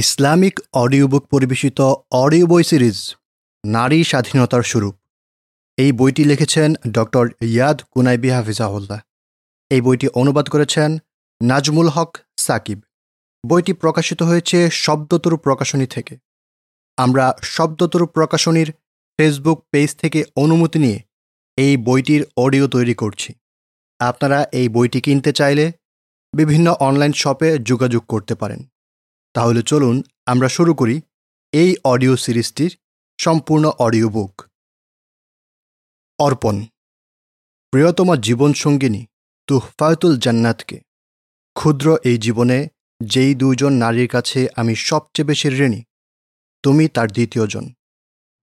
Islamic audio book পরিবেশিত audio বই series, নারী স্বাধীনতার স্বরূপ। এই বইটি লিখেছেন ডক্টর ইয়াদ কুনাইবি হাফিজাহুল্লাহ। এই বইটি অনুবাদ করেছেন নাজমুল হক সাকিব। বইটি প্রকাশিত হয়েছে শব্দতরু প্রকাশনী থেকে। আমরা শব্দতরু প্রকাশনীর ফেসবুক পেজ থেকে অনুমতি নিয়ে এই বইটির অডিও তৈরি করছি। আপনারা এই বইটি কিনতে চাইলে বিভিন্ন অনলাইন শপে যোগাযোগ করতে পারেন। তাহলে চলুন আমরা শুরু করি এই অডিও সিরিজটির সম্পূর্ণ অডিও বুক। অর্পণ, প্রিয়তমা জীবনসঙ্গিনী তুহফায়তুল জান্নাতকে। ক্ষুদ্র এই জীবনে যেই দুইজন নারীর কাছে আমি সবচেয়ে বেশি ঋণী, তুমি তার দ্বিতীয়জন।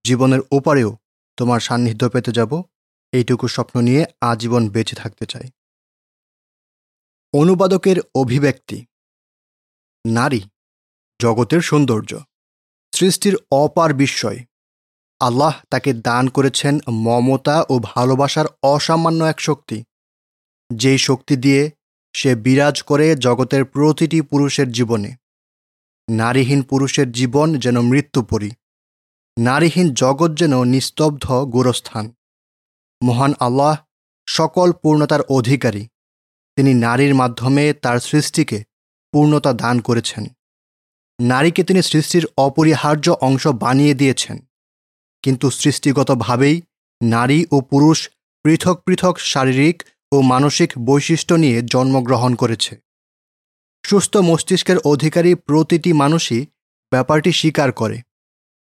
জীবনের ওপারেও তোমার সান্নিধ্য পেতে যাব, এইটুকু স্বপ্ন নিয়ে আজীবন বেঁচে থাকতে চাই। অনুবাদকের অভিব্যক্তি, নারী জগতের সৌন্দর্য, সৃষ্টির অপার বিস্ময়। আল্লাহ তাকে দান করেছেন মমতা ও ভালোবাসার অসামান্য এক শক্তি। যেই শক্তি দিয়ে সে বিরাজ করে জগতের প্রতিটি পুরুষের জীবনে। নারীহীন পুরুষের জীবন যেন মৃত্যুপরী। নারীহীন জগৎ যেন নিস্তব্ধ গোরস্থান। মহান আল্লাহ সকল পূর্ণতার অধিকারী। তিনি নারীর মাধ্যমে তার সৃষ্টিকে পূর্ণতা দান করেছেন। নারীকে তিনি সৃষ্টির অপরিহার্য অংশ বানিয়ে দিয়েছেন। কিন্তু সৃষ্টিগতভাবেই নারী ও পুরুষ পৃথক পৃথক শারীরিক ও মানসিক বৈশিষ্ট্য নিয়ে জন্মগ্রহণ করেছে। সুস্থ মস্তিষ্কের অধিকারী প্রতিটি মানুষই ব্যাপারটি স্বীকার করে।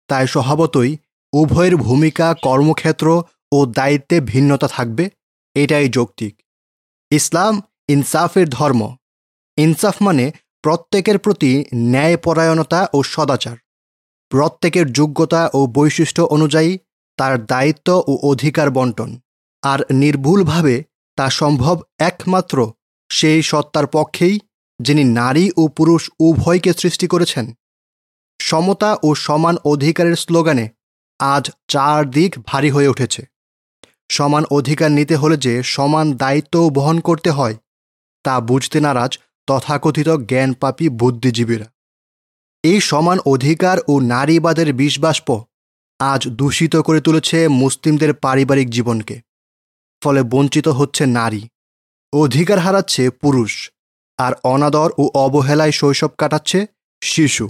তাই স্বভাবতই উভয়ের ভূমিকা কর্মক্ষেত্র ও দায়িত্বে ভিন্নতা থাকবে, এটাই যৌক্তিক। ইসলাম ইনসাফের ধর্ম। ইনসাফ মানে প্রত্যেকের প্রতি ন্যায়পরায়ণতা ও সদাচার। প্রত্যেকের যোগ্যতা ও বৈশিষ্ট্য অনুযায়ী তার দায়িত্ব ও অধিকার বন্টন আর নির্ভুলভাবে তা সম্ভব একমাত্র সেই সত্তার পক্ষেই যিনি নারী ও পুরুষ উভয়কে সৃষ্টি করেছেন। সমতা ও সমান অধিকারের স্লোগানে আজ চার দিক ভারী হয়ে উঠেছে। সমান অধিকার নিতে হলে যে সমান দায়িত্বও বহন করতে হয়, তা বুঝতে নারাজ তথাকথিত জ্ঞানপাপী বুদ্ধিজীবীরা। এই সমান অধিকার ও নারীবাদের বিষবাষ্প আজ দূষিত করে তুলেছে মুসলিমদের পারিবারিক জীবনকে, ফলে বঞ্চিত হচ্ছে নারী। অধিকার হারাচ্ছে পুরুষ, আর অনাদর ও অবহেলায় শৈশব কাটাচ্ছে শিশু।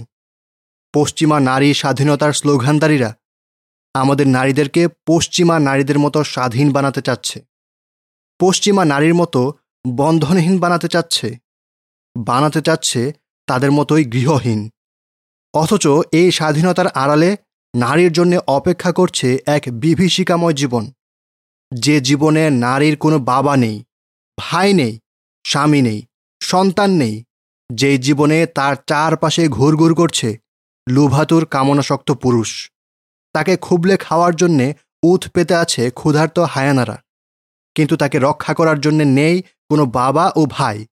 পশ্চিমা নারী স্বাধীনতার স্লোগানদারীরা আমাদের নারীদেরকে পশ্চিমা নারীদের মতো স্বাধীন বানাতে চাচ্ছে। পশ্চিমা নারীর মতো বন্ধনহীন বানাতে চাচ্ছে বানাতে চাচ্ছে তাদের মতোই গৃহহীন। অথচ এই স্বাধীনতার আড়ালে নারীর জন্য অপেক্ষা করছে এক বিভীষিকাময় জীবন। যে জীবনে নারীর কোনো বাবা নেই, ভাই নেই, স্বামী নেই, সন্তান নেই যে জীবনে তার চারপাশে ঘুরঘুর করছে লুভাতুর কামনাশক্ত পুরুষ। তাকে খুবলে খাওয়ার জন্যে উথ পেতে আছে ক্ষুধার্ত হায়ানারা। কিন্তু তাকে রক্ষা করার জন্যে নেই কোনো বাবা ও ভাই।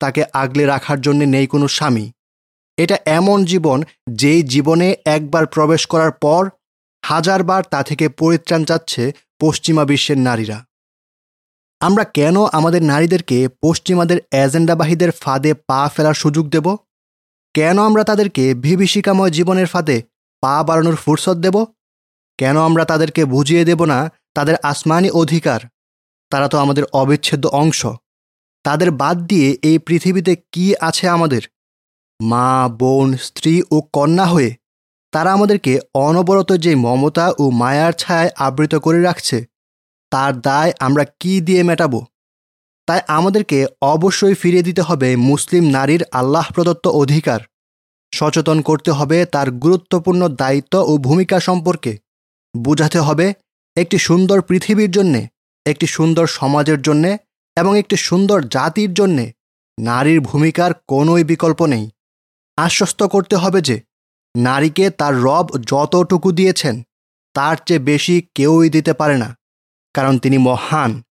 তাকে আগলে রাখার জন্য নেই কোনো স্বামী। এটা এমন জীবন যেই জীবনে একবার প্রবেশ করার পর হাজারবার তা থেকে পরিত্রাণ চাচ্ছে পশ্চিমা বিশ্বের নারীরা। আমরা কেন আমাদের নারীদেরকে পশ্চিমাদের এজেন্ডাবাহীদের ফাঁদে পা ফেলার সুযোগ দেব? কেন আমরা তাদেরকে বিভীষিকাময় জীবনের ফাঁদে পা বাড়ানোর ফুরসত দেব? কেন আমরা তাদেরকে বুঝিয়ে দেব না তাদের আসমানি অধিকার? তারা তো আমাদের অবিচ্ছেদ্য অংশ। তাদের বাদ দিয়ে এই পৃথিবীতে কি আছে আমাদের? মা, বোন, স্ত্রী ও কন্যা হয়ে তারা আমাদেরকে অনবরত যে মমতা ও মায়ার ছায় আবৃত করে রাখছে, তার দায় আমরা কি দিয়ে মেটাবো? তাই আমাদেরকে অবশ্যই ফিরিয়ে দিতে হবে মুসলিম নারীর আল্লাহ প্রদত্ত অধিকার। সচেতন করতে হবে তার গুরুত্বপূর্ণ দায়িত্ব ও ভূমিকা সম্পর্কে। বোঝাতে হবে একটি সুন্দর পৃথিবীর জন্যে, একটি সুন্দর সমাজের জন্যে এবং একটি সুন্দর জাতির জন্যে নারীর ভূমিকার কোনোই বিকল্প নেই। আশ্বস্ত করতে হবে যে, নারীকে তার রব যতটুকু দিয়েছেন, তার চেয়ে বেশি কেউই দিতে পারে না। কারণ তিনি মহান।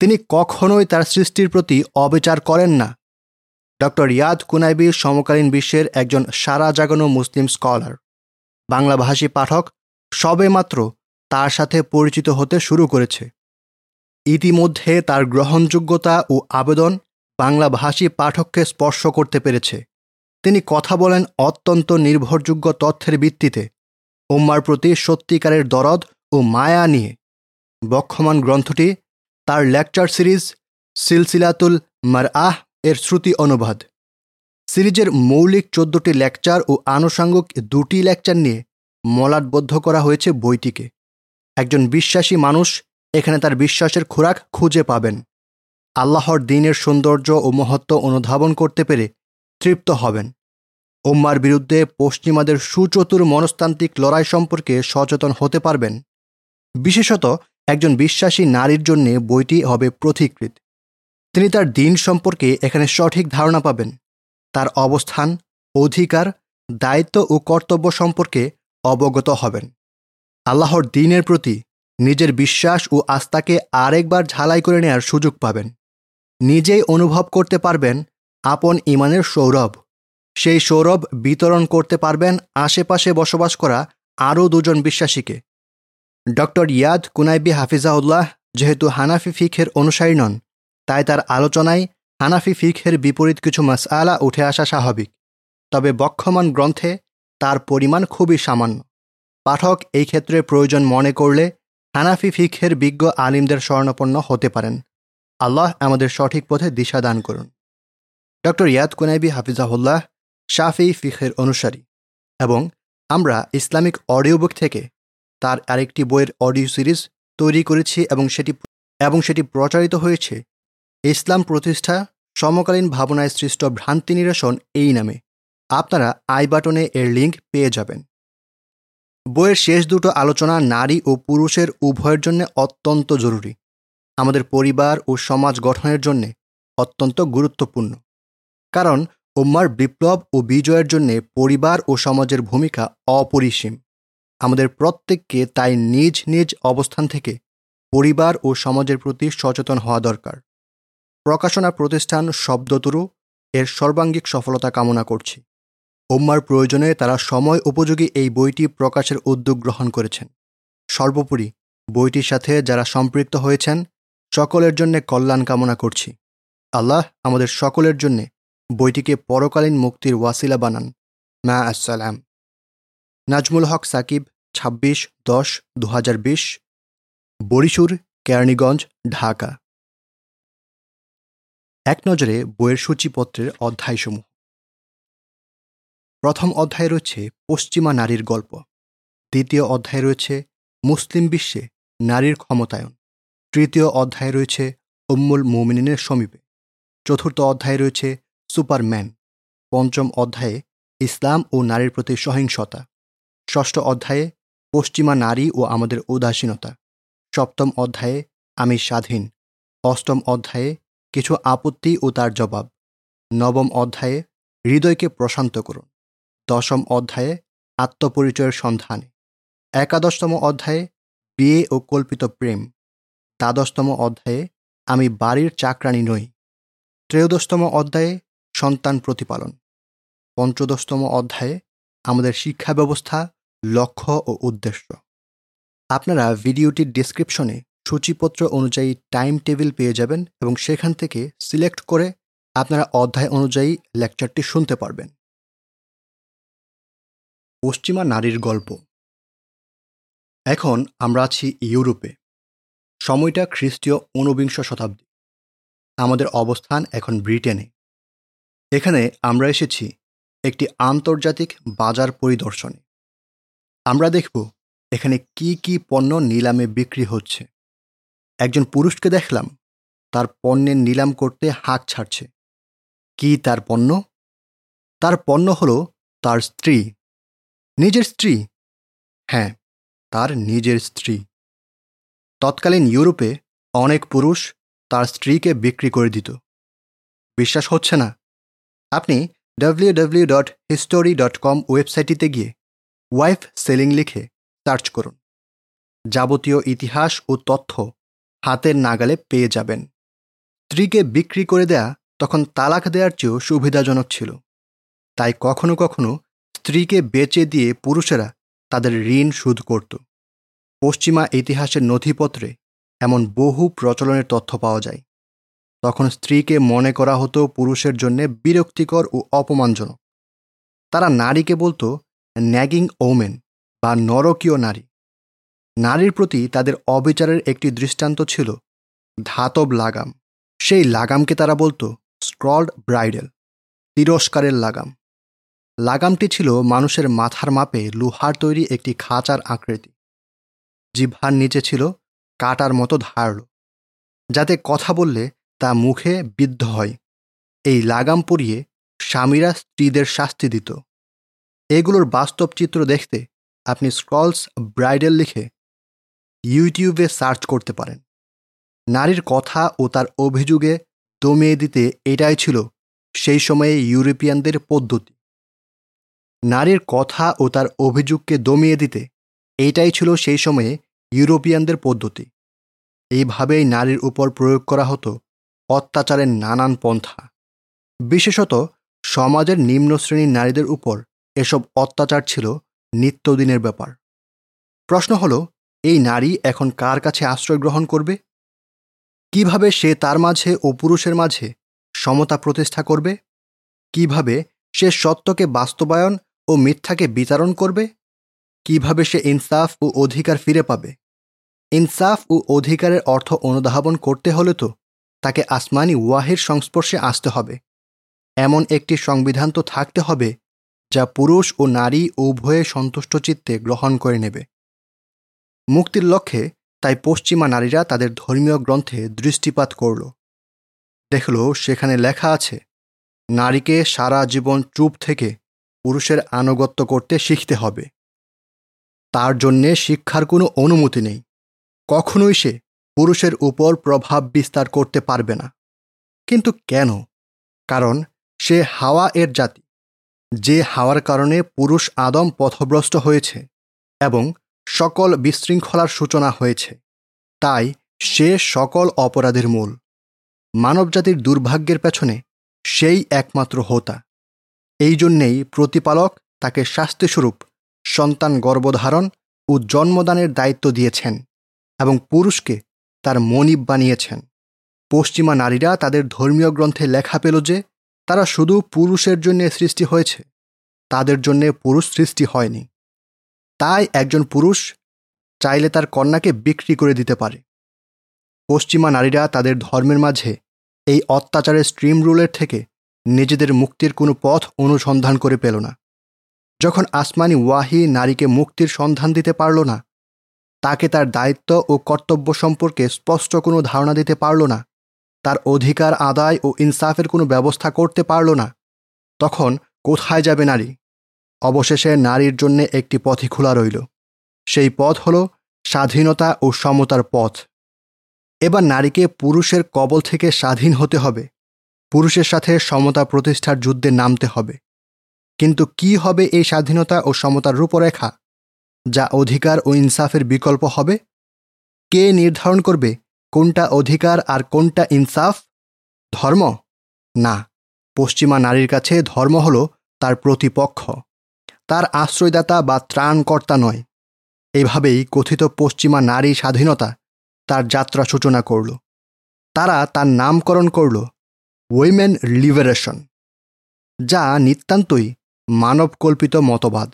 তিনি কখনোই তার সৃষ্টির প্রতি অবিচার করেন না। ডক্টর ইয়াদ কুনাইবি সমকালীন বিশ্বের একজন সারা জাগানো মুসলিম স্কলার। বাংলাভাষী পাঠক সবেমাত্র তার সাথে পরিচিত হতে শুরু করেছে। ইতিমধ্যে তার গ্রহণযোগ্যতা ও আবেদন বাংলাভাষী পাঠককে স্পর্শ করতে পেরেছে। তিনি কথা বলেন অত্যন্ত নির্ভরযোগ্য তথ্যের ভিত্তিতে। উম্মার প্রতি সত্যিকারের দরদ ও মায়া নিয়ে। বক্ষমান গ্রন্থটি তার লেকচার সিরিজ সিলসিলাতুল মার আহ এর শ্রুতি অনুবাদ। সিরিজের মৌলিক চোদ্দটি লেকচার ও আনুষাঙ্গিক দুটি লেকচার নিয়ে মলাটবদ্ধ করা হয়েছে বইটিকে। একজন বিশ্বাসী মানুষ এখানে তার বিশ্বাসের খোরাক খুঁজে পাবেন। আল্লাহর দিনের সৌন্দর্য ও মহত্ব অনুধাবন করতে পেরে তৃপ্ত হবেন। ওম্মার বিরুদ্ধে পশ্চিমাদের সুচতুর মনস্তান্ত্রিক লড়াই সম্পর্কে সচেতন হতে পারবেন। বিশেষত একজন বিশ্বাসী নারীর জন্যে বইটি হবে প্রতিকৃত। তিনি তার দিন সম্পর্কে এখানে সঠিক ধারণা পাবেন। তার অবস্থান, অধিকার, দায়িত্ব ও কর্তব্য সম্পর্কে অবগত হবেন। আল্লাহর দিনের প্রতি নিজের বিশ্বাস ও আস্থাকে আরেকবার ঝালাই করে নেয়ার সুযোগ পাবেন। নিজেই অনুভব করতে পারবেন আপন ইমানের সৌরভ। সেই সৌরভ বিতরণ করতে পারবেন আশেপাশে বসবাস করা আরও দুজন বিশ্বাসীকে। ডক্টর ইয়াদ কুনাইবি হাফিজাউল্লাহ যেহেতু হানাফি ফিখের অনুসারী নন, তাই তার আলোচনায় হানাফি ফিখের বিপরীত কিছু মাসআলা উঠে আসা স্বাভাবিক। তবে বক্ষমান গ্রন্থে তার পরিমাণ খুবই সামান্য। পাঠক এই ক্ষেত্রে প্রয়োজন মনে করলে হানাফি ফিখের বিজ্ঞ আলিমদের স্বর্ণপন্ন হতে পারেন। আল্লাহ আমাদের সঠিক পথে দিশা দান করুন। ডক্টর ইয়াদ কুনাইবি হাফিজাহুল্লাহ শাফি ফিখের অনুসারী এবং আমরা ইসলামিক অডিও বুক থেকে তার আরেকটি বইয়ের অডিও সিরিজ তৈরি করেছি এবং সেটি এবং সেটি প্রচারিত হয়েছে ইসলাম প্রতিষ্ঠা সমকালীন ভাবনায় সৃষ্ট ভ্রান্তি নিরসন এই নামে। আপনারা আই বাটনে এর লিঙ্ক পেয়ে যাবেন। বইয়ের শেষ দুটো আলোচনা নারী ও পুরুষের উভয়ের জন্য অত্যন্ত জরুরি। আমাদের পরিবার ও সমাজ গঠনের জন্য অত্যন্ত গুরুত্বপূর্ণ। কারণ উম্মার বিপ্লব ও বিজয়ের জন্য পরিবার ও সমাজের ভূমিকা অপরিসীম। আমাদের প্রত্যেককে তাই নিজ নিজ অবস্থান থেকে পরিবার ও সমাজের প্রতি সচেতন হওয়া দরকার। প্রকাশনা প্রতিষ্ঠান শব্দতরু এর সর্বাঙ্গিক সফলতা কামনা করছি। উম্মার প্রয়োজনে তারা সময় উপযোগী এই বইটি প্রকাশের উদ্যোগ গ্রহণ করেছেন। সর্বোপরি, বইটির সাথে যারা সম্পৃক্ত হয়েছেন, সকলের জন্য কল্যাণ কামনা করছি। আল্লাহ আমাদের সকলের জন্যে বইটিকে পরকালীন মুক্তির ওয়াসিলা বানান। মা আসসালাম। নাজমুল হক সাকিব, ছাব্বিশ দশ দু বরিশুর কেরানীগঞ্জ, ঢাকা। এক নজরে বইয়ের সূচিপত্রের অধ্যায়সমূহ। প্রথম অধ্যায় রয়েছে পশ্চিমা নারীর গল্প। দ্বিতীয় অধ্যায় রয়েছে মুসলিম বিশ্বে নারীর ক্ষমতায়ন। তৃতীয় অধ্যায় রয়েছে উম্মুল মুমিনের সমীপে। চতুর্থ অধ্যায় রয়েছে সুপারম্যান। পঞ্চম অধ্যায়ে ইসলাম ও নারীর প্রতি সহিংসতা। ষষ্ঠ অধ্যায়ে পশ্চিমা নারী ও আমাদের উদাসীনতা। সপ্তম অধ্যায়ে আমি স্বাধীন। অষ্টম অধ্যায়ে কিছু আপত্তি ও তার জবাব। নবম অধ্যায়ে হৃদয়কে প্রশান্ত করুন। দশম অধ্যায়ে আত্মপরিচয়ের সন্ধান। একাদশতম অধ্যায়ে বিয়ে ও কল্পিত প্রেম। দ্বাদশতম অধ্যায়ে আমি বাড়ির চাকরানি নই। ত্রয়োদশতম অধ্যায়ে সন্তান প্রতিপালন। পঞ্চদশতম অধ্যায়ে আমাদের শিক্ষা ব্যবস্থা লক্ষ্য ও উদ্দেশ্য। আপনারা ভিডিওটির ডিসক্রিপশনে সূচিপত্র অনুযায়ী টাইম টেবিল পেয়ে যাবেন এবং সেখান থেকে সিলেক্ট করে আপনারা অধ্যায় অনুযায়ী লেকচারটি শুনতে পারবেন। পশ্চিমা নারীর গল্প। এখন আমরা আছি ইউরোপে। সময়টা খ্রিস্টীয় ঊনবিংশ শতাব্দী। আমাদের অবস্থান এখন ব্রিটেনে। এখানে আমরা এসেছি একটি আন্তর্জাতিক বাজার পরিদর্শনে। আমরা দেখব এখানে কি কি পণ্য নিলামে বিক্রি হচ্ছে। একজন পুরুষকে দেখলাম, তার পণ্যের নিলাম করতে হাঁক ছাড়ছে। কি তার পণ্য? তার পণ্য হলো তার স্ত্রী নিজের স্ত্রী? হ্যাঁ তার নিজের স্ত্রী। তৎকালীন ইউরোপে অনেক পুরুষ তার স্ত্রীকে বিক্রি করে দিত। বিশ্বাস হচ্ছে না? আপনি W W dot history dot com ওয়েবসাইটটিতে গিয়ে ওয়াইফ সেলিং লিখে সার্চ করুন। যাবতীয় ইতিহাস ও তথ্য হাতের নাগালে পেয়ে যাবেন। স্ত্রীকে বিক্রি করে দেয়া তখন তালাক দেওয়ার চেয়েও সুবিধাজনক ছিল। তাই কখনো কখনো স্ত্রীকে বেচে দিয়ে পুরুষেরা তাদের ঋণ শোধ করত। পশ্চিমা ইতিহাসের নথিপত্রে এমন বহু প্রচলনের তথ্য পাওয়া যায়। তখন স্ত্রীকে মনে করা হতো পুরুষের জন্যে বিরক্তিকর ও অপমানজনক। তারা নারীকে বলতো ন্যাগিং ওমেন বা নরকীয় নারী নারীর প্রতি তাদের অবিচারের একটি দৃষ্টান্ত ছিল ধাতব লাগাম সেই লাগামকে তারা বলতো স্ক্রল্ড ব্রাইডেল তিরস্কারের লাগাম। লাগামটি ছিল মানুষের মাথার মাপে লোহার তৈরি একটি খাঁচার আকৃতি। জিভার নিচে ছিল কাটার মতো ধারালো যাতে কথা বললে তা মুখে বিদ্ধ হয়। এই লাগাম পরিয়ে স্বামীরা স্ত্রীদের শাস্তি দিত। এগুলোর বাস্তব চিত্র দেখতে আপনি স্ক্রলস ব্রাইডেল লিখে ইউটিউবে সার্চ করতে পারেন। নারীর কথা ও তার অভিযোগে দমিয়ে দিতে এটাই ছিল সেই সময়ে ইউরোপিয়ানদের পদ্ধতি। নারীর কথা ও তার অভিযোগকে দমিয়ে দিতে এইটাই ছিল সেই সময়ে ইউরোপিয়ানদের পদ্ধতি। এইভাবেই নারীর উপর প্রয়োগ করা হতো অত্যাচারের নানান পন্থা। বিশেষত সমাজের নিম্ন শ্রেণির নারীদের উপর এসব অত্যাচার ছিল নিত্যদিনের ব্যাপার। প্রশ্ন হল, এই নারী এখন কার কাছে আশ্রয় গ্রহণ করবে? কীভাবে সে তার মাঝে ও পুরুষের মাঝে সমতা প্রতিষ্ঠা করবে? কীভাবে সে সত্যকে বাস্তবায়ন ও মিথ্যাকে বিতরণ করবে? কীভাবে সে ইনসাফ ও অধিকার ফিরে পাবে? ইনসাফ ও অধিকারের অর্থ অনুধাবন করতে হলে তো তাকে আসমানি ওয়াহের সংস্পর্শে আসতে হবে। এমন একটি সংবিধান তো থাকতে হবে, যা পুরুষ ও নারী উভয়ে সন্তুষ্ট চিত্তে গ্রহণ করে নেবে। মুক্তির লক্ষ্যে তাই পশ্চিমা নারীরা তাদের ধর্মীয় গ্রন্থে দৃষ্টিপাত করল। দেখল সেখানে লেখা আছে, নারীকে সারা জীবন চুপ থেকে পুরুষের আনুগত্য করতে শিখতে হবে। তার জন্যে শিক্ষার কোনো অনুমতি নেই। কখনোই সে পুরুষের উপর প্রভাব বিস্তার করতে পারবে না। কিন্তু কেন? কারণ সে হাওয়া এর জাতি। যে হাওয়ার কারণে পুরুষ আদম পথভ্রষ্ট হয়েছে এবং সকল বিশৃঙ্খলার সূচনা হয়েছে। তাই সে সকল অপরাধের মূল। মানবজাতির দুর্ভাগ্যের পেছনে সেই একমাত্র হোতা। এই জন্যেই প্রতিপালক তাকে শাস্তিস্বরূপ সন্তান গর্ভধারণ ও জন্মদানের দায়িত্ব দিয়েছেন এবং পুরুষকে তার মনিব বানিয়েছেন। পশ্চিমা নারীরা তাদের ধর্মীয় গ্রন্থে লেখা পেল যে, তারা শুধু পুরুষের জন্য সৃষ্টি হয়েছে, তাদের জন্য পুরুষ সৃষ্টি হয়নি। তাই একজন পুরুষ চাইলে তার কন্যাকে বিক্রি করে দিতে পারে। পশ্চিমা নারীরা তাদের ধর্মের মাঝে এই অত্যাচারের স্ট্রিম রুলের থেকে নিজেদের মুক্তির কোনো পথ অনুসন্ধান করে পেল না। যখন আসমানি ওয়াহি নারীকে মুক্তির সন্ধান দিতে পারল না, তাকে তার দায়িত্ব ও কর্তব্য সম্পর্কে স্পষ্ট কোনো ধারণা দিতে পারল না, তার অধিকার আদায় ও ইনসাফের কোনো ব্যবস্থা করতে পারল না, তখন কোথায় যাবে নারী? অবশেষে নারীর জন্যে একটি পথই খোলা রইল। সেই পথ হল স্বাধীনতা ও সমতার পথ। এবার নারীকে পুরুষের কবল থেকে স্বাধীন হতে হবে। পুরুষের সাথে সমতা প্রতিষ্ঠার যুদ্ধে নামতে হবে। কিন্তু কি হবে এই স্বাধীনতা ও সমতার রূপরেখা? যা অধিকার ও ইনসাফের বিকল্প হবে? কে নির্ধারণ করবে কোনটা অধিকার আর কোনটা ইনসাফ? ধর্ম? না, পশ্চিমা নারীর কাছে ধর্ম হল তার প্রতিপক্ষ। তার আশ্রয়দাতা বা ত্রাণকর্তা নয়। এভাবেই কথিত পশ্চিমা নারী স্বাধীনতা তার যাত্রা সূচনা করল। তারা তার নামকরণ করল। উইমেন লিবারেশন যা নিতান্তই মানবকল্পিত মতবাদ।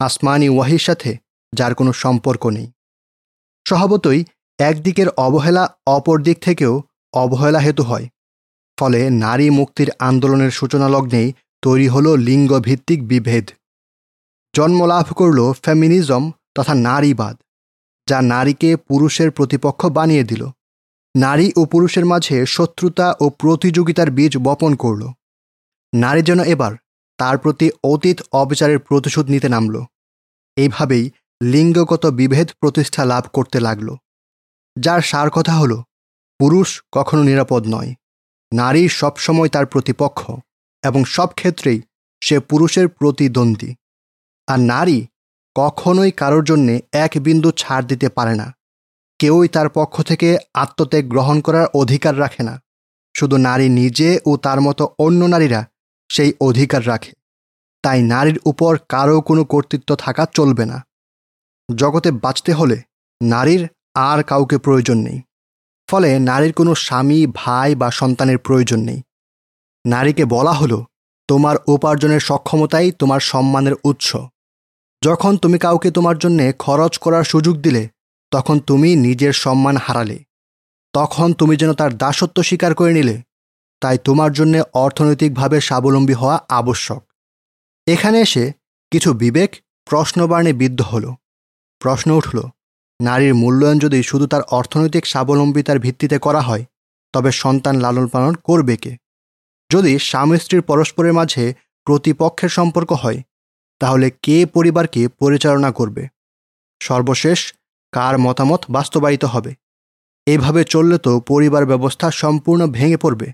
আসমানি ওয়াহির সাথে যার কোনো সম্পর্ক নেই। স্বভাবতই একদিকের অবহেলা অপর দিক থেকেও অবহেলা হেতু হয়। ফলে নারী মুক্তির আন্দোলনের সূচনা লগ্নেই তৈরি হল লিঙ্গভিত্তিক বিভেদ। জন্ম লাভ করল ফেমিনিজম তথা নারীবাদ, যা নারীকে পুরুষের প্রতিপক্ষ বানিয়ে দিল। নারী ও পুরুষের মাঝে শত্রুতা ও প্রতিযোগিতার বীজ বপন করল। নারী যেন এবার তার প্রতি অতীত অবিচারের প্রতিশোধ নিতে নামল। এইভাবেই লিঙ্গগত বিভেদ প্রতিষ্ঠা লাভ করতে লাগল। যার সার কথা হল, পুরুষ কখনো নিরাপদ নয়। নারী সবসময় তার প্রতিপক্ষ এবং সব ক্ষেত্রেই সে পুরুষের প্রতিদ্বন্দ্বী। আর নারী কখনোই কারোর জন্যে এক বিন্দু ছাড় দিতে পারে না। কেউই তার পক্ষ থেকে আত্মত্যাগ গ্রহণ করার অধিকার রাখে না। শুধু নারী নিজে ও তার মতো অন্য নারীরা সেই অধিকার রাখে। তাই নারীর উপর কারও কোনো কর্তৃত্ব থাকা চলবে না। জগতে বাঁচতে হলে নারীর আর কাউকে প্রয়োজন নেই। ফলে নারীর কোনো স্বামী, ভাই বা সন্তানের প্রয়োজন নেই। নারীকে বলা হলো, তোমার উপার্জনের সক্ষমতাই তোমার সম্মানের উৎস। যখন তুমি কাউকে তোমার জন্যে খরচ করার সুযোগ দিলে তখন তুমি নিজের সম্মান হারালে। তখন তুমি যেন তার দাসত্ব স্বীকার করে নিলে। তাই তোমার জন্য অর্থনৈতিকভাবে স্বাবলম্বী হওয়া আবশ্যক। এখানে এসে কিছু বিবেক প্রশ্নবাণে বিদ্ধ হল। প্রশ্ন উঠল, নারীর মূল্যায়ন যদি শুধু তার অর্থনৈতিক স্বাবলম্বিতার ভিত্তিতে করা হয়, তবে সন্তান লালন পালন করবে কে? যদি স্বামী স্ত্রীর পরস্পরের মাঝে প্রতিপক্ষের সম্পর্ক হয়, তাহলে কে পরিবারকে পরিচালনা করবে? সর্বশেষ কার মতামত বাস্তবায়িত হবে। এভাবে চললে তো পরিবার ব্যবস্থা সম্পূর্ণ ভেঙে পড়বে।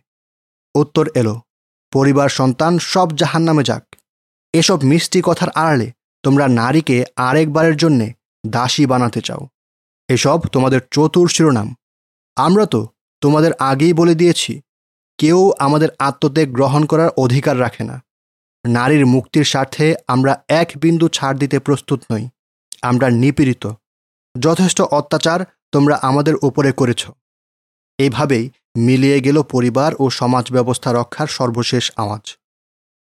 উত্তর এলো, পরিবার সন্তান সব জাহান নামে যাক। এসব মিষ্টি কথার আড়ালে তোমরা নারীকে আরেকবারের জন্যে দাসী বানাতে চাও। এসব তোমাদের চতুর শিরোনাম। আমরা তো তোমাদের আগেই বলে দিয়েছি, কেউ আমাদের আত্মত্যাগ গ্রহণ করার অধিকার রাখে না। নারীর মুক্তির স্বার্থে আমরা এক বিন্দু ছাড় দিতে প্রস্তুত নই। আমরা নিপীড়িত। যথেষ্ট অত্যাচার তোমরা আমাদের উপরে করেছ। এইভাবেই মিলিয়ে গেল পরিবার ও সমাজ ব্যবস্থা রক্ষার সর্বশেষ আওয়াজ।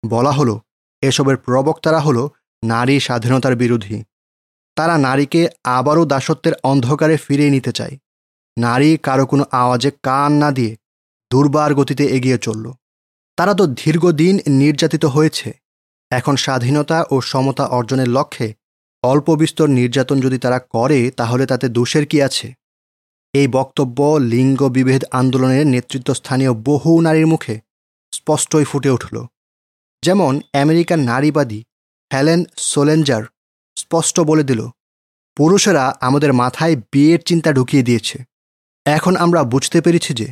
বলা হলো, এসবের প্রবক্তারা হলো নারী স্বাধীনতার বিরোধী। তারা নারীকে আবারও দাসত্বের অন্ধকারে ফিরিয়ে নিতে চায়। নারী কারও কোনো আওয়াজে কান না দিয়ে দুর্বার গতিতে এগিয়ে চলল। তারা তো দীর্ঘদিন নির্যাতিত হয়েছে। এখন স্বাধীনতা ও সমতা অর্জনের লক্ষ্যে অল্প বিস্তর নির্যাতন যদি তারা করে, তাহলে তাতে দোষের কি আছে? এই বক্তব্য লিঙ্গ বিভেদ আন্দোলনের নেতৃত্বস্থানীয় বহু নারীর মুখে স্পষ্টই ফুটে উঠল। যেমন আমেরিকার নারীবাদী হ্যালেন সোলেঞ্জার স্পষ্ট বলে দিল, পুরুষেরা আমাদের মাথায় বিয়ের চিন্তা ঢুকিয়ে দিয়েছে। এখন আমরা বুঝতে পেরেছি যে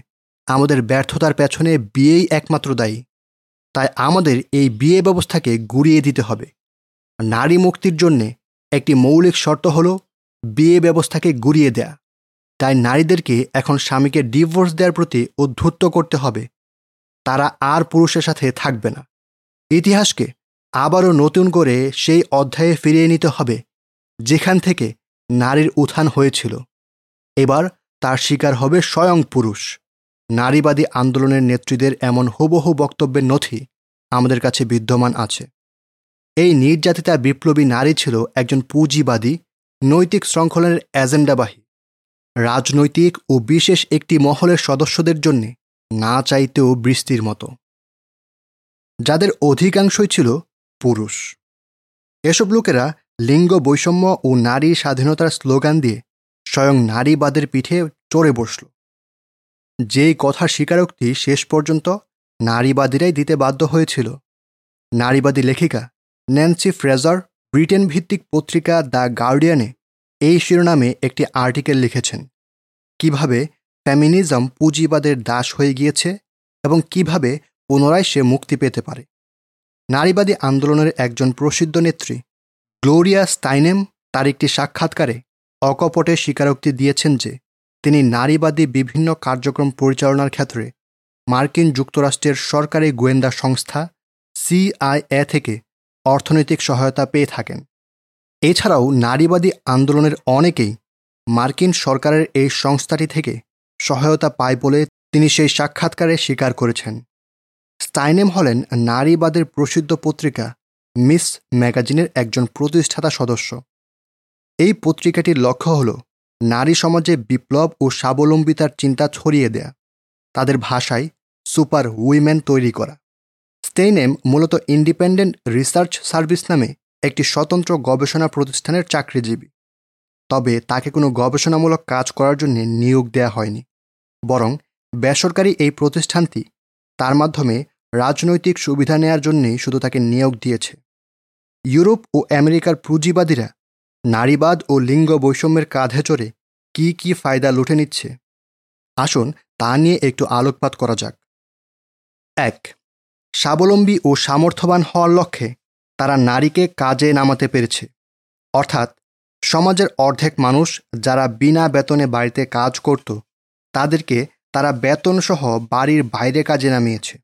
আমাদের ব্যর্থতার পেছনে বিয়েই একমাত্র দায়ী। তাই আমাদের এই বিয়ে ব্যবস্থাকে গুড়িয়ে দিতে হবে। নারী মুক্তির জন্যে একটি মৌলিক শর্ত হল বিয়ে ব্যবস্থাকে গুড়িয়ে দেয়া। তাই নারীদেরকে এখন স্বামীকে ডিভোর্স দেওয়ার প্রতি উদ্ধুত্ত করতে হবে। তারা আর পুরুষের সাথে থাকবে না। ইতিহাসকে আবারও নতুন করে সেই অধ্যায়ে ফিরিয়ে নিতে হবে, যেখান থেকে নারীর উত্থান হয়েছিল। এবার তার শিকার হবে স্বয়ং পুরুষ। নারীবাদী আন্দোলনের নেত্রীদের এমন হুবহু বক্তব্যের নথি আমাদের কাছে বিদ্যমান আছে। এই নির্যাতিতা বিপ্লবী নারী ছিল একজন পুঁজিবাদী, নৈতিক শৃঙ্খলের এজেন্ডাবাহী। রাজনৈতিক ও বিশেষ একটি মহলের সদস্যদের জন্য না চাইতেও বৃষ্টির মতো। যাদের অধিকাংশই ছিল পুরুষ। এসব লোকেরা লিঙ্গ বৈষম্য ও নারী স্বাধীনতার স্লোগান দিয়ে স্বয়ং নারীবাদের পিঠে চড়ে বসল। যেই কথার স্বীকারোক্তি শেষ পর্যন্ত নারীবাদীরাই দিতে বাধ্য হয়েছিল। নারীবাদী লেখিকা ন্যান্সি ফ্রেজার ব্রিটেন ভিত্তিক পত্রিকা দ্য গার্ডিয়ানে এই শিরোনামে একটি আর্টিকেল লিখেছেন। কীভাবে ফ্যামিনিজম পুঁজিবাদের দাস হয়ে গিয়েছে এবং কীভাবে পুনরায় সে মুক্তি পেতে পারে। নারীবাদী আন্দোলনের একজন প্রসিদ্ধ নেত্রী গ্লোরিয়া স্টাইনেম তার একটি সাক্ষাৎকারে অকপটে স্বীকারোক্তি দিয়েছেন যে তিনি নারীবাদী বিভিন্ন কার্যক্রম পরিচালনার ক্ষেত্রে মার্কিন যুক্তরাষ্ট্রের সরকারি গোয়েন্দা সংস্থা সিআইএ থেকে অর্থনৈতিক সহায়তা পেয়ে থাকেন। এছাড়াও নারীবাদী আন্দোলনের অনেকেই মার্কিন সরকারের এই সংস্থাটি থেকে সহায়তা পায় বলে তিনি সেই সাক্ষাৎকারে স্বীকার করেছেন। স্টাইনেম হলেন নারীবাদের প্রসিদ্ধ পত্রিকা মিস ম্যাগাজিনের একজন প্রতিষ্ঠাতা সদস্য। এই পত্রিকাটির লক্ষ্য হল নারী সমাজে বিপ্লব ও স্বাবলম্বিতার চিন্তা ছড়িয়ে দেয়া, তাদের ভাষায় সুপার উইমেন তৈরি করা। স্টেইনেম মূলত ইন্ডিপেন্ডেন্ট রিসার্চ সার্ভিস নামে একটি স্বতন্ত্র গবেষণা প্রতিষ্ঠানের চাকরিজীবী। তবে তাকে কোনো গবেষণামূলক কাজ করার জন্য নিয়োগ দেয়া হয়নি। বরং বেসরকারি এই প্রতিষ্ঠানটি তার মাধ্যমে রাজনৈতিক সুবিধা নেয়ার জন্যেই শুধু তাকে নিয়োগ দিয়েছে। ইউরোপ ও আমেরিকার পুঁজিবাদীরা নারীবাদ ও লিঙ্গ বৈষম্যের কাঁধে চড়ে কি কি ফায়দা লুটে নিচ্ছে? আসুন তা নিয়ে একটু আলোকপাত করা যাক। এক স্বাবলম্বী ও সামর্থ্যবান হওয়ার লক্ষ্যে তারা নারীকে কাজে নামাতে পেরেছে। অর্থাৎ, সমাজের অর্ধেক মানুষ যারা বিনা বেতনে বাড়িতে কাজ করত, তাদেরকে তারা বেতনসহ বাড়ির বাইরে কাজে নামিয়েছে।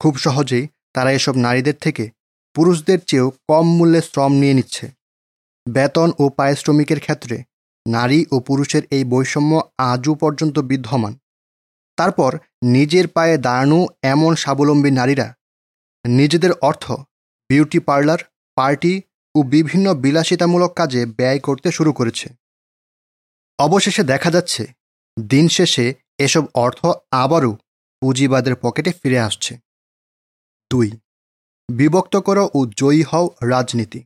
খুব সহজেই তারা এসব নারীদের থেকে পুরুষদের চেয়েও কম মূল্যে শ্রম নিয়ে নিচ্ছে। বেতন ও পারিশ্রমিকের ক্ষেত্রে নারী ও পুরুষের এই বৈষম্য আজও পর্যন্ত বিদ্যমান। তারপর নিজের পায়ে দাঁড়ানো এমন স্বাবলম্বী নারীরা। নিজেদের অর্থ, বিউটি পার্লার, পার্টি ও বিভিন্ন বিলাসিতামূলক কাজে ব্যয় করতে শুরু করেছে। অবশেষে দেখা যাচ্ছে, দিন শেষে এসব অর্থ আবারও পুঁজিবাদের পকেটে ফিরে আসছে। দুই, বিভক্ত করো ও জয়ী হও রাজনীতি।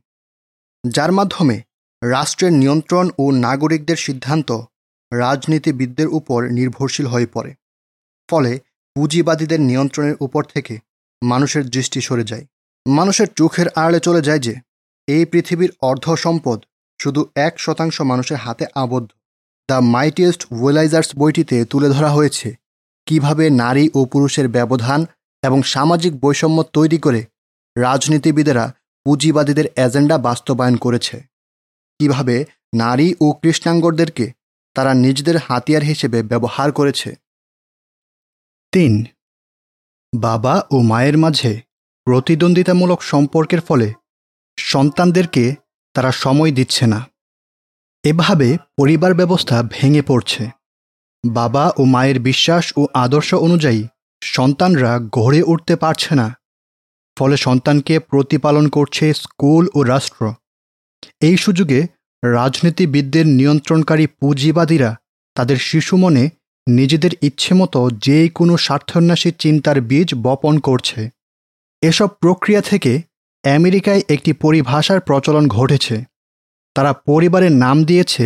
যার মাধ্যমে রাষ্ট্রের নিয়ন্ত্রণ ও নাগরিকদের সিদ্ধান্ত রাজনীতিবিদদের উপর নির্ভরশীল হয়ে পড়ে। ফলে পুঁজিবাদীদের নিয়ন্ত্রণের উপর থেকে মানুষের দৃষ্টি সরে যায়। মানুষের চোখের আড়ালে চলে যায় যে, এই পৃথিবীর অর্ধ সম্পদ শুধু এক শতাংশ মানুষের হাতে আবদ্ধ। দ্য মাইটিয়েস্ট ওয়েলাইজার্স বইটিতে তুলে ধরা হয়েছে কীভাবে নারী ও পুরুষের ব্যবধান এবং সামাজিক বৈষম্য তৈরি করে রাজনীতিবিদেরা পুঁজিবাদীদের এজেন্ডা বাস্তবায়ন করেছে। কীভাবে নারী ও কৃষ্ণাঙ্গদেরকে তারা নিজেদের হাতিয়ার হিসেবে ব্যবহার করেছে। তিন। বাবা ও মায়ের মাঝে প্রতিদ্বন্দ্বিতামূলক সম্পর্কের ফলে সন্তানদেরকে তারা সময় দিচ্ছে না। এভাবে পরিবার ব্যবস্থা ভেঙে পড়ছে। বাবা ও মায়ের বিশ্বাস ও আদর্শ অনুযায়ী সন্তানরা গড়ে উঠতে পারছে না। ফলে সন্তানকে প্রতিপালন করছে স্কুল ও রাষ্ট্র। এই সুযোগে রাজনীতিবিদদের নিয়ন্ত্রণকারী পুঁজিবাদীরা তাদের শিশু মনে নিজেদের ইচ্ছেমতো যে কোনো স্বার্থন্যাসী চিন্তার বীজ বপন করছে। এসব প্রক্রিয়া থেকে আমেরিকায় একটি পরিভাষার প্রচলন ঘটেছে। তারা পরিবারের নাম দিয়েছে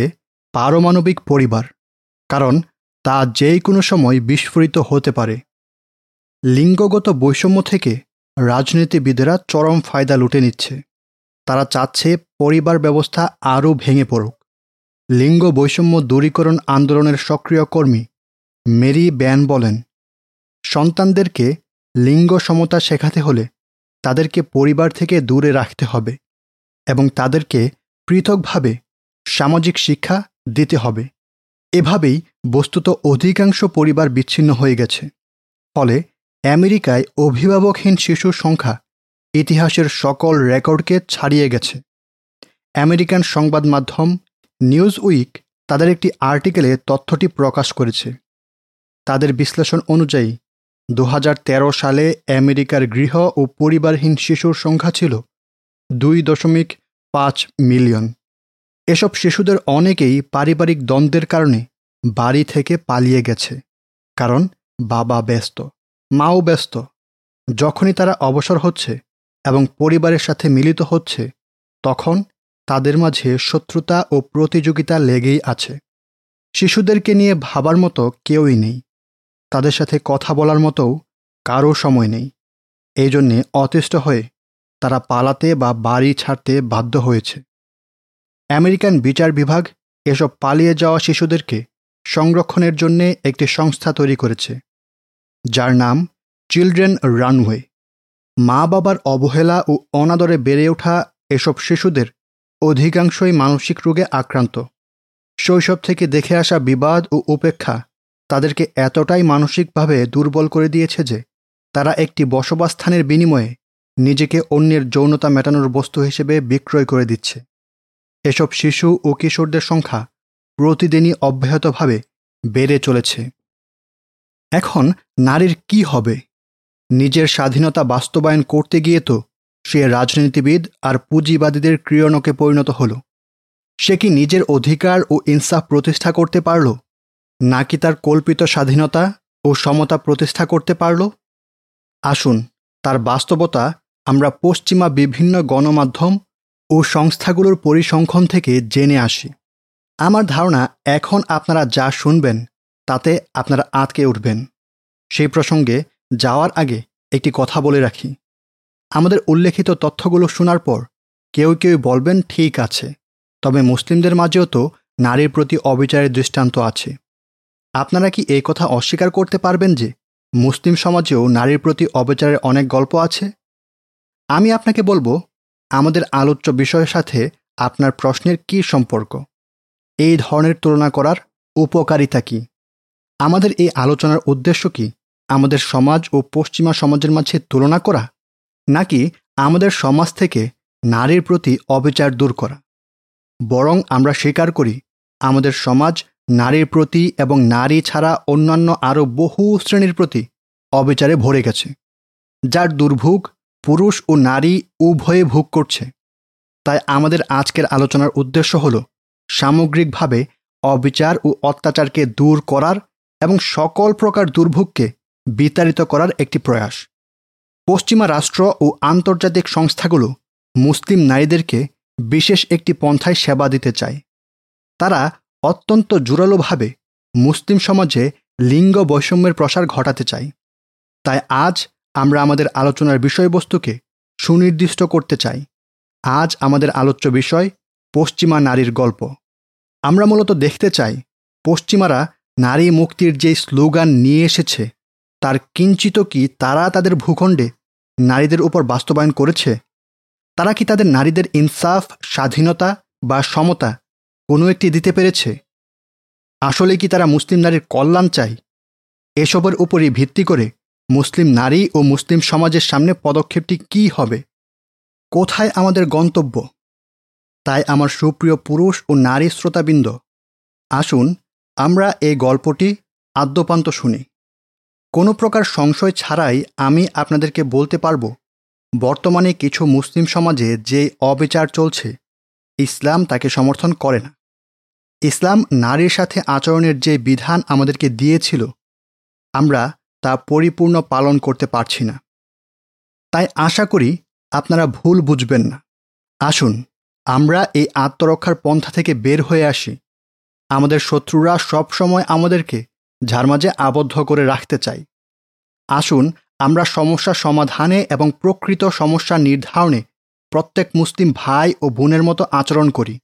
পারমাণবিক পরিবার, কারণ তা যে কোনো সময় বিস্ফোরিত হতে পারে। লিঙ্গগত বৈষম্য থেকে রাজনীতিবিদেরা চরম ফায়দা লুটে নিচ্ছে। তারা চাচ্ছে পরিবার ব্যবস্থা আরও ভেঙে পড়ুক। লিঙ্গ বৈষম্য দূরীকরণ আন্দোলনের সক্রিয় কর্মী মেরি ব্যান বলেন, সন্তানদেরকে লিঙ্গ সমতা শেখাতে হলে তাদেরকে পরিবার থেকে দূরে রাখতে হবে এবং তাদেরকে পৃথকভাবে সামাজিক শিক্ষা দিতে হবে। এভাবেই বস্তুত অধিকাংশ পরিবার বিচ্ছিন্ন হয়ে গেছে। ফলে আমেরিকায় অভিভাবকহীন শিশুর সংখ্যা ইতিহাসের সকল রেকর্ডকে ছাড়িয়ে গেছে। আমেরিকান সংবাদ মাধ্যম নিউজ উইক তাদের একটি আর্টিকেলে তথ্যটি প্রকাশ করেছে। তাদের বিশ্লেষণ অনুযায়ী দু হাজার তেরো সালে আমেরিকার গৃহ ও পরিবারহীন শিশুর সংখ্যা ছিল দুই দশমিক পাঁচ মিলিয়ন। এসব শিশুদের অনেকেই পারিবারিক দ্বন্দ্বের কারণে বাড়ি থেকে পালিয়ে গেছে, কারণ বাবা ব্যস্ত, মাও ব্যস্ত। যখনই তারা অবসর হচ্ছে এবং পরিবারের সাথে মিলিত হচ্ছে, তখন তাদের মাঝে শত্রুতা ও প্রতিযোগিতা লেগেই আছে। শিশুদেরকে নিয়ে ভাবার মতো কেউই নেই। তাদের সাথে কথা বলার মতো কারও সময় নেই। এই জন্যে অতিষ্ঠ হয়ে তারা পালাতে বা বাড়ি ছাড়তে বাধ্য হয়েছে। আমেরিকান বিচার বিভাগ এসব পালিয়ে যাওয়া শিশুদেরকে সংরক্ষণের জন্যে একটি সংস্থা তৈরি করেছে, যার নাম চিলড্রেন রানওয়ে। মা বাবার অবহেলা ও অনাদরে বেড়ে ওঠা এসব শিশুদের অধিকাংশই মানসিক রোগে আক্রান্ত। শৈশব থেকে দেখে আসা বিবাদ ও উপেক্ষা তাদেরকে এতটাই মানসিকভাবে দুর্বল করে দিয়েছে যে, তারা একটি বসবাসস্থানের বিনিময়ে নিজেকে অন্যের যৌনতা মেটানোর বস্তু হিসেবে বিক্রয় করে দিচ্ছে। এসব শিশু ও কিশোরদের সংখ্যা প্রতিদিনই অব্যাহতভাবে বেড়ে চলেছে। এখন নারীর কি হবে? নিজের স্বাধীনতা বাস্তবায়ন করতে গিয়ে তো সে রাজনীতিবিদ আর পুঁজিবাদীদের ক্রিয়নকে পরিণত হল। সে কি নিজের অধিকার ও ইনসাফ প্রতিষ্ঠা করতে পারল? নাকি তার কল্পিত স্বাধীনতা ও সমতা প্রতিষ্ঠা করতে পারল? আসুন, তার বাস্তবতা আমরা পশ্চিমা বিভিন্ন গণমাধ্যম ও সংস্থাগুলোর পরিসংখ্যান থেকে জেনে আসি। আমার ধারণা এখন আপনারা যা শুনবেন, তাতে আপনারা আঁতকে উঠবেন। সেই প্রসঙ্গে যাওয়ার আগে একটি কথা বলে রাখি। আমাদের উল্লেখিত তথ্যগুলো শোনার পর কেউ কেউ বলবেন, ঠিক আছে। তবে মুসলিমদের মাঝেও তো নারীর প্রতি অবিচারের দৃষ্টান্ত আছে। আপনারা কি এই কথা অস্বীকার করতে পারবেন যে মুসলিম সমাজেও নারীর প্রতি অবিচারের অনেক গল্প আছে? আমি আপনাকে বলব, আমাদের আলোচ্য বিষয়ের সাথে আপনার প্রশ্নের কি সম্পর্ক? এই ধরনের তুলনা করার উপকারিতা কি? আমাদের এই আলোচনার উদ্দেশ্য কি আমাদের সমাজ ও পশ্চিমা সমাজের মাঝে তুলনা করা, নাকি আমাদের সমাজ থেকে নারীর প্রতি অবিচার দূর করা? বরং আমরা স্বীকার করি, আমাদের সমাজ নারীর প্রতি এবং নারী ছাড়া অন্যান্য আরও বহু শ্রেণির প্রতি অবিচারে ভরে গেছে, যার দুর্ভোগ পুরুষ ও নারী উভয়ে ভোগ করছে। তাই আমাদের আজকের আলোচনার উদ্দেশ্য হল সামগ্রিকভাবে অবিচার ও অত্যাচারকে দূর করার এবং সকল প্রকার দুর্ভোগকে বিতাড়িত করার একটি প্রয়াস। পশ্চিমা রাষ্ট্র ও আন্তর্জাতিক সংস্থাগুলো মুসলিম নারীদেরকে বিশেষ একটি পন্থায় সেবা দিতে চায়। তারা অত্যন্ত জোরালোভাবে মুসলিম সমাজে লিঙ্গ বৈষম্যের প্রসার ঘটাতে চাই। তাই আজ আমরা আমাদের আলোচনার বিষয়বস্তুকে সুনির্দিষ্ট করতে চাই। আজ আমাদের আলোচ্য বিষয় পশ্চিমা নারীর গল্প। আমরা মূলত দেখতে চাই পশ্চিমারা নারী মুক্তির যে স্লোগান নিয়ে এসেছে, তার কিঞ্চিত কি তারা তাদের ভূখণ্ডে নারীদের উপর বাস্তবায়ন করেছে? তারা কি তাদের নারীদের ইনসাফ, স্বাধীনতা বা সমতা কোনো একটি দিতে পেরেছে? আসলে কি তারা মুসলিম নারীর কল্যাণ চায়? এসবের উপরই ভিত্তি করে মুসলিম নারী ও মুসলিম সমাজের সামনে পদক্ষেপটি কি হবে? কোথায় আমাদের গন্তব্য? তাই আমার সুপ্রিয় পুরুষ ও নারী শ্রোতাবৃন্দ, আসুন আমরা এই গল্পটি আদ্যপান্ত শুনি। কোনো প্রকার সংশয় ছাড়াই আমি আপনাদেরকে বলতে পারব, বর্তমানে কিছু মুসলিম সমাজে যে অবিচার চলছে, ইসলাম তাকে সমর্থন করে না। ইসলাম নারীর সাথে আচরণের যে বিধান আমাদেরকে দিয়েছিল, আমরা তা পরিপূর্ণ পালন করতে পারছি না। তাই আশা করি আপনারা ভুল বুঝবেন না। আসুন, আমরা এই আত্মরক্ষার পন্থা থেকে বের হয়ে আসি। আমাদের শত্রুরা সবসময় আমাদেরকে যার মাঝে আবদ্ধ করে রাখতে চাই। আসুন, আমরা সমস্যা সমাধানে এবং প্রকৃত সমস্যা নির্ধারণে প্রত্যেক মুসলিম ভাই ও বোনের মতো আচরণ করি।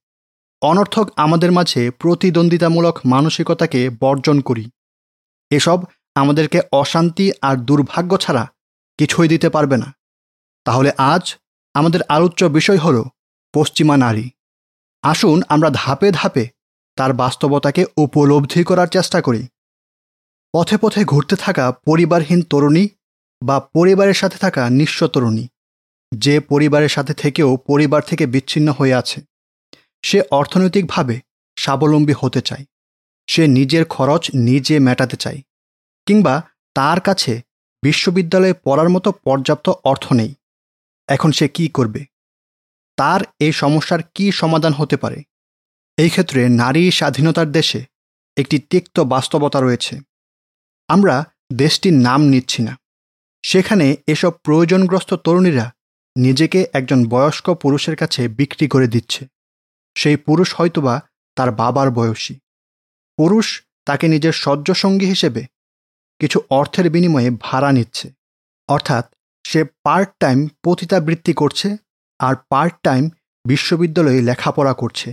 অনর্থক আমাদের মাঝে প্রতিদ্বন্দ্বিতামূলক মানসিকতাকে বর্জন করি। এসব আমাদেরকে অশান্তি আর দুর্ভাগ্য ছাড়া কিছুই দিতে পারবে না। তাহলে আজ আমাদের আলোচ্য বিষয় হল পশ্চিমা নারী। আসুন আমরা ধাপে ধাপে তার বাস্তবতাকে উপলব্ধি করার চেষ্টা করি। পথে পথে ঘুরতে থাকা পরিবারহীন তরুণী বা পরিবারের সাথে থাকা নিঃস্ব তরুণী, যে পরিবারের সাথে থেকেও পরিবার থেকে বিচ্ছিন্ন হয়ে আছে। সে অর্থনৈতিকভাবে স্বাবলম্বী হতে চায়। সে নিজের খরচ নিজে মেটাতে চায় কিংবা তার কাছে বিশ্ববিদ্যালয়ে পড়ার মতো পর্যাপ্ত অর্থ নেই। এখন সে কি করবে? তার এই সমস্যার কি সমাধান হতে পারে? এই ক্ষেত্রে নারী স্বাধীনতার দেশে একটি তিক্ত বাস্তবতা রয়েছে। আমরা দেশটির নাম নিচ্ছি না। সেখানে এসব প্রয়োজনগ্রস্ত তরুণীরা নিজেকে একজন বয়স্ক পুরুষের কাছে বিক্রি করে দিচ্ছে। সেই পুরুষ হয়তোবা তার বাবার বয়সী। পুরুষ তাকে নিজের সহ্যসঙ্গী হিসেবে কিছু অর্থের বিনিময়ে ভাড়া নিচ্ছে। অর্থাৎ সে পার্ট টাইম পতিতাবৃত্তি করছে আর পার্ট টাইম বিশ্ববিদ্যালয়ে লেখাপড়া করছে।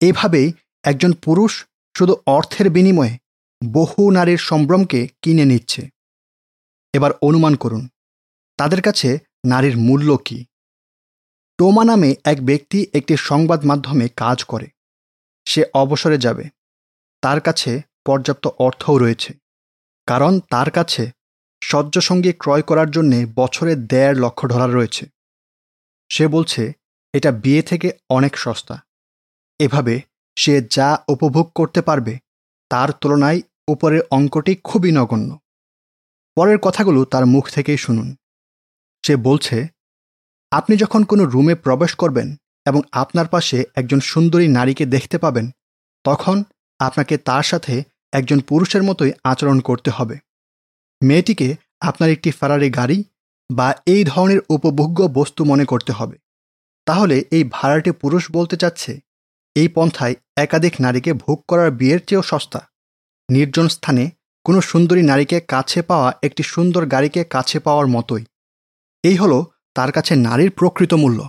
এভাবেই একজন পুরুষ শুধু অর্থের বিনিময়ে বহু নারীর সম্ভ্রমকে কিনে নিচ্ছে। এবার অনুমান করুন, তাদের কাছে নারীর মূল্য কী? টোমা নামে এক ব্যক্তি একটি সংবাদ মাধ্যমে কাজ করে। সে অবসরে যাবে। তার কাছে পর্যাপ্ত অর্থও রয়েছে। কারণ তার কাছে সহ্যসঙ্গী ক্রয় করার জন্যে বছরে দেড় লক্ষ ডলার রয়েছে। সে বলছে, এটা বিয়ে থেকে অনেক সস্তা। এভাবে সে যা উপভোগ করতে পারবে, তার তুলনায় উপরের অঙ্কটি খুবই নগণ্য। পরের কথাগুলো তার মুখ থেকেই শুনুন। সে বলছে আপনি যখন কোনো রুমে প্রবেশ করবেন এবং আপনার পাশে একজন সুন্দরী নারীকে দেখতে পাবেন, তখন আপনাকে তার সাথে একজন পুরুষের মতোই আচরণ করতে হবে। মেয়েটিকে আপনার একটি ফেরারি গাড়ি বা এই ধরনের উপভোগ্য বস্তু মনে করতে হবে। তাহলে এই ভাড়াটে পুরুষ বলতে চাচ্ছে, এই পন্থায় একাধিক নারীকে ভোগ করার বিয়ের চেয়েও সস্তা। নির্জন স্থানে কোনো সুন্দরী নারীকে কাছে পাওয়া একটি সুন্দর গাড়িকে কাছে পাওয়ার মতোই। এই হলো তার কাছে নারীর প্রকৃত মূল্য।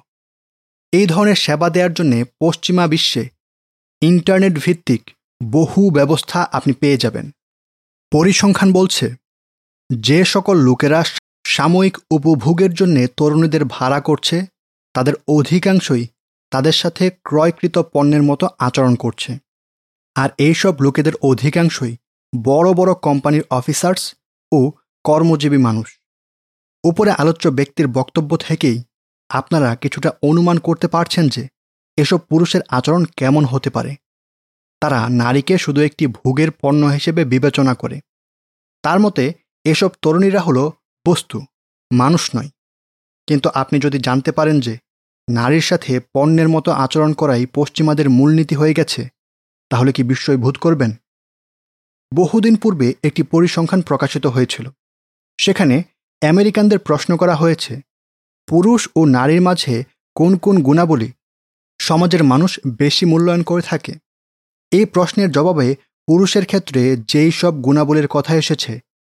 এই ধরনের সেবা দেওয়ার জন্য পশ্চিমা বিশ্বে ইন্টারনেট ভিত্তিক বহু ব্যবস্থা আপনি পেয়ে যাবেন। পরিসংখ্যান বলছে, যে সকল লোকেরা সাময়িক উপভোগের জন্য তরুণীদের ভাড়া করছে, তাদের অধিকাংশই তাদের সাথে ক্রয়কৃত পণ্যের মতো আচরণ করছে। আর এইসব লোকেদের অধিকাংশই বড় বড় কোম্পানির অফিসার্স ও কর্মজীবী মানুষ। উপরে আলোচ্য ব্যক্তির বক্তব্য থেকেই আপনারা কিছুটা অনুমান করতে পারছেন যে এসব পুরুষের আচরণ কেমন হতে পারে। তারা নারীকে শুধু একটি ভোগের পণ্য হিসেবে বিবেচনা করে। তার মতে, এসব তরুণীরা হলো বস্তু, মানুষ নয়। কিন্তু আপনি যদি জানতে পারেন যে নারীর সাথে পণ্যের মতো আচরণ করাই পশ্চিমাদের মূলনীতি হয়ে গেছে, তাহলে কি বিস্ময় বোধ করবেন? বহুদিন পূর্বে একটি পরিসংখ্যান প্রকাশিত হয়েছিল। সেখানে আমেরিকানদের প্রশ্ন করা হয়েছে, পুরুষ ও নারীর মাঝে কোন কোন গুণাবলী সমাজের মানুষ বেশি মূল্যায়ন করে থাকে? এই প্রশ্নের জবাবে পুরুষের ক্ষেত্রে যেই সব গুণাবলীর কথা এসেছে,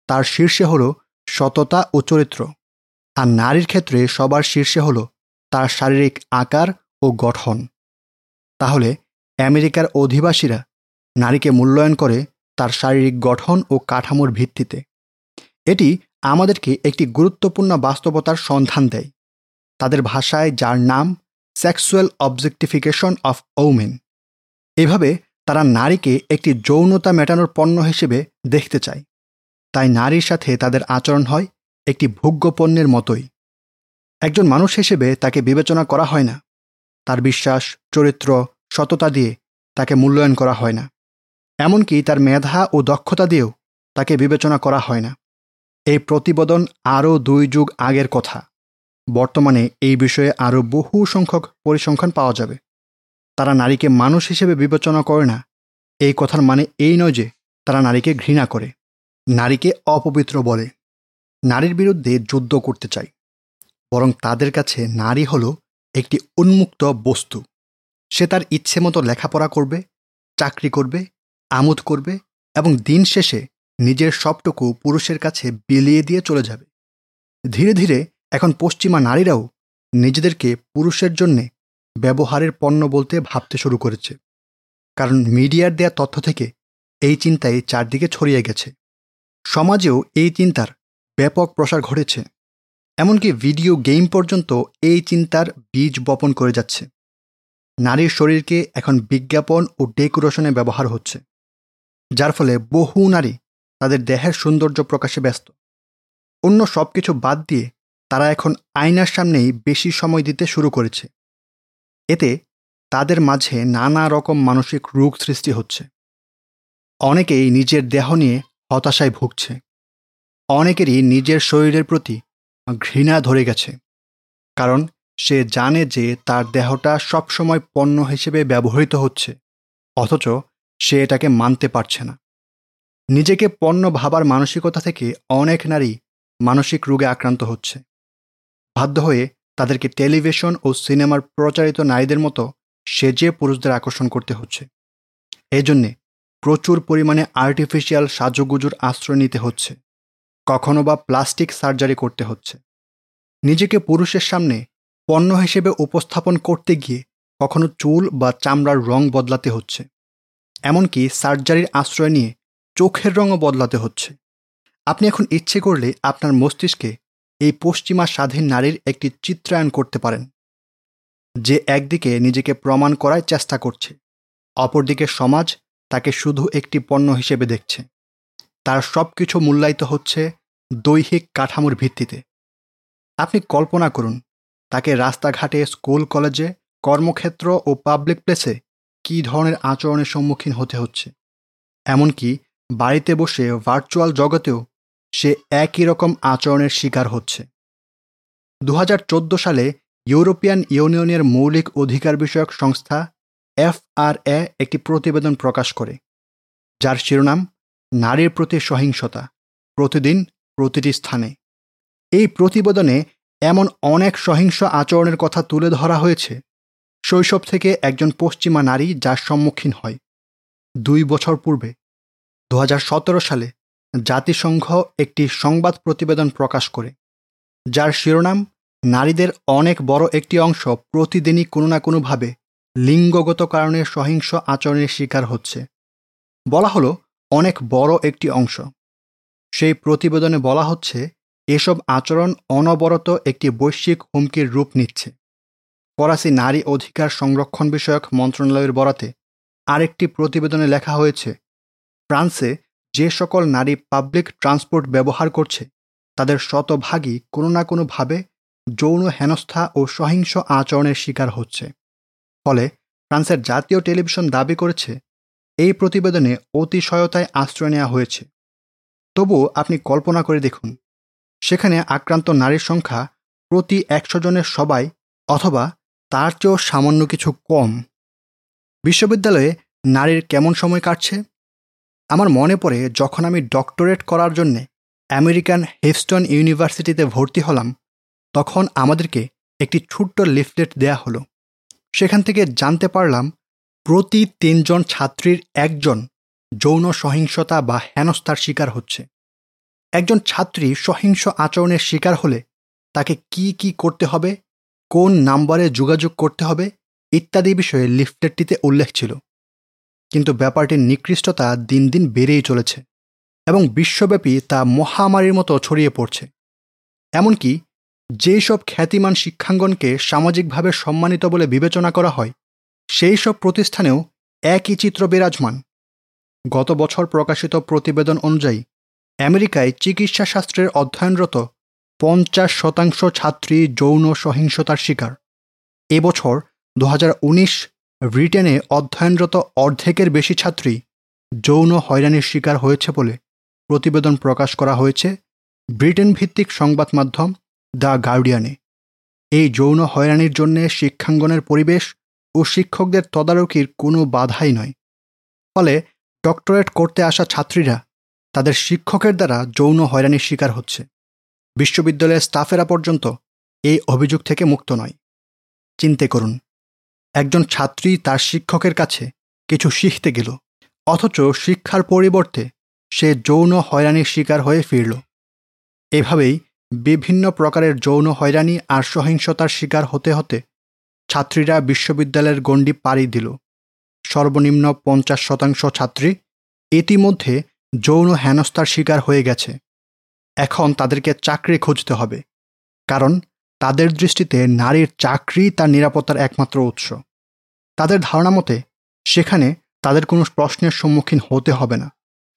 তার শীর্ষে হল সততা ও চরিত্র। আর নারীর ক্ষেত্রে সবার শীর্ষে হল তার শারীরিক আকার ও গঠন। তাহলে আমেরিকার অধিবাসীরা নারীকে মূল্যায়ন করে তার শারীরিক গঠন ও কাঠামোর ভিত্তিতে। এটি আমাদেরকে একটি গুরুত্বপূর্ণ বাস্তবতার সন্ধান দেয়। তাদের ভাষায় যার নাম সেক্সুয়াল অবজেক্টিফিকেশন অফ ওমেন এভাবে তারা নারীকে একটি যৌনতা মেটানোর পণ্য হিসেবে দেখতে চায়। তাই নারীর সাথে তাদের আচরণ হয় একটি ভোগ্য পণ্যের মতোই। একজন মানুষ হিসেবে তাকে বিবেচনা করা হয় না। তার বিশ্বাস, চরিত্র, সততা দিয়ে তাকে মূল্যায়ন করা হয় না। এমনকি তার মেধা ও দক্ষতা দিয়েও তাকে বিবেচনা করা হয় না। এই প্রতিবেদন আরও দুই যুগ আগের কথা। বর্তমানে এই বিষয়ে আরও বহু সংখ্যক পরিসংখ্যান পাওয়া যাবে। তারা নারীকে মানুষ হিসেবে বিবেচনা করে না। এই কথার মানে এই নয় যে তারা নারীকে ঘৃণা করে। নারীকে অপবিত্র বলে। নারীর বিরুদ্ধে যুদ্ধ করতে চায়। বরং তাদের কাছে নারী হলো একটি উন্মুক্ত বস্তু। সে তার ইচ্ছে মতো লেখাপড়া করবে, চাকরি করবে, আমোদ করবে এবং দিন শেষে নিজের সবটুকু পুরুষের কাছে বিলিয়ে দিয়ে চলে যাবে। ধীরে ধীরে এখন পশ্চিমা নারীরাও নিজেদেরকে পুরুষের জন্যে ব্যবহারের পণ্য বলতে ভাবতে শুরু করেছে। কারণ মিডিয়ার দেয়া তথ্য থেকে এই চিন্তায় চারদিকে ছড়িয়ে গেছে। সমাজেও এই চিন্তার ব্যাপক প্রসার ঘটেছে। এমনকি ভিডিও গেম পর্যন্ত এই চিন্তার বীজ বপন করে যাচ্ছে। নারীর শরীরকে এখন বিজ্ঞাপন ও ডেকোরেশনে ব্যবহার হচ্ছে। যার ফলে বহু নারী তাদের দেহের সৌন্দর্য প্রকাশে ব্যস্ত। অন্য সব কিছু বাদ দিয়ে তারা এখন আয়নার সামনেই বেশি সময় দিতে শুরু করেছে। এতে তাদের মাঝে নানা রকম মানসিক রোগ সৃষ্টি হচ্ছে। অনেকেই নিজের দেহ নিয়ে হতাশায় ভুগছে। অনেকেরই নিজের শরীরের প্রতি ঘৃণা ধরে গেছে। কারণ সে জানে যে তার দেহটা সবসময় পণ্য হিসেবে ব্যবহৃত হচ্ছে, অথচ সে এটাকে মানতে পারছে না। নিজেকে পণ্য ভাবার মানসিকতা থেকে অনেক নারী মানসিক রোগে আক্রান্ত হচ্ছে। বাধ্য হয়ে তাদেরকে টেলিভিশন ও সিনেমার প্রচারিত নারীদের মতো সেজে পুরুষদের আকর্ষণ করতে হচ্ছে। এই জন্যে প্রচুর পরিমাণে আর্টিফিশিয়াল সাজুগুজুর আশ্রয় নিতে হচ্ছে। কখনো বা প্লাস্টিক সার্জারি করতে হচ্ছে। নিজেকে পুরুষের সামনে পণ্য হিসেবে উপস্থাপন করতে গিয়ে কখনো চুল বা চামড়ার রং বদলাতে হচ্ছে। এমনকি সার্জারির আশ্রয় নিয়ে চোখের রঙও বদলাতে হচ্ছে। আপনি এখন ইচ্ছে করলে আপনার মস্তিষ্কে এই পশ্চিমা স্বাধীন নারীর একটি চিত্রায়ন করতে পারেন, যে একদিকে নিজেকে প্রমাণ করার চেষ্টা করছে, অপরদিকে সমাজ তাকে শুধু একটি পণ্য হিসেবে দেখছে। তার সব কিছু মূল্যায়িত হচ্ছে দৈহিক কাঠামোর ভিত্তিতে। আপনি কল্পনা করুন, তাকে রাস্তাঘাটে, স্কুল, কলেজে, কর্মক্ষেত্র ও পাবলিক প্লেসে কী ধরনের আচরণের সম্মুখীন হতে হচ্ছে। এমনকি বাড়িতে বসে ভার্চুয়াল জগতেও সে একই রকম আচরণের শিকার হচ্ছে। দু হাজার চোদ্দ সালে ইউরোপিয়ান ইউনিয়নের মৌলিক অধিকার বিষয়ক সংস্থা এফআরএ একটি প্রতিবেদন প্রকাশ করে, যার শিরোনাম, নারীর প্রতি সহিংসতা, প্রতিদিন প্রতিটি স্থানে। এই প্রতিবেদনে এমন অনেক সহিংস আচরণের কথা তুলে ধরা হয়েছে, শৈশব থেকে একজন পশ্চিমা নারী যার সম্মুখীন হয়। দুই বছর পূর্বে দু হাজার সতেরো সালে জাতিসংঘ একটি সংবাদ প্রতিবেদন প্রকাশ করে, যার শিরোনাম, নারীদের অনেক বড় একটি অংশ প্রতিদিনই কোনো না কোনোভাবে লিঙ্গগত কারণে সহিংস আচরণের শিকার হচ্ছে। বলা হলো, অনেক বড় একটি অংশ। সেই প্রতিবেদনে বলা হচ্ছে, এসব আচরণ অনবরত একটি বৈশ্বিক হুমকির রূপ নিচ্ছে। ফরাসি নারী অধিকার সংরক্ষণ বিষয়ক মন্ত্রণালয়ের বরাতে আরেকটি প্রতিবেদনে লেখা হয়েছে ফ্রান্সে যে সকল নারী পাবলিক ট্রান্সপোর্ট ব্যবহার করছে, তাদের শতভাগই কোনো না কোনোভাবে যৌন হেনস্থা ও সহিংস আচরণের শিকার হচ্ছে। ফলে ফ্রান্সের জাতীয় টেলিভিশন দাবি করেছে, এই প্রতিবেদনে অতিশয়তায় আশ্রয় নেওয়া হয়েছে। তবুও আপনি কল্পনা করে দেখুন, সেখানে আক্রান্ত নারীর সংখ্যা প্রতি একশো জনের সবাই অথবা তার চেয়েও সামান্য কিছু কম। বিশ্ববিদ্যালয়ে নারীর কেমন সময় কাটছে? আমার মনে পড়ে যখন আমি ডক্টরেট করার জন্যে আমেরিকান হেস্টন ইউনিভার্সিটিতে ভর্তি হলাম, তখন আমাদেরকে একটি ছোট্ট লিফলেট দেয়া হলো। সেখান থেকে জানতে পারলাম প্রতি তিনজন ছাত্রীর একজন যৌন সহিংসতা বা হেনস্থার শিকার হচ্ছে। একজন ছাত্রী সহিংস আচরণের শিকার হলে তাকে কি কি করতে হবে, কোন নাম্বারে যোগাযোগ করতে হবে ইত্যাদি বিষয়ে লিফলেটটিতে উল্লেখ ছিল। কিন্তু ব্যাপারটির নিকৃষ্টতা দিন দিন বেড়েই চলেছে এবং বিশ্বব্যাপী তা মহামারীর মতো ছড়িয়ে পড়ছে। এমনকি যেই সব খ্যাতিমান শিক্ষাঙ্গনকে সামাজিকভাবে সম্মানিত বলে বিবেচনা করা হয় সেই সব প্রতিষ্ঠানেও একই চিত্র বিরাজমান। গত বছর প্রকাশিত প্রতিবেদন অনুযায়ী, আমেরিকায় চিকিৎসাশাস্ত্রের অধ্যয়নরত পঞ্চাশ শতাংশ ছাত্রী যৌন সহিংসতার শিকার। এবছর দু হাজার উনিশ ব্রিটেনে অধ্যয়নরত অর্ধেকের বেশি ছাত্রী যৌন হয়রানির শিকার হয়েছে বলে প্রতিবেদন প্রকাশ করা হয়েছে ব্রিটেন ভিত্তিক সংবাদ মাধ্যম দ্য গার্ডিয়ানে। এই যৌন হয়রানির জন্য শিক্ষাঙ্গনের পরিবেশ ও শিক্ষকদের তদারকির কোনো বাধাই নয়। ফলে ডক্টরেট করতে আসা ছাত্রীরা তাদের শিক্ষকের দ্বারা যৌন হয়রানির শিকার হচ্ছে। বিশ্ববিদ্যালয়ের স্টাফেরা পর্যন্ত এই অভিযোগ থেকে মুক্ত নয়। চিন্তে করুন। একজন ছাত্রী তার শিক্ষকের কাছে কিছু শিখতে গেল, অথচ শিক্ষার পরিবর্তে সে যৌন হয়রানির শিকার হয়ে ফিরল। এভাবেই বিভিন্ন প্রকারের যৌন হয়রানি আর সহিংসতার শিকার হতে হতে ছাত্রীরা বিশ্ববিদ্যালয়ের গণ্ডি পাড়ি দিল। সর্বনিম্ন পঞ্চাশ শতাংশ ছাত্রী ইতিমধ্যে যৌন হেনস্থার শিকার হয়ে গেছে। এখন তাদেরকে চাকরি খুঁজতে হবে, কারণ তাদের দৃষ্টিতে নারীর চাকরি তার নিরাপত্তার একমাত্র উৎস। তাদের ধারণা মতে, সেখানে তাদের কোনো প্রশ্নের সম্মুখীন হতে হবে না।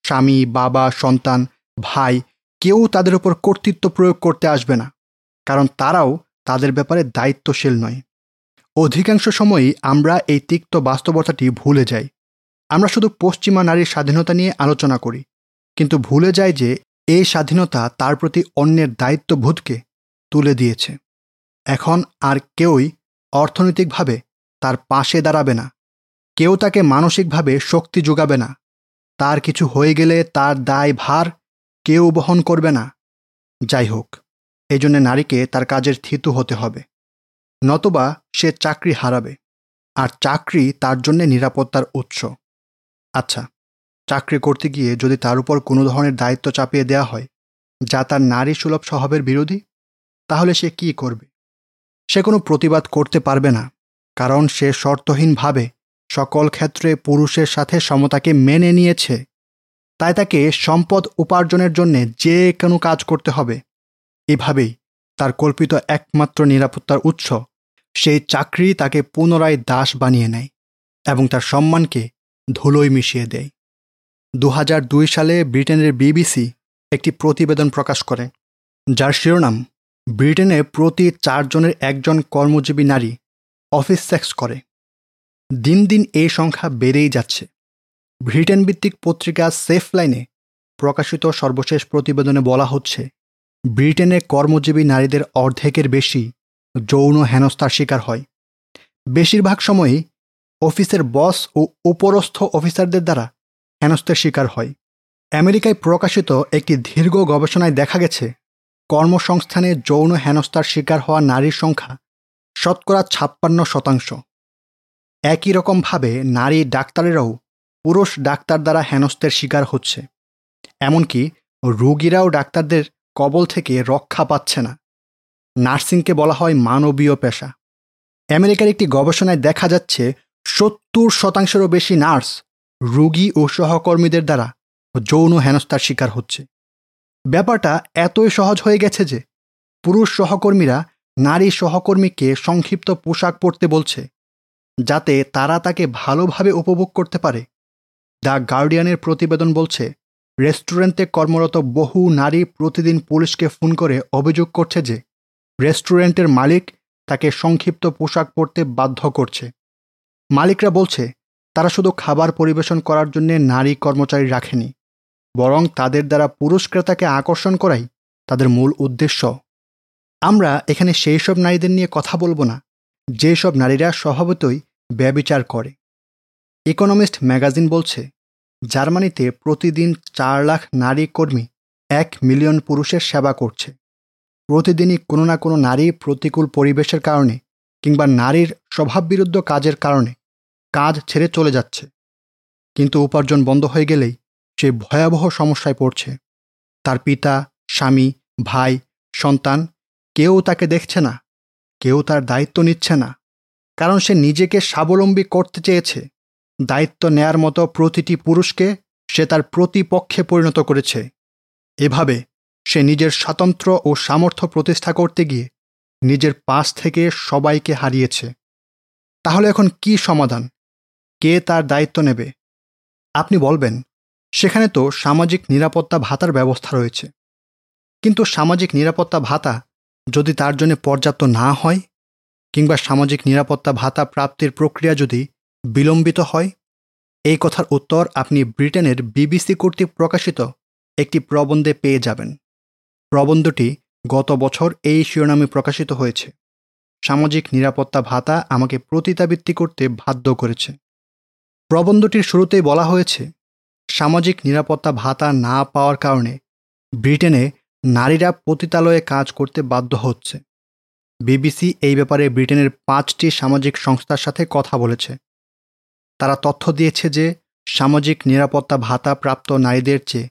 স্বামী, বাবা, সন্তান, ভাই, কেউ তাদের উপর কর্তৃত্ব প্রয়োগ করতে আসবে না, কারণ তারাও তাদের ব্যাপারে দায়িত্বশীল নয়। অধিকাংশ সময়ই আমরা এই তিক্ত বাস্তবতাটি ভুলে যাই। আমরা শুধু পশ্চিমা নারীর স্বাধীনতা নিয়ে আলোচনা করি, কিন্তু ভুলে যাই যে এই স্বাধীনতা তার প্রতি অন্যের দায়িত্ববোধকে তুলে দিয়েছে। এখন আর কেউই অর্থনৈতিকভাবে তার পাশে দাঁড়াবে না। কেউ তাকে মানসিকভাবে শক্তি যোগাবে না। তার কিছু হয়ে গেলে তার দায় ভার কেউ বহন করবে না। যাই হোক এই জন্য নারীকে তার কাজের থিতু হতে হবে। নতবা সে চাকরি হারাবে, আর চাকরি তার জন্য নিরাপত্তার উৎস। আচ্ছা চাকরি করতে গিয়ে যদি তার উপর কোনো ধরনের দায়িত্ব চাপিয়ে দেওয়া হয়, যা তার নারী সুলভ স্বভাবের বিরোধী, তাহলে সে কি করবে? সে কোনো প্রতিবাদ করতে পারবে না, কারণ সে শর্তহীনভাবে সকল ক্ষেত্রে পুরুষের সাথে সমতাকে মেনে নিয়েছে। তাই তাকে সম্পদ উপার্জনের জন্যে যে কোনো কাজ করতে হবে। এভাবেই তার কল্পিত একমাত্র নিরাপত্তার উৎস, সেই চাকরি তাকে পুনরায় দাস বানিয়ে নেয় এবং তার সম্মানকে ধুলোয় মিশিয়ে দেয়। দু হাজার দুই সালে ব্রিটেনের বিবিসি একটি প্রতিবেদন প্রকাশ করে, যার শিরোনাম ব্রিটেনে প্রতি চারজনের একজন কর্মজীবী নারী অফিস সেক্স করে। দিন দিন এই সংখ্যা বেড়েই যাচ্ছে। ব্রিটেন ভিত্তিক পত্রিকা সেফ লাইনে প্রকাশিত সর্বশেষ প্রতিবেদনে বলা হচ্ছে, ব্রিটেনে কর্মজীবী নারীদের অর্ধেকের বেশি যৌন হেনস্থার শিকার হয়। বেশিরভাগ সময়ই অফিসের বস ও উপরস্থ অফিসারদের দ্বারা হেনস্থার শিকার হয়। আমেরিকায় প্রকাশিত একটি দীর্ঘ গবেষণায় দেখা গেছে কর্মসংস্থানে যৌন হেনস্থার শিকার হওয়া নারীর সংখ্যা শতকরা ছাপ্পান্ন শতাংশ। একই রকমভাবে নারী ডাক্তারেরাও পুরুষ ডাক্তার দ্বারা হেনস্তের শিকার হচ্ছে। এমনকি রোগীরাও ডাক্তারদের কবল থেকে রক্ষা পাচ্ছে না। নার্সিংকে বলা হয় মানবীয় পেশা। আমেরিকার একটি গবেষণায় দেখা যাচ্ছে, সত্তর শতাংশেরও বেশি নার্স রোগী ও সহকর্মীদের দ্বারা যৌন হেনস্থার শিকার হচ্ছে। ব্যাপারটা এতই সহজ হয়ে গেছে যে পুরুষ সহকর্মীরা নারী সহকর্মীকে সংক্ষিপ্ত পোশাক পরতে বলছে, যাতে তারা তাকে ভালোভাবে উপভোগ করতে পারে। দ্য গার্ডিয়ানের প্রতিবেদন বলছে, রেস্টুরেন্টে কর্মরত বহু নারী প্রতিদিন পুলিশকে ফোন করে অভিযোগ করছে যে রেস্টুরেন্টের মালিক তাকে সংক্ষিপ্ত পোশাক পরতে বাধ্য করছে। মালিকরা বলছে, তারা শুধু খাবার পরিবেশন করার জন্য নারী কর্মচারী রাখেনি। বরং তাদের দ্বারা পুরুষ ক্রেতাকে আকর্ষণ করাই তাদের মূল উদ্দেশ্য। আমরা এখানে সেই সব নারীদের নিয়ে কথা বলব না, যেসব নারীরা স্বভাবতই ব্যবিচার করে। ইকোনমিস্ট ম্যাগাজিন বলছে, জার্মানিতে প্রতিদিন চার লাখ নারী কর্মী এক মিলিয়ন পুরুষের সেবা করছে। প্রতিদিনই কোনো না কোনো নারী প্রতিকূল পরিবেশের কারণে কিংবা নারীর স্বভাববিরুদ্ধ কাজের কারণে কাজ ছেড়ে চলে যাচ্ছে। কিন্তু উপার্জন বন্ধ হয়ে গেলেই সে ভয়াবহ সমস্যায় পড়ছে। তার পিতা, স্বামী, ভাই, সন্তান কেউ তাকে দেখছে না, কেউ তার দায়িত্ব নিচ্ছে না, কারণ সে নিজেকে স্বাবলম্বী করতে চেয়েছে। দায়িত্ব নেয়ার মতো প্রতিটি পুরুষকে সে তার প্রতিপক্ষে পরিণত করেছে। এভাবে সে নিজের স্বাতন্ত্র্য ও সামর্থ্য প্রতিষ্ঠা করতে গিয়ে নিজের পাশ থেকে সবাইকে হারিয়েছে। তাহলে এখন কি সমাধান? কে তার দায়িত্ব নেবে? আপনি বলবেন সেখানে তো সামাজিক নিরাপত্তা ভাতার ব্যবস্থা রয়েছে। কিন্তু সামাজিক নিরাপত্তা ভাতা যদি তার জন্য পর্যাপ্ত না হয়, কিংবা সামাজিক নিরাপত্তা ভাতা প্রাপ্তির প্রক্রিয়া যদি বিলম্বিত হয়, এই কথার উত্তর আপনি ব্রিটেনের বিবিসি কর্তৃক প্রকাশিত একটি প্রবন্ধে পেয়ে যাবেন। প্রবন্ধটি গত বছর এই শিরোনামে প্রকাশিত হয়েছে। সামাজিক নিরাপত্তা ভাতা আমাকে প্রতিতাবৃত্তি করতে বাধ্য করেছে। প্রবন্ধটির শুরুতেই বলা হয়েছে সামাজিক নিরাপত্তা ভাতা না পাওয়ার কারণে ব্রিটেনে নারীরা পতিতালয়ে কাজ করতে বাধ্য হচ্ছে। বিবিসি এই ব্যাপারে ব্রিটেনের পাঁচটি সামাজিক সংস্থার সাথে কথা বলেছে। তারা তথ্য দিয়েছে যে সামাজিক নিরাপত্তা ভাতা প্রাপ্ত নারীদের চেয়ে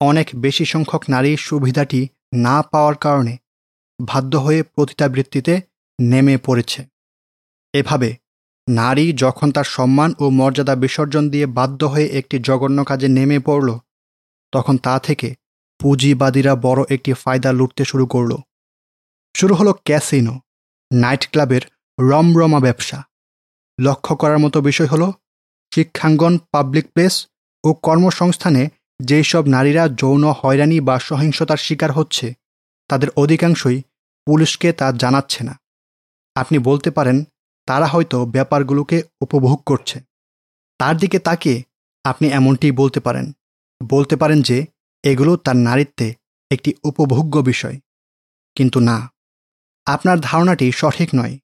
অনেক বেশি সংখ্যক নারী সুবিধাটি না পাওয়ার কারণে বাধ্য হয়ে প্রতিতাবৃত্তিতে নেমে পড়েছে। এভাবে নারী যখন তার সম্মান ও মর্যাদা বিসর্জন দিয়ে বাধ্য হয়ে একটি জঘন্য কাজে নেমে পড়ল, তখন তা থেকে পুঁজিবাদীরা বড় একটি ফায়দা লুটতে শুরু করল। শুরু হলো ক্যাসিনো, নাইট ক্লাবের রমরমা ব্যবসা। লক্ষ্য করার মতো বিষয় হলো, শিক্ষাঙ্গন, পাবলিক প্লেস ও কর্মসংস্থানে যেই সব নারীরা যৌন হয়রানি বা সহিংসতার শিকার হচ্ছে, তাদের অধিকাংশই পুলিশকে তা জানাচ্ছে না। আপনি বলতে পারেন তারা হয়তো ব্যাপারগুলোকে উপভোগ করছে। তার দিকে তাকে আপনি এমনটিই বলতে পারেন। বলতে পারেন যে, এগুলো তার নারীত্বে একটি উপভোগ্য বিষয়। কিন্তু না, আপনার ধারণাটি সঠিক নয়,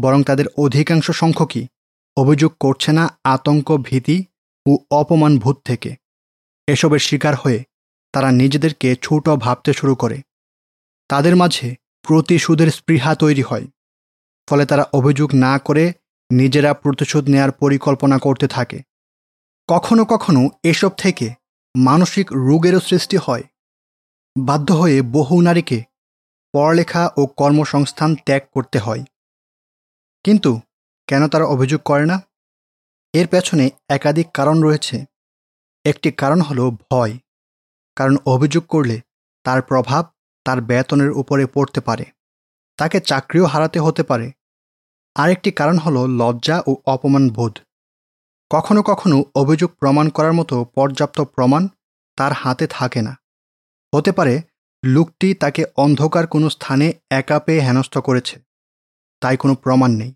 বরং তাদের অধিকাংশ সংখ্যকই অভিযোগ করছে না আতঙ্ক, ভীতি ও অপমান ভূত থেকে। এসবের শিকার হয়ে তারা নিজেদেরকে ছোট ভাবতে শুরু করে। তাদের মাঝে প্রতিশোধের স্পৃহা তৈরি হয়। ফলে তারা অভিযোগ না করে নিজেরা প্রতিশোধ নেয়ার পরিকল্পনা করতে থাকে। কখনো কখনো এসব থেকে মানসিক রোগেরও সৃষ্টি হয়। বাধ্য হয়ে বহু নারীকে পড়ালেখা ও কর্মসংস্থান ত্যাগ করতে হয়। কিন্তু কেন তারা অভিযোগ করে না? এর পেছনে একাধিক কারণ রয়েছে। একটি কারণ হলো ভয়। কারণ অভিযোগ করলে তার প্রভাব তার বেতনের উপরে পড়তে পারে। তাকে চাকরিও হারাতে হতে পারে। আরেকটি কারণ হলো লজ্জা ও অপমান বোধ। কখনো কখনো অভিযোগ প্রমাণ করার মতো পর্যাপ্ত প্রমাণ তার হাতে থাকে না। হতে পারে লোকটি তাকে অন্ধকার কোনো স্থানে একা পেয়ে হেনস্থ করেছে। তাই কোনো প্রমাণ নেই।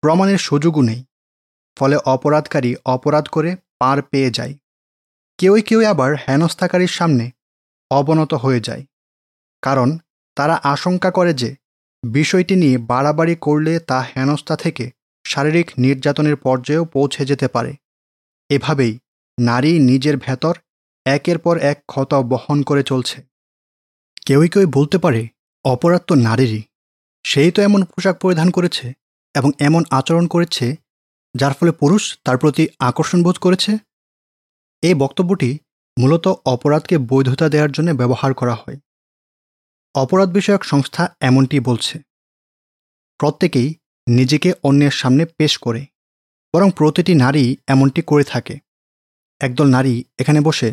প্রমাণের সুযোগও নেই। ফলে অপরাধকারী অপরাধ করে পার পেয়ে যায়। কেউই কেউ আবার হেনস্থাকারীর সামনে অবনত হয়ে যায়। কারণ তারা আশঙ্কা করে যে বিষয়টি নিয়ে বাড়াবাড়ি করলে তা হেনস্থা থেকে শারীরিক নির্যাতনের পর্যায়েও পৌঁছে যেতে পারে। এভাবেই নারী নিজের ভেতর একের পর এক ক্ষত বহন করে চলছে। কেউই কেউ বলতে পারে, অপরাধ তো নারীরই। সেই তো এমন পোশাক পরিধান করেছে এবং এমন আচরণ করেছে যার ফলে পুরুষ তার প্রতি আকর্ষণ বোধ করেছে। এই বক্তব্যটি মূলত অপরাধকে বৈধতা দেওয়ার জন্য ব্যবহার করা হয়। অপরাধ বিষয়ক সংস্থা এমনটি বলছে। প্রত্যেকেই নিজেকে অন্যের সামনে পেশ করে, বরং প্রতিটি নারী এমনটি করে থাকে। একদল নারী এখানে বসে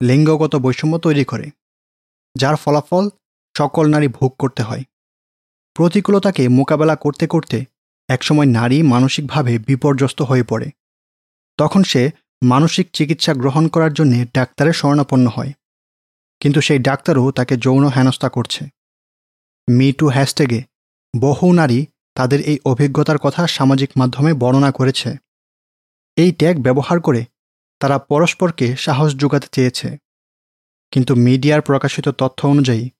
লিঙ্গগত বৈষম্য তৈরি করে, যার ফলাফল সকল নারী ভোগ করতে হয়। প্রতিকূলতাকে মোকাবেলা করতে করতে একসময় নারী মানসিকভাবে বিপর্যস্ত হয়ে পড়ে। তখন সে মানসিক চিকিৎসা গ্রহণ করার জন্যে ডাক্তারের শরণাপন্ন হয়। কিন্তু সেই ডাক্তারও তাকে যৌন হেনস্থা করছে। মি টু হ্যাশট্যাগে বহু নারী তাদের এই অভিজ্ঞতার কথা সামাজিক মাধ্যমে বর্ণনা করেছে। এই ট্যাগ ব্যবহার করে তারা পরস্পরকে সাহস যোগাতে চেয়েছে। কিন্তু মিডিয়ার প্রকাশিত তথ্য অনুযায়ী,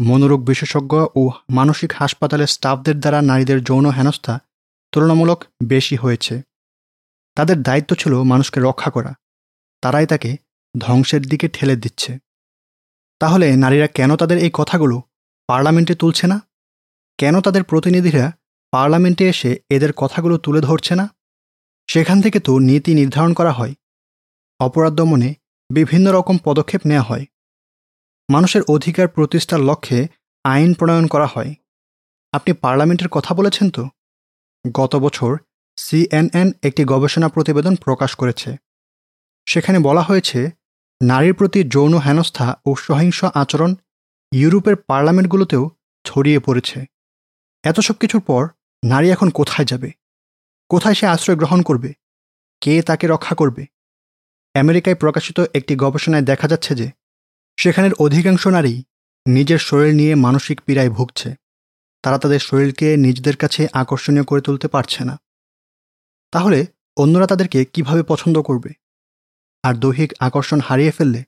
মনোরোগ বিশেষজ্ঞ ও মানসিক হাসপাতালের স্টাফদের দ্বারা নারীদের যৌন হেনস্থা তুলনামূলক বেশি হয়েছে। তাদের দায়িত্ব ছিল মানুষকে রক্ষা করা। তারাই তাকে ধ্বংসের দিকে ঠেলে দিচ্ছে। তাহলে নারীরা কেন তাদের এই কথাগুলো পার্লামেন্টে তুলছে না? কেন তাদের প্রতিনিধিরা পার্লামেন্টে এসে এদের কথাগুলো তুলে ধরছে না? সেখান থেকে তো নীতি নির্ধারণ করা হয়। অপরাধ দমনে বিভিন্ন রকম পদক্ষেপ নেওয়া হয়। মানুষের অধিকার প্রতিষ্ঠার লক্ষ্যে আইন প্রণয়ন করা হয়। আপনি পার্লামেন্টের কথা বলেছেন তো? গত বছর সিএনএন একটি গবেষণা প্রতিবেদন প্রকাশ করেছে। সেখানে বলা হয়েছে নারীর প্রতি যৌন হেনস্থা ও সহিংস আচরণ ইউরোপের পার্লামেন্টগুলোতেও ছড়িয়ে পড়েছে। এত সব কিছুর পর নারী এখন কোথায় যাবে? কোথায় সে আশ্রয় গ্রহণ করবে? কে তাকে রক্ষা করবে? আমেরিকায় প্রকাশিত একটি গবেষণায় দেখা যাচ্ছে যে, সেখানের অধিকাংশ নারী নিজের শরীর নিয়ে মানসিক পীড়ায় ভুগছে। তারা তাদের শরীরকে নিজেদের কাছে আকর্ষণীয় করে তুলতে পারছে না। তাহলে অন্যরা তাদেরকে কীভাবে পছন্দ করবে? আর দৈহিক আকর্ষণ হারিয়ে ফেললে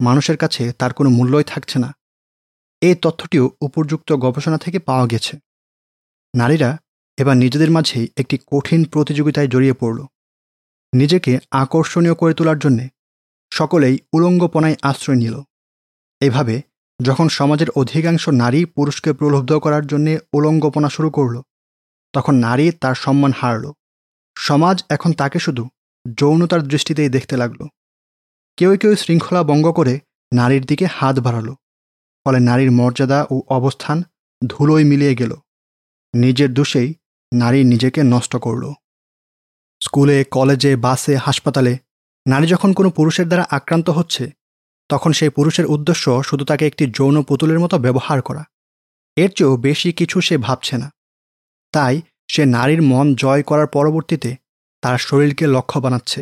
মানুষের কাছে তার কোনো মূল্যই থাকছে না। এই তথ্যটিও উপযুক্ত গবেষণা থেকে পাওয়া গেছে। নারীরা এবার নিজেদের মাঝেই একটি কঠিন প্রতিযোগিতায় জড়িয়ে পড়ল। নিজেকে আকর্ষণীয় করে তোলার জন্যে সকলেই উলঙ্গপনায় আশ্রয় নিল। এভাবে যখন সমাজের অধিকাংশ নারী পুরুষকে প্রলুব্ধ করার জন্যে উলঙ্গপনা শুরু করল, তখন নারী তার সম্মান হারল। সমাজ এখন তাকে শুধু যৌনতার দৃষ্টিতেই দেখতে লাগল। কেউ কেউ শৃঙ্খলা ভঙ্গ করে নারীর দিকে হাত বাড়ালো, ফলে নারীর মর্যাদা ও অবস্থান ধুলোয় মিলিয়ে গেল। নিজের দোষেই নারী নিজেকে নষ্ট করল। স্কুলে, কলেজে, বাসে, হাসপাতালে নারী যখন কোনো পুরুষের দ্বারা আক্রান্ত হচ্ছে, তখন সেই পুরুষের উদ্দেশ্য শুধু তাকে একটি যৌন পুতুলের মতো ব্যবহার করা। এর চেয়েও বেশি কিছু সে ভাবছে না। তাই সে নারীর মন জয় করার পরবর্তীতে তার শরীরকে লক্ষ্য বানাচ্ছে।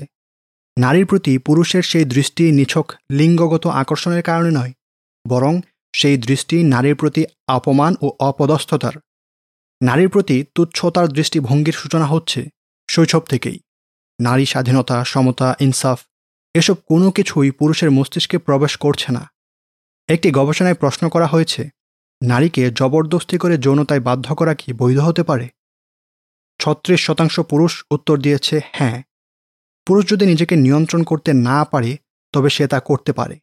নারীর প্রতি পুরুষের সেই দৃষ্টি নিছক লিঙ্গগত আকর্ষণের কারণে নয়, বরং সেই দৃষ্টি নারীর প্রতি অপমান ও অপদস্থতার। নারীর প্রতি তুচ্ছতার দৃষ্টিভঙ্গির সূচনা হচ্ছে শৈশব থেকেই। নারী স্বাধীনতা, সমতা, ইনসাফ, এসব কোনো কিছুই পুরুষের মস্তিষ্কে প্রবেশ করছে না। একটি গবেষণায় প্রশ্ন করা হয়েছে, নারীকে জবরদস্তি করে যৌনতায় বাধ্য করা কি বৈধ হতে পারে? ছত্রিশ শতাংশ পুরুষ উত্তর দিয়েছে হ্যাঁ পুরুষ যদি নিজেকে নিয়ন্ত্রণ করতে না পারে, তবে সে তা করতে পারে।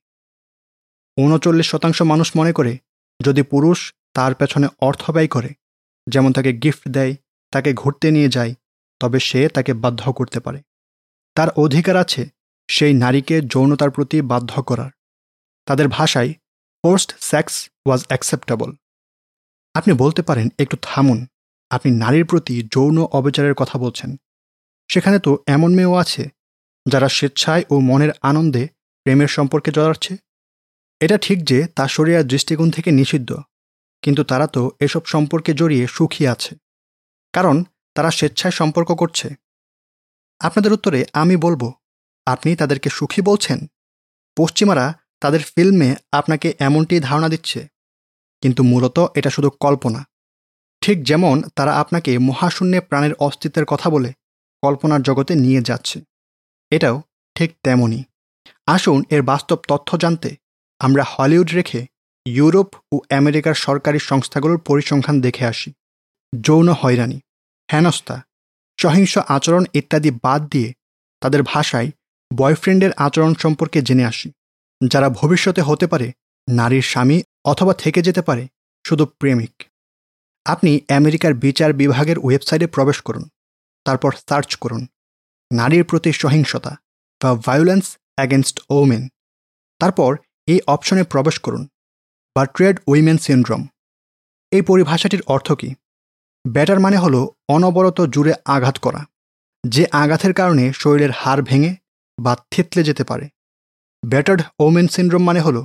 উনচল্লিশ শতাংশ মানুষ মনে করে, যদি পুরুষ তার পেছনে অর্থ ব্যয় করে, যেমন তাকে গিফট দেয়, তাকে ঘুরতে নিয়ে যায়, তবে সে তাকে বাধ্য করতে পারে। তার অধিকার আছে সেই নারীকে যৌনতার প্রতি বাধ্য করার। তাদের ভাষায় ফোর্সড সেক্স ওয়াজ অ্যাকসেপ্টেবল আপনি বলতে পারেন, একটু থামুন, আপনি নারীর প্রতি যৌন অবিচারের কথা বলছেন। সেখানে তো এমন মেয়েও আছে, যারা স্বেচ্ছায় ও মনের আনন্দে প্রেমের সম্পর্কে জড়াচ্ছে। এটা ঠিক যে তা শরিয়ার দৃষ্টিকোণ থেকে নিষিদ্ধ, কিন্তু তারা তো এসব সম্পর্কে জড়িয়ে সুখী আছে, কারণ তারা স্বেচ্ছায় সম্পর্ক করছে। আপনাদের উত্তরে আমি বলব, আপনি তাদেরকে সুখী বলছেন? পশ্চিমারা তাদের ফিল্মে আপনাকে এমনটি ধারণা দিচ্ছে, কিন্তু মূলত এটা শুধু কল্পনা। ঠিক যেমন তারা আপনাকে মহাশূন্যে প্রাণের অস্তিত্বের কথা বলে কল্পনার জগতে নিয়ে যাচ্ছে। এটাও ঠিক তেমনই। আসুন এর বাস্তব তথ্য জানতে আমরা হলিউড রেখে ইউরোপ ও আমেরিকার সরকারি সংস্থাগুলোর পরিসংখ্যান দেখে আসি। যৌন হয়রানি, হেনস্থা, সহিংস আচরণ ইত্যাদি বাদ দিয়ে তাদের ভাষায় বয়ফ্রেন্ডের আচরণ সম্পর্কে জেনে আসি, যারা ভবিষ্যতে হতে পারে নারীর স্বামী অথবা থেকে যেতে পারে শুধু প্রেমিক। আপনি আমেরিকার বিচার বিভাগের ওয়েবসাইটে প্রবেশ করুন। তারপর সার্চ করুন। নারীর প্রতি সহিংসতা, বা ভায়োলেন্স অ্যাগেনস্ট ওমেন তারপর এই অপশনে প্রবেশ করুন বা ট্রেড উইমেন সিন্ড্রোম এই পরিভাষাটির অর্থ কী? ব্যাটার মানে হলো অনবরত জুড়ে আঘাত করা, যে আঘাতের কারণে শরীরের হাড় ভেঙে বা থেতলে যেতে পারে। ব্যাটার্ড ওমেন সিন্ড্রোম মানে হলো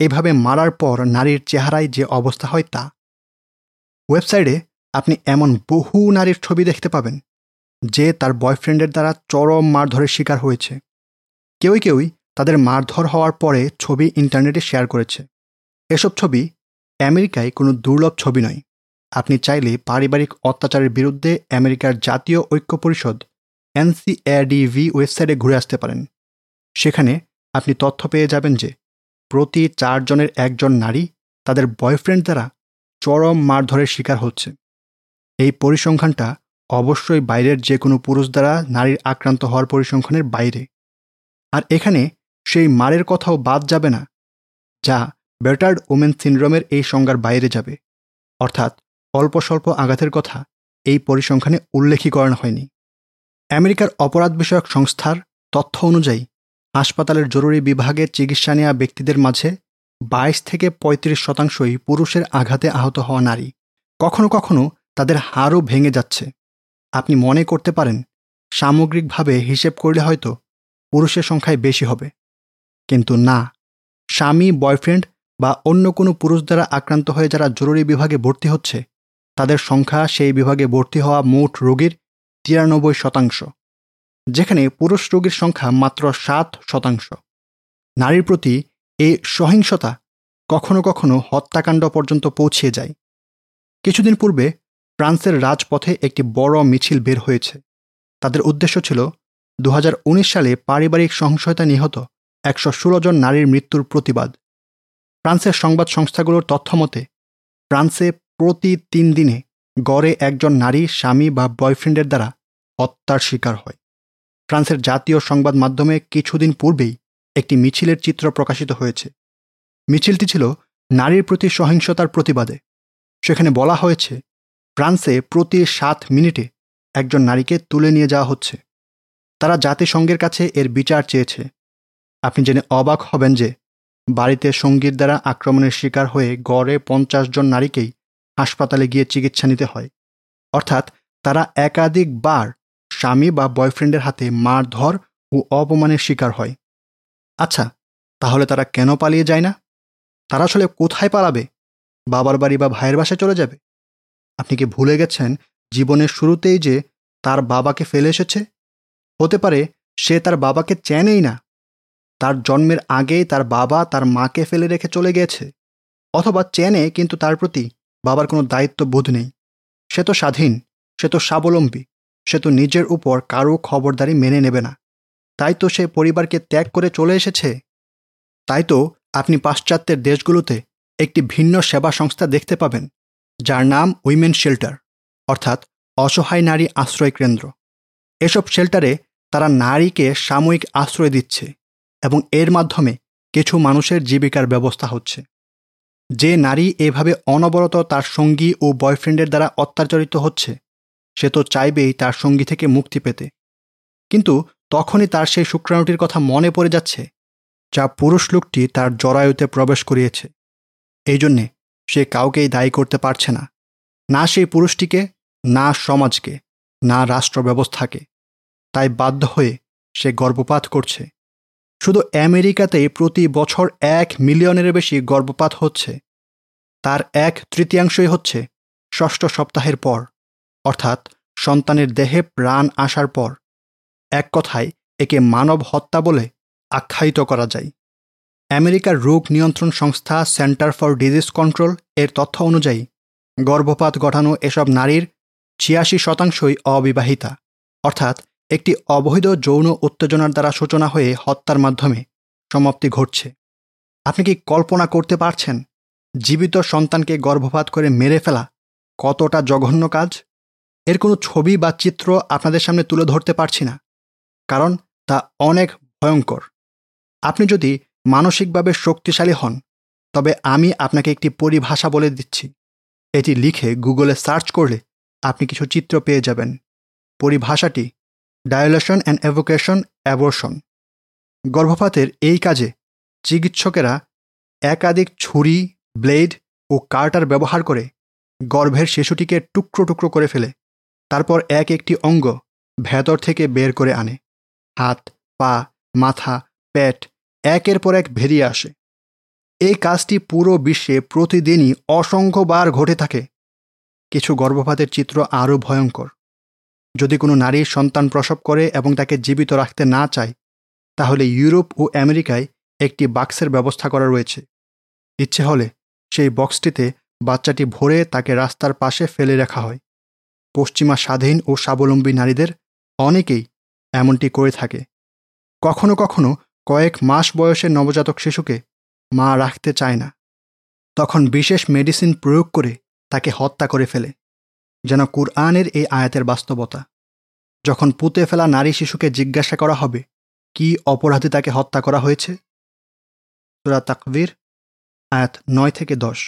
এভাবে মারার পর নারীর চেহারায় যে অবস্থা হয় তা। ওয়েবসাইটে আপনি এমন বহু নারীর ছবি দেখতে পাবেন। যে তার বয়ফ্রেন্ডের দ্বারা চরম মারধরের শিকার হয়েছে। কেউই কেউই তাদের মারধর হওয়ার পরে ছবি ইন্টারনেটে শেয়ার করেছে। এসব ছবি আমেরিকায় কোনো দুর্লভ ছবি নয়। আপনি চাইলে পারিবারিক অত্যাচারের বিরুদ্ধে আমেরিকার জাতীয় ঐক্য পরিষদ এনসিএডিভি ওয়েবসাইটে ঘুরে আসতে পারেন। সেখানে আপনি তথ্য পেয়ে যাবেন যে প্রতি চারজনের একজন নারী তাদের বয়ফ্রেন্ড দ্বারা চরম মারধরের শিকার হচ্ছে। এই পরিসংখ্যানটা অবশ্যই বাইরের যে কোনো পুরুষ দ্বারা নারীর আক্রান্ত হওয়ার পরিসংখ্যানের বাইরে। আর এখানে সেই মারের কথাও বাদ যাবে না, যা বেটার্ড ওমেন সিন্ড্রোমের এই সংজ্ঞার বাইরে যাবে। অর্থাৎ অল্প স্বল্প আঘাতের কথা এই পরিসংখ্যানে উল্লেখই করানো হয়নি। আমেরিকার অপরাধ বিষয়ক সংস্থার তথ্য অনুযায়ী হাসপাতালের জরুরি বিভাগে চিকিৎসা নেওয়া ব্যক্তিদের মাঝে বাইশ থেকে ৩৫ শতাংশই পুরুষের আঘাতে আহত হওয়া নারী। কখনো কখনো তাদের হাড়ও ভেঙে যাচ্ছে। আপনি মনে করতে পারেন, সামগ্রিকভাবে হিসেব করলে হয়তো পুরুষের সংখ্যায় বেশি হবে। কিন্তু না, স্বামী, বয়ফ্রেন্ড বা অন্য কোনো পুরুষ দ্বারা আক্রান্ত হয়ে যারা জরুরি বিভাগে ভর্তি হচ্ছে, তাদের সংখ্যা সেই বিভাগে ভর্তি হওয়া মোট রোগীর তিরানব্বই শতাংশ, যেখানে পুরুষ রোগীর সংখ্যা মাত্র সাত শতাংশ। নারীর প্রতি এই সহিংসতা কখনো কখনো হত্যাকাণ্ড পর্যন্ত পৌঁছিয়ে যায়। কিছুদিন পূর্বে ফ্রান্সের রাজপথে একটি বড় মিছিল বের হয়েছে। তাদের উদ্দেশ্য ছিল দু হাজার উনিশ সালে পারিবারিক সহিংসতা নিহত একশো ষোলো জন নারীর মৃত্যুর প্রতিবাদ। ফ্রান্সের সংবাদ সংস্থাগুলোর তথ্যমতে ফ্রান্সে প্রতি তিন দিনে গড়ে একজন নারী স্বামী বা বয়ফ্রেন্ডের দ্বারা হত্যার শিকার হয়। ফ্রান্সের জাতীয় সংবাদ মাধ্যমে কিছুদিন পূর্বেই একটি মিছিলের চিত্র প্রকাশিত হয়েছে। মিছিলটি ছিল নারীর প্রতি সহিংসতার প্রতিবাদে। সেখানে বলা হয়েছে ফ্রান্সে প্রতি সাত মিনিটে একজন নারীকে তুলে নিয়ে যাওয়া হচ্ছে। তারা জাতিসংঘের কাছে এর বিচার চেয়েছে। আপনি জেনে অবাক হবেন যে বাড়িতে সঙ্গীর দ্বারা আক্রমণের শিকার হয়ে গড়ে পঞ্চাশ জন নারীকেই হাসপাতালে গিয়ে চিকিৎসা নিতে হয়। অর্থাৎ তারা একাধিকবার স্বামী বা বয়ফ্রেন্ডের হাতে মারধর ও অপমানের শিকার হয়। আচ্ছা তাহলে তারা কেন পালিয়ে যায় না? তারা আসলে কোথায় পালাবে? বাবার বাড়ি বা ভাইয়ের বাসায় চলে যাবে? আপনি কি ভুলে গেছেন জীবনের শুরুতেই যে তার বাবাকে ফেলে এসেছে? হতে পারে সে তার বাবাকে চেনেই না। তার জন্মের আগেই তার বাবা তার মাকে ফেলে রেখে চলে গেছে। অথবা চেনে কিন্তু তার প্রতি বাবার কোনো দায়িত্ব বোধ নেই। সে তো স্বাধীন, সে তো স্বাবলম্বী, সে তো নিজের উপর কারও খবরদারি মেনে নেবে না। তাই তো সে পরিবারকে ত্যাগ করে চলে এসেছে। তাই তো আপনি পাশ্চাত্যের দেশগুলোতে একটি ভিন্ন সেবা সংস্থা দেখতে পাবেন। যার নাম উইমেন শেল্টার, অর্থাৎ অসহায় নারী আশ্রয় কেন্দ্র। এসব শেল্টারে তারা নারীকে সাময়িক আশ্রয় দিচ্ছে এবং এর মাধ্যমে কিছু মানুষের জীবিকার ব্যবস্থা হচ্ছে। যে নারী এভাবে অনবরত তার সঙ্গী ও বয়ফ্রেন্ডের দ্বারা অত্যাচারিত হচ্ছে, সে তো চাইবেই তার সঙ্গী থেকে মুক্তি পেতে। কিন্তু তখনই তার সেই শুক্রাণুটির কথা মনে পড়ে যাচ্ছে, যা পুরুষ লোকটি তার জরায়ুতে প্রবেশ করিয়েছে। এই জন্যে সে কাউকেই দায়ী করতে পারছে না। না সেই পুরুষটিকে, না সমাজকে, না রাষ্ট্র ব্যবস্থাকে তাই বাধ্য হয়ে সে গর্ভপাত করছে। শুধু আমেরিকাতেই প্রতি বছর এক মিলিয়নের বেশি গর্ভপাত হচ্ছে। তার এক তৃতীয়াংশই হচ্ছে ষষ্ঠ সপ্তাহের পর, অর্থাৎ সন্তানের দেহে প্রাণ আসার পর। এক কথায়, একে মানব হত্যা বলে আখ্যায়িত করা যায়। আমেরিকার রোগ নিয়ন্ত্রণ সংস্থা সেন্টার ফর ডিজিজ কন্ট্রোল এর তথ্য অনুযায়ী, গর্ভপাত ঘটানো এসব নারীর ছিয়াশি শতাংশই অবিবাহিতা, অর্থাৎ একটি অবৈধ যৌন উত্তেজনার দ্বারা সূচনা হয়ে হত্যার মাধ্যমে সমাপ্তি ঘটছে। আপনি কি কল্পনা করতে পারছেন, জীবিত সন্তানকে গর্ভপাত করে মেরে ফেলা কতটা জঘন্য কাজ? এর কোনো ছবি বা চিত্র আপনাদের সামনে তুলে ধরতে পারছি না, কারণ তা অনেক ভয়ঙ্কর। আপনি যদি মানসিকভাবে শক্তিশালী হন। তবে আমি আপনাকে একটি পরিভাষা বলে দিচ্ছি। এটি লিখে গুগলে সার্চ করলে আপনি কিছু চিত্র পেয়ে যাবেন। পরিভাষাটি ডায়োলেশন অ্যান্ড অ্যাভোকেশন অ্যাবর্শন। গর্ভপাতের এই কাজে চিকিৎসকেরা একাধিক ছুরি, ব্লেড ও কার্টার ব্যবহার করে গর্ভের শিশুটিকে টুকরো টুকরো করে ফেলে। তারপর এক একটি অঙ্গ ভেতর থেকে বের করে আনে। হাত, পা, মাথা, পেট একের পর এক বেরিয়ে আসে। এই কাজটি পুরো বিশ্বে প্রতিদিনই অসংখ্যবার ঘটে থাকে। কিছু গর্ভপাতের চিত্র আরও ভয়ঙ্কর। যদি কোনো নারী সন্তান প্রসব করে এবং তাকে জীবিত রাখতে না চায়, তাহলে ইউরোপ ও আমেরিকায় একটি বাক্সের ব্যবস্থা করা রয়েছে। ইচ্ছে হলে সেই বক্সটিতে বাচ্চাটি ভরে তাকে রাস্তার পাশে ফেলে রাখা হয়। পশ্চিমা স্বাধীন ও স্বাবলম্বী নারীদের অনেকেই এমনটি করে থাকে। কখনো কখনো কয়েক মাস বয়সের নবজাতক শিশুকে মা রাখতে চায় না। তখন বিশেষ মেডিসিন প্রয়োগ করে তাকে হত্যা করে ফেলে, যেন কুরআনের এই আয়াতের বাস্তবতা। যখন পুঁতে ফেলা নারী শিশুকে জিজ্ঞাসা করা হবে, কি অপরাধে তাকে হত্যা করা হয়েছে? সুরা তাকবির, আয়াত নয় থেকে দশ।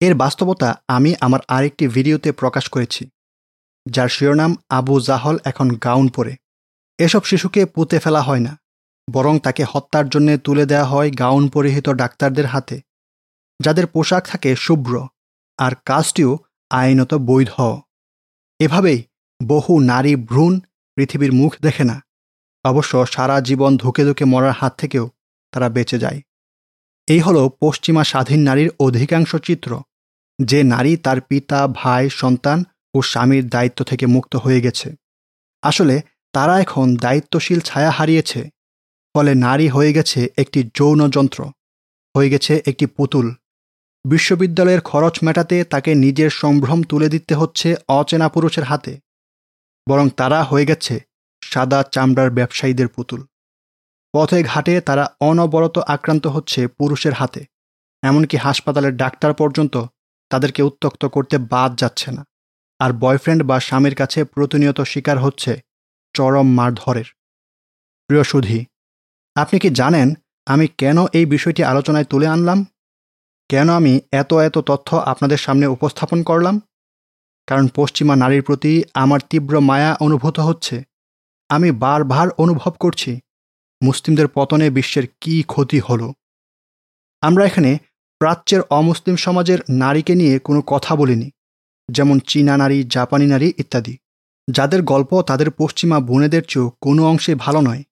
এর বাস্তবতা আমি আমার আরেকটি ভিডিওতে প্রকাশ করেছি, যার শিরোনাম আবু জাহল এখন গাউন পরে। এসব শিশুকে পুঁতে ফেলা হয় না। বরং তাকে হত্যার জন্য তুলে দেওয়া হয় গাউন পরিহিত ডাক্তারদের হাতে, যাদের পোশাক থাকে শুভ্র আর কাজটিও আইনত বৈধ। এভাবেই বহু নারী ভ্রূণ পৃথিবীর মুখ দেখে না, অবশ্য সারা জীবন ধুকে ধুকে মরার হাত থেকেও তারা বেঁচে যায়। এই হলো পশ্চিমা স্বাধীন নারীর অধিকাংশ চিত্র, যে নারী তার পিতা, ভাই, সন্তান ও স্বামীর দায়িত্ব থেকে মুক্ত হয়ে গেছে। আসলে তারা এখন দায়িত্বশীল ছায়া হারিয়েছে। ফলে নারী হয়ে গেছে একটি যৌন যন্ত্র, হয়ে গেছে একটি পুতুল। বিশ্ববিদ্যালয়ের খরচ মেটাতে তাকে নিজের সম্ভ্রম তুলে দিতে হচ্ছে অচেনা পুরুষের হাতে, বরং তারা হয়ে গেছে সাদা চামড়ার ব্যবসায়ীদের পুতুল। পথে ঘাটে তারা অনবরত আক্রান্ত হচ্ছে পুরুষের হাতে, এমনকি হাসপাতালের ডাক্তার পর্যন্ত তাদেরকে উত্তক্ত করতে বাদ যাচ্ছে না। আর বয়ফ্রেন্ড বা স্বামীর কাছে প্রতিনিয়ত শিকার হচ্ছে চরম মারধরের। প্রিয় সুধী আপনি কি জানেন আমি কেন এই বিষয়টি আলোচনায় তুলে আনলাম? কেন আমি এত এত তথ্য আপনাদের সামনে উপস্থাপন করলাম? কারণ পশ্চিমা নারীর প্রতি আমার তীব্র মায়া অনুভূত হচ্ছে। আমি বারবার অনুভব করছি, মুসলিমদের পতনে বিশ্বের কি ক্ষতি হলো। আমরা এখানে প্রাচ্যের অমুসলিম সমাজের নারীকে নিয়ে কোনো কথা বলিনি, যেমন চীনা নারী, জাপানি নারী ইত্যাদি। যাদের গল্প তাদের পশ্চিমা বোনেদের চেয়েও কোনো অংশে ভালো নয়।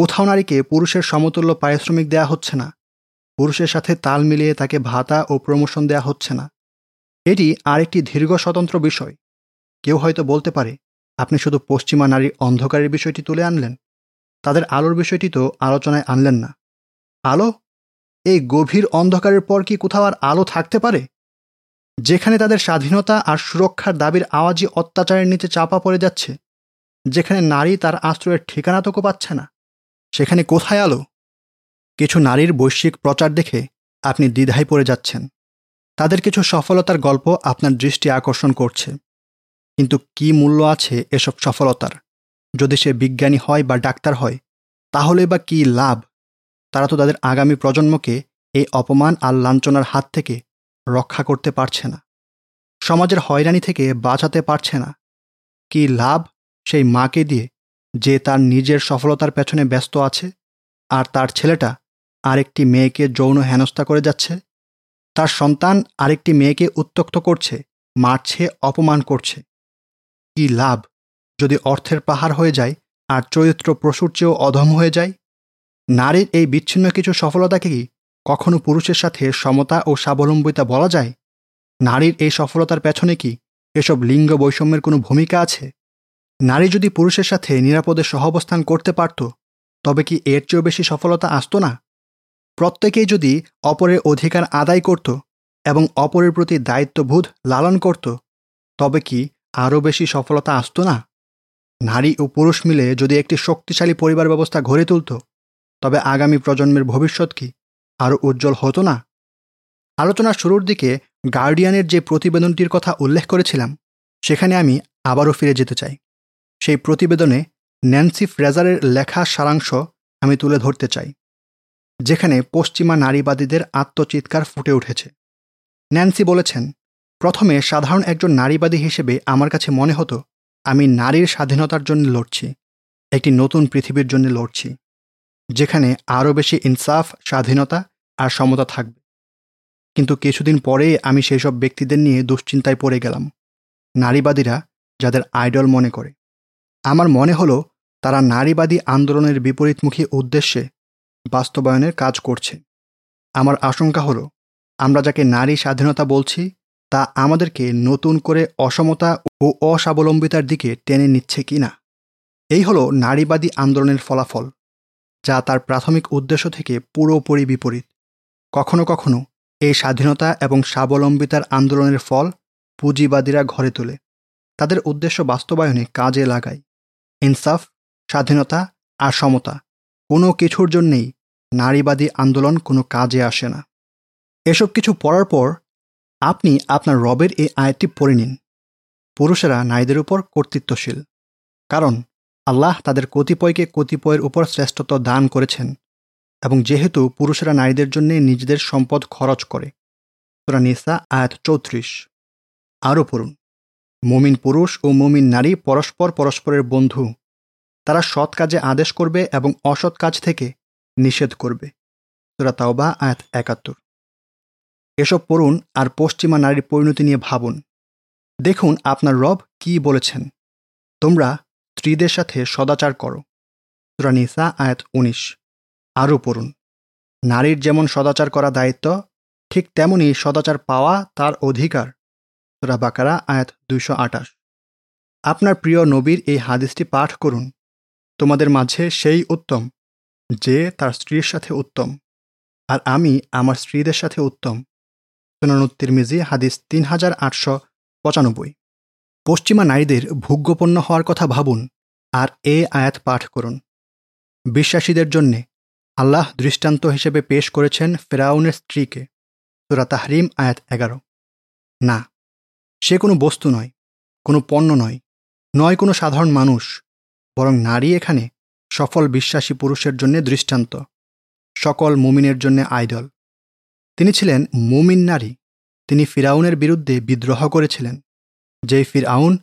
কোথাও নারীকে পুরুষের সমতুল্য পারিশ্রমিক দেয়া হচ্ছে না। পুরুষের সাথে তাল মিলিয়ে তাকে ভাতা ও প্রমোশন দেয়া হচ্ছে না। এটি আরেকটি দীর্ঘ স্বতন্ত্র বিষয়। কেউ হয়তো বলতে পারে, আপনি শুধু পশ্চিমা নারীর অন্ধকারের বিষয়টি তুলে আনলেন। তাদের আলোর বিষয়টি তো আলোচনায় আনলেন না। আলো? এই গভীর অন্ধকারের পর কি কোথাও আর আলো থাকতে পারে? যেখানে তাদের স্বাধীনতা আর সুরক্ষার দাবির আওয়াজই অত্যাচারের নিচে চাপা পড়ে যাচ্ছে। যেখানে নারী তার আশ্রয়ের ঠিকানা তোকো পাচ্ছে না। সেখানে কোথায় আলো? কিছু নারীর বৈশ্বিক প্রচার দেখে আপনি দ্বিধায় পড়ে যাচ্ছেন। তাদের কিছু সফলতার গল্প আপনার দৃষ্টি আকর্ষণ করছে। কিন্তু কি মূল্য আছে এসব সফলতার? যদি সে বিজ্ঞানী হয় বা ডাক্তার হয়, তাহলে বা কি লাভ? তারা তো তাদের আগামী প্রজন্মকে এই অপমান আর লাঞ্ছনার হাত থেকে রক্ষা করতে পারছে না। সমাজের হয়রানি থেকে বাঁচাতে পারছে না। কি লাভ সেই মাকে দিয়ে যে তার নিজের সফলতার পেছনে ব্যস্ত আছে আর তার ছেলেটা আরেকটি মেয়েকে যৌন হেনস্থা করে যাচ্ছে, তার সন্তান আরেকটি মেয়েকে উত্তক্ত করছে, মারছে, অপমান করছে। কি লাভ যদি অর্থের পাহাড় হয়ে যায় আর চরিত্র প্রসুর চেয়েও অধম হয়ে যায়? নারীর এই বিচ্ছিন্ন কিছু সফলতাকে কি কখনো পুরুষের সাথে সমতা ও স্বাবলম্বিতা বলা যায়? নারীর এই সফলতার পেছনে কি এসব লিঙ্গ বৈষম্যের কোনো ভূমিকা আছে? নারী যদি পুরুষের সাথে নিরাপদে সহাবস্থান করতে পারত, তবে কি এর চেয়েও বেশি সফলতা আসতো না? প্রত্যেকেই যদি অপরের অধিকার আদায় করত এবং অপরের প্রতি দায়িত্ববোধ লালন করত, তবে কি আরও বেশি সফলতা আসতো না? নারী ও পুরুষ মিলে যদি একটি শক্তিশালী পরিবার ব্যবস্থা গড়ে তুলত, তবে আগামী প্রজন্মের ভবিষ্যৎ কি আরও উজ্জ্বল হতো না? আলোচনার শুরুর দিকে গার্ডিয়ানের যে প্রতিবেদনটির কথা উল্লেখ করেছিলাম, সেখানে আমি আবারও ফিরে যেতে চাই। সেই প্রতিবেদনে ন্যান্সি ফ্রেজারের লেখা সারাংশ আমি তুলে ধরতে চাই, যেখানে পশ্চিমা নারীবাদীদের আত্মচিৎকার ফুটে উঠেছে। ন্যান্সি বলেছেন, প্রথমে সাধারণ একজন নারীবাদী হিসেবে আমার কাছে মনে হতো, আমি নারীর স্বাধীনতার জন্য লড়ছি, একটি নতুন পৃথিবীর জন্য লড়ছি, যেখানে আরও বেশি ইনসাফ, স্বাধীনতা আর সমতা থাকবে। কিন্তু কিছুদিন পরে আমি সেই সব ব্যক্তিদের নিয়ে দুশ্চিন্তায় পড়ে গেলাম, নারীবাদীরা যাদের আইডল মনে করে। আমার মনে হলো তারা নারীবাদী আন্দোলনের বিপরীতমুখী উদ্দেশ্যে বাস্তবায়নের কাজ করছে। আমার আশঙ্কা হলো, আমরা যাকে নারী স্বাধীনতা বলছি, তা আমাদেরকে নতুন করে অসমতা ও অস্বাবলম্বিতার দিকে টেনে নিচ্ছে কি না এই হলো নারীবাদী আন্দোলনের ফলাফল, যা তার প্রাথমিক উদ্দেশ্য থেকে পুরোপুরি বিপরীত। কখনো কখনো এই স্বাধীনতা এবং স্বাবলম্বিতার আন্দোলনের ফল পুঁজিবাদীরা ঘরে তোলে। তাদের উদ্দেশ্য বাস্তবায়নে কাজে লাগায়। ইনসাফ, স্বাধীনতা আর সমতা, কোনো কিছুর জন্যেই নারীবাদী আন্দোলন কোনো কাজে আসে না। এসব কিছু পড়ার পর আপনি আপনার রবের এই আয়টি পড়ে নিন। পুরুষেরা নারীদের উপর কর্তৃত্বশীল, কারণ আল্লাহ তাদের কতিপয়কে কতিপয়ের উপর শ্রেষ্ঠত্ব দান করেছেন এবং যেহেতু পুরুষেরা নারীদের জন্য নিজেদের সম্পদ খরচ করে। তোরা নিসা, আয়াত চৌত্রিশ। আরও পড়ুন। মমিন পুরুষ ও মমিন নারী পরস্পর পরস্পরের বন্ধু। তারা সৎ কাজে আদেশ করবে এবং অসৎ কাজ থেকে নিষেধ করবে। তোরা তাওবা, আয়াত একাত্তর। এসব পড়ুন আর পশ্চিমা নারীর পরিণতি নিয়ে ভাবুন। দেখুন আপনার রব কি বলেছেন। তোমরা স্ত্রীদের সাথে সদাচার করো। তোরা নিসা, আয়াত উনিশ। আরও পড়ুন। নারীর যেমন সদাচার করা দায়িত্ব, ঠিক তেমনই সদাচার পাওয়া তার অধিকার। তোরা বাকারা, আয়াত দুইশো আটাশ আপনার প্রিয় নবীর এই হাদিসটি পাঠ করুন। তোমাদের মাঝে সেই উত্তম, যে তার স্ত্রীর সাথে উত্তম, আর আমি আমার স্ত্রীদের সাথে উত্তম। সোনানুত্তির মিজি হাদিস তিন হাজার আটশো পঁচানব্বই। পশ্চিমা নারীদের ভোগ্যপণ্য হওয়ার কথা ভাবুন আর এ আয়াত পাঠ করুন। বিশ্বাসীদের জন্যে আল্লাহ দৃষ্টান্ত হিসেবে পেশ করেছেন ফেরাউনের স্ত্রীকে। সুরা তাহরিম, আয়াত এগারো। না সে কোনো বস্তু নয়, কোনো পণ্য নয় নয় কোনো সাধারণ মানুষ, বরং নারী এখানে সফল বিশ্বাসী পুরুষের জন্য দৃষ্টান্ত, সকল মুমিনের জন্য আইডল। তিনি ছিলেন মুমিন নারী, তিনি ফিরাউনের বিরুদ্ধে বিদ্রোহ করেছিলেন, যেই ফিরআউন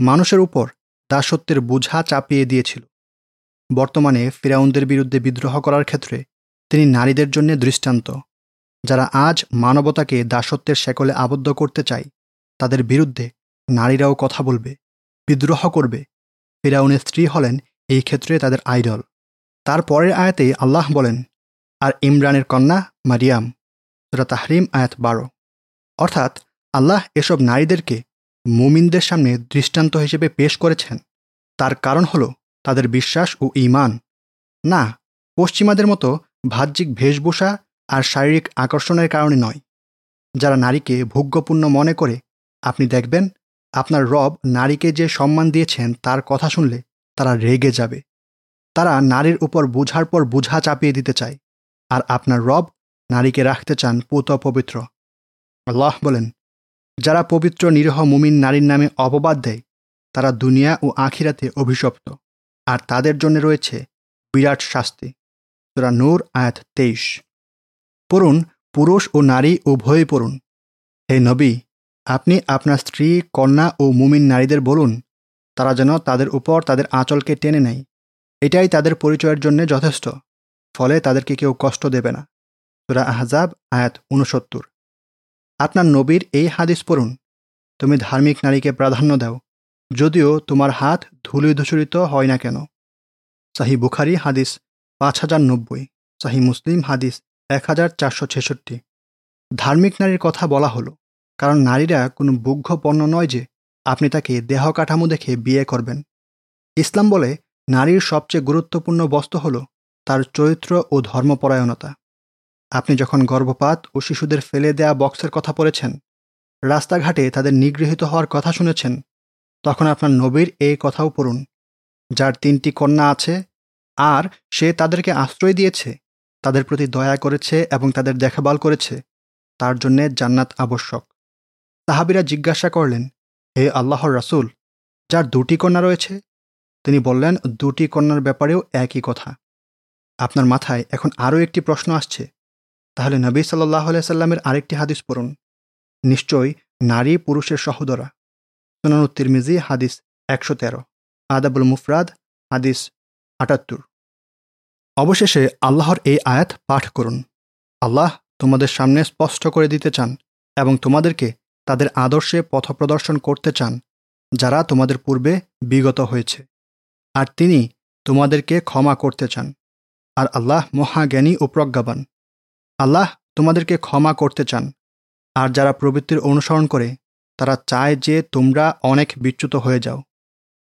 মানুষের উপর দাসত্বের বোঝা চাপিয়ে দিয়েছিল। বর্তমানে ফিরাউনদের বিরুদ্ধে বিদ্রোহ করার ক্ষেত্রে তিনি নারীদের জন্য দৃষ্টান্ত, যারা আজ মানবতাকে দাসত্বের শেকলে আবদ্ধ করতে চায়। তাদের বিরুদ্ধে নারীরাও কথা বলবে, বিদ্রোহ করবে। ফিরাউনের স্ত্রী হলেন এই ক্ষেত্রে তাদের আইডল। তার পরের আয়াতে আল্লাহ বলেন, আর ইমরানের কন্যা মারিয়াম। সুরা তাহরিম, আয়াত বারো। অর্থাৎ আল্লাহ এসব নারীদেরকে মুমিনদের সামনে দৃষ্টান্ত হিসেবে পেশ করেছেন। তার কারণ হল তাদের বিশ্বাস ও ইমান না, পশ্চিমাদের মতো বাহ্যিক বেশভূষা আর শারীরিক আকর্ষণের কারণে নয়। যারা নারীকে ভোগ্যপূর্ণ মনে করে আপনি দেখবেন আপনার রব নারীকে যে সম্মান দিয়েছেন তার কথা শুনলে তারা রেগে যাবে। তারা নারীর উপর বুঝার পর বুঝা চাপিয়ে দিতে চায়। আর আপনার রব নারীকে রাখতে চান পুত পবিত্র। আল্লাহ বলেন, যারা পবিত্র নিরহ মুমিন নারীর নামে অপবাদ দেয়, তারা দুনিয়া ও আখিরাতে অভিশপ্ত। আর তাদের জন্য রয়েছে বিরাট শাস্তি। তোরা নূর, আয়াত তেইশ। পড়ুন, পুরুষ ও নারী উভয়ে পড়ুন। হে নবী আপনি আপনার স্ত্রী, কন্যা ও মুমিন নারীদের বলুন, তারা যেন তাদের উপর তাদের আঁচলকে টেনে নেয়। এটাই তাদের পরিচয়ের জন্য যথেষ্ট, ফলে তাদেরকে কেউ কষ্ট দেবে না। সুরা আহজাব, আয়াত উনসত্তর আপনার নবীর এই হাদিস পড়ুন। তুমি ধার্মিক নারীকে প্রাধান্য দাও, যদিও তোমার হাত ধুলি ধূসরিত হয় না কেন। সাহি বুখারি হাদিস পাঁচ হাজার নব্বই, সাহি মুসলিম হাদিস এক হাজার চারশো ছেষট্টি। ধার্মিক নারীর কথা বলা হলো। কারণ নারীরা কোনো বুগ্ধ পণ্য নয় যে আপনি তাকে দেহ কাঠামো দেখে বিয়ে করবেন। ইসলাম বলে, নারীর সবচেয়ে গুরুত্বপূর্ণ বস্তু হল তার চরিত্র ও ধর্মপরায়ণতা। আপনি যখন গর্ভপাত ও শিশুদের ফেলে দেয়া বক্সের কথা পড়েছেন, রাস্তাঘাটে তাদের নিগৃহীত হওয়ার কথা শুনেছেন, তখন আপনার নবীর এই কথাও পড়ুন, যার তিনটি কন্যা আছে আর সে তাদেরকে আশ্রয় দিয়েছে, তাদের প্রতি দয়া করেছে এবং তাদের দেখাবাল করেছে, তার জন্যে জান্নাত আবশ্যক। তাহাবিরা জিজ্ঞাসা করলেন, হে আল্লাহর রাসুল, যার দুটি কন্যা রয়েছে? তিনি বললেন, দুটি কন্যার ব্যাপারেও একই কথা। আপনার মাথায় এখন আরও একটি প্রশ্ন আসছে। তাহলে নবী সাল্লাহ সাল্লামের আরেকটি হাদিস পড়ুন। নিশ্চয়ই নারী পুরুষের সহোদরা। সোনানুত্তির মিজি হাদিস একশো তেরো। আদাবুল মুফরাদ, হাদিস আটাত্তর। অবশেষে আল্লাহর এই আয়াত পাঠ করুন। আল্লাহ তোমাদের সামনে স্পষ্ট করে দিতে চান এবং তোমাদেরকে তাদের আদর্শে পথপ্রদর্শন করতে চান, যারা তোমাদের পূর্বে বিগত হয়েছে। আর তিনি তোমাদেরকে ক্ষমা করতে চান। আর আল্লাহ মহাজ্ঞানী ও প্রজ্ঞাবান। আল্লাহ তোমাদেরকে ক্ষমা করতে চান। আর যারা প্রবৃত্তির অনুসরণ করে, তারা চায় যে তোমরা অনেক বিচ্যুত হয়ে যাও।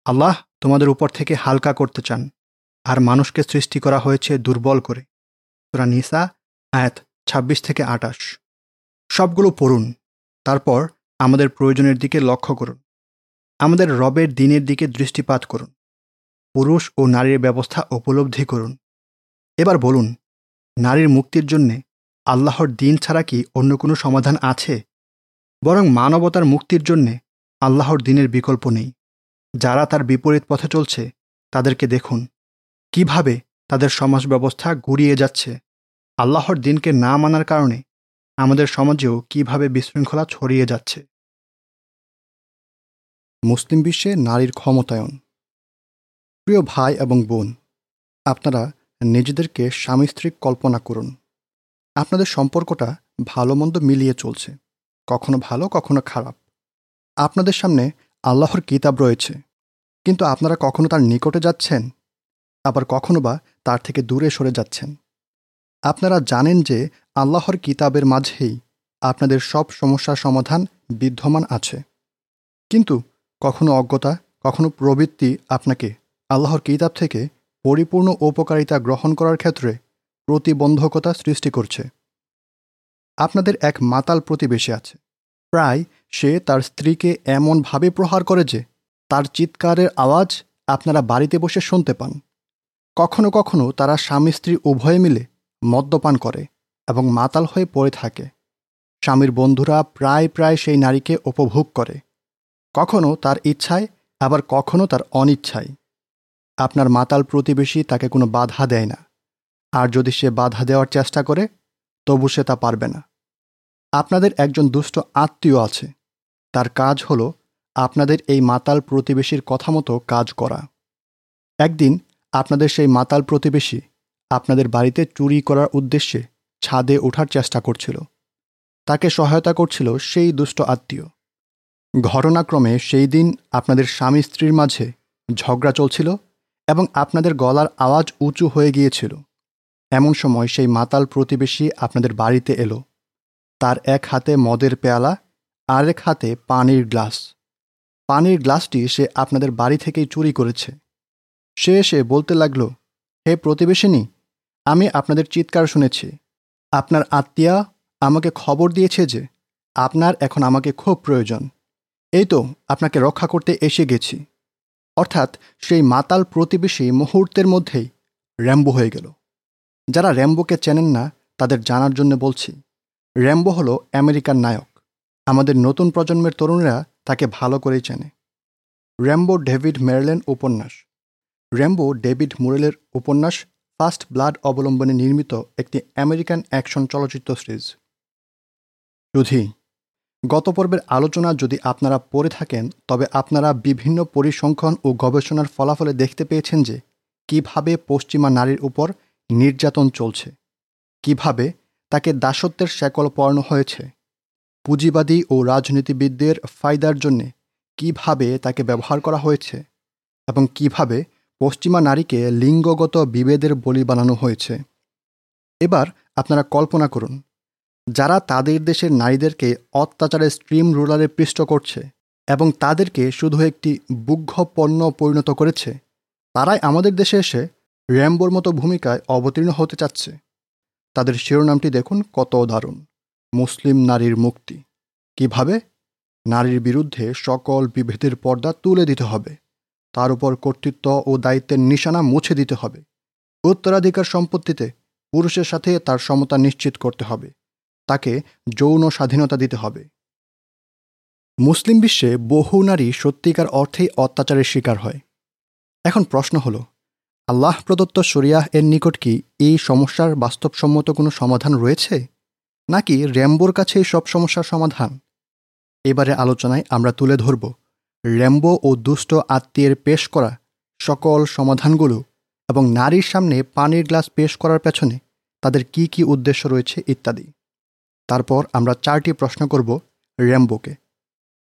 আল্লাহ তোমাদের উপর থেকে হালকা করতে চান। আর মানুষকে সৃষ্টি করা হয়েছে দুর্বল করে। তোরা নিসা, আয়াত ২৬ থেকে আটাশ। সবগুলো পড়ুন। তারপর আমাদের প্রয়োজনের দিকে লক্ষ্য করুন। আমাদের রবের দিনের দিকে দৃষ্টিপাত করুন। পুরুষ ও নারীর ব্যবস্থা উপলব্ধি করুন। এবার বলুন, নারীর মুক্তির জন্যে আল্লাহর দিন ছাড়া কি অন্য কোনো সমাধান আছে? বরং মানবতার মুক্তির জন্যে আল্লাহর দিনের বিকল্প নেই। যারা তার বিপরীত পথে চলছে, তাদেরকে দেখুন। কীভাবে তাদের সমাজ ব্যবস্থা গুড়িয়ে যাচ্ছে? আল্লাহর দিনকে না মানার কারণে আমাদের সমাজেও কীভাবে বিশৃঙ্খলা ছড়িয়ে যাচ্ছে। মুসলিম বিশ্বে নারীর ক্ষমতায়ন। প্রিয় ভাই এবং বোন, আপনারা নিজেদেরকে স্বামী স্ত্রী কল্পনা করুন। আপনাদের সম্পর্কটা ভালো মন্দ মিলিয়ে চলছে, কখনো ভালো, কখনো খারাপ। আপনাদের সামনে আল্লাহর কিতাব রয়েছে, কিন্তু আপনারা কখনো তার নিকটে যাচ্ছেন, আবার কখনো বা তার থেকে দূরে সরে যাচ্ছেন। আপনারা জানেন যে আল্লাহর কিতাবের মাঝেই আপনাদের সব সমস্যার সমাধান বিদ্যমান আছে। কিন্তু কখনো অজ্ঞতা, কখনো প্রবৃত্তি আপনাকে আল্লাহর কিতাব থেকে পরিপূর্ণ উপকারিতা গ্রহণ করার ক্ষেত্রে প্রতিবন্ধকতা সৃষ্টি করছে। আপনাদের এক মাতাল প্রতিবেশী আছে। প্রায় সে তার স্ত্রীকে এমনভাবে প্রহার করে যে তার চিৎকারের আওয়াজ আপনারা বাড়িতে বসে শুনতে পান। কখনো কখনো তারা স্বামী স্ত্রী উভয়ে মিলে মদ্যপান করে। এবং মাতাল হয়ে পড়ে থাকে। স্বামীর বন্ধুরা প্রায় প্রায় সেই নারীকে উপভোগ করে। কখনো তার ইচ্ছায়, আবার কখনো তার অনিচ্ছায়। আপনার মাতাল প্রতিবেশী তাকে কোনো বাধা দেয় না। আর যদি সে বাধা দেওয়ার চেষ্টা করে, তবু সে তা পারবে না। আপনাদের একজন দুষ্ট আত্মীয় আছে। তার কাজ হল আপনাদের এই মাতাল প্রতিবেশীর কথা মতো কাজ করা। একদিন আপনাদের সেই মাতাল প্রতিবেশী আপনাদের বাড়িতে চুরি করার উদ্দেশ্যে ছাদে ওঠার চেষ্টা করছিল। তাকে সহায়তা করছিল সেই দুষ্ট আত্মীয়। ঘটনাক্রমে সেই দিন আপনাদের স্বামী স্ত্রীর মাঝে ঝগড়া চলছিল এবং আপনাদের গলার আওয়াজ উঁচু হয়ে গিয়েছিল। এমন সময় সেই মাতাল প্রতিবেশী আপনাদের বাড়িতে এলো। তার এক হাতে মদের পেয়ালা, আরেক হাতে পানির গ্লাস। পানির গ্লাসটি সে আপনাদের বাড়ি থেকেই চুরি করেছে। সে এসে বলতে লাগল, হে প্রতিবেশিনী, আমি আপনাদের চিৎকার শুনেছি। আপনার আত্মীয়া আমাকে খবর দিয়েছে যে আপনার এখন আমাকে খুব প্রয়োজন। এই তো আপনাকে রক্ষা করতে এসে গেছি। অর্থাৎ সেই মাতাল প্রতিবেশী মুহূর্তের মধ্যেই র্যাম্বো হয়ে গেল। যারা র্যাম্বোকে চেনেন না, তাদের জানার জন্য বলছি, র্যাম্বো হলো আমেরিকার নায়ক। আমাদের নতুন প্রজন্মের তরুণরা তাকে ভালো করেই চেনে। র্যাম্বো ডেভিড মেরলেন উপন্যাস। র্যাম্বো ডেভিড মুরেলের উপন্যাস ফার্স্ট ব্লাড অবলম্বনে নির্মিত একটি আমেরিকান অ্যাকশন চলচ্চিত্র সিরিজ। সুধি, গত পর্বের আলোচনা যদি আপনারা পড়ে থাকেন, তবে আপনারা বিভিন্ন পরিসংখ্যান ও গবেষণার ফলাফলে দেখতে পেয়েছেন যে কীভাবে পশ্চিমা নারীর উপর নির্যাতন চলছে, কীভাবে তাকে দাসত্বের শেকল পড়ানো হয়েছে, পুঁজিবাদী ও রাজনীতিবিদদের ফায়দার জন্যে কীভাবে তাকে ব্যবহার করা হয়েছে এবং কীভাবে পশ্চিমা নারীকে লিঙ্গগত বিভেদের বলি বানানো হয়েছে। এবার আপনারা কল্পনা করুন, যারা তাদের দেশের নারীদেরকে অত্যাচারের স্ট্রিম রুলারে পৃষ্ঠ করছে এবং তাদেরকে শুধু একটি বুগ্ধ পণ্য পরিণত করেছে, তারাই আমাদের দেশে এসে র্যাম্বোর মতো ভূমিকায় অবতীর্ণ হতে চাচ্ছে। তাদের শিরোনামটি দেখুন, কত দারুণ। মুসলিম নারীর মুক্তি। কীভাবে? নারীর বিরুদ্ধে সকল বিভেদের পর্দা তুলে দিতে হবে। তার উপর কর্তৃত্ব ও দায়িত্বের নিশানা মুছে দিতে হবে। উত্তরাধিকার সম্পত্তিতে পুরুষের সাথে তার সমতা নিশ্চিত করতে হবে। তাকে যৌন স্বাধীনতা দিতে হবে। মুসলিম বিশ্বে বহু নারী সত্যিকার অর্থেই অত্যাচারের শিকার হয়। এখন প্রশ্ন হলো, আল্লাহ প্রদত্ত শরিয়াহ এর নিকট কি এই সমস্যার বাস্তবসম্মত কোনো সমাধান রয়েছে? নাকি র্যাম্বোর কাছে সব সমস্যার সমাধান? এবারে আলোচনায় আমরা তুলে ধরব। র্যাম্বো ও দুষ্ট আত্মীয়ের পেশ করা সকল সমাধানগুলো এবং নারীর সামনে পানির গ্লাস পেশ করার পেছনে তাদের কি কি উদ্দেশ্য রয়েছে ইত্যাদি। তারপর আমরা চারটি প্রশ্ন করব র্যাম্বোকে।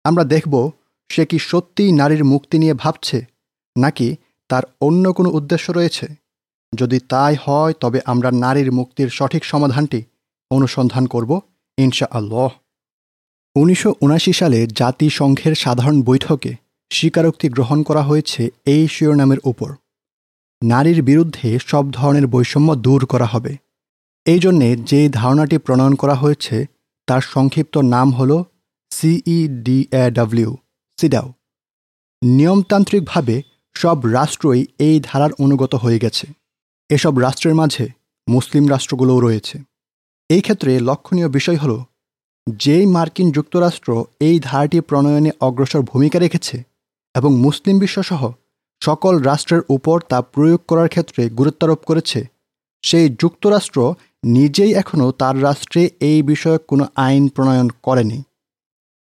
আমরা দেখব সে কি সত্যিই নারীর মুক্তি নিয়ে ভাবছে নাকি তার অন্য কোনো উদ্দেশ্য রয়েছে। যদি তাই হয় তবে আমরা নারীর মুক্তির সঠিক সমাধানটি অনুসন্ধান করব ইনশা আল্লাহ উনিশশো সালে জাতিসংঘের সাধারণ বৈঠকে স্বীকারোক্তি গ্রহণ করা হয়েছে এই শিরোনামের উপর। নারীর বিরুদ্ধে সব ধরনের বৈষম্য দূর করা হবে। এই জন্যে যে ধারণাটি প্রণয়ন করা হয়েছে, তার সংক্ষিপ্ত নাম হল সিইডিএডব্লিউ সিডাও। নিয়মতান্ত্রিকভাবে সব রাষ্ট্রই এই ধারার অনুগত হয়ে গেছে। এসব রাষ্ট্রের মাঝে মুসলিম রাষ্ট্রগুলোও রয়েছে। এই ক্ষেত্রে লক্ষণীয় বিষয় হল যেই মার্কিন যুক্তরাষ্ট্র এই ধারাটি প্রণয়নে অগ্রসর ভূমিকা রেখেছে এবং মুসলিম বিশ্বসহ সকল রাষ্ট্রের উপর তা প্রয়োগ করার ক্ষেত্রে গুরুত্বারোপ করেছে, সেই যুক্তরাষ্ট্র নিজেই এখনও তার রাষ্ট্রে এই বিষয়ে কোনো আইন প্রণয়ন করেনি।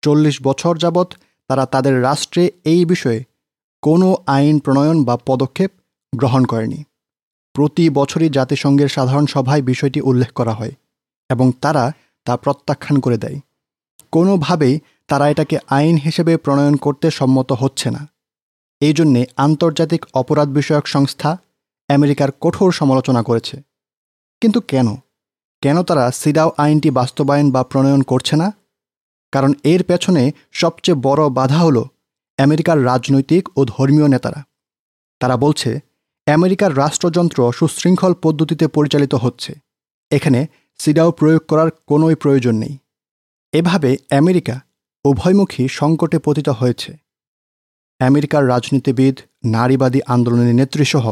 চল্লিশ বছর যাবৎ তারা তাদের রাষ্ট্রে এই বিষয়ে কোনো আইন প্রণয়ন বা পদক্ষেপ গ্রহণ করেনি। প্রতি বছরই জাতিসংঘের সাধারণ সভায় বিষয়টি উল্লেখ করা হয় এবং তারা তা প্রত্যাখ্যান করে দেয়। কোনোভাবেই তারা এটাকে আইন হিসেবে প্রণয়ন করতে সম্মত হচ্ছে না। এই জন্যে আন্তর্জাতিক অপরাধ বিষয়ক সংস্থা আমেরিকার কঠোর সমালোচনা করেছে। কিন্তু কেন? কেন তারা সিডাও আইনটি বাস্তবায়ন বা প্রণয়ন করছে না? কারণ এর পেছনে সবচেয়ে বড় বাধা হল আমেরিকার রাজনৈতিক ও ধর্মীয় নেতারা। তারা বলছে, আমেরিকার রাষ্ট্রযন্ত্র সুশৃঙ্খল পদ্ধতিতে পরিচালিত হচ্ছে। এখানে সিডাও প্রয়োগ করার কোনোই প্রয়োজন নেই। এভাবে আমেরিকা উভয়মুখী সংকটে পতিত হয়েছে। আমেরিকার রাজনীতিবিদ, নারীবাদী আন্দোলনের নেতৃসহ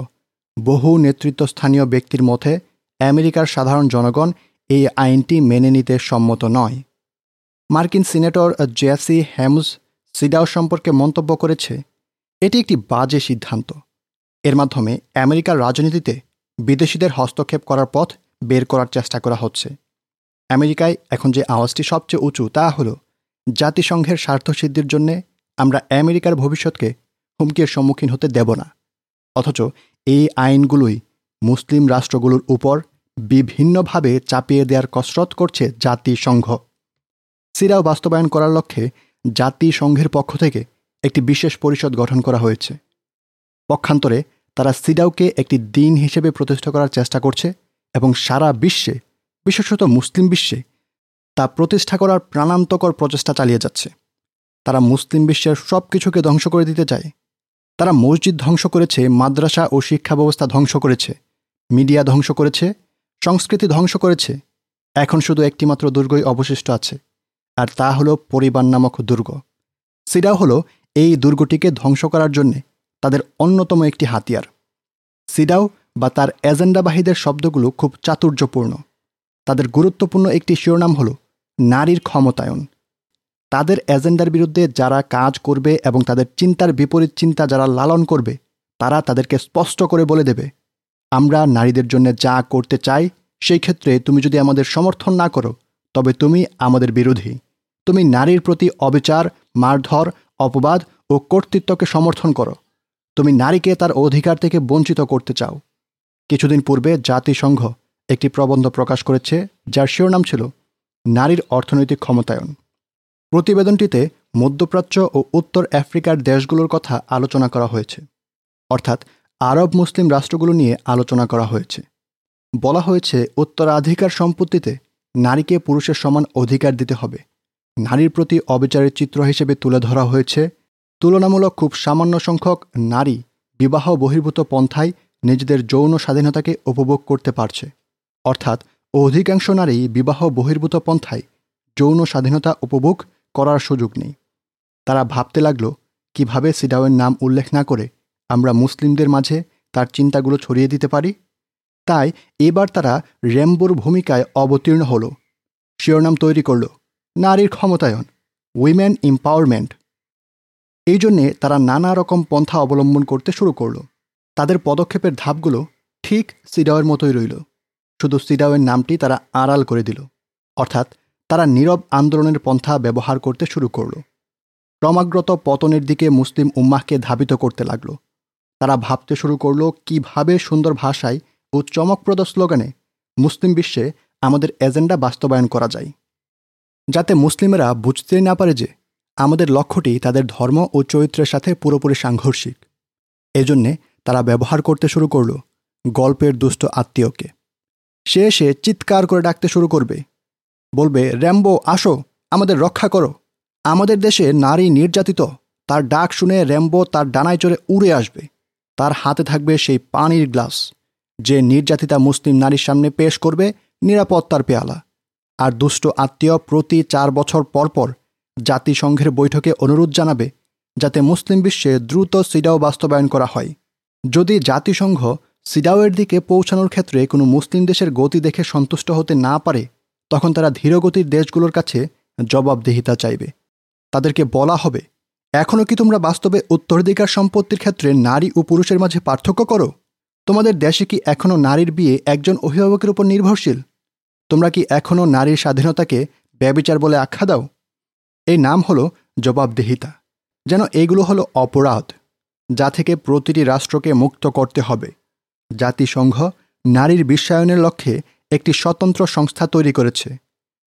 বহু নেতৃত্বস্থানীয় ব্যক্তির মধ্যে আমেরিকার সাধারণ জনগণ এই আইনটি মেনে নিতে সম্মত নয়। মার্কিন সিনেটর জেসি হ্যামস সিডাও সম্পর্কে মন্তব্য করেছে, এটি একটি বাজে সিদ্ধান্ত। এর মাধ্যমে আমেরিকার রাজনীতিতে বিদেশিদের হস্তক্ষেপ করার পথ বের করার চেষ্টা করা হচ্ছে। আমেরিকায় এখন যে আওয়াজটি সবচেয়ে উঁচু তা হল, জাতিসংঘের স্বার্থসিদ্ধির জন্যে আমরা আমেরিকার ভবিষ্যৎকে হুমকির সম্মুখীন হতে দেব না। অথচ এই আইনগুলোই মুসলিম রাষ্ট্রগুলোর উপর বিভিন্নভাবে চাপিয়ে দেওয়ার কসরত করছে জাতিসংঘ। সিরাও বাস্তবায়ন করার লক্ষ্যে জাতিসংঘের পক্ষ থেকে একটি বিশেষ পরিষদ গঠন করা হয়েছে। পক্ষান্তরে তারা সিডাউকে একটি দিন হিসেবে প্রতিষ্ঠা করার চেষ্টা করছে এবং সারা বিশ্বে, বিশেষত মুসলিম বিশ্বে, তা প্রতিষ্ঠা করার প্রাণান্তকর প্রচেষ্টা চালিয়ে যাচ্ছে। তারা মুসলিম বিশ্বের সব কিছুকে ধ্বংস করে দিতে চায়। তারা মসজিদ ধ্বংস করেছে, মাদ্রাসা ও শিক্ষা ব্যবস্থা ধ্বংস করেছে, মিডিয়া ধ্বংস করেছে, সংস্কৃতি ধ্বংস করেছে। এখন শুধু একটিমাত্র দুর্গই অবশিষ্ট আছে, আর তা হলো পরিবার নামক দুর্গ। সিডা হলো এই দুর্গটিকে ধ্বংস করার জন্যে তাদের অন্যতম একটি হাতিয়ার। সিডাও বা তার এজেন্ডাবাহীদের শব্দগুলো খুব চাতুর্যপূর্ণ। তাদের গুরুত্বপূর্ণ একটি শিরোনাম হল নারীর ক্ষমতায়ন। তাদের এজেন্ডার বিরুদ্ধে যারা কাজ করবে এবং তাদের চিন্তার বিপরীত চিন্তা যারা লালন করবে, তারা তাদেরকে স্পষ্ট করে বলে দেবে, আমরা নারীদের জন্য যা করতে চাই, সেই ক্ষেত্রে তুমি যদি আমাদের সমর্থন না করো, তবে তুমি আমাদের বিরোধী। তুমি নারীর প্রতি অবিচার, মারধর, অপবাদ ও কর্তৃত্বকে সমর্থন করো। তুমি নারীকে তার অধিকার থেকে বঞ্চিত করতে চাও। কিছুদিন পূর্বে জাতিসংঘ একটি প্রবন্ধ প্রকাশ করেছে, যার শিরোনাম ছিল নারীর অর্থনৈতিক ক্ষমতায়ন প্রতিবেদনটিতে মধ্যপ্রাচ্য ও উত্তর আফ্রিকার দেশগুলোর কথা আলোচনা করা হয়েছে, অর্থাৎ আরব মুসলিম রাষ্ট্রগুলো নিয়ে আলোচনা করা হয়েছে। বলা হয়েছে, উত্তরাধিকার সম্পত্তিতে নারীকে পুরুষের সমান অধিকার দিতে হবে। নারীর প্রতি অবিচারের চিত্র হিসেবে তুলে ধরা হয়েছে। তুলনামূলক খুব সামান্য সংখ্যক নারী বিবাহ বহির্ভূত পন্থায় নিজেদের যৌন স্বাধীনতাকে উপভোগ করতে পারছে। অর্থাৎ অধিকাংশ নারী বিবাহ বহির্ভূত পন্থায় যৌন স্বাধীনতা উপভোগ করার সুযোগ নেই। তারা ভাবতে লাগল, কীভাবে সিডাওয়ের নাম উল্লেখ না করে আমরা মুসলিমদের মাঝে তার চিন্তাগুলো ছড়িয়ে দিতে পারি? তাই এবার তারা র্যাম্বোর ভূমিকায় অবতীর্ণ হল। শিরোনাম তৈরি করল, নারীর ক্ষমতায়ন উইমেন এম্পাওয়ারমেন্ট এই জন্যে তারা নানা রকম পন্থা অবলম্বন করতে শুরু করল। তাদের পদক্ষেপের ধাপগুলো ঠিক সিডাওয়ের মতোই রইল। শুধু সিডাওয়ের নামটি তারা আড়াল করে দিল। অর্থাৎ তারা নীরব আন্দোলনের পন্থা ব্যবহার করতে শুরু করল। ক্রমাগ্রত পতনের দিকে মুসলিম উম্মাহকে ধাবিত করতে লাগল। তারা ভাবতে শুরু করল, কীভাবে সুন্দর ভাষায় ও চমকপ্রদ স্লোগানে মুসলিম বিশ্বে আমাদের এজেন্ডা বাস্তবায়ন করা যায়? যাতে মুসলিমেরা বুঝতেই না পারে যে আমাদের লক্ষ্যটি তাদের ধর্ম ও চরিত্রের সাথে পুরোপুরি সাংঘর্ষিক। এজন্যে তারা ব্যবহার করতে শুরু করল গল্পের দুষ্ট আত্মীয়কে। সে এসে চিৎকার করে ডাকতে শুরু করবে। বলবে, র্যাম্বো, আসো, আমাদের রক্ষা করো। আমাদের দেশে নারী নির্যাতিত। তার ডাক শুনে র্যাম্বো তার ডানায় চড়ে উড়ে আসবে। তার হাতে থাকবে সেই পানির গ্লাস। যে নির্যাতিতা মুসলিম নারীর সামনে পেশ করবে নিরাপত্তার পেয়ালা। আর দুষ্ট আত্মীয় প্রতি চার বছর পর পর জাতিসংঘের বৈঠকে অনুরোধ জানাবে, যাতে মুসলিম বিশ্বে দ্রুত সিডাও বাস্তবায়ন করা হয়। যদি জাতিসংঘ সিডাওয়ের দিকে পৌঁছানোর ক্ষেত্রে কোনো মুসলিম দেশের গতি দেখে সন্তুষ্ট হতে না পারে, তখন তারা ধীরগতির দেশগুলোর কাছে জবাবদিহিতা চাইবে। তাদেরকে বলা হবে এখনও কি তোমরা বাস্তবে উত্তরাধিকার সম্পত্তির ক্ষেত্রে নারী ও পুরুষের মাঝে পার্থক্য করো? তোমাদের দেশে কি এখনও নারীর বিয়ে একজন অভিভাবকের উপর নির্ভরশীল? তোমরা কি এখনও নারীর স্বাধীনতাকে ব্যবিচার বলে আখ্যা দাও? এই নাম হলো জবাবদিহিতা। যেন এগুলো হলো অপরাধ। যা থেকে প্রতিটি রাষ্ট্রকে মুক্ত করতে হবে। জাতিসংঘ নারীর বিশ্বায়নের লক্ষ্যে একটি স্বতন্ত্র সংস্থা তৈরি করেছে,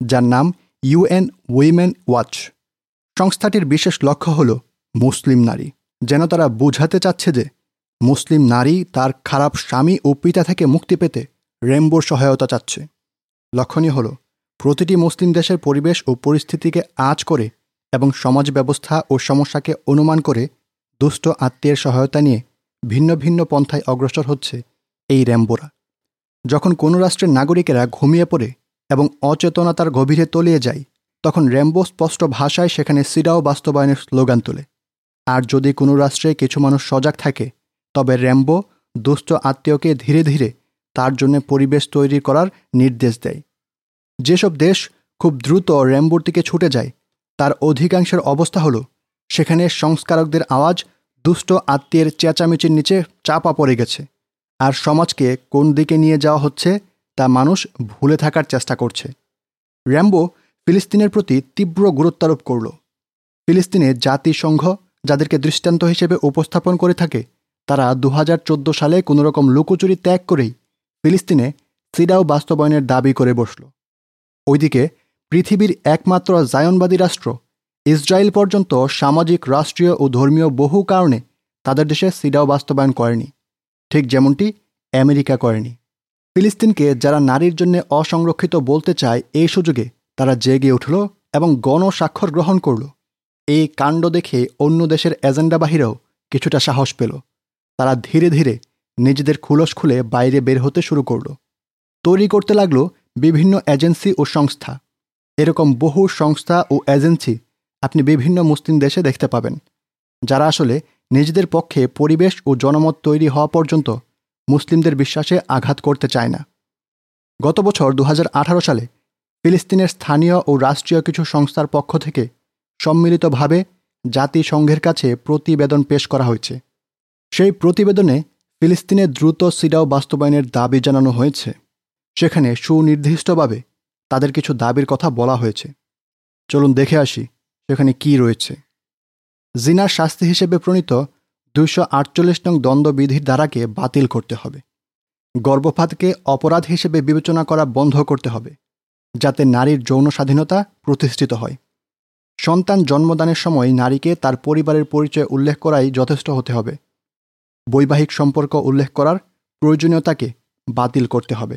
যার নাম ইউএন উইমেন ওয়াচ। সংস্থাটির বিশেষ লক্ষ্য হল মুসলিম নারী। যেন তারা বুঝাতে চাচ্ছে যে মুসলিম নারী তার খারাপ স্বামী ও পিতা থেকে মুক্তি পেতে রেম্বোর সহায়তা চাচ্ছে। লক্ষণীয় হল প্রতিটি মুসলিম দেশের পরিবেশ ও পরিস্থিতিকে আঁচ করে এবং সমাজ ব্যবস্থা ও সমস্যাকে অনুমান করে দুষ্ট আত্মীয়ের সহায়তা নিয়ে ভিন্ন ভিন্ন পন্থায় অগ্রসর হচ্ছে এই র্যাম্বোরা। যখন কোনো রাষ্ট্রের নাগরিকেরা ঘুমিয়ে পড়ে এবং অচেতনতার গভীরে তলিয়ে যায়, তখন র্যাম্বো স্পষ্ট ভাষায় সেখানে সিরাও বাস্তবায়নের স্লোগান তোলে। আর যদি কোনো রাষ্ট্রে কিছু মানুষ সজাগ থাকে, তবে র্যাম্বো দুষ্ট আত্মীয়কে ধীরে ধীরে তার জন্য পরিবেশ তৈরি করার নির্দেশ দেয়। যেসব দেশ খুব দ্রুত র্যাম্বোর দিকে ছুটে যায়, তার অধিকাংশের অবস্থা হলো সেখানে সংস্কারকদের আওয়াজ দুষ্ট আত্মীয়ের চেঁচামেচির নিচে চাপা পড়ে গেছে। আর সমাজকে কোন দিকে নিয়ে যাওয়া হচ্ছে, তা মানুষ ভুলে থাকার চেষ্টা করছে। র্যাম্বো ফিলিস্তিনের প্রতি তীব্র গুরুত্বারোপ করল। ফিলিস্তিনে জাতিসংঘ যাদেরকে দৃষ্টান্ত হিসেবে উপস্থাপন করে থাকে, তারা দু হাজার চোদ্দ সালে কোনোরকম লুকোচুরি ত্যাগ করেই ফিলিস্তিনে সিডাও বাস্তবায়নের দাবি করে বসল। ওইদিকে পৃথিবীর একমাত্র জায়নবাদী রাষ্ট্র ইসরায়েল পর্যন্ত সামাজিক, রাষ্ট্রীয় ও ধর্মীয় বহু কারণে তাদের দেশে সিডাও বাস্তবায়ন করেনি। ঠিক যেমনটি আমেরিকা করেনি। ফিলিস্তিনকে যারা নারীর জন্য অসংরক্ষিত বলতে চায়, এই সুযোগে তারা জেগে উঠল এবং গণস্বাক্ষর গ্রহণ করল। এই কাণ্ড দেখে অন্য দেশের এজেন্ডাবাহীরাও কিছুটা সাহস পেল। তারা ধীরে ধীরে নিজেদের খুলস খুলে বাইরে বের হতে শুরু করল। তৈরি করতে লাগল বিভিন্ন এজেন্সি ও সংস্থা। এরকম বহু সংস্থা ও এজেন্সি আপনি বিভিন্ন মুসলিম দেশে দেখতে পাবেন, যারা আসলে নিজেদের পক্ষে পরিবেশ ও জনমত তৈরি হওয়া পর্যন্ত মুসলিমদের বিশ্বাসে আঘাত করতে চায় না। গত বছর দু হাজার আঠারো সালে ফিলিস্তিনের স্থানীয় ও রাষ্ট্রীয় কিছু সংস্থার পক্ষ থেকে সম্মিলিতভাবে জাতিসংঘের কাছে প্রতিবেদন পেশ করা হয়েছে। সেই প্রতিবেদনে ফিলিস্তিনের দ্রুত সিডাও বাস্তবায়নের দাবি জানানো হয়েছে। সেখানে সুনির্দিষ্টভাবে তাদের কিছু দাবির কথা বলা হয়েছে। চলুন দেখে আসি সেখানে কি রয়েছে? জিনার শাস্তি হিসেবে প্রণীত দুইশো আটচল্লিশ নং দ্বন্দ্ববিধির ধারাকে বাতিল করতে হবে। গর্ভপাতকে অপরাধ হিসেবে বিবেচনা করা বন্ধ করতে হবে, যাতে নারীর যৌন স্বাধীনতা প্রতিষ্ঠিত হয়। সন্তান জন্মদানের সময় নারীকে তার পরিবারের পরিচয় উল্লেখ করাই যথেষ্ট হতে হবে। বৈবাহিক সম্পর্ক উল্লেখ করার প্রয়োজনীয়তাকে বাতিল করতে হবে।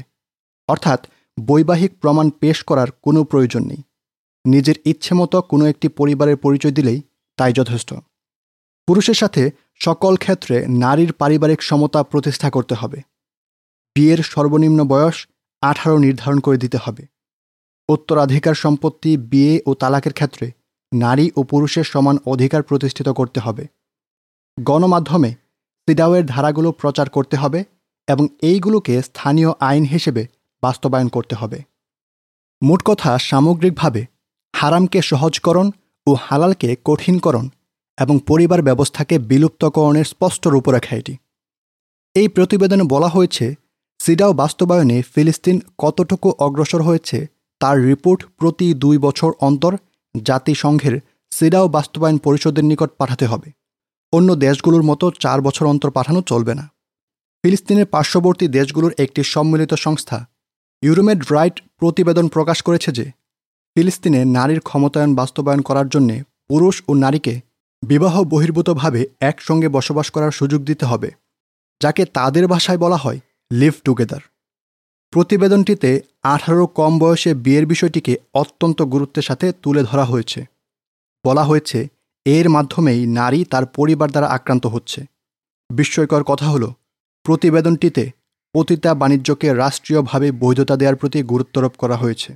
অর্থাৎ বৈবাহিক প্রমাণ পেশ করার কোনো প্রয়োজন নেই। নিজের ইচ্ছে মতো কোনো একটি পরিবারের পরিচয় দিলেই তাই যথেষ্ট। পুরুষের সাথে সকল ক্ষেত্রে নারীর পারিবারিক সমতা প্রতিষ্ঠা করতে হবে। বিয়ের সর্বনিম্ন বয়স আঠারো নির্ধারণ করে দিতে হবে। উত্তরাধিকার সম্পত্তি, বিয়ে ও তালাকের ক্ষেত্রে নারী ও পুরুষের সমান অধিকার প্রতিষ্ঠিত করতে হবে। গণমাধ্যমে সিডাওয়ের ধারাগুলো প্রচার করতে হবে এবং এইগুলোকে স্থানীয় আইন হিসেবে বাস্তবায়ন করতে হবে। মোট কথা সামগ্রিকভাবে হারামকে সহজকরণ ও হালালকে কঠিনকরণ এবং পরিবার ব্যবস্থাকে বিলুপ্তকরণের স্পষ্ট রূপরেখা এটি। এই প্রতিবেদনে বলা হয়েছে, সিডাও বাস্তবায়নে ফিলিস্তিন কতটুকু অগ্রসর হয়েছে তার রিপোর্ট প্রতি দুই বছর অন্তর জাতিসংঘের সিডাও বাস্তবায়ন পরিষদের নিকট পাঠাতে হবে। অন্য দেশগুলোর মতো চার বছর অন্তর পাঠানো চলবে না। ফিলিস্তিনের পার্শ্ববর্তী দেশগুলোর একটি সম্মিলিত সংস্থা ইউরোমেড রাইট প্রতিবেদন প্রকাশ করেছে যে ফিলিস্তিনে নারীর ক্ষমতায়ন বাস্তবায়ন করার জন্যে পুরুষ ও নারীকে বিবাহ বহির্ভূতভাবে একসঙ্গে বসবাস করার সুযোগ দিতে হবে, যাকে তাদের ভাষায় বলা হয় লিভ টুগেদার প্রতিবেদনটিতে আঠারো কম বয়সে বিয়ের বিষয়টিকে অত্যন্ত গুরুত্বের সাথে তুলে ধরা হয়েছে। বলা হয়েছে, এর মাধ্যমেই নারী তার পরিবার দ্বারা আক্রান্ত হচ্ছে। বিস্ময়কর কথা হল, প্রতিবেদনটিতে পতিতা বাণিজ্যকে রাষ্ট্রীয়ভাবে বৈধতা দেওয়ার প্রতি গুরুত্বারোপ করা হয়েছে।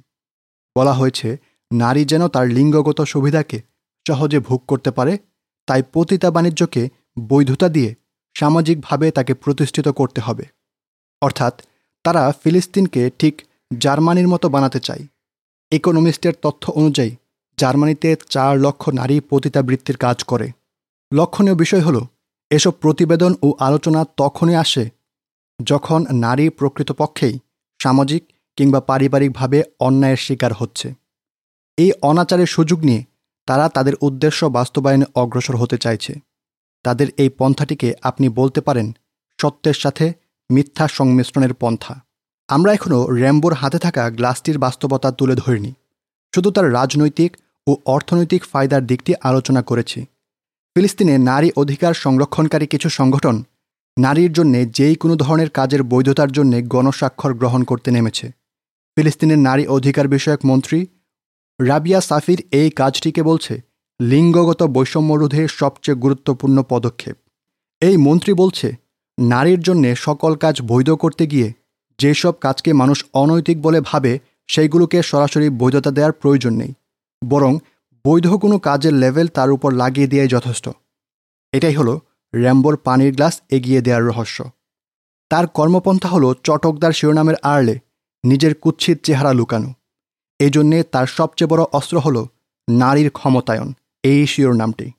বলা হয়েছে, নারী যেন তার লিঙ্গগত সুবিধাকে সহজে ভোগ করতে পারে, তাই পতিতা বাণিজ্যকে বৈধতা দিয়ে সামাজিকভাবে তাকে প্রতিষ্ঠিত করতে হবে। অর্থাৎ তারা ফিলিস্তিনকে ঠিক জার্মানির মতো বানাতে চায়। ইকোনমিস্টের তথ্য অনুযায়ী, জার্মানিতে চার লক্ষ নারী পতিতাবৃত্তির কাজ করে। লক্ষণীয় বিষয় হল, এসব প্রতিবেদন ও আলোচনা তখনই আসে যখন নারী প্রকৃতপক্ষেই সামাজিক কিংবা পারিবারিকভাবে অন্যায়ের শিকার হচ্ছে। এই অনাচারের সুযোগ নিয়ে তারা তাদের উদ্দেশ্য বাস্তবায়নে অগ্রসর হতে চাইছে। তাদের এই পন্থাটিকে আপনি বলতে পারেন সত্যের সাথে মিথ্যা সংমিশ্রণের পন্থা। আমরা এখনও র্যাম্বোর হাতে থাকা গ্লাসটির বাস্তবতা তুলে ধরিনি। শুধু তার রাজনৈতিক ও অর্থনৈতিক ফায়দার দিকটি আলোচনা করেছি। ফিলিস্তিনে নারী অধিকার সংরক্ষণকারী কিছু সংগঠন নারীর জন্যে যেই কোনো ধরনের কাজের বৈধতার জন্যে গণস্বাক্ষর গ্রহণ করতে নেমেছে। ফিলিস্তিনের নারী অধিকার বিষয়ক মন্ত্রী রাবিয়া সাফির এই কাজটিকে বলছে লিঙ্গগত বৈষম্য রোধের সবচেয়ে গুরুত্বপূর্ণ পদক্ষেপ। এই মন্ত্রী বলছে, নারীর জন্যে সকল কাজ বৈধ করতে গিয়ে যেসব কাজকে মানুষ অনৈতিক বলে ভাবে, সেইগুলোকে সরাসরি বৈধতা দেওয়ার প্রয়োজন নেই। বরং বৈধ কোনো কাজের লেভেল তার উপর লাগিয়ে দেওয়াই যথেষ্ট। এটাই হলো র্যাম্বোর পানির গ্লাস এগিয়ে দেওয়ার রহস্য। তার কর্মপন্থা হলো চটকদার শিরোনামের আড়লে নিজের কুচ্ছিত চেহারা লুকানো। এই জন্যে তার সবচেয়ে বড় অস্ত্র হল নারীর ক্ষমতায়ন, এই শিরোনামটি।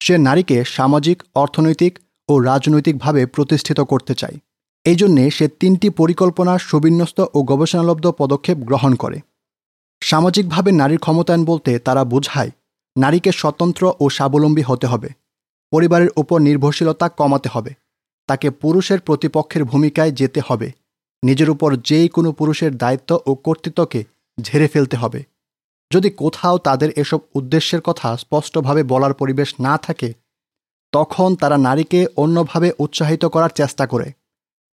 সে নারীকে সামাজিক, অর্থনৈতিক ও রাজনৈতিকভাবে প্রতিষ্ঠিত করতে চায়। এই জন্যে সে তিনটি পরিকল্পনা সুবিন্যস্ত ও গবেষণালব্ধ পদক্ষেপ গ্রহণ করে। সামাজিকভাবে নারীর ক্ষমতায়ন বলতে তারা বোঝায়, নারীকে স্বতন্ত্র ও স্বাবলম্বী হতে হবে। পরিবারের উপর নির্ভরশীলতা কমাতে হবে। তাকে পুরুষের প্রতিপক্ষের ভূমিকায় যেতে হবে। নিজের উপর যেই কোনো পুরুষের দায়িত্ব ও কর্তৃত্বকে ঝেড়ে ফেলতে হবে। যদি কোথাও তাদের এসব উদ্দেশ্যের কথা স্পষ্টভাবে বলার পরিবেশ না থাকে, তখন তারা নারীকে অন্যভাবে উৎসাহিত করার চেষ্টা করে।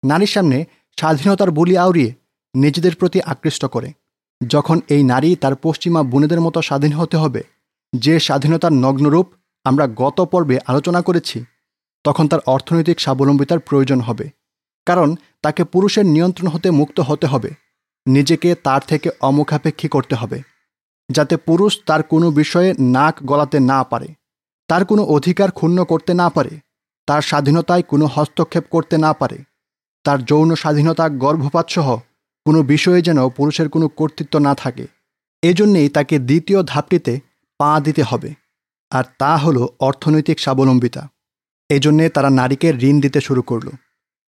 নারীর সামনে স্বাধীনতার বুলি আউরিয়ে নিজেদের প্রতি আকৃষ্ট করে। যখন এই নারী তার পশ্চিমা বোনেদের মতো স্বাধীন হতে হবে, যে স্বাধীনতার নগ্নরূপ আমরা গত পর্বে আলোচনা করেছি, তখন তার অর্থনৈতিক স্বাবলম্বিতার প্রয়োজন হবে। কারণ তাকে পুরুষের নিয়ন্ত্রণ হতে মুক্ত হতে হবে। নিজেকে তার থেকে অমুখাপেক্ষী করতে হবে, যাতে পুরুষ তার কোনো বিষয়ে নাক গলাতে না পারে, তার কোনো অধিকার ক্ষুণ্ণ করতে না পারে, তার স্বাধীনতায় কোনো হস্তক্ষেপ করতে না পারে, তার যৌন স্বাধীনতা গর্ভপাতসহ কোনো বিষয়ে যেন পুরুষের কোনো কর্তৃত্ব না থাকে। এজন্যেই তাকে দ্বিতীয় ধাপটিতে পা দিতে হবে, আর তা হলো অর্থনৈতিক স্বাবলম্বিতা। এজন্যে তারা নারীকে ঋণ দিতে শুরু করল।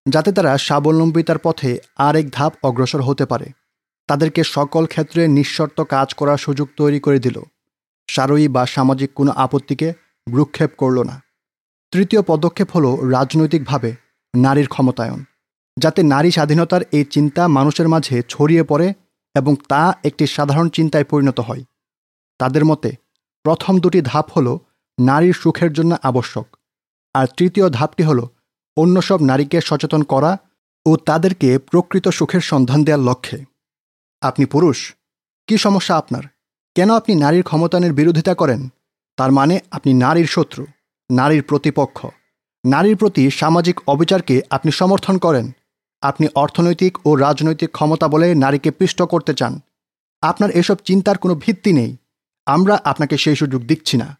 যাতে তারা স্বাবলম্বিতার পথে আরেক ধাপ অগ্রসর হতে পারে। তাদেরকে সকল ক্ষেত্রে নিঃশর্ত কাজ করার সুযোগ তৈরি করে দিল। সারয়ী বা সামাজিক কোনো আপত্তিকে ভ্রুক্ষেপ করল না। তৃতীয় পদক্ষেপ হল রাজনৈতিকভাবে নারীর ক্ষমতায়ন। যাতে নারী স্বাধীনতার এই চিন্তা মানুষের মাঝে ছড়িয়ে পড়ে এবং তা একটি সাধারণ চিন্তায় পরিণত হয়। তাদের মতে, প্রথম দুটি ধাপ হল নারীর সুখের জন্য আবশ্যক। আর তৃতীয় ধাপটি হল অন্য সব নারীকে সচেতন করা ও তাদেরকে প্রকৃত সুখের সন্ধান দেওয়ার লক্ষ্যে। আপনি পুরুষ, কি সমস্যা আপনার? কেন আপনি নারীর ক্ষমতায়নের বিরোধিতা করেন? তার মানে আপনি নারীর শত্রু, নারীর প্রতিপক্ষ। নারীর প্রতি সামাজিক অবিচারকে আপনি সমর্থন করেন। আপনি অর্থনৈতিক ও রাজনৈতিক ক্ষমতা বলে নারীকে পিষ্ট করতে চান। আপনার এসব চিন্তার কোনো ভিত্তি নেই। আমরা আপনাকে সেই সুযোগ দিচ্ছি না।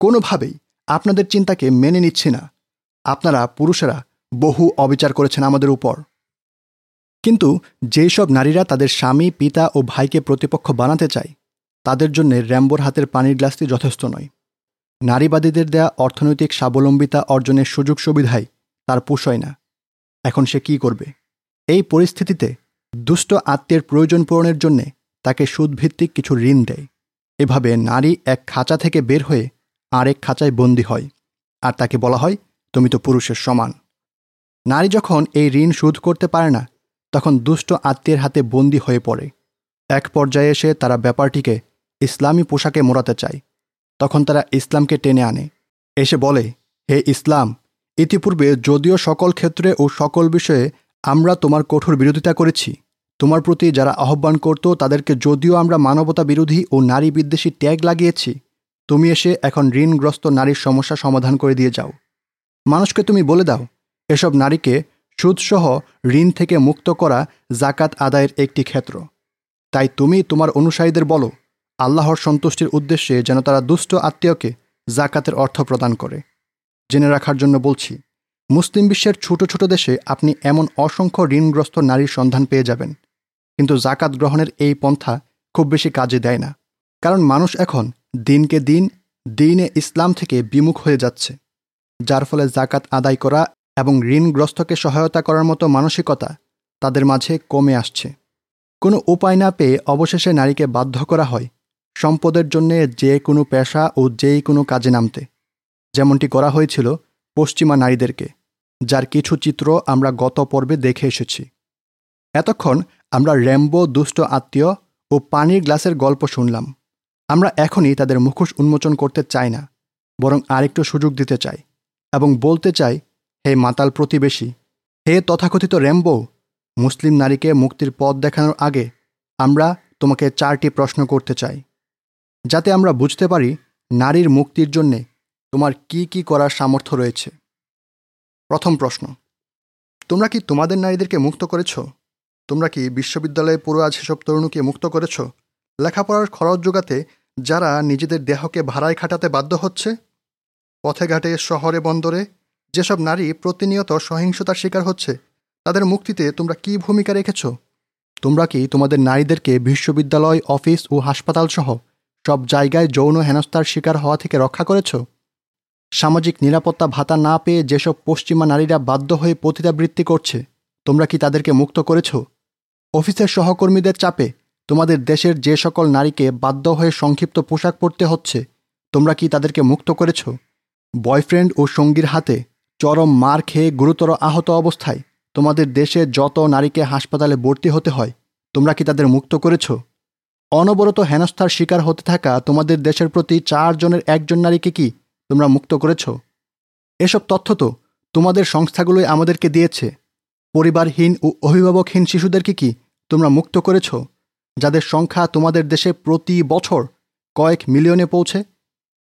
কোনোভাবেই আপনাদের চিন্তাকে মেনে নিচ্ছি না। আপনারা পুরুষেরা বহু অবিচার করেছেন আমাদের উপর। কিন্তু যেই সব নারীরা তাদের স্বামী, পিতা ও ভাইকে প্রতিপক্ষ বানাতে চায়, তাদের জন্য র্যাম্বোর হাতের পানির গ্লাসটি যথেষ্ট নয়। নারীবাদীদের দেয়া অর্থনৈতিক স্বাবলম্বিতা অর্জনের সুযোগ সুবিধাই তার পুষয় না। এখন সে কি করবে? এই পরিস্থিতিতে দুষ্ট আত্মীয়ের প্রয়োজন পূরণের জন্যে তাকে সুদভিত্তিক কিছু ঋণ দেয়। এভাবে নারী এক খাঁচা থেকে বের হয়ে আরেক খাঁচায় বন্দী হয়। আর তাকে বলা হয় তুমি তো পুরুষের সমান। নারী যখন এই ঋণ শোধ করতে পারে না, তখন দুষ্ট আত্মীয়ের হাতে বন্দী হয়ে পড়ে। এক পর্যায়ে এসে তারা ব্যাপারটিকে ইসলামী পোশাকে মোড়াতে চায়। তখন তারা ইসলামকে টেনে আনে। এসে বলে, হে ইসলাম, ইতিপূর্বে যদিও সকল ক্ষেত্রে ও সকল বিষয়ে আমরা তোমার কঠোর বিরোধিতা করেছি, তোমার প্রতি যারা আহ্বান করত তাদেরকে যদিও আমরা মানবতা বিরোধী ও নারী বিদ্বেষী ট্যাগ লাগিয়েছি, তুমি এসে এখন ঋণগ্রস্ত নারীর সমস্যা সমাধান করে দিয়ে যাও। মানুষকে তুমি বলে দাও, এসব নারীকে সুদসহ ঋণ থেকে মুক্ত করা জাকাত আদায়ের একটি ক্ষেত্র। তাই তুমি তোমার অনুসারীদের বলো, আল্লাহর সন্তুষ্টির উদ্দেশ্যে যেন তারা দুষ্ট আত্মীয়কে জাকাতের অর্থ প্রদান করে। জেনে রাখার জন্য বলছি, মুসলিম বিশ্বের ছোট ছোট দেশে আপনি এমন অসংখ্য ঋণগ্রস্ত নারীর সন্ধান পেয়ে যাবেন। কিন্তু জাকাত গ্রহণের এই পন্থা খুব বেশি কাজে দেয় না। কারণ মানুষ এখন দিনকে দিন দিনে ইসলাম থেকে বিমুখ হয়ে যাচ্ছে। যার ফলে জাকাত আদায় করা এবং ঋণগ্রস্তকে সহায়তা করার মতো মানসিকতা তাদের মাঝে কমে আসছে। কোনো উপায় না পেয়ে অবশেষে নারীকে বাধ্য করা হয় সম্পদের জন্যে যে কোনো পেশা ও যেই কোনো কাজে নামতে। যেমনটি করা হয়েছিল পশ্চিমা নারীদেরকে, যার কিছু চিত্র আমরা গত পর্বে দেখে এসেছি। এতক্ষণ আমরা র্যাম্বো, দুষ্ট আত্মীয় ও পানির গ্লাসের গল্প শুনলাম। আমরা এখনই তাদের মুখোশ উন্মোচন করতে চাই না, বরং আরেকটু সুযোগ দিতে চাই। এবং বলতে চাই, হে মাতাল প্রতিবেশী, হে তথাকথিত র্যাম্বো মুসলিম নারীকে মুক্তির পথ দেখানোর আগে আমরা তোমাকে চারটি প্রশ্ন করতে চাই। যাতে আমরা বুঝতে পারি নারীর মুক্তির জন্যে তোমার কি কি করার সামর্থ্য রয়েছে। প্রথম প্রশ্ন, তোমরা কি তোমাদের নারীদেরকে মুক্ত করেছ? তোমরা কি বিশ্ববিদ্যালয়ে আজ সেসব তরুণীকে মুক্ত করেছ? লেখাপড়ার খরচ যোগাতে যারা নিজেদের দেহকে ভাড়ায় খাটাতে বাধ্য হচ্ছে? পথে ঘাটে শহরে, বন্দরে যেসব নারী প্রতিনিয়ত সহিংসতার শিকার হচ্ছে, তাদের মুক্তিতে তোমরা কি ভূমিকা রেখেছ? তোমরা কি তোমাদের নারীদেরকে বিশ্ববিদ্যালয়, অফিস ও হাসপাতাল সহ সব জায়গায় যৌন হেনস্থার শিকার হওয়া থেকে রক্ষা করেছ? সামাজিক নিরাপত্তা ভাতা না পেয়ে যেসব পশ্চিমা নারীরা বাধ্য হয়ে পতিতাবৃত্তি করছে, তোমরা কি তাদেরকে মুক্ত করেছ? অফিসের সহকর্মীদের চাপে তোমাদের দেশের যে সকল নারীকে বাধ্য হয়ে সংক্ষিপ্ত পোশাক পরতে হচ্ছে, তোমরা কি তাদেরকে মুক্ত করেছ? বয়ফ্রেন্ড ও সঙ্গীর হাতে চরম মার খেয়ে গুরুতর আহত অবস্থায় তোমাদের দেশে যত নারীকে হাসপাতালে ভর্তি হতে হয়, তোমরা কি তাদের মুক্ত করেছ? অনবরত হেনস্থার শিকার হতে থাকা তোমাদের দেশের প্রতি চারজনের একজন নারীকে কি তোমরা মুক্ত করেছ? এসব তথ্য তো তোমাদের সংস্থাগুলোই আমাদেরকে দিয়েছে। পরিবারহীন ও অভিভাবকহীন শিশুদেরকে কি তোমরা মুক্ত করেছ, যাদের সংখ্যা তোমাদের দেশে প্রতি বছর কয়েক মিলিয়নে পৌঁছে?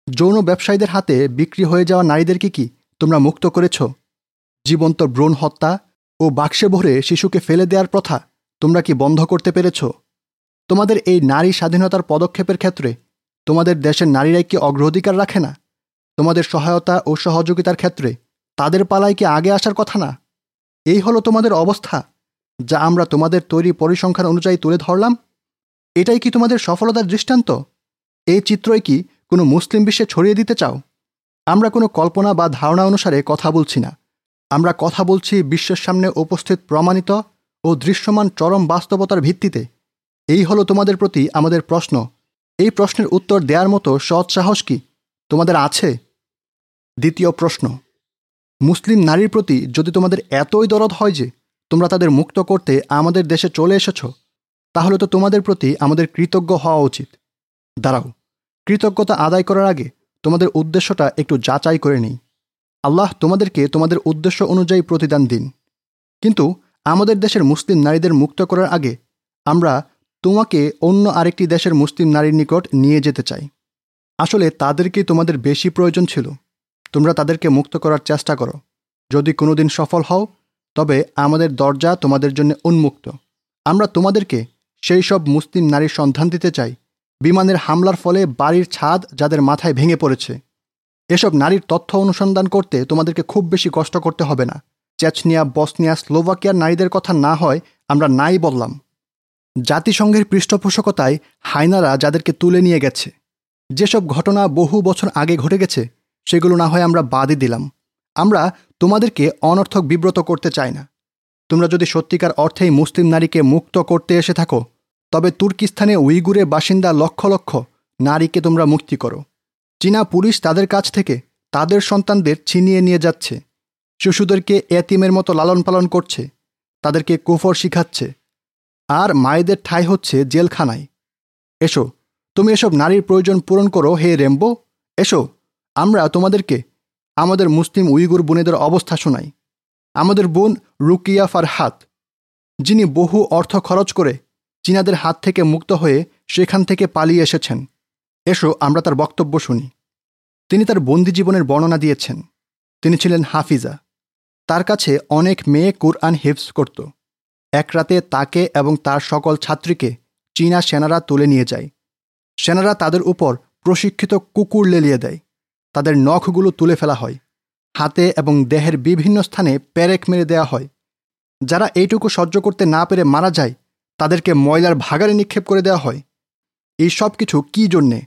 যৌন ব্যবসায়ীদের হাতে বিক্রি হয়ে যাওয়া নারীদেরকে কি তোমরা মুক্ত করেছ? জীবন্ত ব্রণ হত্যা ও বাক্সে ভরে শিশুকে ফেলে দেওয়ার প্রথা তোমরা কি বন্ধ করতে পেরেছ? তোমাদের এই নারী স্বাধীনতার পদক্ষেপের ক্ষেত্রে তোমাদের দেশের নারীরাই কি অগ্রাধিকার রাখে না? তোমাদের সহায়তা ও সহযোগিতার ক্ষেত্রে তাদের পালায় কি আগে আসার কথা না? এই হলো তোমাদের অবস্থা, যা আমরা তোমাদের তৈরি পরিসংখ্যান অনুযায়ী তুলে ধরলাম। এটাই কি তোমাদের সফলতার দৃষ্টান্ত? এই চিত্রই কি কোনো মুসলিম বিশ্বে ছড়িয়ে দিতে চাও? আমরা কোনো কল্পনা বা ধারণা অনুসারে কথা বলছি না। আমরা কথা বলছি বিশ্বের সামনে উপস্থিত প্রমাণিত ও দৃশ্যমান চরম বাস্তবতার ভিত্তিতে। এই হলো তোমাদের প্রতি আমাদের প্রশ্ন। এই প্রশ্নের উত্তর দেওয়ার মতো সৎ সাহস কি তোমাদের আছে? দ্বিতীয় প্রশ্ন। মুসলিম নারীর প্রতি যদি তোমাদের এতই দরদ হয় যে তোমরা তাদের মুক্ত করতে আমাদের দেশে চলে এসেছ, তাহলে তো তোমাদের প্রতি আমাদের কৃতজ্ঞ হওয়া উচিত। দাঁড়াও। কৃতজ্ঞতা আদায় করার আগে তোমাদের উদ্দেশ্যটা একটু যাচাই করে নিই। আল্লাহ তোমাদেরকে তোমাদের উদ্দেশ্য অনুযায়ী প্রতিদান দিন। কিন্তু আমাদের দেশের মুসলিম নারীদের মুক্ত করার আগে আমরা তোমাকে অন্য আরেকটি দেশের মুসলিম নারীর নিকট নিয়ে যেতে চাই। আসলে তাদেরকে তোমাদের বেশি প্রয়োজন ছিল। তোমরা তাদেরকে মুক্ত করার চেষ্টা করো। যদি কোনোদিন সফল হও, তবে আমাদের দরজা তোমাদের জন্য উন্মুক্ত। আমরা তোমাদেরকে সেই সব মুসলিম নারীর সন্ধান দিতে চাই। বিমানের হামলার ফলে বাড়ির ছাদ যাদের মাথায় ভেঙে পড়েছে। এসব নারীর তথ্য অনুসন্ধান করতে তোমাদেরকে খুব বেশি কষ্ট করতে হবে না। চেচনিয়া, বসনিয়া, স্লোভাকিয়ার নারীদের কথা না হয়, আমরা নাই বললাম। জাতিসংঘের পৃষ্ঠপোষকতায় হাইনারা যাদেরকে তুলে নিয়ে গেছে। যেসব ঘটনা বহু বছর আগে ঘটে গেছে, সেগুলো না হয় আমরা বাদই দিলাম। আমরা তোমাদেরকে অনর্থক বিব্রত করতে চাই না। তোমরা যদি সত্যিকার অর্থেই মুসলিম নারীকে মুক্ত করতে এসে থাকো তবে তুর্কিস্তানে উইগুরের বাসিন্দা লক্ষ লক্ষ নারীকে তোমরা মুক্তি করো। চীনা পুলিশ তাদের কাছ থেকে তাদের সন্তানদের ছিনিয়ে নিয়ে যাচ্ছে। শিশুদেরকে এতিমের মতো লালন পালন করছে। তাদেরকে কুফর শিখাচ্ছে। আর মায়েদের ঠাই হচ্ছে জেলখানায়। এসো, তুমি এসব নারীর প্রয়োজন পূরণ করো হে রেম্বো। এসো, আমরা তোমাদেরকে আমাদের মুসলিম উইগুর বোনেদের অবস্থা শোনাই। আমাদের বোন রুকিয়া ফারহাত, যিনি বহু অর্থ খরচ করে চীনাদের হাত থেকে মুক্ত হয়ে সেখান থেকে পালিয়ে এসেছেন। এসো আমরা তার বক্তব্য শুনি। তিনি তার বন্দি জীবনের বর্ণনা দিয়েছেন। তিনি ছিলেন হাফিজা। তার কাছে অনেক মেয়ে কুরআন হিফস করত। এক রাতে তাকে এবং তার সকল ছাত্রীকে চীনা সেনারা তুলে নিয়ে যায়। সেনারা তাদের উপর প্রশিক্ষিত কুকুর লেলিয়ে দেয়। তাদের নখগুলো তুলে ফেলা হয়। হাতে এবং দেহের বিভিন্ন স্থানে প্যারেক মেরে দেওয়া হয়। যারা এইটুকু সহ্য করতে না পেরে মারা যায় তাদেরকে ময়লার ভাগারে নিক্ষেপ করে দেওয়া হয়। এই সব কিছু কী জন্যে?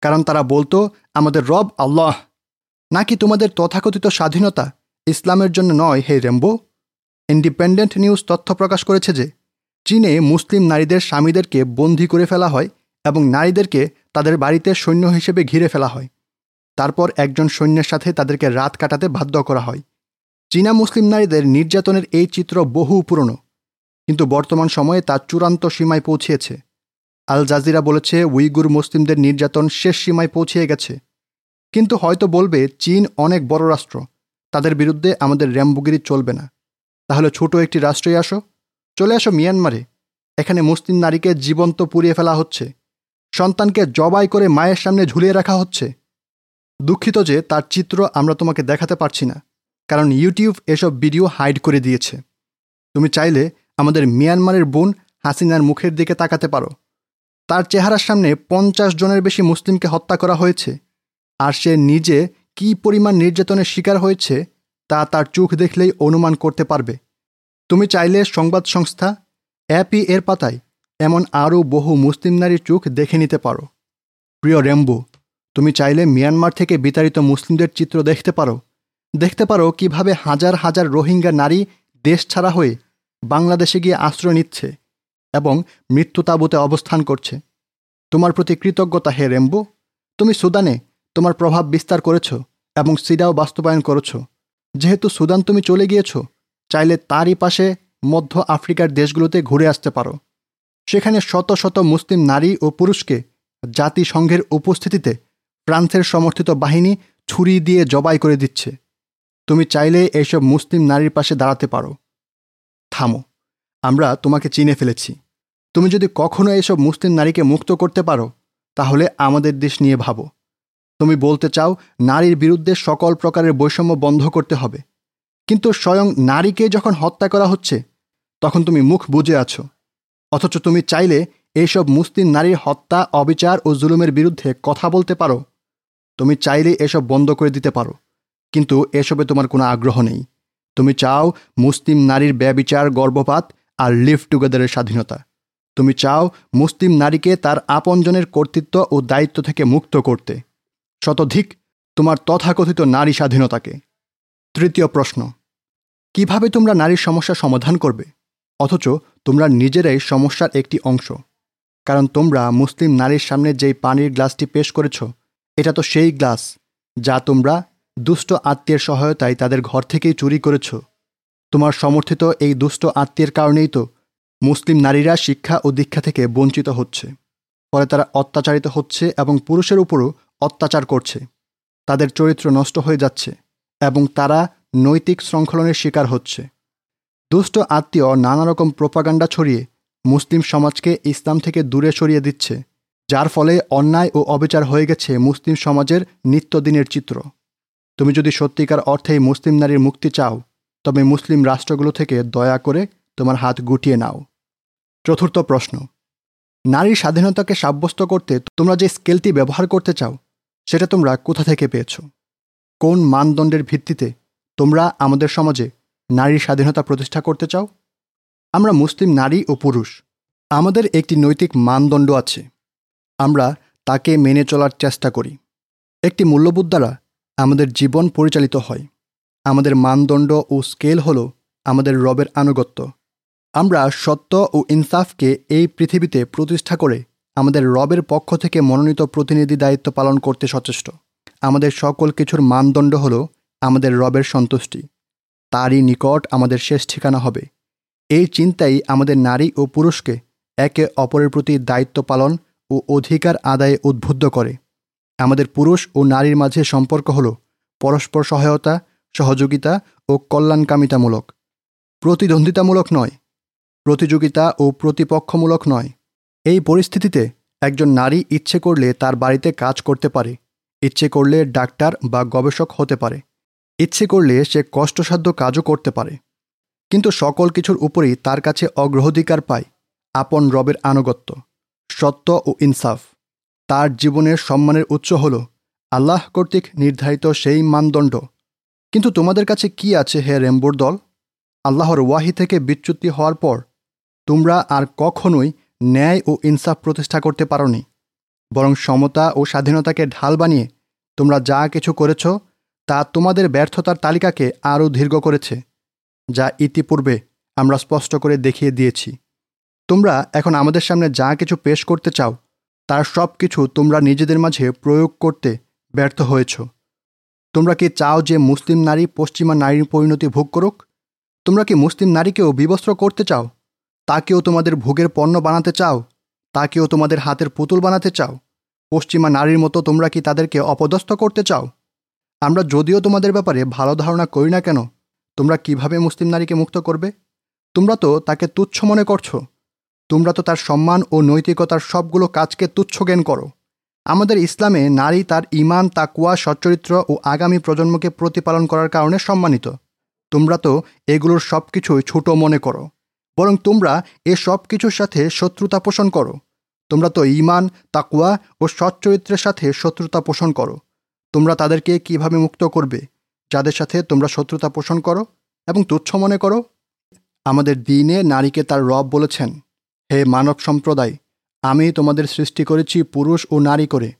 কারণ তারা বলতো, আমাদের রব আল্লাহ। নাকি তোমাদের তথাকথিত স্বাধীনতা ইসলামের জন্য নয়, হে রেম্বো? ইন্ডিপেন্ডেন্ট নিউজ তথ্য প্রকাশ করেছে যে, চীনে মুসলিম নারীদের স্বামীদেরকে বন্দি করে ফেলা হয় এবং নারীদেরকে তাদের বাড়িতে সৈন্য হিসেবে ঘিরে ফেলা হয়। তারপর একজন সৈন্যের সাথে তাদেরকে রাত কাটাতে বাধ্য করা হয়। চীনা মুসলিম নারীদের নির্যাতনের এই চিত্র বহু পুরনো। কিন্তু বর্তমান সময়ে তা চূড়ান্ত সীমায় পৌঁছিয়েছে আল জাজিরা বলেছে, উইগুর মুসলিমদের নির্যাতন শেষ সীমায় পৌঁছিয়ে গেছে। কিন্তু হয়তো বলবে, চীন অনেক বড় রাষ্ট্র। তাদের বিরুদ্ধে আমাদের র্যাম্বুগিরি চলবে না। তাহলে ছোট একটি রাষ্ট্রই আসো। চলে আসো মিয়ানমারে। এখানে মুসলিম নারীকে জীবন্ত পুড়িয়ে ফেলা হচ্ছে। সন্তানকে জবাই করে মায়ের সামনে ঝুলিয়ে রাখা হচ্ছে। দুঃখিত যে তার চিত্র আমরা তোমাকে দেখাতে পারছি না, কারণ ইউটিউব এসব ভিডিও হাইড করে দিয়েছে। তুমি চাইলে আমাদের মিয়ানমারের বোন হাসিনার মুখের দিকে তাকাতে পারো। তার চেহারার সামনে পঞ্চাশ জনের বেশি মুসলিমকে হত্যা করা হয়েছে। আর সে নিজে কি পরিমাণ নির্যাতনের শিকার হয়েছে, তা তার চোখ দেখলেই অনুমান করতে পারবে। তুমি চাইলে সংবাদ সংস্থা অ্যাপি এর পাতায় এমন আরও বহু মুসলিম নারীর চোখ দেখে নিতে পারো। প্রিয় রেম্বো, তুমি চাইলে মিয়ানমার থেকে বিতাড়িত মুসলিমদের চিত্র দেখতে পারো। দেখতে পারো কীভাবে হাজার হাজার রোহিঙ্গা নারী দেশ ছাড়া হয়ে বাংলাদেশে গিয়ে আশ্রয় নিচ্ছে এবং মৃত্যু তাবুতে অবস্থান করছে। তোমার প্রতি কৃতজ্ঞতা হে রেম্বো। তুমি সুদানে তোমার প্রভাব বিস্তার করেছ এবং সিডাও বাস্তবায়ন করেছ। যেহেতু সুদান তুমি চলে গিয়েছ, চাইলে তারই পাশে মধ্য আফ্রিকার দেশগুলোতে ঘুরে আসতে পারো। সেখানে শত শত মুসলিম নারী ও পুরুষকে জাতিসংঘের উপস্থিতিতে ফ্রান্সের সমর্থিত বাহিনী ছুরি দিয়ে জবাই করে দিচ্ছে। তুমি চাইলে এইসব মুসলিম নারীর পাশে দাঁড়াতে পারো। থামো, আমরা তোমাকে চিনে ফেলেছি। তুমি যদি কখনো এসব মুসলিম নারীকে মুক্ত করতে পারো, তাহলে আমাদের দেশ নিয়ে ভাবো। তুমি বলতে চাও, নারীর বিরুদ্ধে সকল প্রকারের বৈষম্য বন্ধ করতে হবে। কিন্তু স্বয়ং নারীকে যখন হত্যা করা হচ্ছে, তখন তুমি মুখ বুঝে আছো। অথচ তুমি চাইলে এইসব মুসলিম নারীর হত্যা, অবিচার ও জুলুমের বিরুদ্ধে কথা বলতে পারো। তুমি চাইলে এসব বন্ধ করে দিতে পারো। কিন্তু এসবে তোমার কোনো আগ্রহ নেই। তুমি চাও মুসলিম নারীর ব্যবিচার, গর্ভপাত আর লিভ টুগেদারের স্বাধীনতা। তুমি চাও মুসলিম নারীকে তার আপনজনের কর্তৃত্ব ও দায়িত্ব থেকে মুক্ত করতে। শতধিক তোমার তথাকথিত নারী স্বাধীনতাকে। তৃতীয় প্রশ্ন, কীভাবে তোমরা নারীর সমস্যা সমাধান করবে? অথচ তোমরা নিজেরাই সমস্যার একটি অংশ। কারণ তোমরা মুসলিম নারীর সামনে যেই পানির গ্লাসটি পেশ করেছ, এটা তো সেই গ্লাস যা তোমরা দুষ্ট আত্মীয়ের সহায়তায় তাদের ঘর থেকেই চুরি করেছ। তোমার সমর্থিত এই দুষ্ট আত্মীয়ের কারণেই তো মুসলিম নারীরা শিক্ষা ও দীক্ষা থেকে বঞ্চিত হচ্ছে। ফলে তারা অত্যাচারিত হচ্ছে এবং পুরুষের উপরও অত্যাচার করছে। তাদের চরিত্র নষ্ট হয়ে যাচ্ছে এবং তারা নৈতিক শৃঙ্খলনের শিকার হচ্ছে। দুষ্ট আত্মীয় নানা রকম প্রোপাগান্ডা ছড়িয়ে মুসলিম সমাজকে ইসলাম থেকে দূরে সরিয়ে দিচ্ছে, যার ফলে অন্যায় ও অবিচার হয়ে গেছে মুসলিম সমাজের নিত্যদিনের চিত্র। তুমি যদি সত্যিকার অর্থেই মুসলিম নারীর মুক্তি চাও, তবে মুসলিম রাষ্ট্রগুলো থেকে দয়া করে তোমার হাত গুটিয়ে নাও। চতুর্থ প্রশ্ন। নারীর স্বাধীনতাকে সাব্যস্ত করতে তোমরা যে স্কেলটি ব্যবহার করতে চাও, সেটা তোমরা কোথা থেকে পেয়েছ? কোন মানদণ্ডের ভিত্তিতে তোমরা আমাদের সমাজে নারীর স্বাধীনতা প্রতিষ্ঠা করতে চাও? আমরা মুসলিম নারী ও পুরুষ। আমাদের একটি নৈতিক মানদণ্ড আছে। আমরা তাকে মেনে চলার চেষ্টা করি। একটি মূল্যবোধ দ্বারা আমাদের জীবন পরিচালিত হয়। আমাদের মানদণ্ড ও স্কেল হল আমাদের রবের আনুগত্য। আমরা সত্য ও ইনসাফকে এই পৃথিবীতে প্রতিষ্ঠা করে আমাদের রবের পক্ষ থেকে মনোনীত প্রতিনিধি দায়িত্ব পালন করতে সচেষ্ট। আমাদের সকল কিছুর মানদণ্ড হল আমাদের রবের সন্তুষ্টি। তারই নিকট আমাদের শেষ ঠিকানা হবে। এই চিন্তাই আমাদের নারী ও পুরুষকে একে অপরের প্রতি দায়িত্ব পালন ও অধিকার আদায়ে উদ্বুদ্ধ করে। আমাদের পুরুষ ও নারীর মাঝে সম্পর্ক হল পরস্পর সহায়তা, সহযোগিতা ও কল্যাণকামিতামূলক। প্রতিদ্বন্দ্বিতামূলক নয়, প্রতিযোগিতা ও প্রতিপক্ষমূলক নয়। এই পরিস্থিতিতে একজন নারী ইচ্ছে করলে তার বাড়িতে কাজ করতে পারে, ইচ্ছে করলে ডাক্তার বা গবেষক হতে পারে, ইচ্ছে করলে সে কষ্টসাধ্য কাজও করতে পারে। কিন্তু সকল কিছুর উপরেই তার কাছে অগ্রাধিকার পায়, আপন রবের আনুগত্য, সত্য ও ইনসাফ। তার জীবনের সম্মানের উৎস হল আল্লাহ কর্তৃক নির্ধারিত সেই মানদণ্ড। কিন্তু তোমাদের কাছে কি আছে হে রেম্বোর দল? আল্লাহর ওয়াহি থেকে বিচ্যুতি হওয়ার পর তোমরা আর কখনোই ন্যায় ও ইনসাফ প্রতিষ্ঠা করতে পারোনি। বরং সমতা ও স্বাধীনতাকে ঢাল বানিয়ে তোমরা যা কিছু করেছ, তা তোমাদের ব্যর্থতার তালিকাকে আরও দীর্ঘ করেছে, যা ইতিপূর্বে আমরা স্পষ্ট করে দেখিয়ে দিয়েছি। তোমরা এখন আমাদের সামনে যা কিছু পেশ করতে চাও তার সব কিছু তোমরা নিজেদের মাঝে প্রয়োগ করতে ব্যর্থ হয়েছ। তোমরা কি চাও যে মুসলিম নারী পশ্চিমা নারীর পরিণতি ভোগ করুক? তোমরা কি মুসলিম নারীকেও বিবস্ত্র করতে চাও? তাকেও তোমাদের ভোগের পণ্য বানাতে চাও? তাকেও তোমাদের হাতের পুতুল বানাতে চাও? পশ্চিমা নারীর মতো তোমরা কি তাদেরকে অপদস্থ করতে চাও? আমরা যদিও তোমাদের ব্যাপারে ভালো ধারণা করি না কেন, তোমরা কীভাবে মুসলিম নারীকে মুক্ত করবে? তোমরা তো তাকে তুচ্ছ মনে করছ। তোমরা তো তার সম্মান ও নৈতিকতার সবগুলো কাজকে তুচ্ছ জ্ঞান করো। আমাদের ইসলামে নারী তার ইমান তাকুয়া সচ্চরিত্র ও আগামী প্রজন্মকে প্রতিপালন করার কারণে সম্মানিত। তোমরা তো এগুলোর সব কিছুই ছোট মনে করো, বরং তোমরা এ সব কিছুর সাথে শত্রুতা পোষণ করো। তোমরা তো ইমান তাকুয়া ও সচ্চরিত্রের সাথে শত্রুতা পোষণ করো। তোমরা তাদেরকে কীভাবে মুক্ত করবে? যাদের সাথে তোমরা শত্রুতা পোষণ করো এবং তুচ্ছ মনে করো? আমাদের দিনে নারীকে তার রব বলেছেন হে মানব সম্প্রদায়, আমি তোমাদের সৃষ্টি করেছি পুরুষ ও নারী করে,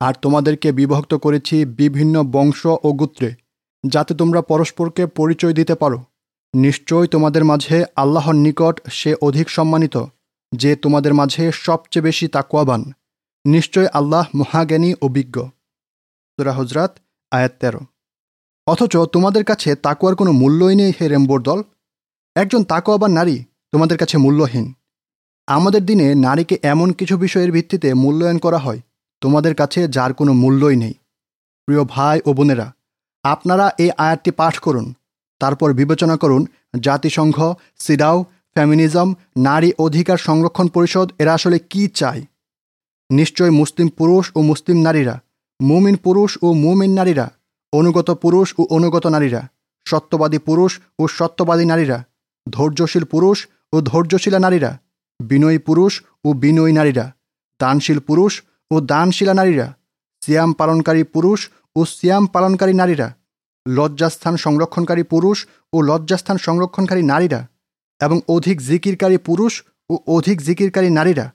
আর তোমাদেরকে বিভক্ত করেছি বিভিন্ন বংশ ও গোত্রে, যাতে তোমরা পরস্পরকে পরিচয় দিতে পারো। নিশ্চয় তোমাদের মাঝে আল্লাহর নিকট সে অধিক সম্মানিত, যে তোমাদের মাঝে সবচেয়ে বেশি তাকুয়াবান নিশ্চয় আল্লাহ মহাজ্ঞানী ও বিজ্ঞ। হজরাত, আয়াত তেরো। অথচ তোমাদের কাছে তাকুয়ার কোনো মূল্যই নেই হে রেম্বোর দল? একজন তাকুয়াবান নারী তোমাদের কাছে মূল্যহীন। আমাদের দিনে নারীকে এমন কিছু বিষয়ের ভিত্তিতে মূল্যায়ন করা হয়, তোমাদের কাছে যার কোনো মূল্যই নেই। প্রিয় ভাই ও বোনেরা, আপনারা এই আয়াতটি পাঠ করুন, তারপর বিবেচনা করুন, জাতিসংঘ, সিডাও, ফ্যামিনিজম, নারী অধিকার সংরক্ষণ পরিষদ এরা আসলে কি চায়? নিশ্চয় মুসলিম পুরুষ ও মুসলিম নারীরা, মুমিন পুরুষ ও মুমিন নারীরা, অনুগত পুরুষ ও অনুগত নারীরা, সত্যবাদী পুরুষ ও সত্যবাদী নারীরা, ধৈর্যশীল পুরুষ ও ধৈর্যশীলা নারীরা বিনয়ী পুরুষ ও বিনয়ী নারীরা, দানশীল পুরুষ ও দানশীলা নারীরা, সিয়াম পালনকারী পুরুষ ও সিয়াম পালনকারী নারীরা, লজ্জাস্থান সংরক্ষণকারী পুরুষ ও লজ্জাস্থান সংরক্ষণকারী নারীরা এবং অধিক জিকিরকারী পুরুষ ও অধিক জিকিরকারী নারীরা,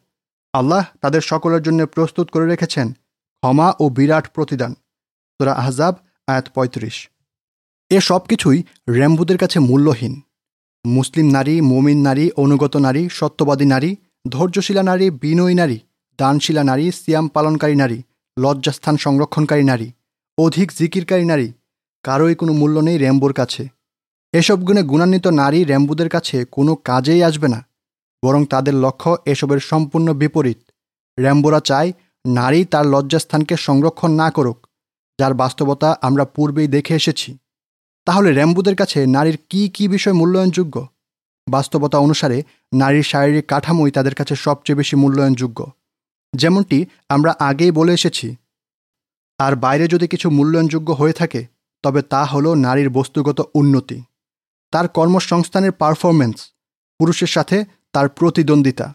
আল্লাহ তাদের সকলের জন্য প্রস্তুত করে রেখেছেন ক্ষমা ও বিরাট প্রতিদান। তোরা আহজাব, আয়াত পঁয়ত্রিশ। এ সব কিছুই র্যাম্বুদের কাছে মূল্যহীন। মুসলিম নারী, মমিন নারী, অনুগত নারী, সত্যবাদী নারী, ধৈর্যশীলা নারী, বিনয়ী নারী, দানশীলা নারী, সিয়াম পালনকারী নারী, লজ্জাস্থান সংরক্ষণকারী নারী, অধিক জিকিরকারী নারী, কারোই কোনো মূল্য নেই র্যাম্বোর কাছে। এসব গুণে গুণান্বিত নারী র্যাম্বুদের কাছে কোনো কাজেই আসবে না, বরং তাদের লক্ষ্য এসবের সম্পূর্ণ বিপরীত। র্যাম্বোরা চায় নারী তার লজ্জাস্থানকে সংরক্ষণ না করুক, যার বাস্তবতা আমরা পূর্বেই দেখে এসেছি। তাহলে র্যাম্বুদের কাছে নারীর কি কি বিষয় মূল্যায়নযোগ্য? বাস্তবতা অনুসারে, নারীর শারীরিক কাঠামোই তাদের কাছে সবচেয়ে বেশি মূল্যায়নযোগ্য। যেমনটি আমরা আগেই বলে এসেছি। আর বাইরে যদি কিছু মূল্যায়নযোগ্য হয়ে থাকে, তবে তা হলো নারীর বস্তুগত উন্নতি। তার কর্মসংস্থানের পারফরমেন্স পুরুষের সাথে তার প্রতিদ্বন্দ্বিতা।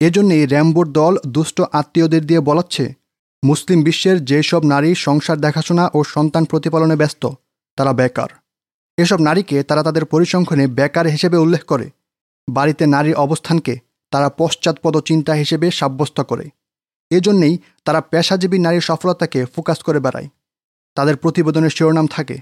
এজন্যই র্যাম্বোর দল দুষ্ট আত্মীয়দের দিয়ে বলাচ্ছে, মুসলিম বিশ্বের যেসব নারী সংসার দেখাশোনা ও সন্তান প্রতিপালনে ব্যস্ত, তারা বেকার। এসব নারীকে তারা তাদের পরিসংখ্যানে বেকার হিসেবে উল্লেখ করে। বাড়িতে নারীর অবস্থানকে তারা পশ্চাৎপদ চিন্তা হিসেবে সাব্যস্ত করে। এজন্যেই তারা পেশাজীবী নারীর সফলতাকে ফোকাস করে বেড়ায়। তাদের প্রতিবেদনের শিরোনাম থাকে,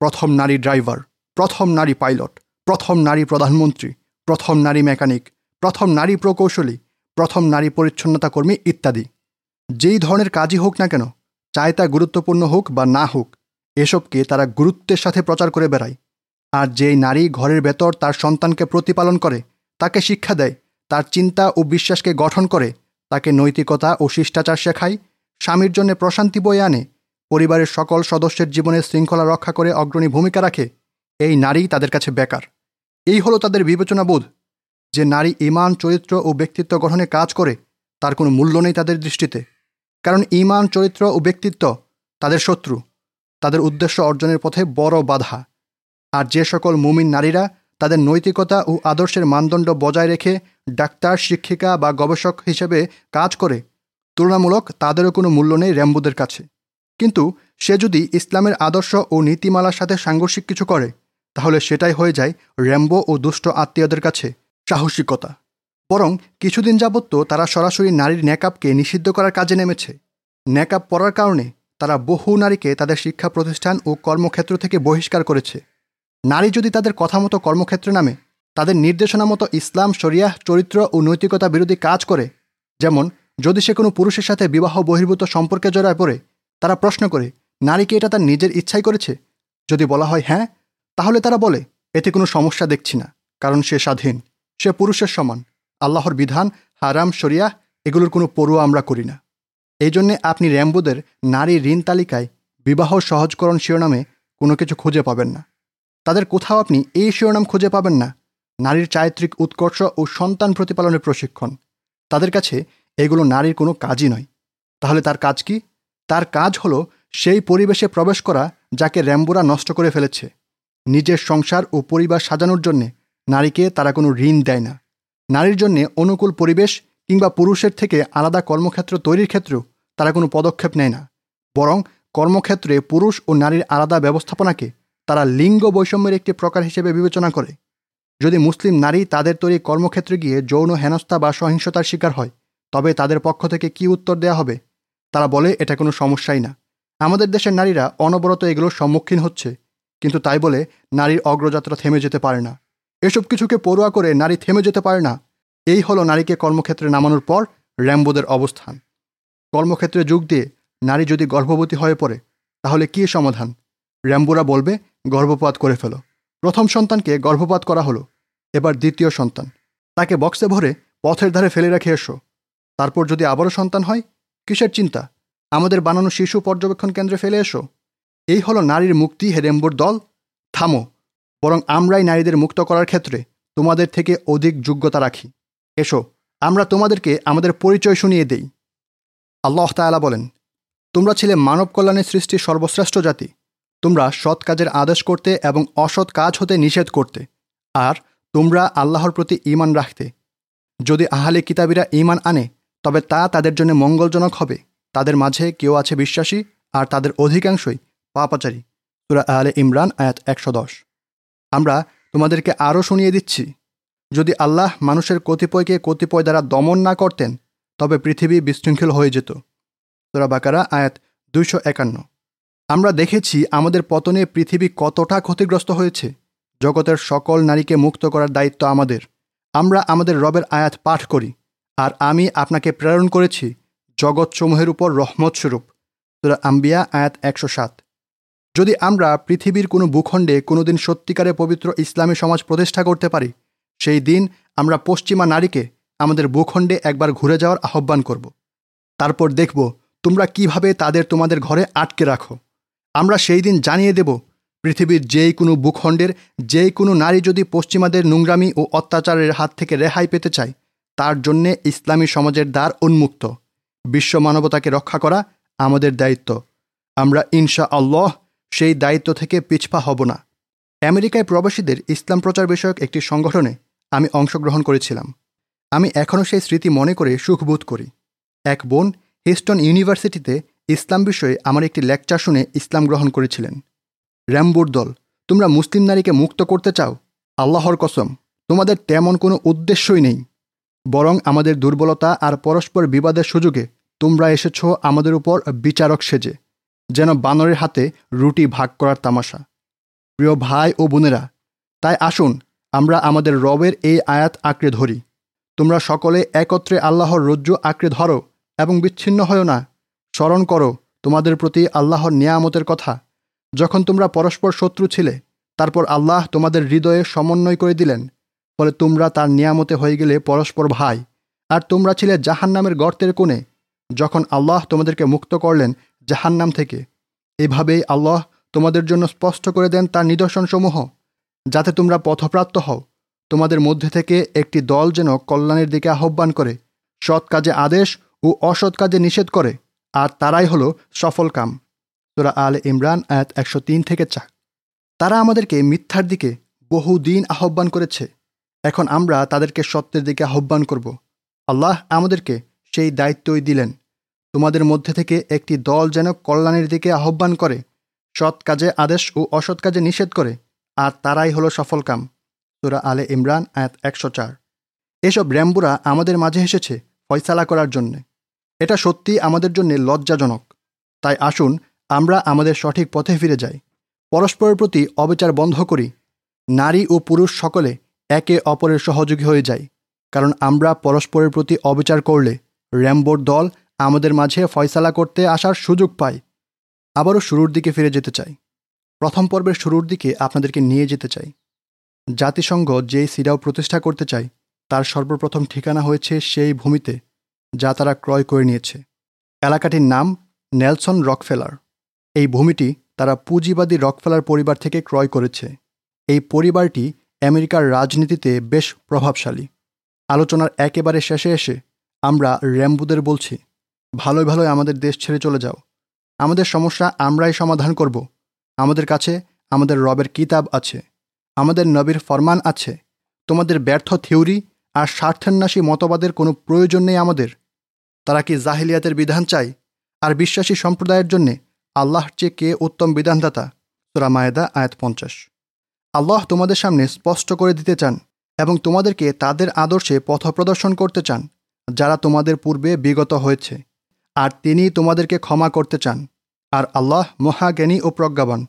প্রথম নারী ড্রাইভার, প্রথম নারী পাইলট, প্রথম নারী প্রধানমন্ত্রী, প্রথম নারী মেকানিক, প্রথম নারী প্রকৌশলী, প্রথম নারী পরিচ্ছন্নতা কর্মী, ইত্যাদি। যেই ধরনের কাজই হোক না কেন চায় তা গুরুত্বপূর্ণ হোক বা না হোক, এসবকে তারা গুরুত্বের সাথে প্রচার করে বেড়ায়। আর যেই নারী ঘরের ভেতর তার সন্তানকে প্রতিপালন করে, তাকে শিক্ষা দেয়, তার চিন্তা ও বিশ্বাসকে গঠন করে, তাকে নৈতিকতা ও শিষ্টাচার শেখায়, স্বামীর জন্য প্রশান্তি বয়ে আনে, পরিবারের সকল সদস্যের জীবনের শৃঙ্খলা রক্ষা করে অগ্রণী ভূমিকা রাখে, এই নারী তাদের কাছে বেকার। এই হলো তাদের বিবেচনাবোধ যে নারী ইমান চরিত্র ও ব্যক্তিত্ব গঠনে কাজ করে, তার কোনো মূল্য নেই তাদের দৃষ্টিতে। কারণ ইমান চরিত্র ও ব্যক্তিত্ব তাদের শত্রু, তাদের উদ্দেশ্য অর্জনের পথে বড় বাধা। আর যে সকল মুমিন নারীরা তাদের নৈতিকতা ও আদর্শের মানদণ্ড বজায় রেখে ডাক্তার, শিক্ষিকা বা গবেষক হিসেবে কাজ করে, তুলনামূলক তাদেরও কোনো মূল্য নেই র্যাম্বুদের কাছে। কিন্তু সে যদি ইসলামের আদর্শ ও নীতিমালার সাথে সাংঘর্ষিক কিছু করে, তাহলে সেটাই হয়ে যায় র্যাম্বো ও দুষ্ট আত্মীয়দের কাছে সাহসিকতা। বরং কিছুদিন যাবত তো তারা সরাসরি নারীর ন্যাকাপকে নিষিদ্ধ করার কাজে নেমেছে। ন্যাকাপ পরার কারণে তারা বহু নারীকে তাদের শিক্ষা প্রতিষ্ঠান ও কর্মক্ষেত্র থেকে বহিষ্কার করেছে। নারী যদি তাদের কথা মতো কর্মক্ষেত্রে নামে, তাদের নির্দেশনা মতো ইসলাম শরিয়াহ চরিত্র ও নৈতিকতা বিরোধী কাজ করে, যেমন যদি সে কোনো পুরুষের সাথে বিবাহ বহির্ভূত সম্পর্কে জড়ায় পড়ে, তারা প্রশ্ন করে, নারী কি এটা তার নিজের ইচ্ছাই করেছে? যদি বলা হয় হ্যাঁ তাহলে তারা বলে, এতে কোনো সমস্যা দেখছি না, কারণ সে স্বাধীন, সে পুরুষের সমান, আল্লাহর বিধান, হারাম শরিয়াহ এগুলোর কোনো পড়ুয়া আমরা করি না। এই জন্যে আপনি র্যাম্বোদের নারী ঋণ তালিকায় বিবাহ সহজকরণ শিরোনামে কোনো কিছু খুঁজে পাবেন না। তাদের কোথাও আপনি এই শিরোনাম খুঁজে পাবেন না। নারীর চারিত্রিক উৎকর্ষ ও সন্তান প্রতিপালনের প্রশিক্ষণ। তাদের কাছে এগুলো নারীর কোনো কাজই নয়। তাহলে তার কাজ কি? তার কাজ হলো সেই পরিবেশে প্রবেশ করা যাকে র্যাম্বোরা নষ্ট করে ফেলেছে। নিজের সংসার ও পরিবার সাজানোর জন্যে নারীকে তারা কোনো ঋণ দেয় না। নারীর জন্যে অনুকূল পরিবেশ কিংবা পুরুষের থেকে আলাদা কর্মক্ষেত্র তৈরির ক্ষেত্রেও তারা কোনো পদক্ষেপ নেয় না। বরং কর্মক্ষেত্রে পুরুষ ও নারীর আলাদা ব্যবস্থাপনাকে তারা লিঙ্গ বৈষম্যের একটি প্রকার হিসেবে বিবেচনা করে। যদি মুসলিম নারী তাদের তৈরি কর্মক্ষেত্রে গিয়ে যৌন হেনস্থা বা সহিংসতার শিকার হয়, তবে তাদের পক্ষ থেকে কি উত্তর দেয়া হবে? তারা বলে, এটা কোনো সমস্যাই না। আমাদের দেশের নারীরা অনবরত এগুলোর সম্মুখীন হচ্ছে, কিন্তু তাই বলে নারীর অগ্রযাত্রা থেমে যেতে পারে না। এসব কিছুকে পড়ুয়া করে নারী থেমে যেতে পারে না। এই হলো নারীকে কর্মক্ষেত্রে নামানোর পর র্যাম্বোদের অবস্থান। কর্মক্ষেত্রে যোগ দিয়ে নারী যদি গর্ভবতী হয়ে পড়ে, তাহলে কী সমাধান? র্যাম্বোরা বলবে গর্ভপাত করে ফেলো। প্রথম সন্তানকে গর্ভপাত করা হলো, এবার দ্বিতীয় সন্তান। তাকে বক্সে ভরে পথের ধারে ফেলে রেখে এসো। তারপর যদি আবারও সন্তান হয়, কিসের চিন্তা? আমাদের বানানো শিশু পর্যবেক্ষণ কেন্দ্রে ফেলে এসো। এই হলো নারীর মুক্তি হেরেম্বুর দল। থামো। বরং আমরাই নারীদের মুক্ত করার ক্ষেত্রে তোমাদের থেকে অধিক যোগ্যতা রাখি। এসো, আমরা তোমাদেরকে আমাদের পরিচয় শুনিয়ে দেই। আল্লাহ তালা বলেন, তোমরা ছিলে মানব কল্যাণের সৃষ্টির সর্বশ্রেষ্ঠ জাতি। তোমরা সৎ কাজের আদেশ করতে এবং অসৎ কাজ হতে নিষেধ করতে। আর তোমরা আল্লাহর প্রতি ইমান রাখতে। যদি আহালে কিতাবিরা ইমান আনে, তবে তা তাদের জন্য মঙ্গলজনক হবে। তাদের মাঝে কেউ আছে বিশ্বাসী, আর তাদের অধিকাংশই পাপাচারী। তোরা আহলে ইমরান, আয়াত একশো দশ। আমরা তোমাদেরকে আরও শুনিয়ে দিচ্ছি, যদি আল্লাহ মানুষের কতিপয়কে কতিপয় দ্বারা দমন না করতেন, তবে পৃথিবী বিশৃঙ্খল হয়ে যেত। তোরা বাকারা, আয়াত দুইশো একান্ন। আমরা দেখেছি আমাদের পতনে পৃথিবী কতটা ক্ষতিগ্রস্ত হয়েছে। জগতের সকল নারীকে মুক্ত করার দায়িত্ব আমাদের। আমরা আমাদের রবের আয়াত পাঠ করি। আর আমি আপনাকে প্রেরণ করেছি জগৎ জগৎসমূহের উপর রহমত স্বরূপ। তোরা আম্বিয়া, আয়াত একশো সাত। যদি আমরা পৃথিবীর কোনো ভূখণ্ডে কোনোদিন সত্যিকারে পবিত্র ইসলামী সমাজ প্রতিষ্ঠা করতে পারি, সেই দিন আমরা পশ্চিমা নারীকে আমাদের ভূখণ্ডে একবার ঘুরে যাওয়ার আহ্বান করব। তারপর দেখব তোমরা কীভাবে তাদের তোমাদের ঘরে আটকে রাখো। আমরা সেই দিন জানিয়ে দেব, পৃথিবীর যেই কোনো ভূখণ্ডের যেই কোনো নারী যদি পশ্চিমাদের নোংরামি ও অত্যাচারের হাত থেকে রেহাই পেতে চায়, তার জন্যে ইসলামী সমাজের দ্বার উন্মুক্ত। বিশ্ব মানবতাকে রক্ষা করা আমাদের দায়িত্ব। আমরা ইনশা আল্লাহ সেই দায়িত্ব থেকে পিছপা হব না। আমেরিকায় প্রবাসীদের ইসলাম প্রচার বিষয়ক একটি সংগঠনে আমি অংশগ্রহণ করেছিলাম। আমি এখনও সেই স্মৃতি মনে করে সুখবোধ করি। এক বোন হিস্টন ইউনিভার্সিটিতে ইসলাম বিষয়ে আমার একটি লেকচার শুনে ইসলাম গ্রহণ করেছিলেন। র্যাম্বোর দল, তোমরা মুসলিম নারীকে মুক্ত করতে চাও? আল্লাহর কসম, তোমাদের তেমন কোনো উদ্দেশ্যই নেই। বরং আমাদের দুর্বলতা আর পরস্পর বিবাদের সুযোগে তোমরা এসেছ আমাদের উপর বিচারক সেজে, যেন বানরের হাতে রুটি ভাগ করার তামাশা। প্রিয় ভাই ও বোনেরা, তাই আসুন, আমরা আমাদের রবের এই আয়াত আঁকড়ে ধরি। তোমরা সকলে একত্রে আল্লাহর রজ্জু আঁকড়ে ধরো এবং বিচ্ছিন্ন হও না। স্মরণ করো তোমাদের প্রতি আল্লাহর নিয়ামতের কথা। যখন তোমরা পরস্পর শত্রু ছিলে, তারপর আল্লাহ তোমাদের হৃদয়ে সমন্বয় করে দিলেন। ফলে তোমরা তার নিয়ামতে হয়ে গেলে পরস্পর ভাই। আর তোমরা ছিলে জাহান্নামের গর্তের কোণে, যখন আল্লাহ তোমাদেরকে মুক্ত করলেন জাহান্নাম থেকে। এভাবেই আল্লাহ তোমাদের জন্য স্পষ্ট করে দেন তার নিদর্শনসমূহ, যাতে তোমরা পথপ্রাপ্ত হও। তোমাদের মধ্যে থেকে একটি দল যেন কল্যাণের দিকে আহ্বান করে, সৎ কাজে আদেশ ও অসৎ কাজে নিষেধ করে। আর তারাই হলো সফল কাম। তোরা আল ইমরান, আয়াত একশো তিন থেকে চা তারা আমাদেরকে মিথ্যার দিকে বহু দিন আহ্বান করেছে। এখন আমরা তাদেরকে সত্যের দিকে আহ্বান করব। আল্লাহ আমাদেরকে সেই দায়িত্বই দিলেন। তোমাদের মধ্যে থেকে একটি দল যেন কল্যাণের দিকে আহ্বান করে, সৎ কাজে আদেশ ও অসৎ কাজে নিষেধ করে, আর তারাই হলো সফল কাম। তোরা আলে ইমরান, আয়াত একশো চার। এসব র্যাম্বুরা আমাদের মাঝে এসেছে ফয়সালা করার জন্যে। এটা সত্যি আমাদের জন্য লজ্জাজনক। তাই আসুন, আমরা আমাদের সঠিক পথে ফিরে যাই। পরস্পরের প্রতি অবিচার বন্ধ করি। নারী ও পুরুষ সকলে একে অপরের সহযোগী হয়ে যায় কারণ আমরা পরস্পরের প্রতি অবিচার করলে র্যাম্বোর দল আমাদের মাঝে ফয়সালা করতে আসার সুযোগ পায়। আবারও শুরুর দিকে ফিরে যেতে চাই। প্রথম পর্বের শুরুর দিকে আপনাদেরকে নিয়ে যেতে চাই। জাতিসংঘ যেই সিডাও প্রতিষ্ঠা করতে চায়, তার সর্বপ্রথম ঠিকানা হয়েছে সেই ভূমিতে। যা তারা ক্রয় করে নিয়েছে। এলাকাটির নাম নেলসন রকফেলার। এই ভূমিটি তারা পুঁজিবাদী রকফেলার পরিবার থেকে ক্রয় করেছে। এই পরিবারটি আমেরিকার রাজনীতিতে বেশ প্রভাবশালী। আলোচনার একেবারে শেষে এসে আমরা র্যাম্বুদের বলছি, ভালোই ভালোই আমাদের দেশ ছেড়ে চলে যাও। আমাদের সমস্যা আমরাই সমাধান করব। আমাদের কাছে আমাদের রবের কিতাব আছে। আমাদের নবীর ফরমান আছে। তোমাদের ব্যর্থ থিওরি আর স্বার্থান্যাসী মতবাদের কোনো প্রয়োজন নেই আমাদের। তারা কি জাহিলিয়াতের বিধান চায়? আর বিশ্বাসী সম্প্রদায়ের জন্যে আল্লাহর চেয়ে কে উত্তম বিধানদাতা? সুরা মায়েদা, আয়াত পঞ্চাশ। আল্লাহ তোমাদের সামনে স্পষ্ট করে দিতে চান এবং তোমাদেরকে তাদের আদর্শে পথ প্রদর্শন করতে চান, যারা তোমাদের পূর্বে বিগত হয়েছে। আর তিনি তোমাদেরকে ক্ষমা করতে চান। আর আল্লাহ মহাজ্ঞানী ও প্রজ্ঞাবান।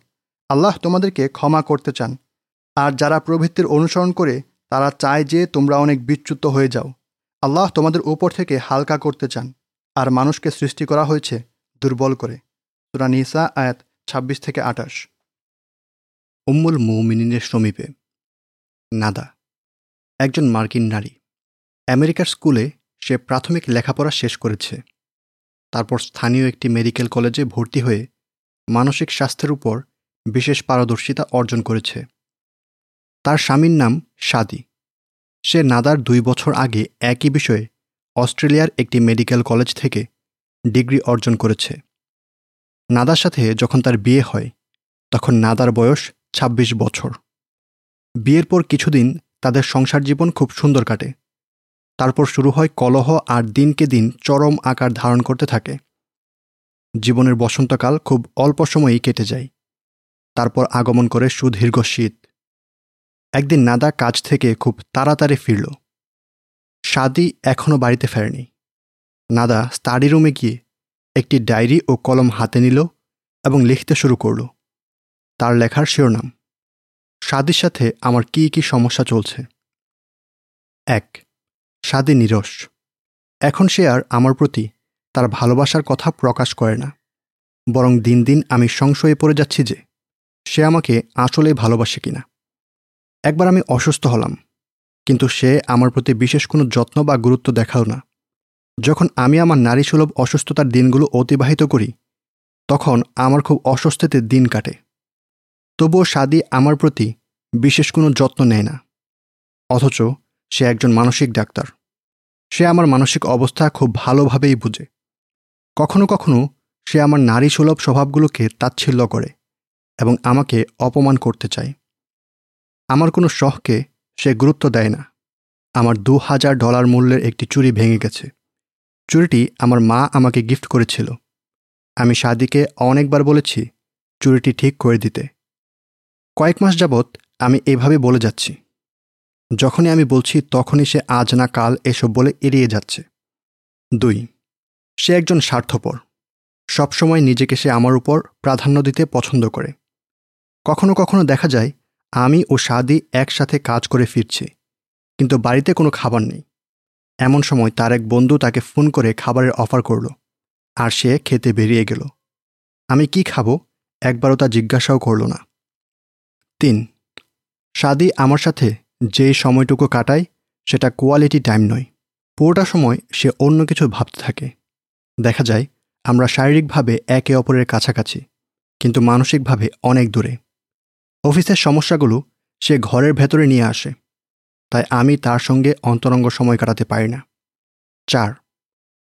আল্লাহ তোমাদেরকে ক্ষমা করতে চান। আর যারা প্রবৃত্তির অনুসরণ করে, তারা চায় যে তোমরা অনেক বিচ্যুত হয়ে যাও। আল্লাহ তোমাদের উপর থেকে হালকা করতে চান, আর মানুষকে সৃষ্টি করা হয়েছে দুর্বল করে। সুরা নিসা, আয়াত ২৬ থেকে আঠাশ। উম্মুল মৌমিনের সমীপে নাদা, একজন মার্কিন নারী। আমেরিকার স্কুলে সে প্রাথমিক লেখাপড়া শেষ করেছে। তারপর স্থানীয় একটি মেডিকেল কলেজে ভর্তি হয়ে মানসিক স্বাস্থ্যের উপর বিশেষ পারদর্শিতা অর্জন করেছে। তার স্বামীর নাম সাদি। সে নাদার দুই বছর আগে একই বিষয়ে অস্ট্রেলিয়ার একটি মেডিকেল কলেজ থেকে ডিগ্রি অর্জন করেছে। নাদার সাথে যখন তার বিয়ে হয়, তখন নাদার বয়স ২৬ বছর। বিয়ের পর কিছুদিন তাদের সংসার জীবন খুব সুন্দর কাটে। তারপর শুরু হয় কলহ আর দিনকে দিন চরম আকার ধারণ করতে থাকে। জীবনের বসন্তকাল খুব অল্প সময়ই কেটে যায়। তারপর আগমন করে সুদীর্ঘ শীত। একদিন নাদা কাজ থেকে খুব তাড়াতাড়ি ফিরল। সাদি এখনও বাড়িতে ফেরেনি। নাদা স্টাডি রুমে গিয়ে একটি ডায়েরি ও কলম হাতে নিল এবং লিখতে শুরু করল। তার লেখার শিরোনাম, সাদির সাথে আমার কী কী সমস্যা চলছে? এক, সাদি নিরস। এখন সে আর আমার প্রতি তার ভালোবাসার কথা প্রকাশ করে না। বরং দিন দিন আমি সংশয়ে পড়ে যাচ্ছি যে সে আমাকে আসলেই ভালোবাসে কিনা। একবার আমি অসুস্থ হলাম, কিন্তু সে আমার প্রতি বিশেষ কোনো যত্ন বা গুরুত্ব দেখাও না। যখন আমি আমার নারী সুলভ অসুস্থতার দিনগুলো অতিবাহিত করি, তখন আমার খুব অস্বস্তিতে দিন কাটে। তবুও সাদি আমার প্রতি বিশেষ কোনো যত্ন নেয় না। অথচ সে একজন মানসিক ডাক্তার। সে আমার মানসিক অবস্থা খুব ভালোভাবেই বুঝে। কখনো কখনো সে আমার নারী সুলভ স্বভাবগুলোকে তাচ্ছিল্য করে এবং আমাকে অপমান করতে চায়। আমার কোনো শখকে সে গুরুত্ব দেয় না। আমার দু হাজার ডলার মূল্যের একটি চুরি ভেঙে গেছে। চুরিটি আমার মা আমাকে গিফট করেছিল। আমি সাদিকে অনেকবার বলেছি চুরিটি ঠিক করে দিতে। কয়েক মাস যাবৎ আমি এভাবে বলে যাচ্ছি। যখনই আমি বলছি, তখনই সে আজ না কাল এসব বলে এড়িয়ে যাচ্ছে। দুই, সে একজন স্বার্থপর। সবসময় নিজেকে সে আমার উপর প্রাধান্য দিতে পছন্দ করে। কখনো কখনো দেখা যায় আমি ও সাদি একসাথে কাজ করে ফিরছি, কিন্তু বাড়িতে কোনো খাবার নেই। এমন সময় তার এক বন্ধু তাকে ফোন করে খাবারের অফার করল, আর সে খেতে বেরিয়ে গেল। আমি কি খাব? একবারও তা জিজ্ঞাসাও করল না। তিন, সাদি আমার সাথে যে সময়টুকু কাটায়, সেটা কোয়ালিটি টাইম নয়। পুরোটা সময় সে অন্য কিছু ভাবতে থাকে। দেখা যায়, আমরা শারীরিকভাবে একে অপরের কাছাকাছি, কিন্তু মানসিকভাবে অনেক দূরে। অফিসের সমস্যাগুলো সে ঘরের ভেতরে নিয়ে আসে, তাই আমি তার সঙ্গে অন্তরঙ্গ সময় কাটাতে পারি না। চার,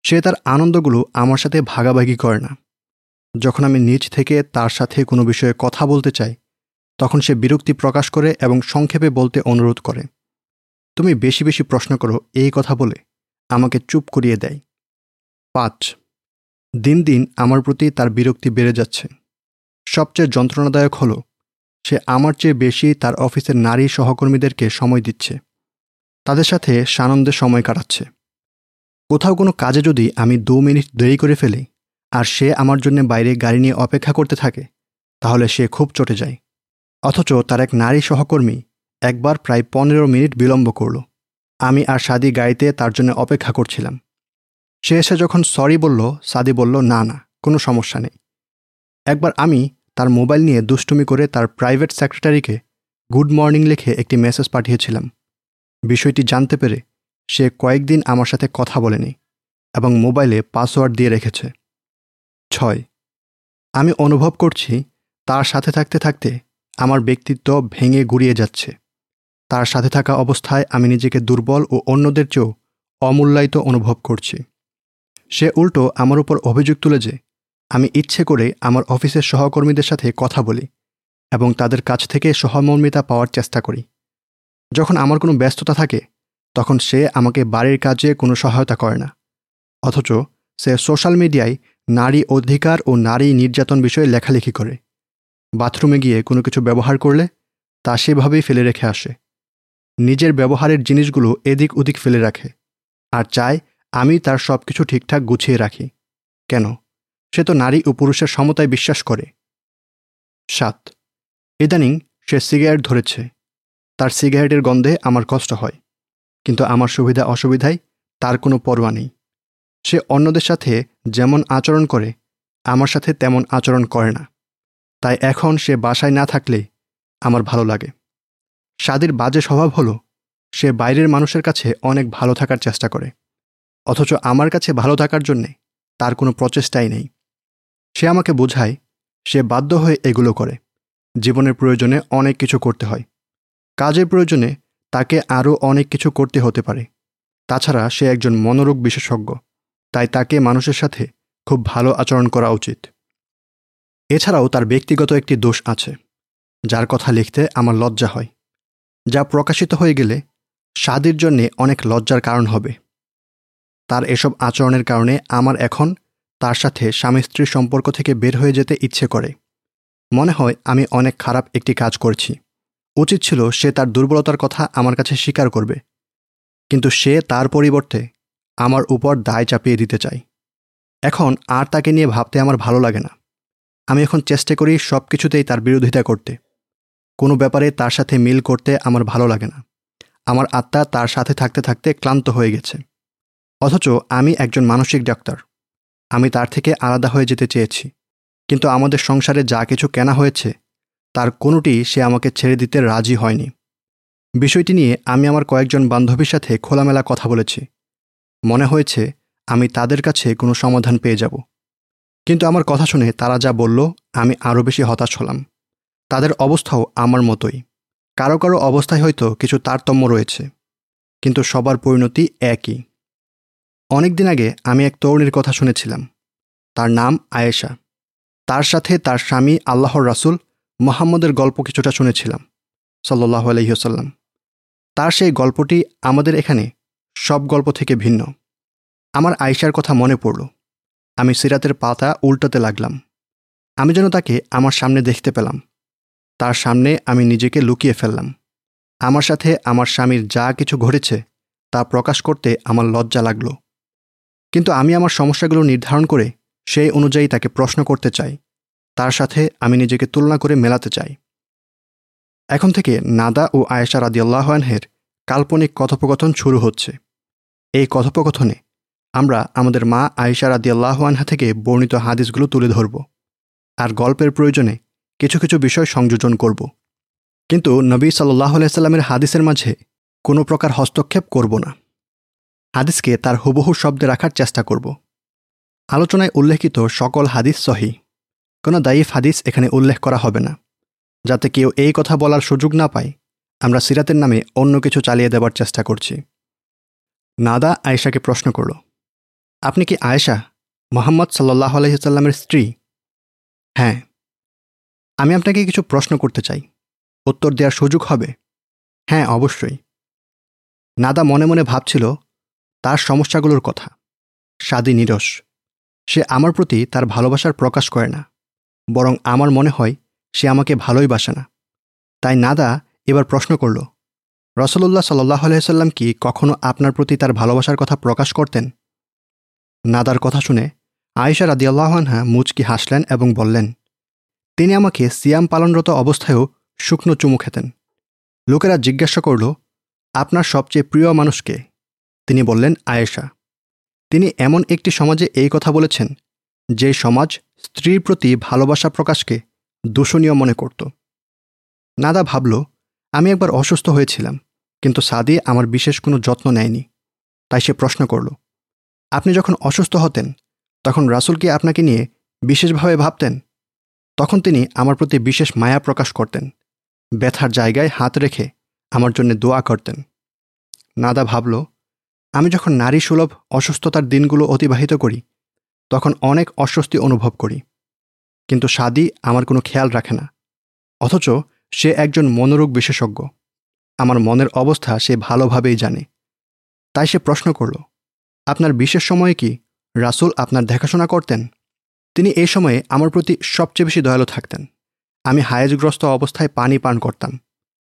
সে তার আনন্দগুলো আমার সাথে ভাগাভাগি করে না। যখন আমি নিজ থেকে তার সাথে কোনো বিষয়ে কথা বলতে চাই, তখন সে বিরক্তি প্রকাশ করে এবং সংক্ষেপে বলতে অনুরোধ করে, তুমি বেশি বেশি প্রশ্ন করো, এই কথা বলে আমাকে চুপ করিয়ে দেয়। পাঁচ, দিন দিন আমার প্রতি তার বিরক্তি বেড়ে যাচ্ছে। সবচেয়ে যন্ত্রণাদায়ক হলো সে আমার চেয়ে বেশি তার অফিসের নারী সহকর্মীদেরকে সময় দিচ্ছে। তাদের সাথে সানন্দে সময় কাটাচ্ছে। কোথাও কোনো কাজে যদি আমি দু মিনিট দেরি করে ফেলি আর সে আমার জন্য বাইরে গাড়ি নিয়ে অপেক্ষা করতে থাকে, তাহলে সে খুব চটে যায়। অথচ তার এক নারী সহকর্মী একবার প্রায় পনেরো মিনিট বিলম্ব করল। আমি আর সাদি গাড়িতে তার জন্য অপেক্ষা করছিলাম। সে এসে যখন সরি বলল, সাদি বলল, না না, কোনো সমস্যা নেই। একবার আমি তার মোবাইল নিয়ে দুষ্টুমি করে তার প্রাইভেট সেক্রেটারিকে গুড মর্নিং লিখে একটি মেসেজ পাঠিয়েছিলাম। বিষয়টি জানতে পেরে সে কয়েকদিন আমার সাথে কথা বলেনি এবং মোবাইলে পাসওয়ার্ড দিয়ে রেখেছে। ছয়, আমি অনুভব করছি তার সাথে থাকতে থাকতে আমার ব্যক্তিত্ব ভেঙে গুড়িয়ে যাচ্ছে। তার সাথে থাকা অবস্থায় আমি নিজেকে দুর্বল ও অন্যদের চেয়েও অমূল্যায়িত অনুভব করছি। সে উল্টো আমার উপর অভিযোগ তুলে যে আমি ইচ্ছে করে আমার অফিসের সহকর্মীদের সাথে কথা বলি এবং তাদের কাছ থেকে সহমর্মিতা পাওয়ার চেষ্টা করি। যখন আমার কোনো ব্যস্ততা থাকে, তখন সে আমাকে বাড়ির কাজে কোনো সহায়তা করে না। অথচ সে সোশ্যাল মিডিয়ায় নারী অধিকার ও নারী নির্যাতন বিষয়ে লেখালেখি করে। বাথরুমে গিয়ে কোনো কিছু ব্যবহার করলে তা সেভাবেই ফেলে রেখে আসে। নিজের ব্যবহারের জিনিসগুলো এদিক ওদিক ফেলে রাখে আর চায় আমি তার সব কিছু ঠিকঠাক গুছিয়ে রাখি। কেন? সে তো নারী ও পুরুষের সমতায় বিশ্বাস করে। সাত, ইদানিং সে সিগারেট ধরেছে। তার সিগারেটের গন্ধে আমার কষ্ট হয়। কিন্তু আমার সুবিধা অসুবিধায় তার কোনো পরোয়া নেই। সে অন্যদের সাথে যেমন আচরণ করে, আমার সাথে তেমন আচরণ করে না। তাই এখন সে বাসায় না থাকলে আমার ভালো লাগে। স্বাদের বাজে স্বভাব হলো, সে বাইরের মানুষের কাছে অনেক ভালো থাকার চেষ্টা করে। অথচ আমার কাছে ভালো থাকার জন্যে তার কোনো প্রচেষ্টাই নেই। সে আমাকে বোঝায়, সে বাধ্য হয়ে এগুলো করে। জীবনের প্রয়োজনে অনেক কিছু করতে হয়। কাজের প্রয়োজনে তাকে আরও অনেক কিছু করতে হতে পারে। তাছাড়া সে একজন মনোরোগ বিশেষজ্ঞ, তাই তাকে মানুষের সাথে খুব ভালো আচরণ করা উচিত। এছাড়াও তার ব্যক্তিগত একটি দোষ আছে, যার কথা লিখতে আমার লজ্জা হয়, যা প্রকাশিত হয়ে গেলে স্বাদের জন্যে অনেক লজ্জার কারণ হবে। তার এসব আচরণের কারণে আমার এখন তার সাথে স্বামী স্ত্রীর সম্পর্ক থেকে বের হয়ে যেতে ইচ্ছে করে। মনে হয় আমি অনেক খারাপ একটি কাজ করছি। উচিত ছিল সে তার দুর্বলতার কথা আমার কাছে স্বীকার করবে। কিন্তু সে তার পরিবর্তে আমার উপর দায় চাপিয়ে দিতে চায়। এখন আর তাকে নিয়ে ভাবতে আমার ভালো লাগে না। আমি এখন চেষ্টা করি সব কিছুতেই তার বিরোধিতা করতে। কোনো ব্যাপারে তার সাথে মিল করতে আমার ভালো লাগে না। আমার আত্মা তার সাথে থাকতে থাকতে ক্লান্ত হয়ে গেছে। অথচ আমি একজন মানসিক ডাক্তার। আমি তার থেকে আলাদা হয়ে যেতে চেয়েছি। কিন্তু আমাদের সংসারে যা কিছু কেনা হয়েছে, তার কোনোটি সে আমাকে ছেড়ে দিতে রাজি হয়নি। বিষয়টি নিয়ে আমি আমার কয়েকজন বান্ধবীর সাথে খোলামেলা কথা বলেছি। মনে হয়েছে আমি তাদের কাছে কোনো সমাধান পেয়ে যাব। কিন্তু আমার কথা শুনে তারা যা বলল, আমি আরও বেশি হতাশ হলাম। তাদের অবস্থাও আমার মতোই। কারও কারও অবস্থায় হয়তো কিছু তারতম্য রয়েছে, কিন্তু সবার পরিণতি একই। অনেক দিন আগে আমি এক তরুণীর কথা শুনেছিলাম। তার নাম আয়েশা। তার সাথে তার স্বামী আল্লাহর রাসুল মোহাম্মদের গল্প কিছুটা শুনেছিলাম সাল্লাহ আলহিহসাল্লাম তার সেই গল্পটি আমাদের এখানে সব গল্প থেকে ভিন্ন। আমার আয়েশার কথা মনে পড়ল। আমি সিরাতের পাতা উল্টাতে লাগলাম। আমি যেন তাকে আমার সামনে দেখতে পেলাম। তার সামনে আমি নিজেকে লুকিয়ে ফেললাম। আমার সাথে আমার স্বামীর যা কিছু ঘটেছে তা প্রকাশ করতে আমার লজ্জা লাগল। কিন্তু আমি আমার সমস্যাগুলো নির্ধারণ করে সেই অনুযায়ী তাকে প্রশ্ন করতে চাই। তার সাথে আমি নিজেকে তুলনা করে মেলাতে চাই। এখন থেকে নাদা ও আয়েশা রাদিয়াল্লাহানহের কাল্পনিক কথোপকথন শুরু হচ্ছে। এই কথোপকথনে আমরা আমাদের মা আয়েশা রাদিয়াল্লাহানহা থেকে বর্ণিত হাদিসগুলো তুলে ধরব আর গল্পের প্রয়োজনে কিছু কিছু বিষয় সংযোজন করব। কিন্তু নবী সাল্লাহ আলাইস্লামের হাদিসের মাঝে কোনো প্রকার হস্তক্ষেপ করব না। হাদিসকে তার হুবহু শব্দে রাখার চেষ্টা করব। আলোচনায় উল্লেখিত সকল হাদিস সহি। কোনো দায়ীফ হাদিস এখানে উল্লেখ করা হবে না। যাতে কেউ এই কথা বলার সুযোগ না পায়, আমরা সিরাতের নামে অন্য কিছু চালিয়ে দেবার চেষ্টা করছি। নাদা আয়েশাকে প্রশ্ন করল, আপনি কি আয়েশা, মোহাম্মদ সাল্লাহ আলহিসাল্লামের স্ত্রী? হ্যাঁ। আমি আপনাকে কিছু প্রশ্ন করতে চাই। উত্তর দেওয়ার সুযোগ হবে? হ্যাঁ অবশ্যই। নাদা মনে মনে ভাবছিল তার সমস্যাগুলোর কথা। স্বাদী নিরস। সে আমার প্রতি তার ভালোবাসার প্রকাশ করে না। বরং আমার মনে হয় সে আমাকে ভালোই বাসে না। তাই নাদা এবার প্রশ্ন করল রসল্লাহ সাল্লাহ আলহিসাল্লাম কি কখনো আপনার প্রতি তার ভালোবাসার কথা প্রকাশ করতেন? নাদার কথা শুনে আয়েশা রাদিয়াল্লাহানহা মুচকি হাসলেন এবং বললেন, তিনি আমাকে সিয়াম পালনরত অবস্থায়ও শুকনো চুমু খেতেন। লোকেরা জিজ্ঞাসা করল, আপনার সবচেয়ে প্রিয় মানুষকে তিনি বললেন, আয়েশা, তিনি এমন একটি সমাজে এই কথা বলেছেন, যে সমাজ স্ত্রীর প্রতি ভালোবাসা প্রকাশকে দূষণীয় মনে করত। নাদা ভাবল, আমি একবার অসুস্থ হয়েছিলাম, কিন্তু সাদি আমার বিশেষ কোনো যত্ন নেয়নি, তাই সে প্রশ্ন করল, আপনি যখন অসুস্থ হতেন, তখন রাসুল কি আপনাকে নিয়ে বিশেষভাবে ভাবতেন? তখন তিনি আমার প্রতি বিশেষ মায়া প্রকাশ করতেন, ব্যথার জায়গায় হাত রেখে আমার জন্য দোয়া করতেন। নাদা ভাবল আমি যখন নারী সুলভ অসুস্থতার দিনগুলো অতিবাহিত করি, তখন অনেক অস্বস্তি অনুভব করি। কিন্তু সাদি আমার কোনো খেয়াল রাখে না। অথচ সে একজন মনোরোগ বিশেষজ্ঞ। আমার মনের অবস্থা সে ভালোভাবেই জানে। তাই সে প্রশ্ন করল, আপনার বিশেষ সময়ে কি রাসুল আপনার দেখাশোনা করতেন? তিনি এই সময়ে আমার প্রতি সবচেয়ে বেশি দয়ালু থাকতেন। আমি হায়েজগ্রস্ত অবস্থায় পানি পান করতাম।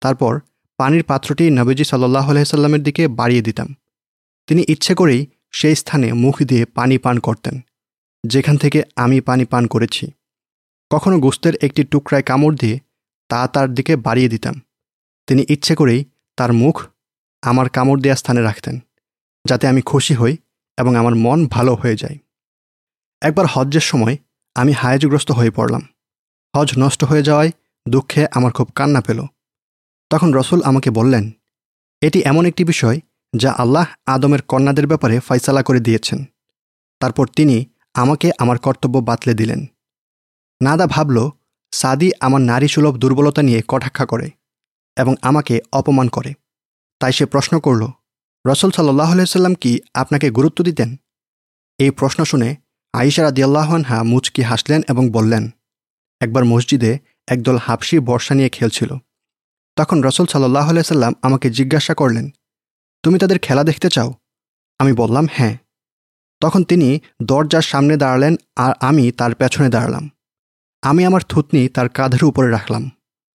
তারপর পানির পাত্রটি নবীজি সাল্লাহ আলাইসাল্লামের দিকে বাড়িয়ে দিতাম। তিনি ইচ্ছে করেই সেই স্থানে মুখ দিয়ে পানি পান করতেন, যেখান থেকে আমি পানি পান করেছি। কখনো গোস্তের একটি টুকরায় কামড় দিয়ে তা তার দিকে বাড়িয়ে দিতাম। তিনি ইচ্ছে করেই তার মুখ আমার কামড় দেওয়া স্থানে রাখতেন, যাতে আমি খুশি হই এবং আমার মন ভালো হয়ে যায়। একবার হজ্জের সময় আমি হায়াজগ্রস্ত হয়ে পড়লাম। হজ নষ্ট হয়ে যাওয়ায় দুঃখে আমার খুব কান্না পেল। তখন রসুল আমাকে বললেন, এটি এমন একটি বিষয় যা আল্লাহ আদমের কন্যাদের ব্যাপারে ফয়সালা করে দিয়েছেন। তারপর তিনি আমাকে আমার কর্তব্য বাতলে দিলেন। নাদা ভাবল, সাদি আমার নারী সুলভ দুর্বলতা নিয়ে কটাক্ষা করে এবং আমাকে অপমান করে। তাই সে প্রশ্ন করল, রসুল সাল্লাহ সাল্লাম কি আপনাকে গুরুত্ব দিতেন? এই প্রশ্ন শুনে আইসার আদিয়াল্লাহনহা মুচকি হাসলেন এবং বললেন, একবার মসজিদে একদল হাফসি বর্ষা নিয়ে খেলছিল। তখন রসুল সাল্লাহ সাল্লাম আমাকে জিজ্ঞাসা করলেন তুমি তাদের খেলা দেখতে চাও? আমি বললাম হ্যাঁ। তখন তিনি দরজার সামনে দাঁড়ালেন আর আমি তার পেছনে দাঁড়ালাম। আমি আমার থুতনি তার কাঁধের উপরে রাখলাম।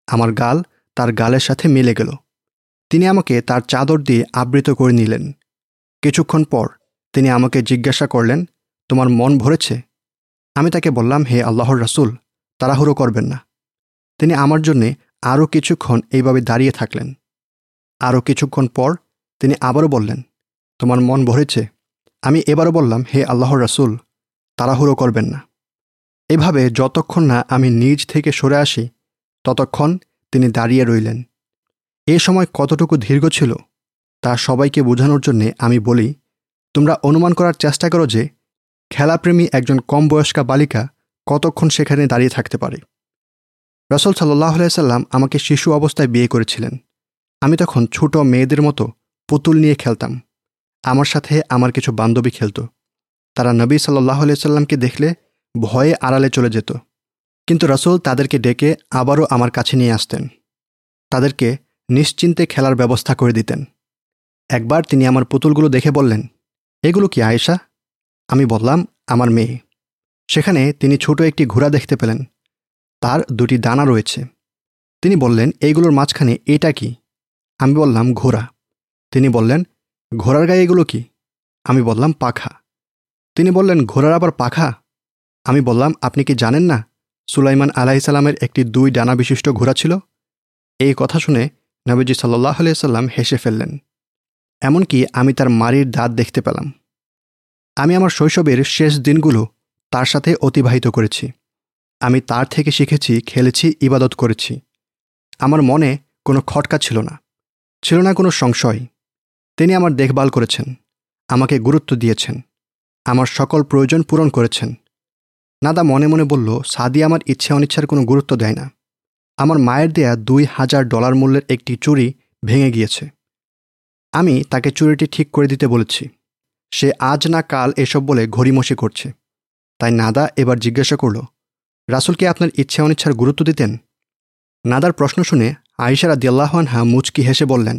আমার গাল তার গালের সাথে মিলে গেল। তিনি আমাকে তার চাদর দিয়ে আবৃত করে নিলেন। কিছুক্ষণ পর তিনি আমাকে জিজ্ঞাসা করলেন, তোমার মন ভরেছে? আমি তাকে বললাম, হে আল্লাহর রাসুল, তাড়াহুড়ো করবেন না। তিনি আমার জন্যে আরও কিছুক্ষণ এইভাবে দাঁড়িয়ে থাকলেন। আরও কিছুক্ষণ পর তিনি আবারও বললেন, তোমার মন ভরেছে। আমি এবারও বললাম, হে আল্লাহর রাসুল, তাড়াহুড়ো করবেন না। এভাবে যতক্ষণ না আমি নিজ থেকে সরে আসি, ততক্ষণ তিনি দাঁড়িয়ে রইলেন। এ সময় কতটুকু দীর্ঘ ছিল, তা সবাইকে বোঝানোর জন্যে আমি বলি, তোমরা অনুমান করার চেষ্টা করো যে, খেলাপ্রেমী একজন কম বয়স্কা বালিকা কতক্ষণ সেখানে দাঁড়িয়ে থাকতে পারে। রসল সাল্লাহ সাল্লাম আমাকে শিশু অবস্থায় বিয়ে করেছিলেন। আমি তখন ছোট মেয়েদের মতো পুতুল নিয়ে খেলতাম। আমার সাথে আমার কিছু বান্ধবী খেলত। তারা নবী সাল্লাহ সাল্লামকে দেখলে ভয়ে আড়ালে চলে যেত। কিন্তু রসুল তাদেরকে ডেকে আবারও আমার কাছে নিয়ে আসতেন। তাদেরকে নিশ্চিন্তে খেলার ব্যবস্থা করে দিতেন। একবার তিনি আমার পুতুলগুলো দেখে বললেন, এগুলো কি আয়েশা? আমি বললাম, আমার মেয়ে। সেখানে তিনি ছোট একটি ঘোড়া দেখতে পেলেন। তার দুটি দানা রয়েছে। তিনি বললেন এইগুলোর মাঝখানে এটা কি? আমি বললাম, ঘোড়া। তিনি বললেন, ঘোড়ার গায়ে এগুলো কি? আমি বললাম, পাখা। তিনি বললেন, ঘোড়ার আবার পাখা? আমি বললাম, আপনি কি জানেন না সুলাইমান আলাহিসাল্লামের একটি দুই ডানা বিশিষ্ট ঘোড়া ছিল? এই কথা শুনে নবীজি সাল্লাহ সাল্লাম হেসে ফেললেন। এমনকি আমি তার মারির দাঁত দেখতে পেলাম। আমি আমার শৈশবের শেষ দিনগুলো তার সাথে অতিবাহিত করেছি। আমি তার থেকে শিখেছি, খেলেছি, ইবাদত করেছি। আমার মনে কোনো খটকা ছিল না। ছিল না কোনো সংশয়। তিনি আমার দেখভাল করেছেন, আমাকে গুরুত্ব দিয়েছেন, আমার সকল প্রয়োজন পূরণ করেছেন। নাদা মনে মনে বলল সাদি আমার ইচ্ছে অনিচ্ছার কোনো গুরুত্ব দেয় না। আমার মায়ের দেয়া দুই হাজার ডলার মূল্যের একটি চুরি ভেঙে গিয়েছে। আমি তাকে চুরিটি ঠিক করে দিতে বলেছি। সে আজ না কাল এসব বলে ঘড়িমসি করছে। তাই নাদা এবার জিজ্ঞাসা করল রাসুলকে আপনার ইচ্ছে অনিচ্ছার গুরুত্ব দিতেন? নাদার প্রশ্ন শুনে আইসারা দিয়াল্লাহানহা মুচকি হেসে বললেন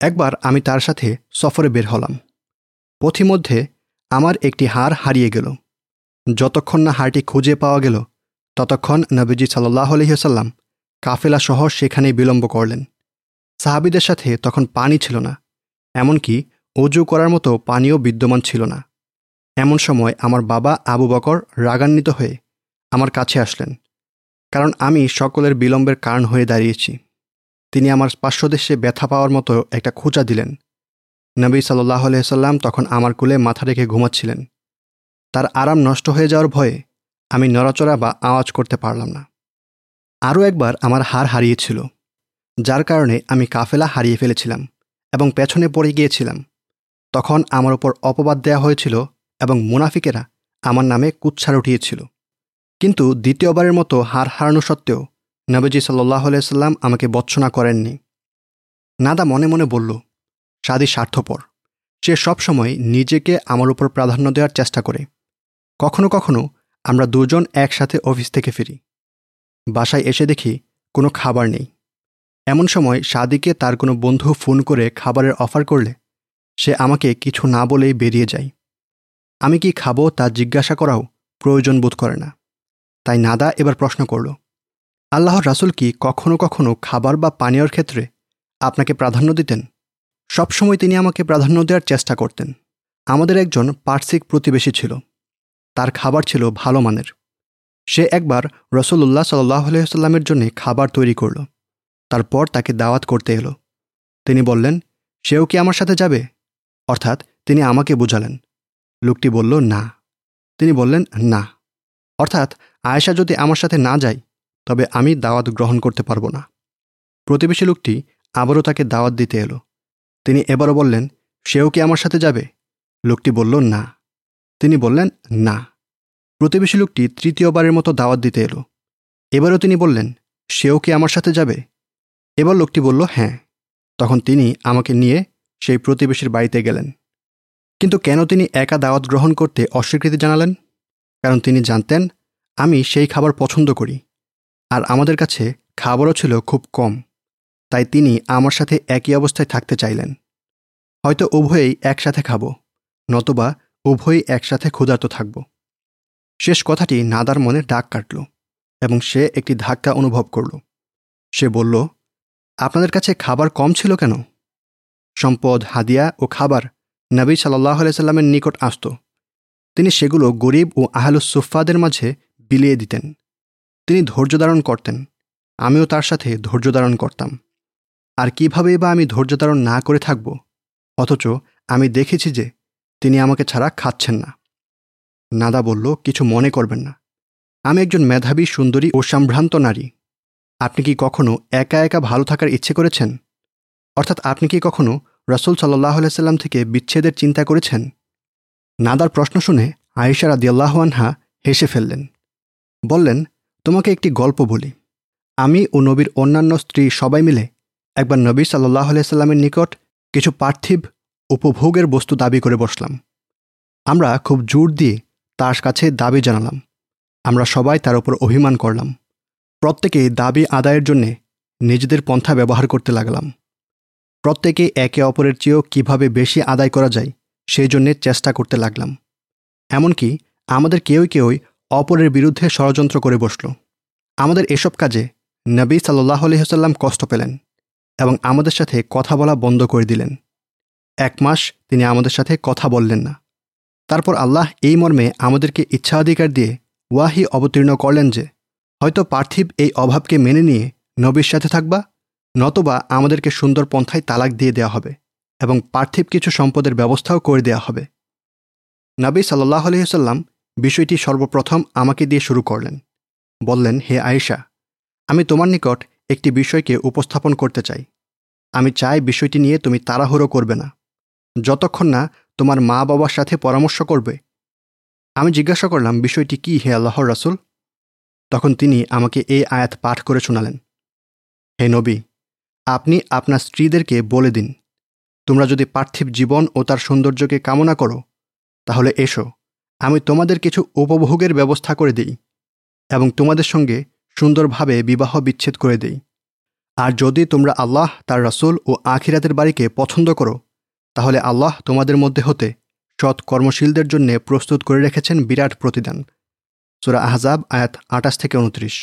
একবার আমি তার সাথে সফরে বের হলাম। পথিমধ্যে আমার একটি হার হারিয়ে গেল। যতক্ষণ না হারটি খুঁজে পাওয়া গেল, ততক্ষণ নবীজি সাল্লাহ আলহিহাসাল্লাম কাফেলা সহ সেখানেই বিলম্ব করলেন। সাহাবিদের সাথে তখন পানি ছিল না, এমনকি অজু করার মতো পানিও বিদ্যমান ছিল না। এমন সময় আমার বাবা আবু বকর রাগান্বিত হয়ে আমার কাছে আসলেন, কারণ আমি সকলের বিলম্বের কারণ হয়ে দাঁড়িয়েছি। তিনি আমার পার্শ্বদেশে ব্যথা পাওয়ার মতো একটা খোঁচা দিলেন। নবী সাল্লাহ আলাইসাল্লাম তখন আমার কুলে মাথা রেখে ঘুমাচ্ছিলেন। তার আরাম নষ্ট হয়ে যাওয়ার ভয়ে আমি নড়াচড়া বা আওয়াজ করতে পারলাম না। আরও একবার আমার হার হারিয়েছিল, যার কারণে আমি কাফেলা হারিয়ে ফেলেছিলাম এবং পেছনে পড়ে গিয়েছিলাম। তখন আমার ওপর অপবাদ দেয়া হয়েছিল এবং মুনাফিকেরা আমার নামে কুচ্ছার উঠিয়েছিল। কিন্তু দ্বিতীয়বারের মতো হার হারানো সত্ত্বেও নবীজি সাল্লাহ আলাইসাল্লাম আমাকে বচ্ছনা করেননি। নাদা মনে মনে বলল, সাদি স্বার্থপর। সে সবসময় নিজেকে আমার উপর প্রাধান্য দেওয়ার চেষ্টা করে। কখনো কখনো আমরা দুজন একসাথে অফিস থেকে ফিরি। বাসায় এসে দেখি কোনো খাবার নেই। এমন সময় সাদিকে তার কোনো বন্ধু ফোন করে খাবারের অফার করলে, সে আমাকে কিছু না বলেই বেরিয়ে যায়। আমি কি খাব তা জিজ্ঞাসা করাও প্রয়োজন বোধ করে না। তাই নাদা এবার প্রশ্ন করল আল্লাহর রাসুল কি কখনো কখনো খাবার বা পানীয়র ক্ষেত্রে আপনাকে প্রাধান্য দিতেন? সবসময় তিনি আমাকে প্রাধান্য দেওয়ার চেষ্টা করতেন। আমাদের একজন পার্শ্বিক প্রতিবেশী ছিল। তার খাবার ছিল ভালো মানের। সে একবার রসুল্লাহ সাল্লাহ আলহিহাল্লামের জন্য খাবার তৈরি করল। তারপর তাকে দাওয়াত করতে এলো। তিনি বললেন, সেও কি আমার সাথে যাবে? অর্থাৎ তিনি আমাকে বুঝালেন। লোকটি বলল, না। তিনি বললেন, না। অর্থাৎ আয়েশা যদি আমার সাথে না যায় তবে আমি দাওয়াত গ্রহণ করতে পারব না। প্রতিবেশী লোকটি আবারও তাকে দাওয়াত দিতে এলো। তিনি এবারও বললেন, সেও কি আমার সাথে যাবে? লোকটি বলল, না। তিনি বললেন, না। প্রতিবেশী লোকটি তৃতীয়বারের মতো দাওয়াত দিতে এলো। এবারও তিনি বললেন, সেও কি আমার সাথে যাবে? এবার লোকটি বলল হ্যাঁ। তখন তিনি আমাকে নিয়ে সেই প্রতিবেশীর বাড়িতে গেলেন। কিন্তু কেন তিনি একা দাওয়াত গ্রহণ করতে অস্বীকৃতি জানালেন? কারণ তিনি জানতেন, আমি সেই খাবার পছন্দ করি। আর আমাদের কাছে খাবারও ছিল খুব কম, তাই তিনি আমার সাথে একই অবস্থায় থাকতে চাইলেন। হয়তো উভয়েই একসাথে খাব, নতবা উভয়ই একসাথে ক্ষুধার্ত থাকব। শেষ কথাটি নাদার মনে ডাক কাটল এবং সে একটি ধাক্কা অনুভব করল। সে বলল, আপনাদের কাছে খাবার কম ছিল কেন? সম্পদ, হাদিয়া ও খাবার নবী সাল্লাহ সাল্লামের নিকট আসত। তিনি সেগুলো গরিব ও আহলুসুফাদের মাঝে বিলিয়ে দিতেন। তিনি ধৈর্য ধারণ করতেন। আমিও তার সাথে ধৈর্য ধারণ করতাম। আর কিভাবেই বা আমি ধৈর্য ধারণ না করে থাকব? অথচ আমি দেখেছি যে তিনি আমাকে ছাড়া খাচ্ছেন না। নাদা বলল, কিছু মনে করবেন না। আমি একজন মেধাবী, সুন্দরী ও সম্ভ্রান্ত নারী। আপনি কি কখনো একা একা ভালো থাকার ইচ্ছে করেছেন? অর্থাৎ আপনি কি কখনো রসুল সাল্লাহ সাল্লাম থেকে বিচ্ছেদের চিন্তা করেছেন? নাদার প্রশ্ন শুনে আয়েশা রাদিয়াল্লাহানহা হেসে ফেললেন। বললেন তোমাকে একটি গল্প বলি। আমি ও নবীর অন্যান্য স্ত্রী সবাই মিলে একবার নবী সাল্লাহ সাল্লামের নিকট কিছু পার্থিব উপভোগের বস্তু দাবি করে বসলাম। আমরা খুব জোর দিয়ে তার কাছে দাবি জানালাম। আমরা সবাই তার উপর অভিমান করলাম। প্রত্যেকে দাবি আদায়ের জন্যে নিজেদের পন্থা ব্যবহার করতে লাগলাম। প্রত্যেকে একে অপরের চেয়েও কীভাবে বেশি আদায় করা যায়, সেই জন্যে চেষ্টা করতে লাগলাম। এমনকি আমাদের কেউই কেউই অপরের বিরুদ্ধে ষড়যন্ত্র করে বসল। আমাদের এসব কাজে নবী সাল্লাহ আলহিহাল্লাম কষ্ট পেলেন এবং আমাদের সাথে কথা বলা বন্ধ করে দিলেন। এক মাস তিনি আমাদের সাথে কথা বললেন না। তারপর আল্লাহ এই মর্মে আমাদেরকে ইচ্ছাধিকার দিয়ে ওয়াহি অবতীর্ণ করলেন যে, হয়তো পার্থিব এই অভাবকে মেনে নিয়ে নবীর সাথে থাকবা, নতবা আমাদেরকে সুন্দর পন্থায় তালাক দিয়ে দেওয়া হবে এবং পার্থিব কিছু সম্পদের ব্যবস্থাও করে দেওয়া হবে। নবী সাল্লাহ আলহিহাল্লাম বিষয়টি সর্বপ্রথম আমাকে দিয়ে শুরু করলেন। বললেন, হে আয়েশা, আমি তোমার নিকট একটি বিষয়কে উপস্থাপন করতে চাই। আমি চাই বিষয়টি নিয়ে তুমি তাড়াহুড়ো করবে না। যতক্ষণ না তোমার মা বাবার সাথে পরামর্শ করবে। আমি জিজ্ঞাসা করলাম, বিষয়টি কি, হে আল্লাহর রাসুল? তখন তিনি আমাকে এই আয়াত পাঠ করে শোনালেন, হে নবী, আপনি আপনার স্ত্রীদেরকে বলে দিন। তোমরা যদি পার্থিব জীবন ও তার সৌন্দর্যকে কামনা করো, তাহলে এসো আমি তোমাদের কিছু উপভোগের ব্যবস্থা করে দিই এবং তোমাদের সঙ্গে সুন্দরভাবে বিবাহ বিচ্ছেদ করে দেই। আর যদি তোমরা আল্লাহ, তার রাসুল ও আখিরাতের বাড়িকে পছন্দ করো, তাহলে আল্লাহ তোমাদের মধ্যে হতে সৎ কর্মশীলদের জন্য প্রস্তুত করে রেখেছেন বিরাট প্রতিদান। সুরা আহজাব আয়াত আটাশ থেকে উনত্রিশ।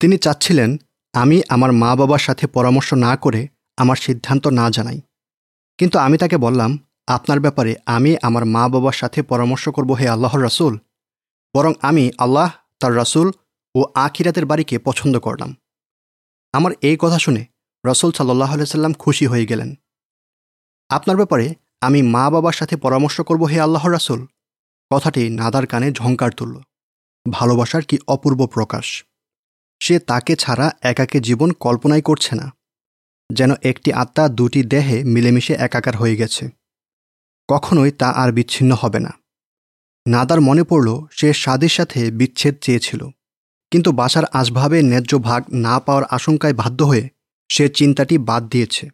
তিনি চাচ্ছিলেন আমি আমার মা বাবার সাথে পরামর্শ না করে আমার সিদ্ধান্ত না জানাই। কিন্তু আমি তাকে বললাম আপনার ব্যাপারে আমি আমার মা বাবার সাথে পরামর্শ করব হে আল্লাহর রাসুল। বরং আমি আল্লাহ, তার রাসূল ও আখিরাতের বাড়িকে পছন্দ করলাম। আমার এই কথা শুনে রসুল সাল্লাহ সাল্লাম খুশি হয়ে গেলেন। আপনার ব্যাপারে আমি মা বাবার সাথে পরামর্শ করব হে আল্লাহর রাসুল। কথাটি নাদার কানে ঝঙ্কার তুলল। ভালোবাসার কি অপূর্ব প্রকাশ। সে তাকে ছাড়া একাকে জীবন কল্পনাই করছে না। যেন একটি আত্মা দুটি দেহে মিলেমিশে একাকার হয়ে গেছে। কখনোই তা আর বিচ্ছিন্ন হবে না। নাদার মনে পড়ল, সে স্বাদের সাথে বিচ্ছেদ চেয়েছিল। কিন্তু বাসার আসভাবে ন্যায্য ভাগ না পাওয়ার আশঙ্কায় বাধ্য হয়ে সে চিন্তাটি বাদ দিয়েছে।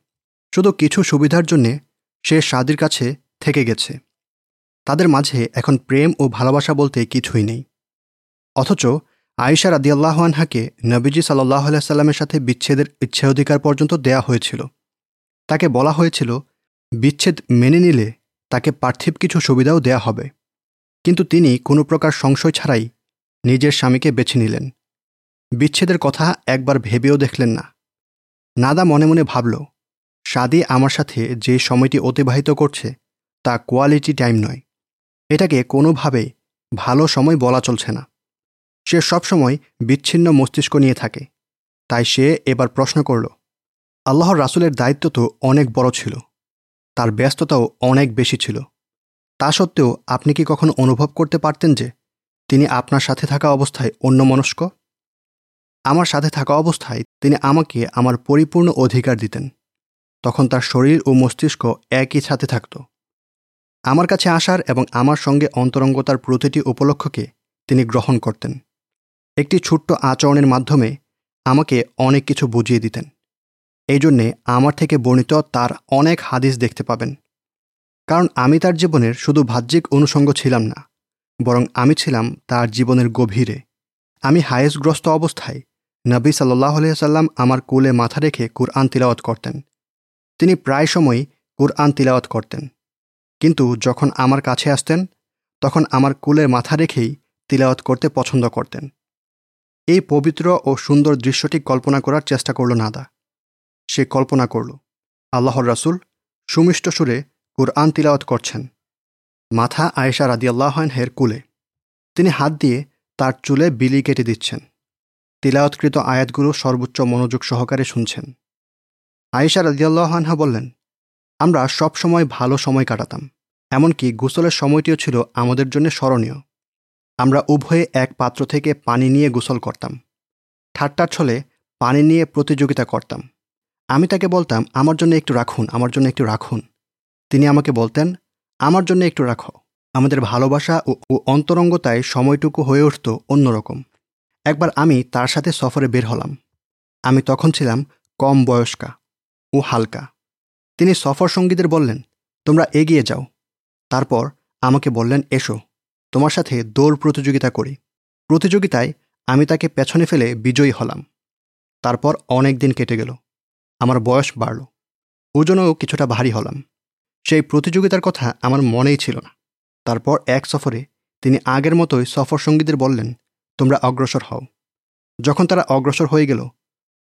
শুধু কিছু সুবিধার জন্যে সে স্বাদের কাছে থেকে গেছে। তাদের মাঝে এখন প্রেম ও ভালোবাসা বলতে কিছুই নেই। অথচ আয়েশা রাদিয়াল্লাহানহাকে নবীজি সাল্লাহ সাল্লামের সাথে বিচ্ছেদের ইচ্ছাধিকার পর্যন্ত দেয়া হয়েছিল। তাকে বলা হয়েছিল, বিচ্ছেদ মেনে নিলে তাকে পার্থিব কিছু সুবিধাও দেয়া হবে। কিন্তু তিনি কোনো প্রকার সংশয় ছাড়াই নিজের স্বামীকে বেছে নিলেন। বিচ্ছেদের কথা একবার ভেবেও দেখলেন না। নাদা মনে মনে ভাবল, সাদি আমার সাথে যে সময়টি অতিবাহিত করছে, তা কোয়ালিটি টাইম নয়। এটাকে কোনোভাবে ভালো সময় বলা চলছে না। সে সবসময় বিচ্ছিন্ন মস্তিষ্ক নিয়ে থাকে। তাই সে এবার প্রশ্ন করল, আল্লাহর রাসুলের দায়িত্ব তো অনেক বড় ছিল। তার ব্যস্ততাও অনেক বেশি ছিল। তা সত্ত্বেও আপনি কি কখনো অনুভব করতে পারতেন যে তিনি আপনার সাথে থাকা অবস্থায় অন্য মনস্ক আমার সাথে থাকা অবস্থায় তিনি আমাকে আমার পরিপূর্ণ অধিকার দিতেন। তখন তার শরীর ও মস্তিষ্ক একই সাথে থাকত। আমার কাছে আসার এবং আমার সঙ্গে অন্তরঙ্গতার প্রতিটি উপলক্ষকে তিনি গ্রহণ করতেন। একটি ছোট্ট আচরণের মাধ্যমে আমাকে অনেক কিছু বুঝিয়ে দিতেন। এই জন্যে আমার থেকে বর্ণিত তার অনেক হাদিস দেখতে পাবেন। কারণ আমি তার জীবনের শুধু বাহ্যিক অনুষঙ্গ ছিলাম না, বরং আমি ছিলাম তার জীবনের গভীরে। আমি হায়েসগ্রস্ত অবস্থায় নবী সাল্লাহ সাল্লাম আমার কুলে মাথা রেখে কুরআন তিলাওয়াত করতেন। তিনি প্রায় সময়ই কুরআন তিলাওয়াত করতেন। কিন্তু যখন আমার কাছে আসতেন, তখন আমার কুলের মাথা রেখেই তিলাওয়াত করতে পছন্দ করতেন। এই পবিত্র ও সুন্দর দৃশ্যটি কল্পনা করার চেষ্টা করল নাদা। সে কল্পনা করল। আল্লাহর রাসুল সুমিষ্ট সুরে কুরআন তিলাওয়াত করছেন। মাথা আয়েশা রাদিয়াল্লাহের কুলে। তিনি হাত দিয়ে তার চুলে বিলি কেটে দিচ্ছেন। তিলাওয়াতকৃত আয়াতগুলো সর্বোচ্চ মনোযোগ সহকারে শুনছেন। আয়েশা রাদিয়াল্লাহানহা বললেন, আমরা সব সময় ভালো সময় কাটাতাম, এমনকি গোসলের সময়টিও ছিল আমাদের জন্য স্মরণীয়। আমরা উভয়ে এক পাত্র থেকে পানি নিয়ে গোসল করতাম। ঠাট্টার ছলে পানি নিয়ে প্রতিযোগিতা করতাম। আমি তাকে বলতাম, আমার জন্য একটু রাখুন, আমার জন্য একটু রাখুন। তিনি আমাকে বলতেন, আমার জন্য একটু রাখো। আমাদের ভালোবাসা ও অন্তরঙ্গতায় সময়টুকু হয়ে উঠত অন্যরকম। একবার আমি তার সাথে সফরে বের হলাম। আমি তখন ছিলাম কম বয়স্কা ও হালকা। তিনি সফর সঙ্গীদের বললেন, তোমরা এগিয়ে যাও। তারপর আমাকে বললেন, এসো, তোমার সাথে দৌড় প্রতিযোগিতা করি। প্রতিযোগিতায় আমি তাকে পেছনে ফেলে বিজয়ী হলাম। তারপর অনেক দিন কেটে গেল। আমার বয়স বাড়ল। ওজনেও কিছুটা ভারী হলাম। সেই প্রতিযোগিতার কথা আমার মনেই ছিল না। তারপর এক সফরে তিনি আগের মতোই সফর সঙ্গীদের বললেন, তোমরা অগ্রসর হও। যখন তারা অগ্রসর হয়ে গেল,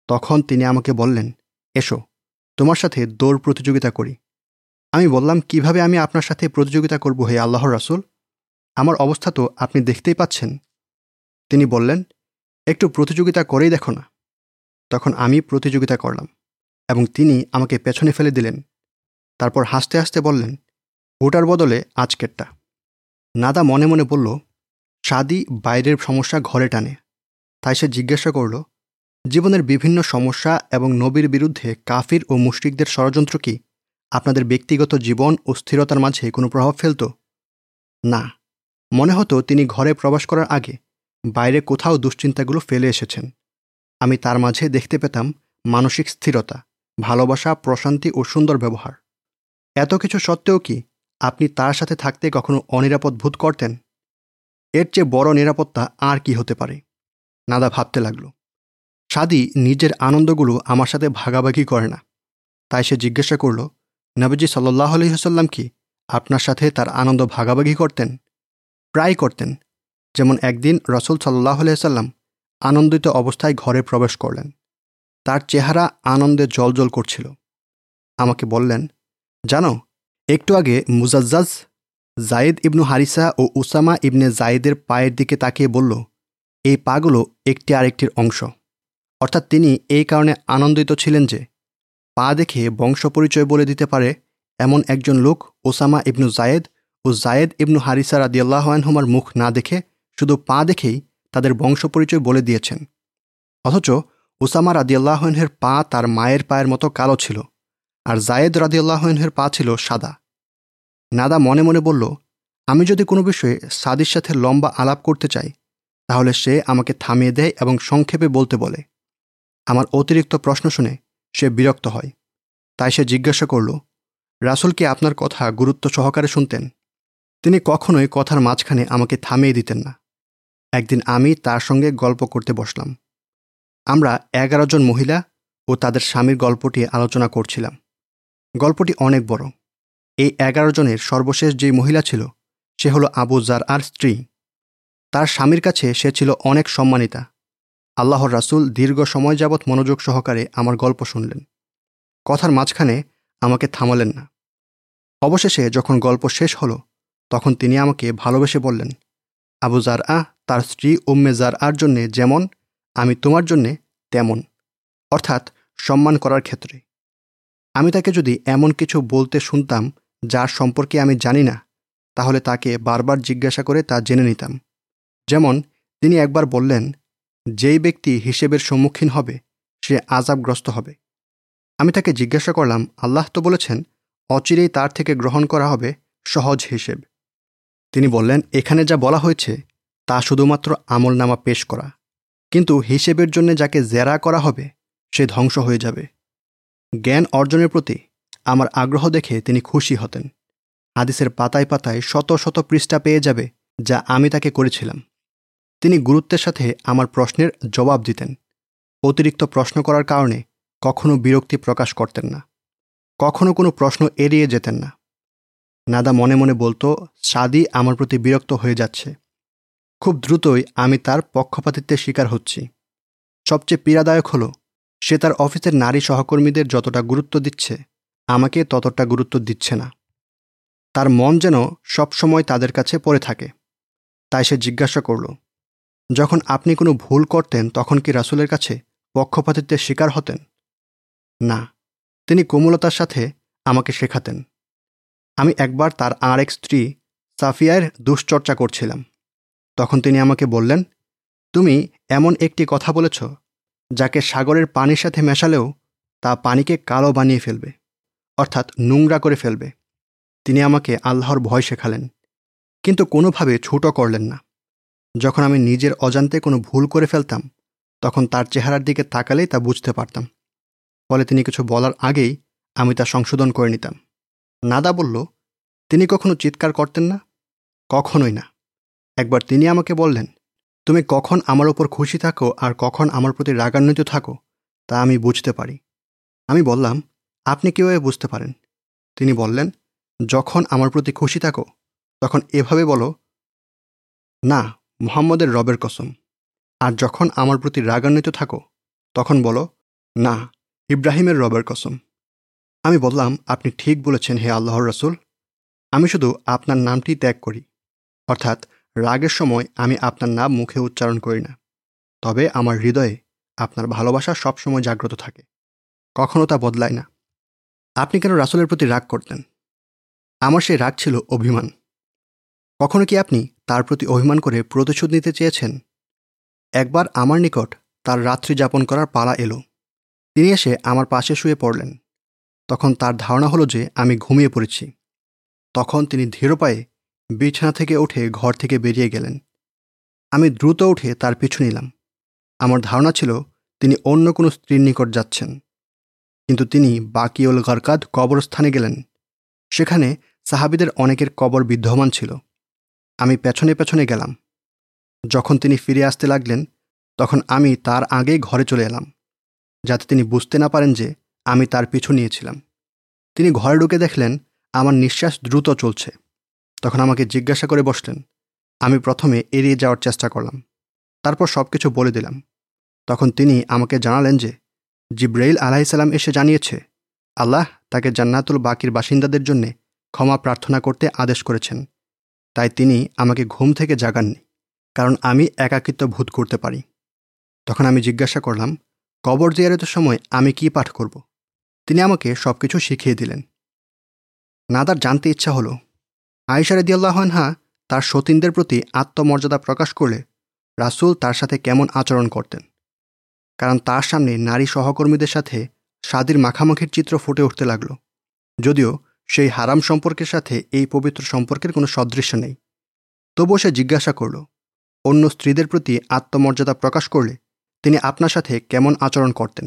তখন তিনি আমাকে বললেন, এসো, তোমার সাথে দৌড় প্রতিযোগিতা করি। আমি বললাম, কীভাবে আমি আপনার সাথে প্রতিযোগিতা করব হে আল্লাহর রাসুল? আমার অবস্থা তো আপনি দেখতেই পাচ্ছেন। তিনি বললেন, একটু প্রতিযোগিতা করেই দেখো না। তখন আমি প্রতিযোগিতা করলাম। এবং তিনি আমাকে পেছনে ফেলে দিলেন। তারপর হাসতে হাসতে বললেন ওটার বদলে আজকেরটা। নাদা মনে মনে বলল, সাদি বাইরের সমস্যা ঘরে টানে। তাই সে জিজ্ঞাসা করল, জীবনের বিভিন্ন সমস্যা এবং নবীর বিরুদ্ধে কাফির ও মুশরিকদের ষড়যন্ত্র কি? আপনাদের ব্যক্তিগত জীবন ও স্থিরতার মাঝে কোনো প্রভাব ফেলত? না। মনে হতো তিনি ঘরে প্রবেশ করার আগে বাইরে কোথাও দুশ্চিন্তাগুলো ফেলে এসেছেন। আমি তার মাঝে দেখতে পেতাম মানসিক স্থিরতা। ভালোবাসা, প্রশান্তি ও সুন্দর ব্যবহার। এত কিছু সত্ত্বেও কি আপনি তার সাথে থাকতে কখনো অনিরাপদ বোধ করতেন? এর চেয়ে বড় নিরাপত্তা আর কি হতে পারে? নাদা ভাবতে লাগল। সাদি নিজের আনন্দগুলো আমার সাথে ভাগাভাগি করে না। তাই সে জিজ্ঞাসা করল, নবীজি সাল্লাহ আলহিহসাল্লাম কি আপনার সাথে তার আনন্দ ভাগাভাগি করতেন? প্রায় করতেন। যেমন একদিন রসুল সাল্লাহ আলহিহসাল্লাম আনন্দিত অবস্থায় ঘরে প্রবেশ করলেন। তার চেহারা আনন্দে জলজল করছিল। আমাকে বললেন, জানো, একটু আগে মুজাজ্জাজ জায়েদ ইবনু হারিসা ও উসামা ইবনে জায়েদের পায়ের দিকে তাকিয়ে বলল, এই পাগুলো একটি আরেকটির অংশ। অর্থাৎ তিনি এই কারণে আনন্দিত ছিলেন যে, পা দেখে বংশ পরিচয় বলে দিতে পারে এমন একজন লোক ওসামা ইবনু জায়েদ ও জায়েদ ইবনু হারিসা রাদিয়াল্লাহানহুমার মুখ না দেখে শুধু পা দেখেই তাদের বংশ পরিচয় বলে দিয়েছেন। অথচ ওসামা রাদিয়াল্লাহনের পা তার মায়ের পায়ের মতো কালো ছিল, আর জায়েদ রাদিয়াল্লাহনের পা ছিল সাদা। নাদা মনে মনে বলল, আমি যদি কোনো বিষয়ে সাদির সাথে লম্বা আলাপ করতে চাই, তাহলে সে আমাকে থামিয়ে দেয় এবং সংক্ষেপে বলতে বলে। আমার অতিরিক্ত প্রশ্ন শুনে সে বিরক্ত হয়। তাই সে জিজ্ঞাসা করল, রাসুল কি আপনার কথা গুরুত্ব সহকারে শুনতেন? তিনি কখনোই কথার মাঝখানে আমাকে থামিয়ে দিতেন না। একদিন আমি তার সঙ্গে গল্প করতে বসলাম। আমরা এগারো জন মহিলা ও তাদের স্বামীর গল্পটি আলোচনা করছিলাম। গল্পটি অনেক বড়। এই এগারো জনের সর্বশেষ যেই মহিলা ছিল, সে হলো আবু জার আর স্ত্রী। তার স্বামীর কাছে সে ছিল অনেক সম্মানিতা। আল্লাহর রাসুল দীর্ঘ সময় যাবৎ মনোযোগ সহকারে আমার গল্প শুনলেন। কথার মাঝখানে আমাকে থামালেন না। অবশেষে যখন গল্প শেষ হলো, তখন তিনি আমাকে ভালোবেসে বললেন, আবু জার আহ, তার স্ত্রী উম্মে জার আর জন্যে যেমন আমি তোমার জন্যে তেমন, অর্থাৎ সম্মান করার ক্ষেত্রে। আমি তাকে যদি এমন কিছু বলতে শুনতাম যার সম্পর্কে আমি জানি না, তাহলে তাকে বারবার জিজ্ঞাসা করে তা জেনে নিতাম। যেমন, তিনি একবার বললেন, যেই ব্যক্তি হিসেবের সম্মুখীন হবে, সে আজাবগ্রস্ত হবে। আমি তাকে জিজ্ঞাসা করলাম, আল্লাহ তো বলেছেন, অচিরেই তার থেকে গ্রহণ করা হবে সহজ হিসেব। তিনি বললেন, এখানে যা বলা হয়েছে, তা শুধুমাত্র আমল নামা পেশ করা। কিন্তু হিসেবের জন্য যাকে জেরা করা হবে, সে ধ্বংস হয়ে যাবে। জ্ঞান অর্জনের প্রতি আমার আগ্রহ দেখে তিনি খুশি হতেন। হাদিসের পাতায় পাতায় শত শত পৃষ্ঠা পেয়ে যাবে যা আমি তাকে করেছিলাম। তিনি গুরুত্বের সাথে আমার প্রশ্নের জবাব দিতেন। অতিরিক্ত প্রশ্ন করার কারণে কখনো বিরক্তি প্রকাশ করতেন না। কখনো কোনো প্রশ্ন এড়িয়ে যেতেন না। নাদা মনে মনে বলতো, সাদি আমার প্রতি বিরক্ত হয়ে যাচ্ছে। খুব দ্রুতই আমি তার পক্ষপাতিত্বের শিকার হচ্ছি। সবচেয়ে পীড়াদায়ক হলো, সে তার অফিসের নারী সহকর্মীদের যতটা গুরুত্ব দিচ্ছে, আমাকে ততটা গুরুত্ব দিচ্ছে না। তার মন যেন সবসময় তাদের কাছে পড়ে থাকে। তাই সে জিজ্ঞাসা করল, যখন আপনি কোনো ভুল করতেন, তখন কি রাসুলের কাছে পক্ষপাতিত্বের শিকার হতেন? না, তিনি কোমলতার সাথে আমাকে শেখাতেন। আমি একবার তার আর এক স্ত্রী সাফিয়ার দুশ্চর্চা করছিলাম। তখন তিনি আমাকে বললেন, তুমি এমন একটি কথা বলেছ, যাকে সাগরের পানির সাথে মেশালেও তা পানিকে কালো বানিয়ে ফেলবে, অর্থাৎ নোংরা করে ফেলবে। তিনি আমাকে আল্লাহর ভয় শেখালেন, কিন্তু কোনোভাবে ছুটো করলেন না। যখন আমি নিজের অজান্তে কোনো ভুল করে ফেলতাম, তখন তার চেহারার দিকে তাকালেই তা বুঝতে পারতাম। ফলে তিনি কিছু বলার আগেই আমি তা সংশোধন করে নিতাম। নাদা বলল, তিনি কখনো চিৎকার করতেন না? কখনোই না। একবার তিনি আমাকে বললেন, তুমি কখন আমার ওপর খুশি থাকো আর কখন আমার প্রতি রাগান্বিত থাকো, তা আমি বুঝতে পারি। আমি বললাম, আপনি কীভাবে বুঝতে পারেন? তিনি বললেন, যখন আমার প্রতি খুশি থাকো, তখন এভাবে বলো, না, মুহাম্মদের রবের কসম। আর যখন আমার প্রতি রাগান্বিত থাকো, তখন বলো, না, ইব্রাহিমের রবের কসম। আমি বললাম, আপনি ঠিক বলেছেন হে আল্লাহর রসুল। আমি শুধু আপনার নামটি ত্যাগ করি। অর্থাৎ রাগের সময় আমি আপনার নাম মুখে উচ্চারণ করি না। তবে আমার হৃদয়ে আপনার ভালোবাসা সবসময় জাগ্রত থাকে। কখনো তা বদলায় না। আপনি কেন রাসুলের প্রতি রাগ করতেন? আমার সেই রাগ ছিল অভিমান। কখনো কি আপনি তার প্রতি অভিমান করে প্রতিশোধ নিতে চেয়েছেন? একবার আমার নিকট তার রাত্রি যাপন করার পালা এলো। তিনি এসে আমার পাশে শুয়ে পড়লেন। তখন তার ধারণা হলো যে আমি ঘুমিয়ে পড়েছি। তখন তিনি ধীর পায়ে বিছানা থেকে উঠে ঘর থেকে বেরিয়ে গেলেন। আমি দ্রুত উঠে তার পিছু নিলাম। আমার ধারণা ছিল তিনি অন্য কোনো স্ত্রীর নিকট যাচ্ছেন। কিন্তু তিনি বাকিউল গরকাদ কবরস্থানে গেলেন। সেখানে সাহাবিদের অনেকের কবর বিদ্যমান ছিল। আমি পেছনে পেছনে গেলাম। যখন তিনি ফিরে আসতে লাগলেন, তখন আমি তার আগেই ঘরে চলে এলাম, যাতে তিনি বুঝতে না পারেন যে আমি তার পিছু নিয়েছিলাম। তিনি ঘরে ঢুকে দেখলেন, আমার নিঃশ্বাস দ্রুত চলছে। তখন আমাকে জিজ্ঞাসা করে বসলেন। আমি প্রথমে এড়িয়ে যাওয়ার চেষ্টা করলাম। তারপর সব কিছু বলে দিলাম। তখন তিনি আমাকে জানালেন যে, জিব্রাইল আলাহিসাল্লাম এসে জানিয়েছে, আল্লাহ তাকে জান্নাতুল বাকির বাসিন্দাদের জন্যে ক্ষমা প্রার্থনা করতে আদেশ করেছেন। তাই তিনি আমাকে ঘুম থেকে জাগাননি, কারণ আমি একাকিত্ব ভূত করতে পারি। তখন আমি জিজ্ঞাসা করলাম, কবর জিয়ারতের সময় আমি কি পাঠ করব? তিনি আমাকে সব কিছু শিখিয়ে দিলেন। নাদার জানতে ইচ্ছা হলো আয়েশা রেদিয়াল্লাহানহা তার সতীনদের প্রতি আত্মমর্যাদা প্রকাশ করলে রাসূল তার সাথে কেমন আচরণ করতেন। কারণ তার সামনে নারী সহকর্মীদের সাথে স্বাদীর মাখামাখির চিত্র ফুটে উঠতে লাগল। যদিও সেই হারাম সম্পর্কের সাথে এই পবিত্র সম্পর্কের কোনো সদৃশ্য নেই। তবুও সে জিজ্ঞাসা করল, অন্য স্ত্রীদের প্রতি আত্মমর্যাদা প্রকাশ করলে তিনি আপনার সাথে কেমন আচরণ করতেন?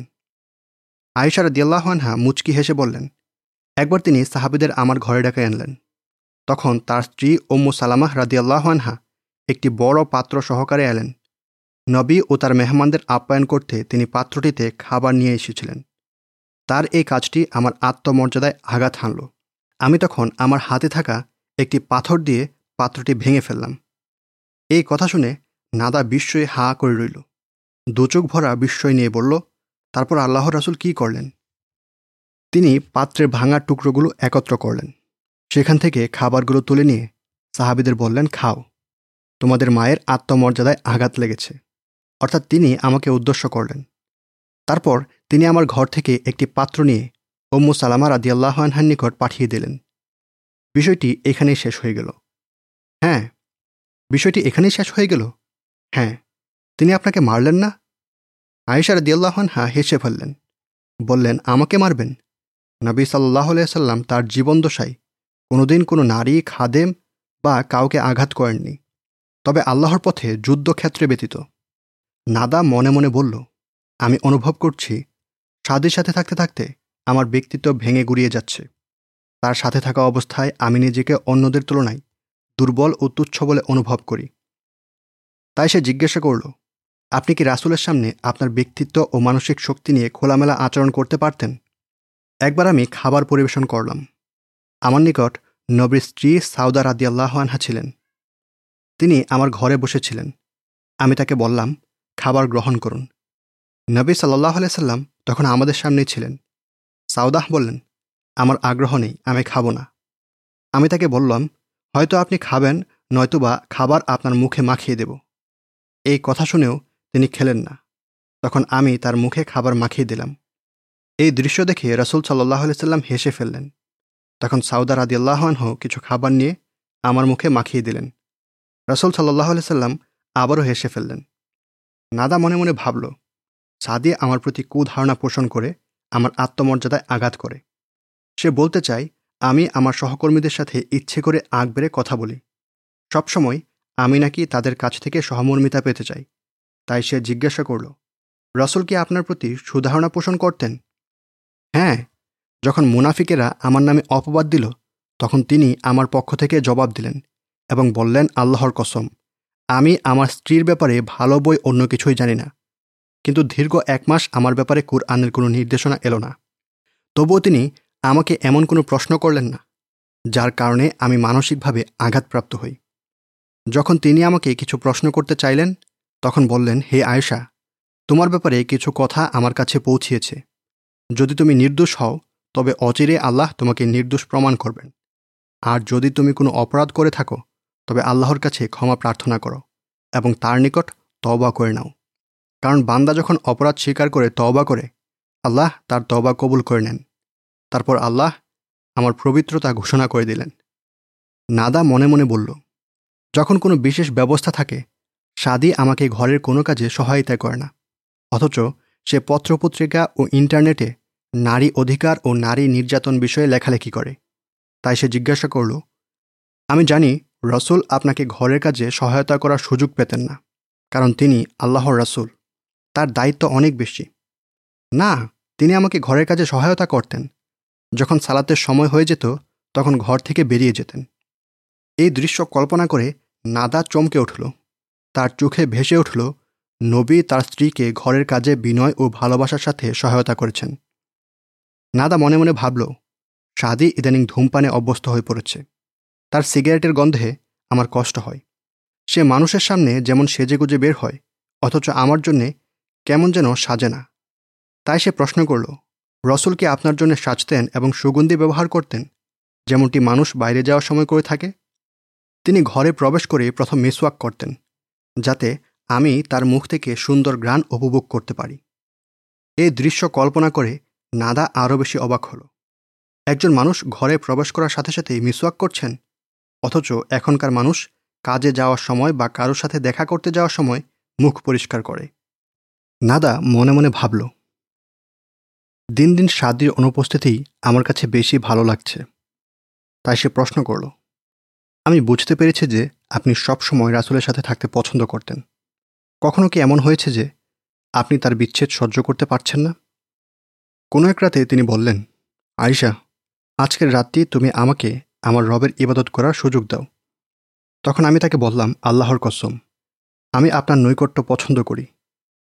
আয়েশারা দিয়াল্লাহানহা মুচকি হেসে বললেন, একবার তিনি সাহাবিদের আমার ঘরে ডাকে আনলেন। তখন তার স্ত্রী ওম্মু সালামাহ রাদিয়াল্লাহানহা একটি বড় পাত্র সহকারে এলেন। নবী ও তার মেহমানদের আপ্যায়ন করতে তিনি পাত্রটিতে খাবার নিয়ে এসেছিলেন। তার এই কাজটি আমার আত্মমর্যাদায় আঘাত হানল। আমি তখন আমার হাতে থাকা একটি পাথর দিয়ে পাত্রটি ভেঙে ফেললাম। এই কথা শুনে নাদা বিস্ময়ে হা করে রইল। দুচোখ ভরা বিস্ময় নিয়ে বলল, তারপর আল্লাহ রাসুল কী করলেন? তিনি পাত্রের ভাঙা টুকরোগুলো একত্র করলেন। সেখান থেকে খাবারগুলো তুলে নিয়ে সাহাবিদের বললেন, খাও। তোমাদের মায়ের আত্মমর্যাদায় আঘাত লেগেছে। অর্থাৎ তিনি আমাকে উদ্দেশ্য করলেন। তারপর তিনি আমার ঘর থেকে একটি পাত্র নিয়ে ওম্মু সালামা রাদিয়াল্লাহানহার নিকট পাঠিয়ে দিলেন। বিষয়টি এখানেই শেষ হয়ে গেল। হ্যাঁ বিষয়টি এখানেই শেষ হয়ে গেল? হ্যাঁ তিনি আপনাকে মারলেন না? আয়েশা রাদিয়াল্লাহানহা হেসে ফেললেন, বললেন, আমাকে মারবেন? নবী সাল্লাহ সাল্লাম তার জীবনদশায় কোনোদিন কোনো নারী, খাদেম বা কাউকে আঘাত করেননি। তবে আল্লাহর পথে যুদ্ধক্ষেত্রে ব্যতীত। নাদা মনে মনে বলল, আমি অনুভব করছি স্বাদের সাথে থাকতে থাকতে আমার ব্যক্তিত্ব ভেঙে গুড়িয়ে যাচ্ছে। তার সাথে থাকা অবস্থায় আমি নিজেকে অন্যদের তুলনায় দুর্বল ও তুচ্ছ বলে অনুভব করি। তাই সে জিজ্ঞাসা করল, আপনি কি রাসুলের সামনে আপনার ব্যক্তিত্ব ও মানসিক শক্তি নিয়ে খোলামেলা আচরণ করতে পারতেন? একবার আমি খাবার পরিবেশন করলাম। আমার নিকট নবীর স্ত্রী সাউদা রাদিয়াল্লাহ আনহা ছিলেন। তিনি আমার ঘরে বসেছিলেন। আমি তাকে বললাম, খাবার গ্রহণ করুন। নবী সাল্লাহ সাল্লাম তখন আমাদের সামনেই ছিলেন। সাউদাহ বললেন, আমার আগ্রহ নেই, আমি খাব না। আমি তাকে বললাম, হয়তো আপনি খাবেন, নয়তোবা খাবার আপনার মুখে মাখিয়ে দেব। এই কথা শুনেও তিনি খেলেন না। তখন আমি তার মুখে খাবার মাখিয়ে দিলাম। এই দৃশ্য দেখে রসুল সাল্লাহ সাল্লাম হেসে ফেললেন। তখন সাউদা রাদিয়াল্লাহনহ কিছু খাবার নিয়ে আমার মুখে মাখিয়ে দিলেন। রসুল সাল্লাহ সাল্লাম আবারও হেসে ফেললেন। নাদা মনে মনে ভাবল, সাদিয়া আমার প্রতি কুধারণা পোষণ করে আমার আত্মমর্যাদায় আঘাত করে। সে বলতে চায়, আমি আমার সহকর্মীদের সাথে ইচ্ছে করে আগ বেড়ে কথা বলি। সবসময় আমি নাকি তাদের কাছ থেকে সহমর্মিতা পেতে চাই। তাই সে জিজ্ঞাসা করল, রসুল কি আপনার প্রতি সুধারণা পোষণ করতেন? হ্যাঁ যখন মুনাফিকেরা আমার নামে অপবাদ দিল, তখন তিনি আমার পক্ষ থেকে জবাব দিলেন এবং বললেন, আল্লাহর কসম, আমি আমার স্ত্রীর ব্যাপারে ভালো বই অন্য কিছুই জানি না। কিন্তু দীর্ঘ এক মাস আমার ব্যাপারে কুরআনের কোনো নির্দেশনা এলো না। তবুও তিনি আমাকে এমন কোনো প্রশ্ন করলেন না, যার কারণে আমি মানসিকভাবে আঘাতপ্রাপ্ত হই। যখন তিনি আমাকে কিছু প্রশ্ন করতে চাইলেন, তখন বললেন, হে আয়েশা, তোমার ব্যাপারে কিছু কথা আমার কাছে পৌঁছিয়েছে। যদি তুমি নির্দোষ হও তবে অচিরে আল্লাহ তোমাকে নির্দোষ প্রমাণ করবেন। আর যদি তুমি কোনো অপরাধ করে থাকো, তবে আল্লাহর কাছে ক্ষমা প্রার্থনা করো এবং তার নিকট তওবা করে নাও। কারণ বান্দা যখন অপরাধ স্বীকার করে তওবা করে, আল্লাহ তার তওবা কবুল করে নেন। তারপর আল্লাহ আমার পবিত্রতা ঘোষণা করে দিলেন। নাদা মনে মনে বলল, যখন কোনো বিশেষ ব্যবস্থা থাকে, সাদি আমাকে ঘরের কোনো কাজে সহায়তা করে না। অথচ সে পত্রপত্রিকা ও ইন্টারনেটে নারী অধিকার ও নারী নির্যাতন বিষয়ে লেখালেখি করে। তাই সে জিজ্ঞাসা করল, আমি জানি রসুল আপনাকে ঘরের কাজে সহায়তা করার সুযোগ পেতেন না, কারণ তিনি আল্লাহর রাসুল। তার দায়িত্ব অনেক বেশি। না, তিনি আমাকে ঘরের কাজে সহায়তা করতেন। যখন সালাতের সময় হয়ে যেত, তখন ঘর থেকে বেরিয়ে যেতেন। এই দৃশ্য কল্পনা করে নাদা চমকে উঠল। তার চোখে ভেসে উঠল, নবী তার স্ত্রীকে ঘরের কাজে বিনয় ও ভালোবাসার সাথে সহায়তা করেছেন। নাদা মনে মনে ভাবল, সাদি ইদানিং ধূমপানে অভ্যস্ত হয়ে পড়েছে। তার সিগারেটের গন্ধে আমার কষ্ট হয়। সে মানুষের সামনে যেমন সেজেগুজে বের হয়, অথচ আমার জন্যে কেমন যেন সাজে না। তাই সে প্রশ্ন করল, রসুল কি আপনার জন্য সাজতেন এবং সুগন্ধি ব্যবহার করতেন, যেমনটি মানুষ বাইরে যাওয়ার সময় করে থাকে? তিনি ঘরে প্রবেশ করে প্রথম মিসওয়াক করতেন, যাতে আমি তার মুখ থেকে সুন্দর গ্রাণ উপভোগ করতে পারি। এই দৃশ্য কল্পনা করে নাদা আরও বেশি অবাক হল। একজন মানুষ ঘরে প্রবেশ করার সাথে সাথেই মিসওয়াক করছেন? অথচ এখনকার মানুষ কাজে যাওয়ার সময় বা কারোর সাথে দেখা করতে যাওয়ার সময় মুখ পরিষ্কার করে। নাদা মনে মনে ভাবল, দিন দিন সাদির অনুপস্থিতি আমার কাছে বেশি ভালো লাগছে। তাই সে প্রশ্ন করল, আমি বুঝতে পেরেছি যে আপনি সব সময় রাসুলের সাথে থাকতে পছন্দ করতেন। কখনো কি এমন হয়েছে যে আপনি তার বিচ্ছেদ সহ্য করতে পারছেন না? কোনো এক রাতে তিনি বললেন, আয়শা, আজকের রাতটি তুমি আমাকে আমার রবের ইবাদত করার সুযোগ দাও। তখন আমি তাকে বললাম, আল্লাহর কসম, আমি আপনার নৈকট্য পছন্দ করি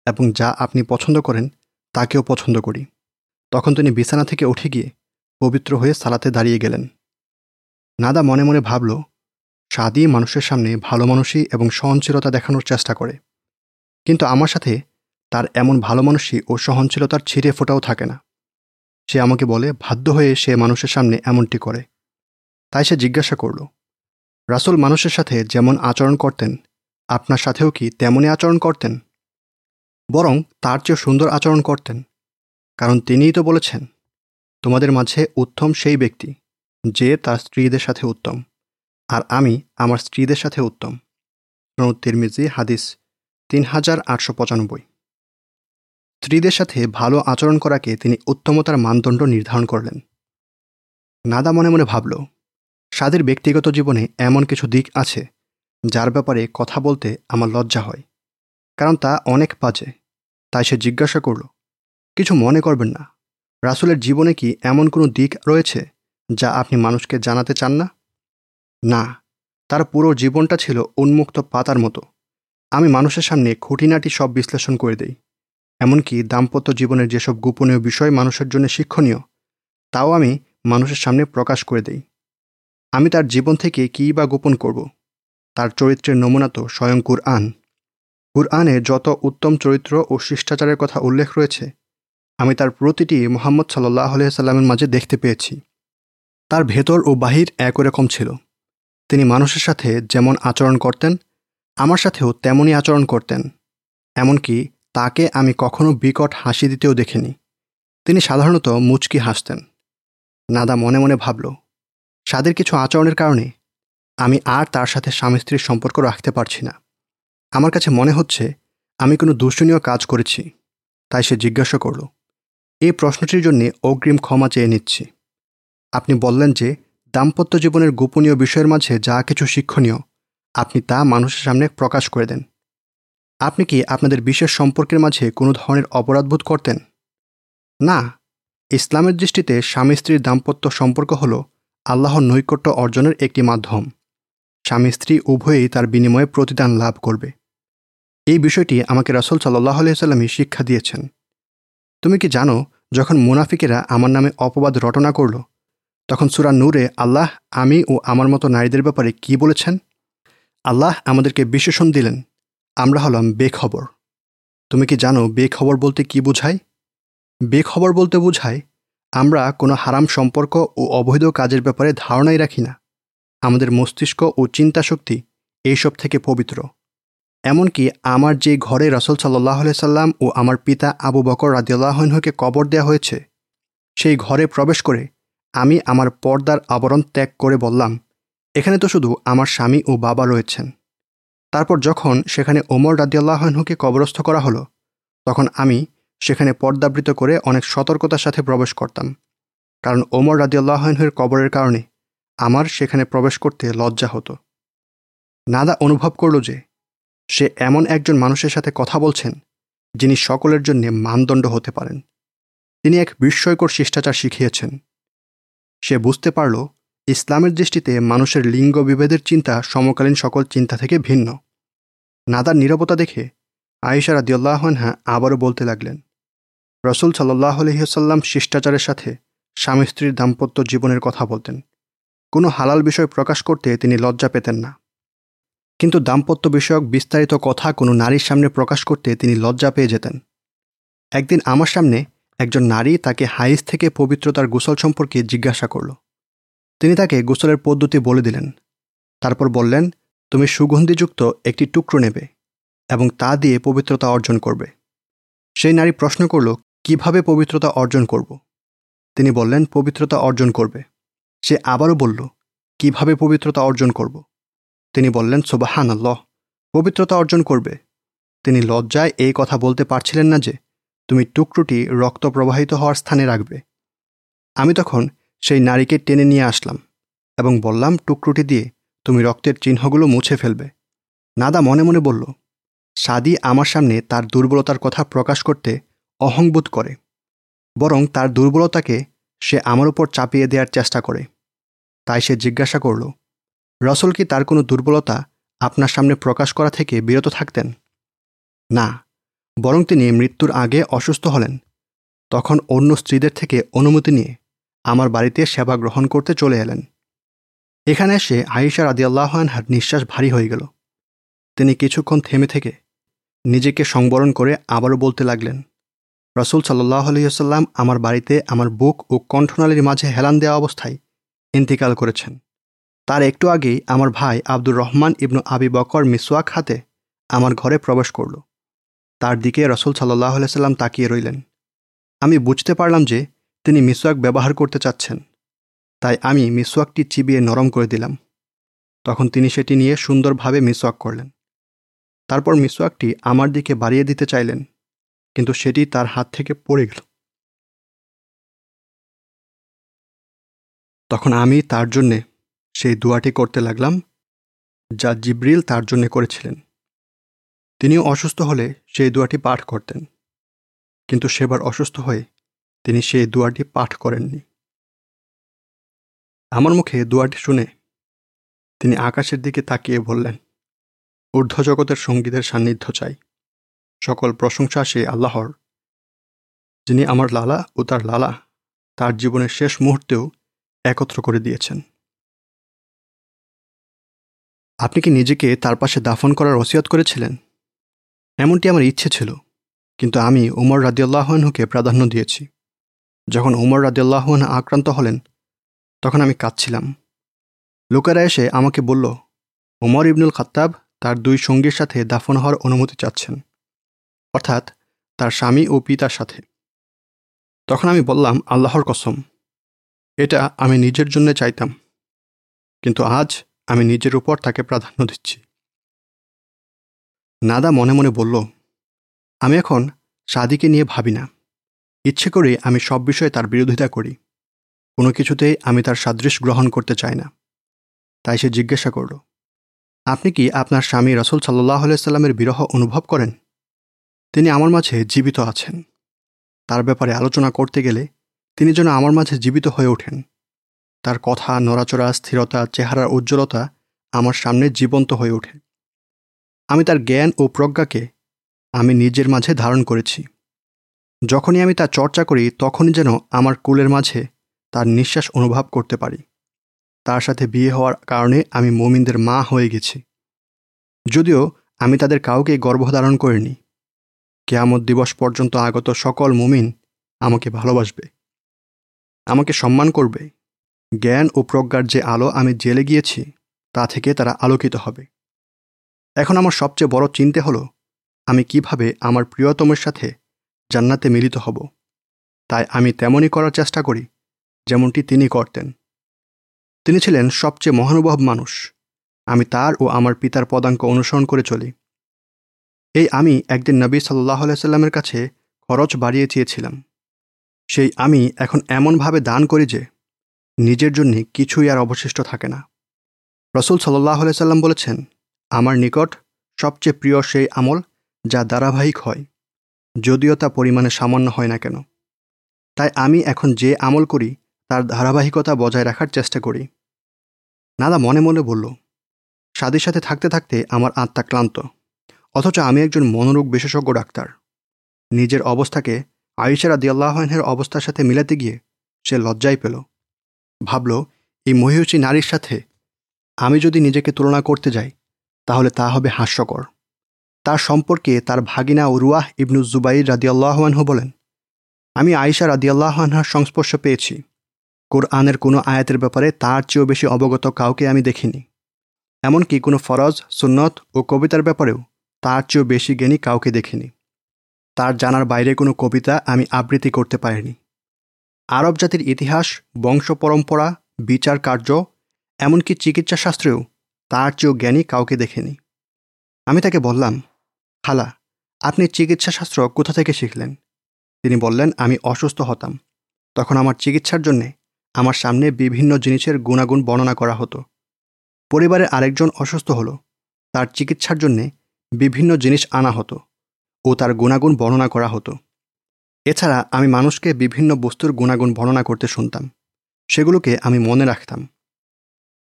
এবং যা আপনি পছন্দ করেন তাকেও পছন্দ করি। তখন তিনি বিছানা থেকে উঠে গিয়ে পবিত্র হয়ে সালাতে দাঁড়িয়ে গেলেন। নাদা মনে মনে ভাবল, সাদি মানুষের সামনে ভালো মানুষই এবং সহনশীলতা দেখানোর চেষ্টা করে। কিন্তু আমার সাথে তার এমন ভালো মানুষই ও সহনশীলতার ছিঁড়ে ফোটাও থাকে না। সে আমাকে বলে, বাধ্য হয়ে সে মানুষের সামনে এমনটি করে। তাই সে জিজ্ঞাসা করল, রাসুল মানুষের সাথে যেমন আচরণ করতেন, আপনার সাথেও কি তেমনই আচরণ করতেন? বরং তার চেয়ে সুন্দর আচরণ করতেন, কারণ তিনিই তো বলেছেন, তোমাদের মাঝে উত্তম সেই ব্যক্তি, যে তার স্ত্রীদের সাথে উত্তম, আর আমি আমার স্ত্রীদের সাথে উত্তম। তিরমিজি, হাদিস তিন হাজার আটশো পঁচানব্বই। স্ত্রীদের সাথে ভালো আচরণ করাকে তিনি উত্তমতার মানদণ্ড নির্ধারণ করলেন। নাদা মনে মনে ভাবল স্বাদের ব্যক্তিগত জীবনে এমন কিছু দিক আছে, যার ব্যাপারে কথা বলতে আমার লজ্জা হয়, কারণ তা অনেক বাজে তাই সে জিজ্ঞাসা করল, কিছু মনে করবেন না, রাসুলের জীবনে কি এমন কোনো দিক রয়েছে, যা আপনি মানুষকে জানাতে চান না না, তার পুরো জীবনটা ছিল উন্মুক্ত পাতার মতো। আমি মানুষের সামনে খুঁটিনাটি সব বিশ্লেষণ করে দেই। এমনকি দাম্পত্য জীবনের যেসব গোপনীয় বিষয় মানুষের জন্য শিক্ষণীয়, তাও আমি মানুষের সামনে প্রকাশ করে দেই। আমি তার জীবন থেকে কী বা গোপন করব? তার চরিত্রের নমুনা তো স্বয়ং কুরআন। কুরআনে যত উত্তম চরিত্র ও শিষ্টাচারের কথা উল্লেখ রয়েছে, আমি তার প্রতিটি মোহাম্মদ সাল্লাহ সাল্লামের মাঝে দেখতে পেয়েছি। তার ভেতর ও বাহির একই রকম ছিল। তিনি মানুষের সাথে যেমন আচরণ করতেন, আমার সাথেও তেমনই আচরণ করতেন। এমনকি তাকে আমি কখনো বিকট হাসি দিতেও দেখিনি। তিনি সাধারণত মুচকি হাসতেন। নাদা মনে মনে ভাবল স্বাদের কিছু আচরণের কারণে আমি আর তার সাথে স্বামী স্ত্রীর সম্পর্ক রাখতে পারছি না। আমার কাছে মনে হচ্ছে আমি কোনো দূষণীয় কাজ করেছি। তাই সে জিজ্ঞাসা করল, এই প্রশ্নটির জন্য অগ্রিম ক্ষমা চেয়ে নিচ্ছি। আপনি বললেন যে দাম্পত্য জীবনের গোপনীয় বিষয়ের মাঝে যা কিছু শিক্ষণীয়, আপনি তা মানুষের সামনে প্রকাশ করে দেন। আপনি কি আপনাদের বিশেষ সম্পর্কের মাঝে কোনো ধরনের অপরাধবোধ করতেন? না। ইসলামের দৃষ্টিতে স্বামী স্ত্রীর দাম্পত্য সম্পর্ক হল আল্লাহর নৈকট্য অর্জনের একটি মাধ্যম। স্বামী স্ত্রী উভয়েই তার বিনিময়ে প্রতিদান লাভ করবে। এই বিষয়টি আমাকে রাসুল সাল্লাহ আলাইসাল্লামই শিক্ষা দিয়েছেন। তুমি কি জানো, যখন মুনাফিকেরা আমার নামে অপবাদ রটনা করল, তখন সুরা নূরে আল্লাহ আমি ও আমার মতো নারীদের ব্যাপারে কি বলেছেন? আল্লাহ আমাদেরকে বিশেষণ দিলেন। আমরা হলাম বেখবর। তুমি কি জানো বেখবর বলতে কি বোঝায়? বেখবর বলতে বোঝায়, আমরা কোনো হারাম সম্পর্ক ও অবৈধ কাজের ব্যাপারে ধারণাই রাখি না। আমাদের মস্তিষ্ক ও চিন্তাশক্তি এইসব থেকে পবিত্র। এমনকি আমার যে ঘরে রসল সাল্লাহ সাল্লাম ও আমার পিতা আবু বকর রাদিউল্লাহনকে কবর দেওয়া হয়েছে, সেই ঘরে প্রবেশ করে আমি আমার পর্দার আবরণ ত্যাগ করে বললাম, এখানে তো শুধু আমার স্বামী ও বাবা রয়েছেন। তারপর যখন সেখানে ওমর রাদিয়াল্লাহনহুকে কবরস্থ করা হলো, তখন আমি সেখানে পর্দাবৃত করে অনেক সতর্কতার সাথে প্রবেশ করতাম। কারণ ওমর রাদিয়াল্লাহনহুর কবরের কারণে আমার সেখানে প্রবেশ করতে লজ্জা হতো। নাদা অনুভব করল যে, সে এমন একজন মানুষের সাথে কথা বলছেন, যিনি সকলের জন্য মানদণ্ড হতে পারেন। তিনি এক বিস্ময়কর শিষ্টাচার শিখিয়েছেন। সে বুঝতে পারল, ইসলামের দৃষ্টিতে মানুষের লিঙ্গ বিভেদের চিন্তা সমকালীন সকল চিন্তা থেকে ভিন্ন। নাদার নিরবতা দেখে আয়েশা রাদিউল্লাহনহা আবারও বলতে লাগলেন, রসুল সাল্লাহ আলহিহসাল্লাম শিষ্টাচারের সাথে স্বামী স্ত্রীর দাম্পত্য জীবনের কথা বলতেন। কোনো হালাল বিষয় প্রকাশ করতে তিনি লজ্জা পেতেন না। কিন্তু দাম্পত্য বিষয়ক বিস্তারিত কথা কোনো নারীর সামনে প্রকাশ করতে তিনি লজ্জা পেয়ে যেতেন। একদিন আমার সামনে একজন নারী তাকে হাইস থেকে পবিত্রতার গোসল সম্পর্কে জিজ্ঞাসা করল। তিনি তাকে গোসলের পদ্ধতি বলে দিলেন। তারপর বললেন তুমি সুগন্ধিযুক্ত একটি টুকরো নেবে এবং তা দিয়ে পবিত্রতা অর্জন করবে। সেই নারী প্রশ্ন করল, কীভাবে পবিত্রতা অর্জন করব? তিনি বললেন, পবিত্রতা অর্জন করবে। সে আবারও বলল, কীভাবে পবিত্রতা অর্জন করব? তিনি বললেন সোবাহান আল্লাহ পবিত্রতা অর্জন করবে। তিনি লজ্জায় এই কথা বলতে পারছিলেন না যে, তুমি টুকরোটি রক্ত প্রবাহিত হওয়ার স্থানে রাখবে। আমি তখন সেই নারীকে টেনে নিয়ে আসলাম এবং বললাম, টুকরোটি দিয়ে তুমি রক্তের চিহ্নগুলো মুছে ফেলবে। নাদা মনে মনে বলল, সাদি আমার সামনে তার দুর্বলতার কথা প্রকাশ করতে অহংবোধ করে, বরং তার দুর্বলতাকে সে আমার উপর চাপিয়ে দেওয়ার চেষ্টা করে। তাই সে জিজ্ঞাসা করল, রসল কি তার কোনো দুর্বলতা আপনার সামনে প্রকাশ করা থেকে বিরত থাকতেন? না, বরং তিনি মৃত্যুর আগে অসুস্থ হলেন। তখন অন্য স্ত্রীদের থেকে অনুমতি নিয়ে আমার বাড়িতে সেবা গ্রহণ করতে চলে এলেন। এখানে এসে আয়েশা রাদিয়াল্লাহানহার নিঃশ্বাস ভারী হয়ে গেল। তিনি কিছুক্ষণ থেমে থেকে নিজেকে সংবরণ করে আবারও বলতে লাগলেন, রসুল সাল্লাহ আলহিহাল্লাম আমার বাড়িতে আমার বুক ও কণ্ঠনালীর মাঝে হেলান দেওয়া অবস্থায় ইন্তিকাল করেছেন। তার একটু আগেই আমার ভাই আব্দুর রহমান ইবনু আবি বকর মিসওয়াক হাতে আমার ঘরে প্রবেশ করল। তার দিকে রসুল সাল্লাহ সাল্লাম তাকিয়ে রইলেন। আমি বুঝতে পারলাম যে তিনি মিসওয়াক ব্যবহার করতে চাচ্ছেন। তাই আমি মিসওয়াকটি চিবিয়ে নরম করে দিলাম। তখন তিনি সেটি নিয়ে সুন্দরভাবে মিসওয়াক করলেন। তারপর মিসওয়াকটি আমার দিকে বাড়িয়ে দিতে চাইলেন, কিন্তু সেটি তার হাত থেকে পড়ে গেল। তখন আমি তার জন্যে সেই দোয়াটি করতে লাগলাম, যা জিব্রিল তার জন্যে করেছিলেন। তিনিও অসুস্থ হলে সেই দোয়াটি পাঠ করতেন, কিন্তু সেবার অসুস্থ হয়ে তিনি সেই দোয়াটি পাঠ করেননি। আমার মুখে দোয়াটি শুনে তিনি আকাশের দিকে তাকিয়ে বললেন, ঊর্ধ্বজগতের সঙ্গীদের সান্নিধ্য চাই। সকল প্রশংসা সে আল্লাহর। যিনি আমার লালা ও তার লালা, তার জীবনের শেষ মুহূর্তেও একত্র করে দিয়েছেন। আপনি কি নিজেকে তার পাশে দাফন করার ওসিয়ত করেছিলেন? এমনটি আমার ইচ্ছে ছিল, কিন্তু আমি উমর রাদিয়াল্লাহনহুকে প্রাধান্য দিয়েছি। যখন উমর রাদিয়াল্লাহন আক্রান্ত হলেন তখন আমি কাঁদছিলাম। লোকেরা এসে আমাকে বলল, ওমর ইবনুল খাত্তাব তার দুই সঙ্গীর সাথে দাফন হওয়ার অনুমতি চাচ্ছেন, অর্থাৎ তার স্বামী ও পিতার সাথে। তখন আমি বললাম, আল্লাহর কসম, এটা আমি নিজের জন্য চাইতাম, কিন্তু আজ আমি নিজের উপর তাকে প্রাধান্য দিচ্ছি। নাদা মনে মনে বলল, আমি এখন সাদিকে নিয়ে ভাবি না। ইচ্ছে করে আমি সব বিষয়ে তার বিরোধিতা করি। কোনো কিছুতেই আমি তার সাদৃশ গ্রহণ করতে চাই না। তাই সে জিজ্ঞাসা করল, আপনি কি আপনার স্বামী রসুল সাল্লাহ সাল্লামের বিরহ অনুভব করেন? তিনি আমার মাঝে জীবিত আছেন। তার ব্যাপারে আলোচনা করতে গেলে তিনি যেন আমার মাঝে জীবিত হয়ে ওঠেন। তার কথা, নড়াচড়া, স্থিরতা, চেহারার উজ্জ্বলতা আমার সামনে জীবন্ত হয়ে ওঠে। আমি তার জ্ঞান ও প্রজ্ঞাকে আমি নিজের মাঝে ধারণ করেছি। যখনই আমি তা চর্চা করি, তখনই যেন আমার কুলের মাঝে তার নিঃশ্বাস অনুভব করতে পারি। তার সাথে বিয়ে হওয়ার কারণে আমি মমিনদের মা হয়ে গেছি। যদিও আমি তাদের কাউকে গর্ভধারণ করিনি। কেয়ামত দিবস পর্যন্ত আগত সকল মুমিন আমাকে ভালোবাসবে। আমাকে সম্মান করবে। জ্ঞান ও প্রজ্ঞার যে আলো আমি জেলে গিয়েছি, তা থেকে তারা আলোকিত হবে। এখন আমার সবচেয়ে বড় চিন্তে হলো, আমি কীভাবে আমার প্রিয়তমের সাথে জান্নাতে মিলিত হব? তাই আমি তেমনই করার চেষ্টা করি। যেমনটি তিনি করতেন। তিনি ছিলেন সবচেয়ে মহানুভব মানুষ। আমি তার ও আমার পিতার পদাঙ্ক অনুসরণ করে চলি। এই আমি একদিন নবী সাল্লাহ সাল্লামের কাছে খরচ বাড়িয়ে চেয়েছিলাম। সেই আমি এখন এমনভাবে দান করি যে, নিজের জন্য কিছুই আর অবশিষ্ট থাকে না। রসুল সাল্লাহ সাল্লাম বলেছেন, আমার নিকট সবচেয়ে প্রিয় সেই আমল যা ধারাবাহিক হয়, যদিও তা পরিমাণে সামান্য হয় না কেন। তাই আমি এখন যে আমল করি তার ধারাবাহিকতা বজায় রাখার চেষ্টা করি। নাদা মনে মনে বলল স্বাদের সাথে থাকতে থাকতে আমার আত্মা ক্লান্ত। অথচ আমি একজন মনোরোগ বিশেষজ্ঞ ডাক্তার। নিজের অবস্থাকে আইসারা দিয়াল্লাহনের অবস্থার সাথে মিলাতে গিয়ে সে লজ্জাই পেল। ভাবল, এই মহিষী নারীর সাথে আমি যদি নিজেকে তুলনা করতে যাই, তাহলে তা হবে হাস্যকর। তার সম্পর্কে তার ভাগিনা উরুয়াহ ইবনু জুবাইর রাদিয়াল্লাহনহু বলেন, আমি আয়েশা রাদিয়াল্লাহানহার সংস্পর্শ পেয়েছি। কোরআনের কোনো আয়াতের ব্যাপারে তার চেয়েও বেশি অবগত কাউকে আমি দেখিনি। এমনকি কোনো ফরজ, সুন্নত ও কবিতার ব্যাপারেও তার চেয়েও বেশি জ্ঞানী কাউকে দেখিনি। তার জানার বাইরে কোনো কবিতা আমি আবৃত্তি করতে পারিনি। আরব জাতির ইতিহাস, বংশ পরম্পরা, বিচার কার্য, এমনকি চিকিৎসাশাস্ত্রেও তার চেয়েও জ্ঞানী কাউকে দেখেনি। আমি তাকে বললাম, খালা, আপনি চিকিৎসাশাস্ত্র কোথা থেকে শিখলেন? তিনি বললেন, আমি অসুস্থ হতাম। তখন আমার চিকিৎসার জন্যে আমার সামনে বিভিন্ন জিনিসের গুণাগুণ বর্ণনা করা হতো। পরিবারের আরেকজন অসুস্থ হলো। তার চিকিৎসার জন্যে বিভিন্ন জিনিস আনা হতো ও তার গুণাগুণ বর্ণনা করা হতো। এছাড়া আমি মানুষকে বিভিন্ন বস্তুর গুণাগুণ বর্ণনা করতে শুনতাম। সেগুলোকে আমি মনে রাখতাম।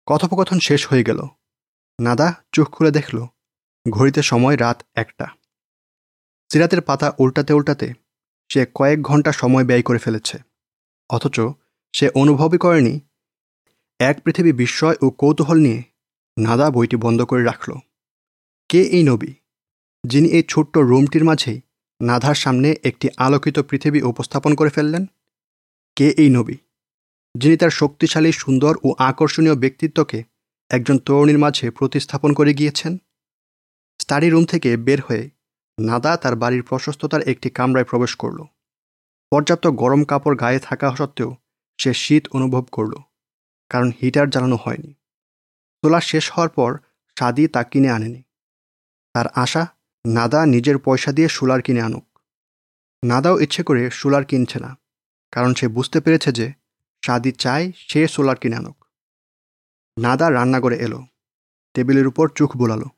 কথোপকথন শেষ হয়ে গেল। নাদা চোখ খুলে দেখল, ঘড়িতে সময় রাত একটা। সিরাতের পাতা উল্টাতে উল্টাতে সে কয়েক ঘণ্টা সময় ব্যয় করে ফেলেছে। অথচ সে অনুভবই করেনি। এক পৃথিবী বিস্ময় ও কৌতূহল নিয়ে নাদা বইটি বন্ধ করে রাখল। কে এই নবী, যিনি এই ছোট্ট রুমটির মাঝেই নাধার সামনে একটি আলোকিত পৃথিবী উপস্থাপন করে ফেললেন? কে এই নবী, যিনি তার শক্তিশালী, সুন্দর ও আকর্ষণীয় ব্যক্তিত্বকে একজন তরুণীর মাঝে প্রতিস্থাপন করে গিয়েছেন? স্টাডি রুম থেকে বের হয়ে নাদা তার বাড়ির প্রশস্ততার একটি কামরায় প্রবেশ করল। পর্যাপ্ত গরম কাপড় গায়ে থাকা সত্ত্বেও সে শীত অনুভব করল, কারণ হিটার জ্বালানো হয়নি। তোলা শেষ হওয়ার পর সাদি তা কিনে আনেনি। তার আশা, নাদা নিজের পয়সা দিয়ে সুলার কিনে আনুক। নাদাও ইচ্ছে করে সুলার কিনছে না, কারণ সে বুঝতে পেরেছে যে সাদি চায় সে সোলার কিনে আনুক। নাদা রান্নাঘরে এলো, টেবিলের উপর চোখ বোলালো।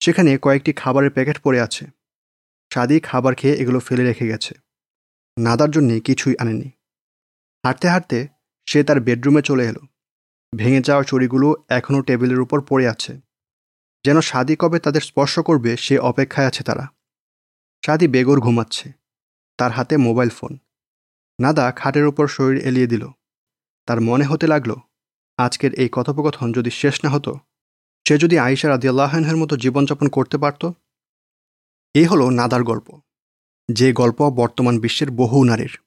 সেখানে কয়েকটি খাবারের প্যাকেট পড়ে আছে। সাদি খাবার খেয়ে এগুলো ফেলে রেখে গেছে। নাদার জন্যে কিছুই আনেনি। হাঁটতে হাঁটতে সে তার বেডরুমে চলে এলো। ভেঙে যাওয়া চড়িগুলো এখনও টেবিলের উপর পড়ে আছে। যেন সাদি কবে তাদের স্পর্শ করবে, সে অপেক্ষায় আছে তারা। সাদি বেগর ঘুমাচ্ছে। তার হাতে মোবাইল ফোন। নাদা খাটের উপর শরীর এলিয়ে দিল। তার মনে হতে লাগল, আজকের এই কথোপকথন যদি শেষ না হতো, সে যদি আয়েশা রাদিয়াল্লাহানহের মতো জীবনযাপন করতে পারত? এই হলো নাদার গল্প। যে গল্প বর্তমান বিশ্বের বহু নারীর।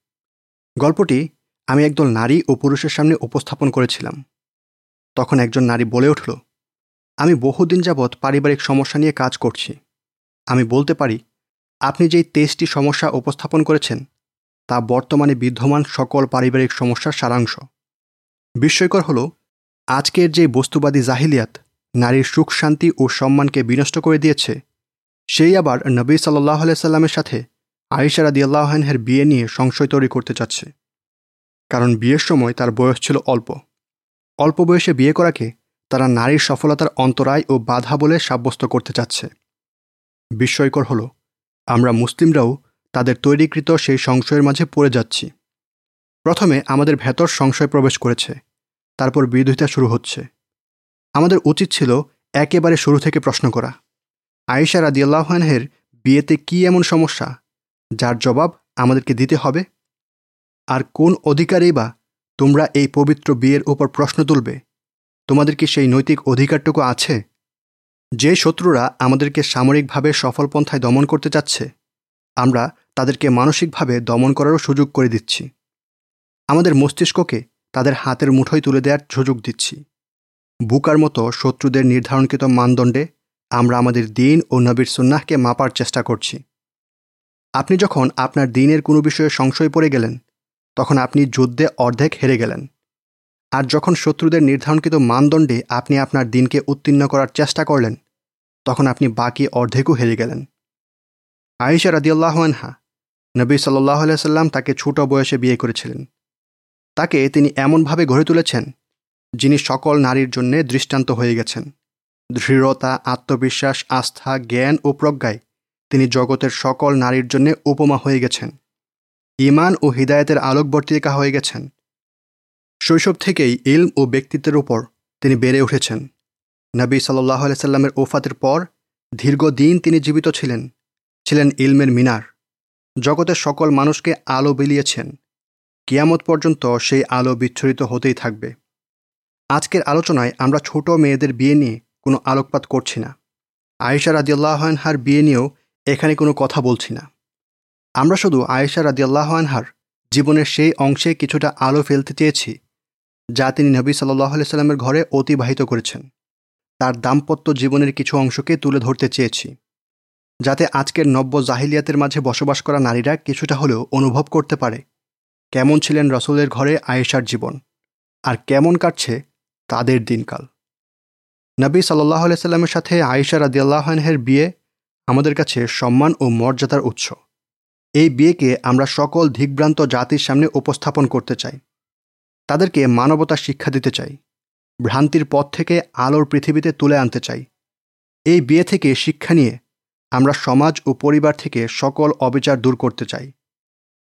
গল্পটি আমি একদল নারী ও পুরুষের সামনে উপস্থাপন করেছিলাম। তখন একজন নারী বলে উঠল, আমি বহুদিন যাবৎ পারিবারিক সমস্যা নিয়ে কাজ করছি। আমি বলতে পারি, আপনি যেই তেইশটি সমস্যা উপস্থাপন করেছেন, তা বর্তমানে বিদ্যমান সকল পারিবারিক সমস্যার সারাংশ। বিস্ময়কর হল, আজকের যে বস্তুবাদী জাহিলিয়াত নারীর সুখ, শান্তি ও সম্মানকে বিনষ্ট করে দিয়েছে, সেই আবার নবী সাল্লাহ সাল্লামের সাথে আয়েশা রাদিয়াল্লাহের বিয়ে নিয়ে সংশয় তৈরি করতে চাচ্ছে। কারণ বিয়ের সময় তার বয়স ছিল অল্প। অল্প বয়সে বিয়ে করাকে তারা নারীর সফলতার অন্তরায় ও বাধা বলে সাব্যস্ত করতে চাচ্ছে। বিস্ময়কর হল, আমরা মুসলিমরাও তাদের তৈরিকৃত সেই সংশয়ের মাঝে পড়ে যাচ্ছি। প্রথমে আমাদের ভেতর সংশয় প্রবেশ করেছে, তারপর বিরোধিতা শুরু হচ্ছে। আমাদের উচিত ছিল একেবারে শুরু থেকে প্রশ্ন করা। আয়েশা রাদিয়াল্লাহানহের বিয়েতে কি এমন সমস্যা, যার জবাব আমাদেরকে দিতে হবে? আর কোন অধিকারেই বা তোমরা এই পবিত্র বিয়ের উপর প্রশ্ন তুলবে? তোমাদের কি সেই নৈতিক অধিকারটুকু আছে? যে শত্রুরা আমাদেরকে সামরিকভাবে সফল পন্থায় দমন করতে চাচ্ছে, আমরা তাদেরকে মানসিকভাবে দমন করারও সুযোগ করে দিচ্ছি। আমাদের মস্তিষ্ককে তাদের হাতের মুঠোয় তুলে দেওয়ার সুযোগ দিচ্ছি। বুকার মতো শত্রুদের নির্ধারণকৃত মানদণ্ডে আমরা আমাদের দিন ও নবীর সুন্নাহকে মাপার চেষ্টা করছি। আপনি যখন আপনার দিনের কোনো বিষয়ে সংশয় পড়ে গেলেন তখন আপনি যুদ্ধে অর্ধেক হেরে গেলেন। আর যখন শত্রুদের নির্ধারণকৃত মানদণ্ডে আপনি আপনার দিনকে উত্তীর্ণ করার চেষ্টা করলেন, তখন আপনি বাকি অর্ধেকও হেরে গেলেন। আয়েশা রাদিয়াল্লাহ আনহা, নবী সাল্লাহ সাল্লাম তাকে ছোট বয়সে বিয়ে করেছিলেন। তাকে তিনি এমনভাবে গড়ে তুলেছেন, যিনি সকল নারীর জন্যে দৃষ্টান্ত হয়ে গেছেন। দৃঢ়তা, আত্মবিশ্বাস, আস্থা, জ্ঞান ও প্রজ্ঞায় তিনি জগতের সকল নারীর জন্য উপমা হয়ে গেছেন। ইমান ও হৃদায়তের আলোকবর্তিকা হয়ে গেছেন। শৈশব থেকেই ইলম ও ব্যক্তিত্বের উপর তিনি বেড়ে উঠেছেন। নবী সাল্লাহ সাল্লামের ওফাতের পর দীর্ঘদিন তিনি জীবিত ছিলেন ছিলেন ইলমের মিনার। জগতের সকল মানুষকে আলো বিলিয়েছেন। কিয়ামত পর্যন্ত সেই আলো বিচ্ছরিত হতেই থাকবে। আজকের আলোচনায় আমরা ছোট মেয়েদের বিয়ে নিয়ে কোনো আলোকপাত করছি না। আয়েশা রাদিয়াল্লাহানহার বিয়ে নিয়েও এখানে কোনো কথা বলছি না। আমরা শুধু আয়েশা রাদিয়াল্লাহানহার জীবনের সেই অংশে কিছুটা আলো ফেলতে চেয়েছি, যা তিনি নবী সাল্লাহ সাল্লামের ঘরে অতিবাহিত করেছেন। তার দাম্পত্য জীবনের কিছু অংশকে তুলে ধরতে চেয়েছি, যাতে আজকের নব্য জাহিলিয়াতের মাঝে বসবাস করা নারীরা কিছুটা হলেও অনুভব করতে পারে, কেমন ছিলেন রসুলের ঘরে আয়েশার জীবন, আর কেমন কাটছে তাদের দিনকাল। নবী সাল্লাহ সাল্লামের সাথে আয়েশা রাদিয়াল্লাহনের বিয়ে আমাদের কাছে সম্মান ও মর্যাদার উৎস। এই বিয়েকে আমরা সকল ধিগ্রান্ত জাতির সামনে উপস্থাপন করতে চাই। তাদেরকে মানবতার শিক্ষা দিতে চাই। ভ্রান্তির পথ থেকে আলোর পৃথিবীতে তুলে আনতে চাই। এই বিয়ে থেকে শিক্ষা নিয়ে আমরা সমাজ ও পরিবার থেকে সকল অবিচার দূর করতে চাই।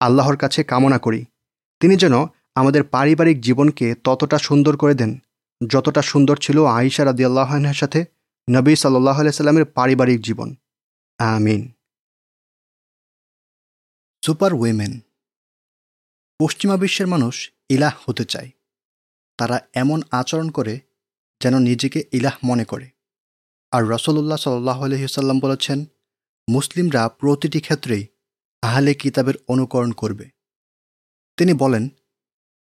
আল্লাহর কাছে কামনা করি। তিনি যেন আমাদের পারিবারিক জীবনকে ততটা সুন্দর করে দেন, যতটা সুন্দর ছিল আয়েশা রাদি আল্লাহনের সাথে নবী সাল্লাহ সাল্লামের পারিবারিক জীবন। আমিন। সুপার উইমেন পশ্চিমা বিশ্বের মানুষ ইলাহ হতে চায়। তারা এমন আচরণ করে যেন নিজেকে ইলাহ মনে করে। আর রসল্লাহ সাল্লাহ আলহিসাল্লাম বলেছেন, মুসলিমরা প্রতিটি ক্ষেত্রেই আহলে কিতাবের অনুকরণ করবে। তিনি বলেন,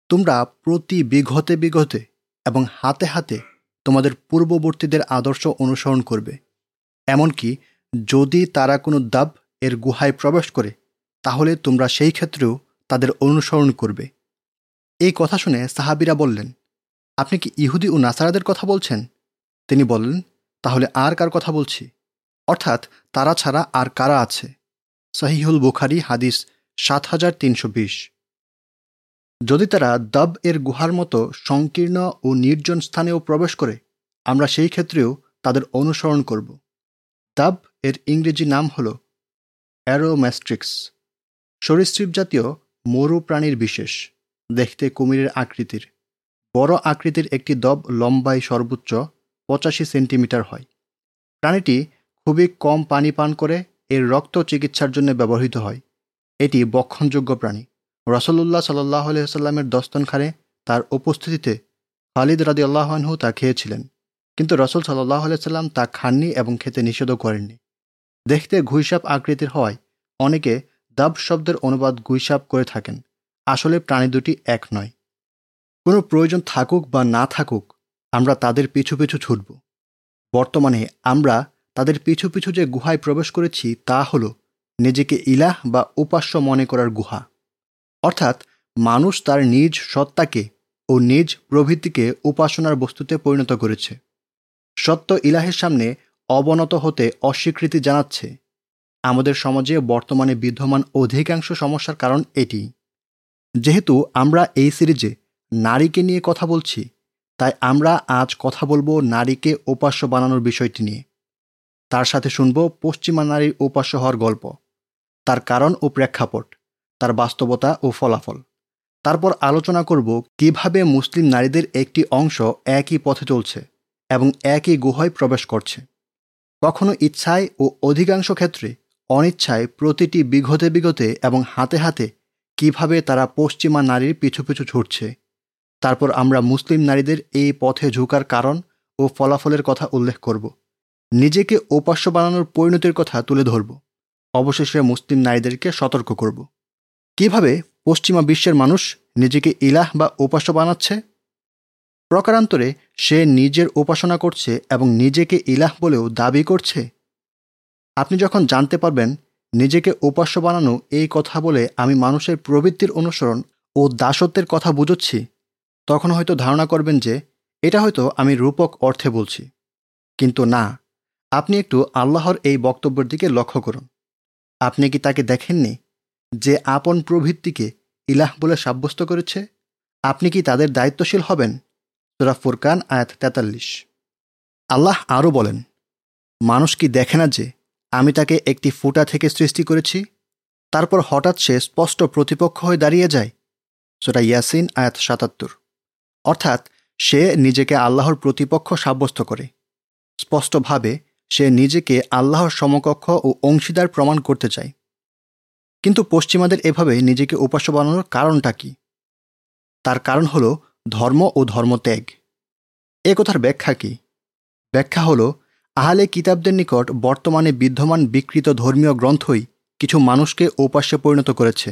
তোমরা প্রতি বিঘতে বিঘতে এবং হাতে হাতে তোমাদের পূর্ববর্তীদের আদর্শ অনুসরণ করবে। এমনকি যদি তারা কোনো দাব এর গুহায় প্রবেশ করে তাহলে তোমরা সেই ক্ষেত্রেও তাদের অনুসরণ করবে। এই কথা শুনে সাহাবিরা বললেন, আপনি কি ইহুদি ও নাসারাদের কথা বলছেন? তিনি বললেন, তাহলে আর কার কথা বলছি? অর্থাৎ তারা ছাড়া আর কারা আছে? সাহিহুল বুখারি, হাদিস সাত হাজার তিনশো বিশ। যদি তারা দাব এর গুহার মতো সংকীর্ণ ও নির্জন স্থানেও প্রবেশ করে, আমরা সেই ক্ষেত্রেও তাদের অনুসরণ করব। দাব এর ইংরেজি নাম হল অ্যারোম্যাস্ট্রিক্স। সরীসৃপ জাতীয় মরু প্রাণীর বিশেষ, দেখতে কুমিরের আকৃতির। বড় আকৃতির একটি দব লম্বায় সর্বোচ্চ পঁচাশি সেন্টিমিটার হয়। প্রাণীটি খুবই কম পানি পান করে এর রক্ত চিকিৎসার জন্য ব্যবহৃত হয়। এটি বক্ষণযোগ্য প্রাণী। রসল্লাহ সাল্লাহ আলহিহাল্লামের দস্তনখানে তার উপস্থিতিতে খালিদ রাদি আল্লাহনহু তা খেয়েছিলেন। কিন্তু রসুল সাল্লাহ সাল্লাম তা খাননি এবং খেতে নিষেধও করেননি। দেখতে ঘুইসাপ আকৃতির হওয়ায় অনেকে দাব শব্দের অনুবাদ গুইসাপ করে থাকেন। আসলে প্রাণী দুটি এক নয়। কোনো প্রয়োজন থাকুক বা না থাকুক, আমরা তাদের পিছু পিছু ছুটব। বর্তমানে আমরা তাদের পিছু পিছু যে গুহায় প্রবেশ করেছি তা হল নিজেকে ইলাহ বা উপাস্য মনে করার গুহা। অর্থাৎ মানুষ তার নিজ সত্তাকে ও নিজ প্রভৃতিকে উপাসনার বস্তুতে পরিণত করেছে। সত্য ইলাহের সামনে অবনত হতে অস্বীকৃতি জানাচ্ছে আমাদের সমাজে বর্তমানে বিদ্যমান অধিকাংশ সমস্যার কারণ এটি। যেহেতু আমরা এই সিরিজে নারীকে নিয়ে কথা বলছি, তাই আমরা আজ কথা বলব নারীকে উপাস্য বানানোর বিষয়টি নিয়ে। তার সাথে শুনব পশ্চিমা নারীর উপাস্য হওয়ার গল্প, তার কারণ ও প্রেক্ষাপট, তার বাস্তবতা ও ফলাফল। তারপর আলোচনা করব কীভাবে মুসলিম নারীদের একটি অংশ একই পথে চলছে এবং একই গুহায় প্রবেশ করছে। কখনো ইচ্ছায় ও অধিকাংশ ক্ষেত্রে অনিচ্ছায় প্রতিটি বিঘতে বিঘতে এবং হাতে হাতে কীভাবে তারা পশ্চিমা নারীর পিছু পিছু ছুটছে। তারপর আমরা মুসলিম নারীদের এই পথে ঝুঁকার কারণ ও ফলাফলের কথা উল্লেখ করব। নিজেকে উপাস্য বানানোর পরিণতির কথা তুলে ধরব। অবশেষে মুসলিম নারীদেরকে সতর্ক করব। কীভাবে পশ্চিমা বিশ্বের মানুষ নিজেকে ইলাহ বা উপাস্য বানাচ্ছে? প্রকারান্তরে সে নিজের উপাসনা করছে এবং নিজেকে ইলাহ বলেও দাবি করছে? আপনি যখন জানতে পারবেন, নিজেকে উপাস্য বানানো এই কথা বলে আমি মানুষের প্রবৃত্তির অনুসরণ ও দাসত্বের কথা বুঝোচ্ছি, তখন হয়তো ধারণা করবেন যে, এটা হয়তো আমি রূপক অর্থে বলছি। কিন্তু না, আপনি একটু আল্লাহর এই বক্তব্যের দিকে লক্ষ্য করুন। আপনি কি তাকে দেখেননি যে আপন প্রবৃত্তিকে ইলাহ বলে সাব্যস্ত করেছে? আপনি কি তাদের দায়িত্বশীল হবেন? সুরা ফুরকান, আয়াত তেতাল্লিশ। আল্লাহ আরও বলেন, মানুষ কি দেখে না যে আমি তাকে একটি ফুটা থেকে সৃষ্টি করেছি, তারপর হঠাৎ সে স্পষ্ট প্রতিপক্ষ হয়ে দাঁড়িয়ে যায়। সেটা ইয়াসিন, আয়াত সাতাত্তর। অর্থাৎ সে নিজেকে আল্লাহর প্রতিপক্ষ সাব্যস্ত করে। স্পষ্টভাবে সে নিজেকে আল্লাহর সমকক্ষ ও অংশীদার প্রমাণ করতে চায়। কিন্তু পশ্চিমাদের এভাবে নিজেকে উপাস্য বানানোর কারণটা কি? তার কারণ হল ধর্ম ও ধর্মত্যাগ। এ কথার ব্যাখ্যা কি? ব্যাখ্যা হল আহলে কিতাবদের নিকট বর্তমানে বিদ্যমান বিকৃত ধর্মীয় গ্রন্থই কিছু মানুষকে উপাস্যে পরিণত করেছে।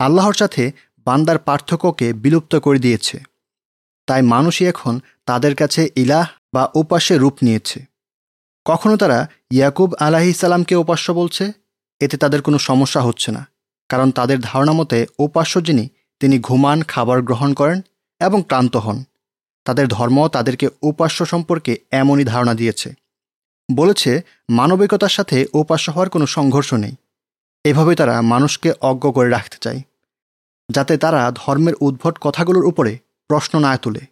আল্লাহর সাথে বান্দার পার্থক্যকে বিলুপ্ত করে দিয়েছে। তাই মানুষই এখন তাদের কাছে ইলাহ বা উপাস্যে রূপ নিয়েছে। কখনো তারা ইয়াকুব আলাহি সালামকে উপাস্য বলছে? এতে তাদের কোনো সমস্যা হচ্ছে না, কারণ তাদের ধারণা মতে উপাস্য যিনি, তিনি ঘুমান, খাবার গ্রহণ করেন এবং ক্লান্ত হন। তাদের ধর্ম তাদেরকে উপাস্য সম্পর্কে এমনই ধারণা দিয়েছে। বলেছে, মানবিকতার সাথে উপাস্য হওয়ার কোনো সংঘর্ষ নেই। এভাবে তারা মানুষকে অজ্ঞ করে রাখতে চায়, যাতে তারা ধর্মের উদ্ভট কথাগুলোর উপরে প্রশ্ন না তোলে।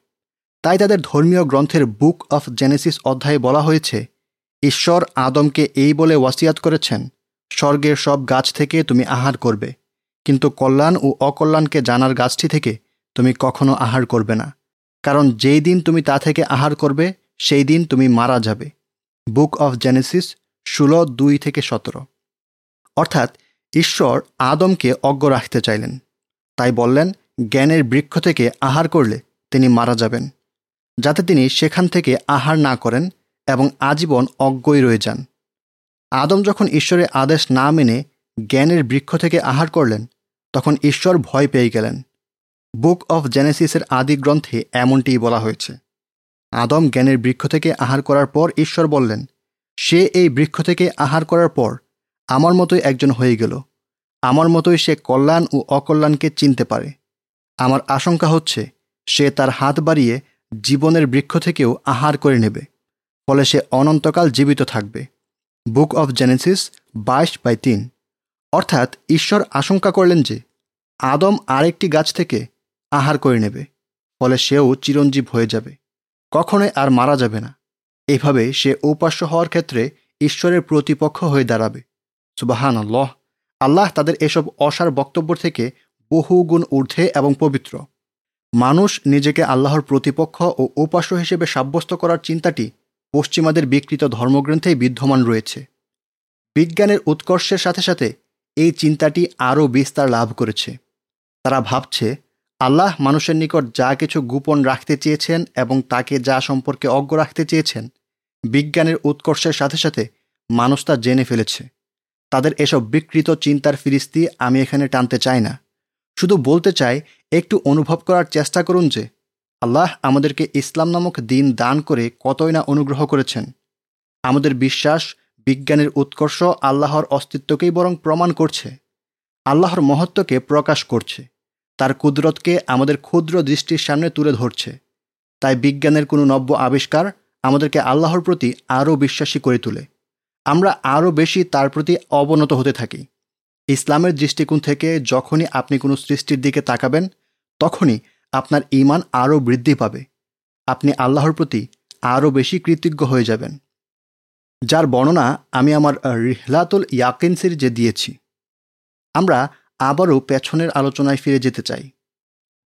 তাই তাদের ধর্মীয় গ্রন্থের বুক অফ জেনেসিস অধ্যায়ে বলা হয়েছে, ঈশ্বর আদমকে এই বলে ওয়াসিয়াত করেছেন, স্বর্গের সব গাছ থেকে তুমি আহার করবে, কিন্তু কল্যাণ ও অকল্যাণকে জানার গাছটি থেকে তুমি কখনো আহার করবে না, কারণ যেই দিন তুমি তা থেকে আহার করবে, সেই দিন তুমি মারা যাবে। বুক অফ জেনেসিস, ষোলো, দুই থেকে সতেরো। অর্থাৎ ঈশ্বর আদমকে অজ্ঞ রাখতে চাইলেন। তাই বললেন, জ্ঞানের বৃক্ষ থেকে আহার করলে তিনি মারা যাবেন, যাতে তিনি সেখান থেকে আহার না করেন এবং আজীবন অজ্ঞই রয়ে যান। আদম যখন ঈশ্বরের আদেশ না মেনে জ্ঞানের বৃক্ষ থেকে আহার করলেন, তখন ঈশ্বর ভয় পেয়ে গেলেন। বুক অফ জেনেসিসের আদি গ্রন্থে এমনটিই বলা হয়েছে। আদম জ্ঞানের বৃক্ষ থেকে আহার করার পর ঈশ্বর বললেন, সে এই বৃক্ষ থেকে আহার করার পর আমার মতোই একজন হয়ে গেল। আমার মতোই সে কল্যাণ ও অকল্যাণকে চিনতে পারে। আমার আশঙ্কা হচ্ছে সে তার হাত বাড়িয়ে জীবনের বৃক্ষ থেকেও আহার করে নেবে, ফলে সে অনন্তকাল জীবিত থাকবে। বুক অফ জেনেসিস বাইশ বাই তিন। অর্থাৎ ঈশ্বর আশঙ্কা করলেন যে আদম আরেকটি গাছ থেকে আহার করে নেবে, ফলে সেও চিরঞ্জীব হয়ে যাবে। কখনোই আর মারা যাবে না। এভাবে সে উপাস্য হওয়ার ক্ষেত্রে ঈশ্বরের প্রতিপক্ষ হয়ে দাঁড়াবে। সুবাহান আল্লাহ আল্লাহ তাদের এসব অসার বক্তব্য থেকে বহু গুণ ঊর্ধ্বে এবং পবিত্র। মানুষ নিজেকে আল্লাহর প্রতিপক্ষ ও উপাস্য হিসেবে সাব্যস্ত করার চিন্তাটি পশ্চিমাদের বিকৃত ধর্মগ্রন্থেই বিদ্যমান রয়েছে। বিজ্ঞানের উৎকর্ষের সাথে সাথে এই চিন্তাটি আরও বিস্তার লাভ করেছে। তারা ভাবছে আল্লাহ মানুষের নিকট যা কিছু গোপন রাখতে চেয়েছেন এবং তাকে যা সম্পর্কে অজ্ঞ রাখতে চেয়েছেন, বিজ্ঞানের উৎকর্ষের সাথে সাথে মানুষ তা জেনে ফেলেছে। তাদের এসব বিকৃত চিন্তার ফিরিস্তি আমি এখানে টানতে চাই না। শুধু বলতে চাই, একটু অনুভব করার চেষ্টা করুন যে, আল্লাহ আমাদেরকে ইসলাম নামক দিন দান করে কতই না অনুগ্রহ করেছেন। আমাদের বিশ্বাস, বিজ্ঞানের উৎকর্ষ আল্লাহর অস্তিত্বকেই বরং প্রমাণ করছে। আল্লাহর মহত্বকে প্রকাশ করছে। তার কুদরতকে আমাদের ক্ষুদ্র দৃষ্টির সামনে তুলে ধরছে। তাই বিজ্ঞানের কোনো নব্য আবিষ্কার আমাদেরকে আল্লাহর প্রতি আরও বিশ্বাসী করে তোলে। আমরা আরও বেশি তার প্রতি অবনত হতে থাকি। ইসলামের দৃষ্টিকোণ থেকে যখনই আপনি কোনো সৃষ্টির দিকে তাকাবেন, তখনই আপনার ইমান আরও বৃদ্ধি পাবে। আপনি আল্লাহর প্রতি আরও বেশি কৃতজ্ঞ হয়ে যাবেন। যার বর্ণনা আমি আমার রিহলাতুল ইয়াকিন সিরিজে দিয়েছি। আমরা আবারও পেছনের আলোচনায় ফিরে যেতে চাই।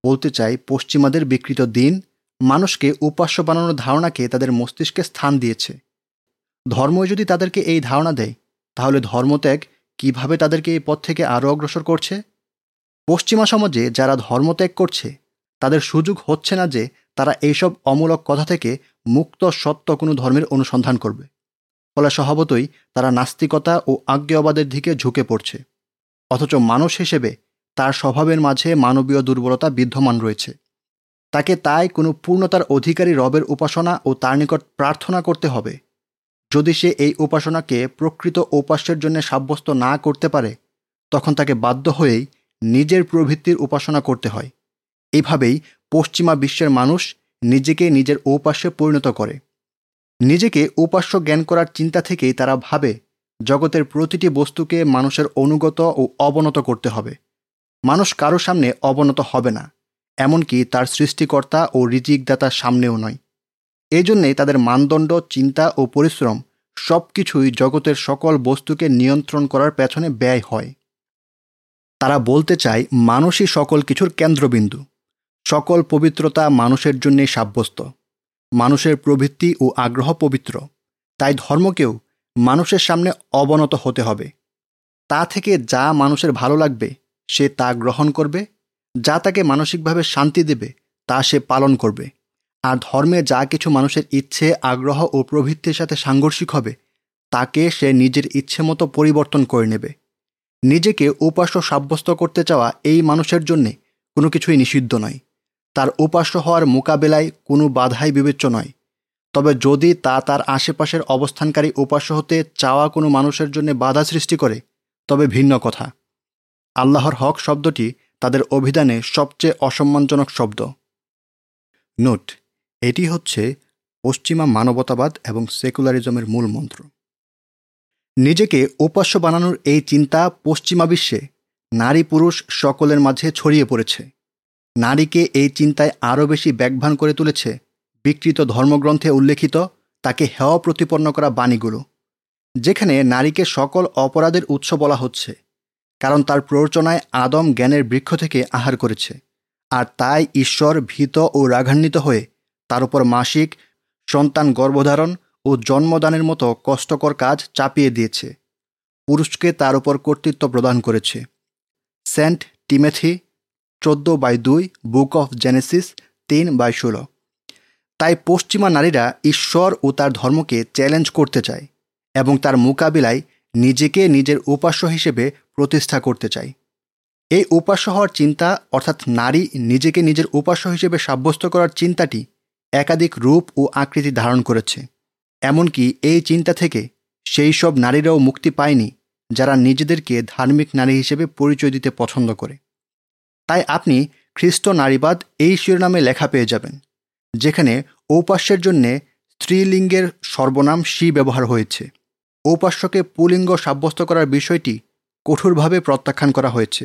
বলতে চাই, পশ্চিমাদের বিকৃত দিন, মানুষকে উপাস্য বানানোর ধারণাকে তাদের মস্তিষ্কে স্থান দিয়েছে। ধর্ম যদি তাদেরকে এই ধারণা দেয়, তাহলে ধর্মত্যাগ কীভাবে তাদেরকে এই পথ থেকে আরও অগ্রসর করছে? পশ্চিমা সমাজে যারা ধর্মত্যাগ করছে, তাদের সুযোগ হচ্ছে না যে তারা এইসব অমূলক কথা থেকে মুক্ত, সত্য কোনো ধর্মের অনুসন্ধান করবে। ফলে স্বভাবতই তারা নাস্তিকতা ও আজ্ঞেয়বাদের দিকে ঝুঁকে পড়ছে। অথচ মানুষ হিসেবে তার স্বভাবের মাঝে মানবীয় দুর্বলতা বিদ্যমান রয়েছে। তাকে তাই কোনো পূর্ণতার অধিকারী রবের উপাসনা ও তার নিকট প্রার্থনা করতে হবে। যদি সে এই উপাসনাকে প্রকৃত উপাস্যের জন্য সাব্যস্ত না করতে পারে, তখন তাকে বাধ্য হয়েই নিজের প্রবৃত্তির উপাসনা করতে হয়। এইভাবেই পশ্চিমা বিশ্বের মানুষ নিজেকে নিজের ঔপাস্যে পরিণত করে। নিজেকে উপাস্য জ্ঞান করার চিন্তা থেকেই তারা ভাবে জগতের প্রতিটি বস্তুকে মানুষের অনুগত ও অবনত করতে হবে। মানুষ কারও সামনে অবনত হবে না, এমনকি তার সৃষ্টিকর্তা ও রিজিকদাতার সামনেও নয়। এই জন্যেই তাদের মানদণ্ড, চিন্তা ও পরিশ্রম সব কিছুই জগতের সকল বস্তুকে নিয়ন্ত্রণ করার পেছনে ব্যয় হয়। তারা বলতে চায়, মানুষই সকল কিছুর কেন্দ্রবিন্দু। সকল পবিত্রতা মানুষের জন্যেই সাব্যস্ত। মানুষের প্রবৃত্তি ও আগ্রহ পবিত্র। তাই ধর্মকেও মানুষের সামনে অবনত হতে হবে। তা থেকে যা মানুষের ভালো লাগবে, সে তা গ্রহণ করবে, যা তাকে মানসিকভাবে শান্তি দেবে, তা সে পালন করবে। আর ধর্মে যা কিছু মানুষের ইচ্ছে, আগ্রহ ও প্রবৃত্তির সাথে সাংঘর্ষিক হবে, তাকে সে নিজের ইচ্ছে মতো পরিবর্তন করে নেবে। নিজেকে উপাস্য সাব্যস্ত করতে চাওয়া এই মানুষের জন্যে কোনো কিছুই নিষিদ্ধ নয়। তার উপাস্য হওয়ার মোকাবেলায় কোনো বাধাই বিবেচ্য নয়। তবে যদি তা তার আশেপাশের অবস্থানকারী উপাস্য হতে চাওয়া কোনো মানুষের জন্য বাধা সৃষ্টি করে, তবে ভিন্ন কথা। আল্লাহর হক শব্দটি তাদের অভিধানে সবচেয়ে অসম্মানজনক শব্দ। নোট, এটি হচ্ছে পশ্চিমা মানবতাবাদ এবং সেকুলারিজমের মূল মন্ত্র। নিজেকে উপাস্য বানানোর এই চিন্তা পশ্চিমা বিশ্বে নারী পুরুষ সকলের মাঝে ছড়িয়ে পড়েছে। নারীকে এই চিন্তায় আরও বেশি ব্যাগভান করে তুলেছে বিকৃত ধর্মগ্রন্থে উল্লেখিত তাকে হেওয়া প্রতিপন্ন করা বাণীগুলো যেখানে নারীকে সকল অপরাধের উৎস বলা হচ্ছে, কারণ তার প্ররোচনায় আদম জ্ঞানের বৃক্ষ থেকে আহার করেছে, আর তাই ঈশ্বর ভীত ও রাঘান্বিত হয়ে তার উপর মাসিক, সন্তান গর্ভধারণ ও জন্মদানের মতো কষ্টকর কাজ চাপিয়ে দিয়েছে, পুরুষকে তার উপর কর্তৃত্ব প্রদান করেছে। সেন্ট টিমেথি, চোদ্দ বাই দুই, বুক অফ জেনেসিস, তিন বাই ষোলো। তাই পশ্চিমা নারীরা ঈশ্বর ও তার ধর্মকে চ্যালেঞ্জ করতে চায় এবং তার মোকাবিলায় নিজেকে নিজের উপাস্য হিসেবে প্রতিষ্ঠা করতে চায়। এই উপাস্য হওয়ার চিন্তা, অর্থাৎ নারী নিজেকে নিজের উপাস্য হিসেবে সাব্যস্ত করার চিন্তাটি একাধিক রূপ ও আকৃতি ধারণ করেছে। এমনকি এই চিন্তা থেকে সেই সব নারীরাও মুক্তি পায়নি যারা নিজেদেরকে ধার্মিক নারী হিসেবে পরিচয় দিতে পছন্দ করে। তাই আপনি খ্রিস্ট নারীবাদ এই শিরোনামে লেখা পেয়ে যাবেন। যেখানে ঔপাস্যের জন্যে স্ত্রীলিঙ্গের সর্বনাম শি ব্যবহার হয়েছে। ঔপাস্যকে পুলিঙ্গ সাব্যস্ত করার বিষয়টি কঠোরভাবে প্রত্যাখ্যান করা হয়েছে।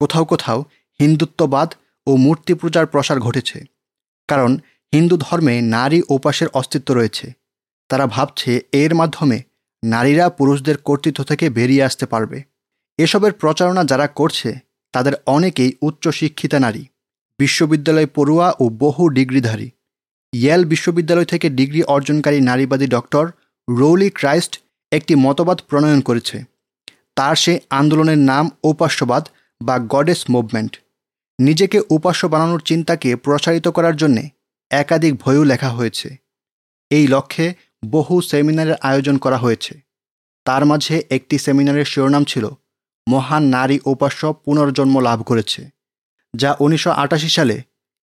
কোথাও কোথাও হিন্দুত্ববাদ ও মূর্তি পূজার প্রসার ঘটেছে, কারণ হিন্দু ধর্মে নারী উপাসের অস্তিত্ব রয়েছে। তারা ভাবছে এর মাধ্যমে নারীরা পুরুষদের কর্তৃত্ব থেকে বেরিয়ে আসতে পারবে। এসবের প্রচারণা যারা করছে, তাদের অনেকেই উচ্চ শিক্ষিতা নারী। বিশ্ববিদ্যালয় পড়ুয়া ও বহু ডিগ্রিধারী। ইয়েল বিশ্ববিদ্যালয় থেকে ডিগ্রি অর্জনকারী নারীবাদী ডক্টর রৌলি ক্রাইস্ট একটি মতবাদ প্রণয়ন করেছে। তার সেই আন্দোলনের নাম উপাস্যবাদ বা গডেস মুভমেন্ট। নিজেকে উপাস্য বানানোর চিন্তাকে প্রসারিত করার জন্যে একাধিক বইও লেখা হয়েছে। এই লক্ষ্যে বহু সেমিনারের আয়োজন করা হয়েছে। তার মাঝে একটি সেমিনারের শিরোনাম ছিল, মহান নারী উপাস্য পুনর্জন্ম লাভ করেছে। যা উনিশশো আটাশি সালে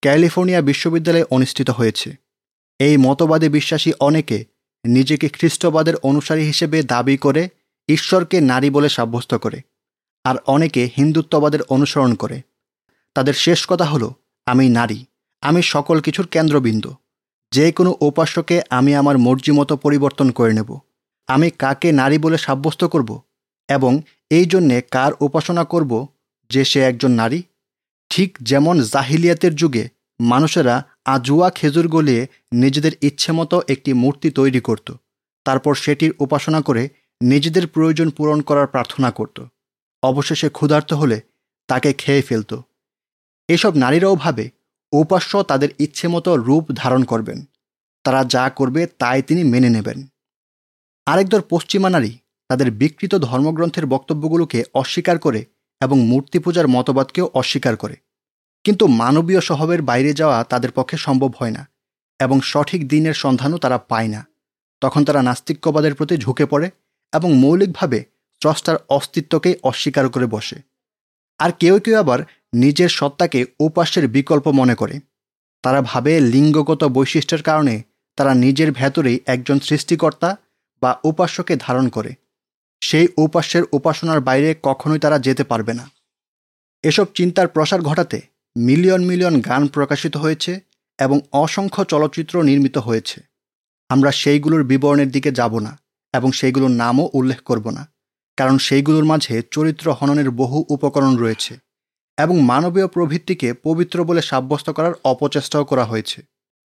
ক্যালিফোর্নিয়া বিশ্ববিদ্যালয়ে অনুষ্ঠিত হয়েছে। এই মতবাদে বিশ্বাসী অনেকে নিজেকে খ্রিস্টবাদের অনুসারী হিসেবে দাবি করে ঈশ্বরকে নারী বলে সাব্যস্ত করে, আর অনেকে হিন্দুত্ববাদের অনুসরণ করে। তাদের শেষ কথা হলো, আমি নারী, আমি সকল কিছুর কেন্দ্রবিন্দু। যে কোনো উপাস্যকে আমি আমার মর্জি মতো পরিবর্তন করে নেব। আমি কাকে নারী বলে সাব্যস্ত করব এবং এই জন্যে কার উপাসনা করব যে সে একজন নারী? ঠিক যেমন জাহিলিয়াতের যুগে মানুষেরা আজুয়া খেজুর গলিয়ে নিজেদের ইচ্ছে মতো একটি মূর্তি তৈরি করত, তারপর সেটির উপাসনা করে নিজেদের প্রয়োজন পূরণ করার প্রার্থনা করত। অবশেষে ক্ষুধার্ত হলে তাকে খেয়ে ফেলত। এসব নারীরাও ভাবে উপাস্য তাদের ইচ্ছে মতো রূপ ধারণ করবেন। তারা যা করবে তাই তিনি মেনে নেবেন। আরেকদল পশ্চিমা নারী তাদের বিকৃত ধর্মগ্রন্থের বক্তব্যগুলোকে অস্বীকার করে এবং মূর্তি পূজার মতবাদকেও অস্বীকার করে। কিন্তু মানবীয় স্বভাবের বাইরে যাওয়া তাদের পক্ষে সম্ভব হয় না এবং সঠিক দিনের সন্ধানও তারা পায় না। তখন তারা নাস্তিক্যবাদের প্রতি ঝুঁকে পড়ে এবং মৌলিকভাবে স্রষ্টার অস্তিত্বকেই অস্বীকার করে বসে। আর কেউ কেউ আবার নিজের সত্তাকে উপাস্যের বিকল্প মনে করে। তারা ভাবে লিঙ্গগত বৈশিষ্ট্যের কারণে তারা নিজের ভেতরেই একজন সৃষ্টিকর্তা বা উপাস্যকে ধারণ করে। সেই উপাস্যের উপাসনার বাইরে কখনোই তারা যেতে পারবে না। এসব চিন্তার প্রসার ঘটাতে মিলিয়ন মিলিয়ন গান প্রকাশিত হয়েছে এবং অসংখ্য চলচ্চিত্র নির্মিত হয়েছে। আমরা সেইগুলোর বিবরণের দিকে যাব না এবং সেইগুলোর নামও উল্লেখ করব না, কারণ সেইগুলোর মাঝে চরিত্র হননের বহু উপকরণ রয়েছে এবং মানবীয় প্রবৃত্তিকে পবিত্র বলে সাব্যস্ত করার অপচেষ্টাও করা হয়েছে।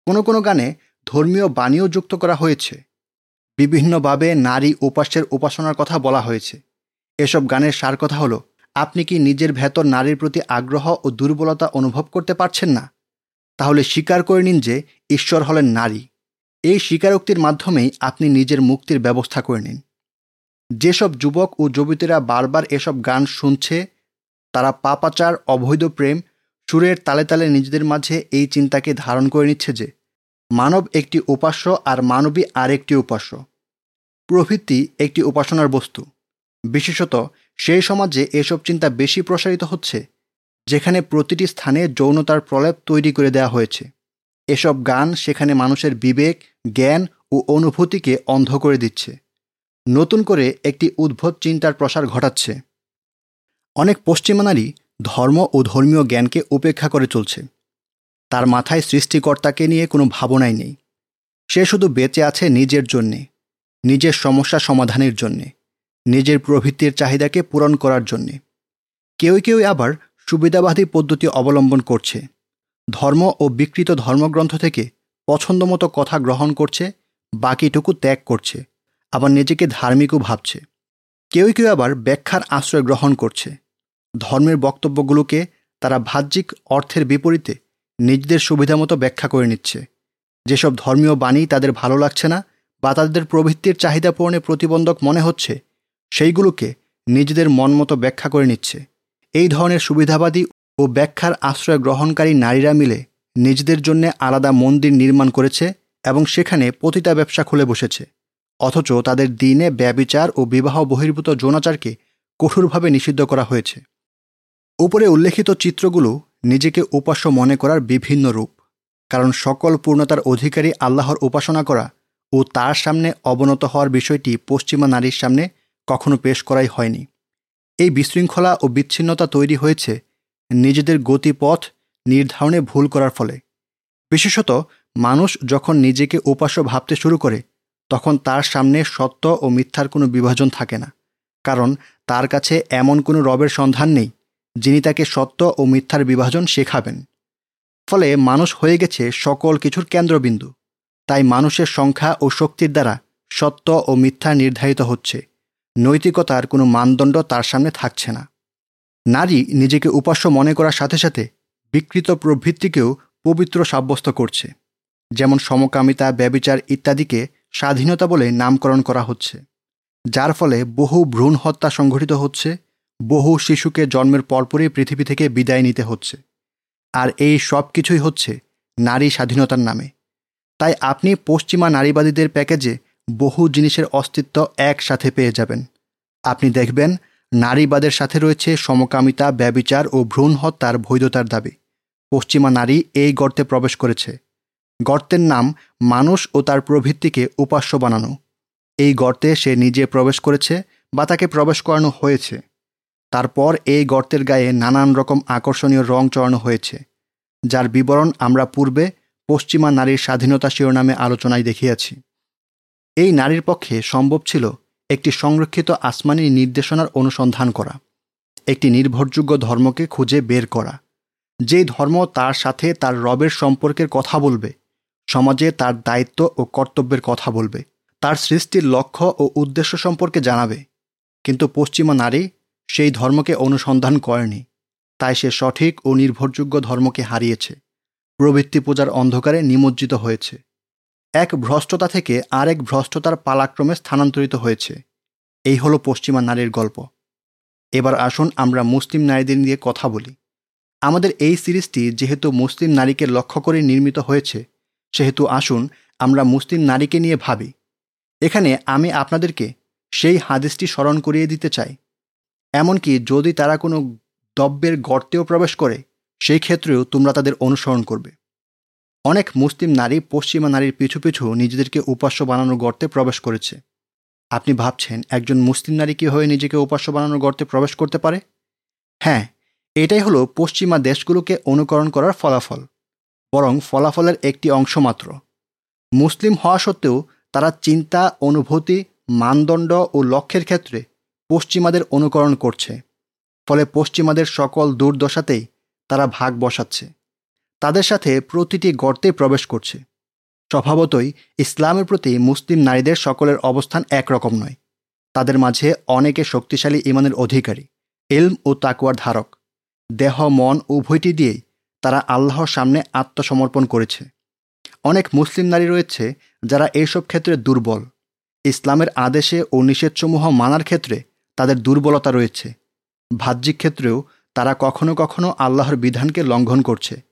কোনো কোনো গানে ধর্মীয় বাণীও যুক্ত করা হয়েছে। বিভিন্নভাবে নারী উপাস্যের উপাসনার কথা বলা হয়েছে। এসব গানের সার কথা হলো, আপনি কি নিজের ভেতর নারীর প্রতি আগ্রহ ও দুর্বলতা অনুভব করতে পারছেন না? তাহলে স্বীকার করে নিন যে ঈশ্বর হলেন নারী। এই স্বীকারোক্তির মাধ্যমেই আপনি নিজের মুক্তির ব্যবস্থা করে নিন। যেসব যুবক ও যুবতীরা বারবার এসব গান শুনছে, তারা পাপাচার, অবৈধ প্রেম, সুরের তালে তালে নিজেদের মাঝে এই চিন্তাকে ধারণ করে নিচ্ছে যে মানব একটি উপাস্য আর মানবী আরেকটি উপাস্য। প্রভৃতি একটি উপাসনার বস্তু। বিশেষত সেই সমাজে এসব চিন্তা বেশি প্রসারিত হচ্ছে, যেখানে প্রতিটি স্থানে যৌনতার প্রলেপ তৈরি করে দেওয়া হয়েছে। এসব গান সেখানে মানুষের বিবেক, জ্ঞান ও অনুভূতিকে অন্ধ করে দিচ্ছে। নতুন করে একটি উদ্ভট চিন্তার প্রসার ঘটাচ্ছে। অনেক পশ্চিমা নারী ধর্ম ও ধর্মীয় জ্ঞানকে উপেক্ষা করে চলছে। তার মাথায় সৃষ্টিকর্তাকে নিয়ে কোনো ভাবনাই নেই। সে শুধু বেঁচে আছে নিজের জন্যে, নিজের সমস্যা সমাধানের জন্যে, নিজের প্রভৃতির চাহিদাকে পূরণ করার জন্যে। কেউ কেউ আবার সুবিধাবাদী পদ্ধতি অবলম্বন করছে, ধর্ম ও বিকৃত ধর্মগ্রন্থ থেকে পছন্দমতো কথা গ্রহণ করছে, বাকিটুকু ত্যাগ করছে, আবার নিজেকে ধার্মিকও ভাবছে। কেউ কেউ আবার ব্যাখ্যার আশ্রয় গ্রহণ করছে, ধর্মের বক্তব্যগুলোকে তারা বাহ্যিক অর্থের বিপরীতে নিজেদের সুবিধামতো ব্যাখ্যা করে নিচ্ছে। যেসব ধর্মীয় বাণী তাদের ভালো লাগছে না বা তাদের প্রবৃত্তির চাহিদা পূরণে প্রতিবন্ধক মনে হচ্ছে, সেইগুলোকে নিজেদের মন মতো ব্যাখ্যা করে নিচ্ছে। এই ধরনের সুবিধাবাদী ও ব্যাখ্যার আশ্রয় গ্রহণকারী নারীরা মিলে নিজেদের জন্য আলাদা মন্দির নির্মাণ করেছে এবং সেখানে পতিতা ব্যবসা খুলে বসেছে। অথচ তাদের দিনে ব্যবিচার ও বিবাহ বহির্ভূত যৌনাচারকে কঠোরভাবে নিষিদ্ধ করা হয়েছে। উপরে উল্লেখিত চিত্রগুলো নিজেকে উপাস্য মনে করার বিভিন্ন রূপ, কারণ সকল পূর্ণতার অধিকারী আল্লাহর উপাসনা করা ও তার সামনে অবনত হওয়ার বিষয়টি পশ্চিমা নারীর সামনে কখনো পেশ করাই হয়নি। এই বিশৃঙ্খলা ও বিচ্ছিন্নতা তৈরি হয়েছে নিজেদের গতিপথ নির্ধারণে ভুল করার ফলে। বিশেষত মানুষ যখন নিজেকে উপাস্য ভাবতে শুরু করে, তখন তার সামনে সত্য ও মিথ্যার কোনো বিভাজন থাকে না, কারণ তার কাছে এমন কোনো রবের সন্ধান নেই যিনি তাকে সত্য ও মিথ্যার বিভাজন শেখাবেন। ফলে মানুষ হয়ে গেছে সকল কিছুর কেন্দ্রবিন্দু। তাই মানুষের সংখ্যা ও শক্তির দ্বারা সত্য ও মিথ্যা নির্ধারিত হচ্ছে। নৈতিকতার কোনো মানদণ্ড তার সামনে থাকছে না। নারী নিজেকে উপাস্য মনে করার সাথে সাথে বিকৃত প্রবৃত্তিকেও পবিত্র সাব্যস্ত করছে। যেমন সমকামিতা, ব্যবিচার ইত্যাদিকে স্বাধীনতা বলে নামকরণ করা হচ্ছে। যার ফলে বহু ভ্রূণ হত্যা সংঘটিত হচ্ছে বহু শিশুকে জন্মের পরপরই পৃথিবী থেকে বিদায় নিতে হচ্ছে। আর এই সব কিছুই হচ্ছে নারী স্বাধীনতার নামে। তাই আপনি পশ্চিমা নারীবাদীদের প্যাকেজে বহু জিনিসের অস্তিত্ব একসাথে পেয়ে যাবেন। আপনি দেখবেন নারীবাদের সাথে রয়েছে সমকামিতা, ব্যবিচার ও ভ্রূণ হত্যার বৈধতার দাবি। পশ্চিমা নারী এই গর্তে প্রবেশ করেছে। গর্তের নাম মানুষ ও তার প্রবৃত্তিকে উপাস্য বানানো। এই গর্তে সে নিজে প্রবেশ করেছে বা তাকে প্রবেশ করানো হয়েছে। তারপর এই গর্তের গায়ে নানান রকম আকর্ষণীয় রং চড়ানো হয়েছে, যার বিবরণ আমরা পূর্বে পশ্চিমা নারীর স্বাধীনতা শিরোনামে আলোচনায় দেখিয়াছি। এই নারীর পক্ষে সম্ভব ছিল একটি সংরক্ষিত আসমানি নির্দেশনার অনুসন্ধান করা, একটি নির্ভরযোগ্য ধর্মকে খুঁজে বের করা। যেই ধর্ম তার সাথে তার রবের সম্পর্কের কথা বলবে, সমাজে তার দায়িত্ব ও কর্তব্যের কথা বলবে, তার সৃষ্টির লক্ষ্য ও উদ্দেশ্য সম্পর্কে জানাবে। কিন্তু পশ্চিমা নারী সেই ধর্মকে অনুসন্ধান করেনি, তাই সে সঠিক ও নির্ভরযোগ্য ধর্মকে হারিয়েছে। প্রবৃত্তি পূজার অন্ধকারে নিমজ্জিত হয়েছে। এক ভ্রষ্টতা থেকে আরেক ভ্রষ্টতার পালাক্রমে স্থানান্তরিত হয়েছে। এই হলো পশ্চিমা নারীর গল্প। এবার আসুন আমরা মুসলিম নারীদের নিয়ে কথা বলি। আমাদের এই সিরিজটি যেহেতু মুসলিম নারীকে লক্ষ্য করে নির্মিত হয়েছে, সেহেতু আসুন আমরা মুসলিম নারীকে নিয়ে ভাবি। এখানে আমি আপনাদেরকে সেই হাদিসটি স্মরণ করিয়ে দিতে চাই। এমনকি যদি তারা কোনো দ্রব্যের গর্তেও প্রবেশ করে, সেই ক্ষেত্রেও তোমরা তাদের অনুসরণ করবে। অনেক মুসলিম নারী পশ্চিমা নারীর পিছু পিছু নিজেদেরকে উপাস্য বানানোর গর্তে প্রবেশ করেছে। আপনি ভাবছেন, একজন মুসলিম নারী কী হয়ে নিজেকে উপাস্য বানানোর গর্তে প্রবেশ করতে পারে? হ্যাঁ এটাই হলো পশ্চিমা দেশগুলোকে অনুকরণ করার ফলাফল, বরং ফলাফলের একটি অংশ মাত্র। মুসলিম হওয়া সত্ত্বেও তারা চিন্তা, অনুভূতি, মানদণ্ড ও লক্ষ্যের ক্ষেত্রে পশ্চিমাদের অনুকরণ করছে, ফলে পশ্চিমাদের সকল দুর্দশাতেই তারা ভাগ বসাচ্ছে। তাদের সাথে প্রতিটি গর্তে প্রবেশ করছে। স্বভাবতই ইসলামের প্রতি মুসলিম নারীদের সকলের অবস্থান একরকম নয়। তাদের মাঝে অনেকে শক্তিশালী ইমানের অধিকারী এলম ও তাকুয়ার ধারক। দেহ, মন উভয়টি দিয়েই তারা আল্লাহর সামনে আত্মসমর্পণ করেছে। অনেক মুসলিম নারী রয়েছে যারা এইসব ক্ষেত্রে দুর্বল। ইসলামের আদেশে ও নিষেধসমূহ মানার ক্ষেত্রে তাদের দুর্বলতা রয়েছে। বাহ্যিক ক্ষেত্রেও তারা কখনো কখনো আল্লাহর বিধানকে লঙ্ঘন করছে।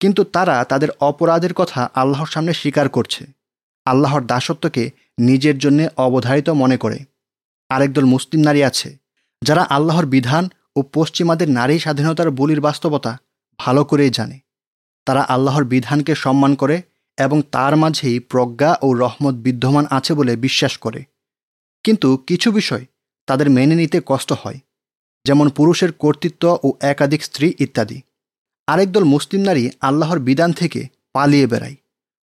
কিন্তু তারা তাদের অপরাধের কথা আল্লাহর সামনে স্বীকার করছে। আল্লাহর দাসত্বকে নিজের জন্য অবধারিত মনে করে। আরেকদল মুসলিম নারী আছে, যারা আল্লাহর বিধান ও পশ্চিমাদের নারী স্বাধীনতার বলির বাস্তবতা ভালো করেই জানে। তারা আল্লাহর বিধানকে সম্মান করে এবং তার মাঝেই প্রজ্ঞা ও রহমত বিদ্যমান আছে বলে বিশ্বাস করে। কিন্তু কিছু বিষয় তাদের মেনে নিতে কষ্ট হয়, যেমন পুরুষের কর্তৃত্ব ও একাধিক স্ত্রী ইত্যাদি। আরেক দল মুসলিম নারী আল্লাহর বিধান থেকে পালিয়ে বেড়ায়।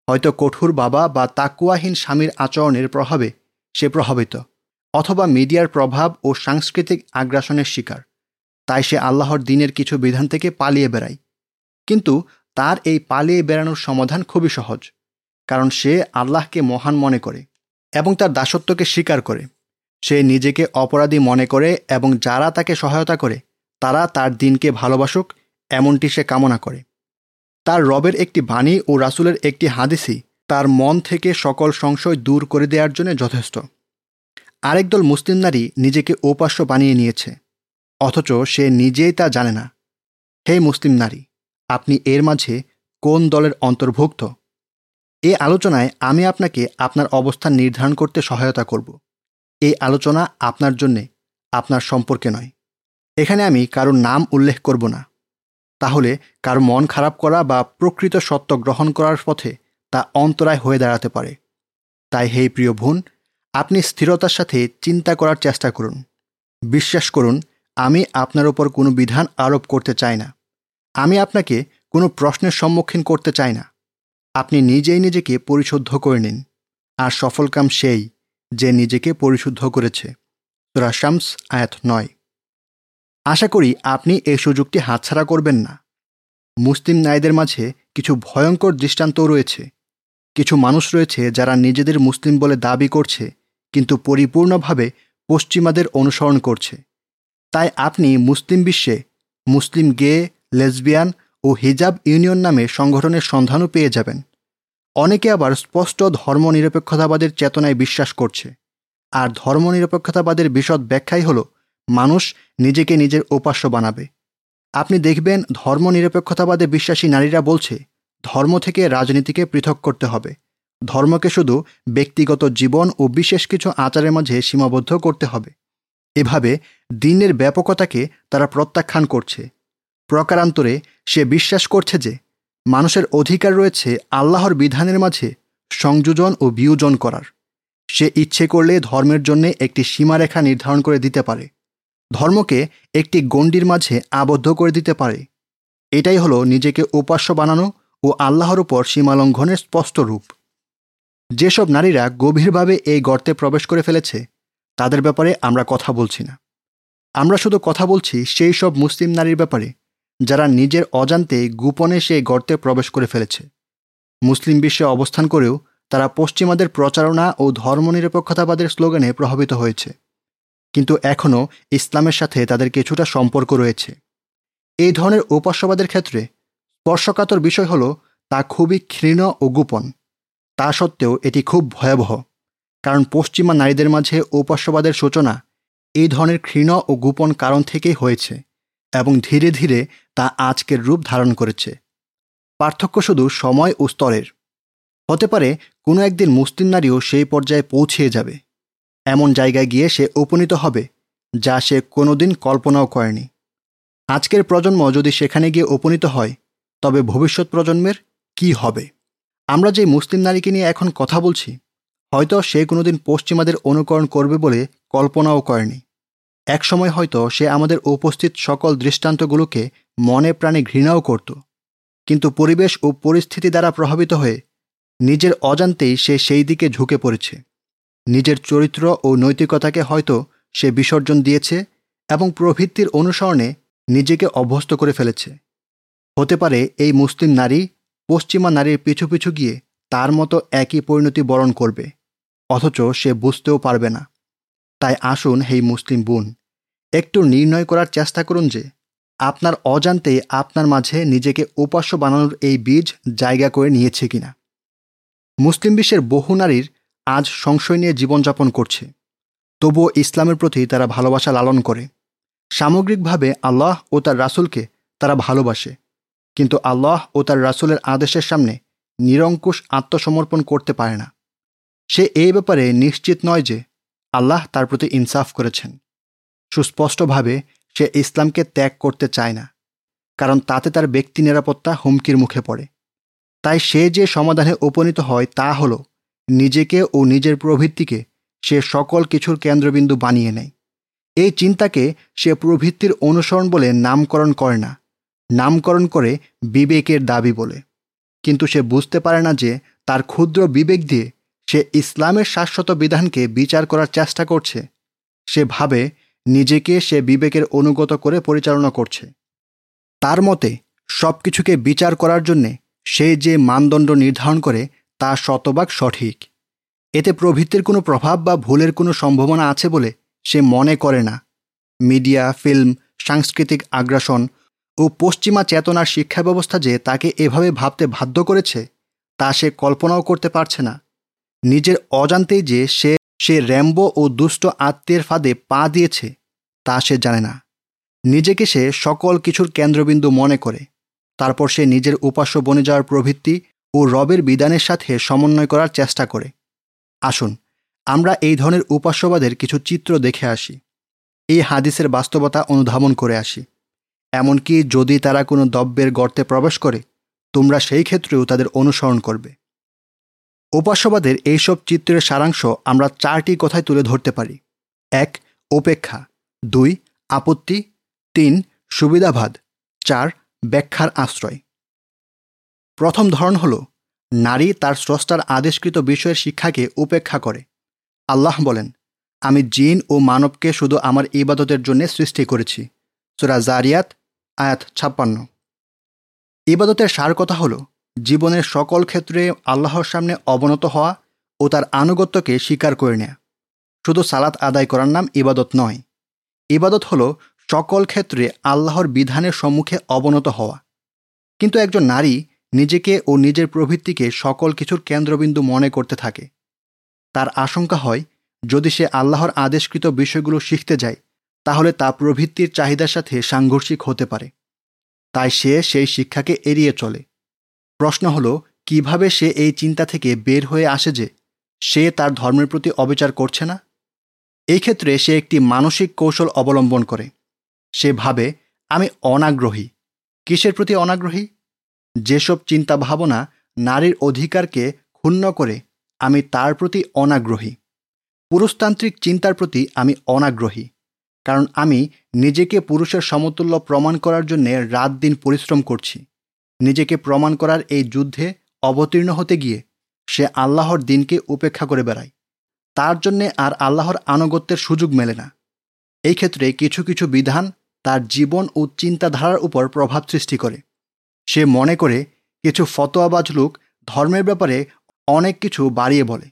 হয়তো কঠোর বাবা বা তাকুয়াহীন স্বামীর আচরণের প্রভাবে সে প্রভাবিত, অথবা মিডিয়ার প্রভাব ও সাংস্কৃতিক আগ্রাসনের শিকার। তাই সে আল্লাহর দিনের কিছু বিধান থেকে পালিয়ে বেড়ায়। কিন্তু তার এই পালিয়ে বেড়ানোর সমাধান খুবই সহজ, কারণ সে আল্লাহকে মহান মনে করে এবং তার দাসত্বকে স্বীকার করে। সে নিজেকে অপরাধী মনে করে এবং যারা তাকে সহায়তা করে, তারা তার দিনকে ভালোবাসুক, এমনটি সে কামনা করে। তার রবের একটি বাণী ও রাসুলের একটি হাদিসই তার মন থেকে সকল সংশয় দূর করে দেওয়ার জন্য যথেষ্ট। আরেক দল মুসলিম নারী নিজেকে ওপাস্য বানিয়ে নিয়েছে, অথচ সে নিজেই তা জানে না। হে মুসলিম নারী, আপনি এর মাঝে কোন দলের অন্তর্ভুক্ত? এ আলোচনায় আমি আপনাকে আপনার অবস্থান নির্ধারণ করতে সহায়তা করব। এই আলোচনা আপনার জন্যে, আপনার সম্পর্কে নয়। এখানে আমি কারোর নাম উল্লেখ করব না। তাহলে কারও মন খারাপ করা বা প্রকৃত সত্য গ্রহণ করার পথে তা অন্তরায় হয়ে দাঁড়াতে পারে। তাই হে প্রিয় বোন, আপনি স্থিরতার সাথে চিন্তা করার চেষ্টা করুন। বিশ্বাস করুন, আমি আপনার ওপর কোনো বিধান আরোপ করতে চাই না। আমি আপনাকে কোনো প্রশ্নের সম্মুখীন করতে চাই না। আপনি নিজেই নিজেকে পরিশুদ্ধ করে নিন। আর সফলকাম সেই যে নিজেকে পরিশুদ্ধ করেছে। তোরা শামস, আয়াত নয়। আশা করি আপনি এই সুযোগটি হাতছাড়া করবেন না। মুসলিম নারীদের মাঝে কিছু ভয়ঙ্কর দৃষ্টান্তও রয়েছে। কিছু মানুষ রয়েছে যারা নিজেদের মুসলিম বলে দাবি করছে, কিন্তু পরিপূর্ণভাবে পশ্চিমাদের অনুসরণ করছে। তাই আপনি মুসলিম বিশ্বে মুসলিম গে, লেসবিয়ান ও হিজাব ইউনিয়ন নামে সংগঠনের সন্ধানও পেয়ে যাবেন। অনেকে আবার স্পষ্ট ধর্মনিরপেক্ষতাবাদের চেতনায় বিশ্বাস করছে। আর ধর্মনিরপেক্ষতাবাদের বিশদ ব্যাখ্যাই হল, মানুষ নিজেকে নিজের উপাস্য বানাবে। আপনি দেখবেন ধর্মনিরপেক্ষতাবাদে বিশ্বাসী নারীরা বলছে, ধর্ম থেকে রাজনীতিকে পৃথক করতে হবে। ধর্মকে শুধু ব্যক্তিগত জীবন ও বিশেষ কিছু আচারের মাঝে সীমাবদ্ধ করতে হবে। এভাবে দিনের ব্যাপকতাকে তারা প্রত্যাখ্যান করছে। প্রকারান্তরে সে বিশ্বাস করছে যে মানুষের অধিকার রয়েছে আল্লাহর বিধানের মাঝে সংযোজন ও বিয়োজন করার। সে ইচ্ছে করলে ধর্মের জন্য একটি সীমারেখা নির্ধারণ করে দিতে পারে। ধর্মকে একটি গণ্ডির মাঝে আবদ্ধ করে দিতে পারে। এটাই হলো নিজেকে উপাস্য বানানো ও আল্লাহর উপর সীমালঙ্ঘনের স্পষ্ট রূপ। যেসব নারীরা গভীরভাবে এই গর্তে প্রবেশ করে ফেলেছে, তাদের ব্যাপারে আমরা কথা বলছি না। আমরা শুধু কথা বলছি সেই সব মুসলিম নারীর ব্যাপারে। যারা নিজের অজান্তে গোপনে সেই গর্তে প্রবেশ করে ফেলেছে। মুসলিম বিশ্বে অবস্থান করেও তারা পশ্চিমাদের প্রচারণা ও ধর্মনিরপেক্ষতাবাদের স্লোগানে প্রভাবিত হয়েছে। কিন্তু এখনও ইসলামের সাথে তাদের কিছুটা সম্পর্ক রয়েছে। এই ধরনের উপাস্যবাদের ক্ষেত্রে স্পর্শকাতর বিষয় হল তা খুবই ক্ষীণ ও গোপন। তা সত্ত্বেও এটি খুব ভয়াবহ, কারণ পশ্চিমা নারীদের মাঝে উপাস্যবাদের সূচনা এই ধরনের ক্ষীণ ও গোপন কারণ থেকেই হয়েছে। এবং ধীরে ধীরে তা আজকের রূপ ধারণ করেছে। পার্থক্য শুধু সময় ও স্তরের। হতে পারে কোনো একদিন মুসলিম নারীও সেই পর্যায়ে পৌঁছিয়ে যাবে। এমন জায়গায় গিয়ে সে উপনীত হবে, যা সে কোনোদিন কল্পনাও করেনি। আজকের প্রজন্ম যদি সেখানে গিয়ে উপনীত হয়, তবে ভবিষ্যৎ প্রজন্মের কি হবে? আমরা যে মুসলিম নারীকে নিয়ে এখন কথা বলছি, হয়তো সে কোনোদিন পশ্চিমাদের অনুকরণ করবে বলে কল্পনাও করেনি। একসময় হয়তো সে আমাদের উপস্থিত সকল দৃষ্টান্তগুলোকে মনে প্রাণে ঘৃণাও করত। কিন্তু পরিবেশ ও পরিস্থিতি দ্বারা প্রভাবিত হয়ে নিজের অজান্তেই সে সেই দিকে ঝুঁকে পড়েছে। নিজের চরিত্র ও নৈতিকতাকে হয়তো সে বিসর্জন দিয়েছে এবং প্রবৃত্তির অনুসরণে নিজেকে অভ্যস্ত করে ফেলেছে। হতে পারে এই মুসলিম নারী পশ্চিমা নারীর পিছু পিছু গিয়ে তার মতো একই পরিণতি বরণ করবে, অথচ সে বুঝতেও পারবে না। তাই আসুন, হেই মুসলিম বোন, একটু নির্ণয় করার চেষ্টা করুন যে আপনার অজান্তেই আপনার মাঝে নিজেকে উপাস্য বানানোর এই বীজ জায়গা করে নিয়েছে কিনা। মুসলিম বিশ্বের বহু নারীর আজ সংশয় নিয়ে জীবনযাপন করছে। তবুও ইসলামের প্রতি তারা ভালোবাসা লালন করে। সামগ্রিকভাবে আল্লাহ ও তার রাসুলকে তারা ভালোবাসে। কিন্তু আল্লাহ ও তার রাসুলের আদেশের সামনে নিরঙ্কুশ আত্মসমর্পণ করতে পারে না। সে এই ব্যাপারে নিশ্চিত নয় যে আল্লাহ তার প্রতি ইনসাফ করেছেন। সুস্পষ্টভাবে সে ইসলামকে ত্যাগ করতে চায় না, কারণ তাতে তার ব্যক্তি নিরাপত্তা হুমকির মুখে পড়ে। তাই সে যে সমাধানে উপনীত হয় তা হল নিজেকে ও নিজের প্রবৃত্তিকে সে সকল কিছুর কেন্দ্রবিন্দু বানিয়ে নেয়। এই চিন্তাকে সে প্রবৃত্তির অনুসরণ বলে নামকরণ করে না, নামকরণ করে বিবেকের দাবি বলে। কিন্তু সে বুঝতে পারে না যে তার ক্ষুদ্র বিবেক দিয়ে সে ইসলামের শাশ্বত বিধানকে বিচার করার চেষ্টা করছে। সে ভাবে নিজেকে সে বিবেকের অনুগত করে পরিচালনা করছে। তার মতে সব কিছুকে বিচার করার জন্যে সে যে মানদণ্ড নির্ধারণ করে তা শতভাগ সঠিক। এতে প্রভৃতির কোনো প্রভাব বা ভুলের কোনো সম্ভাবনা আছে বলে সে মনে করে না। মিডিয়া, ফিল্ম, সাংস্কৃতিক আগ্রাসন ও পশ্চিমা চেতনার শিক্ষা ব্যবস্থা যে তাকে এভাবে ভাবতে বাধ্য করেছে, তা সে কল্পনাও করতে পারছে না। নিজের অজান্তেই যে সে সে র্যাম্বো ও দুষ্ট আত্মীয়ের ফাঁদে পা দিয়েছে, তা সে জানে না। নিজেকে সে সকল কিছুর কেন্দ্রবিন্দু মনে করে। তারপর সে নিজের উপাস্য বনে যাওয়ার প্রবৃত্তি ও রবের বিধানের সাথে সমন্বয় করার চেষ্টা করে। আসুন, আমরা এই ধরনের উপাস্যবাদের কিছু চিত্র দেখে আসি। এই হাদিসের বাস্তবতা অনুধাবন করে আসি। এমনকি যদি তারা কোনো দ্রব্যের গর্তে প্রবেশ করে, তোমরা সেই ক্ষেত্রেও তাদের অনুসরণ করবে। উপাস্যবাদের এইসব চিত্রের সারাংশ আমরা চারটি কথায় তুলে ধরতে পারি। এক, উপেক্ষা। দুই, আপত্তি। তিন সুবিধাভাদ চার, ব্যাখ্যার আশ্রয়। প্রথম ধরন হল, নারী তার স্রষ্টার আদেশকৃত বিষয়ের শিক্ষাকে উপেক্ষা করে। আল্লাহ বলেন, আমি জিন ও মানবকে শুধু আমার ইবাদতের জন্য সৃষ্টি করেছি। সুরা জারিয়াত, আয়াত ছাপ্পান্ন। ইবাদতের সার কথা হল জীবনের সকল ক্ষেত্রে আল্লাহর সামনে অবনত হওয়া ও তার আনুগত্যকে স্বীকার করে নেয়া। শুধু সালাত আদায় করার নাম ইবাদত নয়। ইবাদত হল সকল ক্ষেত্রে আল্লাহর বিধানের সম্মুখে অবনত হওয়া। কিন্তু একজন নারী নিজেকে ও নিজের প্রবৃত্তিকে সকল কিছুর কেন্দ্রবিন্দু মনে করতে থাকে। তার আশঙ্কা হয়, যদি সে আল্লাহর আদেশকৃত বিষয়গুলো শিখতে যায়, তাহলে তা প্রবৃত্তির চাহিদার সাথে সাংঘর্ষিক হতে পারে। তাই সে সেই শিক্ষাকে এড়িয়ে চলে। প্রশ্ন হল, কীভাবে সে এই চিন্তা থেকে বের হয়ে আসে যে সে তার ধর্মের প্রতি অবিচার করছে না? এই ক্ষেত্রে সে একটি মানসিক কৌশল অবলম্বন করে। সে ভাবে, আমি অনাগ্রহী। কিসের প্রতি অনাগ্রহী? যেসব চিন্তা ভাবনা নারীর অধিকারকে ক্ষুণ্ণ করে, আমি তার প্রতি অনাগ্রহী। পুরুষতান্ত্রিক চিন্তার প্রতি আমি অনাগ্রহী, কারণ আমি নিজেকে পুরুষের সমতুল্য প্রমাণ করার জন্যে রাত দিন পরিশ্রম করছি। নিজেকে প্রমাণ করার এই যুদ্ধে অবতীর্ণ হতে গিয়ে সে আল্লাহর দিনকে উপেক্ষা করে বেড়ায়। তার জন্যে আর আল্লাহর আনুগত্যের সুযোগ মেলে না। এই ক্ষেত্রে কিছু কিছু বিধান তার জীবন ও চিন্তাধারার উপর প্রভাব সৃষ্টি করে। সে মনে করে কিছু ফতোয়াবাজ লোক ধর্মের ব্যাপারে অনেক কিছু বাড়িয়ে বলে।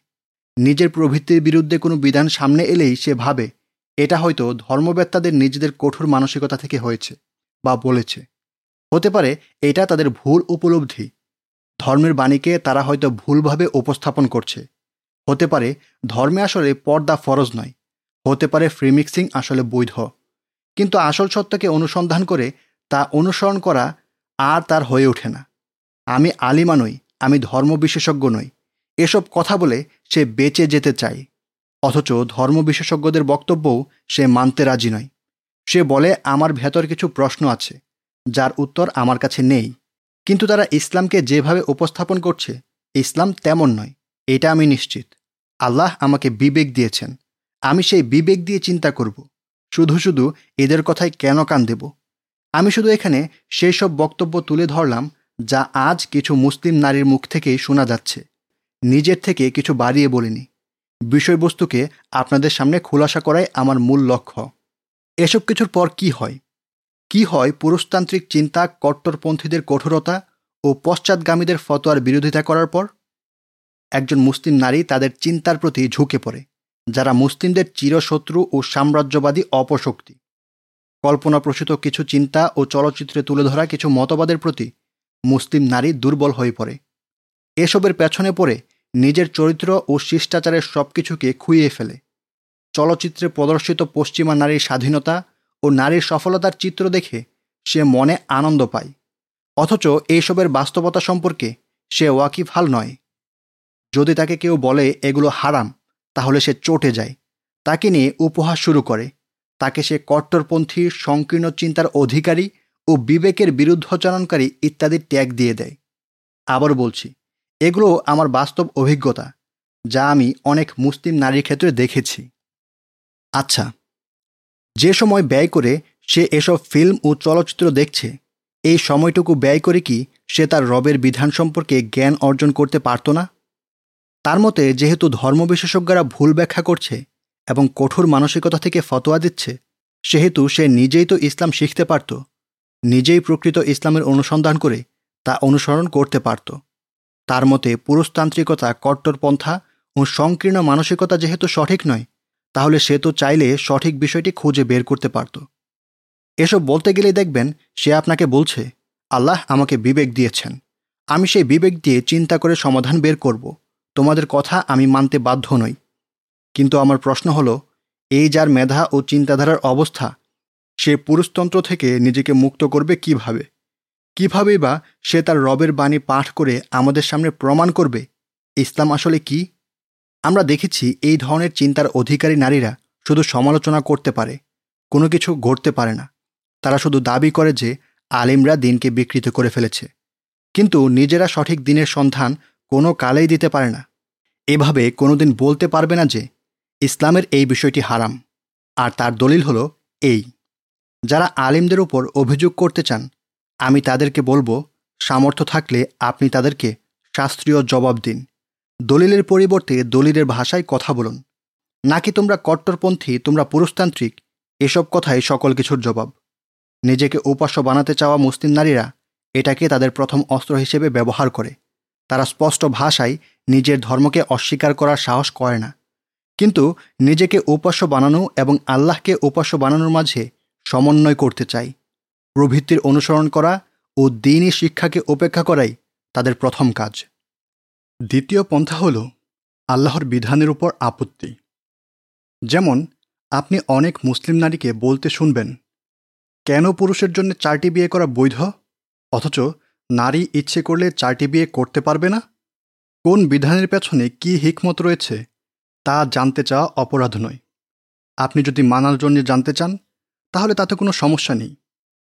নিজের প্রবৃত্তির বিরুদ্ধে কোনো বিধান সামনে এলেই সে ভাবে, এটা হয়তো ধর্মবেত্তাদের নিজেদের কঠোর মানসিকতা থেকে হয়েছে বা বলেছে। হতে পারে এটা তাদের ভুল উপলব্ধি। ধর্মের বাণীকে তারা হয়তো ভুলভাবে উপস্থাপন করছে। হতে পারে ধর্মে আসলে পর্দা ফরজ নয়। হতে পারে ফ্রিমিক্সিং আসলে বৈধ। কিন্তু আসল সত্যকে অনুসন্ধান করে তা অনুসরণ করা আর তার হয়ে ওঠে না। আমি আলিমা নই, আমি ধর্ম বিশেষজ্ঞ নই। এসব কথা বলে সে বেঁচে যেতে চায়। অথচ ধর্ম বিশেষজ্ঞদের বক্তব্যও সে মানতে রাজি নয়। সে বলে, আমার ভেতর কিছু প্রশ্ন আছে। যার উত্তর আমার কাছে নেই। কিন্তু তারা ইসলামকে যেভাবে উপস্থাপন করছে, ইসলাম তেমন নয়, এটা আমি নিশ্চিত। আল্লাহ আমাকে বিবেক দিয়েছেন। আমি সেই বিবেক দিয়ে চিন্তা করব। শুধু শুধু এদের কথায় কেন কান দেব? আমি শুধু এখানে সেই সব বক্তব্য তুলে ধরলাম, যা আজ কিছু মুসলিম নারীর মুখ থেকেই শোনা যাচ্ছে। নিজের থেকে কিছু বাড়িয়ে বলিনি। বিষয়বস্তুকে আপনাদের সামনে খোলাসা করাই আমার মূল লক্ষ্য। এসব কিছুর পর কি হয়? কি হয় পুরুষতান্ত্রিক চিন্তা, কট্টরপন্থীদের কঠোরতা ও পশ্চাৎগামীদের ফতোয়ার বিরোধিতা করার পর? একজন মুসলিম নারী তাদের চিন্তার প্রতি ঝুঁকে পড়ে, যারা মুসলিমদের চিরশত্রু ও সাম্রাজ্যবাদী অপশক্তি। কল্পনাপ্রসূত কিছু চিন্তা ও চলচ্চিত্রে তুলে ধরা কিছু মতবাদের প্রতি মুসলিম নারী দুর্বল হয়ে পড়ে। এসবের পেছনে পড়ে নিজের চরিত্র ও শিষ্টাচারের সব কিছুকে খুইয়ে ফেলে। চলচ্চিত্রে প্রদর্শিত পশ্চিমা নারীর স্বাধীনতা ও নারীর সফলতার চিত্র দেখে সে মনে আনন্দ পায়। অথচ এইসবের বাস্তবতা সম্পর্কে সে ওয়াকিফাল নয়। যদি তাকে কেউ বলে এগুলো হারাম, তাহলে সে চটে যায়। তাকে নিয়ে উপহাস শুরু করে। তাকে সে কট্টরপন্থী, সংকীর্ণ চিন্তার অধিকারী ও বিবেকের বিরুদ্ধচারণকারী ইত্যাদি ট্যাগ দিয়ে দেয়। আবার বলছি, এগুলো আমার বাস্তব অভিজ্ঞতা, যা আমি অনেক মুসলিম নারীর ক্ষেত্রে দেখেছি। আচ্ছা যে সময় ব্যয় করে সে এসব ফিল্ম ও চলচ্চিত্র দেখছে, এই সময়টুকু ব্যয় করে কি সে তার রবের বিধান সম্পর্কে জ্ঞান অর্জন করতে পারত না? তার মতে, যেহেতু ধর্ম বিশেষজ্ঞরা ভুল ব্যাখ্যা করছে এবং কঠোর মানসিকতা থেকে ফতোয়া দিচ্ছে, সেহেতু সে নিজেই তো ইসলাম শিখতে পারত, নিজেই প্রকৃত ইসলামের অনুসন্ধান করে তা অনুসরণ করতে পারত। তার মতে, পুরুষতান্ত্রিকতা কট্টরপন্থা ও সংকীর্ণ মানসিকতা যেহেতু সঠিক নয় তাহলে সে তো চাইলে সঠিক বিষয়টি খুঁজে বের করতে পারত। এসব বলতে গেলে দেখবেন সে আপনাকে বলছে, আল্লাহ আমাকে বিবেক দিয়েছেন। আমি সেই বিবেক দিয়ে চিন্তা করে সমাধান বের করব। তোমাদের কথা আমি মানতে বাধ্য নই। কিন্তু আমার প্রশ্ন হলো, এই যার মেধা ও চিন্তাধারার অবস্থা, সে পুরুষতন্ত্র থেকে নিজেকে মুক্ত করবে কীভাবে? কিভাবেই বা সে তার রবের বাণী পাঠ করে আমাদের সামনে প্রমাণ করবে? ইসলাম আসলে কি? আমরা দেখেছি এই ধরনের চিন্তার অধিকারী নারীরা শুধু সমালোচনা করতে পারে, কোনো কিছু ঘটতে পারে না। তারা শুধু দাবি করে যে আলিমরা দিনকে বিকৃত করে ফেলেছে। কিন্তু নিজেরা সঠিক দিনের সন্ধান কোনো কালেই দিতে পারে না। এভাবে কোনোদিন বলতে পারবে না যে ইসলামের এই বিষয়টি হারাম। আর তার দলিল হলো এই, যারা আলিমদের উপর অভিযোগ করতে চান, আমি তাদেরকে বলব সামর্থ্য থাকলে আপনি তাদেরকে শাস্ত্রীয় জবাব দিন। দলিলের পরিবর্তে দলিলের ভাষায় কথা বলুন। নাকি তোমরা কট্টরপন্থী, তোমরা পুরুষতান্ত্রিক, এসব কথাই সকল কিছুর জবাব। নিজেকে উপাস্য বানাতে চাওয়া মুসলিম নারীরা এটাকে তাদের প্রথম অস্ত্র হিসেবে ব্যবহার করে। তারা স্পষ্ট ভাষায় নিজের ধর্মকে অস্বীকার করার সাহস করে না। কিন্তু নিজেকে উপাস্য বানানো এবং আল্লাহকে উপাস্য বানানোর মাঝে সমন্বয় করতে চাই। প্রবৃত্তির অনুসরণ করা ও দিনই শিক্ষাকে উপেক্ষা করাই তাদের প্রথম কাজ। দ্বিতীয় পন্থা হল আল্লাহর বিধানের উপর আপত্তি। যেমন, আপনি অনেক মুসলিম নারীকে বলতে শুনবেন, কেন পুরুষের জন্য চারটি বিয়ে করা বৈধ? অথচ নারী ইচ্ছে করলে চারটি বিয়ে করতে পারবে না? কোন বিধানের পেছনে কি হিকমত রয়েছে, তা জানতে চাওয়া অপরাধ নয়। আপনি যদি মানার জন্য জানতে চান, তাহলে তাতে কোনো সমস্যা নেই।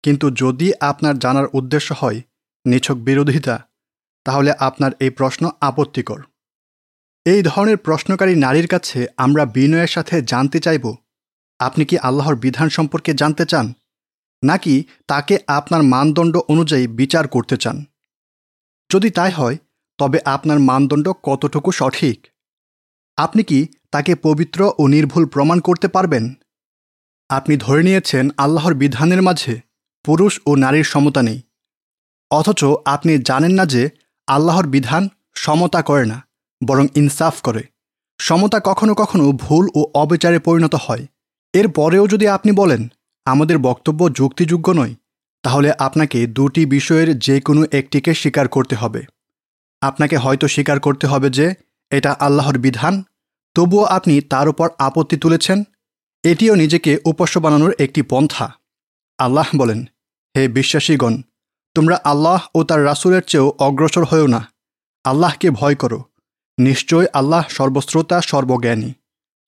কিন্তু যদি আপনার জানার উদ্দেশ্য হয়, নিছক বিরোধিতা তাহলে আপনার এই প্রশ্ন আপত্তিকর। এই ধরনের প্রশ্নকারী নারীর কাছে আমরা বিনয়ের সাথে জানতে চাইব, আপনি কি আল্লাহর বিধান সম্পর্কে জানতে চান, নাকি তাকে আপনার মানদণ্ড অনুযায়ী বিচার করতে চান? যদি তাই হয়, তবে আপনার মানদণ্ড কতটুকু সঠিক? আপনি কি তাকে পবিত্র ও নির্ভুল প্রমাণ করতে পারবেন? আপনি ধরে নিয়েছেন আল্লাহর বিধানের মাঝে পুরুষ ও নারীর সমতা নেই। অথচ আপনি জানেন না যে আল্লাহর বিধান সমতা করে না, বরং ইনসাফ করে। সমতা কখনো কখনো ভুল ও অবিচারে পরিণত হয়। এর পরেও যদি আপনি বলেন, আমাদের বক্তব্য যুক্তিযোগ্য নয়, তাহলে আপনাকে দুটি বিষয়ের যে কোনো একটিকে স্বীকার করতে হবে। আপনাকে হয়তো স্বীকার করতে হবে যে, এটা আল্লাহর বিধান, তবুও আপনি তার উপর আপত্তি তুলেছেন, এটিও নিজেকে উপস্য বানানোর একটি পন্থা। আল্লাহ বলেন, হে বিশ্বাসীগণ তোমরা আল্লাহ ও তার রাসুলের চেয়েও অগ্রসর হয়েও না। আল্লাহকে ভয় করো। নিশ্চয় আল্লাহ সর্বশ্রোতা, সর্বজ্ঞানী।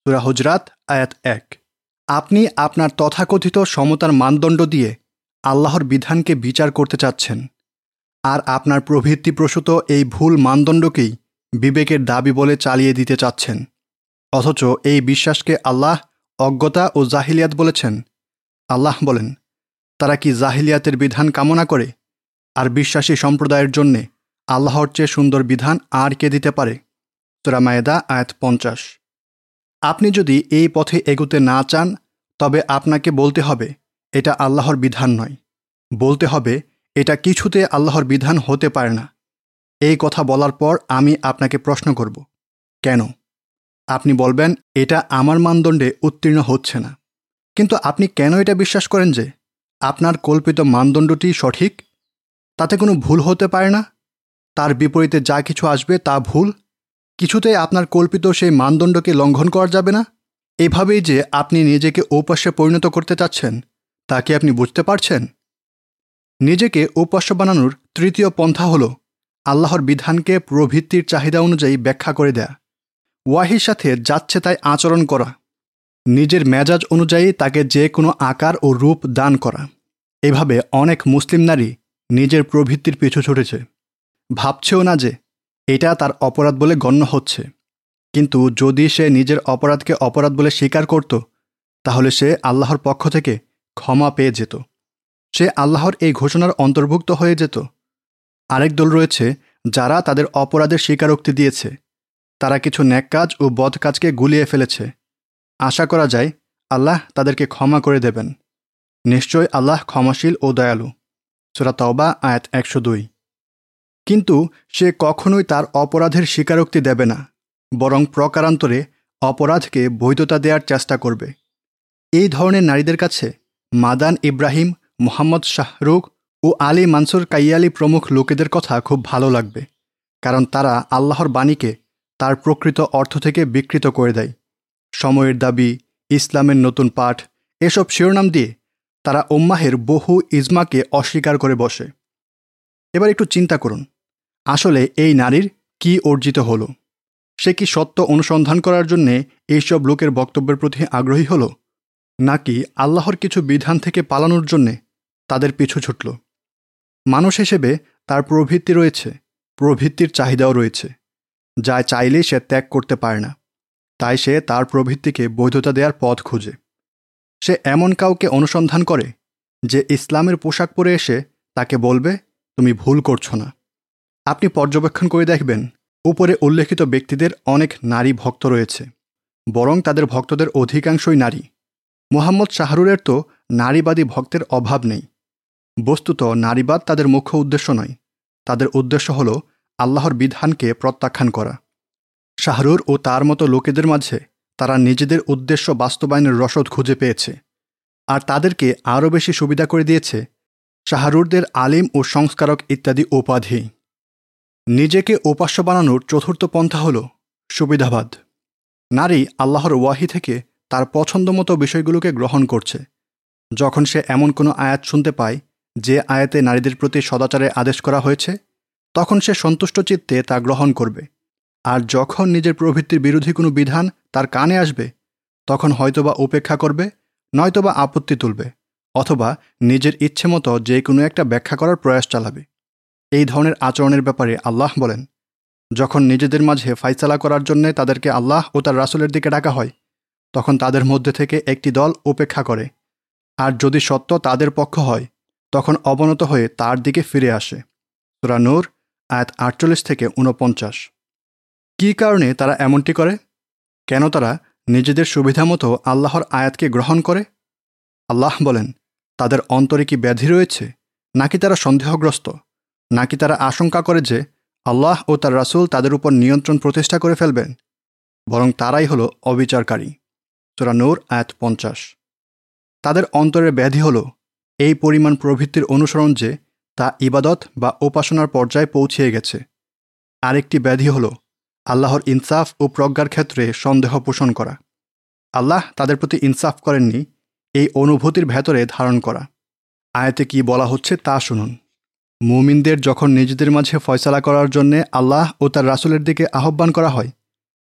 সুরা হুজরাত, আয়াত এক। আপনি আপনার তথাকথিত সমতার মানদণ্ড দিয়ে আল্লাহর বিধানকে বিচার করতে চাচ্ছেন। আর আপনার প্রবৃত্তিপ্রসূত এই ভুল মানদণ্ডকেই বিবেকের দাবি বলে চালিয়ে দিতে চাচ্ছেন। অথচ এই বিশ্বাসকে আল্লাহ অজ্ঞতা ও জাহিলিয়াত বলেছেন। আল্লাহ বলেন, তারা কি জাহিলিয়াতের বিধান কামনা করে? আর বিশ্বাসী সম্প্রদায়ের জন্যে আল্লাহর চেয়ে সুন্দর বিধান আর কে দিতে পারে? তোরা মায়েদা, আয়াত পঞ্চাশ। আপনি যদি এই পথে এগুতে না চান, তবে আপনাকে বলতে হবে, এটা আল্লাহর বিধান নয়। বলতে হবে, এটা কিছুতে আল্লাহর বিধান হতে পারে না। এই কথা বলার পর আমি আপনাকে প্রশ্ন করব, কেন? আপনি বলবেন, এটা আমার মানদণ্ডে উত্তীর্ণ হচ্ছে না। কিন্তু আপনি কেন এটা বিশ্বাস করেন যে আপনার কল্পিত মানদণ্ডটি সঠিক? তাতে কোনো ভুল হতে পারে না। তার বিপরীতে যা কিছু আসবে তা ভুল। কিছুতেই আপনার কল্পিত সেই মানদণ্ডকে লঙ্ঘন করা যাবে না। এভাবেই যে আপনি নিজেকে ঔপাস্যে পরিণত করতে চাচ্ছেন, তা কি আপনি বুঝতে পারছেন? নিজেকে উপাস্য বানানোর তৃতীয় পন্থা হল আল্লাহর বিধানকে প্রভৃতির চাহিদা অনুযায়ী ব্যাখ্যা করে দেয়া। ওয়াহির সাথে যাচ্ছে তাই আচরণ করা। নিজের মেজাজ অনুযায়ী তাকে যে কোনো আকার ও রূপ দান করা। এভাবে অনেক মুসলিম নারী নিজের প্রবৃত্তির পিছু ছুটেছে। ভাবছেও না যে এটা তার অপরাধ বলে গণ্য হচ্ছে। কিন্তু যদি সে নিজের অপরাধকে অপরাধ বলে স্বীকার করত, তাহলে সে আল্লাহর পক্ষ থেকে ক্ষমা পেয়ে যেত। সে আল্লাহর এই ঘোষণার অন্তর্ভুক্ত হয়ে যেত। আরেক দল রয়েছে যারা তাদের অপরাধের স্বীকারোক্তি দিয়েছে। তারা কিছু ন্যাক কাজ ও বধ কাজকে গুলিয়ে ফেলেছে। আশা করা যায় আল্লাহ তাদেরকে ক্ষমা করে দেবেন। নিশ্চয় আল্লাহ ক্ষমাশীল ও দয়ালু। সুরা তওবা, আয়াত একশো দুই। কিন্তু সে কখনোই তার অপরাধের স্বীকারোক্তি দেবে না, বরং প্রকারান্তরে অপরাধকে বৈধতা দেওয়ার চেষ্টা করবে। এই ধরনের নারীদের কাছে মাদান ইব্রাহিম, মোহাম্মদ শাহরুখ ও আলী মানসুর কাইয়ালি প্রমুখ লোকেদের কথা খুব ভালো লাগবে, কারণ তারা আল্লাহর বাণীকে তার প্রকৃত অর্থ থেকে বিকৃত করে দেয়। সময়ের দাবি, ইসলামের নতুন পাঠ, এসব শিরোনাম দিয়ে তারা ওম্মাহের বহু ইজমাকে অস্বীকার করে বসে। এবার একটু চিন্তা করুন, আসলে এই নারীর কি অর্জিত হলো? সে কি সত্য অনুসন্ধান করার জন্যে এইসব লোকের বক্তব্যের প্রতি আগ্রহী হলো? নাকি আল্লাহর কিছু বিধান থেকে পালানোর জন্যে তাদের পিছু ছুটল? মানুষ হিসেবে তার প্রবৃত্তি রয়েছে, প্রবৃত্তির চাহিদাও রয়েছে। যা চাইলেই সে ত্যাগ করতে পারে না। তাই সে তার প্রবৃত্তিকে বৈধতা দেওয়ার পথ খুঁজে। সে এমন কাউকে অনুসন্ধান করে যে ইসলামের পোশাক পরে এসে তাকে বলবে, তুমি ভুল করছ না। আপনি পর্যবেক্ষণ করে দেখবেন, উপরে উল্লেখিত ব্যক্তিদের অনেক নারী ভক্ত রয়েছে, বরং তাদের ভক্তদের অধিকাংশই নারী। মোহাম্মদ শাহরুরের তো নারীবাদী ভক্তের অভাব নেই। বস্তুত নারীবাদ তাদের মুখ্য উদ্দেশ্য নয়, তাদের উদ্দেশ্য হল আল্লাহর বিধানকে প্রত্যাখ্যান করা। শাহরুর ও তার মতো লোকেদের মাঝে তারা নিজেদের উদ্দেশ্য বাস্তবায়নের রসদ খুঁজে পেয়েছে। আর তাদেরকে আরও বেশি সুবিধা করে দিয়েছে শাহরুরদের আলিম ও সংস্কারক ইত্যাদি উপাধি। নিজেকে উপাস্য বানানোর চতুর্থ পন্থা হল সুবিধাবাদ। নারী আল্লাহর ওয়াহি থেকে তার পছন্দমতো বিষয়গুলোকে গ্রহণ করছে। যখন সে এমন কোনো আয়াত শুনতে পায় যে আয়াতে নারীদের প্রতি সদাচারের আদেশ করা হয়েছে, তখন সে সন্তুষ্ট চিত্তে তা গ্রহণ করবে। আর যখন নিজের প্রবৃত্তির বিরোধী কোনো বিধান তার কানে আসবে, তখন হয়তোবা উপেক্ষা করবে, নয়তোবা আপত্তি তুলবে, অথবা নিজের ইচ্ছে মতো যে কোনো একটা ব্যাখ্যা করার প্রয়াস চালাবে। এই ধরনের আচরণের ব্যাপারে আল্লাহ বলেন, যখন নিজেদের মাঝে ফাইসালা করার জন্যে তাদেরকে আল্লাহ ও তার রাসুলের দিকে ডাকা হয়, তখন তাদের মধ্যে থেকে একটি দল উপেক্ষা করে, আর যদি সত্য তাদের পক্ষ হয়, তখন অবনত হয়ে তার দিকে ফিরে আসে। সুরা নূর, আয়াত আটচল্লিশ থেকে ঊনপঞ্চাশ। কী কারণে তারা এমনটি করে? কেন তারা নিজেদের সুবিধা মতো আল্লাহর আয়াতকে গ্রহণ করে? আল্লাহ বলেন, তাদের অন্তরে কি ব্যাধি রয়েছে? নাকি তারা সন্দেহগ্রস্ত? নাকি তারা আশঙ্কা করে যে আল্লাহ ও তার রাসুল তাদের উপর নিয়ন্ত্রণ প্রতিষ্ঠা করে ফেলবেন? বরং তারাই হলো অবিচারকারী। চোরা নূর, আয়াত পঞ্চাশ। তাদের অন্তরের ব্যাধি হল এই পরিমাণ প্রবৃত্তির অনুসরণ যে তা ইবাদত বা উপাসনার পর্যায়ে পৌঁছিয়ে গেছে। আরেকটি ব্যাধি হল আল্লাহর ইনসাফ ও প্রজ্ঞার ক্ষেত্রে সন্দেহ পোষণ করা। আল্লাহ তাদের প্রতি ইনসাফ করেননি, এই অনুভূতির ভেতরে ধারণ করা। আয়াতে কি বলা হচ্ছে তা শুনুন। মুমিনদের যখন নিজেদের মাঝে ফয়সালা করার জন্যে আল্লাহ ও তার রাসুলের দিকে আহ্বান করা হয়,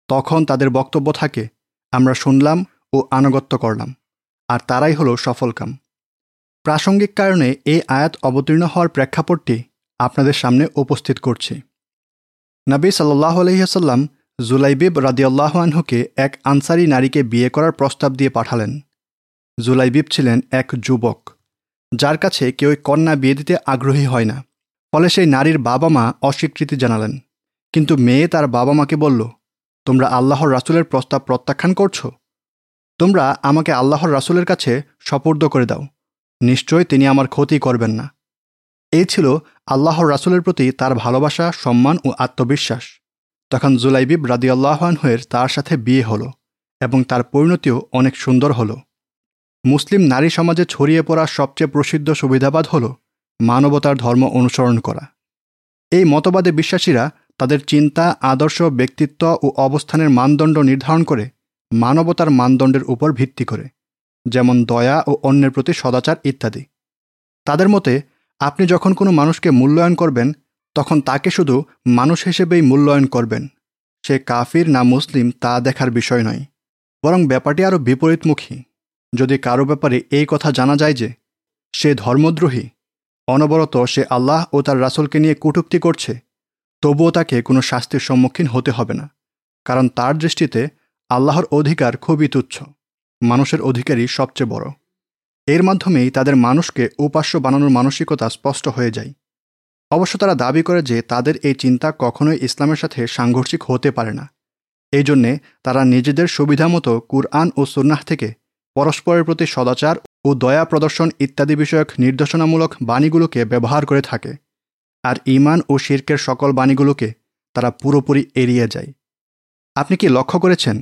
তখন তাদের বক্তব্য থাকে, আমরা শুনলাম ও আনুগত্য করলাম, আর তারাই হলো সফলকাম প্রাসঙ্গিক কারণে এই আয়াত অবতীর্ণ হওয়ার প্রেক্ষাপটটি আপনাদের সামনে উপস্থিত করছি। নবী সাল্লাহ আলহিহাসাল্লাম জুলাইবিব রাদিয়াল্লাহ আনহুকে এক আনসারি নারীকে বিয়ে করার প্রস্তাব দিয়ে পাঠালেন। জুলাইবিব ছিলেন এক যুবক, যার কাছে কেউ কন্যা বিয়ে দিতে আগ্রহী হয় না। ফলে সেই নারীর বাবা মা অস্বীকৃতি জানালেন। কিন্তু মেয়ে তার বাবা মাকে বলল, তোমরা আল্লাহর রাসুলের প্রস্তাব প্রত্যাখ্যান করছ? তোমরা আমাকে আল্লাহর রাসুলের কাছে সপর্দ করে দাও। নিশ্চয় তিনি আমার ক্ষতি করবেন না। এই ছিল আল্লাহর রাসুলের প্রতি তার ভালোবাসা, সম্মান ও আত্মবিশ্বাস। তখন জুলাইবিব রাদিয়াল্লাহানহের তার সাথে বিয়ে হলো এবং তার পরিণতিও অনেক সুন্দর হলো। মুসলিম নারী সমাজে ছড়িয়ে পড়া সবচেয়ে প্রসিদ্ধ সুবিধাবাদ হল মানবতার ধর্ম অনুসরণ করা। এই মতবাদে বিশ্বাসীরা তাদের চিন্তা, আদর্শ, ব্যক্তিত্ব ও অবস্থানের মানদণ্ড নির্ধারণ করে মানবতার মানদণ্ডের উপর ভিত্তি করে, যেমন দয়া ও অন্যের প্রতি সদাচার ইত্যাদি। তাদের মতে আপনি যখন কোনো মানুষকে মূল্যায়ন করবেন, তখন তাকে শুধু মানুষ হিসেবেই মূল্যায়ন করবেন। সে কাফির না মুসলিম তা দেখার বিষয় নয়। বরং ব্যাপারটি আরও বিপরীতমুখী। যদি কারও ব্যাপারে এই কথা জানা যায় যে, সে ধর্মদ্রোহী, অনবরত সে আল্লাহ ও তার রাসুলকে নিয়ে কটুক্তি করছে, তবুও তাকে কোনো শাস্তির সম্মুখীন হতে হবে না। কারণ তার দৃষ্টিতে আল্লাহর অধিকার খুবই তুচ্ছ। মানুষের অধিকারই সবচেয়ে বড়। এর মাধ্যমেই তাদের মানুষকে উপাস্য বানানোর মানসিকতা স্পষ্ট হয়ে যায়। অবশ্য তারা দাবি করে যে তাদের এই চিন্তা কখনোই ইসলামের সাথে সাংঘর্ষিক হতে পারে না। এই জন্যে তারা নিজেদের সুবিধামতো কুরআন ও সুন্নাহ থেকে পরস্পরের প্রতি সদাচার ও দয়া প্রদর্শন ইত্যাদি বিষয়ক নির্দেশনামূলক বাণীগুলোকে ব্যবহার করে থাকে। আর ইমান ও শির্কের সকল বাণীগুলোকে তারা পুরোপুরি এড়িয়ে যায়। আপনি কি লক্ষ্য করেছেন?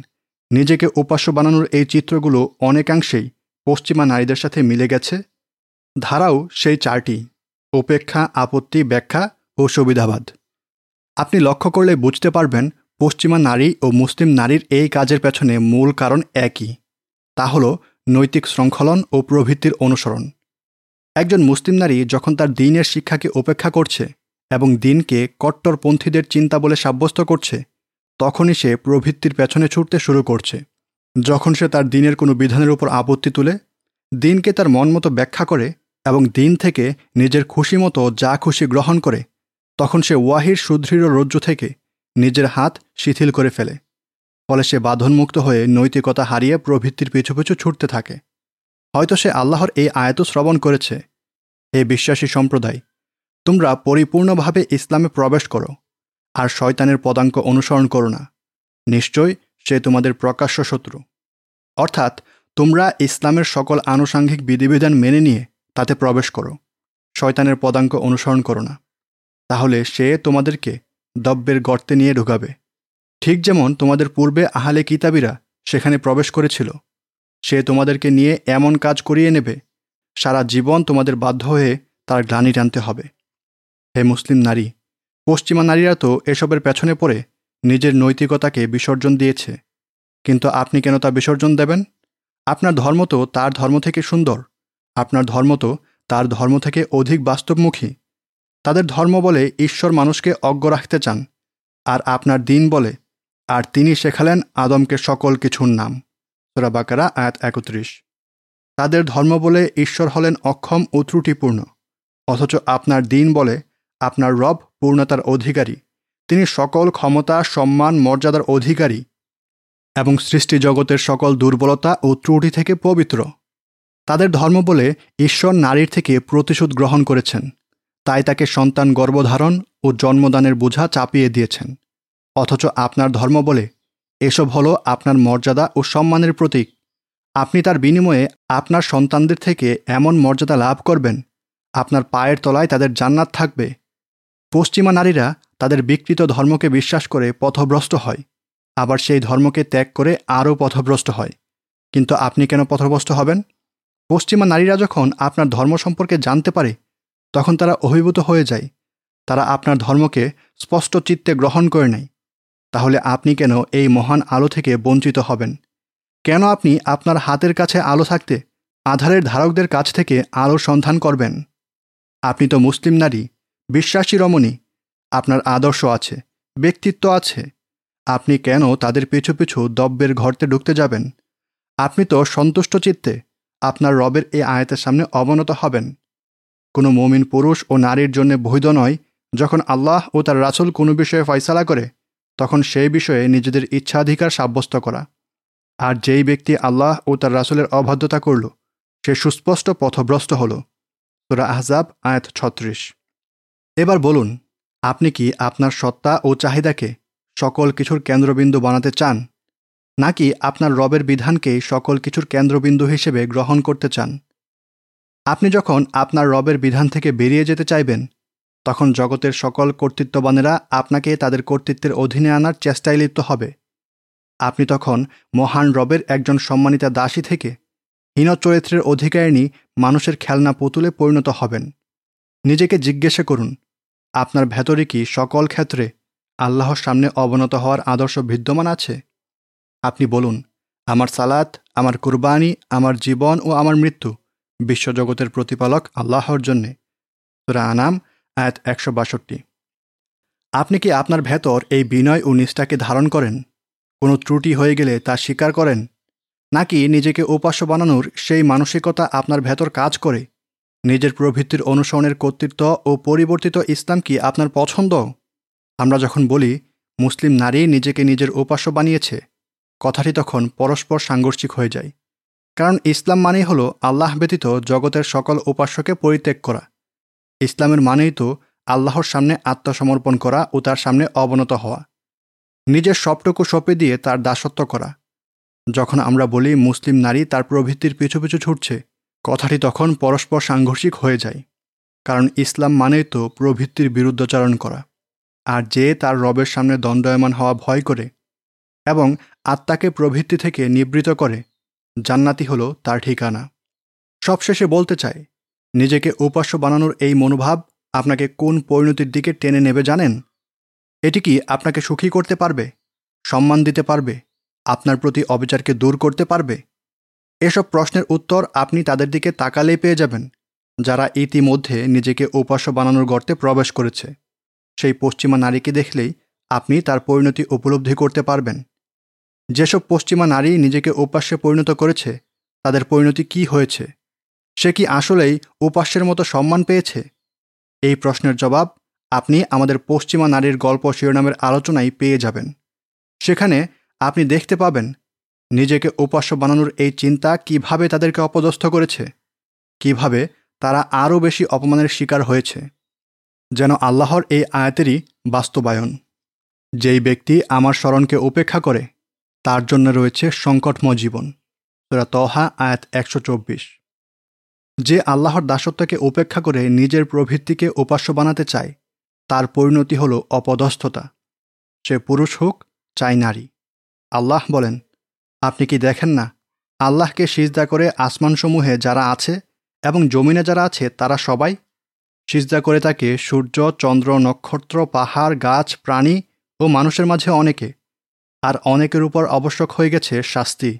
নিজেকে উপাস্য বানানোর এই চিত্রগুলো অনেকাংশেই পশ্চিমা নারীদের সাথে মিলে গেছে। ধারাও সেই চারটি, উপেক্ষা, আপত্তি, ব্যাখ্যা ও সুবিধাবাদ। আপনি লক্ষ্য করলে বুঝতে পারবেন পশ্চিমা নারী ও মুসলিম নারীর এই কাজের পেছনে মূল কারণ একই। তা হল নৈতিক শৃঙ্খলন ও প্রভৃতির অনুসরণ। একজন মুসলিম নারী যখন তার দিনের শিক্ষাকে উপেক্ষা করছে এবং দিনকে কট্টরপন্থীদের চিন্তা বলে সাব্যস্ত করছে, তখনই সে প্রবৃত্তির পেছনে ছুটতে শুরু করছে। যখন সে তার দিনের কোনো বিধানের উপর আপত্তি তুলে, দিনকে তার মন মতো ব্যাখ্যা করে এবং দিন থেকে নিজের খুশি মতো যা খুশি গ্রহণ করে, তখন সে ওয়াহির সুদৃঢ় রজ্জু থেকে নিজের হাত শিথিল করে ফেলে। ফলে সে বাঁধনমুক্ত হয়ে নৈতিকতা হারিয়ে প্রবৃত্তির পিছু পিছু ছুটতে থাকে। হয়তো সে আল্লাহর এই আয়ত শ্রবণ করেছে। হে বিশ্বাসী সম্প্রদায়, তোমরা পরিপূর্ণভাবে ইসলামে প্রবেশ করো, আর শয়তানের পদাঙ্ক অনুসরণ করো না। নিশ্চয় সে তোমাদের প্রকাশ্য শত্রু। অর্থাৎ, তোমরা ইসলামের সকল আনুষাঙ্গিক বিধিবিধান মেনে নিয়ে তাতে প্রবেশ করো। শয়তানের পদাঙ্ক অনুসরণ করো না। তাহলে সে তোমাদেরকে দব্যের গর্তে নিয়ে ঢুকাবে। ঠিক যেমন তোমাদের পূর্বে আহালে কিতাবিরা সেখানে প্রবেশ করেছিল, সে তোমাদেরকে নিয়ে এমন কাজ করিয়ে নেবে, সারা জীবন তোমাদের বাধ্য হয়ে তার গ্লানি টানতে হবে। হে মুসলিম নারী, পশ্চিমা নারীরা তো এসবের পেছনে পড়ে নিজের নৈতিকতাকে বিসর্জন দিয়েছে। কিন্তু আপনি কেন তা বিসর্জন দেবেন? আপনার ধর্ম তো তার ধর্ম থেকে সুন্দর। আপনার ধর্ম তো তার ধর্ম থেকে অধিক বাস্তবমুখী। তাদের ধর্ম বলে ঈশ্বর মানুষকে অজ্ঞ রাখতে চান। আর আপনার দিন বলে, আর তিনি শেখালেন আদমকে সকল কিছুর নাম। সোরা বাকারা, আয়াত একত্রিশ। তাদের ধর্ম বলে ঈশ্বর হলেন অক্ষম ও ত্রুটিপূর্ণ। অথচ আপনার দিন বলে, আপনার রব পূর্ণতার অধিকারী। তিনি সকল ক্ষমতা, সম্মান, মর্যাদার অধিকারী এবং সৃষ্টি জগতের সকল দুর্বলতা ও ত্রুটি থেকে পবিত্র। তাদের ধর্ম বলে ঈশ্বর নারীর থেকে প্রতিশোধ গ্রহণ করেছেন। তাই তাকে সন্তান গর্ভধারণ ও জন্মদানের বোঝা চাপিয়ে দিয়েছেন। অথচ আপনার ধর্ম বলে, এসব হলো আপনার মর্যাদা ও সম্মানের প্রতীক। আপনি তার বিনিময়ে আপনার সন্তানদের থেকে এমন মর্যাদা লাভ করবেন। আপনার পায়ের তলায় তাদের জান্নাত থাকবে। পশ্চিমা নারীরা তাদের বিকৃত ধর্মকে বিশ্বাস করে পথভ্রষ্ট হয়, আবার সেই ধর্মকে ত্যাগ করে আরও পথভ্রষ্ট হয়। কিন্তু আপনি কেন পথভ্রষ্ট হবেন? পশ্চিমা নারীরা যখন আপনার ধর্ম সম্পর্কে জানতে পারে, তখন তারা অভিভূত হয়ে যায়। তারা আপনার ধর্মকে স্পষ্ট চিত্তে গ্রহণ করে নেয়। তাহলে আপনি কেন এই মহান আলো থেকে বঞ্চিত হবেন? কেন আপনি আপনার হাতের কাছে আলো থাকতে, আধারের ধারকদের কাছ থেকে আলোর সন্ধান করবেন? আপনি তো মুসলিম নারী বিশ্বাসী রমণী, আপনার আদর্শ আছে, ব্যক্তিত্ব আছে। আপনি কেন তাদের পিছু পিছু দব্যের ঘরতে ঢুকতে যাবেন? আপনি তো সন্তুষ্ট চিত্তে আপনার রবের এই আয়তের সামনে অবনত হবেন। কোনো মমিন পুরুষ ও নারীর জন্য বৈধ নয়, যখন আল্লাহ ও তার রাসুল কোনো বিষয়ে ফয়সালা করে, তখন সেই বিষয়ে নিজেদের ইচ্ছাধিকার সাব্যস্ত করা। আর যেই ব্যক্তি আল্লাহ ও তার রাসুলের অবাধ্যতা করল, সে সুস্পষ্ট পথভ্রষ্ট হল। তোরা আহজাব, আয়াত ছত্রিশ। এবার বলুন, আপনি কি আপনার সত্তা ও চাহিদাকে সকল কিছুর কেন্দ্রবিন্দু বানাতে চান, নাকি আপনার রবের বিধানকে সকল কিছুর কেন্দ্রবিন্দু হিসেবে গ্রহণ করতে চান? আপনি যখন আপনার রবের বিধান থেকে বেরিয়ে যেতে চাইবেন, তখন জগতের সকল কর্তৃত্ববানেরা আপনাকে তাদের কর্তৃত্বের অধীনে আনার চেষ্টায় লিপ্ত হবে। আপনি তখন মহান রবের একজন সম্মানিতা দাসী থেকে হীন চরিত্রের অধিকারিণী মানুষের খেলনা পুতুলে পরিণত হবেন। নিজেকে জিজ্ঞাসা করুন আপনার ভেতরে কি সকল ক্ষেত্রে আল্লাহর সামনে অবনত হওয়ার আদর্শ বিদ্যমান আছে? আপনি বলুন, আমার সালাত, আমার কুরবানি, আমার জীবন ও আমার মৃত্যু বিশ্বজগতের প্রতিপালক আল্লাহর জন্যে। সুরা আনাম, আয়াত একশো বাষট্টি। আপনি কি আপনার ভেতর এই বিনয় ও নিষ্ঠাকে ধারণ করেন? কোনো ত্রুটি হয়ে গেলে তা স্বীকার করেন? নাকি নিজেকে উপাস্য বানানোর সেই মানসিকতা আপনার ভেতর কাজ করে? নিজের প্রবৃত্তির অনুসরণের কর্তৃত্ব ও পরিবর্তিত ইসলাম কি আপনার পছন্দ? আমরা যখন বলি, মুসলিম নারী নিজেকে নিজের উপাস্য বানিয়েছে, কথাটি তখন পরস্পর সাংঘর্ষিক হয়ে যায়। কারণ ইসলাম মানেই হলো আল্লাহ ব্যতীত জগতের সকল উপাস্যকে পরিত্যাগ করা। ইসলামের মানেই তো আল্লাহর সামনে আত্মসমর্পণ করা ও তার সামনে অবনত হওয়া। নিজের সবটুকু সঁপে দিয়ে তার দাসত্ব করা। যখন আমরা বলি মুসলিম নারী তার প্রবৃত্তির পিছু পিছু ছুটছে কথাটি তখন পরস্পর সাংঘর্ষিক হয়ে যায়, কারণ ইসলাম মানেই তো প্রবৃত্তির বিরুদ্ধাচরণ করা, আর যে তার রবের সামনে দণ্ডায়মান হওয়া ভয় করে এবং আত্মাকে প্রবৃত্তি থেকে নিবৃত করে, জান্নাতি হলো তার ঠিকানা। সবশেষে বলতে চাই, নিজেকে উপাস্য বানানোর এই মনোভাব আপনাকে কোন পরিণতির দিকে টেনে নেবে জানেন? এটি কি আপনাকে সুখী করতে পারবে, সম্মান দিতে পারবে, আপনার প্রতি অবিচারকে দূর করতে পারবে? এসব প্রশ্নের উত্তর আপনি তাদের দিকে তাকালেই পেয়ে যাবেন, যারা ইতিমধ্যে নিজেকে উপাস্য বানানোর গর্তে প্রবেশ করেছে। সেই পশ্চিমা নারীকে দেখলেই আপনি তার পরিণতি উপলব্ধি করতে পারবেন। যেসব পশ্চিমা নারী নিজেকে উপাস্যে পরিণত করেছে, তাদের পরিণতি কি হয়েছে? সে কি আসলেই উপাস্যের মতো সম্মান পেয়েছে? এই প্রশ্নের জবাব আপনি আমাদের পশ্চিমা নারীর গল্প শিরোনামের আলোচনায় পেয়ে যাবেন। সেখানে আপনি দেখতে পাবেন নিজেকে উপাস্য বানানোর এই চিন্তা কীভাবে তাদেরকে অপদস্থ করেছে? কীভাবে তারা আরও বেশি অপমানের শিকার হয়েছে? যেন আল্লাহর এই আয়াতেরই বাস্তবায়ন। যেই ব্যক্তি আমার স্মরণকে উপেক্ষা করে, তার জন্য রয়েছে সংকটময় জীবন। তোরা তহা আয়াত একশো চব্বিশ। যে আল্লাহর দাসত্বকে উপেক্ষা করে নিজের প্রবৃত্তিকে উপাস্য বানাতে চায়, তার পরিণতি হল অপদস্থতা। সে পুরুষ হোক, চাই নারী। আল্লাহ বলেন আপনি কি দেখেন না? আল্লাহকে সিজদা করে আসমানসমূহে যারা আছে এবং জমিনে যারা আছে তারা সবাই? সিজদা করে তাকে সূর্য, চন্দ্র, নক্ষত্র, পাহাড়, গাছ, প্রাণী ও মানুষের মাঝে অনেকে। আর অনেকের উপর আবশ্যক হয়ে গেছে শাস্তি।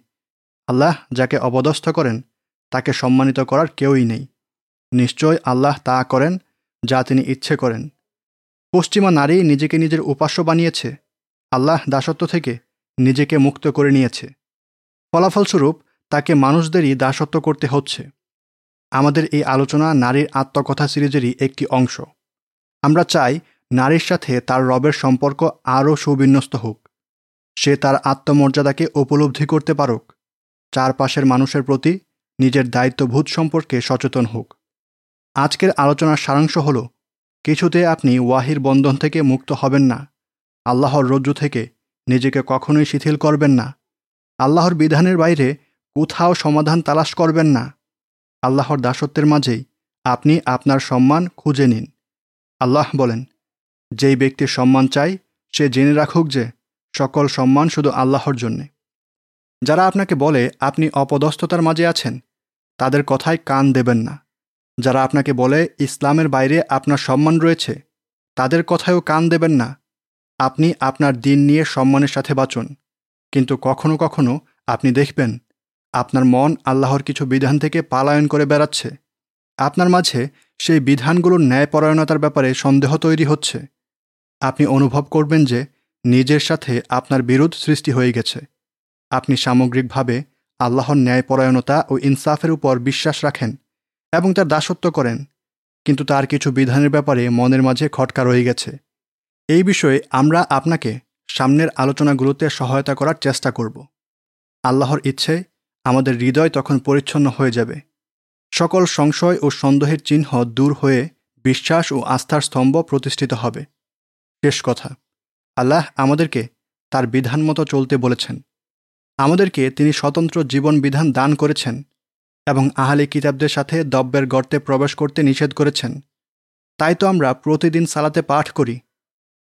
আল্লাহ যাকে অবদস্থ করেন, তাকে সম্মানিত করার কেউই নেই। নিশ্চয় আল্লাহ তা করেন যা তিনি ইচ্ছে করেন। পশ্চিমা নারী নিজেকে নিজের উপাস্য বানিয়েছে। আল্লাহ দাসত্ব থেকে নিজেকে মুক্ত করে নিয়েছে। ফলাফলস্বরূপ তাকে মানুষদেরই দাসত্ব করতে হচ্ছে। আমাদের এই আলোচনা নারীর আত্মকথা সিরিজেরই একটি অংশ। আমরা চাই নারীর সাথে তার রবের সম্পর্ক আরও সুবিন্যস্ত হোক। সে তার আত্মমর্যাদাকে উপলব্ধি করতে পারুক। চারপাশের মানুষের প্রতি নিজের দায়িত্ববোধ সম্পর্কে সচেতন হোক। আজকের আলোচনার সারাংশ হল, কিছুতে আপনি ওয়াহির বন্ধন থেকে মুক্ত হবেন না। আল্লাহর রজ্জু থেকে নিজেকে কখনোই শিথিল করবেন না। আল্লাহর বিধানের বাইরে কোথাও সমাধান তালাশ করবেন না। আল্লাহর দাসত্বের মাঝেই আপনি আপনার সম্মান খুঁজে নিন। আল্লাহ বলেন, যেই ব্যক্তির সম্মান চাই, সে জেনে রাখুক যে সকল সম্মান শুধু আল্লাহর জন্যে। যারা আপনাকে বলে আপনি অপদস্থতার মাঝে আছেন, তাদের কথায় কান দেবেন না। যারা আপনাকে বলে ইসলামের বাইরে আপনার সম্মান রয়েছে, তাদের কথায়ও কান দেবেন না। আপনি আপনার দিন নিয়ে সম্মানের সাথে বাঁচুন। কিন্তু কখনো কখনো আপনি দেখবেন, আপনার মন আল্লাহর কিছু বিধান থেকে পালায়ন করে বেড়াচ্ছে। আপনার মাঝে সেই বিধানগুলোর ন্যায়পরায়ণতার ব্যাপারে সন্দেহ তৈরি হচ্ছে। আপনি অনুভব করবেন যে নিজের সাথে আপনার বিরোধ সৃষ্টি হয়ে গেছে। আপনি সামগ্রিকভাবে আল্লাহর ন্যায়পরায়ণতা ও ইনসাফের উপর বিশ্বাস রাখেন এবং তার দাসত্ব করেন, কিন্তু তার কিছু বিধানের ব্যাপারে মনের মাঝে খটকা রয়ে গেছে। এই বিষয়ে আমরা আপনাকে সামনের আলোচনাগুলোতে সহায়তা করার চেষ্টা করব। আল্লাহর ইচ্ছে, আমাদের হৃদয় তখন পরিচ্ছন্ন হয়ে যাবে। সকল সংশয় ও সন্দেহের চিহ্ন দূর হয়ে বিশ্বাস ও আস্থার স্তম্ভ প্রতিষ্ঠিত হবে। শেষ কথা, আল্লাহ আমাদেরকে তার বিধান মতো চলতে বলেছেন। আমাদেরকে তিনি স্বতন্ত্র জীবন বিধান দান করেছেন এবং আহালি কিতাবদের সাথে দব্যের গর্তে প্রবেশ করতে নিষেধ করেছেন। তাই তো আমরা প্রতিদিন সালাতে পাঠ করি।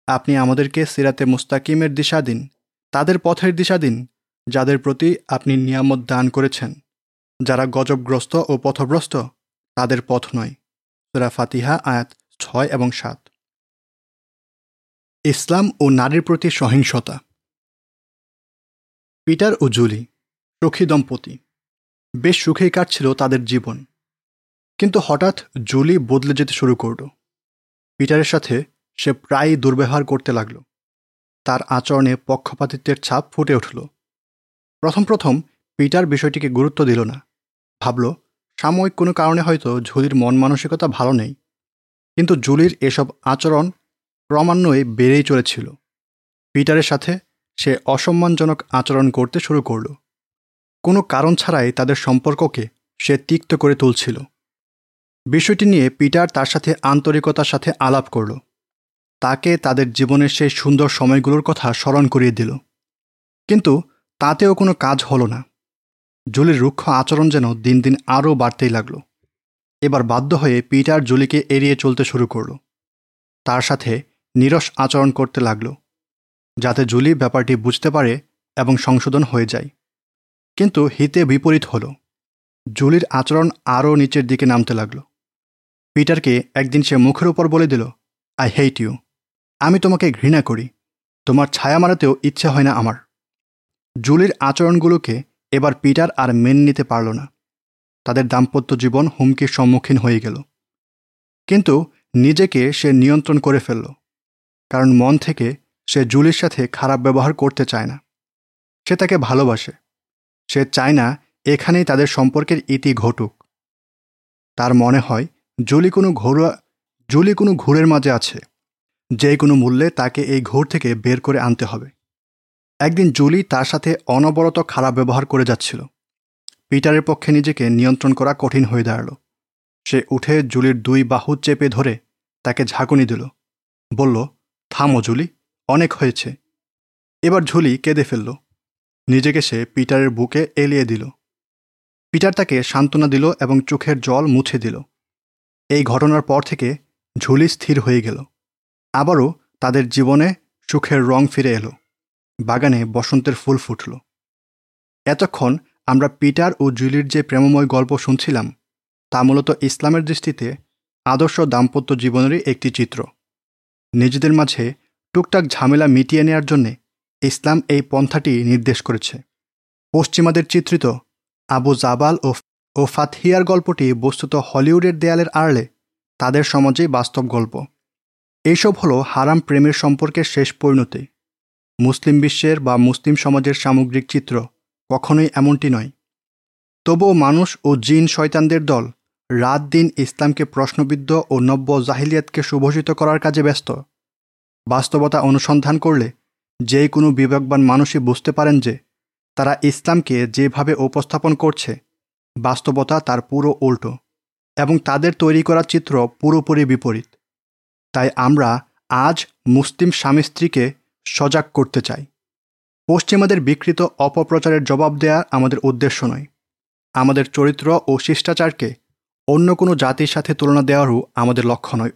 আপনি আমাদেরকে সিরাতে মুস্তাকিমের দিশা দিন, তাদের পথের দিশা দিন, যাদের প্রতি আপনি নিয়ামত দান করেছেন। যারা গজবগ্রস্ত ও পথভ্রস্ত তাদের পথ নয়। সুরা ফাতিহা, আয়াত ছয় এবং সাত। ইসলাম ও নারীর প্রতি সহিংসতা। পিটার ও জুলি, সখী দম্পতি, বেশ সুখেই কাটছিল তাদের জীবন। কিন্তু হঠাৎ জুলি বদলে যেতে শুরু করল। পিটারের সাথে সে প্রায়ই দুর্ব্যবহার করতে লাগল। তার আচরণে পক্ষপাতিত্বের ছাপ ফুটে উঠল। প্রথম প্রথম পিটার বিষয়টিকে গুরুত্ব দিল না। ভাবল, সাময়িক কোনো কারণে হয়তো ঝুলির মন মানসিকতা ভালো নেই। কিন্তু জুলির এসব আচরণ ক্রমান্বয়ে বেড়েই চলেছিল। পিটারের সাথে সে অসম্মানজনক আচরণ করতে শুরু করল। কোনো কারণ ছাড়াই তাদের সম্পর্ককে সে তিক্ত করে তুলছিল। বিষয়টি নিয়ে পিটার তার সাথে আন্তরিকতার সাথে আলাপ করল। তাকে তাদের জীবনের সেই সুন্দর সময়গুলোর কথা স্মরণ করিয়ে দিল। কিন্তু তাতেও কোনো কাজ হলো না। জুলির রুক্ষ আচরণ যেন দিন দিন আরও বাড়তেই লাগল। এবার বাধ্য হয়ে পিটার জুলিকে এড়িয়ে চলতে শুরু করল। তার সাথে নিরস আচরণ করতে লাগল, যাতে জুলি ব্যাপারটি বুঝতে পারে এবং সংশোধন হয়ে যায়। কিন্তু হিতে বিপরীত হল। জুলির আচরণ আরও নিচের দিকে নামতে লাগল। পিটারকে একদিন সে মুখের উপর বলে দিল, আই হেইট ইউ। আমি তোমাকে ঘৃণা করি। তোমার ছায়া মারাতেও ইচ্ছা হয় না আমার। জুলির আচরণগুলোকে এবার পিটার আর মেন নিতে পারল না। তাদের দাম্পত্য জীবন হুমকির সম্মুখীন হয়ে গেল। কিন্তু নিজেকে সে নিয়ন্ত্রণ করে ফেলল। কারণ মন থেকে সে জুলির সাথে খারাপ ব্যবহার করতে চায় না। সে তাকে ভালোবাসে। সে চায় না এখানেই তাদের সম্পর্কের ইতি ঘটুক। তার মনে হয় জুলি কোনো ঘরোয়া জুলি কোনো ঘুরের মাঝে আছে। যে কোনো মূল্যে তাকে এই ঘোর থেকে বের করে আনতে হবে। একদিন জুলি তার সাথে অনবরত খারাপ ব্যবহার করে যাচ্ছিল। পিটারের পক্ষে নিজেকে নিয়ন্ত্রণ করা কঠিন হয়ে দাঁড়াল। সে উঠে জুলির দুই বাহু চেপে ধরে তাকে ঝাঁকুনি দিল। বলল, থামো জুলি, অনেক হয়েছে। এবার ঝুলি কেঁদে ফেলল। নিজেকে সে পিটারের বুকে এলিয়ে দিল। পিটার তাকে সান্ত্বনা দিল এবং চোখের জল মুছে দিল। এই ঘটনার পর থেকে ঝুলি স্থির হয়ে গেল। আবারও তাদের জীবনে সুখের রং ফিরে এলো। বাগানে বসন্তের ফুল ফুটল। এতক্ষণ আমরা পিটার ও জুলির যে প্রেমময় গল্প শুনছিলাম, তা মূলত ইসলামের দৃষ্টিতে আদর্শ দাম্পত্য জীবনেরই একটি চিত্র। নিজেদের মাঝে টুকটাক ঝামেলা মিটিয়ে নেয়ার জন্যে ইসলাম এই পন্থাটি নির্দেশ করেছে। পশ্চিমাদের চিত্রিত আবু জাবাল ও ও ফাতহিয়ার গল্পটি বস্তুত হলিউডের দেয়ালের আড়লে তাদের সমাজেই বাস্তব গল্প। এইসব হলো হারাম প্রেমের সম্পর্কের শেষ পরিণতি। মুসলিম বিশ্বের বা মুসলিম সমাজের সামগ্রিক চিত্র কখনোই এমনটি নয়। তবুও মানুষ ও জিন শয়তানদের দল রাত দিন ইসলামকে প্রশ্নবিদ্ধ ও নব্য জাহিলিয়াতকে সুভূষিত করার কাজে ব্যস্ত। বাস্তবতা অনুসন্ধান করলে যে কোনো বিবেকবান মানুষই বুঝতে পারেন যে তারা ইসলামকে যেভাবে উপস্থাপন করছে, বাস্তবতা তার পুরো উল্টো এবং তাদের তৈরি করা চিত্র পুরোপুরি বিপরীত। তাই আমরা আজ মুসলিম স্বামী স্ত্রীকে সজাগ করতে চাই। পশ্চিমাদের বিকৃত অপপ্রচারের জবাব দেয়া আমাদের উদ্দেশ্য নয়। আমাদের চরিত্র ও শিষ্টাচারকে অন্য কোনো জাতির সাথে তুলনা দেওয়ারও আমাদের লক্ষ্য নয়।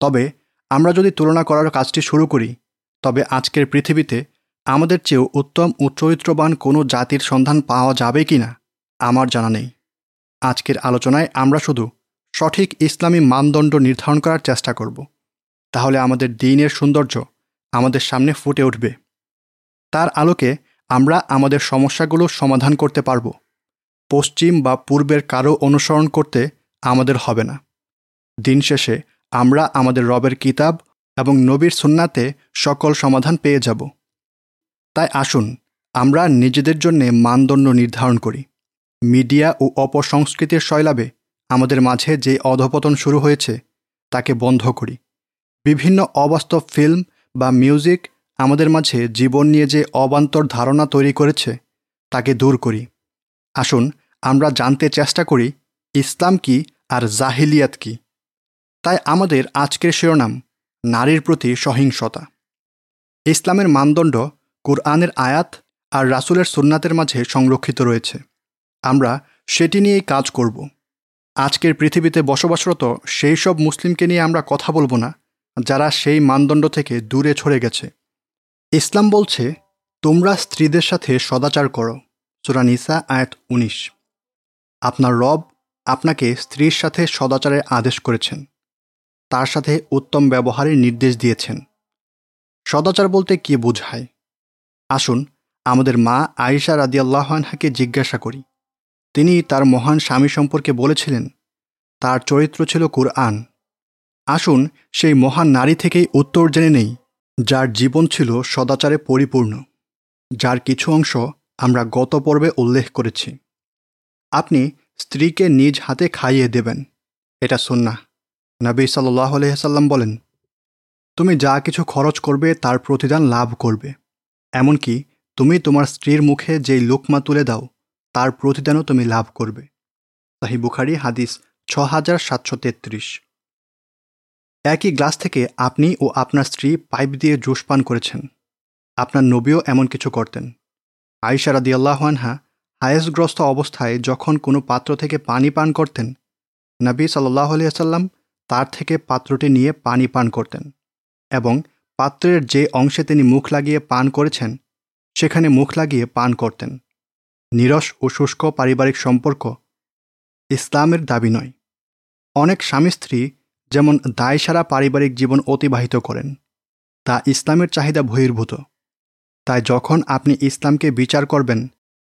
তবে আমরা যদি তুলনা করার কাজটি শুরু করি, তবে আজকের পৃথিবীতে আমাদের চেয়েও উত্তম ও চরিত্রবান কোনো জাতির সন্ধান পাওয়া যাবে কি না আমার জানা নেই। আজকের আলোচনায় আমরা শুধু সঠিক ইসলামী মানদণ্ড নির্ধারণ করার চেষ্টা করব। তাহলে আমাদের দিনের সৌন্দর্য আমাদের সামনে ফুটে উঠবে। তার আলোকে আমরা আমাদের সমস্যাগুলো সমাধান করতে পারব। পশ্চিম বা পূর্বের কারও অনুসরণ করতে আমাদের হবে না। দিন শেষে আমরা আমাদের রবের কিতাব এবং নবীর সুন্নাতে সকল সমাধান পেয়ে যাব। তাই আসুন, আমরা নিজেদের জন্যে মানদণ্ড নির্ধারণ করি। মিডিয়া ও অপসংস্কৃতির শৈলাবে আমাদের মাঝে যে অধপতন শুরু হয়েছে, তাকে বন্ধ করি। বিভিন্ন অবাস্তব ফিল্ম বা মিউজিক আমাদের মাঝে জীবন নিয়ে যে অবান্তর ধারণা তৈরি করেছে, তাকে দূর করি। আসুন, আমরা জানতে চেষ্টা করি, ইসলাম কি আর জাহিলিয়াত কি? তাই আমাদের আজকের শিরোনাম, নারীর প্রতি সহিংসতা। ইসলামের মানদণ্ড কুরআনের আয়াত আর রাসুলের সুন্নাতের মাঝে সংরক্ষিত রয়েছে। আমরা সেটি নিয়েই কাজ করব। আজকের পৃথিবীতে বসবাসরত সেই সব মুসলিমকে নিয়ে আমরা কথা বলব না, যারা সেই মানদণ্ড থেকে দূরে ছড়ে গেছে। ইসলাম বলছে, তোমরা স্ত্রীদের সাথে সদাচার করো। সুরা নিসা, আয়াত উনিশ। আপনার রব আপনাকে স্ত্রীর সাথে সদাচারের আদেশ করেছেন। তার সাথে উত্তম ব্যবহারের নির্দেশ দিয়েছেন। সদাচার বলতে কি বোঝায়? আসুন আমাদের মা আয়েশা রাদিয়াল্লাহানহাকে জিজ্ঞাসা করি। তিনি তার মহান স্বামী সম্পর্কে বলেছিলেন, তার চরিত্র ছিল কুরআন। আসুন সেই মহান নারী থেকেই উত্তর জেনে নেই, যার জীবন ছিল সদাচারে পরিপূর্ণ, যার কিছু অংশ আমরা গত পর্বে উল্লেখ করেছি। আপনি স্ত্রীকে নিজ হাতে খাইয়ে দেবেন, এটা সুন্না নবী সাল্লাহ আলহিহাল্লাম বলেন, তুমি যা কিছু খরচ করবে তার প্রতিদান লাভ করবে। এমনকি তুমি তোমার স্ত্রীর মুখে যেই লোকমা তুলে দাও তার প্রতিদানও তুমি লাভ করবে। তাহি বুখারি, হাদিস ছ হাজার সাতশো তেত্রিশ। একই গ্লাস থেকে আপনি ও আপনার স্ত্রী পাইপ দিয়ে জুস পান করেছেন। আপনার নবীও এমন কিছু করতেন। আইসা রাদিয়াল্লাহানহা হায়েসগ্রস্ত অবস্থায় যখন কোনো পাত্র থেকে পানি পান করতেন, নবী সাল্লাহ আলিয়াল্লাম তার থেকে পাত্রটি নিয়ে পানি পান করতেন এবং পাত্রের যে অংশে তিনি মুখ লাগিয়ে পান করেছেন, সেখানে মুখ লাগিয়ে পান করতেন। নিরস ও শুষ্ক পারিবারিক সম্পর্ক ইসলামের দাবি নয়। অনেক স্বামী স্ত্রী যেমন দায়সারা পারিবারিক জীবন অতিবাহিত করেন, তা ইসলামের চাহিদা বহির্ভূত। তাই যখন আপনি ইসলামকে বিচার করবেন,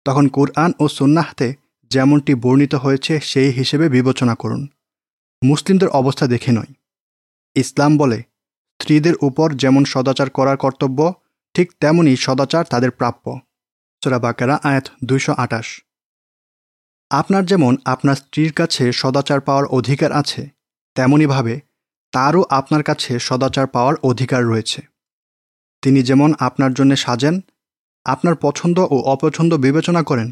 তখন কুরআন ও সুন্নাহতে যেমনটি বর্ণিত হয়েছে সেই হিসেবে বিবেচনা করুন। মুসলিমদের অবস্থা দেখে নয়। ইসলাম বলে, স্ত্রীদের উপর যেমন সদাচার করার কর্তব্য, ঠিক তেমনই সদাচার তাদের প্রাপ্য। সোরা বাকেরা, আয়াত দুইশো আটাশ। আপনার যেমন আপনার স্ত্রীর কাছে সদাচার পাওয়ার অধিকার আছে তেমনইভাবে তারও আপনার কাছে সদাচার পাওয়ার অধিকার রয়েছে। তিনি যেমন আপনার জন্য সাজেন, আপনার পছন্দ ও অপছন্দ বিবেচনা করেন,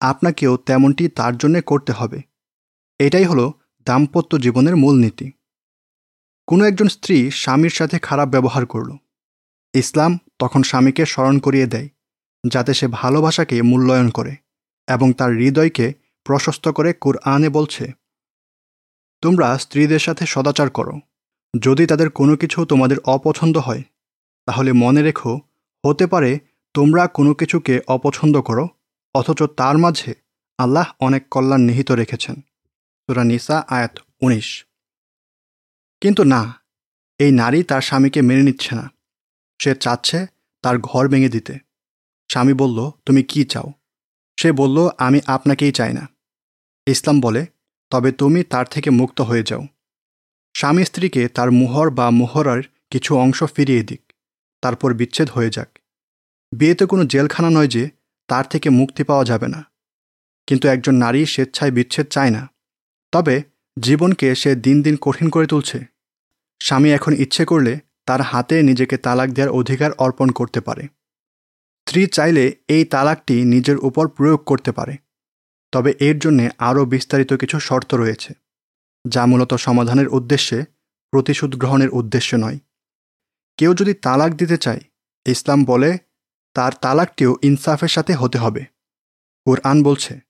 আপনাকেও তেমনটি তার জন্যে করতে হবে। এটাই হলো দাম্পত্য জীবনের মূলনীতি কোনো একজন স্ত্রী স্বামীর সাথে খারাপ ব্যবহার করল। ইসলাম তখন স্বামীকে স্মরণ করিয়ে দেয়। যাতে সে ভালোবাসাকে মূল্যায়ন করে এবং তার হৃদয়কে প্রশস্ত করে কোরআনে বলছে। তোমরা স্ত্রীদের সাথে সদাচার করো। যদি তাদের কোনো কিছু তোমাদের অপছন্দ হয়, তাহলে মনে রেখো, হতে পারে তোমরা কোনো কিছুকে অপছন্দ করো, অথচ তার মাঝে আল্লাহ অনেক কল্যাণ নিহিত রেখেছেন। সুরা নিসা, আয়াত উনিশ। কিন্তু না, এই নারী তার স্বামীকে মেনে নিচ্ছে না। সে চাচ্ছে তার ঘর ভেঙে দিতে। স্বামী বলল, তুমি কি চাও? সে বলল, আমি আপনাকেই চাই না। ইসলাম বলে, তবে তুমি তার থেকে মুক্ত হয়ে যাও। স্বামী স্ত্রীকে তার মোহর বা মোহরার কিছু অংশ ফিরিয়ে দিক, তারপর বিচ্ছেদ হয়ে যাক। বিয়েতে কোনো জেলখানা নয় যে তার থেকে মুক্তি পাওয়া যাবে না। কিন্তু একজন নারী স্বেচ্ছায় বিচ্ছেদ চায় না। তবে জীবনকে সে দিন দিন কঠিন করে তুলছে। স্বামী এখন ইচ্ছে করলে তার হাতে নিজেকে তালাক দেওয়ার অধিকার অর্পণ করতে পারে। স্ত্রী চাইলে এই তালাকটি নিজের উপর প্রয়োগ করতে পারে, তবে এর জন্যে আরও বিস্তারিত কিছু শর্ত রয়েছে, যা মূলত সমাধানের উদ্দেশ্যে, প্রতিশোধ গ্রহণের উদ্দেশ্য নয়। কেউ যদি তালাক দিতে চায়, ইসলাম বলে, তার তালাকটিও ইনসাফের সাথে হতে হবে। কোরআন বলছে,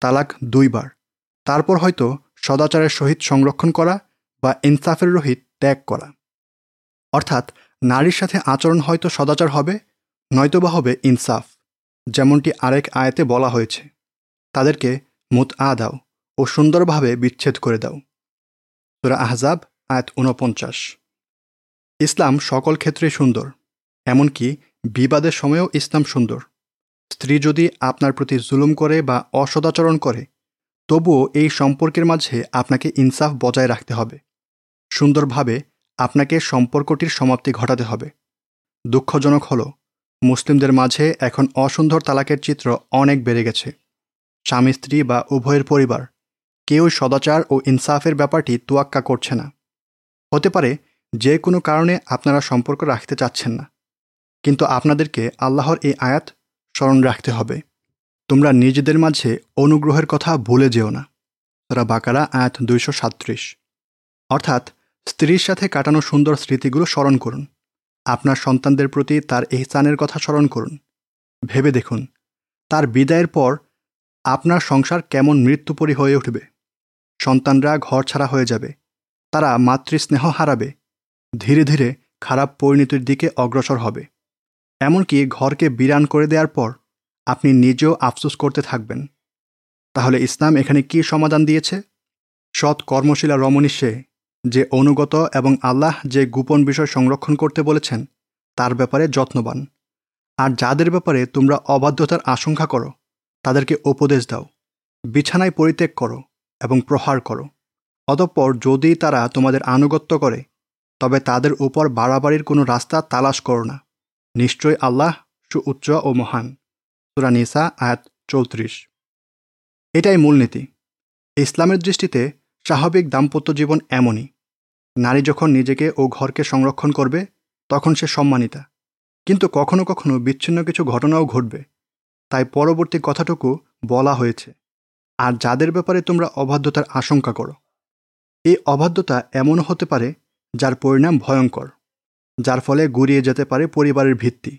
তালাক দুইবার, তারপর হয়তো সদাচারের সহিত সংরক্ষণ করা বা ইনসাফের রহিত ত্যাগ করা। অর্থাৎ, নারীর সাথে আচরণ হয়তো সদাচার হবে নয়তোবা হবে ইনসাফ, যেমনটি আরেক আয়াতে বলা হয়েছে। তাদেরকে মুত আ দাও ও সুন্দরভাবে বিচ্ছেদ করে দাও। তোরা আহজাব, আয়াত ঊনপঞ্চাশ। ইসলাম সকল ক্ষেত্রে সুন্দর, এমনকি বিবাদের সময়েও ইসলাম সুন্দর। স্ত্রী যদি আপনার প্রতি জুলুম করে বা অসদাচরণ করে, তবুও এই সম্পর্কের মাঝে আপনাকে ইনসাফ বজায় রাখতে হবে। সুন্দরভাবে আপনাকে সম্পর্কটির সমাপ্তি ঘটাতে হবে। দুঃখজনক হল মুসলিমদের মাঝে এখন অসুন্দর তালাকের চিত্র অনেক বেড়ে গেছে। স্বামী, স্ত্রী বা উভয়ের পরিবার কেউ সদাচার ও ইনসাফের ব্যাপারটি তোয়াক্কা করছে না। হতে পারে যে কোনো কারণে আপনারা সম্পর্ক রাখতে চাচ্ছেন না, কিন্তু আপনাদেরকে আল্লাহর এই আয়াত স্মরণ রাখতে হবে। তোমরা নিজেদের মাঝে অনুগ্রহের কথা ভুলে যেও না। তারা বাকারা, আয়াত দুইশো সাত্রিশ অর্থাৎ স্ত্রীর সাথে কাটানো সুন্দর স্মৃতিগুলো স্মরণ করুন। আপনার সন্তানদের প্রতি তার এহসানের কথা স্মরণ করুন। ভেবে দেখুন, তার বিদায়ের পর আপনার সংসার কেমন মৃত্যুপরী হয়ে উঠবে। সন্তানরা ঘর ছাড়া হয়ে যাবে, তারা মাতৃস্নেহ হারাবে, ধীরে ধীরে খারাপ পরিণতির দিকে অগ্রসর হবে। এমনকি ঘরকে বিরান করে দেওয়ার পর আপনি নিজেও আফসোস করতে থাকবেন। তাহলে ইসলাম এখানে কি সমাধান দিয়েছে? সৎ কর্মশীলা রমণী সে যে অনুগত এবং আল্লাহ যে গোপন বিষয় সংরক্ষণ করতে বলেছেন, তার ব্যাপারে যত্নবান। আর যাদের ব্যাপারে তোমরা অবাধ্যতার আশঙ্কা করো, তাদেরকে উপদেশ দাও, বিছানায় পরিত্যাগ করো এবং প্রহার করো। অতঃপর যদি তারা তোমাদের আনুগত্য করে, তবে তাদের উপর বাড়াবাড়ির কোনো রাস্তা তালাশ করো না। নিশ্চয় আল্লাহ সুউচ্চ ও মহান। সুরা নিসা, আয়াত চৌত্রিশ। এটাই মূলনীতি। ইসলামের দৃষ্টিতে স্বাভাবিক দাম্পত্য জীবন এমনই। নারী যখন নিজেকে ও ঘরকে সংরক্ষণ করবে, তখন সে সম্মানিতা। কিন্তু কখনো কখনো বিচ্ছিন্ন কিছু ঘটনাও ঘটবে। তাই পরবর্তী কথাটুকু বলা হয়েছে, আর যাদের ব্যাপারে তোমরা অবাধ্যতার আশঙ্কা করো, এই অবাধ্যতা এমনও হতে পারে যার পরিণাম ভয়ঙ্কর, যার ফলে গুড়িয়ে যেতে পারে পরিবারের ভিত্তি।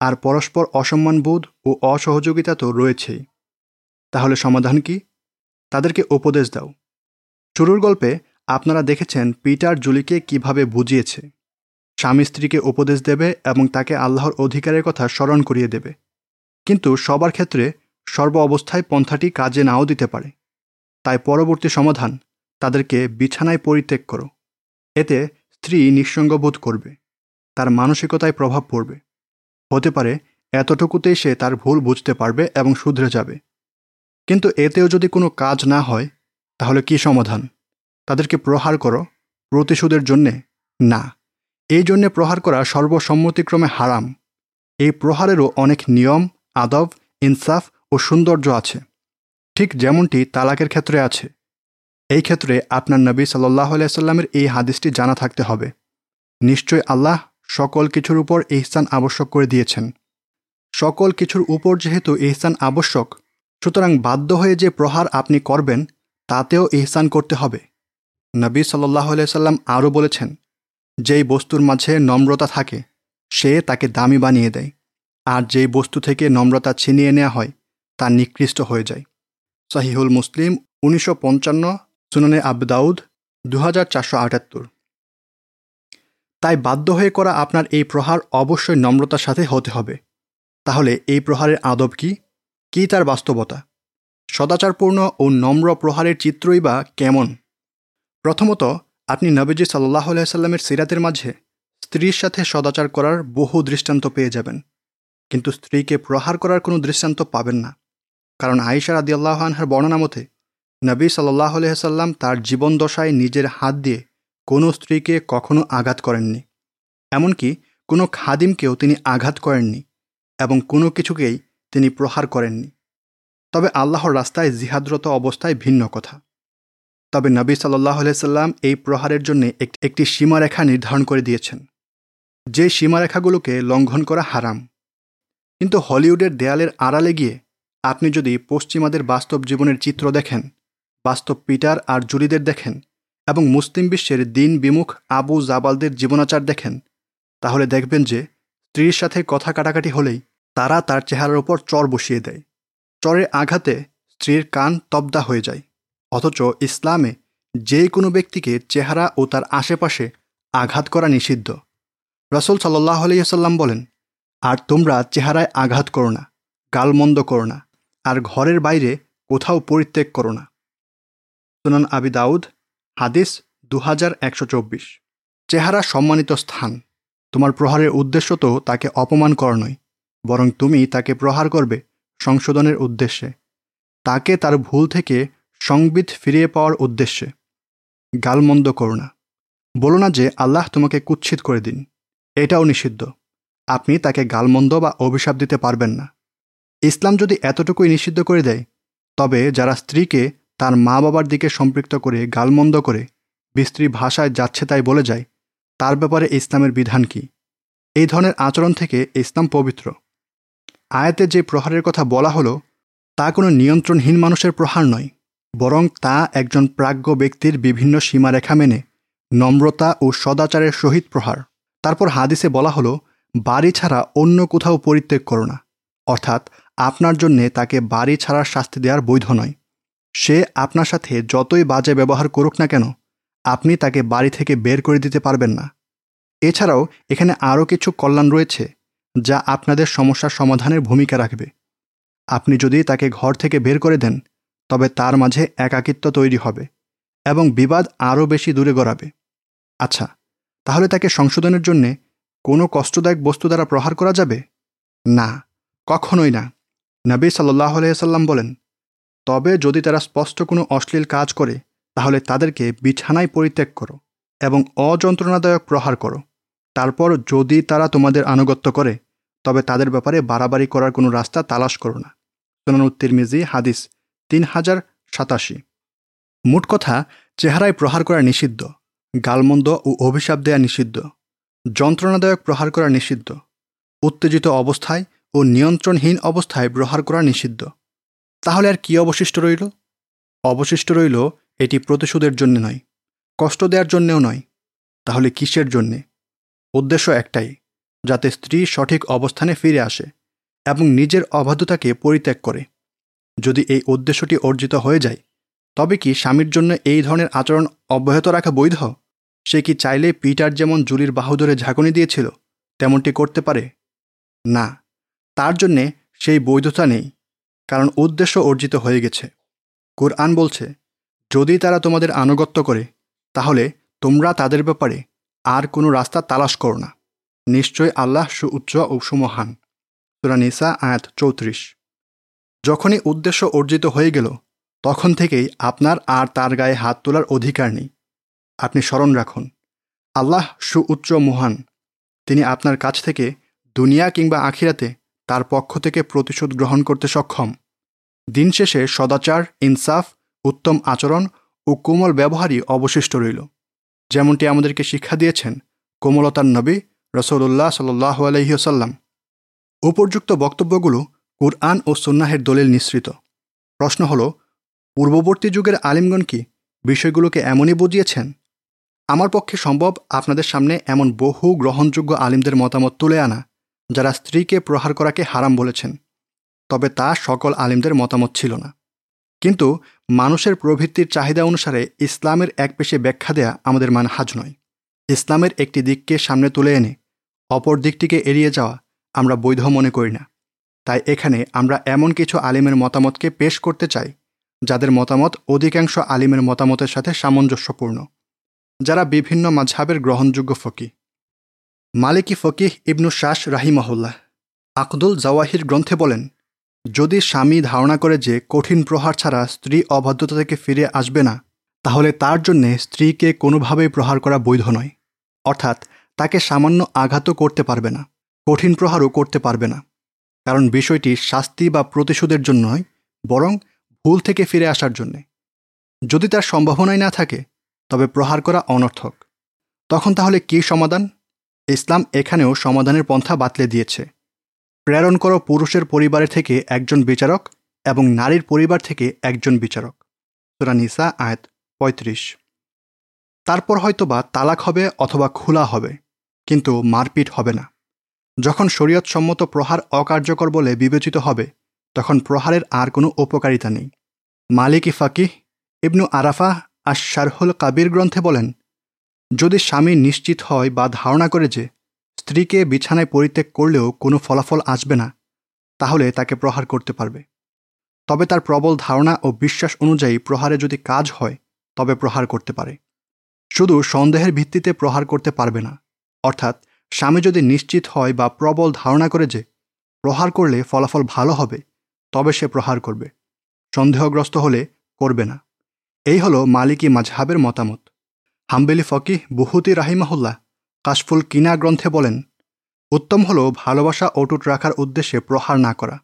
আর পরস্পর অসম্মানবোধ ও অসহযোগিতা তো রয়েছেই। তাহলে সমাধান কি? তাদেরকে উপদেশ দাও। শুরুর গল্পে আপনারা দেখেছেন পিটার জুলিকে কীভাবে বুঝিয়েছে। স্বামী স্ত্রীকে উপদেশ দেবে এবং তাকে আল্লাহর অধিকারের কথা স্মরণ করিয়ে দেবে। কিন্তু সবার ক্ষেত্রে সর্ব অবস্থায় পন্থাটি কাজে নাও দিতে পারে। তাই পরবর্তী সমাধান, তাদেরকে বিছানায় পরিত্যাগ করো। এতে স্ত্রী নিঃসঙ্গবোধ করবে, তার মানসিকতায় প্রভাব পড়বে। হতে পারে এতটুকুতেই সে তার ভুল বুঝতে পারবে এবং শুধরে যাবে। কিন্তু এতেও যদি কোনো কাজ না হয়, তাহলে কি সমাধান? তাদেরকে প্রহার করো, প্রতিশোধের জন্যে না। এই জন্যে প্রহার করা সর্বসম্মতিক্রমে হারাম। এই প্রহারেরও অনেক নিয়ম, আদব, ইনসাফ ও সৌন্দর্য আছে। ঠিক যেমনটি তালাকের ক্ষেত্রে আছে। এই ক্ষেত্রে আপনার নবী সাল্লাহ আলাইসাল্লামের এই হাদিসটি জানা থাকতে হবে। নিশ্চয় আল্লাহ সকল কিছুর উপর ইহসান আবশ্যক করে দিয়েছেন। সকল কিছুর উপর যেহেতু ইহসান আবশ্যক, সুতরাং বাধ্য হয়ে যে প্রহার আপনি করবেন, তাতেও ইহসান করতে হবে। নবী সাল্লাহ সাল্লাম আরও বলেছেন, যেই বস্তুর মাঝে নম্রতা থাকে, সে তাকে দামি বানিয়ে দেয়। আর যেই বস্তু থেকে নম্রতা ছিনিয়ে নেওয়া হয়, তা নিকৃষ্ট হয়ে যায়। সাহিহুল মুসলিম, উনিশশো পঞ্চান্ন, সুননে আবদাউদ দু হাজার চারশো আটাত্তর। তাই বাধ্য হয়ে করা আপনার এই প্রহার অবশ্যই নম্রতার সাথে হতে হবে। তাহলে এই প্রহারের আদব কি? কী তার বাস্তবতা? সদাচারপূর্ণ ও নম্র প্রহারের চিত্রই বা কেমন? প্রথমত, আপনি নবীজি সাল্লাহ সাল্লামের সিরাতের মাঝে স্ত্রীর সাথে সদাচার করার বহু দৃষ্টান্ত পেয়ে যাবেন। কিন্তু স্ত্রীকে প্রহার করার কোনো দৃষ্টান্ত পাবেন না। কারণ আয়েশা আদি আল্লাহ আনহার বর্ণনা মতে, নবী সাল্লাহ সাল্লাম তার জীবন দশায় নিজের হাত দিয়ে কোনো স্ত্রীকে কখনো আঘাত করেননি। এমনকি কোনো খাদিমকেও তিনি আঘাত করেননি এবং কোনো কিছুকেই তিনি প্রহার করেননি। তবে আল্লাহর রাস্তায় জিহাদরত অবস্থায় ভিন্ন কথা। তবে নবী সাল্লাহ সাল্লাম এই প্রহারের জন্য একটি সীমারেখা নির্ধারণ করে দিয়েছেন। যে সীমারেখাগুলোকে লঙ্ঘন করা হারাম। কিন্তু হলিউডের দেয়ালের আড়ালে গিয়ে আপনি যদি পশ্চিমাদের বাস্তব জীবনের চিত্র দেখেন, বাস্তব পিটার আর জুরিদের দেখেন এবং মুসলিম বিশ্বের দিন বিমুখ আবু জাবালদের জীবনাচার দেখেন, তাহলে দেখবেন যে স্ত্রীর সাথে কথা কাটাকাটি হলেই তারা তার চেহারার ওপর চর বসিয়ে দেয়। চরের আঘাতে স্ত্রীর কান তবদা হয়ে যায়। অথচ ইসলামে যে কোনো ব্যক্তিকে চেহারা ও তার আশেপাশে আঘাত করা নিষিদ্ধ। রসুল সাল্লাহ আলিয়াল্লাম বলেন, আর তোমরা চেহারায় আঘাত করো না, গালমন্দ করো না, আর ঘরের বাইরে কোথাও পরিত্যাগ করো না। সুনান আবি দাউদ, হাদিস দু চেহারা সম্মানিত স্থান। তোমার প্রহারের উদ্দেশ্য তো তাকে অপমান করা নয়, বরং তুমি তাকে প্রহার করবে সংশোধনের উদ্দেশ্যে। তাকে তার ভুল থেকে সংবিধ ফিরিয়ে পাওয়ার উদ্দেশ্যে। গালমন্দ করো না। বলো না যে আল্লাহ তোমাকে কুচ্ছিত করে দিন। এটাও নিষিদ্ধ। আপনি তাকে গালমন্দ বা অভিশাপ দিতে পারবেন না। ইসলাম যদি এতটুকুই নিষিদ্ধ করে দেয়, তবে যারা স্ত্রীকে তার মা বাবার দিকে সম্পৃক্ত করে গালমন্দ করে বিস্ত্রী ভাষায় যাচ্ছে তাই বলে যায়, তার ব্যাপারে ইসলামের বিধান কি? এই ধরনের আচরণ থেকে ইসলাম পবিত্র। আয়াতে যে প্রহারের কথা বলা হলো, তা কোনো নিয়ন্ত্রণহীন মানুষের প্রহার নয়। বরং তা একজন প্রাজ্ঞ ব্যক্তির বিভিন্ন সীমারেখা মেনে, নম্রতা ও সদাচারের সহিত প্রহার। তারপর হাদিসে বলা হলো, বাড়ি ছাড়া অন্য কোথাও পরিত্যাগ করো না। অর্থাৎ, আপনার জন্যে তাকে বাড়ি ছাড়ার শাস্তি দেওয়ার বৈধ নয়। সে আপনার সাথে যতই বাজে ব্যবহার করুক না কেন, আপনি তাকে বাড়ি থেকে বের করে দিতে পারবেন না। এছাড়াও, এখানে আরও কিছু কল্যাণ রয়েছে, যা আপনাদের সমস্যার সমাধানের ভূমিকা রাখবে। আপনি যদি তাকে ঘর থেকে বের করে দেন তবে তার মাঝে একাকিত্ব তৈরি হবে এবং বিবাদ আরও বেশি দূরে গড়াবে। আচ্ছা তাহলে তাকে সংশোধনের জন্যে কোনো কষ্টদায়ক বস্তু দ্বারা প্রহার করা যাবে? না, কখনোই না। নবী সাল্লাহ আলাইসাল্লাম বলেন, তবে যদি তারা স্পষ্ট কোনো অশ্লীল কাজ করে, তাহলে তাদেরকে বিছানায় পরিত্যাগ করো এবং অযন্ত্রণাদায়ক প্রহার করো। তারপর যদি তারা তোমাদের আনুগত্য করে, তবে তাদের ব্যাপারে বাড়াবাড়ি করার কোনো রাস্তা তালাশ করো না। সোনানুত্তির মিজি হাদিস তিন হাজার সাতাশি। মোট কথা, চেহারায় প্রহার করা নিষিদ্ধ, গালমন্দ ও অভিশাপ দেয়া নিষিদ্ধ, যন্ত্রণাদায়ক প্রহার করা নিষিদ্ধ, উত্তেজিত অবস্থায় ও নিয়ন্ত্রণহীন অবস্থায় প্রহার করা নিষিদ্ধ। তাহলে আর কি অবশিষ্ট রইল? অবশিষ্ট রইল এটি প্রতিশোধের জন্য নয়, কষ্ট দেওয়ার জন্যেও নয়। তাহলে কিসের জন্যে? উদ্দেশ্য একটাই, যাতে স্ত্রী সঠিক অবস্থানে ফিরে আসে এবং নিজের অবাধ্যতাকে পরিত্যাগ করে। যদি এই উদ্দেশ্যটি অর্জিত হয়ে যায়, তবে কি স্বামীর জন্য এই ধরনের আচরণ অব্যাহত রাখা বৈধ? সে কি চাইলে পিটার যেমন জুলির বাহুদরে ঝাঁকুনি দিয়েছিল, তেমনটি করতে পারে? না, তার জন্যে সেই বৈধতা নেই, কারণ উদ্দেশ্য অর্জিত হয়ে গেছে। কোরআন বলছে, যদি তারা তোমাদের আনুগত্য করে, তাহলে তোমরা তাদের ব্যাপারে আর কোনো রাস্তা তালাশ করো না। নিশ্চয় আল্লাহ সুউচ্চ ও সুমহান। সুরানিসা আয়াত চৌত্রিশ। যখনই উদ্দেশ্য অর্জিত হয়ে গেল, তখন থেকেই আপনার আর তার গায়ে হাত তোলার অধিকার নেই। আপনি স্মরণ রাখুন, আল্লাহ সুউচ্চ মহান। তিনি আপনার কাছ থেকে দুনিয়া কিংবা আখিরাতে তার পক্ষ থেকে প্রতিশোধ গ্রহণ করতে সক্ষম। দিন শেষে সদাচার, ইনসাফ, উত্তম আচরণ ও কোমল ব্যবহারই অবশিষ্ট রইল। যেমনটি আমাদেরকে শিক্ষা দিয়েছেন কোমলতার নবী রসৌল্লাহ সাল্লাহ আলহিহসাল্লাম উপর্যুক্ত বক্তব্যগুলো কুরআন ও সুন্নাহের দলিল নিঃসৃত। প্রশ্ন হল, পূর্ববর্তী যুগের আলিমগণ কি বিষয়গুলোকে এমনই বুঝিয়েছেন? আমার পক্ষে সম্ভব আপনাদের সামনে এমন বহু গ্রহণযোগ্য আলিমদের মতামত তুলে আনা, যারা স্ত্রীকে প্রহার করাকে হারাম বলেছেন। তবে তা সকল আলিমদের মতামত ছিল না। কিন্তু মানুষের প্রবৃত্তির চাহিদা অনুসারে ইসলামের এক পেশে ব্যাখ্যা দেয়া আমাদের মানহাজ নয়। ইসলামের একটি দিককে সামনে তুলে এনে অপর দিকটিকে এড়িয়ে যাওয়া আমরা বৈধ মনে করি না। তাই এখানে আমরা এমন কিছু আলিমের মতামতকে পেশ করতে চাই, যাদের মতামত অধিকাংশ আলিমের মতামতের সাথে সামঞ্জস্যপূর্ণ, যারা বিভিন্ন মাঝহাবের গ্রহণযোগ্য ফকি মালিকি ফকিহ ইবনু শাস রাহিমহল্লাহ আকদুল জাওয়াহির গ্রন্থে বলেন, যদি স্বামী ধারণা করে যে কঠিন প্রহার ছাড়া স্ত্রী অবাধ্যতা থেকে ফিরে আসবে না, তাহলে তার জন্যে স্ত্রীকে কোনোভাবেই প্রহার করা বৈধ নয়। অর্থাৎ তাকে সামান্য আঘাতও করতে পারবে না, কঠিন প্রহারও করতে পারবে না। কারণ বিষয়টি শাস্তি বা প্রতিশোধের জন্য নয়, বরং ভুল থেকে ফিরে আসার জন্যে। যদি তার সম্ভাবনাই না থাকে, তবে প্রহার করা অনর্থক। তখন তাহলে কী সমাধান? ইসলাম এখানেও সমাধানের পন্থা বাতলে দিয়েছে। প্রেরণ করো পুরুষের পরিবারের থেকে একজন বিচারক এবং নারীর পরিবার থেকে একজন বিচারক। সুরা নিসা, আয়াত পঁয়ত্রিশ। তারপর হয়তোবা তালাক হবে অথবা খোলা হবে, কিন্তু মারপিট হবে না। যখন শরীয়তসম্মত প্রহার অকার্যকর বলে বিবেচিত হবে, তখন প্রহারের আর কোনো উপকারিতা নেই। মালিকি ফাকিহ ইবনু আরাফা আর শারহুল কাবির গ্রন্থে বলেন, যদি স্বামী নিশ্চিত হয় বা ধারণা করে যে স্ত্রীকে বিছানায় পরিত্যাগ করলেও কোনো ফলাফল আসবে না, তাহলে তাকে প্রহার করতে পারবে। তবে তার প্রবল ধারণা ও বিশ্বাস অনুযায়ী প্রহারে যদি কাজ হয়, তবে প্রহার করতে পারে। শুধু সন্দেহের ভিত্তিতে প্রহার করতে পারবে না, অর্থাৎ স্বামী যদি নিশ্চিত হয় বা প্রবল ধারণা করে যে প্রহার করলে ফলাফল ভালো হবে, তবে সে প্রহার করবে। সন্দেহগ্রস্ত হলে করবে না। এই হলো মালিকি মাঝহাবের মতামত। হাম্বেলি ফকিহ বুহুতি রাহিমাহুল্লাহ কাশফুল কিনা গ্রন্থে বলেন, উত্তম হল ভালোবাসা অটুট রাখার উদ্দেশ্যে প্রহার না করা।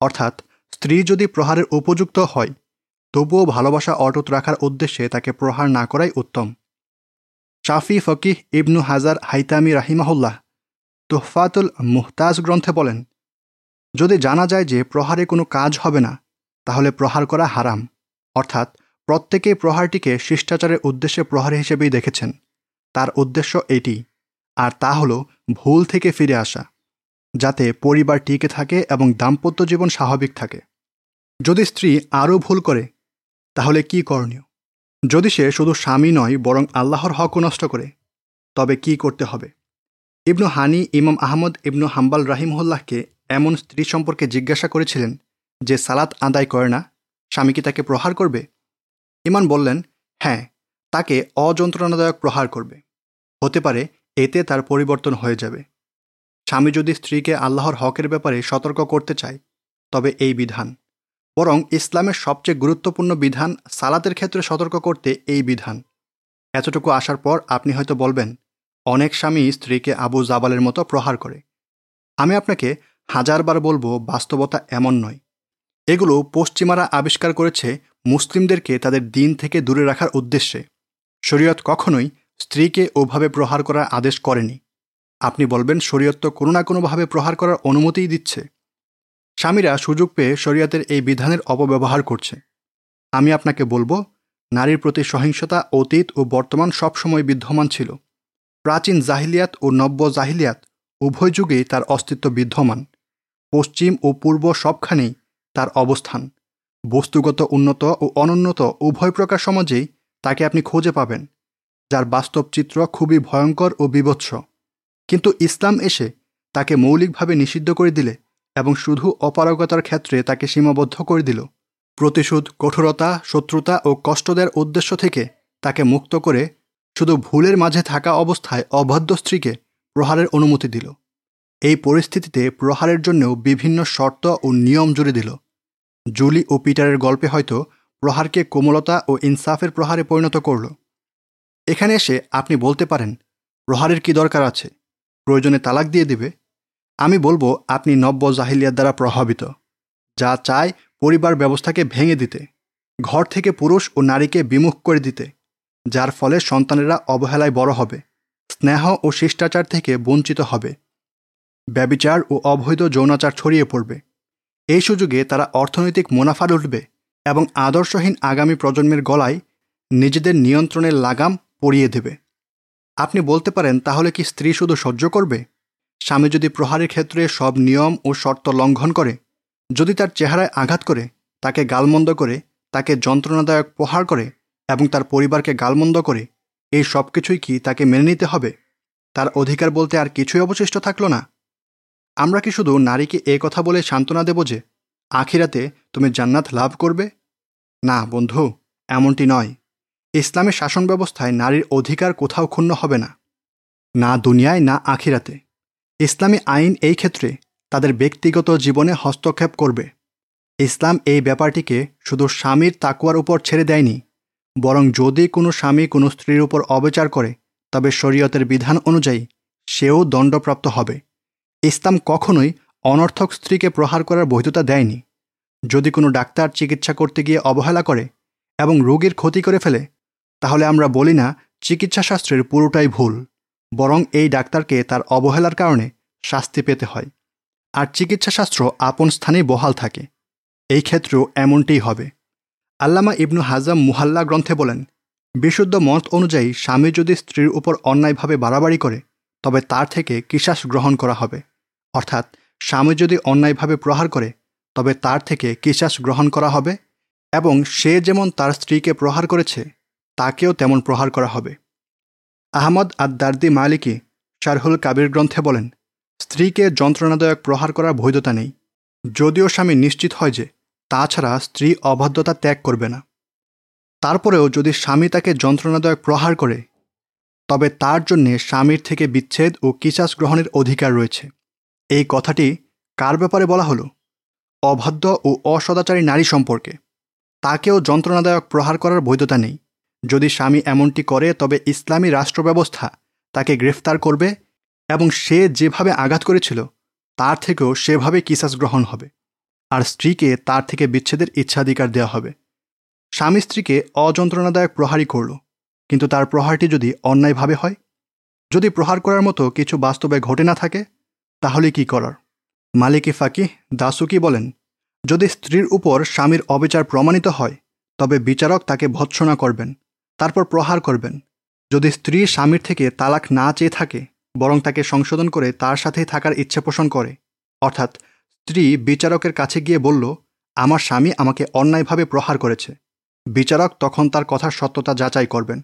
অর্থাৎ স্ত্রী যদি প্রহারের উপযুক্ত হয়, তবুও ভালোবাসা অটুট রাখার উদ্দেশ্যে তাকে প্রহার না করাই উত্তম। শাফি ফকিহ ইবনু হাজার হাইতামি রাহিমাহুল্লাহ তোহফাতুল মুহতাজ গ্রন্থে বলেন, যদি জানা যায় যে প্রহারে কোনো কাজ হবে না, তাহলে প্রহার করা হারাম। অর্থাৎ প্রত্যেকেই প্রহারটিকে শিষ্টাচারের উদ্দেশ্যে প্রহার হিসেবেই দেখেছেন। তার উদ্দেশ্য এটি, আর তা হল ভুল থেকে ফিরে আসা, যাতে পরিবার টিকে থাকে এবং দাম্পত্য জীবন স্বাভাবিক থাকে। যদি স্ত্রী আরও ভুল করে, তাহলে কি করণীয়? যদি সে শুধু স্বামী নয়, বরং আল্লাহর হকও নষ্ট করে, তবে কি করতে হবে? ইবনু হানি, ইমাম আহমদ, ইবনু হাম্বাল রাহিমহল্লাহকে এমন স্ত্রী সম্পর্কে জিজ্ঞাসা করেছিলেন যে সালাত আদায় করে না, স্বামী কি তাকে প্রহার করবে? ইমান বললেন হ্যাঁ তাকে অযন্ত্রণাদায়ক প্রহার করবে। হতে পারে এতে তার পরিবর্তন হয়ে যাবে। স্বামী যদি স্ত্রীকে আল্লাহর হকের ব্যাপারে সতর্ক করতে চায়, তবে এই বিধান। বরং ইসলামের সবচেয়ে গুরুত্বপূর্ণ বিধান সালাতের ক্ষেত্রে সতর্ক করতে এই বিধান। এতটুকু আসার পর আপনি হয়তো বলবেন, অনেক স্বামী স্ত্রীকে আবু জাবালের মতো প্রহার করে। আমি আপনাকে হাজারবার বলব, বাস্তবতা এমন নয়। এগুলো পশ্চিমারা আবিষ্কার করেছে মুসলিমদেরকে তাদের দিন থেকে দূরে রাখার উদ্দেশ্যে। শরীয়ত কখনোই স্ত্রীকে ওভাবে প্রহার করার আদেশ করেনি। আপনি বলবেন, শরীয়ত তো কোনো না কোনোভাবে প্রহার করার অনুমতিই দিচ্ছে। স্বামীরা সুযোগ পেয়ে শরীয়তের এই বিধানের অপব্যবহার করছে। আমি আপনাকে বলব, নারীর প্রতি সহিংসতা, অতীত ও বর্তমান সবসময় বিদ্যমান ছিল। প্রাচীন জাহিলিয়াত ও নব্য জাহিলিয়াত উভয় যুগেই তার অস্তিত্ব বিদ্যমান। পশ্চিম ও পূর্ব সবখানেই তার অবস্থান। বস্তুগত উন্নত ও অনুন্নত উভয় প্রকার সমাজেই তাকে আপনি খুঁজে পাবেন, যার বাস্তব চিত্র খুবই ভয়ঙ্কর ও বিভৎস। কিন্তু ইসলাম এসে তাকে মৌলিকভাবে নিষিদ্ধ করে দিলে এবং শুধু অপারগতার ক্ষেত্রে তাকে সীমাবদ্ধ করে দিল। প্রতিশোধ, কঠোরতা, শত্রুতা ও কষ্ট দেওয়ার উদ্দেশ্য থেকে তাকে মুক্ত করে শুধু ভুলের মাঝে থাকা অবস্থায় অবাধ্য স্ত্রীকে প্রহারের অনুমতি দিল। এই পরিস্থিতিতে প্রহারের জন্যও বিভিন্ন শর্ত ও নিয়ম জুড়ে দিল। জুলি ও পিটারের গল্পে হয়তো প্রহারকে কোমলতা ও ইনসাফের প্রহারে পরিণত করল। এখানে এসে আপনি বলতে পারেন, প্রহারের কি দরকার আছে? প্রয়োজনে তালাক দিয়ে দিবে? আমি বলব, আপনি নব্য জাহিলিয়ার দ্বারা প্রভাবিত, যা চায় পরিবার ব্যবস্থাকে ভেঙে দিতে, ঘর থেকে পুরুষ ও নারীকে বিমুখ করে দিতে, যার ফলে সন্তানেরা অবহেলায় বড় হবে, স্নেহ ও শিষ্টাচার থেকে বঞ্চিত হবে, ব্যবিচার ও অবৈধ যৌনাচার ছড়িয়ে পড়বে। এই সুযোগে তারা অর্থনৈতিক মুনাফা লুটবে এবং আদর্শহীন আগামী প্রজন্মের গলায় নিজেদের নিয়ন্ত্রণের লাগাম পরিয়ে দেবে। আপনি বলতে পারেন, তাহলে কি স্ত্রী শুধু সহ্য করবে? স্বামী যদি প্রহারের ক্ষেত্রে সব নিয়ম ও শর্ত লঙ্ঘন করে, যদি তার চেহারায় আঘাত করে, তাকে গালমন্দ করে, তাকে যন্ত্রণাদায়ক প্রহার করে এবং তার পরিবারকে গালমন্দ করে, এই সব কিছুই কি তাকে মেনে নিতে হবে? তার অধিকার বলতে আর কিছুই অবশিষ্ট থাকল না। আমরা কি শুধু নারীকে এ কথা বলে সান্ত্বনা দেব যে, আখিরাতে তুমি জান্নাত লাভ করবে? না বন্ধু, এমনটি নয়। ইসলামের শাসন ব্যবস্থায় নারীর অধিকার কোথাও ক্ষুণ্ণ হবে না। না দুনিয়ায়, না আখিরাতে। ইসলামী আইন এই ক্ষেত্রে তাদের ব্যক্তিগত জীবনে হস্তক্ষেপ করবে। ইসলাম এই ব্যাপারটিকে শুধু স্বামীর তাকুয়ার উপর ছেড়ে দেয়নি, বরং যদি কোনো স্বামী কোনো স্ত্রীর উপর অবিচার করে, তবে শরীয়তের বিধান অনুযায়ী সেও দণ্ডপ্রাপ্ত হবে। ইসলাম কখনোই অনর্থক স্ত্রীকে প্রহার করার বৈধতা দেয়নি। যদি কোনো ডাক্তার চিকিৎসা করতে গিয়ে অবহেলা করে এবং রোগীর ক্ষতি করে ফেলে, তাহলে আমরা বলি না চিকিৎসাশাস্ত্রের পুরোটাই ভুল। বরং এই ডাক্তারকে তার অবহেলার কারণে শাস্তি পেতে হয়। আর চিকিৎসাশাস্ত্র আপন স্থানেই বহাল থাকে। এই ক্ষেত্রেও এমনটিই হবে। আল্লামা ইবনু হাজাম মুহাল্লা গ্রন্থে বলেন, বিশুদ্ধ মত অনুযায়ী স্বামী যদি স্ত্রীর উপর অন্যায়ভাবে বাড়াবাড়ি করে, তবে তার থেকে কিসাস গ্রহণ করা হবে। অর্থাৎ স্বামী যদি অন্যায়ভাবে প্রহার করে, তবে তার থেকে কিসাস গ্রহণ করা হবে এবং সে যেমন তার স্ত্রীকে প্রহার করেছে, তাকেও তেমন প্রহার করা হবে। আহমদ আদার্দি মালিকি শারহুল কাবির গ্রন্থে বলেন, স্ত্রীকে যন্ত্রণাদায়ক প্রহার করার বৈধতা নেই। যদিও স্বামী নিশ্চিত হয় যে তাছাড়া স্ত্রী অবাধ্যতা ত্যাগ করবে না। তারপরেও যদি স্বামী তাকে যন্ত্রণাদায়ক প্রহার করে, তবে তার জন্যে স্বামীর থেকে বিচ্ছেদ ও কিচাস গ্রহণের অধিকার রয়েছে। এই কথাটি কার ব্যাপারে বলা হলো? অবাধ্য ও অসদাচারী নারী সম্পর্কে। তাকেও যন্ত্রণাদায়ক প্রহার করার বৈধতা নেই। যদি স্বামী এমনটি করে, তবে ইসলামী রাষ্ট্র ব্যবস্থা তাকে গ্রেফতার করবে এবং সে যেভাবে আঘাত করেছিল, তার থেকেও সেভাবে কিসাস গ্রহণ হবে। আর স্ত্রীকে তার থেকে বিচ্ছেদের ইচ্ছাধিকার দেওয়া হবে। স্বামী স্ত্রীকে অযন্ত্রণাদায়ক প্রহারই করল, কিন্তু তার প্রহারটি যদি অন্যায়ভাবে হয়, যদি প্রহার করার মতো কিছু বাস্তবে ঘটে না থাকে, তাহলে কি করার? মালিকি ফাকি দাসুকি বলেন, যদি স্ত্রীর উপর স্বামীর অবিচার প্রমাণিত হয়, তবে বিচারক তাকে ভৎসনা করবেন। তারপর প্রহার করবেন। যদি স্ত্রী স্বামীর থেকে তালাক না চেয়ে থাকে, বরং তাকে সংশোধন করে তার সাথেই থাকার ইচ্ছে পোষণ করে। অর্থাৎ, স্ত্রী বিচারকের কাছে গিয়ে বলল, আমার স্বামী আমাকে অন্যায়ভাবে প্রহার করেছে। বিচারক তখন তার কথার সত্যতা যাচাই করবেন।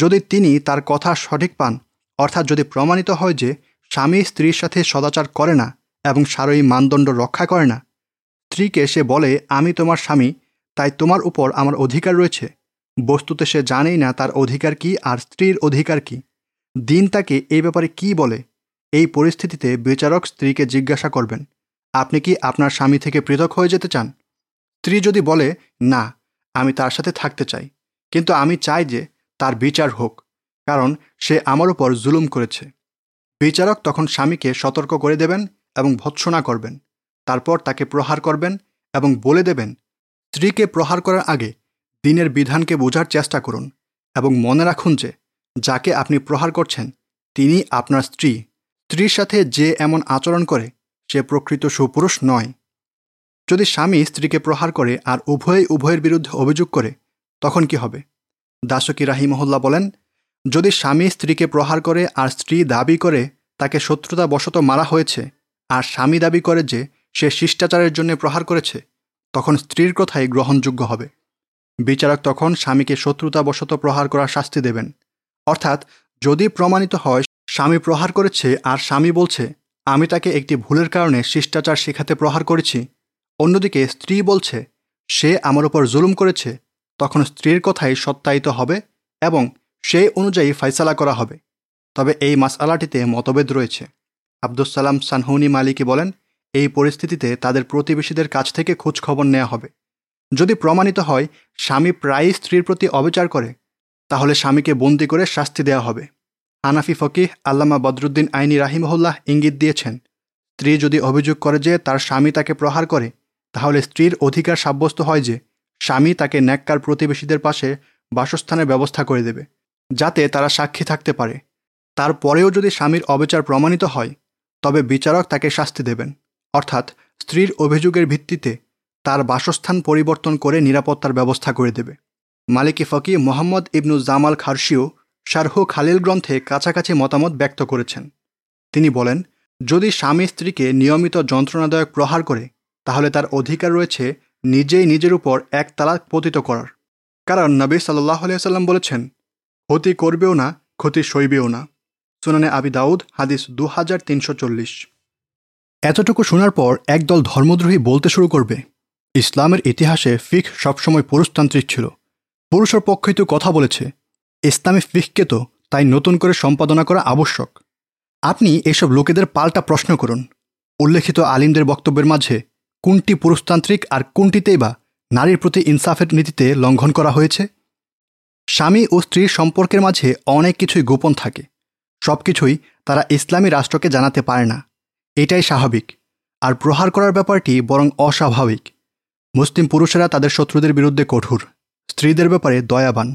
যদি তিনি তার কথা সঠিক পান, অর্থাৎ যদি প্রমাণিত হয় যে স্বামী স্ত্রীর সাথে সদাচার করে না এবং সারয়ী মানদণ্ড রক্ষা করে না, স্ত্রীকে সে বলে, আমি তোমার স্বামী, তাই তোমার উপর আমার অধিকার রয়েছে। বস্তুতে সে জানেই না তার অধিকার কি আর স্ত্রীর অধিকার কি। দিন তাকে এই ব্যাপারে কি বলে, এই পরিস্থিতিতে বিচারক স্ত্রীকে জিজ্ঞাসা করবেন, আপনি কি আপনার স্বামী থেকে পৃথক হয়ে যেতে চান? স্ত্রী যদি বলে, না, আমি তার সাথে থাকতে চাই, কিন্তু আমি চাই যে তার বিচার হোক, কারণ সে আমার উপর জুলুম করেছে। বিচারক তখন স্বামীকে সতর্ক করে দেবেন এবং ভৎসনা করবেন। তারপর তাকে প্রহার করবেন এবং বলে দেবেন, স্ত্রীকে প্রহার করার আগে দিনের বিধানকে বোঝার চেষ্টা করুন এবং মনে রাখুন যে, যাকে আপনি প্রহার করছেন, তিনি আপনার স্ত্রী। স্ত্রীর সাথে যে এমন আচরণ করে, সে প্রকৃত সুপুরুষ নয়। যদি স্বামী স্ত্রীকে প্রহার করে আর উভয়ই উভয়ের বিরুদ্ধে অভিযোগ করে, তখন কি হবে? দাসকি রাহিমহল্লা বলেন, যদি স্বামী স্ত্রীকে প্রহার করে আর স্ত্রী দাবি করে, তাকে শত্রুতা বশত মারা হয়েছে, আর স্বামী দাবি করে যে, সে শিষ্টাচারের জন্য প্রহার করেছে, তখন স্ত্রীর কথাই গ্রহণযোগ্য হবে। বিচারক তখন স্বামীকে শত্রুতাবশত প্রহার করার শাস্তি দেবেন। অর্থাৎ, যদি প্রমাণিত হয়, স্বামী প্রহার করেছে আর স্বামী বলছে, আমি তাকে একটি ভুলের কারণে শিষ্টাচার শেখাতে প্রহার করেছি। অন্যদিকে স্ত্রী বলছে, সে আমার উপর জুলুম করেছে। তখন স্ত্রীর কথাই সত্যায়িত হবে এবং সেই অনুযায়ী ফয়সালা করা হবে। তবে এই মাসআলাটিতে মতভেদ রয়েছে। আব্দুস সালাম সানহুনি মালিকি বলেন, এই পরিস্থিতিতে তাদের প্রতিবেশীদের কাছ থেকে খোঁজ খবর নেওয়া হবে। যদি প্রমাণিত হয়, স্বামী প্রায়ই স্ত্রীর প্রতি অবিচার করে, তাহলে স্বামীকে বন্দি করে শাস্তি দেওয়া হবে। হানাফি ফকিহ আল্লামা বদরুদ্দিন আইনি রাহিমহুল্লাহ ইঙ্গিত দিয়েছেন, স্ত্রী যদি অভিযোগ করে যে তার স্বামী তাকে প্রহার করে, তাহলে স্ত্রীর অধিকার সাব্যস্ত হয় যে স্বামী তাকে ন্যাক্কার প্রতিবেশীদের পাশে বাসস্থানের ব্যবস্থা করে দেবে, যাতে তারা সাক্ষী থাকতে পারে। তারপরেও যদি স্বামীর অবিচার প্রমাণিত হয়, তবে বিচারক তাকে শাস্তি দেবেন। অর্থাৎ স্ত্রীর অভিযোগের ভিত্তিতে তার বাসস্থান পরিবর্তন করে নিরাপত্তার ব্যবস্থা করে দেবে। মালিকি ফকি মোহাম্মদ ইবনু জামাল খারসিও শারহু খালিল গ্রন্থে কাছাকাছি মতামত ব্যক্ত করেছেন। তিনি বলেন, যদি স্বামী স্ত্রীকে নিয়মিত যন্ত্রণাদায়ক প্রহার করে, তাহলে তার অধিকার রয়েছে নিজেই নিজের উপর এক তালাক পতিত করার। কারণ নবী সাল্লাহ সাল্লাম বলেছেন, ক্ষতি করবেও না, ক্ষতি সইবেও না। সুনানে আবি দাউদ, হাদিস দু হাজার তিনশো চল্লিশ। এতটুকু শোনার পর একদল ধর্মদ্রোহী বলতে শুরু করবে। ইসলামের ইতিহাসে ফিক সবসময় পুরুষতান্ত্রিক ছিল। পুরুষের পক্ষে তো কথা বলেছে। ইসলামী ফিককে তো তাই নতুন করে সম্পাদনা করা আবশ্যক। আপনি এসব লোকেদের পাল্টা প্রশ্ন করুন। উল্লেখিত আলিমদের বক্তব্যের মাঝে কোনটি পুরুষতান্ত্রিক আর কোনটিতেই বা নারীর প্রতি ইনসাফের নীতিতে লঙ্ঘন করা হয়েছে? স্বামী ও স্ত্রীর সম্পর্কের মাঝে অনেক কিছুই গোপন থাকে। সব কিছুই তারা ইসলামী রাষ্ট্রকে জানাতে পারে না। এটাই স্বাভাবিক। আর প্রহার করার ব্যাপারটি বরং অস্বাভাবিক। মুসলিম পুরুষেরা তাদের শত্রুদের বিরুদ্ধে কঠোর, স্ত্রীদের ব্যাপারে দয়াবান।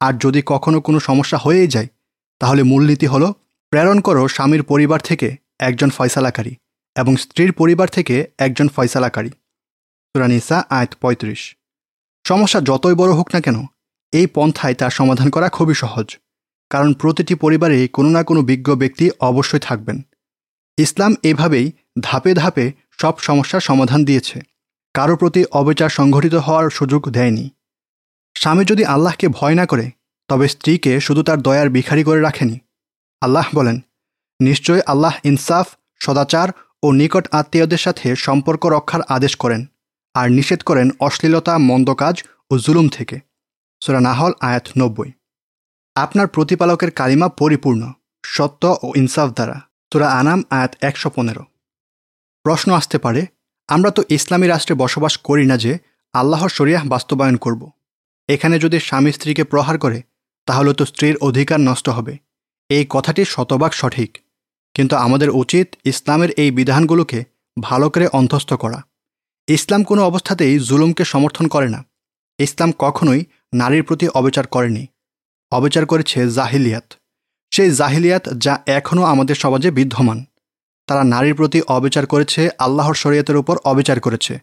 আর যদি কখনো কোনো সমস্যা হয়েই যায়, তাহলে মূলনীতি হল, প্রেরণ করো স্বামীর পরিবার থেকে একজন ফয়সালাকারী এবং স্ত্রীর পরিবার থেকে একজন ফয়সালাকারী। সুরানিসা, আয়ত পঁয়ত্রিশ। সমস্যা যতই বড় হোক না কেন, এই পন্থায় তার সমাধান করা খুবই সহজ, কারণ প্রতিটি পরিবারে কোনো না কোনো বিজ্ঞ ব্যক্তি অবশ্যই থাকবেন। ইসলাম এভাবেই ধাপে ধাপে সব সমস্যার সমাধান দিয়েছে। কারও প্রতি অবিচার সংঘটিত হওয়ার সুযোগ দেয়নি। স্বামী যদি আল্লাহকে ভয় না করে, তবে স্ত্রীকে শুধু তার দয়ার ভিখারি করে রাখেনি। আল্লাহ বলেন, নিশ্চয় আল্লাহ ইনসাফ, সদাচার ও নিকট আত্মীয়দের সাথে সম্পর্ক রক্ষার আদেশ করেন আর নিষেধ করেন অশ্লীলতা, মন্দ কাজ ও জুলুম থেকে। সোরা নাহল, আয়াত নব্বই। আপনার প্রতিপালকের কালিমা পরিপূর্ণ, সত্য ও ইনসাফ দ্বারা। তোরা আনাম, আয়াত একশো পনেরো। প্রশ্ন আসতে পারে আমরা তো ইসলামী রাষ্ট্রে বসবাস করি না যে আল্লাহর শরিয়াহ বাস্তবায়ন করব। এখানে যদি স্বামী স্ত্রীকে প্রহার করে, তাহলে তো স্ত্রীর অধিকার নষ্ট হবে। এই কথাটি শতভাগ সঠিক। কিন্তু আমাদের উচিত ইসলামের এই বিধানগুলোকে ভালো করে অন্তস্থ করা। ইসলাম কোনো অবস্থাতেই জুলুমকে সমর্থন করে না। ইসলাম কখনোই নারীর প্রতি অবিচার করেনি। অবিচার করেছে জাহিলিয়াত। সেই জাহিলিয়াত যা এখনও আমাদের সমাজে বিদ্যমান। তারা নারীর প্রতি অবিচার করেছে, আল্লাহর শরীয়তের উপর অবিচার করেছে।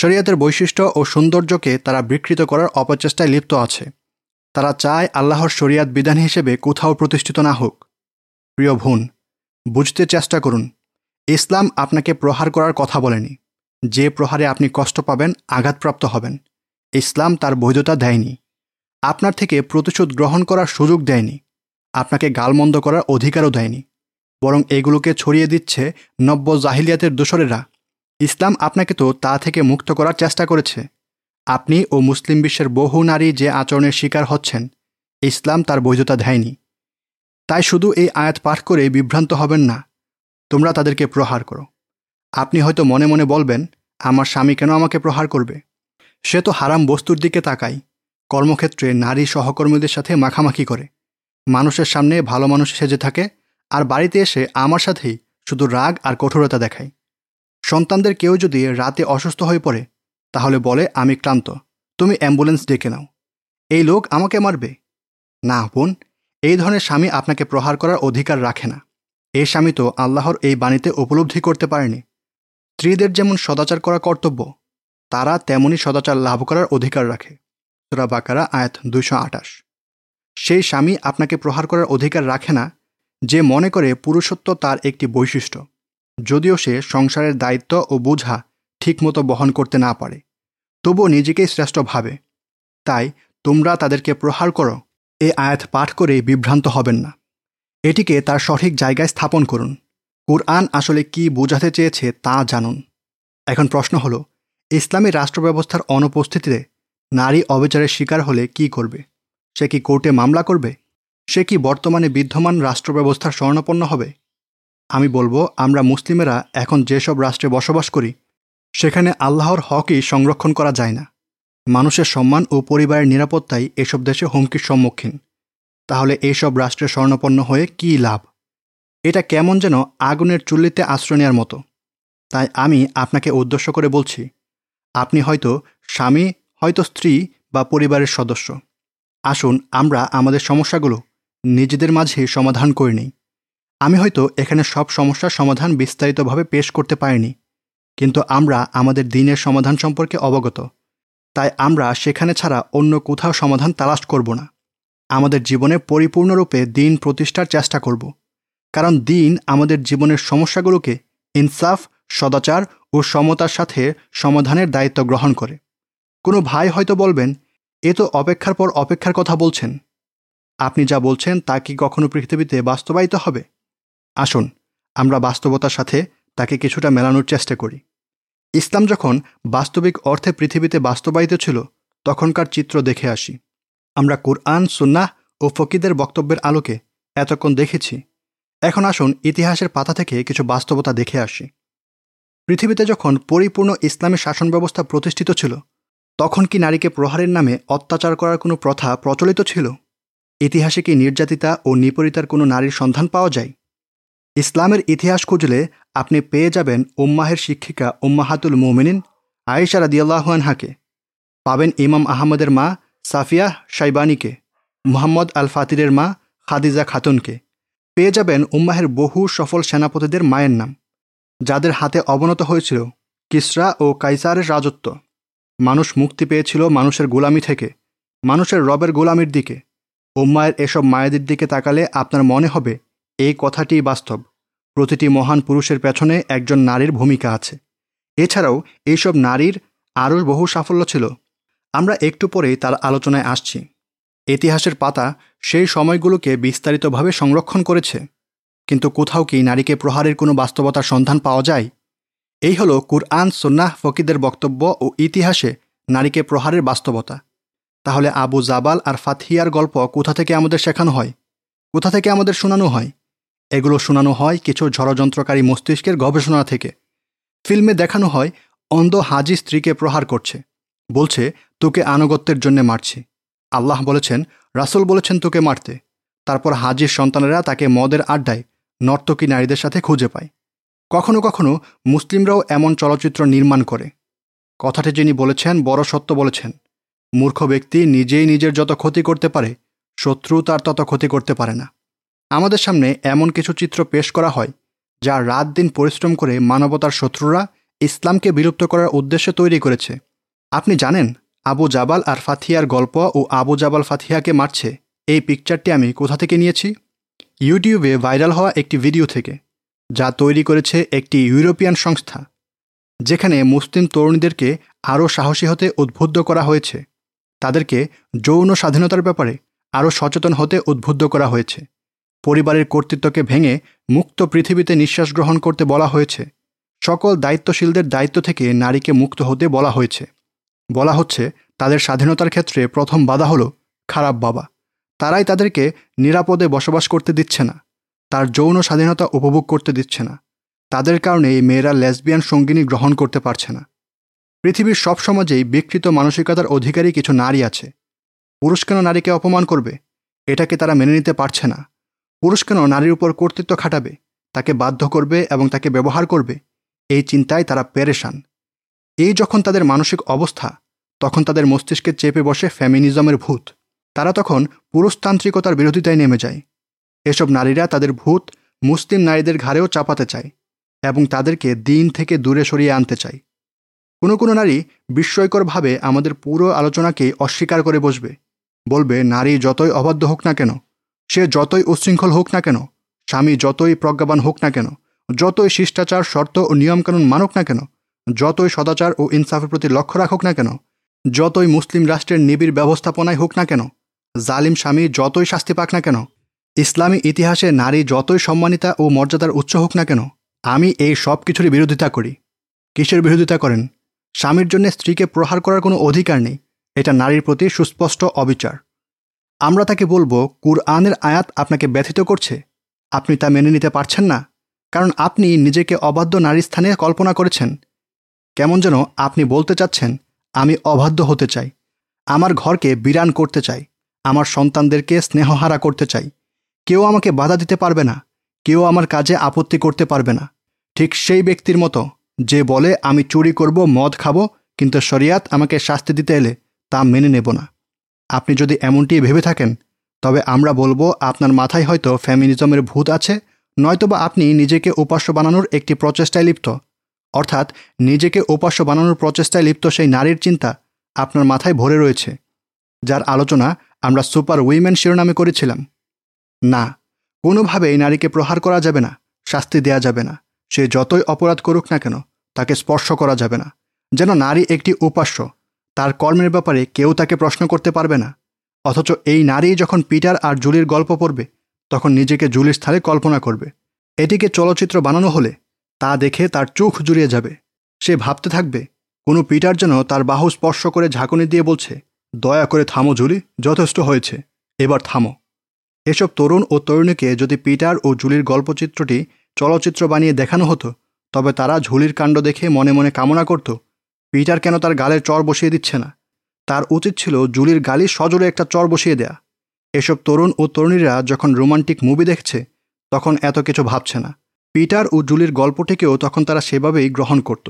শরীয়তের বৈশিষ্ট্য ও সৌন্দর্যকে তারা বিকৃত করার অপচেষ্টায় লিপ্ত আছে। তারা চায় আল্লাহর শরিয়াত বিধান হিসেবে কোথাও প্রতিষ্ঠিত না হোক। প্রিয় ভুন বুঝতে চেষ্টা করুন, ইসলাম আপনাকে প্রহার করার কথা বলেনি। যে প্রহারে আপনি কষ্ট পাবেন, আঘাতপ্রাপ্ত হবেন। ইসলাম তার বৈধতা দেয়নি। আপনার থেকে প্রতিশোধ গ্রহণ করার সুযোগ দেয়নি। আপনাকে গালমন্দ করার অধিকারও দেয়নি। বরং এগুলোকে ছড়িয়ে দিচ্ছে নব্য জাহিলিয়াতের দোসরেরা। ইসলাম আপনাকে তো তা থেকে মুক্ত করার চেষ্টা করেছে। আপনি ও মুসলিম বিশ্বের বহু নারী যে আচরণের শিকার হচ্ছেন, ইসলাম তার বৈধতা দেয়নি। তাই শুধু এই আয়াত পাঠ করে বিভ্রান্ত হবেন না। তোমরা তাদেরকে প্রহার করো। আপনি হয়তো মনে মনে বলবেন, আমার স্বামী কেন আমাকে প্রহার করবে? সে তো হারাম বস্তুর দিকে তাকায়। কর্মক্ষেত্রে নারী সহকর্মীদের সাথে মাখামাখি করে। মানুষের সামনে ভালো মানুষ সেজে থাকে আর বাড়িতে এসে আমার সাথেই শুধু রাগ আর কঠোরতা দেখায়। সন্তানদের কেউ যদি রাতে অসুস্থ হয়ে পড়ে, তাহলে বলে, আমি ক্লান্ত। তুমি অ্যাম্বুলেন্স ডেকে নাও। এই লোক আমাকে মারবে। না, বোন, এই ধরনের স্বামী আপনাকে প্রহার করার অধিকার রাখে না। এই স্বামী তো আল্লাহর এই বাণীতে উপলব্ধি করতে পারেনি। স্ত্রীদের যেমন সদাচার করা কর্তব্য, তারা তেমনই সদাচার লাভ করার অধিকার রাখে। সুরা বাকারা, আয়াত দুইশো আটাশ সেই স্বামী আপনাকে প্রহার করার অধিকার রাখে না যে মনে করে পুরুষত্ব তার একটি বৈশিষ্ট্য, যদিও সে সংসারের দায়িত্ব ও বোঝা ঠিকমতো বহন করতে না পারে, তবুও নিজেকেই শ্রেষ্ঠ ভাবে। তাই তোমরা তাদেরকে প্রহার করো, এ আয়াত পাঠ করে বিভ্রান্ত হবেন না। এটিকে তার সঠিক জায়গায় স্থাপন করুন। কুরআন আসলে কি বোঝাতে চেয়েছে তা জানুন। এখন প্রশ্ন হলো, ইসলামী রাষ্ট্র ব্যবস্থার অনুপস্থিতিতে নারী অবিচারের শিকার হলে কি করবে? সে কি কোর্টে মামলা করবে? সে কি বর্তমানে বিদ্যমান রাষ্ট্র ব্যবস্থার স্বর্ণপন্ন হবে? আমি বলব, আমরা মুসলিমেরা এখন যেসব রাষ্ট্রে বসবাস করি, সেখানে আল্লাহর হকই সংরক্ষণ করা যায় না। মানুষের সম্মান ও পরিবারের নিরাপত্তাই এসব দেশে হুমকির সম্মুখীন। তাহলে এইসব রাষ্ট্রে স্বর্ণপন্ন হয়ে কী লাভ? এটা কেমন যেন আগুনের চুল্লিতে আশ্রয় নেওয়ার মতো। তাই আমি আপনাকে উদ্দেশ্য করে বলছি, আপনি হয়তো স্বামী, হয়তো স্ত্রী বা পরিবারের সদস্য। আসুন, আমরা আমাদের সমস্যাগুলো নিজেদের মাঝে সমাধান করে নিই আমি হয়তো এখানে সব সমস্যার সমাধান বিস্তারিতভাবে পেশ করতে পারিনি, কিন্তু আমরা আমাদের দিনের সমাধান সম্পর্কে অবগত। তাই আমরা সেখানে ছাড়া অন্য কোথাও সমাধান তালাশ করব না। আমাদের জীবনে পরিপূর্ণরূপে দিন প্রতিষ্ঠার চেষ্টা করব। কারণ দিন আমাদের জীবনের সমস্যাগুলোকে ইনসাফ, সদাচার ও সমতার সাথে সমাধানের দায়িত্ব গ্রহণ করে। কোনো ভাই হয়তো বলবেন, এ তো অপেক্ষার পর অপেক্ষার কথা বলছেন। আপনি যা বলছেন তা কি কখনো পৃথিবীতে বাস্তবায়িত হবে? আসুন, আমরা বাস্তবতার সাথে তাকে কিছুটা মেলানোর চেষ্টা করি। ইসলাম যখন বাস্তবিক অর্থে পৃথিবীতে বাস্তবায়িত ছিল, তখনকার চিত্র দেখে আসি। আমরা কুরআন, সুন্নাহ ও ফকিদের বক্তব্যের আলোকে এতক্ষণ দেখেছি। এখন আসুন ইতিহাসের পাতা থেকে কিছু বাস্তবতা দেখে আসি। পৃথিবীতে যখন পরিপূর্ণ ইসলামী শাসন ব্যবস্থা প্রতিষ্ঠিত ছিল, তখন কি নারীকে প্রহারের নামে অত্যাচার করার কোনো প্রথা প্রচলিত ছিল? ইতিহাসে কি নির্যাতিতা ও নিপরিতার কোনো নারীর সন্ধান পাওয়া যায়? ইসলামের ইতিহাস খুঁজলে আপনি পেয়ে যাবেন উম্মাহের শিক্ষিকা উম্মাহাতুল মোমিনিন আয়েশা রাদিয়াল্লাহানহাকে পাবেন ইমাম আহমদের মা সাফিয়া সাইবানিকে মোহাম্মদ আল ফাতিরের মা খাদিজা খাতুনকে। পেয়ে যাবেন উম্মাহের বহু সফল সেনাপতিদের মায়ের নাম, যাদের হাতে অবনত হয়েছিল কিসরা ও কাইসারের রাজত্ব। মানুষ মুক্তি পেয়েছিল মানুষের গোলামি থেকে, মানুষের রবের গোলামির দিকে। উম্মায়ের এসব মায়েদের দিকে তাকালে আপনার মনে হবে, এই কথাটি বাস্তব। প্রতিটি মহান পুরুষের পেছনে একজন নারীর ভূমিকা আছে। এছাড়াও এইসব নারীর আরও বহু সাফল্য ছিল। আমরা একটু পরেই তার আলোচনায় আসছি। ইতিহাসের পাতা সেই সময়গুলোকে বিস্তারিতভাবে সংরক্ষণ করেছে। কিন্তু কোথাও কি নারীকে প্রহারের কোনো বাস্তবতার সন্ধান পাওয়া যায়? এই হলো কুরআন সন্ন্যাহ ফকিদের বক্তব্য ও ইতিহাসে নারীকে প্রহারের বাস্তবতা। তাহলে আবু জাবাল আর ফাতহিয়ার গল্প কোথা থেকে আমাদের শেখানো হয়? কোথা থেকে আমাদের শোনানো হয়? এগুলো শোনানো হয় কিছু ঝড়যন্ত্রকারী মস্তিষ্কের গবেষণা থেকে। ফিল্মে দেখানো হয়, অন্ধ হাজি স্ত্রীকে প্রহার করছে। বলছে, তোকে আনুগত্যের জন্য মারছি। আল্লাহ বলেছেন, রাসুল বলেছেন তোকে মারতে। তারপর হাজির সন্তানেরা তাকে মদের আড্ডায় নর্তকী নারীদের সাথে খুঁজে পায়। কখনো কখনো মুসলিমরাও এমন চলচ্চিত্র নির্মাণ করে। কথাটি যিনি বলেছেন, বড় সত্য বলেছেন। মূর্খ ব্যক্তি নিজেই নিজের যত ক্ষতি করতে পারে, শত্রু তার তত ক্ষতি করতে পারে না। আমাদের সামনে এমন কিছু চিত্র পেশ করা হয়, যা রাত দিন পরিশ্রম করে মানবতার শত্রুরা ইসলামকে বিলুপ্ত করার উদ্দেশ্যে তৈরি করেছে। আপনি জানেন, আবু জাবাল আর ফাথিয়ার গল্প ও আবু জাবাল ফাথিয়াকে মারছে। এই পিকচারটি আমি কোথা থেকে নিয়েছি? ইউটিউবে ভাইরাল হওয়া একটি ভিডিও থেকে, যা তৈরি করেছে একটি ইউরোপিয়ান সংস্থা, যেখানে মুসলিম তরুণীদেরকে আরও সাহসী হতে উদ্বুদ্ধ করা হয়েছে। তাদেরকে যৌন স্বাধীনতার ব্যাপারে আরও সচেতন হতে উদ্বুদ্ধ করা হয়েছে। পরিবারের কর্তৃত্বকে ভেঙে মুক্ত পৃথিবীতে নিঃশ্বাস গ্রহণ করতে বলা হয়েছে। সকল দায়িত্বশীলদের দায়িত্ব থেকে নারীকে মুক্ত হতে বলা হয়েছে। বলা হচ্ছে, তাদের স্বাধীনতার ক্ষেত্রে প্রথম বাধা হলো খারাপ বাবা। তারাই তাদেরকে নিরাপদে বসবাস করতে দিচ্ছে না। তার যৌন স্বাধীনতা উপভোগ করতে দিচ্ছে না। তাদের কারণে এই মেয়েরা লেসবিয়ান সঙ্গিনী গ্রহণ করতে পারছে না। পৃথিবীর সব সমাজেই বিকৃত মানসিকতার অধিকারী কিছু নারী আছে। পুরুষ কেন নারীকে অপমান করবে? এটাকে তারা মেনে নিতে পারছে না। পুরুষ কেন নারীর উপর কর্তৃত্ব খাটাবে? তাকে বাধ্য করবে এবং তাকে ব্যবহার করবে? এই চিন্তায় তারা পেরেশান। এই যখন তাদের মানসিক অবস্থা, তখন তাদের মস্তিষ্কে চেপে বসে ফ্যামিনিজমের ভূত। তারা তখন পুরুষতান্ত্রিকতার বিরোধিতায় নেমে যায়। এসব নারীরা তাদের ভূত মুসলিম নারীদের ঘাড়েও চাপাতে চায় এবং তাদেরকে দিন থেকে দূরে সরিয়ে আনতে চায়। কোনো কোনো নারী বিস্ময়করভাবে আমাদের পুরো আলোচনাকে অস্বীকার করে বসবে। বলবে, নারী যতই অবাধ্য হোক না কেন, সে যতই উচ্ছৃঙ্খল হোক না কেন, স্বামী যতই প্রজ্ঞাবান হোক না কেন, যতই শিষ্টাচার, শর্ত ও নিয়মকানুন মানুক না কেন, যতই সদাচার ও ইনসাফের প্রতি লক্ষ্য রাখুক না কেন, যতই মুসলিম রাষ্ট্রের নিবিড় ব্যবস্থাপনায় হোক না কেন, জালিম স্বামী যতই শাস্তি পাক না কেন, ইসলামী ইতিহাসে নারী যতই সম্মানিতা ও মর্যাদার উচ্চ হোক না কেন, আমি এই সব কিছুরই বিরোধিতা করি। কিসের বিরোধিতা করেন? স্বামীর জন্য স্ত্রীকে প্রহার করার কোনো অধিকার নেই। এটা নারীর প্রতি সুস্পষ্ট অবিচার। আমরা তাকে বলব, কুরআনের আয়াত আপনাকে ব্যথিত করছে? আপনি তা মেনে নিতে পারছেন না? কারণ আপনি নিজেকে অবাধ্য নারীর স্থানে কল্পনা করেছেন। কেমন যেন আপনি বলতে চাচ্ছেন, আমি অবাধ্য হতে চাই। আমার ঘরকে বিরান করতে চাই। আমার সন্তানদেরকে স্নেহহারা করতে চাই। কেউ আমাকে বাধা দিতে পারবে না। কেউ আমার কাজে আপত্তি করতে পারবে না। ঠিক সেই ব্যক্তির মতো যে বলে, আমি চুরি করব, মদ খাব, কিন্তু শরিয়াত আমাকে শাস্তি দিতে এলে তা মেনে নেব না। আপনি যদি এমনটি ভেবে থাকেন, তবে আমরা বলব, আপনার মাথায় হয়তো ফ্যামিনিজমের ভূত আছে, নয়তোবা আপনি নিজেকে উপাস্য বানানোর একটি প্রচেষ্টায় লিপ্ত। অর্থাৎ, নিজেকে উপাস্য বানানোর প্রচেষ্টায় লিপ্ত সেই নারীর চিন্তা আপনার মাথায় ভরে রয়েছে, যার আলোচনা আমরা সুপার উইমেন শিরোনামে করেছিলাম। না, কোনোভাবেই নারীকে প্রহার করা যাবে না, শাস্তি দেয়া যাবে না। সে যতই অপরাধ করুক না কেন, তাকে স্পর্শ করা যাবে না। যেন নারী একটি উপাস্য, তার কর্মের ব্যাপারে কেউ তাকে প্রশ্ন করতে পারবে না। অথচ এই নারী যখন পিটার আর জুলির গল্প পড়বে, তখন নিজেকে জুলির স্থানে কল্পনা করবে। এটিকে চলচ্চিত্র বানানো হলে তা দেখে তার চোখ জুড়িয়ে যাবে। সে ভাবতে থাকবে, কোনো পিটার যেন তার বাহু স্পর্শ করে ঝাঁকুনি দিয়ে বলছে, দয়া করে থামো জুলি, যথেষ্ট হয়েছে, এবার থামো। এসব তরুণ ও তরুণীকে যদি পিটার ও জুলির গল্পচিত্রটি চলচ্চিত্র বানিয়ে দেখানো হতো, তবে তারা ঝুলির কাণ্ড দেখে মনে মনে কামনা করত, পিটার কেন তার গালের চর বসিয়ে দিচ্ছে না? তার উচিত ছিল জুলির গালি সজোরে একটা চর বসিয়ে দেয়া। এসব তরুণ ও তরুণীরা যখন রোমান্টিক মুভি দেখছে, তখন এত কিছু ভাবছে না। পিটার ও জুলির গল্পটিকেও তখন তারা সেভাবেই গ্রহণ করত।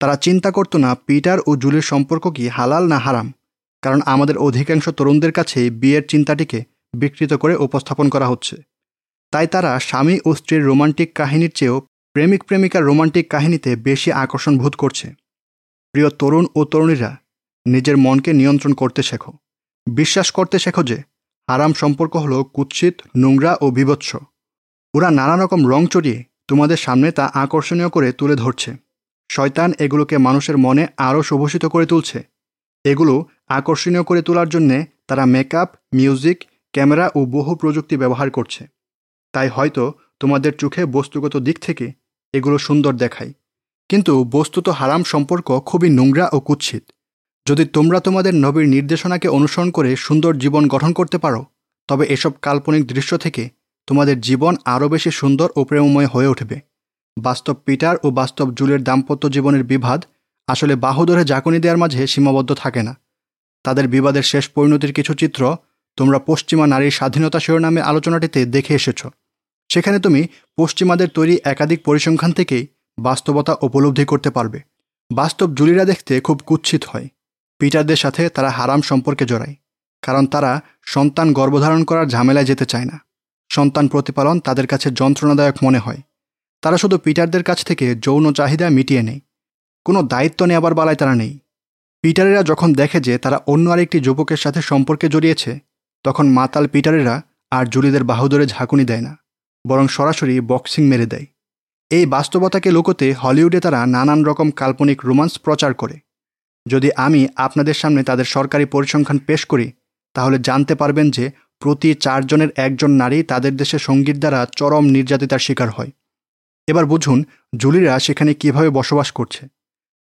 তারা চিন্তা করত না পিটার ও জুলির সম্পর্ক কি হালাল না হারাম, কারণ আমাদের অধিকাংশ তরুণদের কাছে বিয়ের চিন্তাটিকে বিকৃত করে উপস্থাপন করা হচ্ছে। তাই তারা স্বামী ও স্ত্রীর রোমান্টিক কাহিনীর চেয়েও প্রেমিক প্রেমিকার রোমান্টিক কাহিনীতে বেশি আকর্ষণ বোধ করছে। প্রিয় তরুণ ও তরুণীরা, নিজের মনকে নিয়ন্ত্রণ করতে শেখো। বিশ্বাস করতে শেখো যে আরাম সম্পর্ক হলো কুৎসিত, নোংরা ও বিভৎস। ওরা নানা রকম রং চড়িয়ে তোমাদের সামনে তা আকর্ষণীয় করে তুলে ধরছে। শয়তান এগুলোকে মানুষের মনে আরও শুভূষিত করে তুলছে। এগুলো আকর্ষণীয় করে তোলার জন্যে তারা মেকআপ, মিউজিক, ক্যামেরা ও বহু প্রযুক্তি ব্যবহার করছে। তাই হয়তো তোমাদের চোখে বস্তুগত দিক থেকে এগুলো সুন্দর দেখায়। কিন্তু বস্তুত হারাম সম্পর্ক খুবই নোংরা ও কুৎসিত। যদি তোমরা তোমাদের নবীর নির্দেশনাকে অনুসরণ করে সুন্দর জীবন গঠন করতে পারো, তবে এসব কাল্পনিক দৃশ্য থেকে তোমাদের জীবন আরও বেশি সুন্দর ও প্রেমময় হয়ে উঠবে। বাস্তব পিটার ও বাস্তব জুলের দাম্পত্য জীবনের বিবাদ আসলে বাহু ধরে জাকনি দেওয়ার মাঝে সীমাবদ্ধ থাকে না। তাদের বিবাদের শেষ পরিণতির কিছু চিত্র তোমরা পশ্চিমা নারীর স্বাধীনতা শিরোনামে আলোচনাটিতে দেখে এসেছ। সেখানে তুমি পশ্চিমাদের তৈরি একাধিক পরিসংখ্যান থেকেই বাস্তবতা উপলব্ধি করতে পারবে। বাস্তব জুলিরা দেখতে খুব কুৎসিত হয়। পিটারদের সাথে তারা হারাম সম্পর্কে জড়ায়, কারণ তারা সন্তান গর্ভধারণ করার ঝামেলায় যেতে চায় না। সন্তান প্রতিপালন তাদের কাছে যন্ত্রণাদায়ক মনে হয়। তারা শুধু পিটারদের কাছ থেকে যৌন চাহিদা মিটিয়ে নেয়। কোনো দায়িত্ব নেওয়ার বালায় তারা নেই। পিটারেরা যখন দেখে যে তারা অন্য আরেকটি যুবকের সাথে সম্পর্কে জড়িয়েছে, তখন মাতাল পিটারেরা আর জুলিদের বাহুদরে ঝাঁকুনি দেয় না। বরং সরাসরি বক্সিং মেরে দেয়। এই বাস্তবতাকে লুকোতে হলিউডে তারা নানান রকম কাল্পনিক রোমান্স প্রচার করে। যদি আমি আপনাদের সামনে তাদের সরকারি পরিসংখ্যান পেশ করি, তাহলে জানতে পারবেন যে প্রতি চারজনের একজন নারী তাদের দেশে সংগীত দ্বারা চরম নির্যাতিতার শিকার হয়। এবার বুঝুন, জুলিরা সেখানে কীভাবে বসবাস করছে।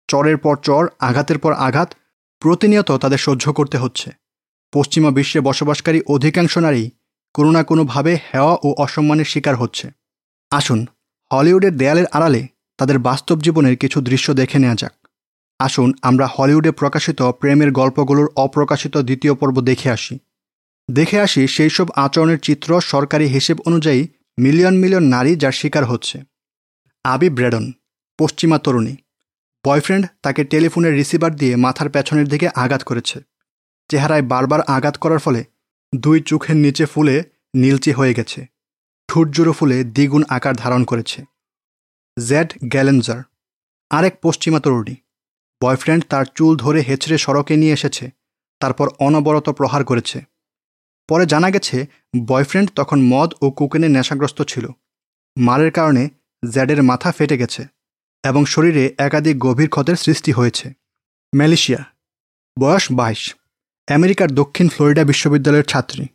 চরের পর চর, আঘাতের পর আঘাত, প্রতিনিয়ত তাদের সহ্য করতে হচ্ছে। পশ্চিমা বিশ্বে বসবাসকারী অধিকাংশ নারী কোনো না কোনোভাবে হেওয়া ও অসম্মানের শিকার হচ্ছে। আসুন, হলিউডের দেয়ালের আড়ালে তাদের বাস্তব জীবনের কিছু দৃশ্য দেখে নেওয়া যাক। আসুন, আমরা হলিউডে প্রকাশিত প্রেমের গল্পগুলোর অপ্রকাশিত দ্বিতীয় পর্ব দেখে আসি। দেখে আসি সেই সব আচরণের চিত্র সরকারি হিসেব অনুযায়ী মিলিয়ন মিলিয়ন নারী যার শিকার হচ্ছে। আবি ব্রেডন পশ্চিমা তরুণী। বয়ফ্রেন্ড তাকে টেলিফোনের রিসিভার দিয়ে মাথার পেছনের দিকে আঘাত করেছে। চেহারায় বারবার আঘাত করার ফলে দুই চোখের নিচে ফুলে নীলচে হয়ে গেছে। ঠুটজুড়ো ফুলে দ্বিগুণ আকার ধারণ করেছে। জেড গ্যালেঞ্জার, আরেক পশ্চিমা তরুণী। বয়ফ্রেন্ড তার চুল ধরে হেঁচড়ে সড়কে নিয়ে এসেছে, তারপর অনবরত প্রহার করেছে। পরে জানা গেছে, বয়ফ্রেন্ড তখন মদ ও কুকেনে নেশাগ্রস্ত ছিল। মারের কারণে জ্যাডের মাথা ফেটে গেছে এবং শরীরে একাধিক গভীর ক্ষতের সৃষ্টি হয়েছে। ম্যালেশিয়া, বয়স বাইশ। আমেরিকার দক্ষিণ ফ্লোরিডা বিশ্ববিদ্যালয়ের ছাত্রী।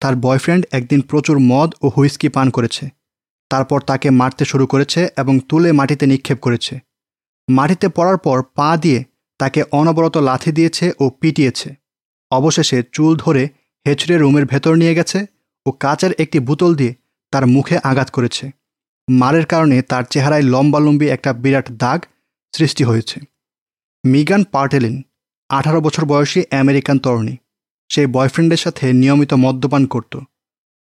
তার বয়ফ্রেন্ড একদিন প্রচুর মদ ও হুইস্কি পান করেছে। তারপর তাকে মারতে শুরু করেছে এবং তুলে মাটিতে নিক্ষেপ করেছে। মাটিতে পড়ার পর পা দিয়ে তাকে অনবরত লাথি দিয়েছে ও পিটিয়েছে। অবশেষে চুল ধরে হেঁচড়ে রুমের ভেতর নিয়ে গেছে ও কাচের একটি বোতল দিয়ে তার মুখে আঘাত করেছে। মারের কারণে তার চেহারায় লম্বালম্বি একটা বিরাট দাগ সৃষ্টি হয়েছে। মিগান পার্টেলিন আঠারো বছর বয়সী আমেরিকান তরুণী। সেই বয়ফ্রেন্ডের সাথে নিয়মিত মদ্যপান করত।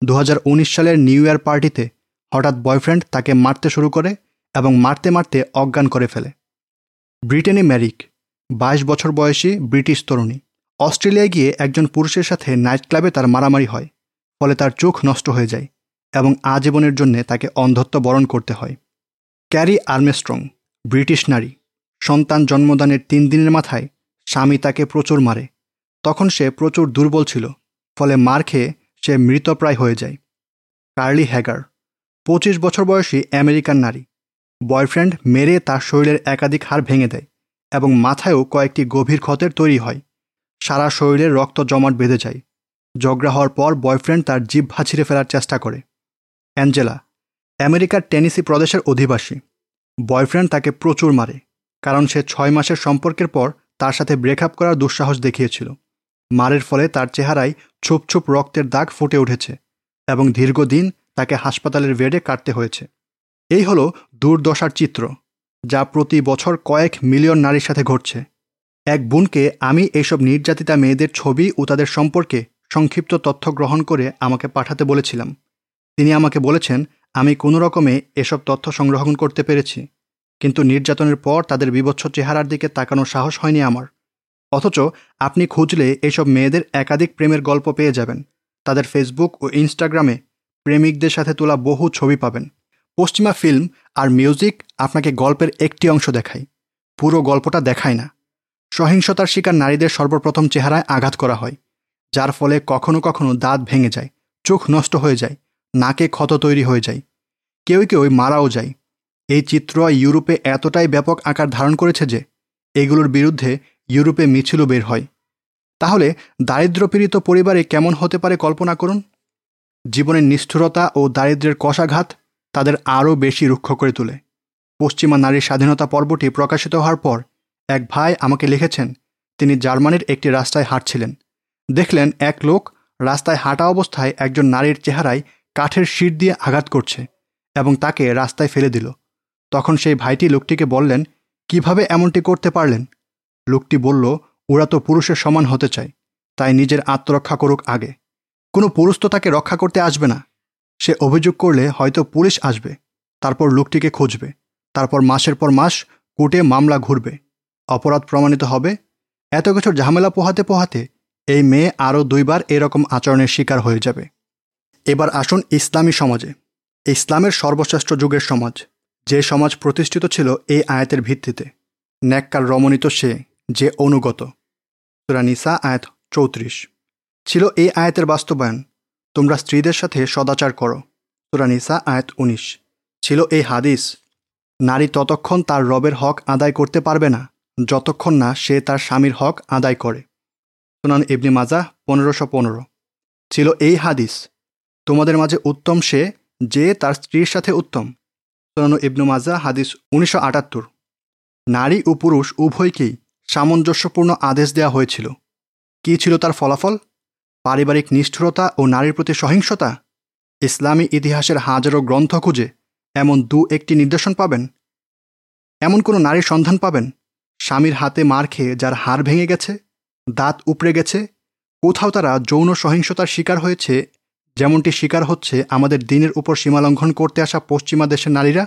দু হাজার উনিশ সালের নিউ ইয়ার পার্টিতে হঠাৎ বয়ফ্রেন্ড তাকে মারতে শুরু করে এবং মারতে মারতে অজ্ঞান করে ফেলে। ব্রিটেনে ম্যারিক, বাইশ বছর বয়সী ব্রিটিশ তরুণী, অস্ট্রেলিয়ায় গিয়ে একজন পুরুষের সাথে নাইট ক্লাবে তার মারামারি হয়, ফলে তার চোখ নষ্ট হয়ে যায় এবং আজীবনের জন্য তাকে অন্ধত্ব বরণ করতে হয়। ক্যারি আর্মেস্ট্রং, ব্রিটিশ নারী, সন্তান জন্মদানের তিন দিনের মাথায় স্বামী তাকে প্রচুর মারে। তখন সে প্রচুর দুর্বল ছিল, ফলে মার খেয়ে সে মৃতপ্রায় হয়ে যায়। কার্লি হ্যাগার, পঁচিশ বছর বয়সী আমেরিকান নারী। বয়ফ্রেন্ড মেরে তার শরীরের একাধিক হাড় ভেঙে দেয় এবং মাথায়ও কয়েকটি গভীর ক্ষতের তৈরি হয়। সারা শরীরে রক্ত জমাট বেঁধে যায়। ঝগড়া হওয়ার পর বয়ফ্রেন্ড তার জিভ ভাছিরে ফেলার চেষ্টা করে। অ্যাঞ্জেলা, আমেরিকার টেনিসি প্রদেশের অধিবাসী। বয়ফ্রেন্ড তাকে প্রচুর মারে, কারণ সে ছয় মাসের সম্পর্কের পর তার সাথে ব্রেকআপ করার দুঃসাহস দেখিয়েছিল। মারের ফলে তার চেহারায় ছুপ ছুপ রক্তের দাগ ফুটে উঠেছে এবং দীর্ঘদিন তাকে হাসপাতালের বেডে কাটতে হয়েছে। এই হলো দুর্দশার চিত্র, যা প্রতি বছর কয়েক মিলিয়ন নারীর সাথে ঘটছে। এক বোনকে আমি এইসব নির্যাতিতা মেয়েদের ছবি ও তাদের সম্পর্কে সংক্ষিপ্ত তথ্য গ্রহণ করে আমাকে পাঠাতে বলেছিলাম। তিনি আমাকে বলেছেন, আমি কোনো রকমে এসব তথ্য সংগ্রহণ করতে পেরেছি। কিন্তু নির্যাতনের পর তাদের বিবচ্ছ চেহারার দিকে তাকানোর সাহস হয়নি আমার। অথচ আপনি খুঁজলে এসব মেয়েদের একাধিক প্রেমের গল্প পেয়ে যাবেন। তাদের ফেসবুক ও ইনস্টাগ্রামে প্রেমিকদের সাথে তোলা বহু ছবি পাবেন। পশ্চিমা ফিল্ম আর মিউজিক আপনাকে গল্পের একটি অংশ দেখায়। পুরো গল্পটা দেখায় না। সহিংসতার শিকার নারীদের সর্বপ্রথম চেহারায় আঘাত করা হয়, যার ফলে কখনো কখনো দাঁত ভেঙে যায়, চোখ নষ্ট হয়ে যায়, নাকে ক্ষত তৈরি হয়ে যায়। কেউ কেউ মারাও যায় এই চিত্র ইউরোপে এতটাই ব্যাপক আকার ধারণ করেছে যে এগুলোর বিরুদ্ধে ইউরোপে মিছিলও বের হয়। তাহলে দারিদ্রপীড়িত পরিবারে কেমন হতে পারে কল্পনা করুন? জীবনের নিষ্ঠুরতা ও দারিদ্রের কষাঘাত তাদের আরও বেশি রুক্ষ করে তোলে। পশ্চিমা নারীর স্বাধীনতা পর্বটি প্রকাশিত হওয়ার পর এক ভাই আমাকে লিখেছেন, তিনি জার্মানির একটি রাস্তায় হাঁটছিলেন। দেখলেন এক লোক রাস্তায় হাঁটা অবস্থায় একজন নারীর চেহারায় কাঠের শির দিয়ে আঘাত করছে এবং তাকে রাস্তায় ফেলে দিল। তখন সেই ভাইটি লোকটিকে বললেন, কীভাবে এমনটি করতে পারলেন? লোকটি বলল, ওরা তো পুরুষের সমান হতে চায়, তাই নিজের আত্মরক্ষা করুক আগে। কোনো পুরুষ তো তাকে রক্ষা করতে আসবে না। সে অভিযোগ করলে হয়তো পুলিশ আসবে, তারপর লোকটিকে খুঁজবে। তারপর মাসের পর মাস কোর্টে মামলা ঘুরবে। অপরাধ প্রমাণিত হবে। এত কিছুর ঝামেলা পোহাতে পোহাতে এই মেয়ে আরও দুইবার এরকম আচরণের শিকার হয়ে যাবে। এবার আসুন ইসলামী সমাজে। ইসলামের সর্বশ্রেষ্ঠ যুগের সমাজ। যে সমাজ প্রতিষ্ঠিত ছিল এই আয়াতের ভিত্তিতে। ন্যাক্কার রমণিত সে, যে অনুগত। সুরা নিসা, আয়াত চৌত্রিশ। ছিল এই আয়াতের বাস্তবায়ন। তোমরা স্ত্রীদের সাথে সদাচার করো। সুরা নিসা, আয়াত উনিশ। ছিল এই হাদিস, নারী ততক্ষণ তার রবের হক আদায় করতে পারবে না, যতক্ষণ না সে তার স্বামীর হক আদায় করে। সুনান ইবনি মাজা পনেরোশো পনেরো। ছিল এই হাদিস, তোমাদের মাঝে উত্তম সে, যে তার স্ত্রীর সাথে উত্তম। সুনানু ইবনু মাজা, হাদিস উনিশশো আটাত্তর। নারী ও পুরুষ উভয়কেই সামঞ্জস্যপূর্ণ আদেশ দেওয়া হয়েছিল। কী ছিল তার ফলাফল? পারিবারিক নিষ্ঠুরতা ও নারীর প্রতি সহিংসতা? ইসলামী ইতিহাসের হাজারো গ্রন্থ খুঁজে এমন দু একটি নির্দেশন পাবেন? এমন কোনো নারীর সন্ধান পাবেন? স্বামীর হাতে মার খেয়ে যার হাড় ভেঙে গেছে, দাঁত উপড়ে গেছে, কোথাও তারা যৌন সহিংসতার শিকার হয়েছে যেমনটি শিকার হচ্ছে আমাদের দিনের উপর সীমালঙ্ঘন করতে আসা পশ্চিমা দেশের নারীরা,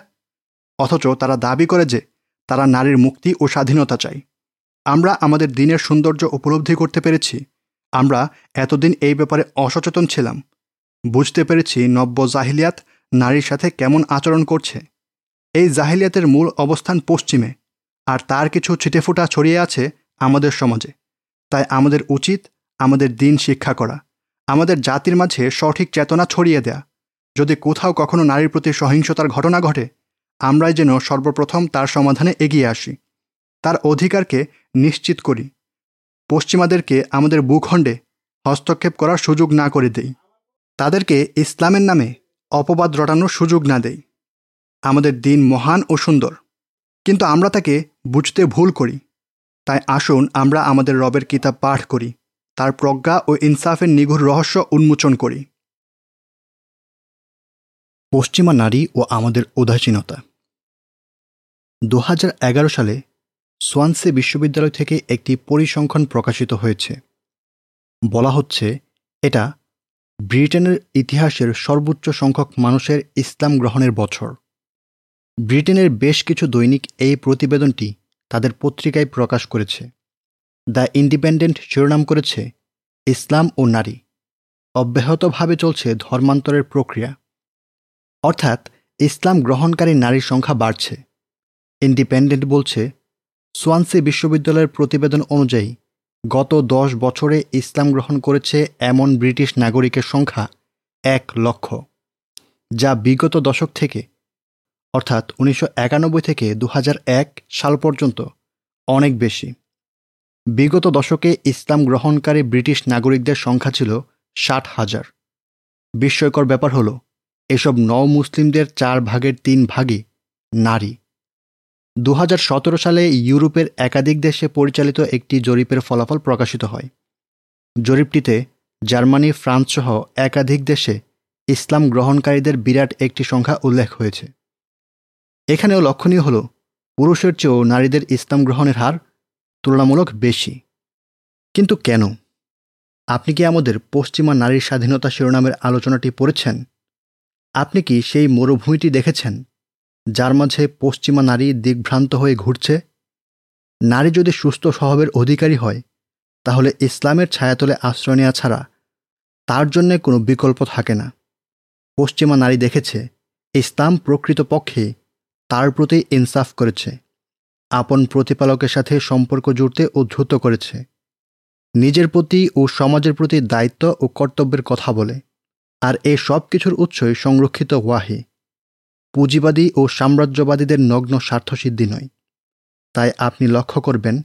অথচ তারা দাবি করে যে তারা নারীর মুক্তি ও স্বাধীনতা চায়। আমরা আমাদের দিনের সৌন্দর্য উপলব্ধি করতে পেরেছি। আমরা এতদিন এই ব্যাপারে অসচেতন ছিলাম। বুঝতে পেরেছি নব্য জাহিলিয়াত নারীর সাথে কেমন আচরণ করছে। এই জাহিলিয়াতের মূল অবস্থান পশ্চিমে, আর তার কিছু ছিটেফোঁটা ছড়িয়ে আছে আমাদের সমাজে। তাই আমাদের উচিত আমাদের দিন শিক্ষা করা। আমাদের জাতির মাঝে সঠিক চেতনা ছড়িয়ে দেয়া। যদি কোথাও কখনো নারীর প্রতি সহিংসতার ঘটনা ঘটে, আমরাই যেন সর্বপ্রথম তার সমাধানে এগিয়ে আসি। তার অধিকারকে নিশ্চিত করি। পশ্চিমাদেরকে আমাদের ভূখণ্ডে হস্তক্ষেপ করার সুযোগ না করে দেই। তাদেরকে ইসলামের নামে অপবাদ রটানোর সুযোগ না দেই। আমাদের দিন মহান ও সুন্দর। কিন্তু আমরা তাকে বুঝতে ভুল করি। তাই আসুন আমরা আমাদের রবের কিতাব পাঠ করি। তার প্রজ্ঞা ও ইনসাফের নিগুর রহস্য উন্মোচন করি। পশ্চিমা নারী ও আমাদের উদাসীনতা। দু হাজার এগারো সালে সোয়ানসে বিশ্ববিদ্যালয় থেকে একটি পরিসংখ্যান প্রকাশিত হয়েছে। বলা হচ্ছে, এটা ব্রিটেনের ইতিহাসের সর্বোচ্চ সংখ্যক মানুষের ইসলাম গ্রহণের বছর। ব্রিটেনের বেশ কিছু দৈনিক এই প্রতিবেদনটি তাদের পত্রিকায় প্রকাশ করেছে। দ্য ইন্ডিপেন্ডেন্ট শিরোনাম করেছে ইসলাম ও নারী। অব্যাহতভাবে চলছে ধর্মান্তরের প্রক্রিয়া। অর্থাৎ ইসলাম গ্রহণকারী নারীর সংখ্যা বাড়ছে। ইন্ডিপেন্ডেন্ট বলছে, সোয়ানসি বিশ্ববিদ্যালয়ের প্রতিবেদন অনুযায়ী গত দশ বছরে ইসলাম গ্রহণ করেছে এমন ব্রিটিশ নাগরিকের সংখ্যা এক লক্ষ, যা বিগত দশক থেকে, অর্থাৎ উনিশশো একানব্বই থেকে দু হাজার এক সাল পর্যন্ত অনেক বেশি। বিগত দশকে ইসলাম গ্রহণকারী ব্রিটিশ নাগরিকদের সংখ্যা ছিল ষাট হাজার। বিস্ময়কর ব্যাপার হল, এসব নও মুসলিমদের চার ভাগের তিন ভাগই নারী। দু হাজার সতেরো সালে ইউরোপের একাধিক দেশে পরিচালিত একটি জরিপের ফলাফল প্রকাশিত হয়। জরিপটিতে জার্মানি, ফ্রান্স সহ একাধিক দেশে ইসলাম গ্রহণকারীদের বিরাট একটি সংখ্যা উল্লেখ হয়েছে। এখানেও লক্ষণীয় হল, পুরুষের চেয়েও নারীদের ইসলাম গ্রহণের হার তুলনামূলক বেশি। কিন্তু কেন? আপনি কি আমাদের পশ্চিমা নারীর স্বাধীনতা শিরোনামের আলোচনাটি পড়েছেন? আপনি কি সেই মরুভূমিটি দেখেছেন, যার মাঝে পশ্চিমা নারী দিগ্ভ্রান্ত হয়ে ঘুরছে? নারী যদি সুস্থ স্বভাবের অধিকারী হয়, তাহলে ইসলামের ছায়াতলে আশ্রয় নেওয়া ছাড়া তার জন্যে কোনো বিকল্প থাকে না। পশ্চিমা নারী দেখেছে, ইসলাম প্রকৃতপক্ষে তার প্রতি ইনসাফ করেছে। আপন প্রতিপালকের সাথে সম্পর্ক জুড়তে উদ্ধৃত করেছে। নিজের প্রতি ও সমাজের প্রতি দায়িত্ব ও কর্তব্যের কথা বলে। আর এই সব কিছুর উৎসই সংরক্ষিত ওয়াহি। পুঁজিবাদী ও সাম্রাজ্যবাদীদের নগ্ন স্বার্থসিদ্ধি নয়। তাই আপনি লক্ষ্য করবেন,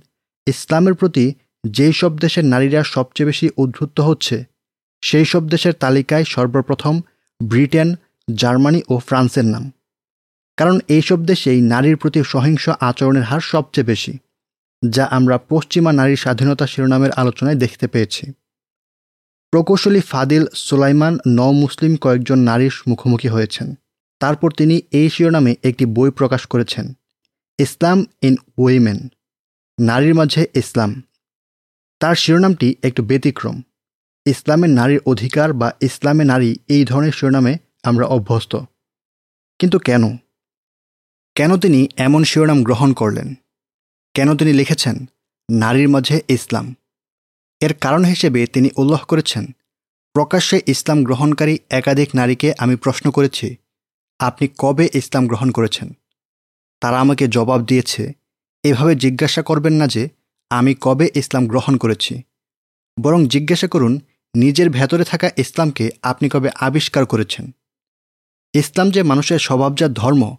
ইসলামের প্রতি যেই সব দেশের নারীরা সবচেয়ে বেশি উদ্ধৃত হচ্ছে, সেই সব দেশের তালিকায় সর্বপ্রথম ব্রিটেন, জার্মানি ও ফ্রান্সের নাম। কারণ এইসব দেশেই নারীর প্রতি সহিংস আচরণের হার সবচেয়ে বেশি, যা আমরা পশ্চিমা নারীর স্বাধীনতা শিরোনামের আলোচনায় দেখতে পেয়েছি। প্রকৌশলী ফাদিল সুলাইমান ন মুসলিম কয়েকজন নারীর মুখোমুখি হয়েছেন। তারপর তিনি এই শিরোনামে একটি বই প্রকাশ করেছেন, ইসলাম ইন উইমেন নারীর মাঝে ইসলাম। তার শিরোনামটি একটু ব্যতিক্রম, ইসলামের নারীর অধিকার বা ইসলামে নারী এই ধরনের শিরোনামে আমরা অভ্যস্ত। কিন্তু কেন? কেন তিনি এমন শিরোনাম গ্রহণ করলেন? কেন তিনি লিখেছেন, নারীর মাঝে ইসলাম এর কারণ হিসেবে তিনি উল্লেখ করেছেন, প্রকাশ্যে ইসলাম গ্রহণকারী একাধিক নারীকে আমি প্রশ্ন করেছি, আপনি কবে ইসলাম গ্রহণ করেছেন? তারা আমাকে জবাব দিয়েছে, এভাবে জিজ্ঞাসা করবেন না যে আমি কবে ইসলাম গ্রহণ করেছি। বরং জিজ্ঞাসা করুন, নিজের ভেতরে থাকা ইসলামকে আপনি কবে আবিষ্কার করেছেন? ইসলাম যে মানুষের স্বভাবজাত ধর্ম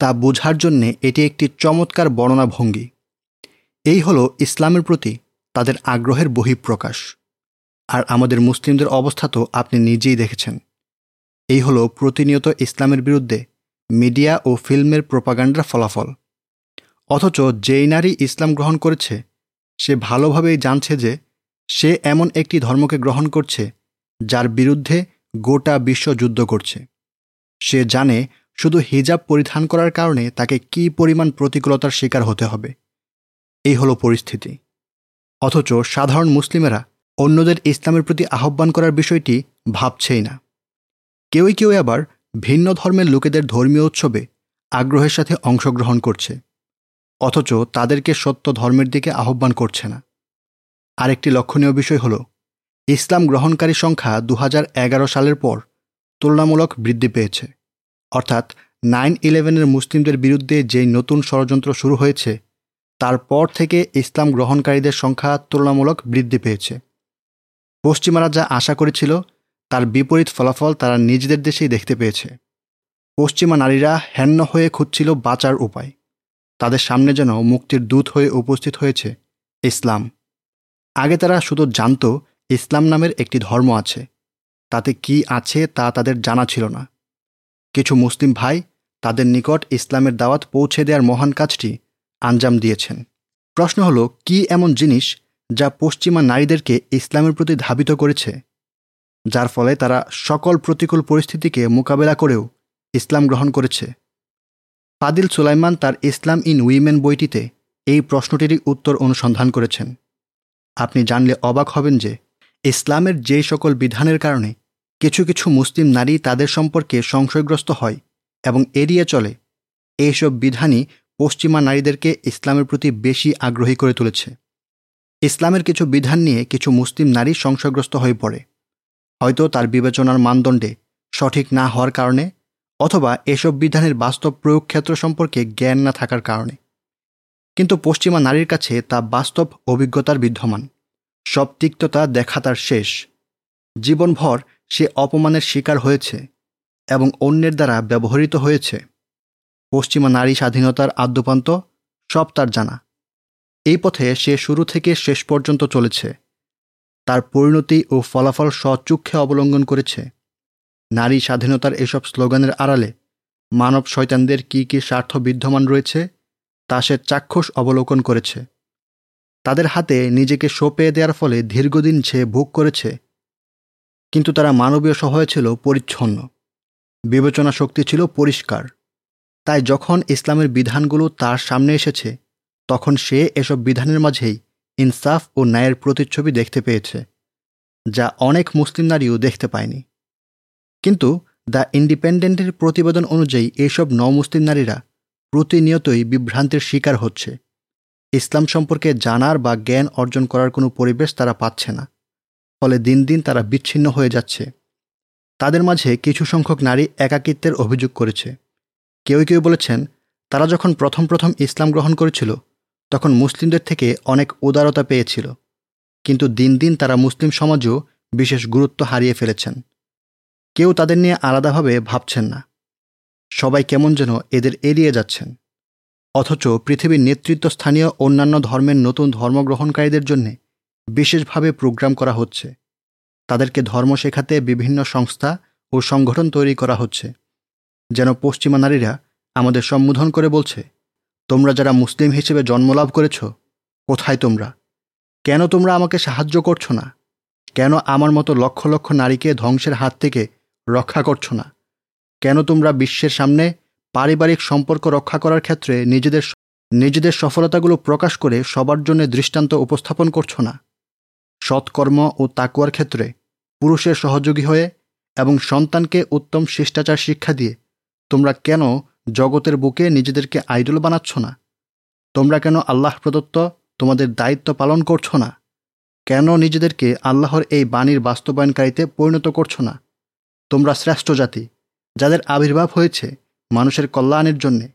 তা বোঝার জন্যে এটি একটি চমৎকার বর্ণনা ভঙ্গি এই হলো ইসলামের প্রতি তাদের আগ্রহের বহিঃপ্রকাশ। আর আমাদের মুসলিমদের অবস্থা তো আপনি নিজেই দেখেছেন। এই হলো প্রতিনিয়ত ইসলামের বিরুদ্ধে মিডিয়া ও ফিল্মের প্রোপাগান্ডার ফলাফল। অথচ যেই নারী ইসলাম গ্রহণ করেছে, সে ভালোভাবেই জানছে যে সে এমন একটি ধর্মকে গ্রহণ করছে, যার বিরুদ্ধে গোটা বিশ্ব যুদ্ধ করছে। সে জানে শুধু হিজাব পরিধান করার কারণে তাকে কি পরিমাণ প্রতিকূলতার শিকার হতে হবে? এই হলো পরিস্থিতি। অথচ সাধারণ মুসলিমেরা অন্যদের ইসলামের প্রতি আহ্বান করার বিষয়টি ভাবছেই না। কেউই কেউ আবার ভিন্ন ধর্মের লোকেদের ধর্মীয় উৎসবে আগ্রহের সাথে অংশগ্রহণ করছে। অথচ তাদেরকে সত্য ধর্মের দিকে আহ্বান করছে না। আরেকটি লক্ষণীয় বিষয় হল, ইসলাম গ্রহণকারী সংখ্যা দু হাজার এগারো সালের পর তুলনামূলক বৃদ্ধি পেয়েছে। অর্থাৎ নাইন ইলেভেনের মুসলিমদের বিরুদ্ধে যেই নতুন ষড়যন্ত্র শুরু হয়েছে তারপর থেকে ইসলাম গ্রহণকারীদের সংখ্যা তুলনামূলক বৃদ্ধি পেয়েছে। পশ্চিমারা যা আশা করেছিল, তার বিপরীত ফলাফল তারা নিজেদের দেশেই দেখতে পেয়েছে। পশ্চিমা নারীরা হেন্ন হয়ে খুঁজছিল বাঁচার উপায়। তাদের সামনে যেন মুক্তির দূত হয়ে উপস্থিত হয়েছে ইসলাম। আগে তারা শুধু জানত ইসলাম নামের একটি ধর্ম আছে। তাতে কি আছে তা তাদের জানা ছিল না। কিছু মুসলিম ভাই তাদের নিকট ইসলামের দাওয়াত পৌঁছে দেওয়ার মহান কাজটি আঞ্জাম দিয়েছেন। প্রশ্ন হলো, কি এমন জিনিস যা পশ্চিমা নারীদেরকে ইসলামের প্রতি ধাবিত করেছে, যার ফলে তারা সকল প্রতিকূল পরিস্থিতিকে মোকাবেলা করেও ইসলাম গ্রহণ করেছে? ফাদিল সুলাইমান তার ইসলাম ইন উইমেন বইটিতে এই প্রশ্নটিরই উত্তর অনুসন্ধান করেছেন। আপনি জানলে অবাক হবেন যে ইসলামের যে সকল বিধানের কারণে কিছু কিছু মুসলিম নারী তাদের সম্পর্কে সংশয়গ্রস্ত হয় এবং এড়িয়ে চলে। এইসব বিধানই পশ্চিমা নারীদেরকে ইসলামের প্রতি বেশি আগ্রহী করে তুলেছে। ইসলামের কিছু বিধান নিয়ে কিছু মুসলিম নারী সংশয়গ্রস্ত হয়ে পড়ে। হয়তো তার বিবেচনার মানদণ্ডে সঠিক না হওয়ার কারণে অথবা এসব বিধানের বাস্তব প্রয়োগ ক্ষেত্র সম্পর্কে জ্ঞান না থাকার কারণে। কিন্তু পশ্চিমা নারীর কাছে তা বাস্তব অভিজ্ঞতার বিদ্যমান। সব তিক্ততা দেখা তার শেষ। জীবনভর সে অপমানের শিকার হয়েছে এবং অন্যের দ্বারা ব্যবহৃত হয়েছে। পশ্চিমা নারী স্বাধীনতার আদ্যপান্ত সব তার জানা। এই পথে সে শুরু থেকে শেষ পর্যন্ত চলেছে। তার পরিণতি ও ফলাফল সচক্ষে অবলম্বন করেছে। নারী স্বাধীনতার এসব স্লোগানের আড়ালে মানব শয়তানদের কী কী স্বার্থ বিদ্যমান রয়েছে তা সে চাক্ষুষ অবলোকন করেছে। তাদের হাতে নিজেকে সোপে দেওয়ার ফলে দীর্ঘদিন সে ভোগ করেছে কিন্তু তারা মানবীয় সহায় ছিল পরিচ্ছন্ন। বিবেচনা শক্তি ছিল পরিষ্কার। তাই যখন ইসলামের বিধানগুলো তার সামনে এসেছে, তখন সে এসব বিধানের মাঝেই ইনসাফ ও ন্যায়ের প্রতিচ্ছবি দেখতে পেয়েছে, যা অনেক মুসলিম নারীও দেখতে পায়নি। কিন্তু দ্য ইন্ডিপেন্ডেন্টের প্রতিবেদন অনুযায়ী এইসব নমুসলিম নারীরা প্রতিনিয়তই বিভ্রান্তির শিকার হচ্ছে। ইসলাম সম্পর্কে জানার বা জ্ঞান অর্জন করার কোনো পরিবেশ তারা পাচ্ছে না। ফলে দিন দিন তারা বিচ্ছিন্ন হয়ে যাচ্ছে। তাদের মাঝে কিছু সংখ্যক নারী একাকিত্বের অভিযোগ করেছে। কেউ কেউ বলেছেন, তারা যখন প্রথম প্রথম ইসলাম গ্রহণ করেছিল, তখন মুসলিমদের থেকে অনেক উদারতা পেয়েছিল। কিন্তু দিন দিন তারা মুসলিম সমাজও বিশেষ গুরুত্ব হারিয়ে ফেলেছেন। কেউ তাদের নিয়ে আলাদাভাবে ভাবছেন না। সবাই কেমন যেন এদের এড়িয়ে যাচ্ছেন। অথচ পৃথিবীর নেতৃত্বস্থানীয় অন্যান্য ধর্মের নতুন ধর্মগ্রহণকারীদের জন্যে বিশেষভাবে প্রোগ্রাম করা হচ্ছে। তাদেরকে ধর্ম শেখাতে বিভিন্ন সংস্থা ও সংগঠন তৈরি করা হচ্ছে। যেন পশ্চিমা নারীরা আমাদের সম্বোধন করে বলছে, তোমরা যারা মুসলিম হিসেবে জন্মলাভ করেছ, কোথায় তোমরা? কেন তোমরা আমাকে সাহায্য করছ না? কেন আমার মতো লক্ষ লক্ষ নারীকে ধ্বংসের হাত থেকে রক্ষা করছ না? কেন তোমরা বিশ্বের সামনে পারিবারিক সম্পর্ক রক্ষা করার ক্ষেত্রে নিজেদের নিজেদের সফলতাগুলো প্রকাশ করে সবার জন্য দৃষ্টান্ত উপস্থাপন করছ না? সৎকর্ম ও তাকুয়ার ক্ষেত্রে পুরুষের সহযোগী হয়ে এবং সন্তানকে উত্তম শিষ্টাচার শিক্ষা দিয়ে তোমরা কেন জগতের বুকে নিজেদেরকে আইডল বানাচ্ছ না? তোমরা কেন আল্লাহ প্রদত্ত তোমাদের দায়িত্ব পালন করছ না? কেন নিজেদেরকে আল্লাহর এই বাণীর বাস্তবায়নকারীতে পরিণত করছ না? তোমরা শ্রেষ্ঠ জাতি, যাদের আবির্ভাব হয়েছে মানুষের কল্যাণের জন্যে।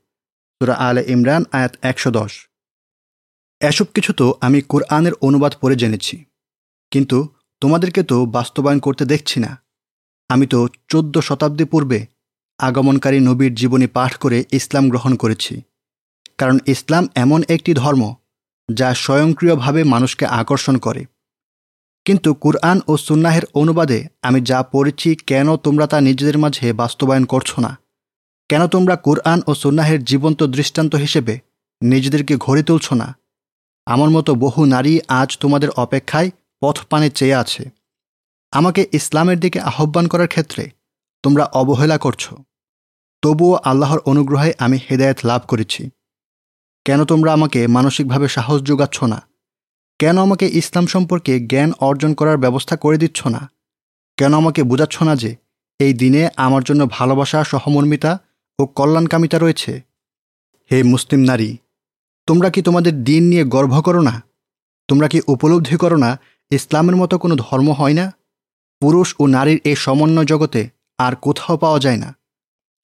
তোরা আলে ইমরান, আয়াত একশো দশ। এসব কিছু তো আমি কোরআনের অনুবাদ পড়ে জেনেছি। কিন্তু তোমাদেরকে তো বাস্তবায়ন করতে দেখছি না। আমি তো চোদ্দ শতাব্দী পূর্বে আগমনকারী নবীর জীবনী পাঠ করে ইসলাম গ্রহণ করেছি। কারণ ইসলাম এমন একটি ধর্ম যা স্বয়ংক্রিয়ভাবে মানুষকে আকর্ষণ করে। কিন্তু কুরআন ও সুন্নাহের অনুবাদে আমি যা পড়েছি, কেন তোমরা তা নিজেদের মাঝে বাস্তবায়ন করছ না? কেন তোমরা কুরআন ও সুন্নাহের জীবন্ত দৃষ্টান্ত হিসেবে নিজেদেরকে ঘরে তুলছ না? আমার মতো বহু নারী আজ তোমাদের অপেক্ষায় পথ পানে চেয়ে আছে। আমাকে ইসলামের দিকে আহ্বান করার ক্ষেত্রে তোমরা অবহেলা করছ। তবুও আল্লাহর অনুগ্রহে আমি হেদায়ত লাভ করেছি। কেন তোমরা আমাকে মানসিকভাবে সাহস যোগাচ্ছ না? কেন আমাকে ইসলাম সম্পর্কে জ্ঞান অর্জন করার ব্যবস্থা করে দিচ্ছ না? কেন আমাকে বোঝাচ্ছ না যে এই দিনে আমার জন্য ভালোবাসা, সহমর্মিতা ও কল্যাণকামিতা রয়েছে? হে মুসলিম নারী, তোমরা কি তোমাদের দিন নিয়ে গর্ব করো না? তোমরা কি উপলব্ধি করো না ইসলামের মতো কোনো ধর্ম হয় না। পুরুষ ও নারীর এই সমন্বয় জগতে আর কোথাও পাওয়া যায় না।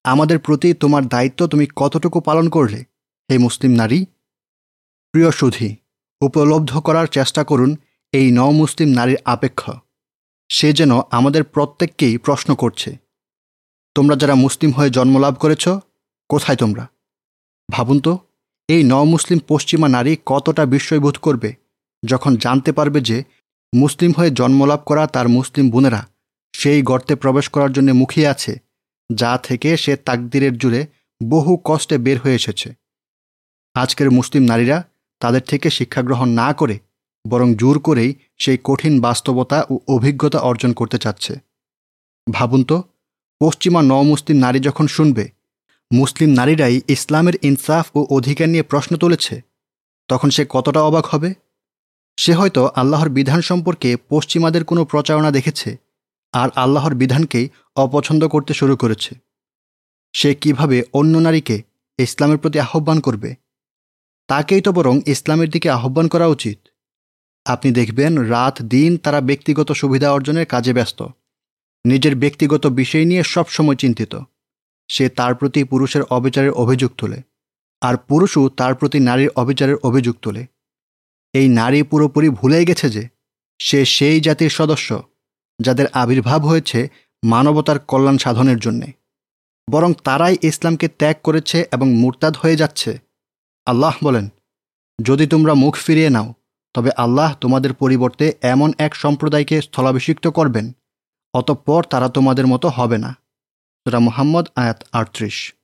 আমাদের প্রতি তোমার দায়িত্ব তুমি কতটুকু পালন করলে, হে মুসলিম নারী? প্রিয় সুধী, উপলব্ধ করার চেষ্টা করুন এই ন মুসলিম নারীর আপেক্ষ। সে যেন আমাদের প্রত্যেককেই প্রশ্ন করছে, তোমরা যারা মুসলিম হয়ে জন্মলাভ করেছ, কোথায় তোমরা? ভাবুন তো, এই ন মুসলিম পশ্চিমা নারী কতটা বিস্ময়বোধ করবে যখন জানতে পারবে যে মুসলিম হয়ে জন্মলাভ করা তার মুসলিম বোনেরা সেই গর্তে প্রবেশ করার জন্য মুখিয়ে আছে, যা থেকে সে তাকদিরের জুড়ে বহু কষ্টে বের হয়ে এসেছে। আজকের মুসলিম নারীরা তাদের থেকে শিক্ষা গ্রহণ না করে, বরং জোর করেই সেই কঠিন বাস্তবতা ও অভিজ্ঞতা অর্জন করতে চাচ্ছে। ভাবুন তো, পশ্চিমা ন মুসলিম নারী যখন শুনবে, মুসলিম নারীরাই ইসলামের ইনসাফ ও অধিকার নিয়ে প্রশ্ন তুলেছে, তখন সে কতটা অবাক হবে? সে হয়তো আল্লাহর বিধান সম্পর্কে পশ্চিমাদের কোনো প্রচারণা দেখেছে আর আল্লাহর বিধানকেই অপছন্দ করতে শুরু করেছে। সে কীভাবে অন্য নারীকে ইসলামের প্রতি আহ্বান করবে? তাকেই তো বরং ইসলামের দিকে আহ্বান করা উচিত। আপনি দেখবেন রাত দিন তারা ব্যক্তিগত সুবিধা অর্জনের কাজে ব্যস্ত। নিজের ব্যক্তিগত বিষয় নিয়ে সবসময় চিন্তিত। সে তার প্রতি পুরুষের অবিচারের অভিযোগ তোলে। আর পুরুষও তার প্রতি নারীর অবিচারের অভিযোগ তোলে। এই নারী পুরোপুরি ভুলেই গেছে যে সে সেই জাতির সদস্য, যাদের আবির্ভাব হয়েছে মানবতার কল্যাণ সাধনের জন্যে। বরং তারাই ইসলামকে ত্যাগ করেছে এবং মুরতাদ হয়ে যাচ্ছে। আল্লাহ বলেন, যদি তোমরা মুখ ফিরিয়ে নাও, তবে আল্লাহ তোমাদের পরিবর্তে এমন এক সম্প্রদায়কে স্থলাভিষিক্ত করবেন, অতঃপর তারা তোমাদের মতো হবে না। সুরা মোহাম্মদ, আয়াত আটত্রিশ।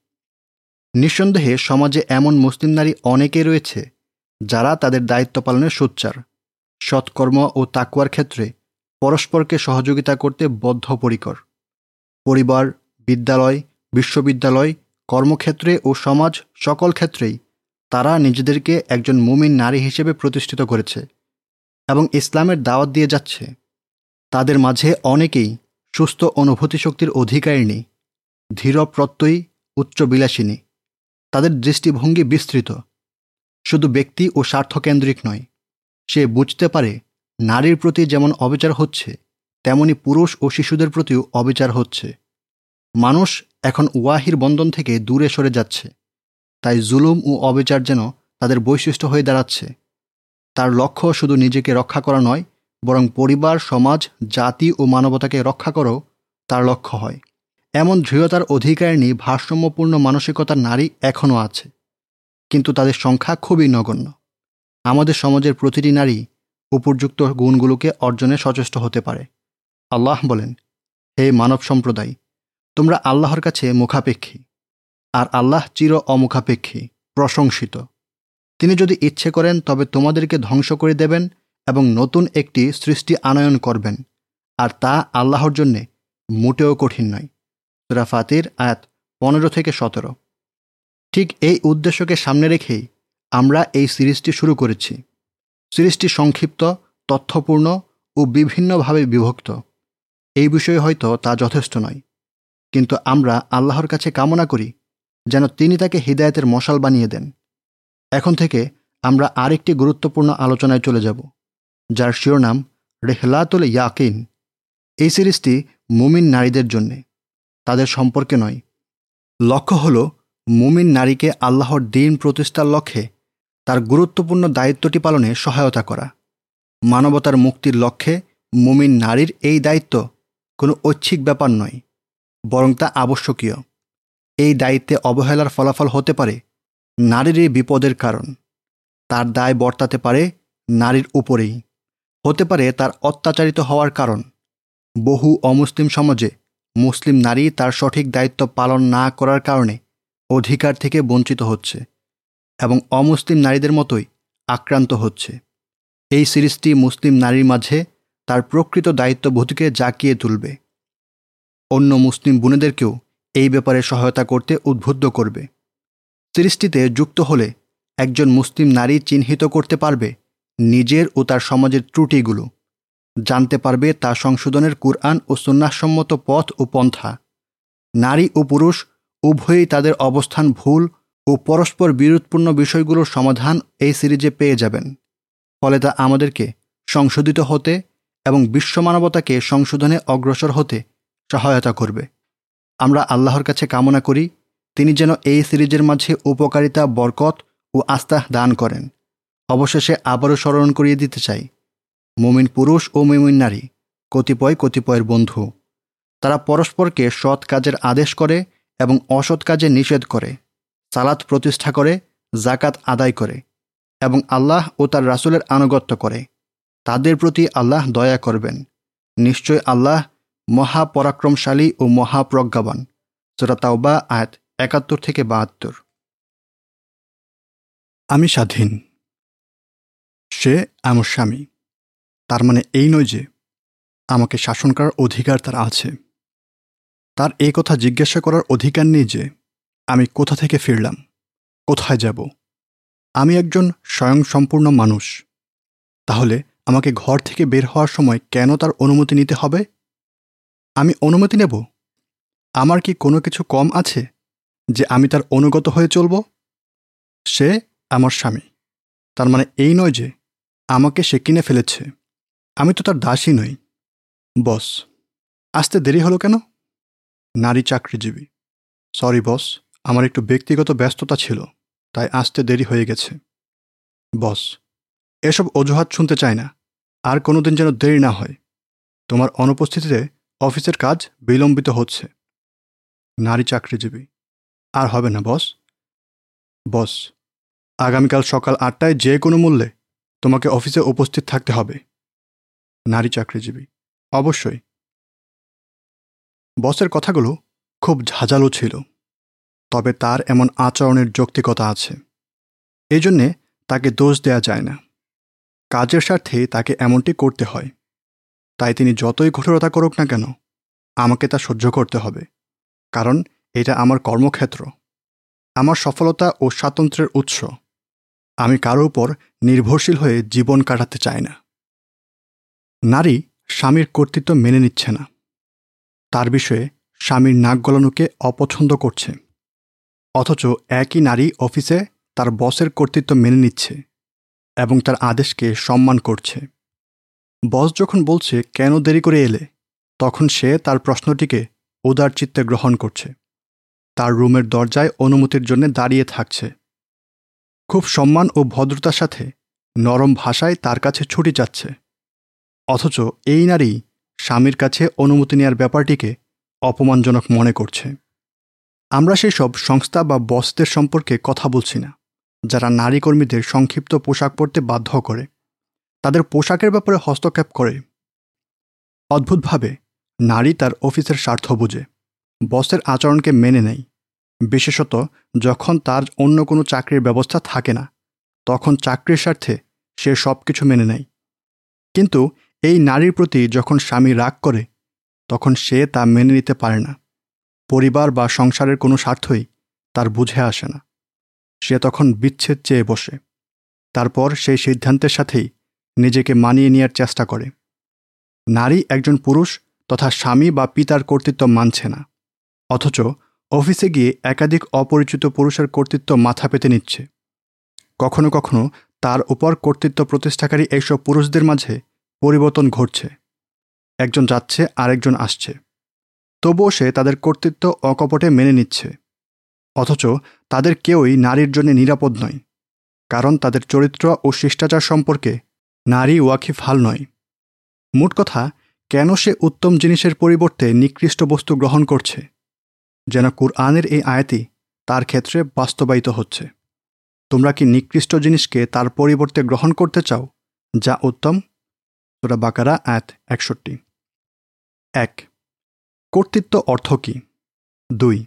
নিঃসন্দেহে সমাজে এমন মুসলিম নারী অনেকে রয়েছে যারা তাদের দায়িত্ব পালনের সোচ্চার, সৎকর্ম ও তাকুয়ার ক্ষেত্রে পরস্পরকে সহযোগিতা করতে বদ্ধপরিকর। পরিবার, বিদ্যালয়, বিশ্ববিদ্যালয়, কর্মক্ষেত্রে ও সমাজ সকল ক্ষেত্রেই তারা নিজেদেরকে একজন মুমিন নারী হিসেবে প্রতিষ্ঠিত করেছে এবং ইসলামের দাওয়াত দিয়ে যাচ্ছে। তাদের মাঝে অনেকেই সুস্থ অনুভূতি শক্তির অধিকারিণী ধীর প্রত্যয়ী উচ্চবিলাসিনী। তাদের দৃষ্টিভঙ্গি বিস্তৃত। শুধু ব্যক্তি ও স্বার্থকেন্দ্রিক নয়, সে বুঝতে পারে নারীর প্রতি যেমন অবিচার হচ্ছে, তেমনি পুরুষ ও শিশুদের প্রতিও অবিচার হচ্ছে। মানুষ এখন ওয়াহির বন্ধন থেকে দূরে সরে যাচ্ছে, তাই জুলুম ও অবিচার যেন তাদের বৈশিষ্ট্য হয়ে দাঁড়াচ্ছে। তার লক্ষ্য শুধু নিজেকে রক্ষা করা নয়, বরং পরিবার, সমাজ, জাতি ও মানবতাকে রক্ষা করাও তার লক্ষ্য হয়। এমন দৃঢ়তার অধিকার নিয়ে ভারসাম্যপূর্ণ মানসিকতার নারী এখনও আছে। কিন্তু তাদের সংখ্যা খুবই নগণ্য। আমাদের সমাজের প্রতিটি নারী উপযুক্ত গুণগুলোকে অর্জনে সচেষ্ট হতে পারে। আল্লাহ বলেন, হে মানব সম্প্রদায়, তোমরা আল্লাহর কাছে মুখাপেক্ষী, আর আল্লাহ চির অমুখাপেক্ষী, প্রশংসিত। তিনি যদি ইচ্ছে করেন, তবে তোমাদেরকে ধ্বংস করে দেবেন এবং নতুন একটি সৃষ্টি আনয়ন করবেন, আর তা আল্লাহর জন্যে মোটেও কঠিন নয়। সুরা ফাতির, আয়াত পনেরো থেকে সতেরো। ঠিক এই উদ্দেশ্যকে সামনে রেখেই আমরা এই সিরিজটি শুরু করেছি। সিরিজটি সংক্ষিপ্ত, তথ্যপূর্ণ ও বিভিন্নভাবে বিভক্ত। এই বিষয়ে হয়তো তা যথেষ্ট নয়, কিন্তু আমরা আল্লাহর কাছে কামনা করি যেন তিনি তাকে হৃদায়তের মশাল বানিয়ে দেন। এখন থেকে আমরা আরেকটি গুরুত্বপূর্ণ আলোচনায় চলে যাব, যার শিরোনাম রেহলাতুল ইয়াকিন। এই সিরিজটি মুমিন নারীদের জন্যে, তাদের সম্পর্কে নয়। লক্ষ্য হল মুমিন নারীকে আল্লাহর দিন প্রতিষ্ঠার লক্ষ্যে তার গুরুত্বপূর্ণ দায়িত্বটি পালনে সহায়তা করা। মানবতার মুক্তির লক্ষ্যে মুমিন নারীর এই দায়িত্ব কোনো ঐচ্ছিক ব্যাপার নয়, বরং তা আবশ্যকীয়। এই দায়িত্বে অবহেলার ফলাফল হতে পারে নারীরই বিপদের কারণ। তার দায় বর্তাতে পারে নারীর উপরেই। হতে পারে তার অত্যাচারিত হওয়ার কারণ। বহু অমুসলিম সমাজে মুসলিম নারী তার সঠিক দায়িত্ব পালন না করার কারণে অধিকার থেকে বঞ্চিত হচ্ছে এবং অমুসলিম নারীদের মতোই আক্রান্ত হচ্ছে। এই সিরিজটি মুসলিম নারীর মাঝে তার প্রকৃত দায়িত্ববোধকে জাকিয়ে তুলবে। অন্য মুসলিম বোনেদেরকেও এই ব্যাপারে সহায়তা করতে উদ্বুদ্ধ করবে। সিরিজটিতে যুক্ত হলে একজন মুসলিম নারী চিহ্নিত করতে পারবে নিজের ও তার সমাজের ত্রুটিগুলো, জানতে পারবে তা সংশোধনের কুরআন ও সন্ন্যাসম্মত পথ ও পন্থা। নারী ও পুরুষ উভয়ই তাদের অবস্থান ভুল ও পরস্পর বিরোধপূর্ণ বিষয়গুলোর সমাধান এই সিরিজে পেয়ে যাবেন। ফলে তা আমাদেরকে সংশোধিত হতে এবং বিশ্ব মানবতাকে সংশোধনে অগ্রসর হতে সহায়তা করবে। আমরা আল্লাহর কাছে কামনা করি, তিনি যেন এই সিরিজের মাঝে উপকারিতা, বরকত ও আস্থা দান করেন। অবশেষে আবারও স্মরণ করিয়ে দিতে চাই, মুমিন পুরুষ ও মুমিন নারী, কতিপয় কতিপয়ের বন্ধু। তারা পরস্পরকে সৎ কাজের আদেশ করে এবং অসৎ কাজে নিষেধ করে, সালাত প্রতিষ্ঠা করে জাকাত আদায় করে এবং আল্লাহ ও তার রাসুলের আনুগত্য করে। তাদের প্রতি আল্লাহ দয়া করবেন। নিশ্চয় আল্লাহ মহাপরাক্রমশালী ও মহাপ্রজ্ঞাবান। সুরা তাওবা আয়াত একাত্তর থেকে বাহাত্তর। আমি স্বাধীন। সে আমার স্বামী। তার মানে এই নয় যে আমাকে শাসন করার অধিকার তার আছে। তার এই কথা জিজ্ঞাসা করার অধিকার নেই যে, আমি কোথা থেকে ফিরলাম, কোথায় যাব। আমি একজন স্বয়ংসম্পূর্ণ মানুষ। তাহলে আমাকে ঘর থেকে বের হওয়ার সময় কেন তার অনুমতি নিতে হবে? আমি অনুমতি নেব? আমার কি কোনো কিছু কম আছে যে আমি তার অনুগত হয়ে চলব? সে আমার স্বামী। তার মানে এই নয় যে, আমাকে সে কিনে ফেলেছে। আমি তো তার দাসী নই। বস, আসতে দেরি হলো কেন? নারী চাকরিজীবী। সরি, বস, আমার একটু ব্যক্তিগত ব্যস্ততা ছিল, তাই আসতে দেরি হয়ে গেছে। বস, এসব অজুহাত শুনতে চায় না, আর কোনোদিন যেন দেরি না হয়। তোমার অনুপস্থিতিতে অফিসের কাজ বিলম্বিত হচ্ছে। নারী চাকরিজীবী, আর হবে না, বস। বস, আগামীকাল সকাল আটটায় যে কোনো মূল্যে তোমাকে অফিসে উপস্থিত থাকতে হবে। নারী চাকরিজীবী, অবশ্যই। বসের কথাগুলো খুব ঝাঁঝালো ছিল, তবে তার এমন আচরণের যৌক্তিকতা আছে। এই জন্যে তাকে দোষ দেয়া যায় না। কাজের স্বার্থে তাকে এমনটি করতে হয়। তাই তিনি যতই কঠোরতা করুক না কেন, আমাকে তা সহ্য করতে হবে, কারণ এটা আমার কর্মক্ষেত্র। আমার সফলতা ও স্বাতন্ত্র্যের উৎস। আমি কারও উপর নির্ভরশীল হয়ে জীবন কাটাতে চাই না। নারী স্বামীর কর্তৃত্ব মেনে নিচ্ছে না। তার বিষয়ে স্বামীর নাক গলানোকে অপছন্দ করছে। অথচ একই নারী অফিসে তার বসের কর্তৃত্ব মেনে নিচ্ছে এবং তার আদেশকে সম্মান করছে। বস যখন বলছে, কেন দেরি করে এলে? তখন সে তার প্রশ্নটিকে উদার চিত্তে গ্রহণ করছে। তার রুমের দরজায় অনুমতির জন্য দাঁড়িয়ে থাকছে। খুব সম্মান ও ভদ্রতার সাথে নরম ভাষায় তার কাছে ছুটি যাচ্ছে। অথচ এই নারী স্বামীর কাছে অনুমতি নেওয়ার ব্যাপারটিকে অপমানজনক মনে করছে। আমরা সেই সব সংস্থা বা বসদের সম্পর্কে কথা বলছি না, যারা নারী কর্মীদের সংক্ষিপ্ত পোশাক পরতে বাধ্য করে। তাদের পোশাকের ব্যাপারে হস্তক্ষেপ করে। অদ্ভুতভাবে, নারী তার অফিসের স্বার্থ বুঝে, বসের আচরণকে মেনে নেয়। বিশেষত যখন তার অন্য কোনো চাকরির ব্যবস্থা থাকে না, তখন চাকরির স্বার্থে সে সব কিছু মেনে নেয়। কিন্তু এই নারীর প্রতি যখন স্বামী রাগ করে, তখন সে তা মেনে নিতে পারে না। পরিবার বা সংসারের কোনো স্বার্থই তার বুঝে আসে না। সে তখন বিচ্ছেদ চেয়ে বসে। তারপর সেই সিদ্ধান্তের সাথেই নিজেকে মানিয়ে নেওয়ার চেষ্টা করে। নারী একজন পুরুষ তথা স্বামী বা পিতার কর্তৃত্ব মানছে না। অথচ অফিসে গিয়ে একাধিক অপরিচিত পুরুষের কর্তৃত্ব মাথা পেতে নিচ্ছে। কখনো কখনো তার উপর কর্তৃত্ব প্রতিষ্ঠাকারী এইসব পুরুষদের মাঝে পরিবর্তন ঘটছে। একজন যাচ্ছে, আরেকজন আসছে। তবুও সে তাদের কর্তৃত্ব অকপটে মেনে নিচ্ছে। অথচ তাদের কেউই নারীর জন্য নিরাপদ নয়, কারণ তাদের চরিত্র ও শিষ্টাচার সম্পর্কে নারী ওয়াকিফ হাল নয়। মোট কথা, কেন সে উত্তম জিনিসের পরিবর্তে নিকৃষ্ট বস্তু গ্রহণ করছে? যেন কুরআনের এই আয়াতি তার ক্ষেত্রে বাস্তবায়িত হচ্ছে। তোমরা কি নিকৃষ্ট জিনিসকে তার পরিবর্তে গ্রহণ করতে চাও, যা উত্তম? তোরা বাকারা আয়াত একষট্টি। এক, কর্তৃত্ব অর্থ কি? দুই,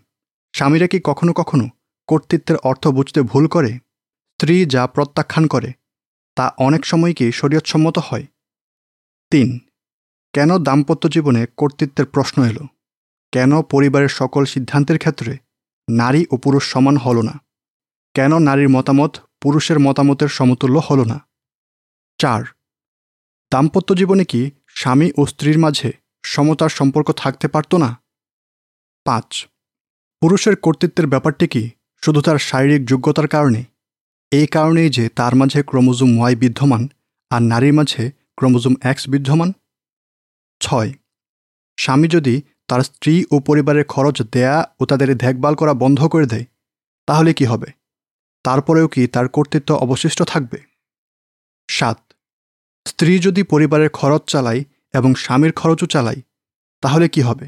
স্বামীরা কি কখনো কখনো কর্তৃত্বের অর্থ বুঝতে ভুল করে? স্ত্রী যা প্রত্যাখ্যান করে, তা অনেক সময় কি শরীয়তসম্মত হয়? তিন, কেন দাম্পত্য জীবনে কর্তৃত্বের প্রশ্ন এলো? কেন পরিবারের সকল সিদ্ধান্তের ক্ষেত্রে নারী ও পুরুষ সমান হল না? কেন নারীর মতামত পুরুষের মতামতের সমতুল্য হল না? চার দাম্পত্য জীবনে কি স্বামী ও স্ত্রীর মাঝে সমতার সম্পর্ক থাকতে পারত না? পাঁচ, পুরুষের কর্তৃত্বের ব্যাপারটি কি শুধু তার শারীরিক যোগ্যতার কারণে? এই কারণেই যে তার মাঝে ক্রোমোজোম ওয়াই বিদ্যমান আর নারীর মাঝে ক্রোমোজোম এক্স বিদ্যমান? ছয়, স্বামী যদি তার স্ত্রী ও পরিবারের খরচ দেয়া ও তাদের দেখভাল করা বন্ধ করে দেয়, তাহলে কি হবে? তারপরেও কি তার কর্তৃত্ব অবশিষ্ট থাকবে? সাত স্ত্রী যদি পরিবারের খরচ চালায় এবং স্বামীর খরচও চালায়, তাহলে কি হবে?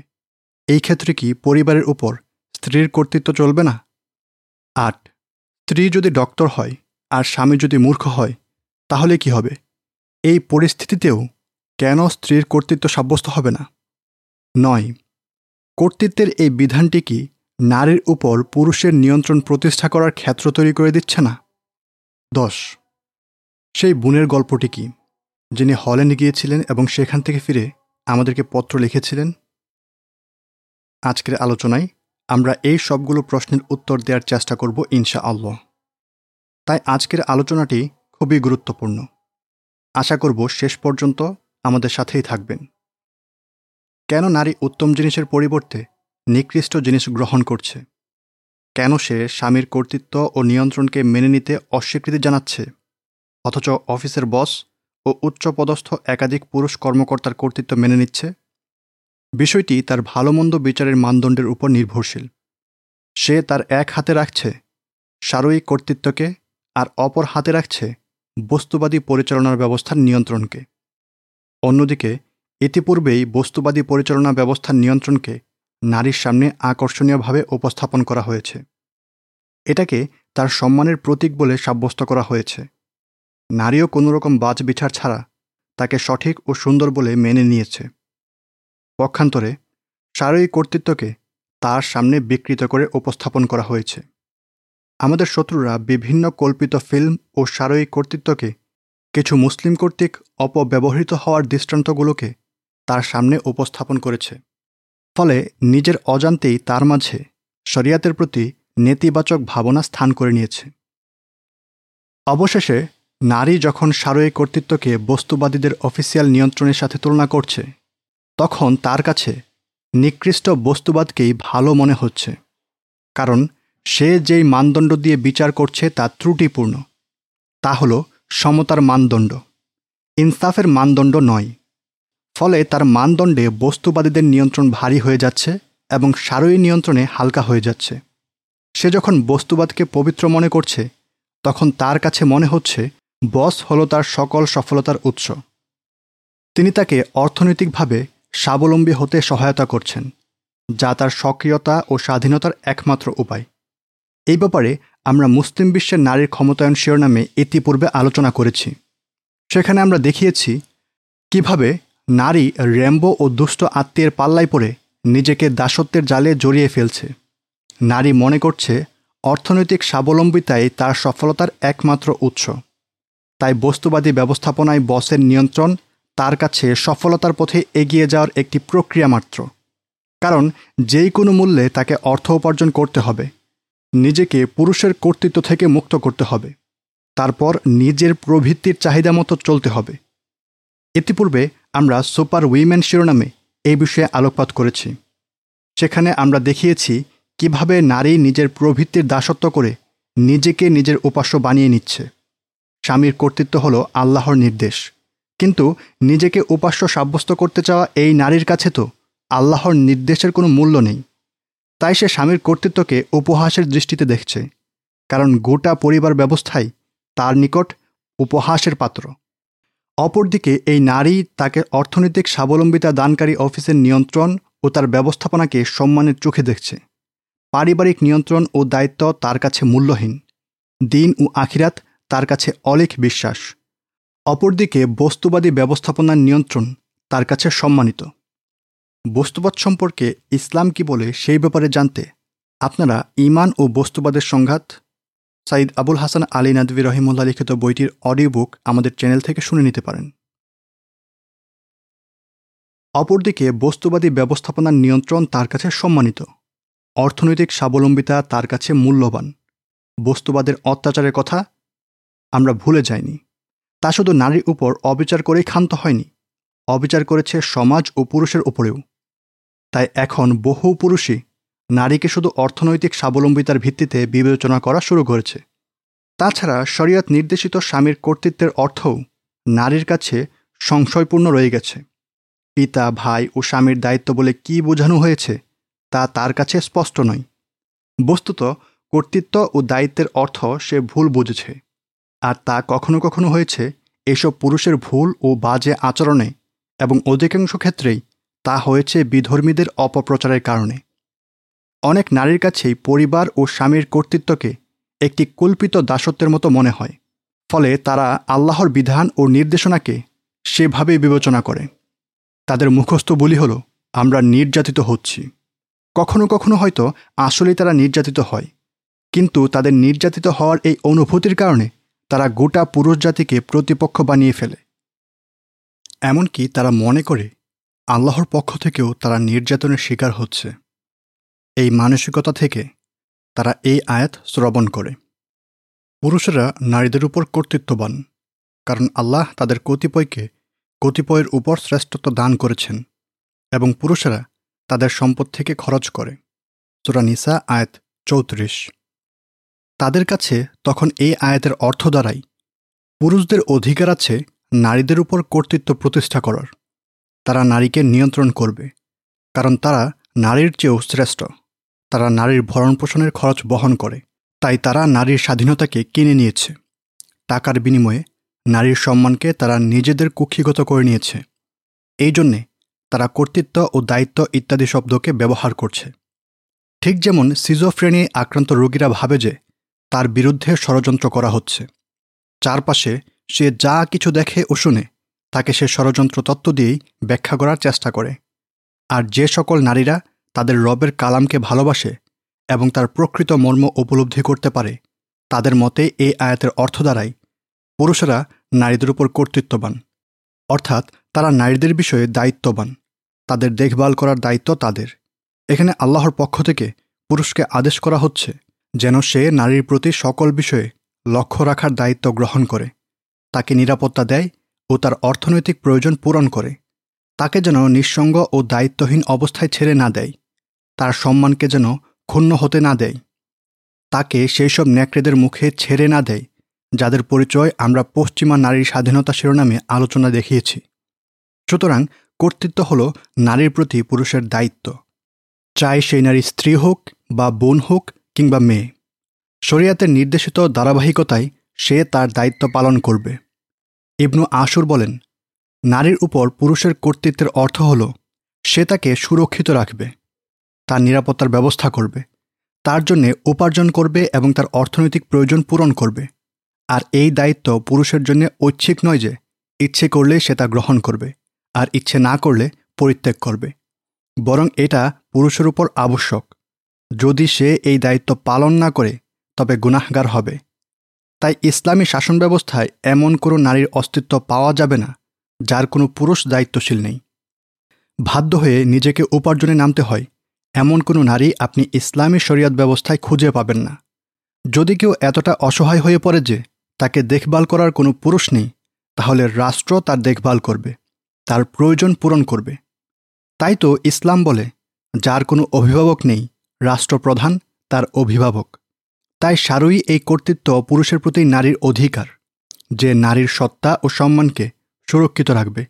এই ক্ষেত্রে কি পরিবারের উপর স্ত্রীর কর্তৃত্ব চলবে না? আট, স্ত্রী যদি ডক্টর হয় আর স্বামী যদি মূর্খ হয়, তাহলে কি হবে? এই পরিস্থিতিতেও কেন স্ত্রীর কর্তৃত্ব সাব্যস্ত হবে না? নয়, কর্তৃত্বের এই বিধানটি কি নারীর উপর পুরুষের নিয়ন্ত্রণ প্রতিষ্ঠা করার ক্ষেত্র তৈরি করে দিচ্ছে না? দশ, সেই বোনের গল্পটি কি? যিনি হল্যান্ড গিয়েছিলেন এবং সেখান থেকে ফিরে আমাদেরকে পত্র লিখেছিলেন, আজকের আলোচনায় আমরা এই সবগুলো প্রশ্নের উত্তর দেওয়ার চেষ্টা করব ইনশা আল্লাহ তাই আজকের আলোচনাটি খুবই গুরুত্বপূর্ণ। আশা করব শেষ পর্যন্ত আমাদের সাথেই থাকবেন। কেন নারী উত্তম জিনিসের পরিবর্তে নিকৃষ্ট জিনিস গ্রহণ করছে? কেন সে স্বামীর কর্তৃত্ব ও নিয়ন্ত্রণকে মেনে নিতে অস্বীকৃতি জানাচ্ছে? অথচ অফিসের বস ও উচ্চপদস্থ একাধিক পুরুষ কর্মকর্তার কর্তৃত্ব মেনে নিচ্ছে। বিষয়টি তার ভালো মন্দ বিচারের মানদণ্ডের উপর নির্ভরশীল। সে তার এক হাতে রাখছে সারয়িক কর্তৃত্বকে আর অপর হাতে রাখছে বস্তুবাদী পরিচালনার ব্যবস্থার নিয়ন্ত্রণকে। অন্যদিকে, ইতিপূর্বেই বস্তুবাদী পরিচালনা ব্যবস্থার নিয়ন্ত্রণকে নারীর সামনে আকর্ষণীয়ভাবে উপস্থাপন করা হয়েছে। এটাকে তার সম্মানের প্রতীক বলে সাব্যস্ত করা হয়েছে। নারীও কোনোরকম বাজ বিচার ছাড়া তাকে সঠিক ও সুন্দর বলে মেনে নিয়েছে। পক্ষান্তরে সারয়ী কর্তৃত্বকে তার সামনে বিকৃত করে উপস্থাপন করা হয়েছে। আমাদের শত্রুরা বিভিন্ন কল্পিত ফিল্ম ও সারয়ী কর্তৃত্বকে কিছু মুসলিম কর্তৃক অপব্যবহৃত হওয়ার দৃষ্টান্তগুলোকে তার সামনে উপস্থাপন করেছে। ফলে নিজের অজান্তেই তার মাঝে শরিয়াতের প্রতি নেতিবাচক ভাবনা স্থান করে নিয়েছে। অবশেষে নারী যখন সারয়ী কর্তৃত্বকে বস্তুবাদীদের অফিসিয়াল নিয়ন্ত্রণের সাথে তুলনা করছে, তখন তার কাছে নিকৃষ্ট বস্তুবাদকেই ভালো মনে হচ্ছে। কারণ সে যেই মানদণ্ড দিয়ে বিচার করছে তা ত্রুটিপূর্ণ। তা হল সমতার মানদণ্ড। ইনসাফের মানদণ্ড নয়। ফলে তার মানদণ্ডে বস্তুবাদীদের নিয়ন্ত্রণ ভারী হয়ে যাচ্ছে এবং সারয়ী নিয়ন্ত্রণে হালকা হয়ে যাচ্ছে। সে যখন বস্তুবাদকে পবিত্র মনে করছে, তখন তার কাছে মনে হচ্ছে বস হলো তার সকল সফলতার উৎস। তিনি তাকে অর্থনৈতিকভাবে স্বাবলম্বী হতে সহায়তা করছেন, যা তার সক্রিয়তা ও স্বাধীনতার একমাত্র উপায়। এই ব্যাপারে আমরা মুসলিম বিশ্বের নারীর ক্ষমতায়ন শিরোনামে ইতিপূর্বে আলোচনা করেছি। সেখানে আমরা দেখিয়েছি কীভাবে নারী র্যাম্বো ও দুষ্ট আত্মীয়ের পাল্লায় পড়ে নিজেকে দাসত্বের জালে জড়িয়ে ফেলছে। নারী মনে করছে অর্থনৈতিক স্বাবলম্বিতাই তার সফলতার একমাত্র উৎস। তাই বস্তুবাদী ব্যবস্থাপনায় বসের নিয়ন্ত্রণ তার কাছে সফলতার পথে এগিয়ে যাওয়ার একটি প্রক্রিয়া মাত্র। কারণ যেই কোনো মূল্যে তাকে অর্থ উপার্জন করতে হবে, নিজেকে পুরুষের কর্তৃত্ব থেকে মুক্ত করতে হবে, তারপর নিজের প্রবৃত্তির চাহিদা মতো চলতে হবে। ইতিপূর্বে আমরা সুপার উইমেন শিরোনামে এই বিষয়ে আলোকপাত করেছি। সেখানে আমরা দেখিয়েছি কীভাবে নারী নিজের প্রবৃত্তির দাসত্ব করে নিজেকে নিজের উপাস্য বানিয়ে নিচ্ছে। স্বামীর কর্তৃত্ব হল আল্লাহর নির্দেশ। কিন্তু নিজেকে উপাস্য সাব্যস্ত করতে চাওয়া এই নারীর কাছে তো আল্লাহর নির্দেশের কোনো মূল্য নেই। তাই সে স্বামীর কর্তৃত্বকে উপহাসের দৃষ্টিতে দেখছে, কারণ গোটা পরিবার ব্যবস্থাই তার নিকট উপহাসের পাত্র। অপরদিকে এই নারী তাকে অর্থনৈতিক স্বাবলম্বিতা দানকারী অফিসের নিয়ন্ত্রণ ও তার ব্যবস্থাপনাকে সম্মানের চোখে দেখছে। পারিবারিক নিয়ন্ত্রণ ও দায়িত্ব তার কাছে মূল্যহীন। দিন ও আখিরাত তার কাছে অলেখ বিশ্বাস। অপরদিকে বস্তুবাদী ব্যবস্থাপনার নিয়ন্ত্রণ তার কাছে সম্মানিত। বস্তুবাদ সম্পর্কে ইসলাম কি বলে সেই ব্যাপারে জানতে আপনারা ইমান ও বস্তুবাদের সংঘাত, সাইদ আবুল হাসান আলী নাদবি রহিমুল্লাহ লিখিত বইটির অডিও বুক আমাদের চ্যানেল থেকে শুনে নিতে পারেন। অপরদিকে বস্তুবাদী ব্যবস্থাপনার নিয়ন্ত্রণ তার কাছে সম্মানিত। অর্থনৈতিক স্বাবলম্বিতা তার কাছে মূল্যবান। বস্তুবাদের অত্যাচারের কথা আমরা ভুলে যাইনি। তা শুধু নারীর উপর অবিচার করেই ক্ষান্ত হয়নি, অবিচার করেছে সমাজ ও পুরুষের উপরেও। তাই এখন বহু পুরুষই নারীকে শুধু অর্থনৈতিক স্বাবলম্বিতার ভিত্তিতে বিবেচনা করা শুরু করেছে। তাছাড়া শরিয়ত নির্দেশিত স্বামীর কর্তৃত্বের অর্থও নারীর কাছে সংশয়পূর্ণ রয়ে গেছে। পিতা, ভাই ও স্বামীর দায়িত্ব বলে কি বোঝানো হয়েছে তা তার কাছে স্পষ্ট নয়। বস্তুত কর্তৃত্ব ও দায়িত্বের অর্থ সে ভুল বুঝেছে। আর তা কখনো কখনো হয়েছে এসব পুরুষের ভুল ও বাজে আচরণে এবং অধিকাংশ ক্ষেত্রেই তা হয়েছে বিধর্মীদের অপপ্রচারের কারণে। অনেক নারীর কাছেই পরিবার ও স্বামীর কর্তৃত্বকে একটি কল্পিত দাসত্বের মতো মনে হয়, ফলে তারা আল্লাহর বিধান ও নির্দেশনাকে সেভাবেই বিবেচনা করে। তাদের মুখস্থ বলি হল, আমরা নির্যাতিত হচ্ছি। কখনো কখনো হয়তো আসলেই তারা নির্যাতিত হয়, কিন্তু তাদের নির্যাতিত হওয়ার এই অনুভূতির কারণে তারা গোটা পুরুষ জাতিকে প্রতিপক্ষ বানিয়ে ফেলে। এমনকি তারা মনে করে আল্লাহর পক্ষ থেকেও তারা নির্যাতনের শিকার হচ্ছে। এই মানসিকতা থেকে তারা এই আয়াত শ্রবণ করে। পুরুষেরা নারীদের উপর কর্তৃত্ববান, কারণ আল্লাহ তাদের কতিপয়কে কতিপয়ের উপর শ্রেষ্ঠত্ব দান করেছেন এবং পুরুষেরা তাদের সম্পদ থেকে খরচ করে। সুরা নিসা আয়াত চৌত্রিশ। তাদের কাছে তখন এই আয়াতের অর্থ দ্বারাই পুরুষদের অধিকার আছে নারীদের উপর কর্তৃত্ব প্রতিষ্ঠা করার। তারা নারীকে নিয়ন্ত্রণ করবে, কারণ তারা নারীর চেয়েও শ্রেষ্ঠ। তারা নারীর ভরণ পোষণের খরচ বহন করে, তাই তারা নারীর স্বাধীনতাকে কিনে নিয়েছে। টাকার বিনিময়ে নারীর সম্মানকে তারা নিজেদের কুক্ষিগত করে নিয়েছে। এই জন্যে তারা কর্তৃত্ব ও দায়িত্ব ইত্যাদি শব্দকে ব্যবহার করছে। ঠিক যেমন সিজোফ্রেনি আক্রান্ত রোগীরা ভাবে যে তার বিরুদ্ধে ষড়যন্ত্র করা হচ্ছে। চারপাশে সে যা কিছু দেখে ও শুনে, তাকে সে ষড়যন্ত্র তত্ত্ব দিয়েই ব্যাখ্যা করার চেষ্টা করে। আর যে সকল নারীরা তাদের রবের কালামকে ভালোবাসে এবং তার প্রকৃত মর্ম উপলব্ধি করতে পারে, তাদের মতে এই আয়াতের অর্থ দ্বারাই পুরুষেরা নারীদের উপর কর্তৃত্ববান। অর্থাৎ তারা নারীদের বিষয়ে দায়িত্ববান, তাদের দেখভাল করার দায়িত্ব তাদের। এখানে আল্লাহর পক্ষ থেকে পুরুষকে আদেশ করা হচ্ছে যেন সে নারীর প্রতি সকল বিষয়ে লক্ষ্য রাখার দায়িত্ব গ্রহণ করে, তাকে নিরাপত্তা দেয় ও তার অর্থনৈতিক প্রয়োজন পূরণ করে। তাকে যেন নিঃসঙ্গ ও দায়িত্বহীন অবস্থায় ছেড়ে না দেয়, তার সম্মানকে যেন ক্ষুণ্ণ হতে না দেয়। তাকে সেই সব ন্যাকড়েদের মুখে ছেড়ে না দেয়, যাদের পরিচয় আমরা পশ্চিমা নারীর স্বাধীনতা শিরোনামে আলোচনা দেখিয়েছি। সুতরাং কর্তৃত্ব হল নারীর প্রতি পুরুষের দায়িত্ব। চাই সেই নারী স্ত্রী হোক বা বোন হোক কিংবা মেয়ে। শরিয়াতের নির্দেশিত ধারাবাহিকতায় সে তার দায়িত্ব পালন করবে। ইবনু আশুর বলেন, নারীর উপর পুরুষের কর্তৃত্বের অর্থ হল, সে তাকে সুরক্ষিত রাখবে, তার নিরাপত্তার ব্যবস্থা করবে, তার জন্যে উপার্জন করবে এবং তার অর্থনৈতিক প্রয়োজন পূরণ করবে। আর এই দায়িত্ব পুরুষের জন্য ঐচ্ছিক নয় যে, ইচ্ছে করলে সে তা গ্রহণ করবে, আর ইচ্ছে না করলে পরিত্যাগ করবে। বরং এটা পুরুষের উপর আবশ্যক। যদি সে এই দায়িত্ব পালন না করে, তবে গুনাহগার হবে। তাই ইসলামী শাসন ব্যবস্থায় এমন কোনো নারীর অস্তিত্ব পাওয়া যাবে না, যার কোনো পুরুষ দায়িত্বশীল নেই। বাধ্য হয়ে নিজেকে উপার্জনে নামতে হয়, এমন কোনো নারী আপনি ইসলামী শরিয়াত ব্যবস্থায় খুঁজে পাবেন না। যদি কেউ এতটা অসহায় হয়ে পড়ে যে, তাকে দেখভাল করার কোনো পুরুষ নেই, তাহলে রাষ্ট্র তার দেখভাল করবে, তার প্রয়োজন পূরণ করবে। তাই তো ইসলাম বলে, যার কোনো অভিভাবক নেই রাষ্ট্রপ্রধান, তার অভিভাবক। তাই সারই এই কর্তৃত্ব পুরুষের প্রতি নারীর অধিকার, যে নারীর সত্তা ও সম্মানকে সুরক্ষিত রাখবে।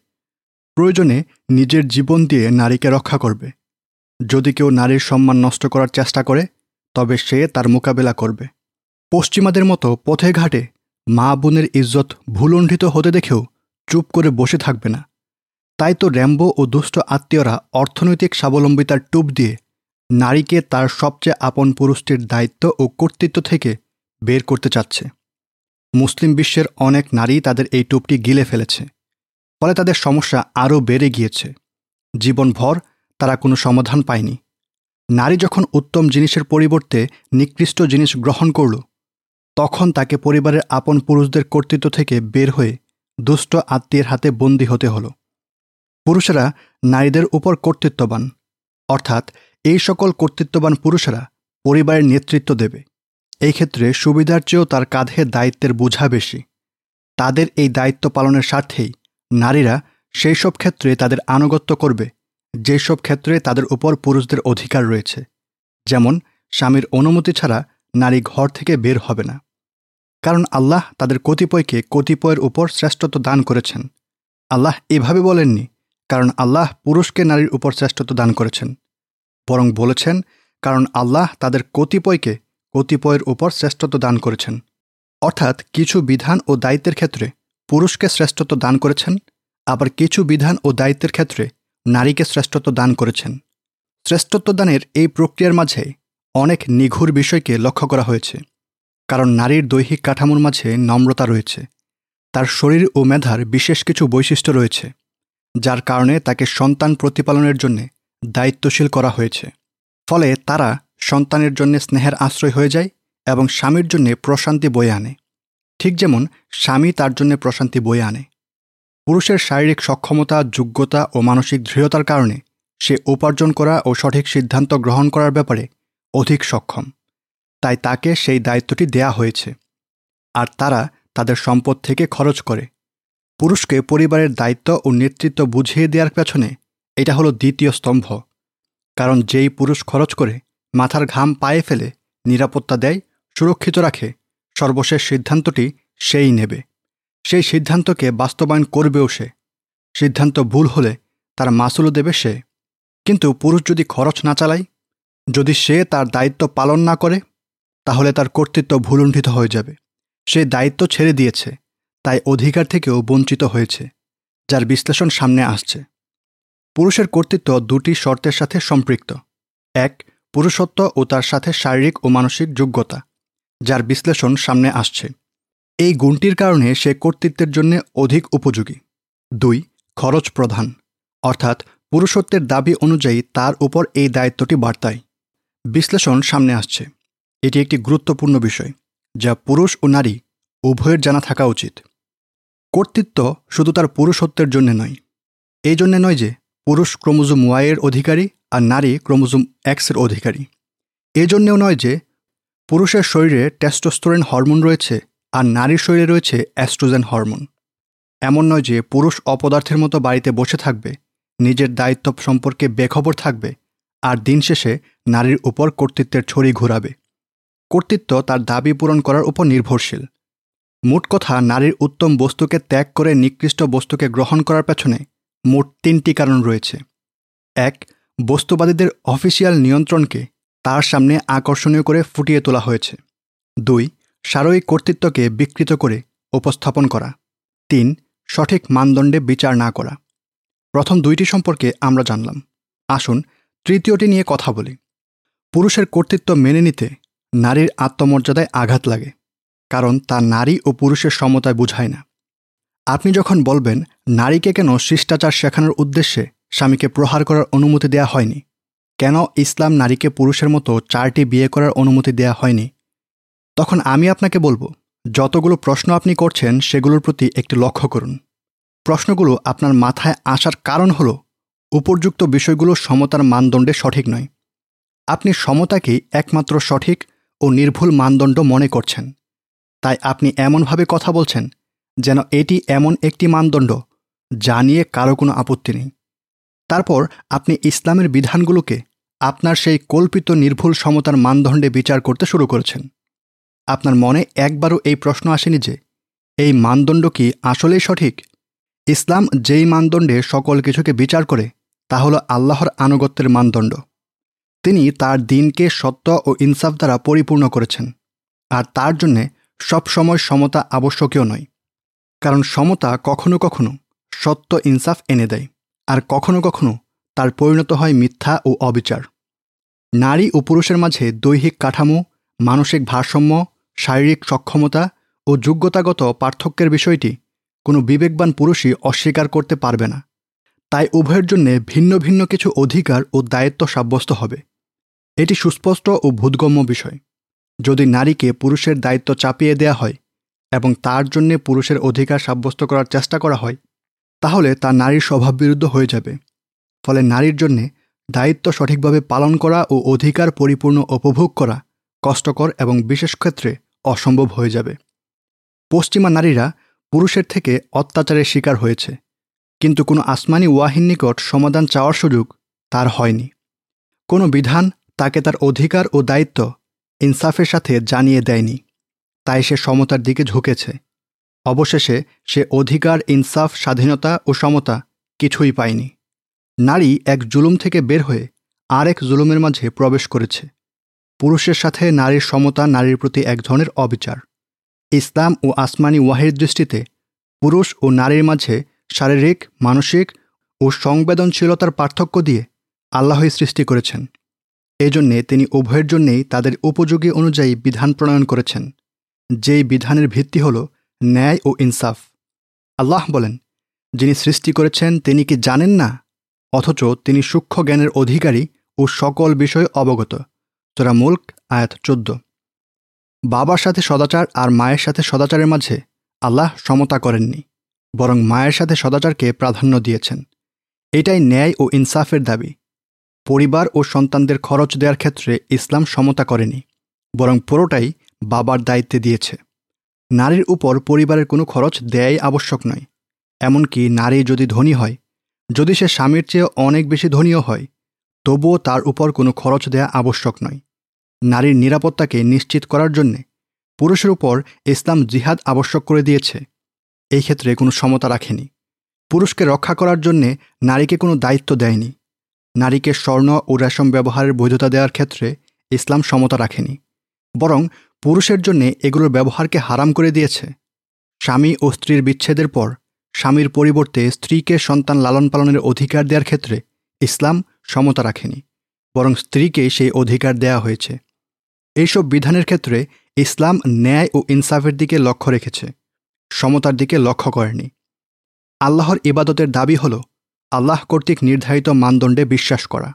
প্রয়োজনে নিজের জীবন দিয়ে নারীকে রক্ষা করবে। যদি কেউ নারীর সম্মান নষ্ট করার চেষ্টা করে, তবে সে তার মোকাবেলা করবে। পশ্চিমাদের মতো পথে ঘাটে মা বোনের ইজ্জত ভুলণ্ঠিত হতে দেখেও চুপ করে বসে থাকবে না। তাই তো র্যাম্বো ও দুষ্ট আত্মীয়রা অর্থনৈতিক স্বাবলম্বিতার টুপ দিয়ে নারীকে তার সবচেয়ে আপন পুরুষটির দায়িত্ব ও কর্তৃত্ব থেকে বের করতে চাচ্ছে। মুসলিম বিশ্বের অনেক নারী তাদের এই টুপটি গিলে ফেলেছে। ফলে তাদের সমস্যা আরও বেড়ে গিয়েছে। জীবনভর তারা কোনো সমাধান পায়নি। নারী যখন উত্তম জিনিসের পরিবর্তে নিকৃষ্ট জিনিস গ্রহণ করল, তখন তাকে পরিবারের আপন পুরুষদের কর্তৃত্ব থেকে বের হয়ে দুষ্ট আত্মীয়ের হাতে বন্দী হতে হল। পুরুষেরা নারীদের উপর কর্তৃত্ববান, অর্থাৎ এই সকল কর্তৃত্ববান পুরুষেরা পরিবারের নেতৃত্ব দেবে। এই ক্ষেত্রে সুবিধার চেয়েও তার কাঁধে দায়িত্বের বোঝা বেশি। তাদের এই দায়িত্ব পালনের স্বার্থেই নারীরা সেই সব ক্ষেত্রে তাদের আনুগত্য করবে যেসব ক্ষেত্রে তাদের উপর পুরুষদের অধিকার রয়েছে। যেমন, স্বামীর অনুমতি ছাড়া নারী ঘর থেকে বের হবে না। কারণ আল্লাহ তাদের কতিপয়কে কতিপয়ের উপর শ্রেষ্ঠত্ব দান করেছেন। আল্লাহ এভাবে বলেননি, কারণ আল্লাহ পুরুষকে নারীর উপর শ্রেষ্ঠত্ব দান করেছেন। বরং বলেছেন, কারণ আল্লাহ তাদের কতিপয়কে কতিপয়ের উপর শ্রেষ্ঠত্ব দান করেছেন। অর্থাৎ কিছু বিধান ও দায়িত্বের ক্ষেত্রে পুরুষকে শ্রেষ্ঠত্ব দান করেছেন, আবার কিছু বিধান ও দায়িত্বের ক্ষেত্রে নারীকে শ্রেষ্ঠত্ব দান করেছেন। শ্রেষ্ঠত্ব দানের এই প্রক্রিয়ার মাঝে অনেক নিঘুর বিষয়কে লক্ষ্য করা হয়েছে, কারণ নারীর দৈহিক কাঠামোর মাঝে নম্রতা রয়েছে, তার শরীর ও মেধার বিশেষ কিছু বৈশিষ্ট্য রয়েছে, যার কারণে তাকে সন্তান প্রতিপালনের জন্য দায়িত্বশীল করা হয়েছে। ফলে তারা সন্তানের জন্য স্নেহের আশ্রয় হয়ে যায় এবং স্বামীর জন্য প্রশান্তি বয়ে আনে। ঠিক যেমন স্বামী তার জন্য প্রশান্তি বয়ে আনে। পুরুষের শারীরিক সক্ষমতা, যোগ্যতা ও মানসিক দৃঢ়তার কারণে সে উপার্জন করা ও সঠিক সিদ্ধান্ত গ্রহণ করার ব্যাপারে অধিক সক্ষম। তাই তাকে সেই দায়িত্বটি দেয়া হয়েছে। আর তারা তাদের সম্পদ থেকে খরচ করে। পুরুষকে পরিবারের দায়িত্ব ও নেতৃত্ব বুঝিয়ে দেওয়ার পেছনে এটা হলো দ্বিতীয় স্তম্ভ। কারণ যেই পুরুষ খরচ করে মাথার ঘাম পায়ে ফেলে নিরাপত্তা দেয়, সুরক্ষিত রাখে, সর্বশেষ সিদ্ধান্তটি সেই নেবে। সেই সিদ্ধান্তকে বাস্তবায়ন করবেও সে। সিদ্ধান্ত ভুল হলে তার মাসুলও দেবে সে। কিন্তু পুরুষ যদি খরচ না চালায়, যদি সে তার দায়িত্ব পালন না করে, তাহলে তার কর্তৃত্ব ভুলুণ্ঠিত হয়ে যাবে। সে দায়িত্ব ছেড়ে দিয়েছে, তাই অধিকার থেকেও বঞ্চিত হয়েছে, যার বিশ্লেষণ সামনে আসছে। পুরুষের কর্তৃত্ব দুটি শর্তের সাথে সম্পৃক্ত। এক, পুরুষত্ব ও তার সাথে শারীরিক ও মানসিক যোগ্যতা, যার বিশ্লেষণ সামনে আসছে। এই গুণটির কারণে সে কর্তৃত্বের জন্য অধিক উপযোগী। দুই, খরচ প্রধান, অর্থাৎ পুরুষত্বের দাবি অনুযায়ী তার উপর এই দায়িত্বটি বার্তায় বিশ্লেষণ সামনে আসছে। এটি একটি গুরুত্বপূর্ণ বিষয়, যা পুরুষ ও নারী, উভয়ের জানা থাকা উচিত। কর্তৃত্ব শুধু তার পুরুষত্বের জন্য নয় এই জন্যে নয় যে পুরুষ ক্রোমোজোম ওয়াইয়ের অধিকারী আর নারী ক্রোমোজোম এক্সের অধিকারী। এজন্যেও নয় যে, পুরুষের শরীরে টেস্টোস্টোরেন হরমোন রয়েছে আর নারীর শরীরে রয়েছে অ্যাস্ট্রোজেন হরমোন এমন নয় যে, পুরুষ অপদার্থের মতো বাড়িতে বসে থাকবে, নিজের দায়িত্ব সম্পর্কে বেখবর থাকবে আর দিন শেষে নারীর উপর কর্তৃত্বের ছড়ি ঘুরাবে। কর্তৃত্ব তার দাবি পূরণ করার উপর নির্ভরশীল। মোট কথা, নারীর উত্তম বস্তুকে ত্যাগ করে নিকৃষ্ট বস্তুকে গ্রহণ করার পেছনে মোট তিনটি কারণ রয়েছে। এক, বস্তুবাদীদের অফিসিয়াল নিয়ন্ত্রণকে তার সামনে আকর্ষণীয় করে ফুটিয়ে তোলা হয়েছে। দুই, সারয়িক কর্তৃত্বকে বিকৃত করে উপস্থাপন করা। তিন, সঠিক মানদণ্ডে বিচার না করা। প্রথম দুইটি সম্পর্কে আমরা জানলাম। আসুন তৃতীয়টি নিয়ে কথা বলি। পুরুষের কর্তৃত্ব মেনে নিতে নারীর আত্মমর্যাদায় আঘাত লাগে, কারণ তা নারী ও পুরুষের সমতায় বুঝায় না। আপনি যখন বলবেন, নারীকে কেন শিষ্টাচার শেখানোর উদ্দেশ্যে স্বামীকে প্রহার করার অনুমতি দেয়া হয়নি? কেন ইসলাম নারীকে পুরুষের মতো চারটি বিয়ে করার অনুমতি দেয়া হয়নি? তখন আমি আপনাকে বলব, যতগুলো প্রশ্ন আপনি করছেন সেগুলোর প্রতি একটি লক্ষ্য করুন। প্রশ্নগুলো আপনার মাথায় আসার কারণ হল, উপযুক্ত বিষয়গুলো সমতার মানদণ্ডে সঠিক নয়। আপনি সমতাকেই একমাত্র সঠিক ও নির্ভুল মানদণ্ড মনে করছেন। তাই আপনি এমনভাবে কথা বলছেন যেন এটি এমন একটি মানদণ্ড যা নিয়ে কারও কোনো আপত্তি নেই। তারপর আপনি ইসলামের বিধানগুলোকে আপনার সেই কল্পিত নির্ভুল সমতার মানদণ্ডে বিচার করতে শুরু করেছেন। আপনার মনে একবারও এই প্রশ্ন আসেনি যে, এই মানদণ্ড কি আসলেই সঠিক? ইসলাম যেই মানদণ্ডে সকল কিছুকে বিচার করে, তা হল আল্লাহর আনুগত্যের মানদণ্ড। তিনি তার দিনকে সত্য ও ইনসাফ দ্বারা পরিপূর্ণ করেছেন। আর তার জন্যে সবসময় সমতা আবশ্যকীয় নয়। কারণ সমতা কখনো কখনো সত্য ইনসাফ এনে দেয়, আর কখনো কখনো তার পরিণত হয় মিথ্যা ও অবিচার। নারী ও পুরুষের মাঝে দৈহিক কাঠামো, মানসিক ভারসাম্য, শারীরিক সক্ষমতা ও যোগ্যতাগত পার্থক্যের বিষয়টি কোনো বিবেকবান পুরুষই অস্বীকার করতে পারবে না। তাই উভয়ের জন্যে ভিন্ন ভিন্ন কিছু অধিকার ও দায়িত্ব সাব্যস্ত হবে। এটি সুস্পষ্ট ও ভূতগম্য বিষয়। যদি নারীকে পুরুষের দায়িত্ব চাপিয়ে দেয়া হয় এবং তার জন্যে পুরুষের অধিকার সাব্যস্ত করার চেষ্টা করা হয়, তাহলে তা নারীর স্বভাব বিরুদ্ধ হয়ে যাবে। ফলে নারীর জন্যে দায়িত্ব সঠিকভাবে পালন করা ও অধিকার পরিপূর্ণ উপভোগ করা কষ্টকর এবং বিশেষ ক্ষেত্রে অসম্ভব হয়ে যাবে। পশ্চিমা নারীরা পুরুষের থেকে অত্যাচারের শিকার হয়েছে, কিন্তু কোনো আসমানি ওয়াহিন নিকট সমাধান চাওয়ার সুযোগ তার হয়নি। কোনো বিধান তাকে তার অধিকার ও দায়িত্ব ইনসাফের সাথে জানিয়ে দেয়নি। তাই সে সমতার দিকে ঝুঁকেছে। অবশেষে সে অধিকার, ইনসাফ, স্বাধীনতা ও সমতা কিছুই পায়নি। নারী এক জুলুম থেকে বের হয়ে আরেক জুলুমের মাঝে প্রবেশ করেছে। পুরুষের সাথে নারীর সমতা নারীর প্রতি এক ধরনের অবিচার। ইসলাম ও আসমানি ওয়াহির দৃষ্টিতে পুরুষ ও নারীর মাঝে শারীরিক, মানসিক ও সংবেদনশীলতার পার্থক্য দিয়ে আল্লাহই সৃষ্টি করেছেন। এজন্যে তিনি উভয়ের জন্যেই তাদের উপযোগী অনুযায়ী বিধান প্রণয়ন করেছেন। যেই বিধানের ভিত্তি হল ন্যায় ও ইনসাফ। আল্লাহ বলেন, যিনি সৃষ্টি করেছেন, তিনি কি জানেন না? অথচ তিনি সূক্ষ্ম জ্ঞানের অধিকারী ও সকল বিষয়ে অবগত। তোরা মুল্ক, আয়াত চোদ্দ। বাবার সাথে সদাচার আর মায়ের সাথে সদাচারের মাঝে আল্লাহ সমতা করেননি, বরং মায়ের সাথে সদাচারকে প্রাধান্য দিয়েছেন। এটাই ন্যায় ও ইনসাফের দাবি। পরিবার ও সন্তানদের খরচ দেওয়ার ক্ষেত্রে ইসলাম সমতা করেনি, বরং পুরোটাই বাবার দায়িত্বে দিয়েছে। নারীর উপর পরিবারের কোনো খরচ দেয়াই আবশ্যক নয়। এমনকি নারী যদি ধনী হয়, যদি সে স্বামীর চেয়ে অনেক বেশি ধনীও হয়, তবুও তার উপর কোনো খরচ দেয়া আবশ্যক নয়। নারীর নিরাপত্তাকে নিশ্চিত করার জন্যে পুরুষের উপর ইসলাম জিহাদ আবশ্যক করে দিয়েছে। এই ক্ষেত্রে কোনো সমতা রাখেনি। পুরুষকে রক্ষা করার জন্যে নারীকে কোনো দায়িত্ব দেয়নি। নারীকে স্বর্ণ ও রেশম ব্যবহারের বৈধতা দেওয়ার ক্ষেত্রে ইসলাম সমতা রাখেনি। পুরুষের জন্যে এগুলোর ব্যবহারকে হারাম করে দিয়েছে। স্বামী ও স্ত্রীর বিচ্ছেদের পর স্বামীর পরিবর্তে স্ত্রীকে সন্তান লালন পালনের অধিকার দেওয়ার ক্ষেত্রে ইসলাম সমতা রাখেনি, বরং স্ত্রীকে সেই অধিকার দেয়া হয়েছে। এইসব বিধানের ক্ষেত্রে ইসলাম ন্যায় ও ইনসাফের দিকে লক্ষ্য রেখেছে, সমতার দিকে লক্ষ্য করেনি। আল্লাহর ইবাদতের দাবি হল, আল্লাহ কর্তৃক নির্ধারিত মানদণ্ডে বিশ্বাস করা।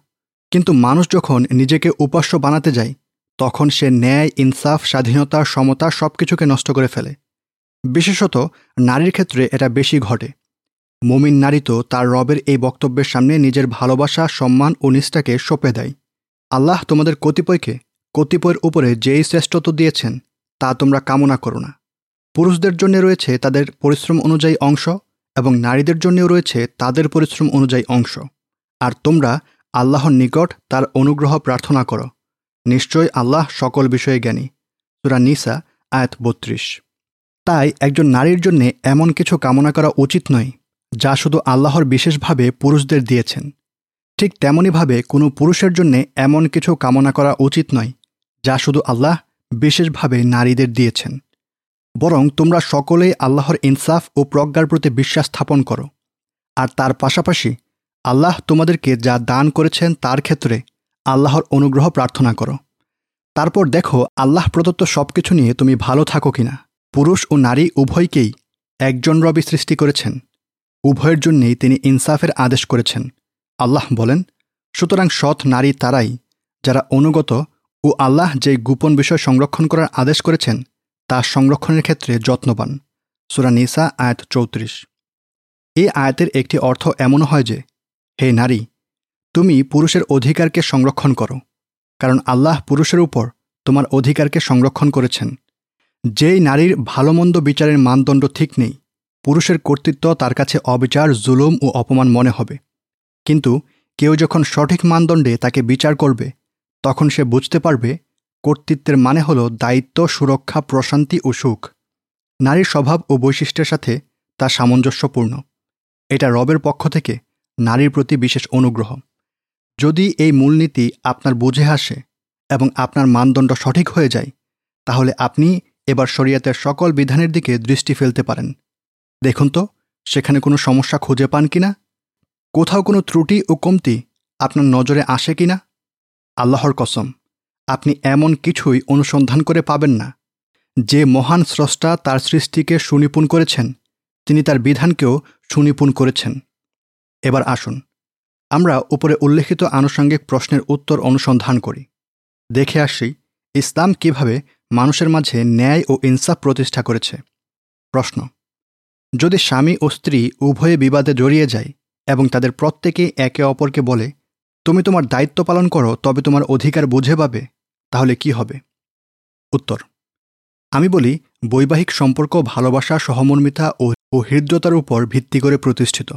কিন্তু মানুষ যখন নিজেকে উপাস্য বানাতে যায় তখন সে ন্যায়, ইনসাফ, স্বাধীনতা, সমতা সব কিছুকে নষ্ট করে ফেলে। বিশেষত নারীর ক্ষেত্রে এটা বেশি ঘটে। মমিন নারী তো তার রবের এই বক্তব্যের সামনে নিজের ভালোবাসা, সম্মান ও নিষ্ঠাকে সঁপে দেয়। আল্লাহ তোমাদের কতিপয়কে কতিপয়ের উপরে যেই শ্রেষ্ঠত্ব দিয়েছেন, তা তোমরা কামনা করো না। পুরুষদের জন্য রয়েছে তাদের পরিশ্রম অনুযায়ী অংশ এবং নারীদের জন্যও রয়েছে তাদের পরিশ্রম অনুযায়ী অংশ। আর তোমরা আল্লাহর নিকট তার অনুগ্রহ প্রার্থনা করো। নিশ্চয় আল্লাহ সকল বিষয়ে জ্ঞানী। সুরা নিসা, আয়াত বত্রিশ। তাই একজন নারীর জন্য এমন কিছু কামনা করা উচিত নয়, যা শুধু আল্লাহর বিশেষভাবে পুরুষদের দিয়েছেন। ঠিক তেমনইভাবে কোনো পুরুষের জন্য এমন কিছু কামনা করা উচিত নয়, যা শুধু আল্লাহ বিশেষভাবে নারীদের দিয়েছেন। বরং তোমরা সকলেই আল্লাহর ইনসাফ ও প্রজ্ঞার প্রতি বিশ্বাস স্থাপন করো। আর তার পাশাপাশি আল্লাহ তোমাদেরকে যা দান করেছেন তার ক্ষেত্রে আল্লাহর অনুগ্রহ প্রার্থনা করো। তারপর দেখো, আল্লাহ প্রদত্ত সব কিছু নিয়ে তুমি ভালো থাকো কিনা। পুরুষ ও নারী উভয়কেই একজন রবি সৃষ্টি করেছেন। উভয়ের জন্যেই তিনি ইনসাফের আদেশ করেছেন। আল্লাহ বলেন, সুতরাং সৎ নারী তারাই যারা অনুগত ও আল্লাহ যে গোপন বিষয় সংরক্ষণ করার আদেশ করেছেন, তা সংরক্ষণের ক্ষেত্রে যত্নবান। সুরা নিসা, আয়াত চৌত্রিশ। এই আয়াতের একটি অর্থ এমন হয় যে, হে নারী তুমি পুরুষের অধিকারকে সংরক্ষণ করো, কারণ আল্লাহ পুরুষের উপর তোমার অধিকারকে সংরক্ষণ করেছেন। যেই নারীর ভালোমন্দ বিচারের মানদণ্ড ঠিক নেই, পুরুষের কর্তৃত্ব তার কাছে অবিচার, জুলুম ও অপমান মনে হবে। কিন্তু কেউ যখন সঠিক মানদণ্ডে তাকে বিচার করবে, তখন সে বুঝতে পারবে কর্তৃত্বের মানে হল দায়িত্ব, সুরক্ষা, প্রশান্তি ও সুখ। নারীর স্বভাব ও বৈশিষ্ট্যের সাথে তা সামঞ্জস্যপূর্ণ। এটা রবের পক্ষ থেকে নারীর প্রতি বিশেষ অনুগ্রহ। যদি এই মূলনীতি আপনার বুঝে আসে এবং আপনার মানদণ্ড সঠিক হয়ে যায়, তাহলে আপনি এবার শরিয়াতের সকল বিধানের দিকে দৃষ্টি ফেলতে পারেন। দেখুন তো, সেখানে কোনো সমস্যা খুঁজে পান কিনা কোথাও কোনো ত্রুটি ও কমতি আপনার নজরে আসে কিনা আল্লাহর কসম, আপনি এমন কিছুই অনুসন্ধান করে পাবেন না। যে মহান স্রষ্টা তার সৃষ্টিকে সুনিপুণ করেছেন, তিনি তার বিধানকেও সুনিপুণ করেছেন। এবার আসুন আমরা উপরে উল্লেখিত আনুষঙ্গিক প্রশ্নের উত্তর অনুসন্ধান করি। দেখে আসি, ইসলাম কীভাবে মানুষের মাঝে ন্যায় ও ইনসাফ প্রতিষ্ঠা করেছে। প্রশ্ন, যদি স্বামী ও স্ত্রী উভয়ে বিবাদে জড়িয়ে যায় এবং তাদের প্রত্যেকে একে অপরকে বলে, তুমি তোমার দায়িত্ব পালন করো, তবে তোমার অধিকার বুঝে পাবে তাহলে কি হবে? উত্তর, আমি বলি, বৈবাহিক সম্পর্ক ভালোবাসা, সহমর্মিতা ও হৃদ্রতার উপর ভিত্তি করে প্রতিষ্ঠিত।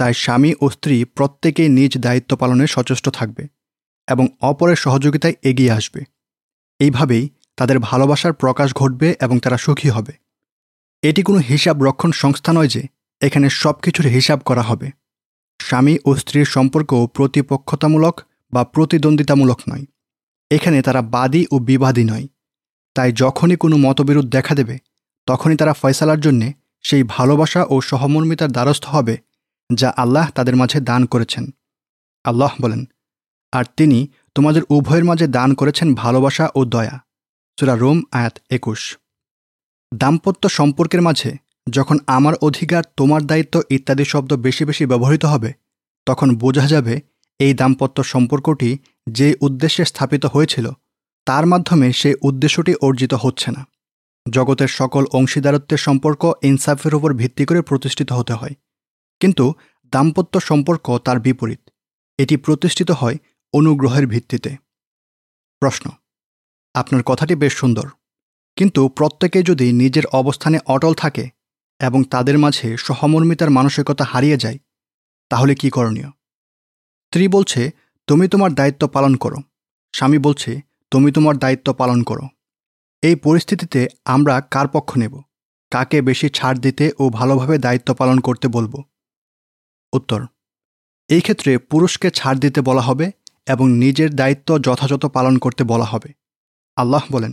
তাই স্বামী ও স্ত্রী প্রত্যেকেই নিজ দায়িত্ব পালনে সচেষ্ট থাকবে এবং অপরের সহযোগিতায় এগিয়ে আসবে। এইভাবেই তাদের ভালোবাসার প্রকাশ ঘটবে এবং তারা সুখী হবে। এটি কোনো হিসাব রক্ষণ সংস্থা নয় যে এখানে সব কিছুর হিসাব করা হবে। স্বামী ও স্ত্রীর সম্পর্ক প্রতিপক্ষতামূলক বা প্রতিদ্বন্দ্বিতামূলক নয়। এখানে তারা বাদী ও বিবাদী নয়। তাই যখনই কোনো মতবিরোধ দেখা দেবে, তখনই তারা ফয়সালার জন্যে সেই ভালোবাসা ও সহমর্মিতার দ্বারস্থ হবে যা আল্লাহ তাদের মাঝে দান করেছেন। আল্লাহ বলেন, আর তিনি তোমাদের উভয়ের মাঝে দান করেছেন ভালোবাসা ও দয়া। সুরা রোম, আয়াত একুশ। দাম্পত্য সম্পর্কের মাঝে যখন আমার অধিকার তোমার দায়িত্ব ইত্যাদি শব্দ বেশি বেশি ব্যবহৃত হবে, তখন বোঝা যাবে এই দাম্পত্য সম্পর্কটি যে উদ্দেশ্যে স্থাপিত হয়েছিল, তার মাধ্যমে সে উদ্দেশ্যটি অর্জিত হচ্ছে না। জগতের সকল অংশীদারত্বের সম্পর্ক ইনসাফের উপর ভিত্তি করে প্রতিষ্ঠিত হতে হয়। কিন্তু দাম্পত্য সম্পর্ক তার বিপরীত। এটি প্রতিষ্ঠিত হয় অনুগ্রহের ভিত্তিতে। প্রশ্ন, আপনার কথাটি বেশ সুন্দর। কিন্তু প্রত্যেকে যদি নিজের অবস্থানে অটল থাকে এবং তাদের মাঝে সহমর্মিতার মানসিকতা হারিয়ে যায়, তাহলে কি করণীয়? স্ত্রী বলছে, তুমি তোমার দায়িত্ব পালন করো। স্বামী বলছে, তুমি তোমার দায়িত্ব পালন করো। এই পরিস্থিতিতে আমরা কার পক্ষ নেব? কাকে বেশি ছাড় দিতে ও ভালোভাবে দায়িত্ব পালন করতে বলব? উত্তর, এই ক্ষেত্রে পুরুষকে ছাড় দিতে বলা হবে এবং নিজের দায়িত্ব যথাযথ পালন করতে বলা হবে। আল্লাহ বলেন,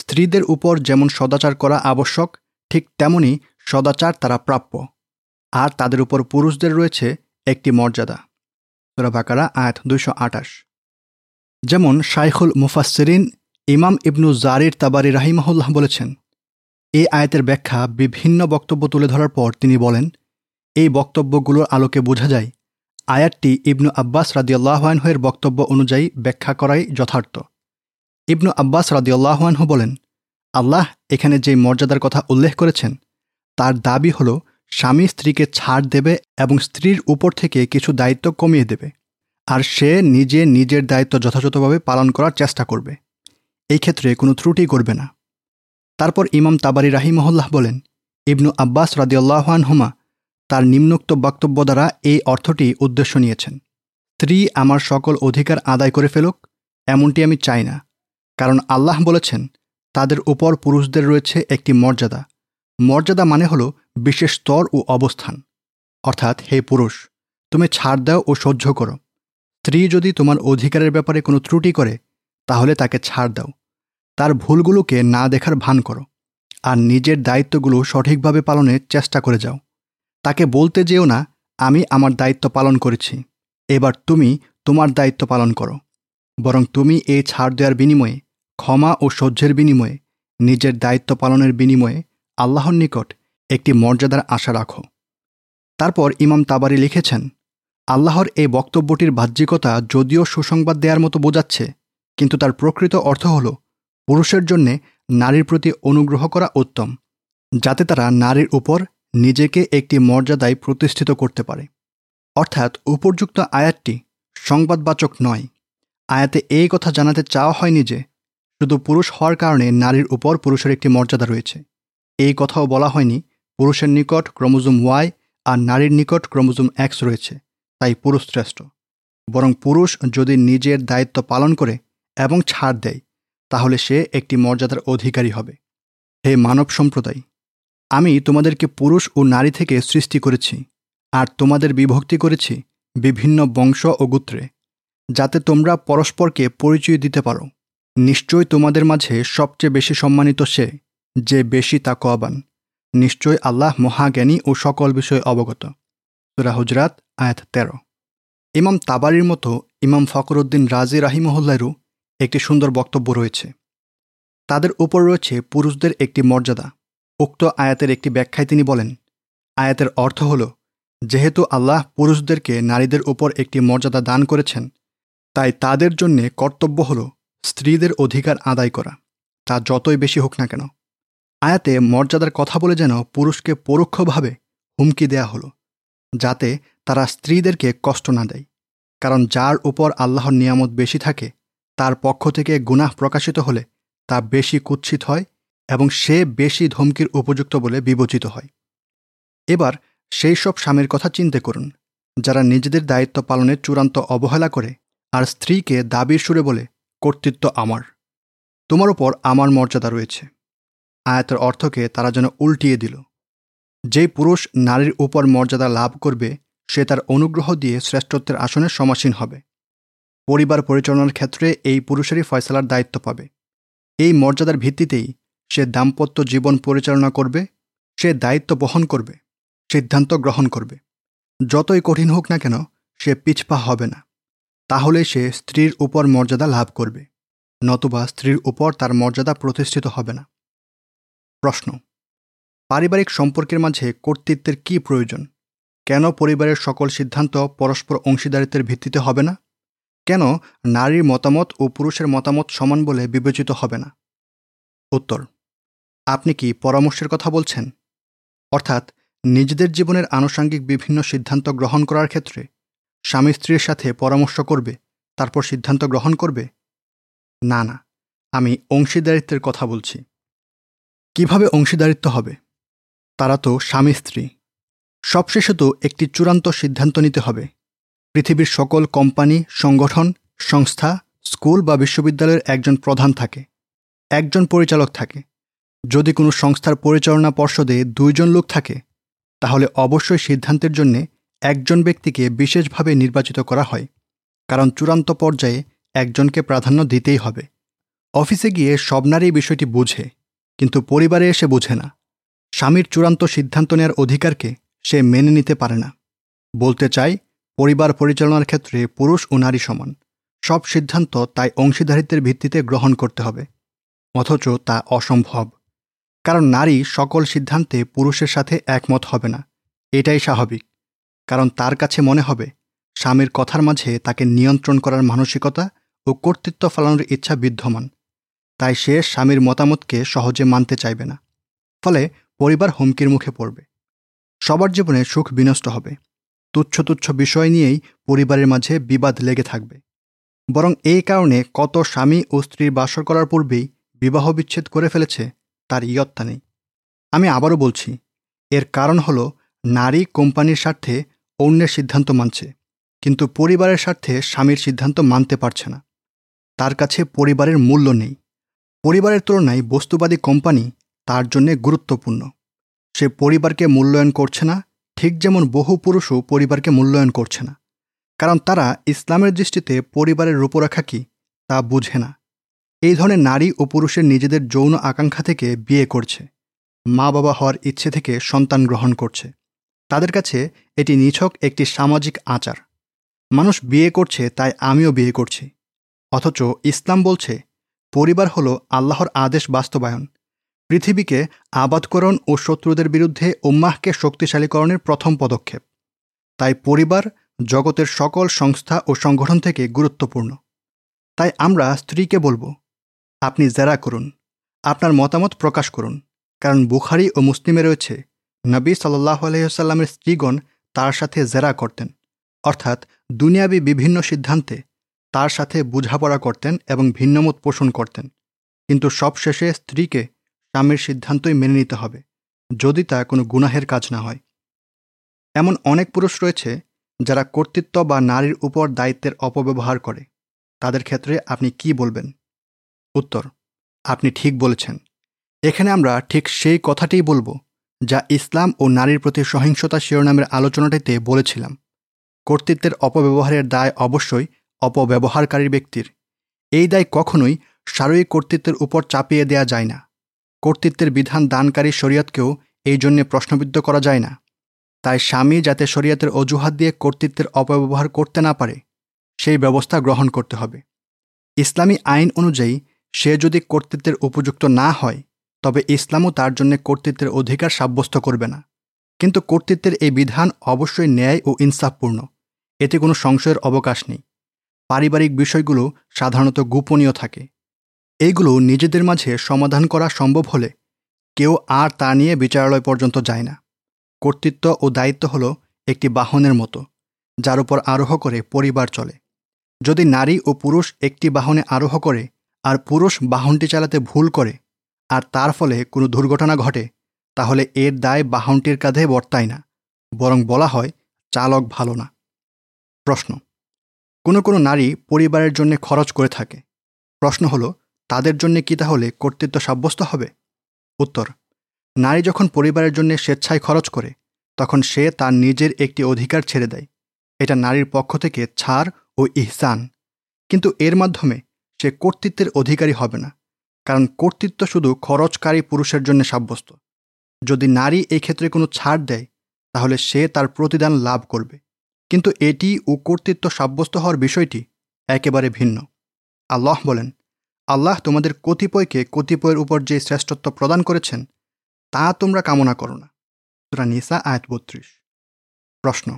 স্ত্রীদের উপর যেমন সদাচার করা আবশ্যক, ঠিক তেমনি সদাচার তারা প্রাপ্য। আর তাদের উপর পুরুষদের রয়েছে একটি মর্যাদা। সুরাবাকারা আয়াত দুইশো আটাশ যেমন শাইখুল মুফাসসিরিন ইমাম ইবনু জারির তাবারি রাহিমাহুল্লাহ বলেছেন, এই আয়াতের ব্যাখ্যা বিভিন্ন বক্তব্য তুলে ধরার পর তিনি বলেন এই বক্তব্যগুলোর আলোকে বোঝা যায়, আয়াতটি ইবনু আব্বাস রাদিয়াল্লাহানহের বক্তব্য অনুযায়ী ব্যাখ্যা করাই যথার্থ। ইবনু আব্বাস রাদিয়াল্লাহানহু বলেন, আল্লাহ এখানে যে মর্যাদার কথা উল্লেখ করেছেন, তার দাবি হল স্বামী স্ত্রীকে ছাড় দেবে এবং স্ত্রীর উপর থেকে কিছু দায়িত্ব কমিয়ে দেবে, আর সে নিজে নিজের দায়িত্ব যথাযথভাবে পালন করার চেষ্টা করবে। এই ক্ষেত্রে কোনো ত্রুটি করবে না। তারপর ইমাম তাবারি রাহিমহল্লাহ বলেন, ইবনু আব্বাস রাদিউল্লাহান হুমা তার নিম্নোক্ত বক্তব্য দ্বারা এই অর্থটি উদ্দেশ্য নিয়েছেন। স্ত্রী আমার সকল অধিকার আদায় করে ফেলুক, এমনটি আমি চাই না। কারণ আল্লাহ বলেছেন, তাদের উপর পুরুষদের রয়েছে একটি মর্যাদা। মর্যাদা মানে হল বিশেষ স্তর ও অবস্থান। অর্থাৎ, হে পুরুষ, তুমি ছাড় দাও ও সহ্য করো। স্ত্রী যদি তোমার অধিকারের ব্যাপারে কোনো ত্রুটি করে, তাহলে তাকে ছাড় দাও। তার ভুলগুলোকে না দেখার ভান করো। আর নিজের দায়িত্বগুলো সঠিকভাবে পালনের চেষ্টা করে যাও। তাকে বলতে যেও না, আমি আমার দায়িত্ব পালন করেছি। এবার তুমি তোমার দায়িত্ব পালন করো। বরং তুমি এই ছাড় দেওয়ার বিনিময়ে, ক্ষমা ও সহ্যের বিনিময়ে, নিজের দায়িত্ব পালনের বিনিময়ে আল্লাহর নিকট একটি মর্যাদার আশা রাখো। তারপর ইমাম তাবারি লিখেছেন, আল্লাহর এই বক্তব্যটির বাহ্যিকতা যদিও সুসংবাদ দেওয়ার মতো বোঝাচ্ছে, কিন্তু তার প্রকৃত অর্থ হল, পুরুষের জন্যে নারীর প্রতি অনুগ্রহ করা উত্তম, যাতে তারা নারীর উপর নিজেকে একটি মর্যাদায় প্রতিষ্ঠিত করতে পারে। অর্থাৎ উপর্যুক্ত আয়াতটি সংবাদবাচক নয়। আয়াতে এই কথা জানাতে চাওয়া হয়নি যে শুধু পুরুষ হওয়ার কারণে নারীর উপর পুরুষের একটি মর্যাদা রয়েছে। এই কথাও বলা হয়নি পুরুষের নিকট ক্রোমোজোম ওয়াই আর নারীর নিকট ক্রোমোজোম এক্স রয়েছে, তাই পুরুষ শ্রেষ্ঠ। বরং পুরুষ যদি নিজের দায়িত্ব পালন করে এবং ছাড় দেয়, তাহলে সে একটি মর্যাদার অধিকারী হবে। হে মানব সম্প্রদায়! আমি তোমাদেরকে পুরুষ ও নারী থেকে সৃষ্টি করেছি, আর তোমাদের বিভক্তি করেছি বিভিন্ন বংশ ও গোত্রে, যাতে তোমরা পরস্পরকে পরিচয় দিতে পারো। নিশ্চয় তোমাদের মাঝে সবচেয়ে বেশি সম্মানিত সে, যে বেশি তা তাকওয়াবান। নিশ্চয় আল্লাহ মহাজ্ঞানী ও সকল বিষয়ে অবগত। সুরা হুজরাত, আয়াত তেরো। ইমাম তাবারির মতো ইমাম ফকরুদ্দিন রাজি রাহিমহল্লারও একটি সুন্দর বক্তব্য রয়েছে। তাদের উপর রয়েছে পুরুষদের একটি মর্যাদা। উক্ত আয়াতের একটি ব্যাখ্যায় তিনি বলেন, আয়াতের অর্থ হল, যেহেতু আল্লাহ পুরুষদেরকে নারীদের উপর একটি মর্যাদা দান করেছেন, তাই তাদের জন্যে কর্তব্য হল স্ত্রীদের অধিকার আদায় করা, তা যতই বেশি হোক না কেন। আয়াতে মর্যাদার কথা বলে যেন পুরুষকে পরোক্ষভাবে হুমকি দেয়া হলো, যাতে তারা স্ত্রীদেরকে কষ্ট না দেয়, কারণ যার উপর আল্লাহর নিয়ামত বেশি থাকে, তার পক্ষ থেকে গুনাহ প্রকাশিত হলে তা বেশি কুৎসিত হয় এবং সে বেশি ধমকির উপযুক্ত বলে বিবেচিত হয়। এবার সেই সব স্বামীর কথা চিন্তা করুন, যারা নিজেদের দায়িত্ব পালনের চূড়ান্ত অবহেলা করে আর স্ত্রীকে দাবির সুরে বলে, কর্তৃত্ব আমার। তোমার ওপর আমার মর্যাদা রয়েছে। আয়াতের অর্থকে তারা যেন উল্টিয়ে দিল। যেই পুরুষ নারীর উপর মর্যাদা লাভ করবে, সে তার অনুগ্রহ দিয়ে শ্রেষ্ঠত্বের আসনে সমাসীন হবে। পরিবার পরিচালনার ক্ষেত্রে এই পুরুষেরই ফয়সালার দায়িত্ব পাবে। এই মর্যাদার ভিত্তিতেই সে দাম্পত্য জীবন পরিচালনা করবে, সে দায়িত্ব বহন করবে, সিদ্ধান্ত গ্রহণ করবে। যতই কঠিন হোক না কেন, সে পিছপা হবে না। তাহলে সে স্ত্রীর উপর মর্যাদা লাভ করবে, নতুবা স্ত্রীর উপর তার মর্যাদা প্রতিষ্ঠিত হবে না। প্রশ্ন, পারিবারিক সম্পর্কের মাঝে কর্তৃত্বের কি প্রয়োজন? কেন পরিবারের সকল সিদ্ধান্ত পরস্পর অংশীদারিত্বের ভিত্তিতে হবে না? কেন নারীর মতামত ও পুরুষের মতামত সমান বলে বিবেচিত হবে না? উত্তর আপনি কি পরামর্শের কথা বলছেন? অর্থাৎ নিজেদের জীবনের আনুষাঙ্গিক বিভিন্ন সিদ্ধান্ত গ্রহণ করার ক্ষেত্রে স্বামী স্ত্রীর সাথে পরামর্শ করবে, তারপর সিদ্ধান্ত গ্রহণ করবে? না না, আমি অংশীদারিত্বের কথা বলছি। কীভাবে অংশীদারিত্ব হবে? তারা তো স্বামী স্ত্রী। সবশেষে তো একটি চূড়ান্ত সিদ্ধান্ত নিতে হবে। পৃথিবীর সকল কোম্পানি, সংগঠন, সংস্থা, স্কুল বা বিশ্ববিদ্যালয়ের একজন প্রধান থাকে, একজন পরিচালক থাকে। যদি কোনো সংস্থার পরিচালনা পর্ষদে দুইজন লোক থাকে, তাহলে অবশ্যই সিদ্ধান্তের জন্যে একজন ব্যক্তিকে বিশেষভাবে নির্বাচিত করা হয়, কারণ চূড়ান্ত পর্যায়ে একজনকে প্রাধান্য দিতেই হবে। অফিসে গিয়ে সব নারী বিষয়টি বুঝে, কিন্তু পরিবারে এসে বোঝে না। স্বামীর চূড়ান্ত সিদ্ধান্ত নেওয়ার অধিকারকে সে মেনে নিতে পারে না। বলতে চাই, পরিবার পরিচালনার ক্ষেত্রে পুরুষ ও নারী সমান। সব সিদ্ধান্ত তাই অংশীদারিত্বের ভিত্তিতে গ্রহণ করতে হবে, অথচ তা অসম্ভব। কারণ নারী সকল সিদ্ধান্তে পুরুষের সাথে একমত হবে না। এটাই স্বাভাবিক। কারণ তার কাছে মনে হবে, স্বামীর কথার মাঝে তাকে নিয়ন্ত্রণ করার মানসিকতা ও কর্তৃত্ব ফলানোর ইচ্ছা বিদ্যমান। তাই সে স্বামীর মতামতকে সহজে মানতে চাইবে না। ফলে পরিবার হুমকির মুখে পড়বে। সবার জীবনে সুখ বিনষ্ট হবে। তুচ্ছ তুচ্ছ বিষয় নিয়েই পরিবারের মাঝে বিবাদ লেগে থাকবে। বরং এই কারণে কত স্বামী ও স্ত্রীর বাসর করার পূর্বেই বিবাহ বিচ্ছেদ করে ফেলেছে তার ইয়ত্তা নেই। আমি আবারও বলছি, এর কারণ হল নারী কোম্পানির স্বার্থে অন্যের সিদ্ধান্ত মানছে, কিন্তু পরিবারের স্বার্থে স্বামীর সিদ্ধান্ত মানতে পারছে না। তার কাছে পরিবারের মূল্য নেই। পরিবারের তুলনায় বস্তুবাদী কোম্পানি তার জন্যে গুরুত্বপূর্ণ। সে পরিবারকে মূল্যায়ন করছে না, ঠিক যেমন বহু পুরুষও পরিবারকে মূল্যায়ন করছে না। কারণ তারা ইসলামের দৃষ্টিতে পরিবারের রূপরেখা কি তা বুঝে না। এই ধরনের নারী ও পুরুষের নিজেদের যৌন আকাঙ্ক্ষা থেকে বিয়ে করছে মা বাবা হওয়ার ইচ্ছে থেকে সন্তান গ্রহণ করছে। তাদের কাছে এটি নিছক একটি সামাজিক আচার। মানুষ বিয়ে করছে তাই আমিও বিয়ে করছি। অথচ ইসলাম বলছে, পরিবার হল আল্লাহর আদেশ বাস্তবায়ন। পৃথিবীকে আবাদকরণ ও শত্রুদের বিরুদ্ধে উম্মাহকে শক্তিশালীকরণের প্রথম পদক্ষেপ। তাই পরিবার জগতের সকল সংস্থা ও সংগঠন থেকে গুরুত্বপূর্ণ। তাই আমরা স্ত্রীকে বলব আপনি জেরা করুন, আপনার মতামত প্রকাশ করুন, কারণ বুখারি ও মুসলিমে রয়েছে, নবী সাল্লাহ আলহিহাল্লামের স্ত্রীগণ তার সাথে জেরা করতেন, অর্থাৎ দুনিয়াবি বিভিন্ন সিদ্ধান্তে তার সাথে বোঝাপড়া করতেন এবং ভিন্নমত পোষণ করতেন। কিন্তু সবশেষে স্ত্রীকে স্বামীর সিদ্ধান্তই মেনে নিতে হবে, যদি তা কোনো গুনাহের কাজ না হয়। এমন অনেক পুরুষ রয়েছে যারা কর্তৃত্ব বা নারীর উপর দায়িত্বের অপব্যবহার করে, তাদের ক্ষেত্রে আপনি কি বলবেন? উত্তর, আপনি ঠিক বলেছেন। এখানে আমরা ঠিক সেই কথাটিই বলব, যা ইসলাম ও নারীর প্রতি সহিংসতা শিরোনামের আলোচনাটিতে বলেছিলাম। কর্তৃত্বের অপব্যবহারের দায় অবশ্যই অপব্যবহারকারী ব্যক্তির। এই দায় কখনোই শারীরিক কর্তৃত্বের উপর চাপিয়ে দেয়া যায় না। কর্তৃত্বের বিধান দানকারী শরীয়তকেও এই জন্যে প্রশ্নবিদ্ধ করা যায় না। তাই স্বামী যাতে শরীয়তের অজুহাত দিয়ে কর্তৃত্বের অপব্যবহার করতে না পারে, সেই ব্যবস্থা গ্রহণ করতে হবে। ইসলামী আইন অনুযায়ী সে যদি কর্তৃত্বের উপযুক্ত না হয়, তবে ইসলামও তার জন্য কর্তৃত্বের অধিকার সাব্যস্ত করবে না। কিন্তু কর্তৃত্বের এই বিধান অবশ্যই ন্যায় ও ইনসাফপূর্ণ। এতে কোনো সংশয়ের অবকাশ নেই। পারিবারিক বিষয়গুলো সাধারণত গোপনীয় থাকে। এইগুলো নিজেদের মাঝে সমাধান করা সম্ভব হলে কেউ আর তা নিয়ে বিচারালয় পর্যন্ত যায় না। কর্তৃত্ব ও দায়িত্ব হল একটি বাহনের মতো, যার উপর আরোহ করে পরিবার চলে। যদি নারী ও পুরুষ একটি বাহনে আরোহ করে আর পুরুষ বাহনটি চালাতে ভুল করে আর তার ফলে কোনো দুর্ঘটনা ঘটে, তাহলে এর দায় বাহনটির কাঁধে বর্তায় না, বরং বলা হয় চালক ভালো না। প্রশ্ন, কোনো কোনো নারী পরিবারের জন্য খরচ করে থাকে? প্রশ্ন হলো, তাদের জন্য কি তাহলে কর্তৃত্ব সাব্যস্ত হবে? উত্তর, নারী যখন পরিবারের জন্য স্বেচ্ছায় খরচ করে, তখন সে তার নিজের একটি অধিকার ছেড়ে দেয়। এটা নারীর পক্ষ থেকে ছাড় ও ইহসান। কিন্তু এর মাধ্যমে সে কর্তৃত্বের অধিকারী হবে না, কারণ কর্তৃত্ব শুধু খরচকারী পুরুষের জন্য সাব্যস্ত। যদি নারী এই ক্ষেত্রে কোনো ছাড় দেয়, তাহলে সে তার প্রতিদান লাভ করবে। কিন্তু এটি ও কর্তৃত্ব সাব্যস্ত হওয়ার বিষয়টি একেবারে ভিন্ন। আল্লাহ বলেন, আল্লাহ তোমাদের কতিপয়কে কতিপয়ের উপর যে শ্রেষ্ঠত্ব প্রদান করেছেন, তা তোমরা কামনা করো না। সুরা নিসা, আয়াত বত্রিশ। প্রশ্ন,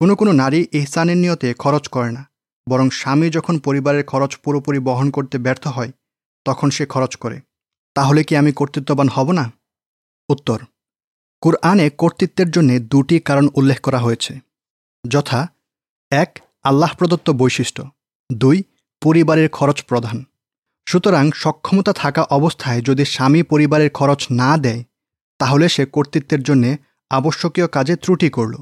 কোনো কোনো নারী ইহসানের নিয়তে খরচ করে না। বরং স্বামী যখন পরিবারের খরচ পুরোপুরি বহন করতে ব্যর্থ হয়, তখন সে খরচ করে। তাহলে কি আমি কর্তৃত্ববান হব না? উত্তর, কুরআনে কর্তৃত্বের জন্য দুটি কারণ উল্লেখ করা হয়েছে। যথা, এক, আল্লাহ প্রদত্ত বৈশিষ্ট্য। দুই, পরিবারের খরচ প্রধান। সুতরাং সক্ষমতা থাকা অবস্থায় যদি স্বামী পরিবারের খরচ না দেয়, তাহলে সে কর্তৃত্বের জন্যে আবশ্যকীয় কাজে ত্রুটি করল।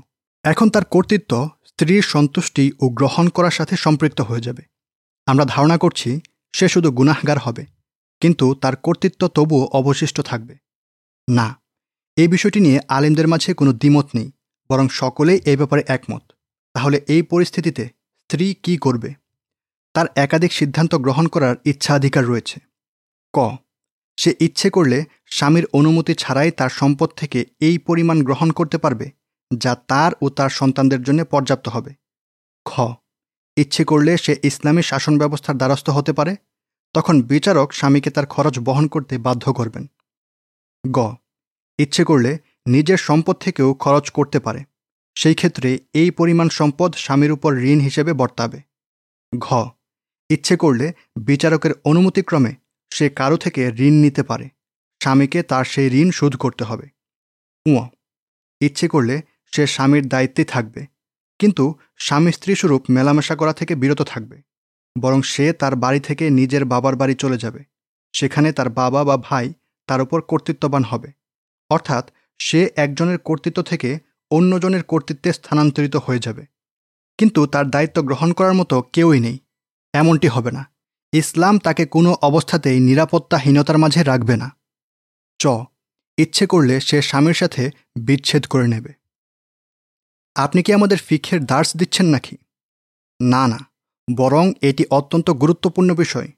এখন তার কর্তৃত্ব স্ত্রীর সন্তুষ্টি ও গ্রহণ করার সাথে সম্পৃক্ত হয়ে যাবে। আমরা ধারণা করছি সে শুধু গুনাহগার হবে, কিন্তু তার কর্তৃত্ব তবুও অবশিষ্ট থাকবে। না, এই বিষয়টি নিয়ে আলিমদের মাঝে কোনো দ্বিমত নেই, বরং সকলেই এই ব্যাপারে একমত। তাহলে এই পরিস্থিতিতে স্ত্রী কি করবে? তার একাধিক সিদ্ধান্ত গ্রহণ করার ইচ্ছাধিকার রয়েছে। ক, সে ইচ্ছে করলে স্বামীর অনুমতি ছাড়াই তার সম্পদ থেকে এই পরিমাণ গ্রহণ করতে পারবে? যা তার ও তার সন্তানদের জন্য পর্যাপ্ত হবে। খ। ইচ্ছে করলে সে ইসলামী শাসন ব্যবস্থার দ্বারস্থ হতে পারে। তখন বিচারক স্বামীকে তার খরচ বহন করতে বাধ্য করবেন। গ। ইচ্ছে করলে নিজের সম্পদ থেকেও খরচ করতে পারে। সেই ক্ষেত্রে এই পরিমাণ সম্পদ স্বামীর উপর ঋণ হিসেবে বর্তাবে। ঘ। ইচ্ছে করলে বিচারকের অনুমতিক্রমে সে কারও থেকে ঋণ নিতে পারে। স্বামীকে তার সেই ঋণ শোধ করতে হবে। উঁ ইচ্ছে করলে সে স্বামীর দায়িত্বে থাকবে। কিন্তু স্বামী স্ত্রীস্বরূপ মেলামেশা করা থেকে বিরত থাকবে। বরং সে তার বাড়ি থেকে নিজের বাবার বাড়ি চলে যাবে। সেখানে তার বাবা বা ভাই তার উপর কর্তৃত্ববান হবে। অর্থাৎ সে একজনের কর্তৃত্ব থেকে অন্যজনের কর্তৃত্বে স্থানান্তরিত হয়ে যাবে। কিন্তু তার দায়িত্ব গ্রহণ করার মতো কেউই নেই। এমনটি হবে না। ইসলাম তাকে কোনো অবস্থাতেই নিরাপত্তাহীনতার মাঝে রাখবে না। চ। ইচ্ছে করলে সে স্বামীর সাথে বিচ্ছেদ করে নেবে। আপনি কি আমাদের ফিক্ষের দার্স দিচ্ছেন নাকি? না না, বরং এটি অত্যন্ত গুরুত্বপূর্ণ বিষয়।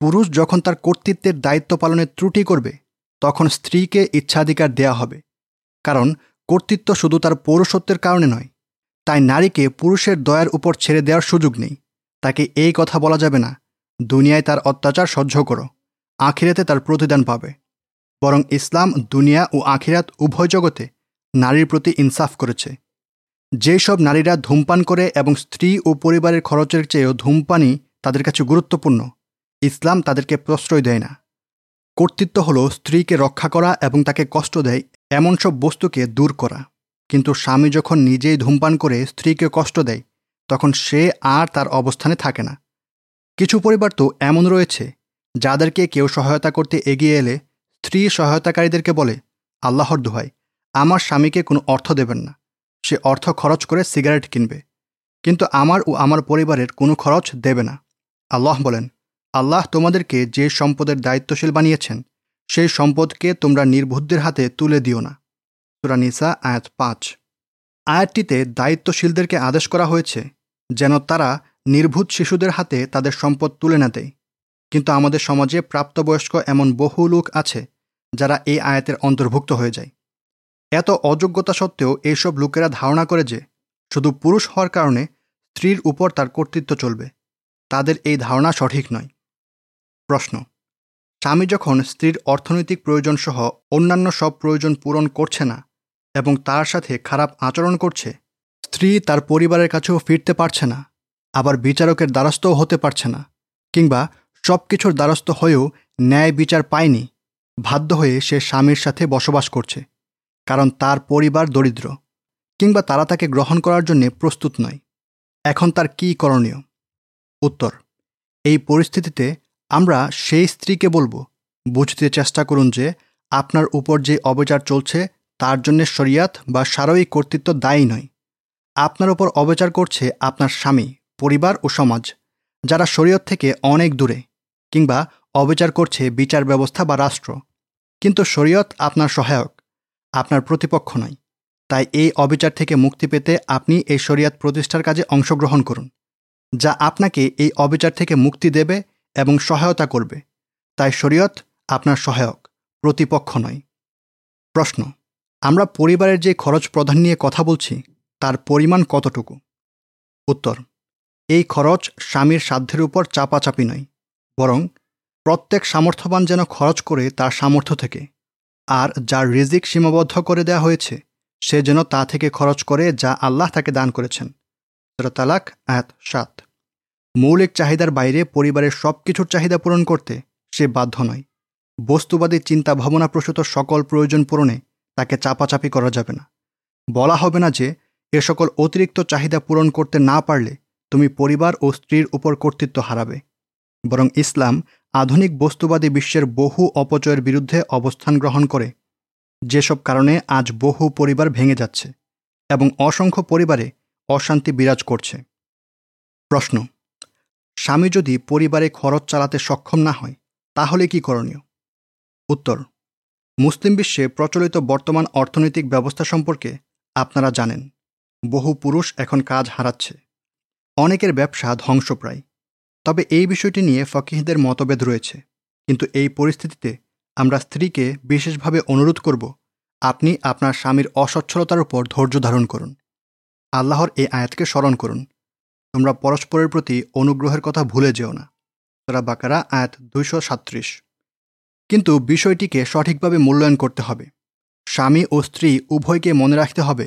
পুরুষ যখন তার কর্তৃত্বের দায়িত্ব পালনের ত্রুটি করবে, তখন স্ত্রীকে ইচ্ছাধিকার দেয়া হবে। কারণ কর্তৃত্ব শুধু তার পৌরসত্বের কারণে নয়, তাই নারীকে পুরুষের দয়ার উপর ছেড়ে দেওয়ার সুযোগ নেই। তাকে এই কথা বলা যাবে না, দুনিয়ায় তার অত্যাচার সহ্য করো, আখিরাতে তার প্রতিদান পাবে। বরং ইসলাম, দুনিয়া ও আখিরাত উভয় জগতে নারীর প্রতি ইনসাফ করেছে। যেসব নারীরা ধূমপান করে এবং স্ত্রী ও পরিবারের খরচের চেয়েও ধূমপানই তাদের কাছে গুরুত্বপূর্ণ, ইসলাম তাদেরকে প্রশ্রয় দেয় না। কর্তৃত্ব হলো স্ত্রীকে রক্ষা করা এবং তাকে কষ্ট দেয় এমন সব বস্তুকে দূর করা। কিন্তু স্বামী যখন নিজেই ধূমপান করে স্ত্রীকে কষ্ট দেয়, তখন সে আর তার অবস্থানে থাকে না। কিছু পরিবার তো এমন রয়েছে, যাদেরকে কেউ সহায়তা করতে এগিয়ে এলে স্ত্রী সহায়তাকারীদেরকে বলে, আল্লাহর দোহাই, আমার স্বামীকে কোনো অর্থ দেবেন না। সে অর্থ খরচ করে সিগারেট কিনবে। কিন্তু আমার ও আমার পরিবারের কোনো খরচ দেবে না। আল্লাহ বলেন, আল্লাহ তোমাদেরকে যে সম্পদের দায়িত্বশীল বানিয়েছেন, সেই সম্পদকে তোমরা নির্বুদ্ধের হাতে তুলে দিও না। সুরা নিসা, আয়াত পাঁচ। আয়াতটিতে দায়িত্বশীলদেরকে আদেশ করা হয়েছে যেন তারা নির্ভূত শিশুদের হাতে তাদের সম্পদ তুলে না দেয়। কিন্তু আমাদের সমাজে প্রাপ্তবয়স্ক এমন বহু লোক আছে যারা এই আয়াতের অন্তর্ভুক্ত হয়ে যায়। এত অযোগ্যতা সত্ত্বেও এইসব লোকেরা ধারণা করে যে শুধু পুরুষ হওয়ার কারণে স্ত্রীর উপর তার কর্তৃত্ব চলবে। তাদের এই ধারণা সঠিক নয়। প্রশ্ন। স্বামী যখন স্ত্রীর অর্থনৈতিক প্রয়োজন সহ অন্যান্য সব প্রয়োজন পূরণ করছে না এবং তার সাথে খারাপ আচরণ করছে, স্ত্রী তার পরিবারের কাছেও ফিরতে পারছে না, আবার বিচারকের দ্বারস্থও হতে পারছে না কিংবা সব কিছুর দ্বারস্থ হয়েও ন্যায় বিচার পায়নি, বাধ্য হয়ে সে স্বামীর সাথে বসবাস করছে। কারণ তার পরিবার দরিদ্র, কিংবা তারা তাকে গ্রহণ করার জন্য প্রস্তুত নয়। এখন তার কী করণীয়? উত্তর, এই পরিস্থিতিতে আমরা সেই স্ত্রীকে বলব, বুঝতে চেষ্টা করুন যে আপনার উপর যে অবিচার চলছে, তার জন্য শরিয়াত বা সারয়িক কর্তৃত্ব দায়ী নয়। আপনার ওপর অবিচার করছে আপনার স্বামী, পরিবার ও সমাজ, যারা শরীয়ত থেকে অনেক দূরে, কিংবা অবিচার করছে বিচার ব্যবস্থা বা রাষ্ট্র। কিন্তু শরীয়ত আপনার সহায়ক আপনার প্রতিপক্ষ নয়। তাই এই অবিচার থেকে মুক্তি পেতে আপনি এই শরীয়ত প্রতিষ্ঠার কাজে অংশগ্রহণ করুন, যা আপনাকে এই অবিচার থেকে মুক্তি দেবে এবং সহায়তা করবে। তাই শরীয়ত আপনার সহায়ক, প্রতিপক্ষ নয়। প্রশ্ন, আমরা পরিবারের যে খরচ প্রধান নিয়ে কথা বলছি, তার পরিমাণ কতটুকু? উত্তর, এই খরচ স্বামীর সাধ্যের উপর চাপাচাপি নয়, বরং প্রত্যেক সামর্থ্যবান যেন খরচ করে তার সামর্থ্য থেকে। আর যার রিজিক সীমাবদ্ধ করে দেয়া হয়েছে, সে যেন তা থেকে খরচ করে যা আল্লাহ তাকে দান করেছেন। তালাক, আয়াত সাত। মৌলিক চাহিদার বাইরে পরিবারের সব কিছুর চাহিদা পূরণ করতে সে বাধ্য নয়। বস্তুবাদী চিন্তা ভাবনা প্রসূত সকল প্রয়োজন পূরণে তাকে চাপাচাপি করা যাবে না। বলা হবে না যে, এ সকল অতিরিক্ত চাহিদা পূরণ করতে না পারলে তুমি পরিবার ও স্ত্রীর উপর কর্তৃত্ব হারাবে। বরং ইসলাম আধুনিক বস্তুবাদী বিশ্বের বহু অপচয়ের বিরুদ্ধে অবস্থান গ্রহণ করে। যেসব কারণে আজ বহু পরিবার ভেঙে যাচ্ছে এবং অসংখ্য পরিবারে অশান্তি বিরাজ করছে। প্রশ্ন, স্বামী যদি পরিবারে খরচ চালাতে সক্ষম না হয়, তাহলে কি করণীয়? উত্তর, মুসলিম বিশ্বে প্রচলিত বর্তমান অর্থনৈতিক ব্যবস্থা সম্পর্কে আপনারা জানেন, বহু পুরুষ এখন কাজ হারাচ্ছে। অনেকের ব্যবসা ধ্বংসপ্রায়। তবে এই বিষয়টি নিয়ে ফকিহদের মতভেদ রয়েছে। কিন্তু এই পরিস্থিতিতে আমরা স্ত্রীকে বিশেষভাবে অনুরোধ করব, আপনি আপনার স্বামীর অসচ্ছলতার উপর ধৈর্য ধারণ করুন। আল্লাহর এই আয়াতকে স্মরণ করুন। তোমরা পরস্পরের প্রতি অনুগ্রহের কথা ভুলে যেও না। তোরা বাকারা, আয়াত দুইশো সাত্রিশ কিন্তু বিষয়টিকে সঠিকভাবে মূল্যায়ন করতে হবে। স্বামী ও স্ত্রী উভয়কে মনে রাখতে হবে,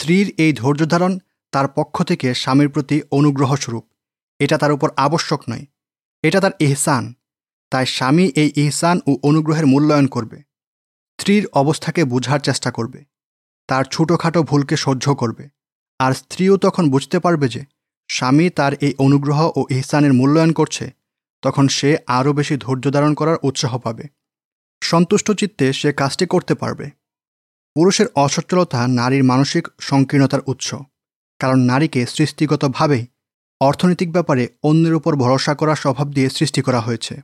স্ত্রীর এই ধৈর্য ধারণ তার পক্ষ থেকে স্বামীর প্রতি অনুগ্রহ স্বরূপ। এটা তার উপর আবশ্যক নয়। এটা তার ইহসান। তাই স্বামী এই ইহসান ও অনুগ্রহের মূল্যায়ন করবে। স্ত্রীর অবস্থাকে বোঝার চেষ্টা করবে। তার ছোটোখাটো ভুলকে সহ্য করবে। আর স্ত্রীও তখন বুঝতে পারবে যে স্বামী তার এই অনুগ্রহ ও ইহসানের মূল্যায়ন করছে, তখন সে আরও বেশি ধৈর্য ধারণ করার উৎসাহ পাবে। সন্তুষ্ট চিত্তে সে কাজটি করতে পারবে। পুরুষের অসচ্ছলতা নারীর মানসিক সংকীর্ণতার উৎস। কারণ নারীকে সৃষ্টিগতভাবেই অর্থনৈতিক ব্যাপারে অন্যের উপর ভরসা করার স্বভাব দিয়ে সৃষ্টি করা হয়েছে।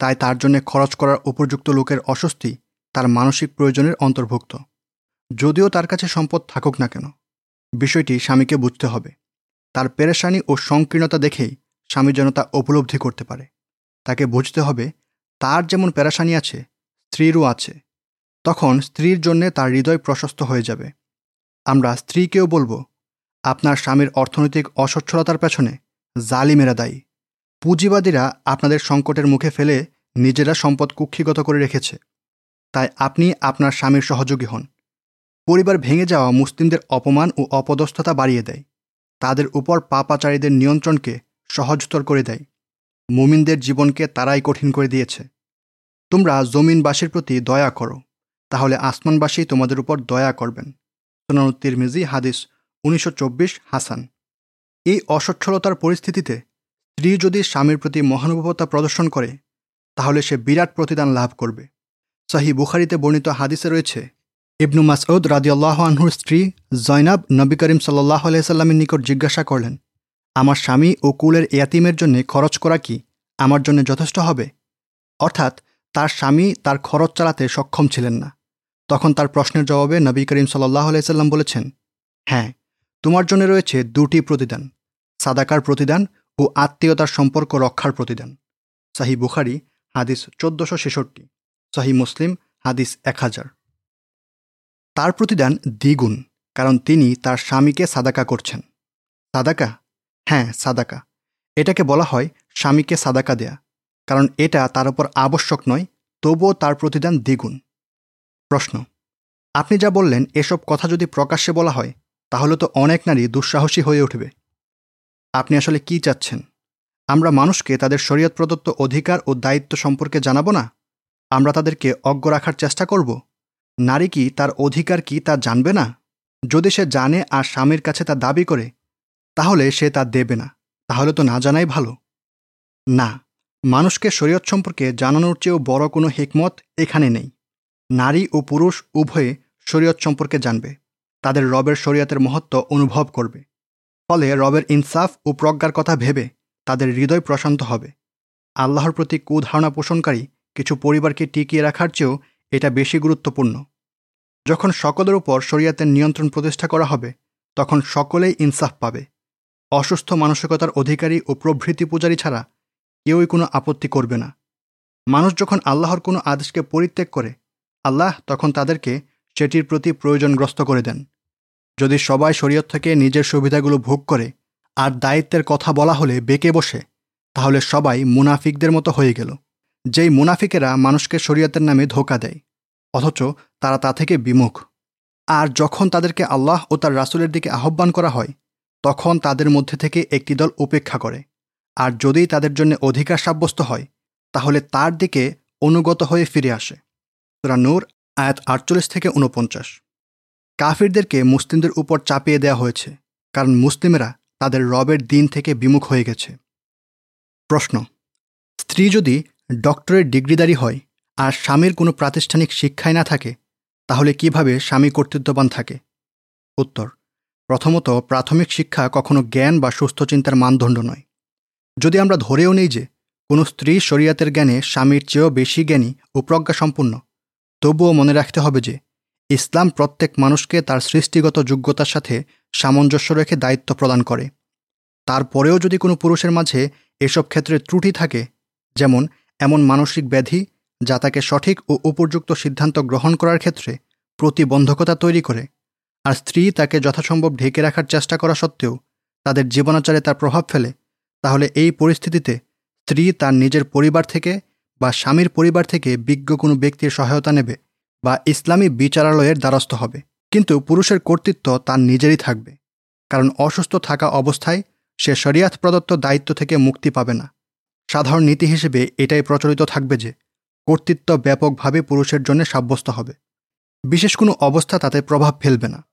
তাই তার জন্য খরচ করার উপযুক্ত লোকের অস্বস্তি তার মানসিক প্রয়োজনের অন্তর্ভুক্ত। যদিও তার কাছে সম্পদ থাকুক না কেন, বিষয়টি স্বামীকে বুঝতে হবে। তার পেরেশানি ও সংকীর্ণতা দেখেই স্বামী যেন তা উপলব্ধি করতে পারে। তাকে বুঝতে হবে, তার যেমন পেরেশানি আছে, স্ত্রীরও আছে, তখন স্ত্রীর জন্যে তার হৃদয় প্রশস্ত হয়ে যাবে। আমরা স্ত্রীকেও বলব আপনার স্বামীর অর্থনৈতিক অসচ্ছলতার পেছনে জালিমেরা দায়ী। পুঁজিবাদীরা আপনাদের সংকটের মুখে ফেলে নিজেরা সম্পদ কুক্ষিগত করে রেখেছে। তাই আপনি আপনার স্বামীর সহযোগী হন। পরিবার ভেঙে যাওয়া মুসলিমদের অপমান ও অপদস্থতা বাড়িয়ে দেয়। তাদের উপর পাপাচারীদের নিয়ন্ত্রণকে সহজতর করে দেয়। মুমিনদের জীবনকে তারাই কঠিন করে দিয়েছে। তোমরা জমিনবাসীর প্রতি দয়া করো। তাহলে আসমানবাসী তোমাদের উপর দয়া করবেন। সোনানুত্তির মিজি হাদিস উনিশশো চব্বিশ হাসান। এই অসচ্ছলতার পরিস্থিতিতে স্ত্রী যদি স্বামীর প্রতি মহানুভবতা প্রদর্শন করে, তাহলে সে বিরাট প্রতিদান লাভ করবে। সাহি বুখারিতে বর্ণিত হাদিসে রয়েছে, ইবনু মাসউদ রাদিয়াল্লাহ আনহুর স্ত্রী জয়নাব নবী করিম সাল্লাহ আলাইসাল্লামের নিকট জিজ্ঞাসা করলেন, আমার স্বামী ও কুলের এয়াতিমের জন্য খরচ করা কি আমার জন্য যথেষ্ট হবে? অর্থাৎ তার স্বামী তার খরচ চালাতে সক্ষম ছিলেন না। তখন তার প্রশ্নের জবাবে নবী করিম সাল্লাহ আলাইসাল্লাম বলেছেন হ্যাঁ তোমার জন্য রয়েছে দুটি প্রতিদান, সাদাকার প্রতিদান ও আত্মীয়তার সম্পর্ক রক্ষার প্রতিদান। সাহি বুখারি, হাদিস চোদ্দশো ছেষট্টি, সাহি মুসলিম, হাদিস এক হাজার। তার প্রতিদান দ্বিগুণ, কারণ তিনি তার স্বামীকে সাদাকা করছেন। সাদাকা? হ্যাঁ সাদাকা। এটাকে বলা হয় স্বামীকে সাদাকা দেয়া, কারণ এটা তার উপর আবশ্যক নয়, তবুও তার প্রতিদান দ্বিগুণ। প্রশ্ন, আপনি যা বললেন, এসব কথা যদি প্রকাশ্যে বলা হয় তাহলে তো অনেক নারী দুঃসাহসী হয়ে উঠবে। আপনি আসলে কি চাচ্ছেন? আমরা মানুষকে তাদের শরীয়ত প্রদত্ত অধিকার ও দায়িত্ব সম্পর্কে জানাব না? আমরা তাদেরকে অজ্ঞ রাখার চেষ্টা করব? নারী কি তার অধিকার কি তা জানবে না? যদি সে জানে আর স্বামীর কাছে তা দাবি করে, তাহলে সে তা দেবে না। তাহলে তো না জানাই ভালো। না, মানুষকে শরীয়ত সম্পর্কে জানানোর চেয়েও বড় কোনো হিকমত এখানে নেই। নারী ও পুরুষ উভয়ে শরীয়ত সম্পর্কে জানবে। তাদের রবের শরীয়তের মহত্ব অনুভব করবে। ফলে রবের ইনসাফ ও প্রজ্ঞার কথা ভেবে তাদের হৃদয় প্রশান্ত হবে। আল্লাহর প্রতি কুধারণা পোষণকারী কিছু পরিবারকে টিকিয়ে রাখার চেয়েও এটা বেশি গুরুত্বপূর্ণ। যখন সকলের উপর শরিয়াতের নিয়ন্ত্রণ প্রতিষ্ঠা করা হবে, তখন সকলেই ইনসাফ পাবে। অসুস্থ মানসিকতার অধিকারী ও প্রভৃতি পূজারী ছাড়া কেউই কোনো আপত্তি করবে না। মানুষ যখন আল্লাহর কোনো আদেশকে পরিত্যাগ করে, আল্লাহ তখন তাদেরকে সেটির প্রতি প্রয়োজনগ্রস্ত করে দেন। যদি সবাই শরীয়ত থেকে নিজের সুবিধাগুলো ভোগ করে আর দায়িত্বের কথা বলা হলে বেঁকে বসে, তাহলে সবাই মুনাফিকদের মতো হয়ে গেল। যেই মুনাফিকেরা মানুষকে শরীয়তের নামে ধোকা দেয়, অথচ তারা তা থেকে বিমুখ। আর যখন তাদেরকে আল্লাহ ও তার রাসুলের দিকে আহ্বান করা হয়, তখন তাদের মধ্যে থেকে একটি দল উপেক্ষা করে। আর যদি তাদের জন্য অধিকার সাব্যস্ত হয়, তাহলে তার দিকে অনুগত হয়ে ফিরে আসে। সুরা নূর আয়াত আটচল্লিশ থেকে উনপঞ্চাশ কাফিরদেরকে মুসলিমদের উপর চাপিয়ে দেওয়া হয়েছে, কারণ মুসলিমেরা তাদের রবের দিন থেকে বিমুখ হয়ে গেছে। প্রশ্ন, স্ত্রী যদি ডক্টরের ডিগ্রিদারি হয় আর স্বামীর কোনো প্রাতিষ্ঠানিক শিক্ষায় না থাকে, তাহলে কীভাবে স্বামী কর্তৃত্ববান থাকে? উত্তর, প্রথমত প্রাথমিক শিক্ষা কখনো জ্ঞান বা সুস্থ চিন্তার মানদণ্ড নয়। যদি আমরা ধরেও নেই যে কোনো স্ত্রী শরীয়তের জ্ঞানে স্বামীর চেয়েও বেশি জ্ঞানী ও প্রজ্ঞাসম্পন্ন তবুও মনে রাখতে হবে যে, ইসলাম প্রত্যেক মানুষকে তার সৃষ্টিগত যোগ্যতার সাথে সামঞ্জস্য রেখে দায়িত্ব প্রদান করে। তারপরেও যদি কোনো পুরুষের মাঝে এসব ক্ষেত্রে ত্রুটি থাকে, যেমন এমন মানসিক ব্যাধি যা তাকে সঠিক ও উপযুক্ত সিদ্ধান্ত গ্রহণ করার ক্ষেত্রে প্রতিবন্ধকতা তৈরি করে, আর স্ত্রী তাকে যথাসম্ভব ঢেকে রাখার চেষ্টা করা সত্ত্বেও তাদের জীবনাচারে তার প্রভাব ফেলে, তাহলে এই পরিস্থিতিতে স্ত্রী তার নিজের পরিবার থেকে বা স্বামীর পরিবার থেকে বিজ্ঞ কোনো ব্যক্তির সহায়তা নেবে বা ইসলামী বিচারালয়ের দ্বারস্থ হবে। কিন্তু পুরুষের কর্তৃত্ব তার নিজেরই থাকবে। কারণ অসুস্থ থাকা অবস্থায় সে শরিয়াত প্রদত্ত দায়িত্ব থেকে মুক্তি পাবে না। সাধারণ নীতি হিসেবে এটাই প্রচলিত থাকবে যে, কর্তৃত্ব ব্যাপকভাবে পুরুষের জন্য সাব্যস্ত হবে। বিশেষ কোনো অবস্থা তাতে প্রভাব ফেলবে না।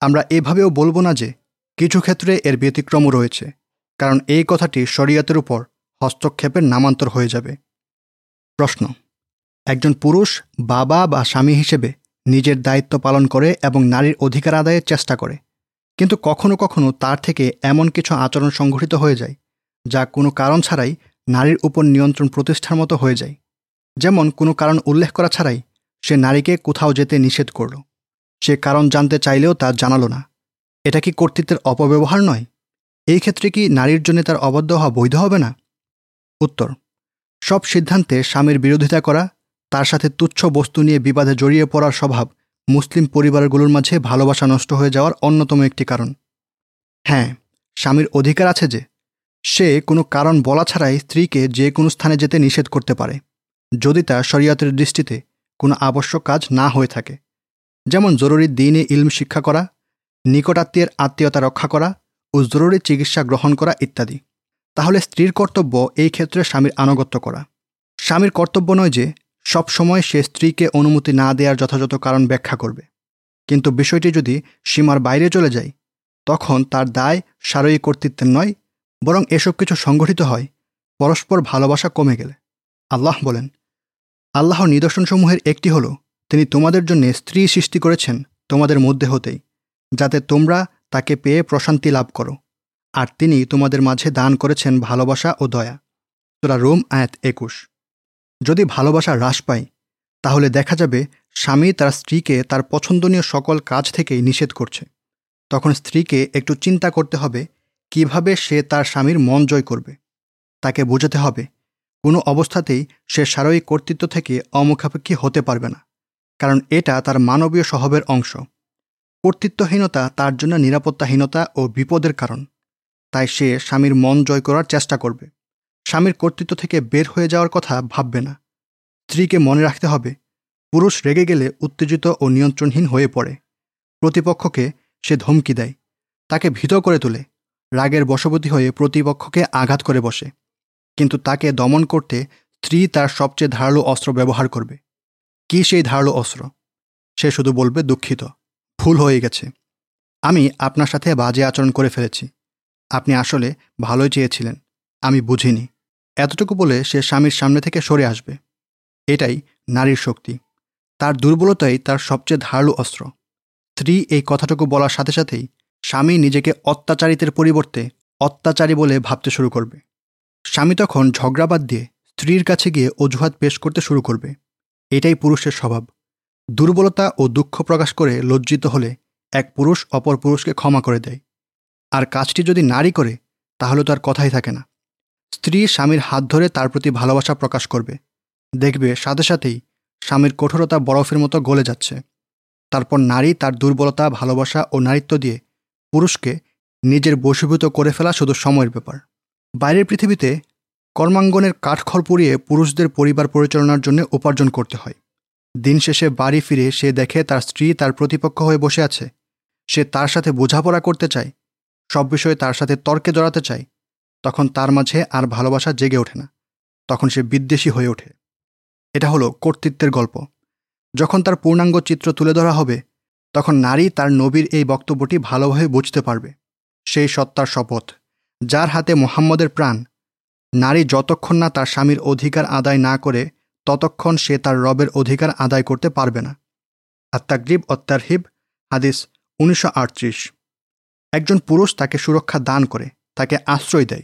আমরা এভাবেও বলব না যে, কিছু ক্ষেত্রে এর ব্যতিক্রমও রয়েছে। কারণ এই কথাটি শরীয়তের উপর হস্তক্ষেপের নামান্তর হয়ে যাবে। প্রশ্ন। একজন পুরুষ বাবা বা স্বামী হিসেবে নিজের দায়িত্ব পালন করে এবং নারীর অধিকার আদায়ের চেষ্টা করে। কিন্তু কখনো কখনো তার থেকে এমন কিছু আচরণ সংঘটিত হয়ে যায়, যা কোনো কারণ ছাড়াই নারীর উপর নিয়ন্ত্রণ প্রতিষ্ঠার মতো হয়ে যায়। যেমন কোনো কারণ উল্লেখ করা ছাড়াই সে নারীকে কোথাও যেতে নিষেধ করল। সে কারণ জানতে চাইলেও তা জানালো না। এটা কি কর্তৃত্বের অপব্যবহার নয়? এই ক্ষেত্রে কি নারীর জন্য তার অবদ্ধ হওয়া বৈধ হবে না? উত্তর সব সিদ্ধান্তে স্বামীর বিরোধিতা করা, তার সাথে তুচ্ছ বস্তু নিয়ে বিবাদে জড়িয়ে পড়ার স্বভাব মুসলিম পরিবারগুলোর মাঝে ভালোবাসা নষ্ট হয়ে যাওয়ার অন্যতম একটি কারণ। হ্যাঁ স্বামীর অধিকার আছে যে, সে কোনো কারণ বলা ছাড়াই স্ত্রীকে যে কোনো স্থানে যেতে নিষেধ করতে পারে, যদি তা শরীয়তের দৃষ্টিতে কোনো আবশ্যক কাজ না হয়ে থাকে। যেমন জরুরি দিনে ইলম শিক্ষা করা, নিকটাত্মীয়ের আত্মীয়তা রক্ষা করা ও জরুরি চিকিৎসা গ্রহণ করা ইত্যাদি। তাহলে স্ত্রীর কর্তব্য এই ক্ষেত্রে স্বামীর আনুগত্য করা। স্বামীর কর্তব্য নয় যে সব সময় সে স্ত্রীকে অনুমতি না দেওয়ার যথাযথ কারণ ব্যাখ্যা করবে। কিন্তু বিষয়টি যদি সীমার বাইরে চলে যায়, তখন তার দায় সারয়ী কর্তৃত্বের নয়, বরং এসব কিছু সংগঠিত হয়, পরস্পর ভালোবাসা কমে গেলে। আল্লাহ বলেন, আল্লাহর নিদর্শনসমূহের একটি হল, তিনি তোমাদের জন্য স্ত্রী সৃষ্টি করেছেন তোমাদের মধ্যে হতেই, যাতে তোমরা তাকে পেয়ে প্রশান্তি লাভ করো। আর তিনি তোমাদের মাঝে দান করেছেন ভালোবাসা ও দয়া। তোরা রোম, আয়াত একুশ। যদি ভালোবাসা হ্রাস পায়, তাহলে দেখা যাবে স্বামী তার স্ত্রীকে তার পছন্দনীয় সকল কাজ থেকেই নিষেধ করছে। তখন স্ত্রীকে একটু চিন্তা করতে হবে, কীভাবে সে তার স্বামীর মন জয় করবে। তাকে বোঝাতে হবে, কোনো অবস্থাতেই সে সারয়িক কর্তৃত্ব থেকে অমুখাপেক্ষী হতে পারবে না, কারণ এটা তার মানবীয় স্বভাবের অংশ। কর্তৃত্বহীনতা তার জন্য নিরাপত্তাহীনতা ও বিপদের কারণ। তাই সে স্বামীর মন জয় করার চেষ্টা করবে। স্বামীর কর্তৃত্ব থেকে বের হয়ে যাওয়ার কথা ভাববে না। স্ত্রীকে মনে রাখতে হবে, পুরুষ রেগে গেলে উত্তেজিত ও নিয়ন্ত্রণহীন হয়ে পড়ে। প্রতিপক্ষকে সে ধমকি দেয়, তাকে ভীত করে তোলে, রাগের বশবতী হয়ে প্রতিপক্ষকে আঘাত করে বসে। কিন্তু তাকে দমন করতে স্ত্রী তার সবচেয়ে ধারালো অস্ত্র ব্যবহার করবে। কি সেই ধারালো অস্ত্র? সে শুধু বলবে, দুঃখিত, ভুল হয়ে গেছে। আমি আপনার সাথে বাজে আচরণ করে ফেলেছি। আপনি আসলে ভালোই চেয়েছিলেন, আমি বুঝিনি। এতটুকু বলে সে স্বামীর সামনে থেকে সরে আসবে। এটাই নারীর শক্তি। তার দুর্বলতাই তার সবচেয়ে ধারালো অস্ত্র। স্ত্রী এই কথাটুকু বলার সাথে সাথেই স্বামী নিজেকে অত্যাচারিতের পরিবর্তে অত্যাচারী বলে ভাবতে শুরু করবে। স্বামী তখন ঝগড়াবাদ দিয়ে স্ত্রীর কাছে গিয়ে অজুহাত পেশ করতে শুরু করবে। এটাই পুরুষের স্বভাব। দুর্বলতা ও দুঃখ প্রকাশ করে লজ্জিত হলে এক পুরুষ অপর পুরুষকে ক্ষমা করে দেয়। আর কাজটি যদি নারী করে, তাহলে তো আর কথাই থাকে না। স্ত্রী স্বামীর হাত ধরে তার প্রতি ভালোবাসা প্রকাশ করবে। দেখবে সাথে সাথেই স্বামীর কঠোরতা বরফের মতো গলে যাচ্ছে। তারপর নারী তার দুর্বলতা, ভালোবাসা ও নারীত্ব দিয়ে পুরুষকে নিজের বশীভূত করে ফেলা শুধু সময়ের ব্যাপার। বাইরের পৃথিবীতে কর্মাঙ্গনের কাঠখড় পুড়িয়ে পুরুষদের পরিবার পরিচালনার জন্য উপার্জন করতে হয়। দিন শেষে বাড়ি ফিরে সে দেখে তার স্ত্রী তার প্রতিপক্ষ হয়ে বসে আছে। সে তার সাথে বোঝাপড়া করতে চায় সব বিষয়ে তার সাথে তর্কে জড়াতে চায়, তখন তার মাঝে আর ভালোবাসা জেগে ওঠে না। তখন সে বিদ্বেষী হয়ে ওঠে। এটা হলো কর্তৃত্বের গল্প। যখন তার পূর্ণাঙ্গ চিত্র তুলে ধরা হবে, তখন নারী তার নবীর এই বক্তব্যটি ভালোভাবে বুঝতে পারবে। সেই সত্তার শপথ, যার হাতে মোহাম্মদের প্রাণ, নারী যতক্ষণ না তার স্বামীর অধিকার আদায় না করে, ততক্ষণ সে তার রবের অধিকার আদায় করতে পারবে না। আত্মাগ্রিব অত্যারহিব, হাদিস উনিশশো আটত্রিশ। একজন পুরুষ তাকে সুরক্ষা দান করে, তাকে আশ্রয় দেয়,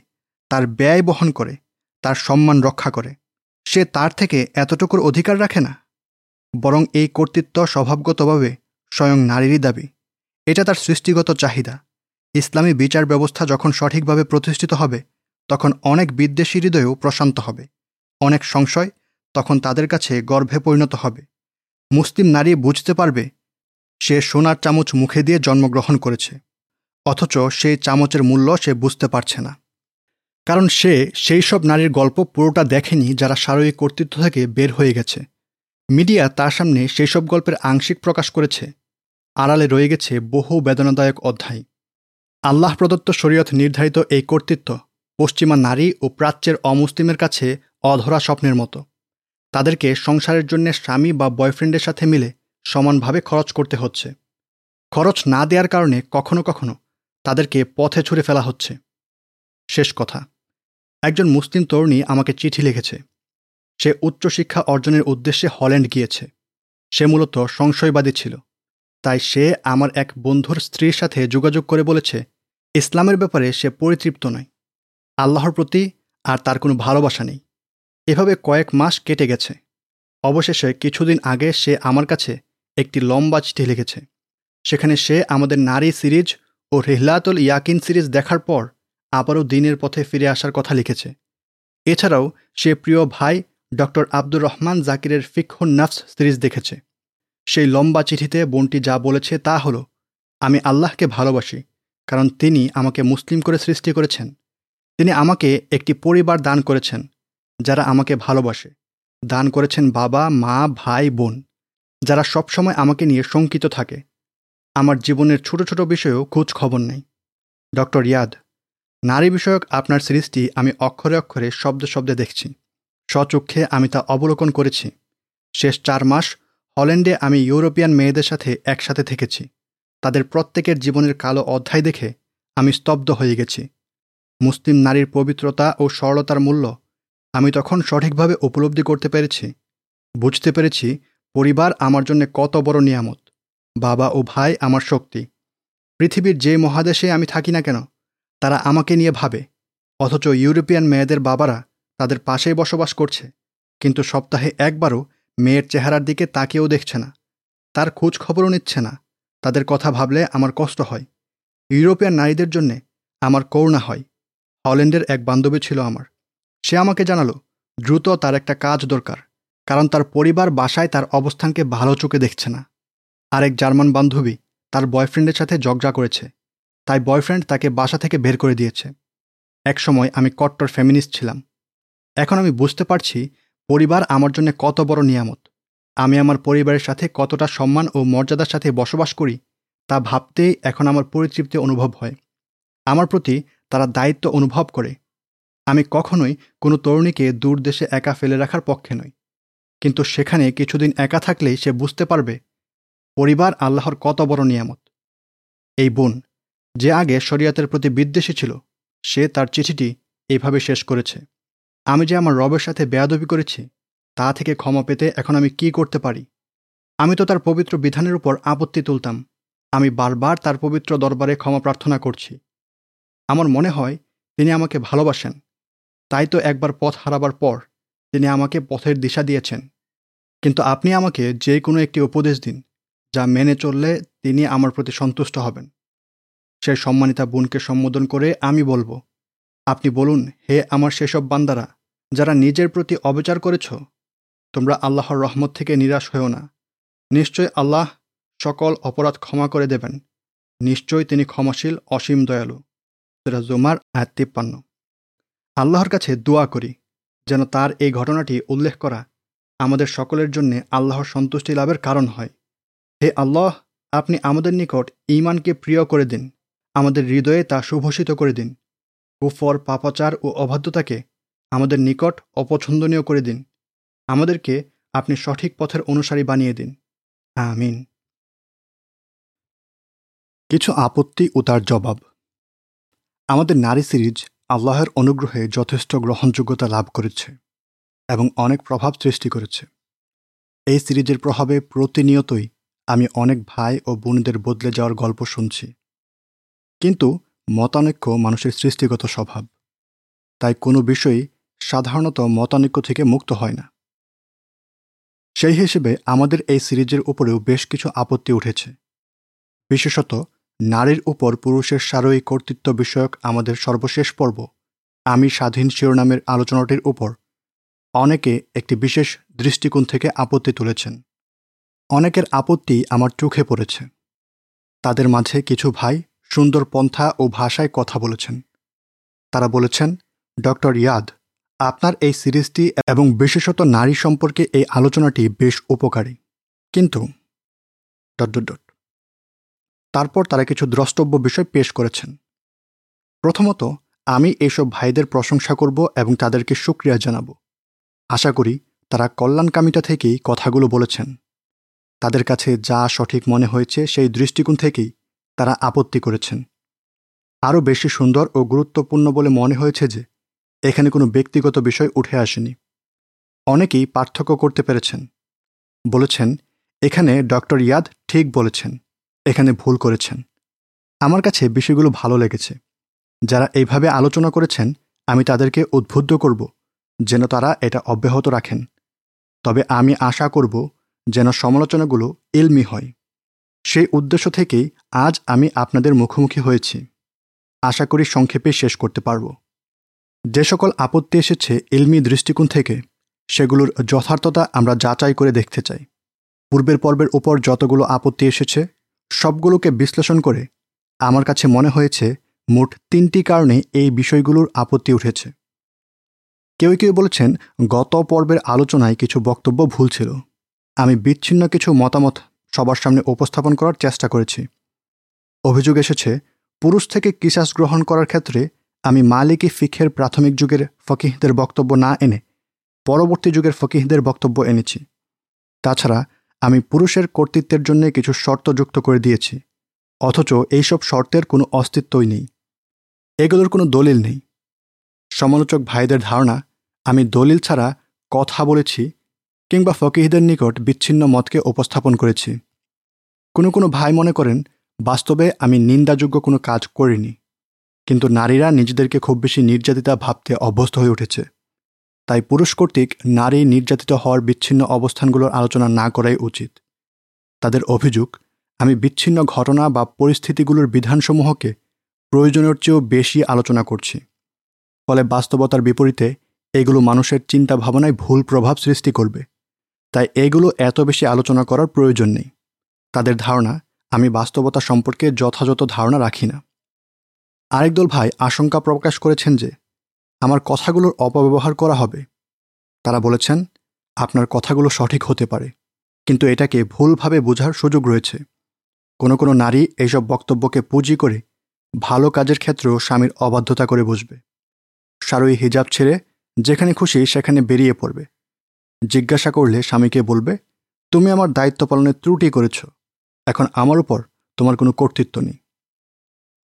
তার ব্যয় বহন করে, তার সম্মান রক্ষা করে। সে তার থেকে এতটুকুর অধিকার রাখে না। বরং এই কর্তৃত্ব স্বভাবগতভাবে স্বয়ং নারীরই দাবি। এটা তার সৃষ্টিগত চাহিদা। ইসলামী বিচার ব্যবস্থা যখন সঠিকভাবে প্রতিষ্ঠিত হবে, তখন অনেক বিদ্বেষী হৃদয়েও প্রশান্ত হবে। অনেক সংশয় তখন তাদের কাছে গর্ভে পরিণত হবে। মুসলিম নারী বুঝতে পারবে, সে সোনার চামচ মুখে দিয়ে জন্মগ্রহণ করেছে। অথচ সেই চামচের মূল্য সে বুঝতে পারছে না। কারণ সে সেই সব নারীর গল্প পুরোটা দেখেনি যারা শারীরিক কর্তৃত্ব থেকে বের হয়ে গেছে। মিডিয়া তার সামনে সেই সব গল্পের আংশিক প্রকাশ করেছে। আড়ালে রয়ে গেছে বহু বেদনাদায়ক অধ্যায়। আল্লাহ প্রদত্ত শরীয়ত নির্ধারিত এই কর্তৃত্ব পশ্চিমা নারী ও প্রাচ্যের অমুসলিমের কাছে অধরা স্বপ্নের মতো। তাদেরকে সংসারের জন্য স্বামী বা বয়ফ্রেন্ডের সাথে মিলে সমানভাবে খরচ করতে হচ্ছে। খরচ না দেওয়ার কারণে কখনো কখনো তাদেরকে পথে ছুঁড়ে ফেলা হচ্ছে। শেষ কথা, একজন মুসলিম তরুণী আমাকে চিঠি লিখেছে। সে উচ্চশিক্ষা অর্জনের উদ্দেশ্যে হল্যান্ড গিয়েছে। সে মূলত সংশয়বাদী ছিল। তাই সে আমার এক বন্ধুর স্ত্রীর সাথে যোগাযোগ করে বলেছে, ইসলামের ব্যাপারে সে পরিতৃপ্ত নয়। আল্লাহর প্রতি আর তার কোনো ভালোবাসা নেই। এভাবে কয়েক মাস কেটে গেছে। অবশেষে কিছুদিন আগে সে আমার কাছে একটি লম্বা চিঠি লিখেছে। সেখানে সে আমাদের নারী সিরিজ ও রেহলাতুল ইয়াকিন সিরিজ দেখার পর আবারও দিনের পথে ফিরে আসার কথা লিখেছে। এছাড়াও সে প্রিয় ভাই ডক্টর আব্দুর রহমান জাকিরের ফিকহুন নাফস সিরিজ দেখেছে। সেই লম্বা চিঠিতে বোনটি যা বলেছে তা হলো, আমি আল্লাহকে ভালোবাসি, কারণ তিনি আমাকে মুসলিম করে সৃষ্টি করেছেন। তিনি আমাকে একটি পরিবার দান করেছেন, যারা আমাকে ভালোবাসে। দান করেছেন বাবা, মা, ভাই, বোন, যারা সবসময় আমাকে নিয়ে শঙ্কিত থাকে। আমার জীবনের ছোট ছোট বিষয়েও খোঁজ খবর নেই। ডক্টর ইয়াদ নারী বিষয়ক আপনার সিরিজটি আমি অক্ষরে অক্ষরে শব্দ শব্দে দেখছি। স্বচক্ষে আমি তা অবলোকন করেছি। শেষ চার মাস হল্যান্ডে আমি ইউরোপিয়ান মেয়েদের সাথে একসাথে থেকেছি। তাদের প্রত্যেকের জীবনের কালো অধ্যায় দেখে আমি স্তব্ধ হয়ে গেছি। মুসলিম নারীর পবিত্রতা ও সরলতার মূল্য আমি তখন সঠিকভাবে উপলব্ধি করতে পেরেছি। বুঝতে পেরেছি, পরিবার আমার জন্য কত বড় নিয়ামত। বাবা ও ভাই আমার শক্তি। পৃথিবীর যে মহাদেশে আমি থাকি না কেন, তারা আমাকে নিয়ে ভাবে, অথচ ইউরোপিয়ান মেয়েদের বাবারা তাদের পাশেই বসবাস করছে, কিন্তু সপ্তাহে একবারও মেয়ের চেহারার দিকে তাকেও দেখছে না। তার খোঁজ খবরও নিচ্ছে না। তাদের কথা ভাবলে আমার কষ্ট হয়। ইউরোপিয়ান নারীদের জন্যে আমার করুণা হয়। হল্যান্ডের এক বান্ধবী ছিল আমার। সে আমাকে জানালো, দ্রুত তার একটা কাজ দরকার, কারণ তার পরিবার বাসায় তার অবস্থানকে ভালো চোখে দেখছে না। আরেক জার্মান বান্ধবী তার বয়ফ্রেন্ডের সাথে জগজা করেছে। তাই বয়ফ্রেন্ড তাকে বাসা থেকে বের করে দিয়েছে। এক সময় আমি কট্টর ফেমিনিস্ট ছিলাম। এখন আমি বুঝতে পারছি পরিবার আমার জন্য কত বড় নিয়ামত। আমি আমার পরিবারের সাথে কতটা সম্মান ও মর্যাদার সাথে বসবাস করি তা ভাবতেই এখন আমার পরিতৃপ্তি অনুভব হয়। আমার প্রতি তারা দায়িত্ব অনুভব করে। আমি কখনোই কোনো তরুণীকে দূর দেশে একা ফেলে রাখার পক্ষে নই। কিন্তু সেখানে কিছুদিন একা থাকলেই সে বুঝতে পারবে পরিবার আল্লাহর কত বড় নিয়ামত। এই বোন, যে আগে শরিয়াতের প্রতি বিদ্বেষী ছিল, সে তার চিঠিটি এইভাবে শেষ করেছে। আমি যে আমার রবের সাথে বেয়াদবি করেছি, তা থেকে ক্ষমা পেতে এখন আমি কি করতে পারি? আমি তো তার পবিত্র বিধানের উপর আপত্তি তুলতাম। আমি বারবার তার পবিত্র দরবারে ক্ষমা প্রার্থনা করছি। আমার মনে হয় তিনি আমাকে ভালোবাসেন। তাই তো একবার পথ হারাবার পর তিনি আমাকে পথের দিশা দিয়েছেন। কিন্তু আপনি আমাকে যে কোনো একটি উপদেশ দিন। যা মেনে চললে তিনি আমার প্রতি সন্তুষ্ট হবেন। সেই সম্মানিতা বোনকে সম্বোধন করে আমি বলব, আপনি বলুন, হে আমার সেসব বান্দারা, যারা নিজের প্রতি অবিচার করেছ, তোমরা আল্লাহর রহমত থেকে নিরাশ হয়েও না। নিশ্চয় আল্লাহ সকল অপরাধ ক্ষমা করে দেবেন। নিশ্চয় তিনি ক্ষমাশীল, অসীম দয়ালু। সেটা জোমার আয়াত তিপ্পান্ন। আল্লাহর কাছে দোয়া করি, যেন তার এই ঘটনাটি উল্লেখ করা আমাদের সকলের জন্য আল্লাহর সন্তুষ্টি লাভের কারণ হয়। হে আল্লাহ, আপনি আমাদের নিকট ইমানকে প্রিয় করে দিন, আমাদের হৃদয়ে তা সুভূষিত করে দিন। কুফর, পাপাচার ও অবাধ্যতাকে আমাদের নিকট অপছন্দনীয় করে দিন। আমাদেরকে আপনি সঠিক পথের অনুসারী বানিয়ে দিন। আমিন। কিছু আপত্তি ও তার জবাব। আমাদের নারী সিরিজ আল্লাহের অনুগ্রহে যথেষ্ট গ্রহণযোগ্যতা লাভ করেছে এবং অনেক প্রভাব সৃষ্টি করেছে। এই সিরিজের প্রভাবে প্রতিনিয়তই আমি অনেক ভাই ও বোনদের বদলে যাওয়ার গল্প শুনছি। কিন্তু মতানৈক্য মানুষের সৃষ্টিগত স্বভাব। তাই কোনো বিষয়ই সাধারণত মতানৈক্য থেকে মুক্ত হয় না। সেই হিসেবে আমাদের এই সিরিজের উপরেও বেশ কিছু আপত্তি উঠেছে। বিশেষত নারীর উপর পুরুষের সারয়ী কর্তৃত্ব বিষয়ক আমাদের সর্বশেষ পর্ব, আমি স্বাধীন শিরোনামের আলোচনাটির উপর। অনেকে একটি বিশেষ দৃষ্টিকোণ থেকে আপত্তি তুলেছেন। অনেকের আপত্তি আমার চোখে পড়েছে। তাদের মাঝে কিছু ভাই সুন্দর পন্থা ও ভাষায় কথা বলেছেন। তারা বলেছেন, ডক্টর ইয়াদ, আপনার এই সিরিজটি এবং বিশেষত নারী সম্পর্কে এই আলোচনাটি বেশ উপকারী। কিন্তু ডট ডট তারপর তারা কিছু দ্রষ্টব্য বিষয় পেশ করেছেন। প্রথমত, আমি এইসব ভাইদের প্রশংসা করব এবং তাদেরকে সুক্রিয়া জানাব। আশা করি তারা কল্যাণকামিতা থেকেই কথাগুলো বলেছেন। তাদের কাছে যা সঠিক মনে হয়েছে সেই দৃষ্টিকোণ থেকেই তারা আপত্তি করেছেন। আরও বেশি সুন্দর ও গুরুত্বপূর্ণ বলে মনে হয়েছে যে, এখানে কোনো ব্যক্তিগত বিষয় উঠে আসেনি। অনেকেই পার্থক্য করতে পেরেছেন। বলেছেন, এখানে ডক্টর ইয়াদ ঠিক বলেছেন। এখানে ভুল করেছেন। আমার কাছে বিষয়গুলো ভালো লেগেছে। যারা এইভাবে আলোচনা করেছেন, আমি তাদেরকে উদ্বুদ্ধ করব, যেন তারা এটা অব্যাহত রাখেন। তবে আমি আশা করব যেন সমালোচনাগুলো এলমি হয়। সেই উদ্দেশ্য থেকেই আজ আমি আপনাদের মুখোমুখি হয়েছি। আশা করি সংক্ষেপে শেষ করতে পারব। যে সকল আপত্তি এসেছে এলমি দৃষ্টিকোণ থেকে, সেগুলোর যথার্থতা আমরা যাচাই করে দেখতে চাই। পূর্বের পর্বের উপর যতগুলো আপত্তি এসেছে, সবগুলোকে বিশ্লেষণ করে আমার কাছে মনে হয়েছে মোট তিনটি কারণে এই বিষয়গুলোর আপত্তি উঠেছে। কেউ কেউ বলেছেন, গত পর্বের আলোচনায় কিছু বক্তব্য ভুল ছিল। আমি বিচ্ছিন্ন কিছু মতামত সবার সামনে উপস্থাপন করার চেষ্টা করেছি। অভিযোগ এসেছে, পুরুষ থেকে কিসাস গ্রহণ করার ক্ষেত্রে আমি মালিকি ফিখের প্রাথমিক যুগের ফকিহদের বক্তব্য না এনে পরবর্তী যুগের ফকিহদের বক্তব্য এনেছি। তাছাড়া আমি পুরুষের কর্তৃত্বের জন্য কিছু শর্ত যুক্ত করে দিয়েছি, অথচ এইসব শর্তের কোনো অস্তিত্বই নেই। এগুলোর কোনো দলিল নেই। সমালোচক ভাইদের ধারণা, আমি দলিল ছাড়া কথা বলেছি কিংবা ফকিহদের নিকট বিচ্ছিন্ন মতকে উপস্থাপন করেছি। কোনো কোনো ভাই মনে করেন, বাস্তবে আমি নিন্দাযোগ্য কোনো কাজ করিনি। কিন্তু নারীরা নিজেদেরকে খুব বেশি নির্যাতিতা ভাবতে অভ্যস্ত হয়ে উঠেছে। তাই পুরুষ কর্তৃক নারী নির্যাতিত হওয়ার বিচ্ছিন্ন অবস্থানগুলোর আলোচনা না করাই উচিত। তাদের অভিযোগ, আমি বিচ্ছিন্ন ঘটনা বা পরিস্থিতিগুলোর বিধানসমূহকে প্রয়োজনের চেয়েও বেশি আলোচনা করছি। ফলে বাস্তবতার বিপরীতে এগুলো মানুষের চিন্তা ভাবনায় ভুল প্রভাব সৃষ্টি করবে। তাই এগুলো এত বেশি আলোচনা করার প্রয়োজন নেই। তাদের ধারণা, আমি বাস্তবতা সম্পর্কে যথাযথ ধারণা রাখি না। আরেক দল ভাই আশঙ্কা প্রকাশ করেছেন যে, আমার কথাগুলোর অপব্যবহার করা হবে। তারা বলেছেন, আপনার কথাগুলো সঠিক হতে পারে, কিন্তু এটাকে ভুলভাবে বোঝার সুযোগ রয়েছে। কোনো কোনো নারী এইসব বক্তব্যকে পুঁজি করে ভালো কাজের ক্ষেত্রেও স্বামীর অবাধ্যতা করে বসবে। সারই হিজাব ছেড়ে যেখানে খুশি সেখানে বেরিয়ে পড়বে। জিজ্ঞাসা করলে স্বামীকে বলবে, তুমি আমার দায়িত্ব পালনে ত্রুটি করেছ, এখন আমার উপর তোমার কোনো কর্তৃত্ব নেই।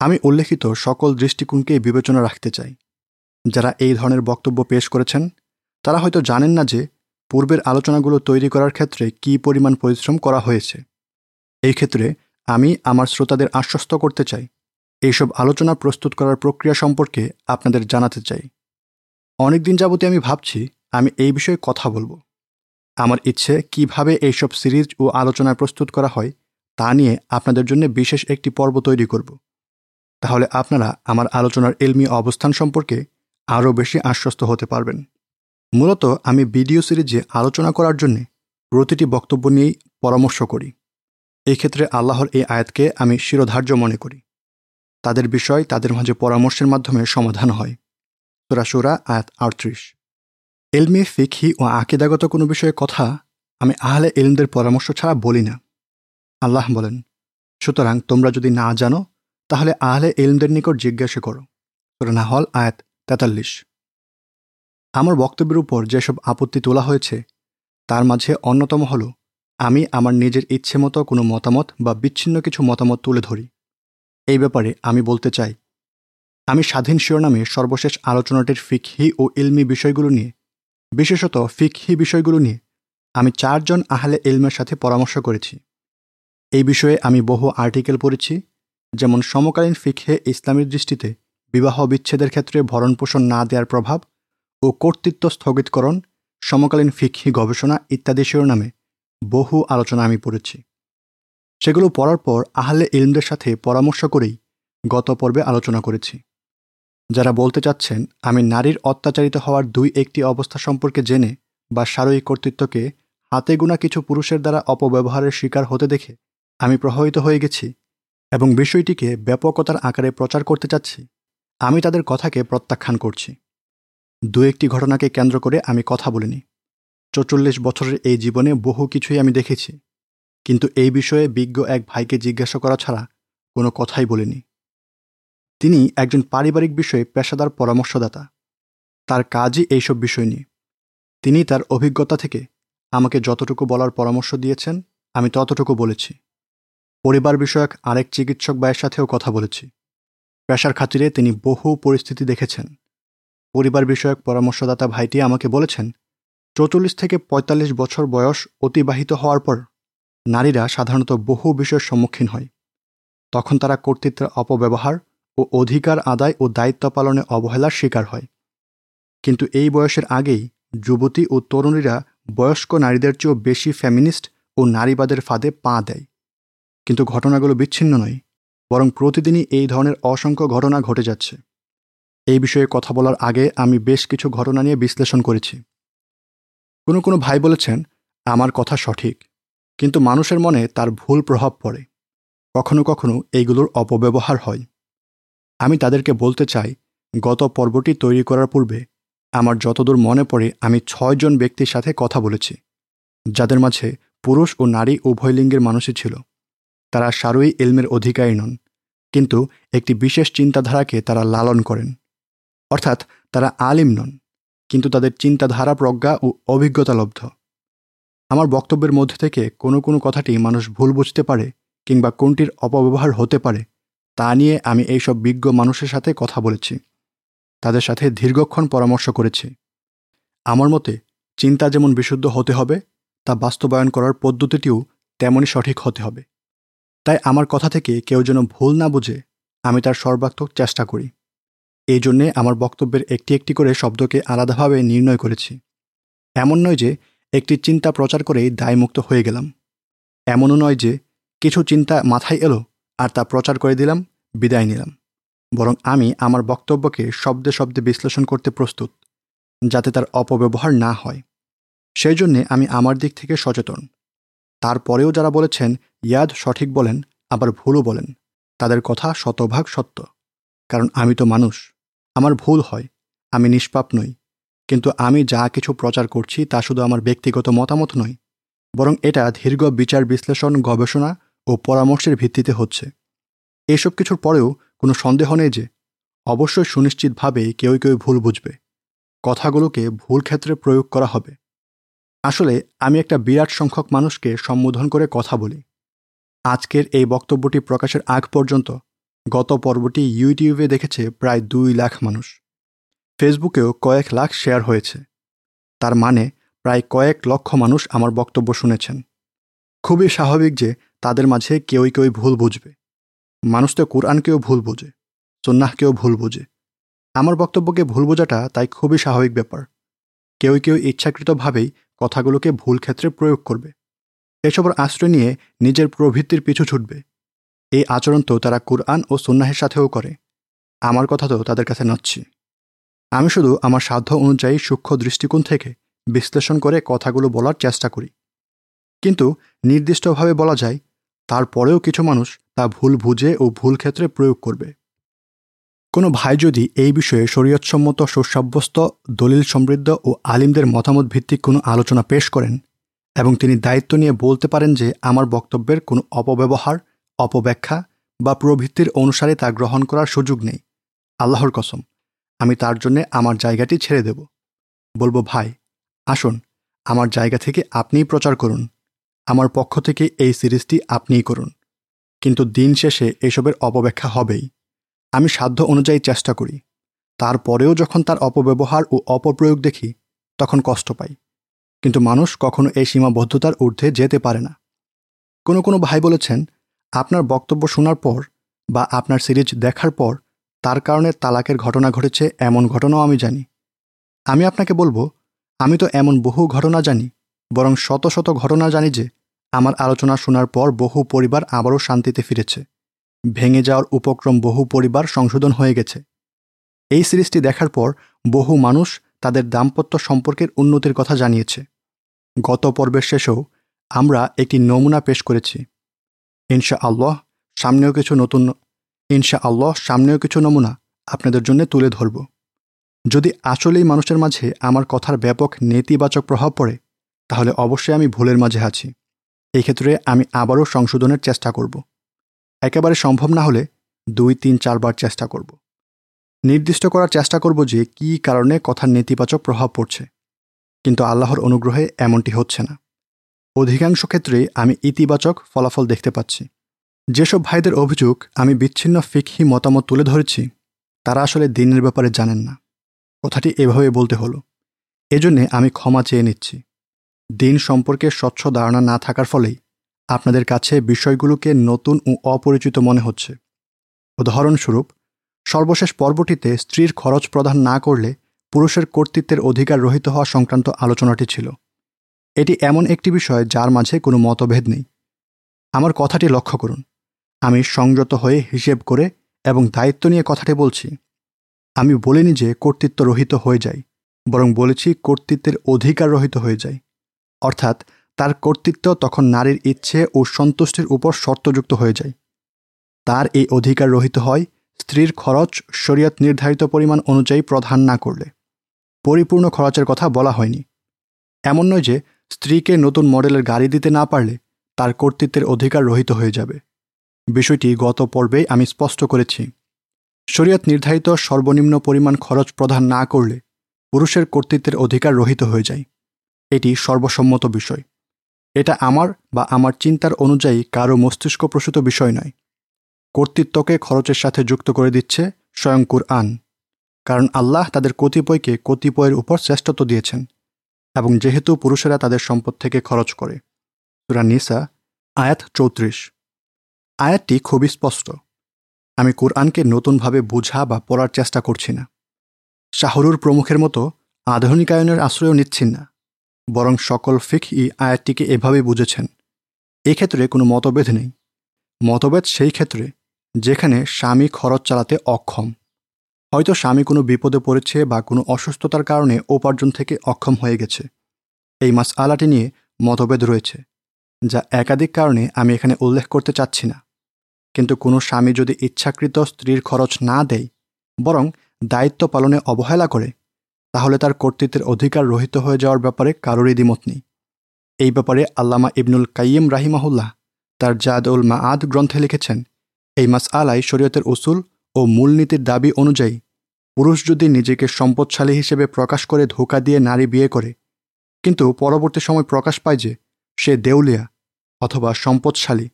আমি উল্লেখিত সকল দৃষ্টিকোণকে বিবেচনা রাখতে চাই। যারা এই ধরনের বক্তব্য পেশ করেছেন, তারা হয়তো জানেন না যে পূর্বের আলোচনাগুলো তৈরি করার ক্ষেত্রে কী পরিমাণ পরিশ্রম করা হয়েছে। এই ক্ষেত্রে আমি আমার শ্রোতাদের আশ্বস্ত করতে চাই। এইসব আলোচনা প্রস্তুত করার প্রক্রিয়া সম্পর্কে আপনাদের জানাতে চাই। অনেকদিন যাবতে আমি ভাবছি আমি এই বিষয়ে কথা বলব। আমার ইচ্ছে কীভাবে এইসব সিরিজ ও আলোচনা প্রস্তুত করা হয় তা নিয়ে আপনাদের জন্য বিশেষ একটি পর্ব তৈরি করব। তাহলে আপনারা আমার আলোচনার এলমি অবস্থান সম্পর্কে আরও বেশি আশ্বস্ত হতে পারবেন। মূলত আমি ভিডিও সিরিজে আলোচনা করার জন্য প্রতিটি বক্তব্য নিয়েই পরামর্শ করি। এই ক্ষেত্রে আল্লাহর এই আয়াতকে আমি শিরোধার্য মনে করি। তাদের বিষয় তাদের মাঝে পরামর্শের মাধ্যমে সমাধান হয়। সুরাসুরা আয়াত আটত্রিশ। এলমি, ফিকহি ও আকিদাগত কোনো বিষয়ে কথা আমি আহলে এলমদের পরামর্শ ছাড়া বলি না। আল্লাহ বলেন, সুতরাং তোমরা যদি না জানো, তাহলে আহলে এলমদের নিকট জিজ্ঞাসা করো। না হল আয়াত তেতাল্লিশ। আমার বক্তব্যের উপর যেসব আপত্তি তোলা হয়েছে, তার মাঝে অন্যতম হল, আমি আমার নিজের ইচ্ছে মতো কোনো মতামত বা বিচ্ছিন্ন কিছু মতামত তুলে ধরি। এই ব্যাপারে আমি বলতে চাই, আমি স্বাধীন শিরোনামে সর্বশেষ আলোচনাটির ফিকহি ও ইলমি বিষয়গুলো নিয়ে বিশেষত ফিকহি বিষয়গুলো নিয়ে আমি চারজন আহলে ইলমের সাথে পরামর্শ করেছি। এই বিষয়ে আমি বহু আর্টিকেল পড়েছি, যেমন সমকালীন ফিকহে ইসলামের দৃষ্টিতে বিবাহ বিচ্ছেদের ক্ষেত্রে ভরণ পোষণ না দেওয়ার প্রভাব ও কর্তৃত্ব স্থগিতকরণ, সমকালীন ফিকহি গবেষণা ইত্যাদি শিরোনামে বহু আলোচনা আমি পড়েছি। সেগুলো পড়ার পর আহলে ইলমদের সাথে পরামর্শ করেই গত পর্বে আলোচনা করেছি। যারা বলতে চাচ্ছেন, আমি নারীর অত্যাচারিত হওয়ার দুই একটি অবস্থা সম্পর্কে জেনে বা সারয়িক কর্তৃত্বকে হাতে গোনা কিছু পুরুষের দ্বারা অপব্যবহারের শিকার হতে দেখে আমি প্রভাবিত হয়ে গেছি এবং বিষয়টিকে ব্যাপকতার আকারে প্রচার করতে চাচ্ছি। আমি তাদের কথাকে প্রত্যাখ্যান করছি। দু একটি ঘটনাকে কেন্দ্র করে আমি কথা বলিনি। চৌচল্লিশ বছরের এই জীবনে বহু কিছুই আমি দেখেছি। কিন্তু এই বিষয়ে বিজ্ঞ এক ভাইকে জিজ্ঞাসা করা ছাড়া কোনো কথাই বলিনি। তিনি একজন পারিবারিক বিষয়ে পেশাদার পরামর্শদাতা। তার কাজই এইসব বিষয় নিয়ে। তিনি তার অভিজ্ঞতা থেকে আমাকে যতটুকু বলার পরামর্শ দিয়েছেন, আমি ততটুকু বলেছি। পরিবার বিষয়ক আরেক চিকিৎসক ভাইয়ের সাথেও কথা বলেছি। পেশার খাতিরে তিনি বহু পরিস্থিতি দেখেছেন। পরিবার বিষয়ক পরামর্শদাতা ভাইটি আমাকে বলেছেন, চৌচল্লিশ থেকে ৪৫ বছর বয়স অতিবাহিত হওয়ার পর নারীরা সাধারণত বহু বিষয়ের সম্মুখীন হয়। তখন তারা কর্তৃত্বের অপব্যবহার ও অধিকার আদায় ও দায়িত্ব পালনে অবহেলার শিকার হয়। কিন্তু এই বয়সের আগেই যুবতী ও তরুণীরা বয়স্ক নারীদের চেয়েও বেশি ফ্যামিনিস্ট ও নারীবাদের ফাঁদে পা দেয়। কিন্তু ঘটনাগুলো বিচ্ছিন্ন নয়, বরং প্রতিদিনই এই ধরনের অসংখ্য ঘটনা ঘটে যাচ্ছে। এই বিষয়ে কথা বলার আগে আমি বেশ কিছু ঘটনা নিয়ে বিশ্লেষণ করেছি। কোনো কোনো ভাই বলেছেন, আমার কথা সঠিক। কিন্তু মানুষের মনে তার ভুল প্রভাব পড়ে। কখনো কখনো এইগুলোর অপব্যবহার হয়। আমি তাদেরকে বলতে চাই, গত পর্বটি তৈরি করার পূর্বে আমার যতদূর মনে পড়ে আমি ছয়জন ব্যক্তির সাথে কথা বলেছি, যাদের মাঝে পুরুষ ও নারী উভয় লিঙ্গের মানুষই ছিল। তারা সারই এলমের অধিকারী নন, কিন্তু একটি বিশেষ চিন্তাধারাকে তারা লালন করেন। অর্থাৎ তারা আলিম নন, কিন্তু তাদের চিন্তাধারা প্রজ্ঞা ও অভিজ্ঞতা লব্ধ। আমার বক্তব্যের মধ্যে থেকে কোনো কোনো কথাটি মানুষ ভুল বুঝতে পারে কিংবা কোনটির অপব্যবহার হতে পারে তা নিয়ে আমি এইসব বিজ্ঞ মানুষের সাথে কথা বলেছি। তাদের সাথে দীর্ঘক্ষণ পরামর্শ করেছি। আমার মতে, চিন্তা যেমন বিশুদ্ধ হতে হবে, তা বাস্তবায়ন করার পদ্ধতিটিও তেমনই সঠিক হতে হবে। তাই আমার কথা থেকে কেউ যেন ভুল না বুঝে, আমি তার সর্বাত্মক চেষ্টা করি। এই জন্যে আমার বক্তব্যের একটি একটি করে শব্দকে আলাদাভাবে নির্ণয় করেছি। এমন নয় যে একটি চিন্তা প্রচার করেই দায়মুক্ত হয়ে গেলাম। এমনও নয় যে কিছু চিন্তা মাথায় এলো আর তা প্রচার করে দিলাম, বিদায় নিলাম। বরং আমি আমার বক্তব্যকে শব্দে শব্দে বিশ্লেষণ করতে প্রস্তুত, যাতে তার অপব্যবহার না হয়। সেই জন্যে আমি আমার দিক থেকে সচেতন। তারপরেও যারা বলেছেন, ইয়াদ সঠিক বলেন, আবার ভুলও বলেন, তাদের কথা শতভাগ সত্য। কারণ আমি তো মানুষ, আমার ভুল হয়, আমি নিষ্পাপ নই। কিন্তু আমি যা কিছু প্রচার করছি তা শুধু আমার ব্যক্তিগত মতামত নয়, বরং এটা দীর্ঘ বিচার বিশ্লেষণ, গবেষণা ও পরামর্শের ভিত্তিতে হচ্ছে। এসব কিছুর পরেও কোনো সন্দেহ নেই যে, অবশ্যই সুনিশ্চিতভাবে কেউ কেউ ভুল বুঝবে। কথাগুলোকে ভুল ক্ষেত্রে প্রয়োগ করা হবে। আসলে, আমি একটা বিরাট সংখ্যক মানুষকে সম্বোধন করে কথা বলি। আজকের এই বক্তব্যটি প্রকাশের আগ পর্যন্ত গত পর্বটি ইউটিউবে দেখেছে প্রায় দুই লাখ মানুষ। ফেসবুকেও কয়েক লাখ শেয়ার হয়েছে। তার মানে প্রায় কয়েক লক্ষ মানুষ আমার বক্তব্য শুনেছেন। খুবই স্বাভাবিক যে তাদের মাঝে কেউই কেউই ভুল বুঝবে। মানুষ তো কোরআনকেও ভুল বোঝে সন্ন্যাহকেও ভুল বোঝে। আমার বক্তব্যকে ভুল বোঝাটা তাই খুবই স্বাভাবিক ব্যাপার। কেউ কেউ ইচ্ছাকৃতভাবেই কথাগুলোকে ভুল ক্ষেত্রে প্রয়োগ করবে। এসবের আশ্রয় নিয়ে নিজের প্রবৃত্তির পিছু ছুটবে। এই আচরণ তো তারা কোরআন ও সন্ন্যাহের সাথেও করে। আমার কথা তো তাদের কাছে নচ্ছি। আমি শুধু আমার সাধ্য অনুযায়ী সূক্ষ্ম দৃষ্টিকোণ থেকে বিশ্লেষণ করে কথাগুলো বলার চেষ্টা করি। কিন্তু নির্দিষ্টভাবে বলা যায়, তারপরেও কিছু মানুষ তা ভুল বুঝে ও ভুল ক্ষেত্রে প্রয়োগ করবে। কোনো ভাই যদি এই বিষয়ে শরীয়তসম্মত, সুসাব্যস্ত, দলিল সমৃদ্ধ ও আলিমদের মতামত ভিত্তিক কোনো আলোচনা পেশ করেন এবং তিনি দায়িত্ব নিয়ে বলতে পারেন যে, আমার বক্তব্যের কোনো অপব্যবহার, অপব্যাখ্যা বা প্রবৃত্তির অনুসারে তা গ্রহণ করার সুযোগ নেই। আল্লাহর কসম, আমি তার জন্যে আমার জায়গাটি ছেড়ে দেব। বলব, ভাই, আসুন, আমার জায়গা থেকে আপনিই প্রচার করুন। আমার পক্ষ থেকে এই সিরিজটি আপনিই করুন। কিন্তু দিন শেষে এসবের অপব্যাখ্যা হবেই। আমি সাধ্য অনুযায়ী চেষ্টা করি। তারপরেও যখন তার অপব্যবহার ও অপপ্রয়োগ দেখি, তখন কষ্ট পাই। কিন্তু মানুষ কখনো এই সীমাবদ্ধতার ঊর্ধ্বে যেতে পারে না। কোনো কোনো ভাই বলেছেন, আপনার বক্তব্য শোনার পর বা আপনার সিরিজ দেখার পর তার কারণে তালাকের ঘটনা ঘটেছে এমন ঘটনাও আমি জানি। আমি আপনাকে বলব, আমি তো এমন বহু ঘটনা জানি বরং শত শত ঘটনা জানি যে, আমার আলোচনা শোনার পর বহু পরিবার আবারও শান্তিতে ফিরেছে। ভেঙে যাওয়ার উপক্রম বহু পরিবার সংশোধন হয়ে গেছে। এই সিরিজটি দেখার পর বহু মানুষ তাদের দাম্পত্য সম্পর্কের উন্নতির কথা জানিয়েছে। গত পর্বের শেষেও আমরা একটি নমুনা পেশ করেছি। ইনশা আল্লাহ সামনেও কিছু নতুন ইনশা আল্লাহ সামনেও কিছু নমুনা আপনাদের জন্য তুলে ধরব। যদি আসলেই মানুষের মাঝে আমার কথার ব্যাপক নেতিবাচক প্রভাব পড়ে তাহলে অবশ্যই আমি ভুলের মাঝে আছি। এই ক্ষেত্রে আমি আবারও সংশোধনের চেষ্টা করব। একেবারে সম্ভব না হলে দুই, তিন, চারবার চেষ্টা করব। নির্দিষ্ট করার চেষ্টা করব যে কী কারণে কথার নেতিবাচক প্রভাব পড়ছে। কিন্তু আল্লাহর অনুগ্রহে এমনটি হচ্ছে না। অধিকাংশ ক্ষেত্রে আমি ইতিবাচক ফলাফল দেখতে পাচ্ছি। যেসব ভাইদের অভিযোগ আমি বিচ্ছিন্ন ফিকহি মতামত তুলে ধরেছি, তারা আসলে দিনের ব্যাপারে জানেন না। কথাটি এভাবে বলতে হলো। এজন্যে আমি ক্ষমা চেয়ে নিচ্ছি। দিন সম্পর্কে স্বচ্ছ ধারণা না থাকার ফলেই আপনাদের কাছে বিষয়গুলোকে নতুন ও অপরিচিত মনে হচ্ছে। উদাহরণস্বরূপ, সর্বশেষ পর্বটিতে স্ত্রীর খরচ প্রদান না করলে পুরুষের কর্তৃত্বের অধিকার রহিত হওয়া সংক্রান্ত আলোচনাটি ছিল। এটি এমন একটি বিষয় যার মাঝে কোনো মতভেদ নেই। আমার কথাটি লক্ষ্য করুন। আমি সংযত হয়ে হিসেব করে এবং দায়িত্ব নিয়ে কথাটি বলছি। আমি বলিনি যে কর্তৃত্ব রহিত হয়ে যায়, বরং বলেছি কর্তৃত্বের অধিকার রহিত হয়ে যায়। অর্থাৎ তার কর্তৃত্ব তখন নারীর ইচ্ছে ও সন্তুষ্টির উপর শর্তযুক্ত হয়ে যায়। তার এই অধিকার রহিত হয়, স্ত্রীর খরচ শরীয়ত নির্ধারিত পরিমাণ অনুযায়ী প্রধান না করলে। পরিপূর্ণ খরচের কথা বলা হয়নি। এমন নয় যে স্ত্রীকে নতুন মডেলের গাড়ি দিতে না পারলে তার কর্তৃত্বের অধিকার রহিত হয়ে যাবে। বিষয়টি গত পর্বে আমি স্পষ্ট করেছি। শরীয়ত নির্ধারিত সর্বনিম্ন পরিমাণ খরচ প্রদান না করলে পুরুষের কর্তৃত্বের অধিকার রহিত হয়ে যায়। এটি সর্বসম্মত বিষয়। এটা আমার বা আমার চিন্তার অনুযায়ী কারও মস্তিষ্কপ্রসূত বিষয় নয়। কর্তৃত্বকে খরচের সাথে যুক্ত করে দিচ্ছে স্বয়ং কুরআন। কারণ আল্লাহ তাদের কতিপয়কে কতিপয়ের উপর শ্রেষ্ঠত্ব দিয়েছেন এবং যেহেতু পুরুষেরা তাদের সম্পদ থেকে খরচ করে। সুরা নিসা, আয়াত চৌত্রিশ। আয়াতটি খুবই স্পষ্ট। আমি কোরআনকে নতুনভাবে বোঝা বা পড়ার চেষ্টা করছি না। শাহরুর প্রমুখের মতো আধুনিকায়নের আশ্রয়ও নিচ্ছি না। বরং সকল ফিক ই আয়াতটিকে এভাবে বুঝেছেন। এক্ষেত্রে কোনো মতভেদ নেই। মতভেদ সেই ক্ষেত্রে যেখানে স্বামী খরচ চালাতে অক্ষম। হয়তো স্বামী কোনো বিপদে পড়েছে বা কোনো অসুস্থতার কারণে উপার্জন থেকে অক্ষম হয়ে গেছে। এই মাস আলাটি নিয়ে মতভেদ রয়েছে, যা একাধিক কারণে আমি এখানে উল্লেখ করতে চাচ্ছি না। কিন্তু কোনো স্বামী যদি ইচ্ছাকৃত স্ত্রীর খরচ না দেয়, বরং দায়িত্ব পালনে অবহেলা করে তাহলে তার কর্তৃত্বের অধিকার রহিত হয়ে যাওয়ার ব্যাপারে কারোরই দ্বিমত নেই। এই ব্যাপারে আল্লামা ইবনুল কাইম রাহিমাহুল্লাহ তার জাদ উল মা আদ গ্রন্থে লিখেছেন, এই মাস আলাই শরীয়তের উসুল ও মূলনীতির দাবি অনুযায়ী, পুরুষ যদি নিজেকে সম্পদশালী হিসেবে প্রকাশ করে ধোকা দিয়ে নারী বিয়ে করে, কিন্তু পরবর্তী সময় প্রকাশ পায় যে সে দেউলিয়া অথবা সম্পদশালী,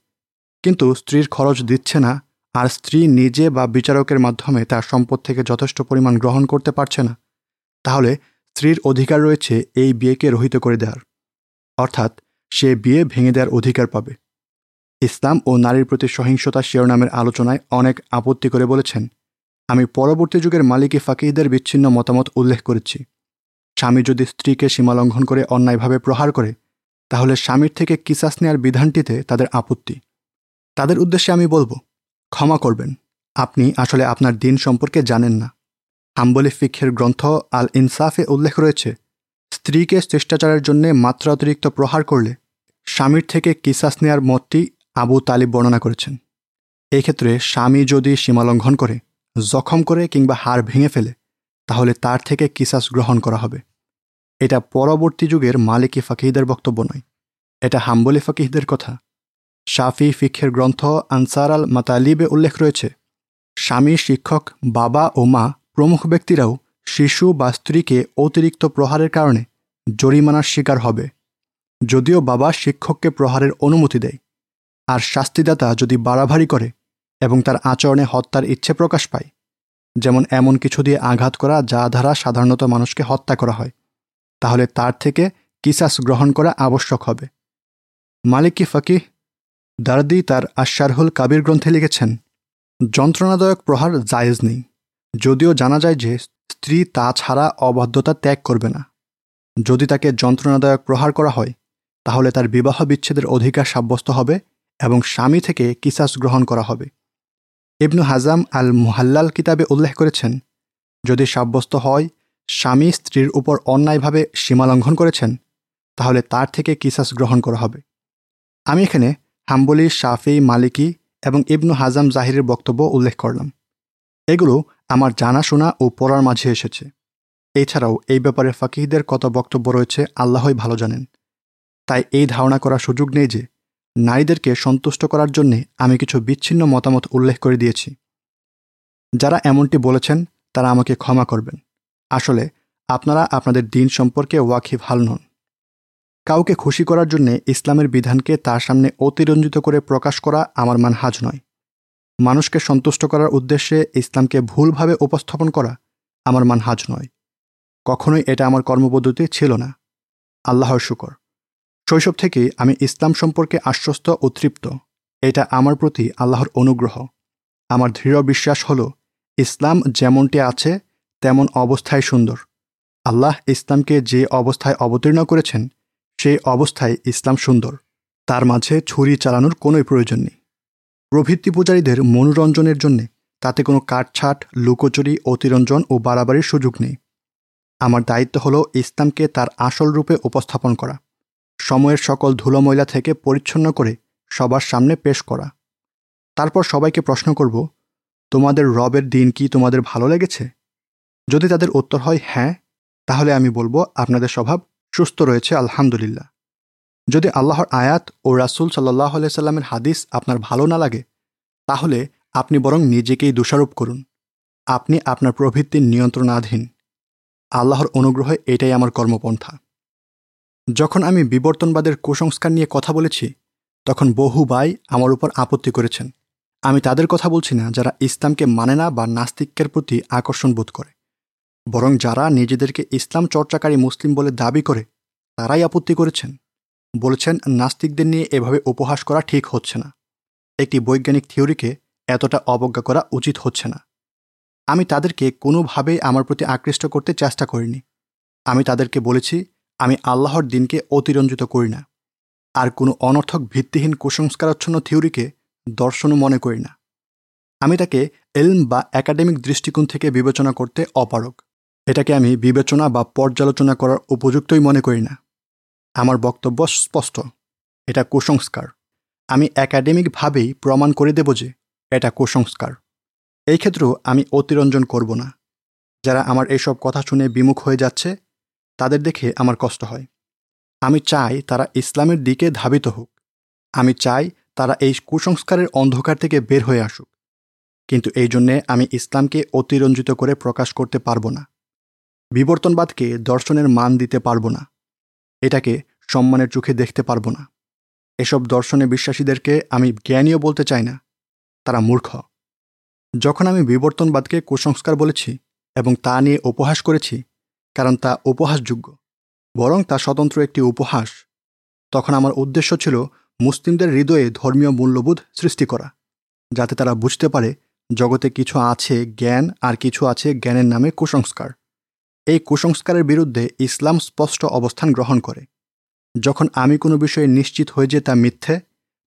কিন্তু স্ত্রীর খরচ দিচ্ছে না আর স্ত্রী নিজে বা বিচারকের মাধ্যমে তার সম্পদ থেকে যথেষ্ট পরিমাণ গ্রহণ করতে পারছে না তাহলে স্ত্রীর অধিকার রয়েছে এই বিয়েকে রহিত করে দেওয়ার অর্থাৎ সে বিয়ে ভেঙে দেওয়ার অধিকার পাবে। ইসলাম ও নারীর প্রতি সহিংসতা শিরোনামের আলোচনায় অনেক আপত্তি করে বলেছেন, আমি পরবর্তী যুগের মালিকী ফাকিহদের বিচ্ছিন্ন মতামত উল্লেখ করেছি। স্বামী যদি স্ত্রীকে সীমালঙ্ঘন করে অন্যায়ভাবে প্রহার করে, তাহলে স্বামীর থেকে কিসাস নেয়ার বিধানটিতে তাদের আপত্তি। তাদের উদ্দেশ্যে আমি বলব, ক্ষমা করবেন। আপনি আসলে আপনার দিন সম্পর্কে জানেন না। হাম্বলি ফিক্ষের গ্রন্থ আল ইনসাফে উল্লেখ রয়েছে, স্ত্রীকে চেষ্টাচারের জন্য মাত্রা অতিরিক্ত প্রহার করলে স্বামীর থেকে কিসাস নেয়ার মতটি আবু তালিব বর্ণনা করেছেন। এই ক্ষেত্রে স্বামী যদি সীমালঙ্ঘন করে, জখম করে কিংবা হাড় ভেঙে ফেলে, তাহলে তার থেকে কিসাস গ্রহণ করা হবে। এটা পরবর্তী যুগের মালিকি ফাকিহদের বক্তব্য নয়, এটা হাম্বলি ফাকিহদের কথা। শাফি ফিক্ষের গ্রন্থ আনসার আল মাতালিবে উল্লেখ রয়েছে, স্বামী শিক্ষক বাবা ও মা প্রমুখ ব্যক্তিরাও শিশু বা স্ত্রীকে অতিরিক্ত প্রহারের কারণে জরিমানার শিকার হবে। যদিও বাবা শিক্ষককে প্রহারের অনুমতি দেয়, আর শাস্তিদাতা যদি বাড়াভাড়ি করে এবং তার আচরণে হত্যার ইচ্ছে প্রকাশ পায়, যেমন এমন কিছু দিয়ে আঘাত করা যা দ্বারা সাধারণত মানুষকে হত্যা করা হয়, তাহলে তার থেকে কিসাস গ্রহণ করা আবশ্যক হবে। মালিকি ফকিহ দারদি তার আশারহুল কাবির গ্রন্থে লিখেছেন, যন্ত্রণাদায়ক প্রহার জায়েজ নেই। যদিও জানা যায় যে স্ত্রী তা ছাড়া অবাধ্যতা ত্যাগ করবে না। যদি তাকে যন্ত্রণাদায়ক প্রহার করা হয়, তাহলে তার বিবাহ বিচ্ছেদের অধিকার সাব্যস্ত হবে এবং স্বামী থেকে কিসাস গ্রহণ করা হবে। ইবনু হাজাম আল মুহাল্লাল কিতাবে উল্লেখ করেছেন, যদি সাব্যস্ত হয়, স্বামী স্ত্রীর উপর অন্যায়ভাবে সীমালঙ্ঘন করেছেন, তাহলে তার থেকে কিসাস গ্রহণ করা হবে। আমি এখানে হাম্বলি, শাফি, মালিকি এবং ইবনু হাজাম জাহিরের বক্তব্য উল্লেখ করলাম। এগুলো আমার জানাশোনা ও পড়ার মাঝে এসেছে। এছাড়াও এই ব্যাপারে ফাকিহদের কত বক্তব্য রয়েছে আল্লাহই ভালো জানেন। তাই এই ধারণা করার সুযোগ নেই যে নারীদেরকে সন্তুষ্ট করার জন্যে আমি কিছু বিচ্ছিন্ন মতামত উল্লেখ করে দিয়েছি। যারা এমনটি বলেছেন, তারা আমাকে ক্ষমা করবেন। আসলে, আপনারা আপনাদের দিন সম্পর্কে ওয়াকিফ হাল নন। কাউকে খুশি করার জন্যে ইসলামের বিধানকে তার সামনে অতিরঞ্জিত করে প্রকাশ করা আমার মানহাজ নয়। মানুষকে সন্তুষ্ট করার উদ্দেশ্যে ইসলামকে ভুলভাবে উপস্থাপন করা আমার মানহাজ নয়। কখনোই এটা আমার কর্মপদ্ধতি ছিল না। আল্লাহর শুকর। শৈশব থেকেই আমি ইসলাম সম্পর্কে আশ্বস্ত ও তৃপ্ত। এটা আমার প্রতি আল্লাহর অনুগ্রহ। আমার দৃঢ় বিশ্বাস হল, ইসলাম যেমনটি আছে, তেমন অবস্থায় সুন্দর। আল্লাহ ইসলামকে যে অবস্থায় অবতীর্ণ করেছেন, সেই অবস্থায় ইসলাম সুন্দর। তার মাঝে ছুরি চালানোর কোনোই প্রয়োজন নেই। প্রভৃতি পূজারীদের মনোরঞ্জনের জন্যে তাতে কোনো কাটছাট, লুকোচুরি, অতিরঞ্জন ও বাড়াবাড়ির সুযোগ নেই। আমার দায়িত্ব হলো ইসলামকে তার আসল রূপে উপস্থাপন করা, সময়ের সকল ধুলোময়লা থেকে পরিচ্ছন্ন করে সবার সামনে পেশ করা। তারপর সবাইকে প্রশ্ন করব, তোমাদের রবের দিন কি তোমাদের ভালো লেগেছে? যদি তাদের উত্তর হয় হ্যাঁ তাহলে আমি বলব আপনাদের স্বভাব সুস্থ রয়েছে, আলহামদুলিল্লাহ। যদি আল্লাহর আয়াত ও রাসুল সাল্লাহ সাল্লামের হাদিস আপনার ভালো না লাগে, তাহলে আপনি বরং নিজেকেই দোষারোপ করুন। আপনি আপনার প্রবৃত্তির নিয়ন্ত্রণাধীন। আল্লাহর অনুগ্রহে এটাই আমার কর্মপন্থা। যখন আমি বিবর্তনবাদের কুসংস্কার নিয়ে কথা বলেছি, তখন বহু ভাই আমার উপর আপত্তি করেছেন। আমি তাদের কথা বলছি না যারা ইসলামকে মানে না বা নাস্তিকের প্রতি আকর্ষণ বোধ করে। বরং যারা নিজেদেরকে ইসলাম চর্চাকারী মুসলিম বলে দাবি করে, তারাই আপত্তি করেছেন। বলেছেন, নাস্তিকদের নিয়ে এভাবে উপহাস করা ঠিক হচ্ছে না। একটি বৈজ্ঞানিক থিওরিকে এতটা অবজ্ঞা করা উচিত হচ্ছে না। আমি তাদেরকে কোনোভাবেই আমার প্রতি আকৃষ্ট করতে চেষ্টা করিনি। আমি তাদেরকে বলেছি, আমি আল্লাহর দিনকে অতিরঞ্জিত করি না। আর কোনো অনর্থক ভিত্তিহীন কুসংস্কারাচ্ছন্ন থিওরিকে দর্শনও মনে করি না। আমি তাকে এলম বা একাডেমিক দৃষ্টিকোণ থেকে বিবেচনা করতে অপারক এটাকে আমি বিবেচনা বা পর্যালোচনা করার উপযুক্তই মনে করি না। আমার বক্তব্য স্পষ্ট। এটা কুসংস্কার। আমি একাডেমিকভাবেই প্রমাণ করে দেব যে এটা কুসংস্কার। এই ক্ষেত্রেও আমি অতিরঞ্জন করব না। যারা আমার এইসব কথা শুনে বিমুখ হয়ে যাচ্ছে, তাদের দেখে আমার কষ্ট হয়। আমি চাই তারা ইসলামের দিকে ধাবিত হোক। আমি চাই তারা এই কুসংস্কারের অন্ধকার থেকে বের হয়ে আসুক। কিন্তু এই জন্যে আমি ইসলামকে অতিরঞ্জিত করে প্রকাশ করতে পারব না। বিবর্তনবাদকে দর্শনের মান দিতে পারব না। এটাকে সম্মানের চোখে দেখতে পারব না। এসব দর্শনে বিশ্বাসীদেরকে আমি জ্ঞানীয় বলতে চাই না। তারা মূর্খ। যখন আমি বিবর্তনবাদকে কুসংস্কার বলেছি এবং তা নিয়ে উপহাস করেছি, কারণ তা উপহাসযোগ্য, বরং তা স্বতন্ত্র একটি উপহাস, তখন আমার উদ্দেশ্য ছিল মুসলিমদের হৃদয়ে ধর্মীয় মূল্যবোধ সৃষ্টি করা, যাতে তারা বুঝতে পারে জগতে কিছু আছে জ্ঞান আর কিছু আছে জ্ঞানের নামে কুসংস্কার। এই কুসংস্কারের বিরুদ্ধে ইসলাম স্পষ্ট অবস্থান গ্রহণ করে। যখন আমি কোনো বিষয়ে নিশ্চিত হয়ে যে তা মিথ্যে,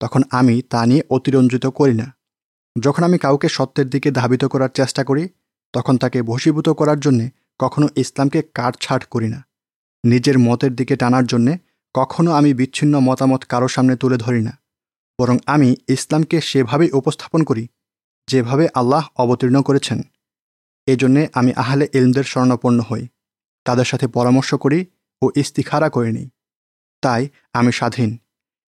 তখন আমি তা নিয়ে অতিরঞ্জিত করি না। যখন আমি কাউকে সত্যের দিকে ধাবিত করার চেষ্টা করি, তখন তাকে বশীভূত করার জন্যে কখনো ইসলামকে কাটছাট করি না। নিজের মতের দিকে টানার জন্যে কখনো আমি বিচ্ছিন্ন মতামত কারও সামনে তুলে ধরি না। বরং আমি ইসলামকে সেভাবেই উপস্থাপন করি, যেভাবে আল্লাহ অবতীর্ণ করেছেন। এজন্যে আমি আহলে ইলমদের স্বর্ণপন্ন হই। তাদের সাথে পরামর্শ করি ও ইস্তিখারা করে নিই। তাই আমি স্বাধীন।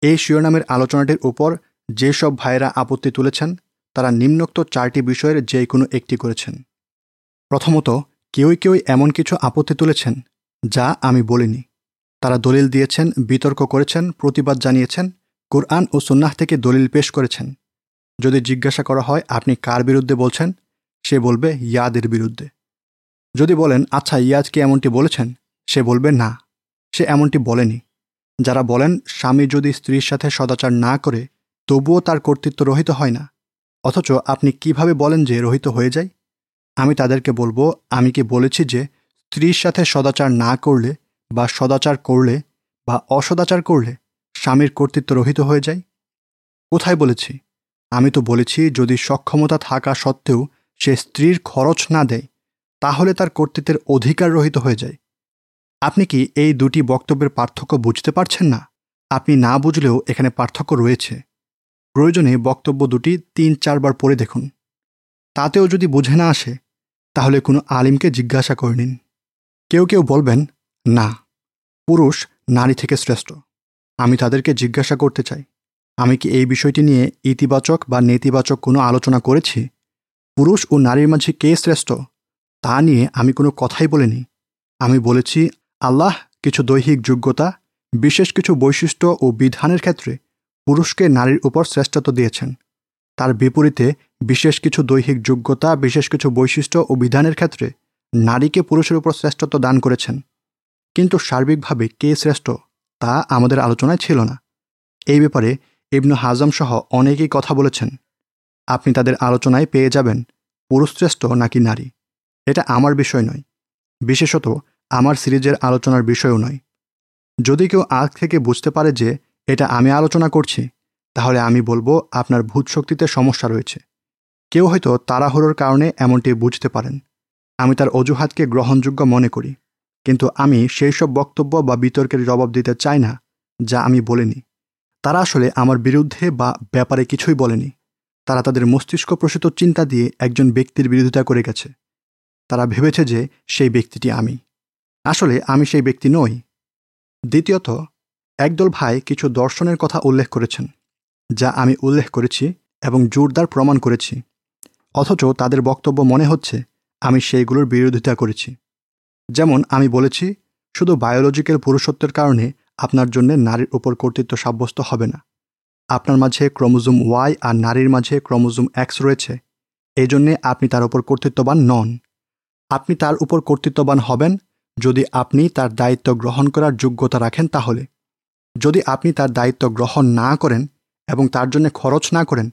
এই শিরোনামের আলোচনাটির উপর যেসব ভাইয়েরা আপত্তি তুলেছেন, তারা নিম্নোক্ত চারটি বিষয়ের যে কোনো একটি করেছেন। প্রথমত, কেউই কেউই এমন কিছু আপত্তি তুলেছেন যা আমি বলিনি। তারা দলিল দিয়েছেন, বিতর্ক করেছেন, প্রতিবাদ জানিয়েছেন, কোরআন ও সুন্নাহ থেকে দলিল পেশ করেছেন। যদি জিজ্ঞাসা করা হয়, আপনি কার বিরুদ্ধে বলছেন? সে বলবে, ইয়াদের বিরুদ্ধে। যদি বলেন আচ্ছা ইয়াজ কি এমনটি বলেছেন? সে বলবে, না। সে এমনটি বলেনি। যারা বলেন স্বামী যদি স্ত্রীর সাথে সদাচার না করে, তবুও তার কর্তৃত্ব রহিত হয় না। অথচ আপনি কীভাবে বলেন যে রহিত হয়ে যায়? আমি তাদেরকে বলব, আমি কি বলেছি যে স্ত্রীর সাথে সদাচার না করলে বা সদাচার করলে বা অসদাচার করলে স্বামীর কর্তৃত্ব রহিত হয়ে যায়? কোথায় বলেছি? আমি তো বলেছি যদি সক্ষমতা থাকা সত্ত্বেও সে স্ত্রীর খরচ না দেয়, তাহলে তার কর্তৃত্বের অধিকার রহিত হয়ে যায়। আপনি কি এই দুটি বক্তব্যের পার্থক্য বুঝতে পারছেন না? আপনি না বুঝলেও এখানে পার্থক্য রয়েছে। প্রয়োজনে বক্তব্য দুটি তিন চারবার পড়ে দেখুন। তাতেও যদি বুঝে না আসে, তাহলে কোনো আলিমকে জিজ্ঞাসা করে নিন। কেউ কেউ বলবেন, না, পুরুষ নারী থেকে শ্রেষ্ঠ। আমি তাদেরকে জিজ্ঞাসা করতে চাই। আমি কি এই বিষয়টি নিয়ে ইতিবাচক বা নেতিবাচক কোনো আলোচনা করেছি? পুরুষ ও নারীর মাঝে কে শ্রেষ্ঠ? তা নিয়ে আমি কোনো কথাই বলিনি। আমি বলেছি আল্লাহ কিছু দৈহিক যোগ্যতা, বিশেষ কিছু বৈশিষ্ট্য ও বিধানের ক্ষেত্রে পুরুষকে নারীর উপর শ্রেষ্ঠত্ব দিয়েছেন। তার বিপরীতে বিশেষ কিছু দৈহিক যোগ্যতা, বিশেষ কিছু বৈশিষ্ট্য ও বিধানের ক্ষেত্রে নারীকে পুরুষের উপর শ্রেষ্ঠত্ব দান করেছেন। কিন্তু সার্বিকভাবে কে শ্রেষ্ঠ তা আমাদের আলোচনায় ছিল না। এই ব্যাপারে ইবনু হাজম সহ অনেকেই কথা বলেছেন। আপনি তাদের আলোচনায় পেয়ে যাবেন, পুরুষ শ্রেষ্ঠ নাকি নারী? এটা আমার বিষয় নয়। বিশেষত আমার সিরিজের আলোচনার বিষয়ও নয়। যদি কেউ আগ থেকে বুঝতে পারে যে এটা আমি আলোচনা করছি, তাহলে আমি বলব আপনার ভূত শক্তিতে সমস্যা রয়েছে। কেউ হয়তো তাড়াহুড়োর কারণে এমনটি বুঝতে পারেন। আমি তার অজুহাতকে গ্রহণযোগ্য মনে করি। কিন্তু আমি সেই সব বক্তব্য বা বিতর্কের জবাব দিতে চাই না, যা আমি বলিনি। তারা আসলে আমার বিরুদ্ধে বা ব্যাপারে কিছুই বলেনি। তারা তাদের মস্তিষ্ক প্রসূত চিন্তা দিয়ে একজন ব্যক্তির বিরোধিতা করে গেছে। তারা ভেবেছে যে সেই ব্যক্তিটি আমি। আসলে আমি সেই ব্যক্তি নই। দ্বিতীয়ত, একদল ভাই কিছু দর্শনের কথা উল্লেখ করেছেন, যা আমি উল্লেখ করেছি এবং জোরদার প্রমাণ করেছি। অথচ তাদের বক্তব্য মনে হচ্ছে আমি সেইগুলোর বিরোধিতা করেছি। যেমন আমি বলেছি, শুধু বায়োলজিক্যাল পুরুষত্বের কারণে আপনার জন্য নারীর উপর কর্তৃত্ব সাব্যস্ত হবে না। আপনার মাঝে ক্রোমোজোম ওয়াই আর নারীর মাঝে ক্রোমোজোম এক্স রয়েছে। এই জন্যে আপনি তার উপর কর্তৃত্ববান নন। আপনি তার উপর কর্তৃত্ববান হবেন যদি আপনি তার দায়িত্ব গ্রহণ করার যোগ্যতা রাখেন তাহলে। যদি আপনি তার দায়িত্ব গ্রহণ না করেন এবং তার জন্য খরচ না করেন,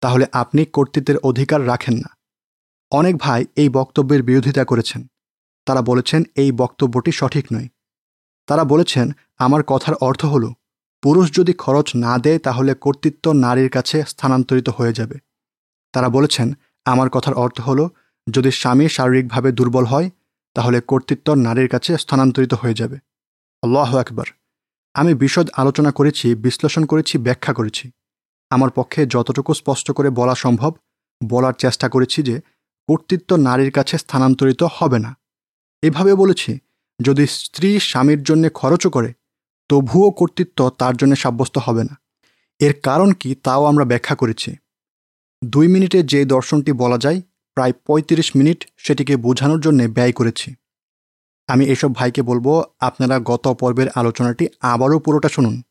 তাহলে আপনি কর্তৃত্বের অধিকার রাখেন না। অনেক ভাই এই বক্তব্যের বিরোধিতা করেছেন। তারা বলেছেন, এই বক্তব্যটি সঠিক নয়। তারা বলেছেন, আমার কথার অর্থ হল, পুরুষ যদি খরচ না দেয় তাহলে কর্তৃত্ব নারীর কাছে স্থানান্তরিত হয়ে যাবে। তারা বলেছেন, আমার কথার অর্থ হল, যদি স্বামী শারীরিকভাবে দুর্বল হয় তাহলে কর্তৃত্ব নারীর কাছে স্থানান্তরিত হয়ে যাবে। আল্লাহ একবার আমি বিশদ আলোচনা করেছি, বিশ্লেষণ করেছি, ব্যাখ্যা করেছি। আমার পক্ষে যতটুকু স্পষ্ট করে বলা সম্ভব, বলার চেষ্টা করেছি যে কর্তৃত্ব নারীর কাছে স্থানান্তরিত হবে না। এভাবে বলেছি, যদি স্ত্রী স্বামীর জন্য খরচও করে, তবুও কর্তৃত্ব তার জন্য সাব্যস্ত হবে না। এর কারণ কি তাও আমরা ব্যাখ্যা করেছি। দুই মিনিটে যে দর্শনটি বলা যায় প্রায় ৩৫ মিনিট সেটিকে বোঝানোর জন্য ব্যয় করেছি। আমি এসব ভাইকে বলব, আপনারা গত পর্বের আলোচনাটি আবারও পুরোটা শুনুন।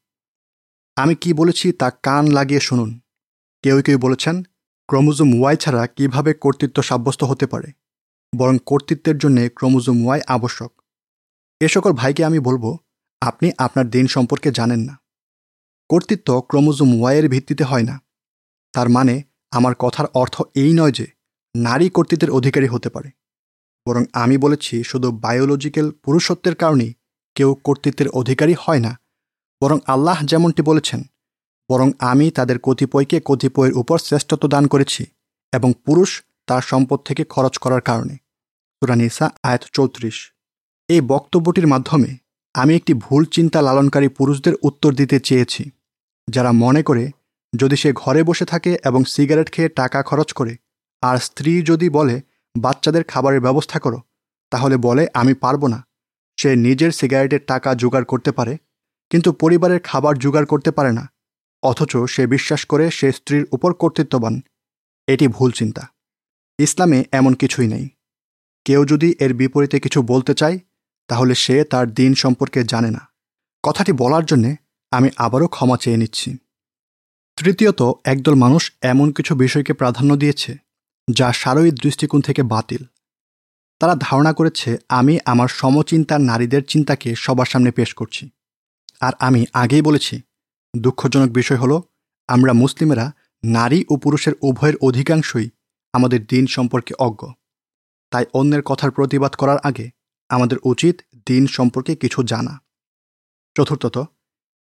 আমি কি বলেছি তা কান লাগিয়ে শুনুন। কেউ কেউ বলেছেন, ক্রোমোজোম ওয়াই ছাড়া কীভাবে কর্তৃত্ব সাব্যস্ত হতে পারে? বরং কর্তৃত্বের জন্য ক্রোমোজোম ওয়াই আবশ্যক। এ সকল ভাইকে আমি বলব, আপনি আপনার দিন সম্পর্কে জানেন না। কর্তৃত্ব ক্রোমোজোম ওয়াইয়ের ভিত্তিতে হয় না। তার মানে আমার কথার অর্থ এই নয় যে নারী কর্তৃত্বের অধিকারী হতে পারে। বরং আমি বলেছি, শুধু বায়োলজিক্যাল পুরুষত্বের কারণেই কেউ কর্তৃত্বের অধিকারী হয় না। বরং আল্লাহ যেমনটি বলেছেন, বরং আমি তাদের কতিপয়কে কতিপয়ের উপর শ্রেষ্ঠত্ব দান করেছি এবং পুরুষ তার সম্পদ থেকে খরচ করার কারণে। সুরানিসা আয়াত চৌত্রিশ। এই বক্তব্যটির মাধ্যমে আমি একটি ভুল চিন্তা লালনকারী পুরুষদের উত্তর দিতে চেয়েছি, যারা মনে করে, যদি সে ঘরে বসে থাকে এবং সিগারেট খেয়ে টাকা খরচ করে আর স্ত্রী যদি বলে, বাচ্চাদের খাবারের ব্যবস্থা করো, তাহলে বলে, আমি পারব না। সে নিজের সিগারেটের টাকা জোগাড় করতে পারে, কিন্তু পরিবারের খাবার জোগাড় করতে পারে না, অথচ সে বিশ্বাস করে সে স্ত্রীর উপর কর্তৃত্ববান। এটি ভুল চিন্তা। ইসলামে এমন কিছুই নেই। কেউ যদি এর বিপরীতে কিছু বলতে চায়, তাহলে সে তার দিন সম্পর্কে জানে না। কথাটি বলার জন্যে আমি আবারও ক্ষমা চেয়ে নিচ্ছি। তৃতীয়ত, একদল মানুষ এমন কিছু বিষয়কে প্রাধান্য দিয়েছে যা সারয়িক দৃষ্টিকোণ থেকে বাতিল। তারা ধারণা করেছে, আমি আমার সমচিন্তার নারীদের চিন্তাকে সবার সামনে পেশ করছি। আর আমি আগেই বলেছি, দুঃখজনক বিষয় হলো, আমরা মুসলিমেরা নারী ও পুরুষের উভয়ের অধিকাংশই আমাদের দিন সম্পর্কে অজ্ঞ। তাই অন্যের কথার প্রতিবাদ করার আগে আমাদের উচিত দিন সম্পর্কে কিছু জানা। চতুর্থত,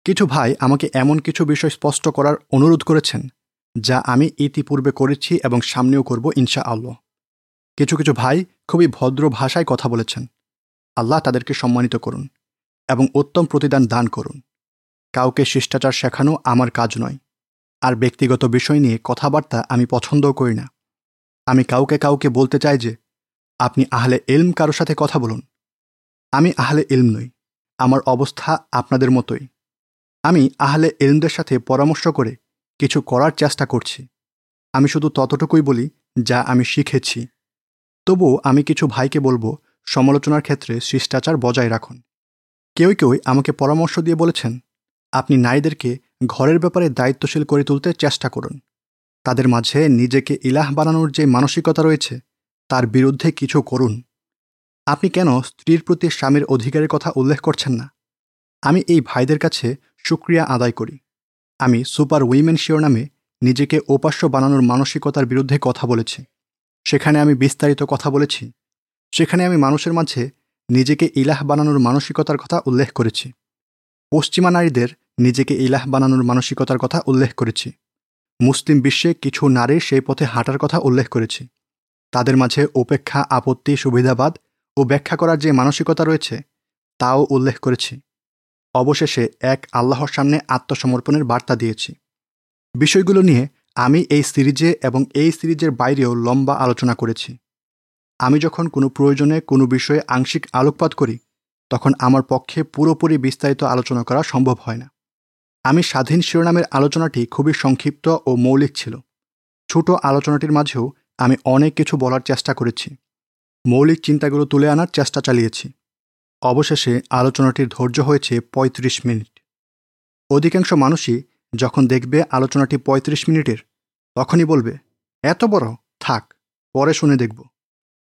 কিছু ভাই আমাকে এমন কিছু বিষয় স্পষ্ট করার অনুরোধ করেছেন যা আমি ইতিপূর্বে করেছি এবং সামনেও করব ইনশা আল্লাহ কিছু কিছু ভাই খুবই ভদ্র ভাষায় কথা বলেছেন। আল্লাহ তাদেরকে সম্মানিত করুন এবং উত্তম প্রতিদান দান করুন। কাউকে শিষ্টাচার শেখানো আমার কাজ নয়। আর ব্যক্তিগত বিষয় নিয়ে কথাবার্তা আমি পছন্দও করি না। আমি কাউকে কাউকে বলতে চাই যে, আপনি আহলে ইলম কারোর সাথে কথা বলুন। আমি আহলে ইলম নই। আমার অবস্থা আপনাদের মতোই। আমি আহলে ইলমদের সাথে পরামর্শ করে কিছু করার চেষ্টা করছি। আমি শুধু ততটুকুই বলি যা আমি শিখেছি। তবুও আমি কিছু ভাইকে বলব, সমালোচনার ক্ষেত্রে শিষ্টাচার বজায় রাখুন। কেউ কেউ আমাকে পরামর্শ দিয়ে বলেছেন, আপনি নারীদেরকে ঘরের ব্যাপারে দায়িত্বশীল করে তুলতে চেষ্টা করুন। তাদের মাঝে নিজেকে ইলাহ বানানোর যে মানসিকতা রয়েছে, তার বিরুদ্ধে কিছু করুন। আপনি কেন স্ত্রীর প্রতি স্বামীর অধিকারের কথা উল্লেখ করছেন না? আমি এই ভাইদের কাছে সুক্রিয়া আদায় করি। আমি সুপার উইমেন শিওর নামে নিজেকে উপাস্য বানানোর মানসিকতার বিরুদ্ধে কথা বলেছি। সেখানে আমি বিস্তারিত কথা বলেছি। সেখানে আমি মানুষের মাঝে নিজেকে ইলাহ বানানোর মানসিকতার কথা উল্লেখ করেছি। পশ্চিমা নারীদের নিজেকে ইলাহ বানানোর মানসিকতার কথা উল্লেখ করেছি। মুসলিম বিশ্বে কিছু নারীর সেই পথে হাঁটার কথা উল্লেখ করেছি। তাদের মাঝে উপেক্ষা, আপত্তি, সুবিধাবাদ ও ব্যাখ্যা করার যে মানসিকতা রয়েছে, তাও উল্লেখ করেছি। অবশেষে এক আল্লাহর সামনে আত্মসমর্পণের বার্তা দিয়েছি। বিষয়গুলো নিয়ে আমি এই সিরিজে এবং এই সিরিজের বাইরেও লম্বা আলোচনা করেছি। আমি যখন কোনো প্রয়োজনে কোনো বিষয়ে আংশিক আলোকপাত করি, তখন আমার পক্ষে পুরোপুরি বিস্তারিত আলোচনা করা সম্ভব হয় না। আমি স্বাধীন শিরোনামের আলোচনাটি খুবই সংক্ষিপ্ত ও মৌলিক ছিল। ছোট আলোচনাটির মাঝেও আমি অনেক কিছু বলার চেষ্টা করেছি। মৌলিক চিন্তাগুলো তুলে আনার চেষ্টা চালিয়েছি। অবশেষে আলোচনাটির ধৈর্য হয়েছে ৩৫ মিনিট। অধিকাংশ মানুষই যখন দেখবে আলোচনাটি ৩৫ মিনিটের, তখনই বলবে, এত বড়? থাক, পরে শুনে দেখব।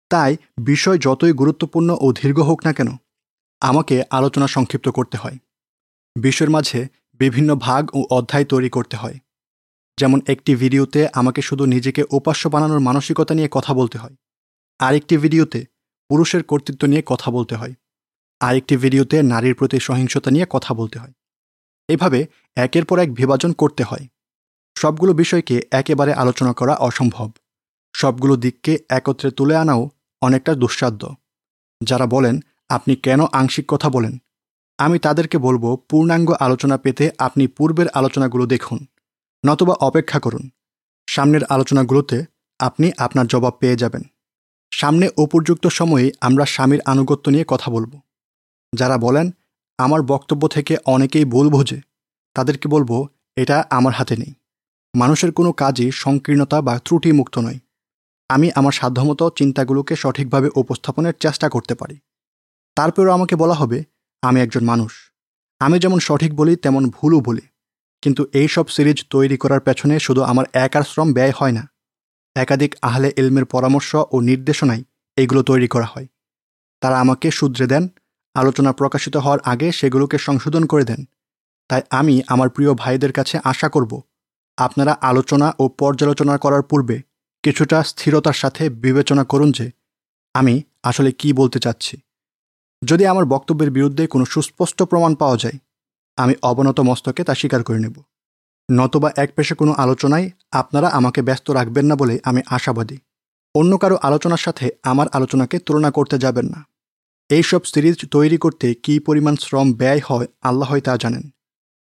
তাই বিষয় যতই গুরুত্বপূর্ণ ও দীর্ঘ হোক না কেন, আমাকে আলোচনা সংক্ষিপ্ত করতে হয়। বিষয়ের মাঝে বিভিন্ন ভাগ ও অধ্যায় তৈরি করতে হয়। যেমন একটি ভিডিওতে আমাকে শুধু নিজেকে উপাস্য বানানোর মানসিকতা নিয়ে কথা বলতে হয়। আরেকটি ভিডিওতে পুরুষের কর্তৃত্ব নিয়ে কথা বলতে হয়। আরেকটি ভিডিওতে নারীর প্রতি সহিংসতা নিয়ে কথা বলতে হয়। এভাবে একের পর এক বিভাজন করতে হয়। সবগুলো বিষয়কে একেবারে আলোচনা করা অসম্ভব। সবগুলো দিককে একত্রে তুলে আনাও অনেকটা দুঃসাধ্য। যারা বলেন, আপনি কেন আংশিক কথা বলেন? আমি তাদেরকে বলব, পূর্ণাঙ্গ আলোচনা পেতে আপনি পূর্বের আলোচনাগুলো দেখুন, নতবা অপেক্ষা করুন। সামনের আলোচনাগুলোতে আপনি আপনার জবাব পেয়ে যাবেন। সামনে উপযুক্ত সময়ে আমরা স্বামীর আনুগত্য নিয়ে কথা বলব। যারা বলেন, আমার বক্তব্য থেকে অনেকেই ভুল বোঝে, তাদেরকে বলব, এটা আমার হাতে নেই। মানুষের কোনো কাজই সংকীর্ণতা বা ত্রুটি মুক্ত নয়। আমি আমার সাধ্যমতো চিন্তাগুলোকে সঠিকভাবে উপস্থাপনের চেষ্টা করতে পারি। তারপরেও আমাকে বলা হবে, আমি একজন মানুষ। আমি যেমন সঠিক বলি, তেমন ভুলও বলি। কিন্তু এই সব সিরিজ তৈরি করার পেছনে শুধু আমার একার শ্রম ব্যয় হয় না। একাধিক আহলে ইলমের পরামর্শ ও নির্দেশনায় এগুলো তৈরি করা হয়। তারা আমাকে শুধরে দেন আলোচনা প্রকাশিত হওয়ার আগে সেগুলোকে সংশোধন করে দেন। তাই আমি আমার প্রিয় ভাইদের কাছে আশা করব, আপনারা আলোচনা ও পর্যালোচনা করার পূর্বে কিছুটা স্থিরতার সাথে বিবেচনা করুন যে আমি আসলে কি বলতে চাচ্ছি। যদি আমার বক্তব্যের বিরুদ্ধে কোনো সুস্পষ্ট প্রমাণ পাওয়া যায়, আমি অবনত মস্তকে তা স্বীকার করে নেব। নতবা এক পেশে কোনো আলোচনায় আপনারা আমাকে ব্যস্ত রাখবেন না বলে আমি আশাবাদী। অন্য কারও আলোচনার সাথে আমার আলোচনাকে তুলনা করতে যাবেন না। এইসব সিরিজ তৈরি করতে কী পরিমাণ শ্রম ব্যয় হয় আল্লাহই তা জানেন।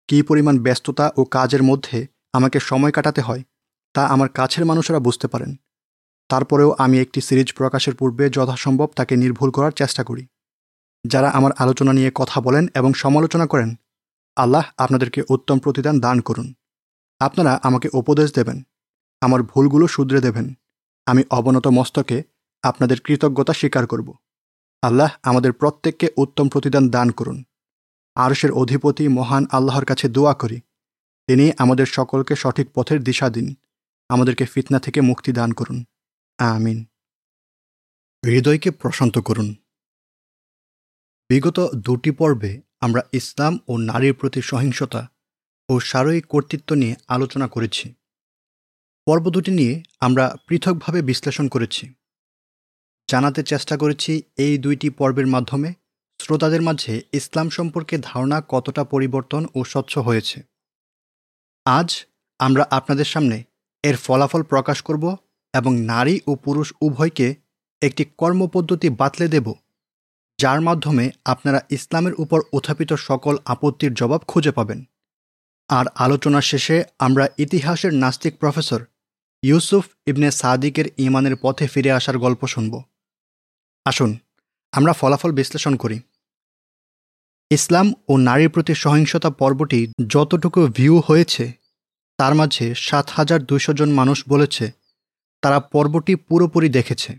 কী পরিমাণ ব্যস্ততা ও কাজের মধ্যে আমাকে সময় কাটাতে হয় তা আমার কাছের মানুষেরা বুঝতে পারেন। তারপরেও আমি একটি সিরিজ প্রকাশের পূর্বে যথাসম্ভব তাকে নির্ভুল করার চেষ্টা করি। যারা আমার আলোচনা নিয়ে কথা বলেন এবং সমালোচনা করেন, আল্লাহ আপনাদেরকে উত্তম প্রতিদান দান করুন। আপনারা আমাকে উপদেশ দেবেন, আমার ভুলগুলো শুধরে দেবেন। আমি অবনত মস্তকে আপনাদের কৃতজ্ঞতা স্বীকার করব। আল্লাহ আমাদের প্রত্যেককে উত্তম প্রতিদান দান করুন। আরশের অধিপতি মহান আল্লাহর কাছে দোয়া করি। তিনি আমাদের সকলকে সঠিক পথের দিশা দিন। আমাদেরকে ফিতনা থেকে মুক্তি দান করুন। আমিন। হৃদয়কে প্রশান্ত করুন। বিগত দুটি পর্বে আমরা ইসলাম ও নারীর প্রতি সহিংসতা ও সারয়িক কর্তৃত্ব নিয়ে আলোচনা করেছি। পর্ব দুটি নিয়ে আমরা পৃথকভাবে বিশ্লেষণ করেছি। জানাতে চেষ্টা করেছি এই দুইটি পর্বের মাধ্যমে। শ্রোতাদের মাঝে ইসলাম সম্পর্কে ধারণা কতটা পরিবর্তন ও স্বচ্ছ হয়েছে। আজ আমরা আপনাদের সামনে এর ফলাফল প্রকাশ করব এবং নারী ও পুরুষ উভয়কে একটি কর্মপদ্ধতি বাতলে দেব, যার মাধ্যমে আপনারা ইসলামের উপর উত্থাপিত সকল আপত্তির জবাব খুঁজে পাবেন। আর আলোচনা শেষে আমরা ইতিহাসের নাস্তিক প্রফেসর ইউসুফ ইবনে সাদিকের ইমানের পথে ফিরে আসার গল্প শুনব। আসুন, আমরা ফলাফল বিশ্লেষণ করি। ইসলাম ও নারীর প্রতি সহিংসতা পর্বটি যতটুকু ভিউ হয়েছে, তার মাঝে সাত হাজার দুইশো জন মানুষ বলেছে, তারা পর্বটি পুরোপুরি দেখেছে।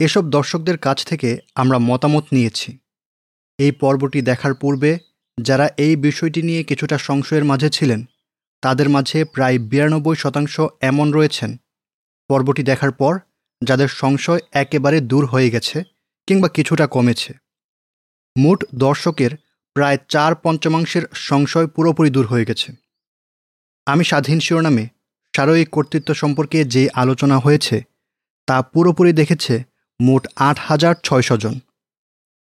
এসব দর্শকদের কাছ থেকে আমরা মতামত নিয়েছি। এই পর্বটি দেখার পূর্বে, যারা এই বিষয়টি নিয়ে কিছুটা সংশয়ের মাঝে ছিলেন, তাদের মাঝে প্রায় বিরানব্বই শতাংশ এমন রয়েছেন। পর্বটি দেখার পর যাদের সংশয় একেবারে দূর হয়ে গেছে কিংবা কিছুটা কমেছে। মোট দর্শকের প্রায় চার পঞ্চমাংশের সংশয় পুরোপুরি দূর হয়ে গেছে। আমি স্বাধীন শিরোনামে সারয়িক কর্তৃত্ব সম্পর্কে যে আলোচনা হয়েছে, তা পুরোপুরি দেখেছে মোট আট হাজার ছয়শো জন।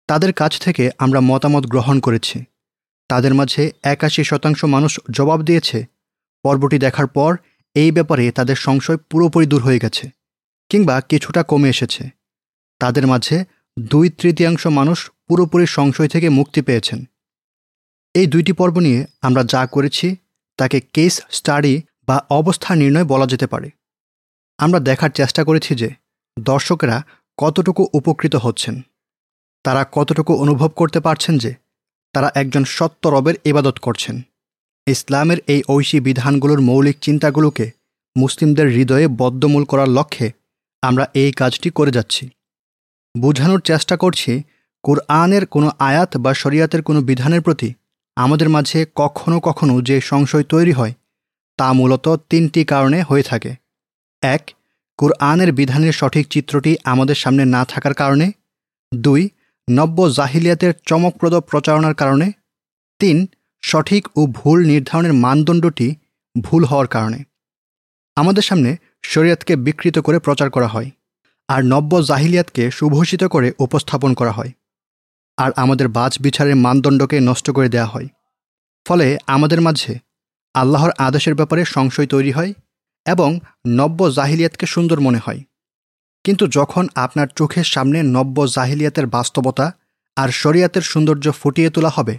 তাদের কাছ থেকে আমরা মতামত গ্রহণ করেছি। তাদের মাঝে একাশি শতাংশ মানুষ জবাব দিয়েছে, পর্বটি দেখার পর এই ব্যাপারে তাদের সংশয় পুরোপুরি দূর হয়ে গেছে। কিংবা কিছুটা কমে এসেছে। তাদের মাঝে দুই তৃতীয়াংশ মানুষ পুরোপুরি সংশয় থেকে মুক্তি পেয়েছেন। এই দুইটি পর্ব নিয়ে আমরা যা করেছি, তাকে কেস স্টাডি বা অবস্থা নির্ণয় বলা যেতে পারে। আমরা দেখার চেষ্টা করেছি যে দর্শকরা কতটুকু উপকৃত হচ্ছেন। তারা কতটুকু অনুভব করতে পারছেন যে তারা একজন সত্য রবের ইবাদত করছেন। ইসলামের এই ঐশী বিধানগুলোর মৌলিক চিন্তাগুলোকে মুসলিমদের হৃদয়ে বদ্ধমূল করার লক্ষ্যে আমরা এই কাজটি করে যাচ্ছি। বোঝানোর চেষ্টা করছি, কোরআনের কোনো আয়াত বা শরিয়াতের কোনো বিধানের প্রতি আমাদের মাঝে কখনো কখনো যে সংশয় তৈরি হয়, তা মূলত তিনটি কারণে হয়ে থাকে। এক, কোরআনের বিধানের সঠিক চিত্রটি আমাদের সামনে না থাকার কারণে। দুই, নব্য জাহিলিয়াতের চমকপ্রদ প্রচারণার কারণে। তিন, সঠিক ও ভুল নির্ধারণের মানদণ্ডটি ভুল হওয়ার কারণে। আমাদের সামনে শরীয়তকে বিকৃত করে প্রচার করা হয় আর নব্য জাহিলিয়াতকে সুভূষিত করে উপস্থাপন করা হয় আর আমাদের বাজ বিচারের মানদণ্ডকে নষ্ট করে দেয়া হয়। ফলে আমাদের মাঝে আল্লাহর আদেশের ব্যাপারে সংশয় তৈরি হয় এবং নব্য জাহিলিয়াতকে সুন্দর মনে হয়। কিন্তু যখন আপনার চোখের সামনে নব্য জাহিলিয়াতের বাস্তবতা আর শরিয়াতের সৌন্দর্য ফুটিয়ে তোলা হবে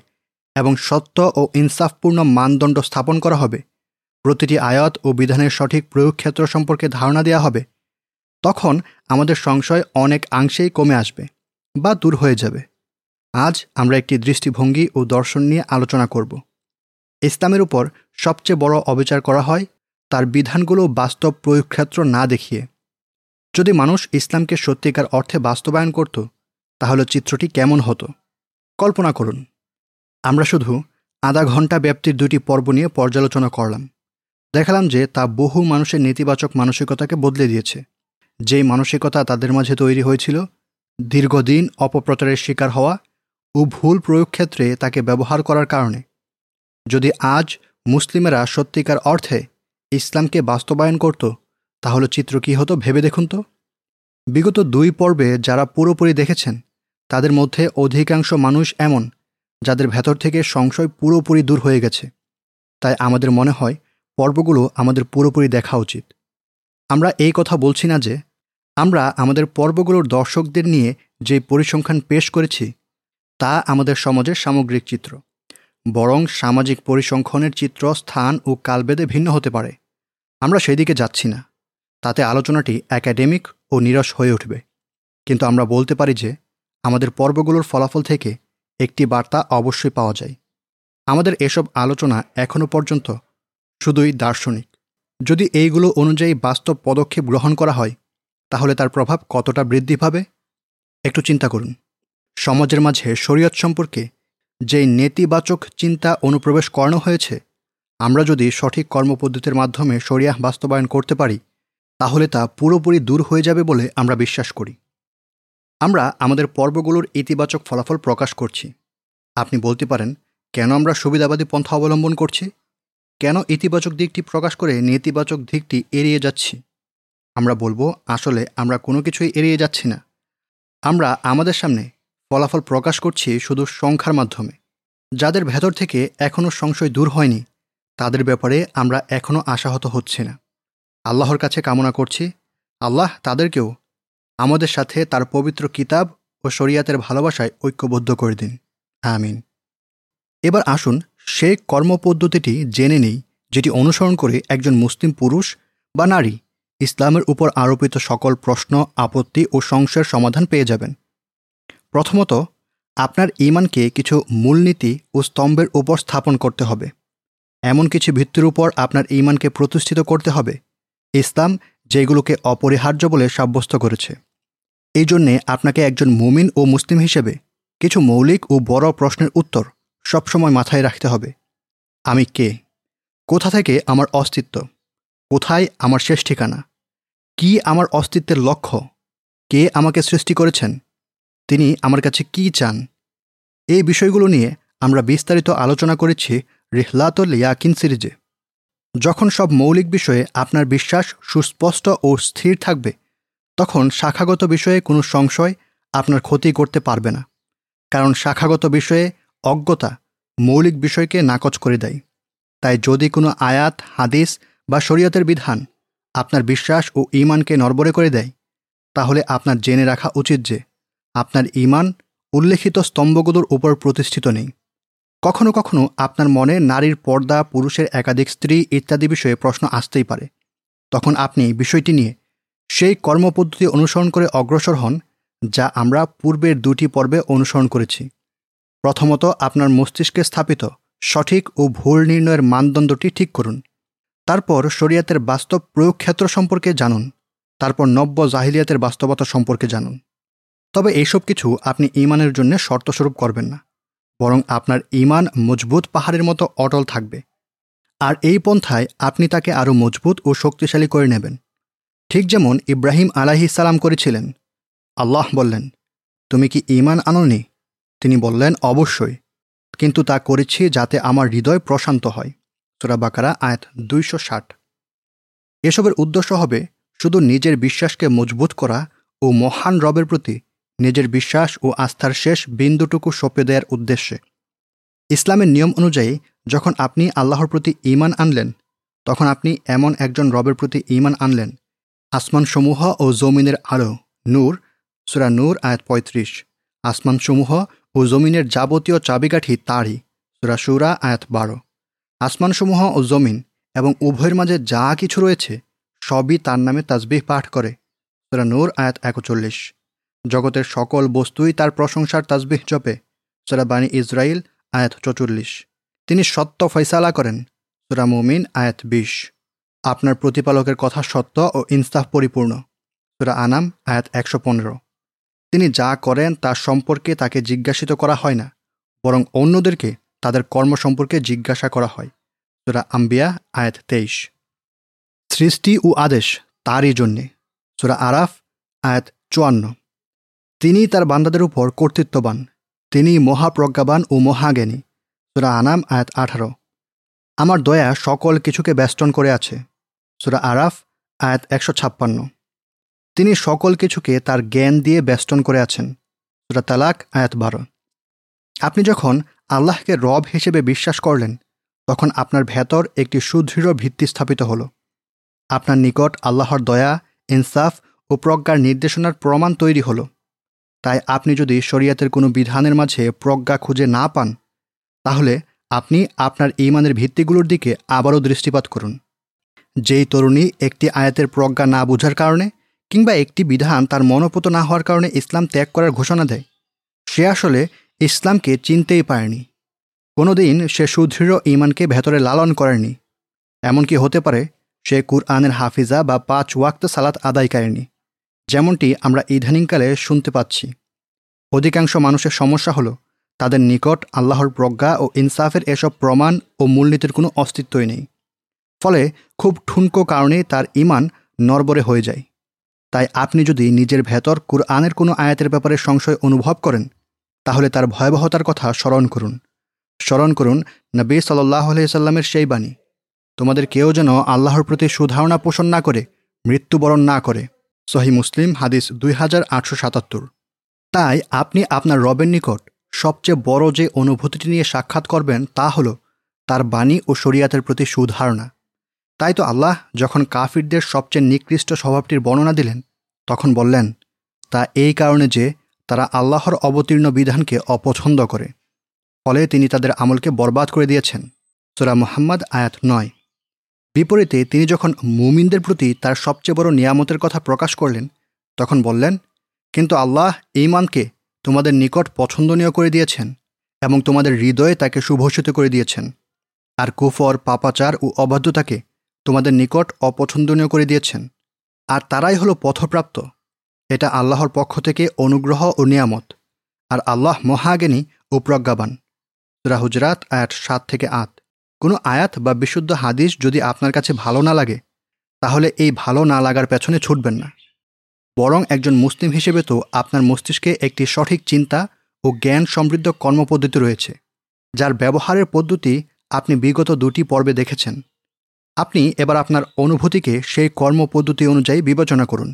এবং সত্য ও ইনসাফপূর্ণ মানদণ্ড স্থাপন করা হবে প্রতিটি আয়াত ও বিধানের সঠিক প্রয়োগ ক্ষেত্র সম্পর্কে ধারণা দেওয়া হবে, তখন আমাদের সংশয় অনেক অংশেই কমে আসবে বা দূর হয়ে যাবে। আজ আমরা একটি দৃষ্টিভঙ্গি ও দর্শন নিয়ে আলোচনা করব। ইসলামের উপর সবচেয়ে বড় অবিচার করা হয় তার বিধানগুলো বাস্তব প্রয়োগক্ষেত্র না দেখিয়ে। যদি মানুষ ইসলামকে সত্যিকার অর্থে বাস্তবায়ন করত, তাহলে চিত্রটি কেমন হতো? কল্পনা করুন, আমরা শুধু আধা ঘণ্টা ব্যাপ্তির দুটি পর্ব নিয়ে পর্যালোচনা করলাম। দেখালাম যে তা বহু মানুষের নেতিবাচক মানসিকতাকে বদলে দিয়েছে। যেই মানসিকতা তাদের মাঝে তৈরি হয়েছিল, দীর্ঘদিন অপপ্রচারের শিকার হওয়া ও ভুল প্রয়োগ ক্ষেত্রে তাকে ব্যবহার করার কারণে। যদি আজ মুসলিমেরা সত্যিকার অর্থে ইসলামকে বাস্তবায়ন করত, তাহলে চিত্র কী হতো ভেবে দেখুন তো? বিগত দুই পর্বে যারা পুরোপুরি দেখেছেন, তাদের মধ্যে অধিকাংশ মানুষ এমন, যাদের ভেতর থেকে সংশয় পুরোপুরি দূর হয়ে গেছে। তাই আমাদের মনে হয় পর্বগুলো আমাদের পুরোপুরি দেখা উচিত। আমরা এই কথা বলছি না যে, আমরা আমাদের পর্বগুলোর দর্শকদের নিয়ে যে পরিসংখ্যান পেশ করেছি, তা আমাদের সমাজের সামগ্রিক চিত্র। বরং সামাজিক পরিসংখ্যানের চিত্র, স্থান ও কালবেদে ভিন্ন হতে পারে। আমরা সেদিকে যাচ্ছি না। তাতে আলোচনাটি একাডেমিক ও নিরস হয়ে উঠবে। কিন্তু আমরা বলতে পারি যে, আমাদের পর্বগুলোর ফলাফল থেকে একটি বার্তা অবশ্যই পাওয়া যায়। আমাদের এসব আলোচনা এখনও পর্যন্ত শুধুই দার্শনিক। যদি এইগুলো অনুযায়ী বাস্তব পদক্ষেপ গ্রহণ করা হয়, তাহলে তার প্রভাব কতটা বৃদ্ধি পাবে? একটু চিন্তা করুন। সমাজের মাঝে শরীয়ত সম্পর্কে যেই নেতিবাচক চিন্তা অনুপ্রবেশ করানো হয়েছে, আমরা যদি সঠিক কর্মপদ্ধতির মাধ্যমে শরিয়াহ বাস্তবায়ন করতে পারি, তাহলে তা পুরোপুরি দূর হয়ে যাবে বলে আমরা বিশ্বাস করি। আমরা আমাদের পর্বগুলোর ইতিবাচক ফলাফল প্রকাশ করছি। আপনি বলতে পারেন, কেন আমরা সুবিধাবাদী পন্থা অবলম্বন করছি? কেন ইতিবাচক দিকটি প্রকাশ করে নেতিবাচক দিকটি এড়িয়ে যাচ্ছি? আমরা বলব, আসলে আমরা কোনো কিছুই এড়িয়ে যাচ্ছি না। আমরা আমাদের সামনে ফলাফল প্রকাশ করছি শুধু সংখ্যার মাধ্যমে। যাদের ভেতর থেকে এখনও সংশয় দূর হয়নি, তাদের ব্যাপারে আমরা এখনও আশাহত হচ্ছি না। আল্লাহর কাছে কামনা করছি। আল্লাহ তাদেরকেও আমাদের সাথে তার পবিত্র কিতাব ও শরিয়াতের ভালোবাসায় ঐক্যবদ্ধ করে দিন। আমিন। এবার আসুন সেই কর্মপদ্ধতিটি জেনে নেই, যেটি অনুসরণ করে একজন মুসলিম পুরুষ বা নারী ইসলামের উপর আরোপিত সকল প্রশ্ন, আপত্তি ও সংশয়ের সমাধান পেয়ে যাবেন। প্রথমত, আপনার ইমানকে কিছু মূলনীতি ও স্তম্ভের উপর স্থাপন করতে হবে। এমন কিছু ভিত্তির উপর আপনার ইমানকে প্রতিষ্ঠিত করতে হবে, ইসলাম যেগুলোকে অপরিহার্য বলে সাব্যস্ত করেছে। এই জন্যে আপনাকে একজন মুমিন ও মুসলিম হিসেবে কিছু মৌলিক ও বড় প্রশ্নের উত্তর সবসময় মাথায় রাখতে হবে। আমি কে? কোথা থেকে আমার অস্তিত্ব? কোথায় আমার শেষ ঠিকানা? কি আমার অস্তিত্বের লক্ষ্য? কে আমাকে সৃষ্টি করেছেন? তিনি আমার কাছে কি চান? এই বিষয়গুলো নিয়ে আমরা বিস্তারিত আলোচনা করেছি রিহলাতুল ইয়াকিন সিরিজে। যখন সব মৌলিক বিষয়ে আপনার বিশ্বাস সুস্পষ্ট ও স্থির থাকবে, তখন শাখাগত বিষয়ে কোনো সংশয় আপনার ক্ষতি করতে পারবে না। কারণ শাখাগত বিষয়ে অজ্ঞতা মৌলিক বিষয়কে নাকচ করে দেয়। তাই যদি কোনো আয়াত, হাদিস বা শরীয়তের বিধান আপনার বিশ্বাস ও ইমানকে নরবরে করে দেয়, তাহলে আপনার জেনে রাখা উচিত যে আপনার ইমান উল্লেখিত স্তম্ভগুলোর উপর প্রতিষ্ঠিত নেই। কখনো কখনো আপনার মনে নারীর পর্দা, পুরুষের একাধিক স্ত্রী ইত্যাদি বিষয়ে প্রশ্ন আসতেই পারে। তখন আপনি বিষয়টি নিয়ে সেই কর্মপদ্ধতি অনুসরণ করে অগ্রসর হন, যা আমরা পূর্বের দুটি পর্বে অনুসরণ করেছি। প্রথমত আপনার মস্তিষ্কে স্থাপিত সঠিক ও ভুল নির্ণয়ের মানদণ্ডটি ঠিক করুন। তারপর শরিয়াতের বাস্তব প্রয়োগ ক্ষেত্র সম্পর্কে জানুন। তারপর নব্য জাহিলিয়াতের বাস্তবতা সম্পর্কে জানুন। তবে এইসব কিছু আপনি ইমানের জন্য শর্তস্বরূপ করবেন না। বরং আপনার ইমান মজবুত পাহাড়ের মতো অটল থাকবে। আর এই পন্থায় আপনি তাকে আরও মজবুত ও শক্তিশালী করে নেবেন। ঠিক যেমন ইব্রাহিম আলাহি সালাম করেছিলেন। আল্লাহ বললেন, তুমি কি ইমান আনোনি? তিনি বললেন, অবশ্যই। কিন্তু তা করেছি যাতে আমার হৃদয় প্রশান্ত হয়। সুরা বাকারা, আয়াত দুইশো ষাট। এসবের উদ্দেশ্য হবে শুধু নিজের বিশ্বাসকে মজবুত করা ও মহান রবের প্রতি নিজের বিশ্বাস ও আস্থার শেষ বিন্দুটুকু সঁপে দেওয়ার উদ্দেশ্যে। ইসলামের নিয়ম অনুযায়ী, যখন আপনি আল্লাহর প্রতি ইমান আনলেন, তখন আপনি এমন একজন রবের প্রতি ইমান আনলেন। আসমানসমূহ ও জমিনের আলো, নূর, সুরা নূর, আয়াত পঁয়ত্রিশ। আসমানসমূহ ও জমিনের যাবতীয় চাবিকাঠি তারই, সুরা সুরা আয়াত বারো। আসমানসমূহ ও জমিন এবং উভয়ের মাঝে যা কিছু রয়েছে, সবই তার নামে তাজবিহ পাঠ করে, সুরা নূর, আয়াত একচল্লিশ। জগতের সকল বস্তুই তার প্রশংসার তাজবিহ জপে, সুরা বাণী ইসরায়েল আয়াত চচল্লিশ। তিনি সত্য ফয়সালা করেন, সুরা মুমিন, আয়াত বিশ। আপনার প্রতিপালকের কথা সত্য ও ইনসাফ পরিপূর্ণ, সুরা আনাম, আয়াত একশো পনেরো। তিনি যা করেন তার সম্পর্কে তাকে জিজ্ঞাসিত করা হয় না, বরং অন্যদেরকে তাদের কর্ম সম্পর্কে জিজ্ঞাসা করা হয়। সুরা আম্বিয়া, আয়াত তেইশ। সৃষ্টি ও আদেশ তারই জন্যে। সুরা আরাফ, আয়াত চুয়ান্ন। তিনি তার বান্দাদের উপর কর্তৃত্ববান। তিনি মহাপ্রজ্ঞাবান ও মহাজ্ঞানী। সুরা আনাম, আয়াত আঠারো। আমার দয়া সকল কিছুকে বেষ্টন করে আছে। সুরা আরাফ, আয়াত একশো ছাপ্পান্ন। তিনি সকল কিছুকে তার জ্ঞান দিয়ে বেষ্টন করে আছেন। সুরা তালাক, আয়াত বারো। আপনি যখন আল্লাহকে রব হিসেবে বিশ্বাস করলেন, তখন আপনার ভেতর একটি সুদৃঢ় ভিত্তি স্থাপিত হলো। আপনার নিকট আল্লাহর দয়া, ইনসাফ ও প্রজ্ঞার নির্দেশনার প্রমাণ তৈরি হলো। তাই আপনি যদি শরিয়াতের কোনো বিধানের মাঝে প্রজ্ঞা খুঁজে না পান, তাহলে আপনি আপনার ইমানের ভিত্তিগুলোর দিকে আবারও দৃষ্টিপাত করুন। যেই তরুণী একটি আয়াতের প্রজ্ঞা না বোঝার কারণে কিংবা একটি বিধান তার মনোপত না হওয়ার কারণে ইসলাম ত্যাগ করার ঘোষণা দেয়। সে আসলে ইসলামকে চিনতেই পারেনি। কোনোদিন সে সুদৃঢ় ইমানকে ভেতরে লালন করেনি। এমনকি হতে পারে সে কুরআনের হাফিজা বা পাঁচ ওয়াক্ত সালাত আদায়কারিনী যেমনটি আমরা ইদানিংকালে শুনতে পাচ্ছি। অধিকাংশ মানুষের সমস্যা হলো, তাদের নিকট আল্লাহর প্রজ্ঞা ও ইনসাফের এসব প্রমাণ ও মূলনীতির কোনো অস্তিত্বই নেই। ফলে খুব ঠুনকো কারণেই তার ইমান নরবরে হয়ে যায়। তাই আপনি যদি নিজের ভেতর কুরআনের কোনো আয়াতের ব্যাপারে সংশয় অনুভব করেন, তাহলে তার ভয়াবহতার কথা স্মরণ করুন। স্মরণ করুন নবী সাল্লাহ আলাইসাল্লামের সেই বাণী, তোমাদের কেউ যেন আল্লাহর প্রতি সুধারণা পোষণ না করে, মৃত্যুবরণ না করে। সহি মুসলিম, হাদিস দুই হাজার আটশো সাতাত্তর। তাই আপনি আপনার রবের নিকট সবচেয়ে বড় যে অনুভূতিটি নিয়ে সাক্ষাৎ করবেন তা হল তার বাণী ও শরিয়াতের প্রতি সুধারণা। তাই তো আল্লাহ যখন কাফিরদের সবচেয়ে নিকৃষ্ট স্বভাবটির বর্ণনা দিলেন, তখন বললেন, তা এই কারণে যে তারা আল্লাহর অবতীর্ণ বিধানকে অপছন্দ করে, ফলে তিনি তাদের আমলকে বরবাদ করে দিয়েছেন। সোরা মোহাম্মদ, আয়াত নয়। বিপরীতে তিনি যখন মুমিনদের প্রতি তার সবচেয়ে বড় নিয়ামতের কথা প্রকাশ করলেন, তখন বললেন, কিন্তু আল্লাহ ইমানকে তোমাদের নিকট পছন্দনীয় করে দিয়েছেন এবং তোমাদের হৃদয়ে তাকে সুভূষিত করে দিয়েছেন। আর কুফর, পাপাচার ও অবাধ্যতাকে তোমাদের নিকট অপছন্দনীয় করে দিয়েছেন, আর তারাই হলো পথপ্রাপ্ত। এটা আল্লাহর পক্ষ থেকে অনুগ্রহ ও নিয়ামত, আর আল্লাহ মহাজ্ঞানী ও প্রজ্ঞাবান। সুরা হুজরাত, আয়াত সাত থেকে আট। কোনো আয়াত বা বিশুদ্ধ হাদিস যদি আপনার কাছে ভালো না লাগে, তাহলে এই ভালো না লাগার পেছনে ছুটবেন না। বরং একজন মুসলিম হিসেবে তো আপনার মস্তিষ্কে একটি সঠিক চিন্তা ও জ্ঞান সমৃদ্ধ কর্মপদ্ধতি রয়েছে, যার ব্যবহারের পদ্ধতি আপনি বিগত দুটি পর্বে দেখেছেন। আপনি এবার আপনার অনুভূতিকে সেই কর্মপদ্ধতি অনুযায়ী বিবেচনা করুন।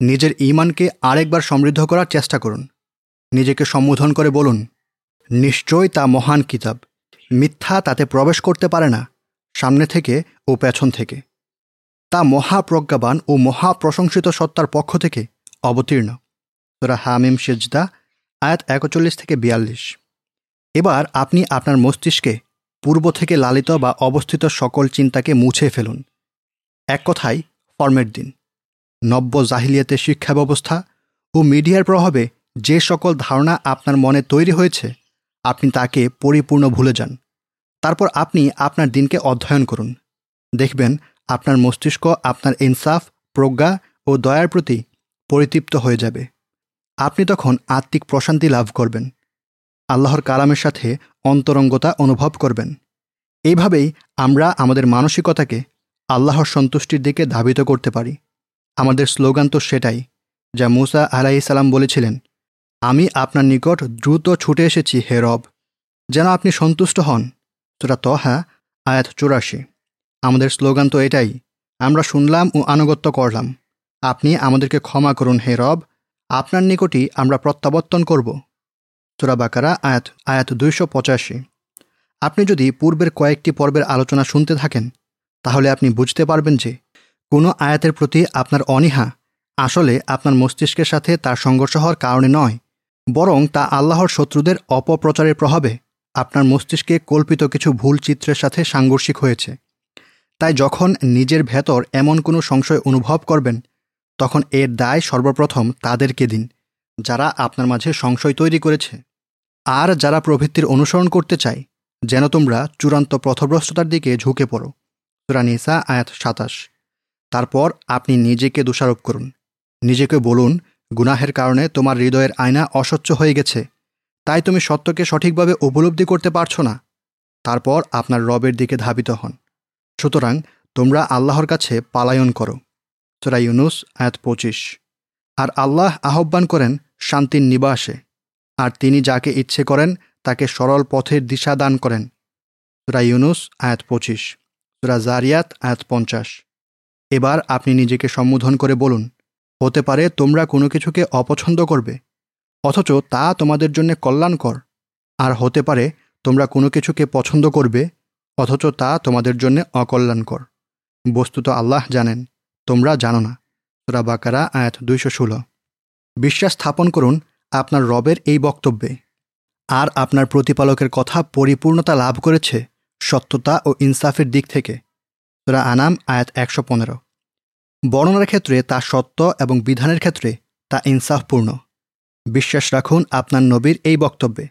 নিজের ইমানকে আরেকবার সমৃদ্ধ করার চেষ্টা করুন। নিজেকে সম্বোধন করে বলুন নিশ্চয় তা মহান কিতাব। মিথ্যা তাতে প্রবেশ করতে পারে না, সামনে থেকে ও পেছন থেকে। তা মহাপ্রজ্ঞাবান ও মহাপ্রশংসিত সত্তার পক্ষ থেকে অবতীর্ণ। তোরা হামিম সেজদা, আয়াত একচল্লিশ থেকে বিয়াল্লিশ। এবার আপনি আপনার মস্তিষ্কে পূর্ব থেকে লালিত বা অবস্থিত সকল চিন্তাকে মুছে ফেলুন। এক কথায় ফর্মেট দিন। নব্য জাহিলিয়াতের শিক্ষা ব্যবস্থা ও মিডিয়ার প্রভাবে যে সকল ধারণা আপনার মনে তৈরি হয়েছে, আপনি তাকে পরিপূর্ণ ভুলে যান। তারপর আপনি আপনার দিনকে অধ্যয়ন করুন। দেখবেন আপনার মস্তিষ্ক আপনার ইনসাফ, প্রজ্ঞা ও দয়ার প্রতি পরিতৃপ্ত হয়ে যাবে। আপনি তখন আত্মিক প্রশান্তি লাভ করবেন। আল্লাহর কালামের সাথে অন্তরঙ্গতা অনুভব করবেন। এইভাবেই আমরা আমাদের মানসিকতাকে আল্লাহর সন্তুষ্টির দিকে ধাবিত করতে পারি। আমাদের স্লোগান তো সেটাই, যা মুসা আলাহি সালাম বলেছিলেন, আমি আপনার নিকট দ্রুত ছুটে এসেছি, হে রব। যেন আপনি সন্তুষ্ট হন। তোরা তহা, আয়াত চুরাশি। আমাদের স্লোগান তো এটাই, আমরা শুনলাম ও আনুগত্য করলাম। আপনি আমাদেরকে ক্ষমা করুন, হে রব। আপনার নিকটই আমরা প্রত্যাবর্তন করব। তোরা বাকারা, আয়াত আয়াত দুইশো পঁচাশি। আপনি যদি পূর্বের কয়েকটি পর্বের আলোচনা শুনতে থাকেন, তাহলে আপনি বুঝতে পারবেন যে কোনো আয়াতের প্রতি আপনার অনীহা আসলে আপনার মস্তিষ্কের সাথে তার সংঘর্ষ হওয়ার কারণে নয়, বরং তা আল্লাহর শত্রুদের অপপ্রচারের প্রভাবে আপনার মস্তিষ্কে কল্পিত কিছু ভুল চিত্রের সাথে সাংঘর্ষিক হয়েছে। তাই যখন নিজের ভেতর এমন কোনো সংশয় অনুভব করবেন, তখন এর দায় সর্বপ্রথম তাদেরকে দিন, যারা আপনার মাঝে সংশয় তৈরি করেছে। আর যারা প্রবৃত্তির অনুসরণ করতে চায়, যেন তোমরা চূড়ান্ত পথভ্রষ্টতার দিকে ঝুঁকে পড়ো। সুরানিসা আয়াত সাতাশ। তারপর আপনি নিজেকে দোষারোপ করুন। নিজেকে বলুন, গুনাহের কারণে তোমার হৃদয়ের আয়না অস্বচ্ছ হয়ে গেছে। তাই তুমি সত্যকে সঠিকভাবে উপলব্ধি করতে পারছ না। তারপর আপনার রবের দিকে ধাবিত হন। সুতরাং তোমরা আল্লাহর কাছে পালায়ন করো। তোরা ইউনুস, আয়াত পঁচিশ। আর আল্লাহ আহ্বান করেন, শান্তির নিবাসে। আর তিনি যাকে ইচ্ছে করেন, তাকে সরল পথের দিশা দান করেন। সুরা ইউনুস, আয়াত পঁচিশ। সুরা জারিয়াত, আয়াত পঞ্চাশ। এবার আপনি নিজেকে সম্বোধন করে বলুন, হতে পারে তোমরা কোনো কিছুকে অপছন্দ করবে, অথচ তা তোমাদের জন্য কল্যাণকর। আর হতে পারে তোমরা কোনো কিছুকে পছন্দ করবে, অথচ তা তোমাদের জন্য অকল্যাণকর। বস্তুত আল্লাহ জানেন, তোমরা জানো না। সুরা বাকারা, আয়াত দুইশো ষোলো। বিশ্বাস স্থাপন করুন আপনার রবের এই বক্তব্যে। আর আপনার প্রতিপালকের কথা পরিপূর্ণতা লাভ করেছে সত্যতা ও ইনসাফের দিক থেকে। সুরা আনাম, আয়াত একশো পনেরো। বর্ণনার ক্ষেত্রে তা সত্য এবং বিধানের ক্ষেত্রে তা ইনসাফপূর্ণ। বিশ্বাস রাখুন আপনার নবীর এই বক্তব্যে।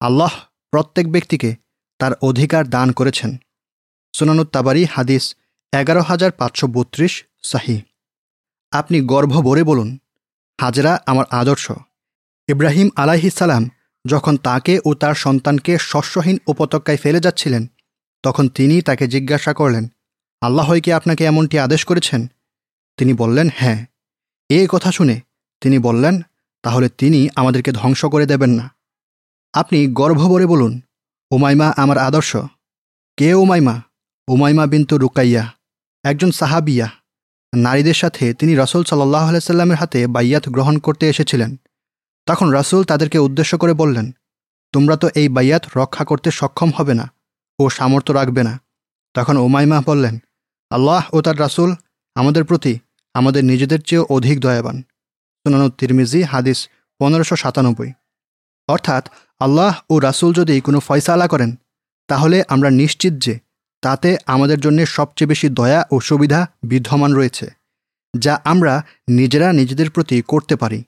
আল্লাহ প্রত্যেক ব্যক্তিকে তার অধিকার দান করেছেন। সোনানুত তাবারি, হাদিস এগারো হাজার পাঁচশো বত্রিশ, সাহি। আপনি গর্ভ ভরে বলুন, হাজরা আমার আদর্শ। ইব্রাহিম আলাইহিসালাম যখন তাকে ও তার সন্তানকে শস্যহীন উপত্যকায় ফেলে যাচ্ছিলেন, তখন তিনি তাকে জিজ্ঞাসা করলেন আল্লাহই কি আপনাকে এমনটি আদেশ করেছেন? তিনি বললেন হ্যাঁ। এ কথা শুনে তিনি বললেন, তাহলে তিনি আমাদেরকে ধ্বংস করে দেবেন না। আপনি গর্ভ ভরে বলুন, উমাইমা আমার আদর্শ। কে উমাইমা? উমাইমা বিন্তু রুকাইয়া, একজন সাহাবিয়া। নারীদের সাথে তিনি রসুল সাল্লাহ সাল্লামের হাতে বাইয়াত গ্রহণ করতে এসেছিলেন। তখন রাসুল তাদেরকে উদ্দেশ্য করে বললেন, তোমরা তো এই বাইয়াত রক্ষা করতে সক্ষম হবে না ও সামর্থ্য রাখবে না। তখন উমাইমা বললেন, আল্লাহ ও তার রাসুল আমাদের প্রতি আমাদের নিজেদের চেয়েও অধিক দয়াবান। সুনানু তিরমিজি, হাদিস পনেরোশো সাতানব্বই। অর্থাৎ আল্লাহ ও রাসুল যদি কোনো ফয়সালা করেন, তাহলে আমরা নিশ্চিত যে তাতে আমাদের জন্য সবচেয়ে বেশি দয়া ও সুবিধা বিদ্যমান রয়েছে, যা আমরা নিজেরা নিজেদের প্রতি করতে পারি।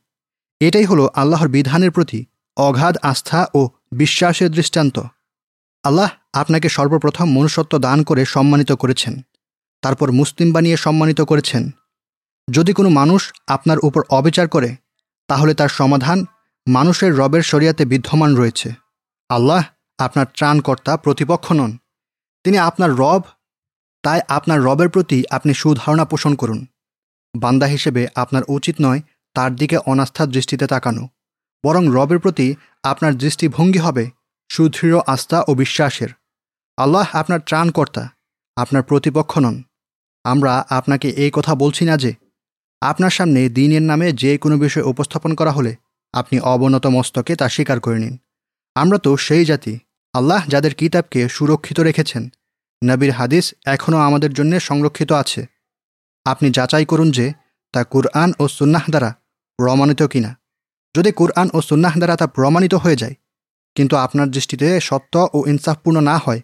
এটাই হলো আল্লাহর বিধানের প্রতি অগাধ আস্থা ও বিশ্বাসের দৃষ্টান্ত। আল্লাহ আপনাকে সর্বপ্রথম মনুষ্যত্ব দান করে সম্মানিত করেছেন, তারপর মুসলিম বানিয়ে সম্মানিত করেছেন। যদি কোনো মানুষ আপনার উপর অবিচার করে, তাহলে তার সমাধান মানুষের রবের শরিয়াতে বিদ্যমান রয়েছে। আল্লাহ আপনার ত্রাণকর্তা প্রতিপক্ষ নন, তিনি আপনার রব, তাই আপনার রবের প্রতি আপনি সুধারণা পোষণ করুন। বান্দা হিসেবে আপনার উচিত নয় তার দিকে অনাস্থার দৃষ্টিতে তাকানো, বরং রবের প্রতি আপনার দৃষ্টিভঙ্গি হবে, সুদৃঢ় আস্থা ও বিশ্বাসের। আল্লাহ আপনার ত্রাণকর্তা, আপনার প্রতিপক্ষ নন। আমরা আপনাকে এই কথা বলছি না যে, আপনার সামনে দিনের নামে যে কোনো বিষয় উপস্থাপন করা হলে আপনি অবনত মস্তকে তা স্বীকার করে নিন। আমরা তো সেই জাতি, আল্লাহ যাদের কিতাবকে সুরক্ষিত রেখেছেন, নবীর হাদিস এখনও আমাদের জন্য সংরক্ষিত আছে। আপনি যাচাই করুন যে তা কুরআন ও সুন্নাহ দ্বারা প্রমাণিত কিনা? যদি কোরআন ও সুন্নাহ দ্বারা তা প্রমাণিত হয়ে যায়, কিন্তু আপনার দৃষ্টিতে সত্য ও ইনসাফপূর্ণ না হয়,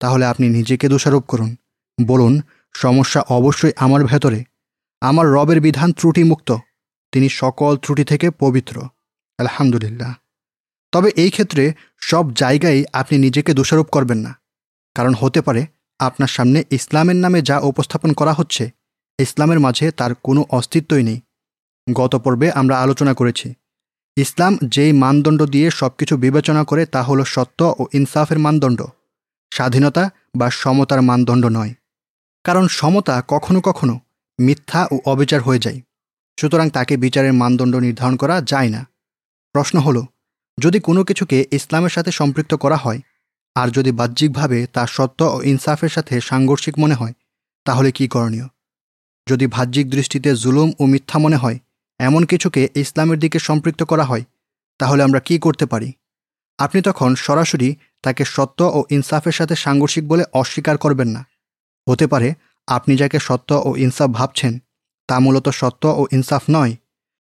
তাহলে আপনি নিজেকে দোষারোপ করুন। বলুন, সমস্যা অবশ্যই আমার ভেতরে। আমার রবের বিধান ত্রুটিমুক্ত। তিনি সকল ত্রুটি থেকে পবিত্র। আলহামদুলিল্লাহ। তবে এই ক্ষেত্রে সব জায়গায় আপনি নিজেকে দোষারোপ করবেন না। কারণ হতে পারে আপনার সামনে ইসলামের নামে যা উপস্থাপন করা হচ্ছে, ইসলামের মাঝে তার কোনো অস্তিত্বই নেই। গত পর্বে আমরা আলোচনা করেছি। ইসলাম যেই মানদণ্ড দিয়ে সব কিছু বিবেচনা করে তা হলো সত্য ও ইনসাফের মানদণ্ড। স্বাধীনতা বা সমতার মানদণ্ড নয়। কারণ সমতা কখনো কখনো মিথ্যা ও অবিচার হয়ে যায়। সুতরাং তাকে বিচারের মানদণ্ড নির্ধারণ করা যায় না। প্রশ্ন হলো, যদি কোনো কিছুকে ইসলামের সাথে সম্পৃক্ত করা হয়, আর যদি বাহ্যিকভাবে তা সত্য ও ইনসাফের সাথে সাংঘর্ষিক মনে হয়, তাহলে কি করণীয়? যদি বাহ্যিক দৃষ্টিতে জুলুম ও মিথ্যা মনে হয় এমন কিছুকে ইসলামের দিকে সম্পৃক্ত করা হয়, তাহলে আমরা কি করতে পারি? আপনি তখন সরাসরি তাকে সত্য ও ইনসাফের সাথে সাংঘর্ষিক বলে অস্বীকার করবেন না। হতে পারে আপনি যাকে সত্য ও ইনসাফ ভাবছেন, তা মূলত সত্য ও ইনসাফ নয়।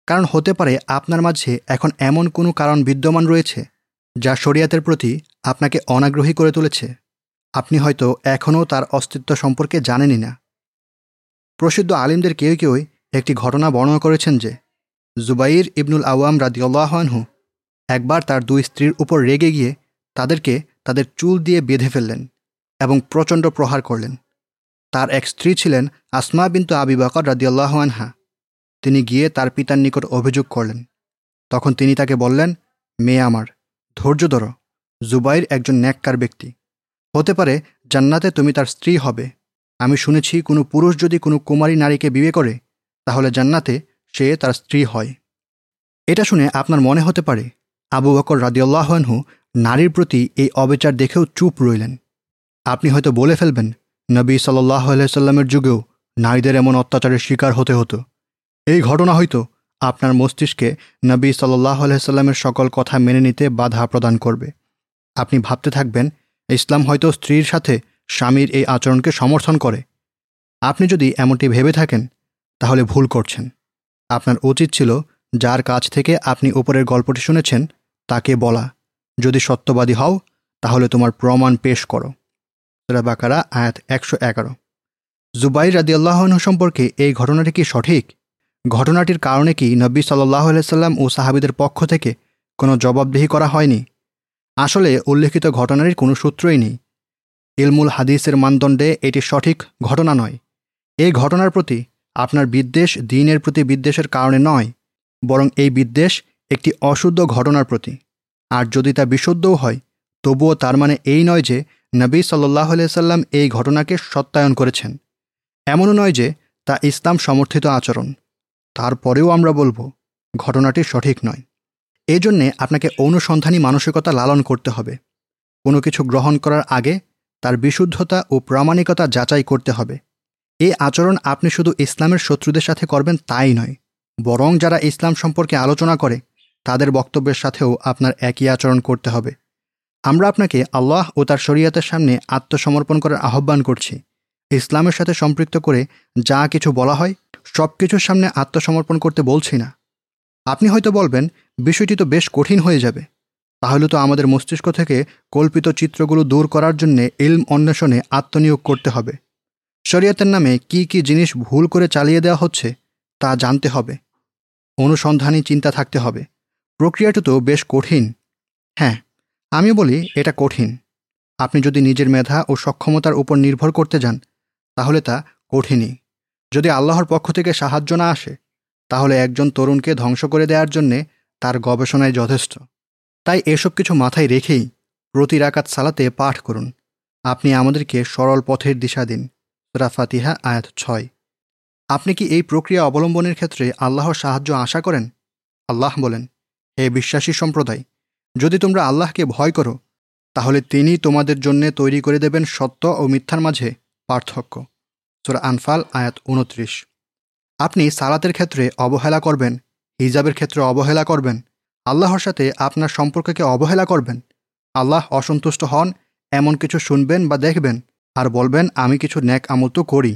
কারণ হতে পারে আপনার মাঝে এখন এমন কোনো কারণ বিদ্যমান রয়েছে, যা শরিয়াতের প্রতি আপনাকে অনাগ্রহী করে তুলেছে। আপনি হয়তো এখনও তার অস্তিত্ব সম্পর্কে জানেনই না। প্রসিদ্ধ আলিমদের কেউ কেউই একটি ঘটনা বর্ণনা করেছেন যে, জুবাইর ইবনুল আওয়াম রাদিউল্লাহানহু একবার তার দুই স্ত্রীর উপর রেগে গিয়ে তাদেরকে তাদের চুল দিয়ে বেঁধে ফেললেন এবং প্রচণ্ড প্রহার করলেন। তার এক স্ত্রী ছিলেন আসমা বিন্তু আবি বাকর রাদিউল্লাহ তিনি গিয়ে তার পিতার নিকট অভিযোগ করলেন। তখন তিনি তাকে বললেন, মেয়ে আমার, ধৈর্য ধরো, জুবাইর একজন ন্যাক্কার ব্যক্তি। হতে পারে জান্নাতে তুমি তার স্ত্রী হবে। আমি শুনেছি কোনো পুরুষ যদি কোনো কুমারী নারীকে বিয়ে করে তাহলে জান্নাতে সে তার স্ত্রী হয়। এটা শুনে আপনার মনে হতে পারে, আবু বকর রাদিউল্লাহনহু নারীর প্রতি এই অবিচার দেখেও চুপ রইলেন। আপনি হয়তো বলে ফেলবেন, নবী সাল্লাহ আলাইসাল্লামের যুগেও নারীদের এমন অত্যাচারের শিকার হতে হতো। এই ঘটনা হয়তো আপনার মস্তিষ্কে নবী সাল্লাহ আলাইসাল্লামের সকল কথা মেনে নিতে বাধা প্রদান করবে। আপনি ভাবতে থাকবেন, ইসলাম হয়তো স্ত্রীর সাথে স্বামীর এই আচরণকে সমর্থন করে। আপনি যদি এমনটি ভেবে থাকেন তাহলে ভুল করছেন। আপনার উচিত ছিল যার কাছ থেকে আপনি উপরের গল্পটি শুনেছেন, তাকে বলা। যদি সত্যবাদী হও, তাহলে তোমার প্রমাণ পেশ করো। বাকারা, আয়াত একশো এগারো। জুবাই রাদি আল্লাহন সম্পর্কে এই ঘটনাটি কি সঠিক? ঘটনাটির কারণে কি নব্বী সাল্লাহ আলাইসাল্লাম ও সাহাবিদের পক্ষ থেকে কোনো জবাবদিহি করা হয়নি? আসলে উল্লেখিত ঘটনার কোনো সূত্রই নেই। ইলমুল হাদিসের মানদণ্ডে এটি সঠিক ঘটনা নয়। এই ঘটনার প্রতি আপনার বিদ্বেষ দিনের প্রতি বিদ্বেষের কারণে নয়, বরং এই বিদ্বেষ একটি অশুদ্ধ ঘটনার প্রতি। আর যদি তা বিশুদ্ধও হয়, তবুও তার মানে এই নয় যে নবী সাল্লাহ সাল্লাম এই ঘটনাকে সত্যায়ন করেছেন। এমনও নয় যে তা ইসলাম সমর্থিত আচরণ। তারপরেও আমরা বলব, ঘটনাটি সঠিক নয়। এই জন্যে আপনাকে অনুসন্ধানী মানসিকতা লালন করতে হবে। কোনো কিছু গ্রহণ করার আগে তার বিশুদ্ধতা ও প্রামাণিকতা যাচাই করতে হবে। এই আচরণ আপনি শুধু ইসলামের শত্রুদের সাথে করবেন তাই নয়, বরং যারা ইসলাম সম্পর্কে আলোচনা করে, তাদের বক্তব্যের সাথেও আপনার একই আচরণ করতে হবে। আমরা আপনাকে আল্লাহ ও তার শরীয়তের সামনে আত্মসমর্পণ করার আহ্বান করছি। ইসলামের সাথে সম্পৃক্ত করে যা কিছু বলা হয় সব কিছুর সামনে আত্মসমর্পণ করতে বলছি না। আপনি হয়তো বলবেন, বিষয়টি তো বেশ কঠিন হয়ে যাবে। তাহলে তো আমাদের মস্তিষ্ক থেকে কল্পিত চিত্রগুলো দূর করার জন্যে ইলম অন্বেষণে আত্মনিয়োগ করতে হবে। শরীয়তের নামে কি কি জিনিস ভুল করে চালিয়ে দেওয়া হচ্ছে তা জানতে হবে। অনুসন্ধানী চিন্তা থাকতে হবে। প্রক্রিয়াটি তো বেশ কঠিন। হ্যাঁ আমি বলি এটা কঠিন। আপনি যদি নিজের মেধা ও সক্ষমতার উপর নির্ভর করতে যান, তাহলে তা কঠিনই। যদি আল্লাহর পক্ষ থেকে সাহায্য না আসে, তাহলে একজন তরুণকে ধ্বংস করে দেওয়ার জন্যে তার গবেষণায় যথেষ্ট। তাই এসব কিছু মাথায় রেখেই প্রতি রাকাত সালাতে পাঠ করুন। আপনি আমাদেরকে সরল পথের দিশা দিন। সুরা ফাতিহা, আয়াত ছয়। আপনি কি এই প্রক্রিয়া অবলম্বনের ক্ষেত্রে আল্লাহর সাহায্য আশা করেন? আল্লাহ বলেন, হে বিশ্বাসী সম্প্রদায়, যদি তোমরা আল্লাহকে ভয় করো, তাহলে তিনি তোমাদের জন্য তৈরি করে দেবেন সত্য ও মিথ্যার মাঝে পার্থক্য। সুরা আনফাল, আয়াত উনত্রিশ। আপনি সালাতের ক্ষেত্রে অবহেলা করবেন, হিজাবের ক্ষেত্রে অবহেলা করবেন, আল্লাহর সাথে আপনার সম্পর্ককে অবহেলা করবেন, আল্লাহ অসন্তুষ্ট হন, এমন কিছু শুনবেন বা দেখবেন আর বলবেন, আমি কিছু ন্যাক আমল তো করি,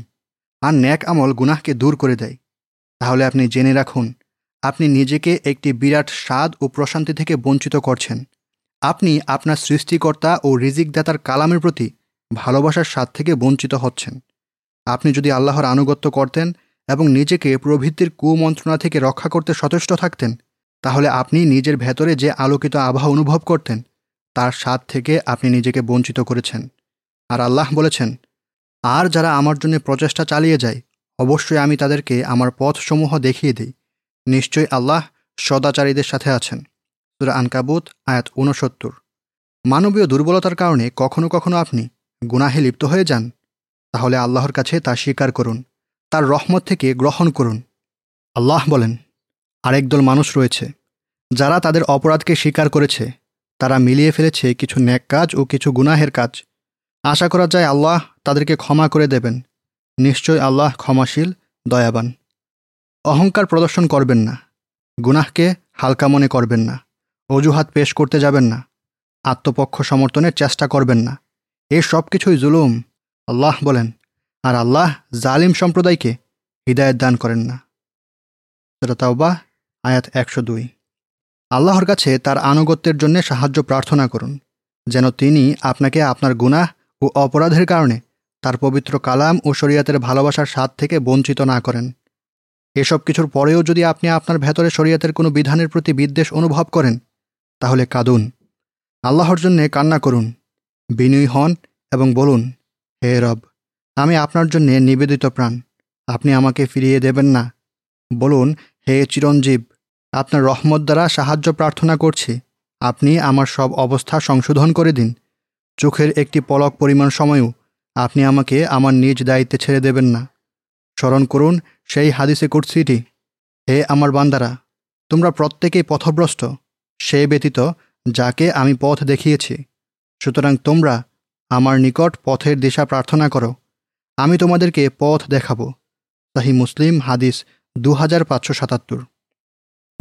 আর ন্যাক আমল গুনাহকে দূর করে দেয়। তাহলে আপনি জেনে রাখুন, আপনি নিজেকে একটি বিরাট স্বাদ ও প্রশান্তি থেকে বঞ্চিত করছেন। আপনি আপনার সৃষ্টিকর্তা ও রিজিকদাতার কালামের প্রতি ভালোবাসার স্বাদ থেকে বঞ্চিত হচ্ছেন। আপনি যদি আল্লাহর আনুগত্য করতেন এবং নিজেকে প্রভৃতির কুমন্ত্রণা থেকে রক্ষা করতে সচেষ্ট থাকতেন, তাহলে আপনি নিজের ভেতরে যে আলোকিত আবহাওয়া অনুভব করতেন, তার স্বাদ থেকে আপনি নিজেকে বঞ্চিত করেছেন। আর আল্লাহ বলেছেন, আর যারা আমার জন্য প্রচেষ্টা চালিয়ে যায়, অবশ্যই আমি তাদেরকে আমার পথসমূহ দেখিয়ে দিই। নিশ্চয়ই আল্লাহ সদাচারীদের সাথে আছেন। সুরা আনকাবুত, আয়াত ঊনসত্তর। মানবীয় দুর্বলতার কারণে কখনো কখনো আপনি গুনাহে লিপ্ত হয়ে যান। তাহলে আল্লাহর কাছে তা স্বীকার করুন, তার রহমত থেকে গ্রহণ করুন। আল্লাহ বলেন, আরেক দল মানুষ রয়েছে, যারা তাদের অপরাধকে স্বীকার করেছে। তারা মিলিয়ে ফেলেছে কিছু ন্যাক কাজ ও কিছু গুনাহের কাজ। আশা করা যায় আল্লাহ তাদেরকে ক্ষমা করে দেবেন। নিশ্চয় আল্লাহ ক্ষমাশীল, দয়াবান। অহংকার প্রদর্শন করবেন না। গুনাহকে হালকা মনে করবেন না। অজুহাত পেশ করতে যাবেন না। আত্মপক্ষ সমর্থনের চেষ্টা করবেন না। এ সব কিছুই জুলুম, আল্লাহ বলেন। আর আল্লাহ জালিম সম্প্রদায়কে হৃদায়ত দান করেন না। তাওবা, আয়াত একশো দুই। আল্লাহর কাছে তার আনুগত্যের জন্য সাহায্য প্রার্থনা করুন, যেন তিনি আপনাকে আপনার গুনাহ ও অপরাধের কারণে তার পবিত্র কালাম ও শরীয়তের ভালোবাসার স্বাদ থেকে বঞ্চিত না করেন। এসব কিছুর পরেও যদি আপনি আপনার ভেতরে শরীয়তের কোনো বিধানের প্রতি বিদ্বেষ অনুভব করেন, তাহলে কাঁদুন। আল্লাহর জন্যে কান্না করুন, বিনয়ী হন এবং বলুন, হে রব, আমি আপনার জন্যে নিবেদিত প্রাণ, আপনি আমাকে ফিরিয়ে দেবেন না। বলুন, হে চিরঞ্জীব, আপনার রহমত দ্বারা সাহায্য প্রার্থনা করছি, আপনি আমার সব অবস্থা সংশোধন করে দিন। চোখের একটি পলক পরিমাণ সময়ও আপনি আমাকে আমার নিজ দায়িত্বে ছেড়ে দেবেন না। স্মরণ করুন, সেই হাদিসে কুৎসিটি হে আমার বান্দারা, তোমরা প্রত্যেকেই পথভ্রষ্ট, সে ব্যতীত যাকে আমি পথ দেখিয়েছি। সুতরাং তোমরা আমার নিকট পথের দিশা প্রার্থনা করো। আমি তোমাদেরকে পথ দেখাব। তাহি মুসলিম, হাদিস দু হাজার পাঁচশো সাতাত্তর।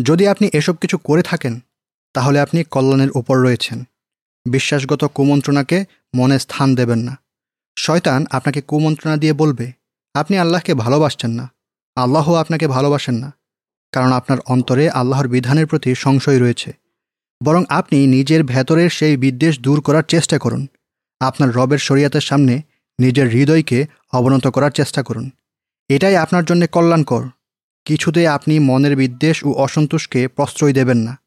যদি আপনি এসব কিছু করে থাকেন, তাহলে আপনি কল্যাণের উপর রয়েছেন। বিশ্বাসগত কুমন্ত্রণাকে মনে স্থান দেবেন না। শয়তান আপনাকে কুমন্ত্রণা দিয়ে বলবে, আপনি আল্লাহকে ভালোবাসছেন না। আল্লাহ আপনাকে ভালোবাসেন না। কারণ আপনার অন্তরে আল্লাহর বিধানের প্রতি সংশয় রয়েছে। বরং আপনি নিজের ভেতরের সেই বিদ্বেষ দূর করার চেষ্টা করুন। আপনার রবের শরীয়তের সামনে নিজের হৃদয়কে অবনত করার চেষ্টা করুন। এটাই আপনার জন্য কল্যাণকর। কিছুতে আপনি মনের বিদ্বেষ ও অসন্তোষকে প্রশ্রয় দেবেন না।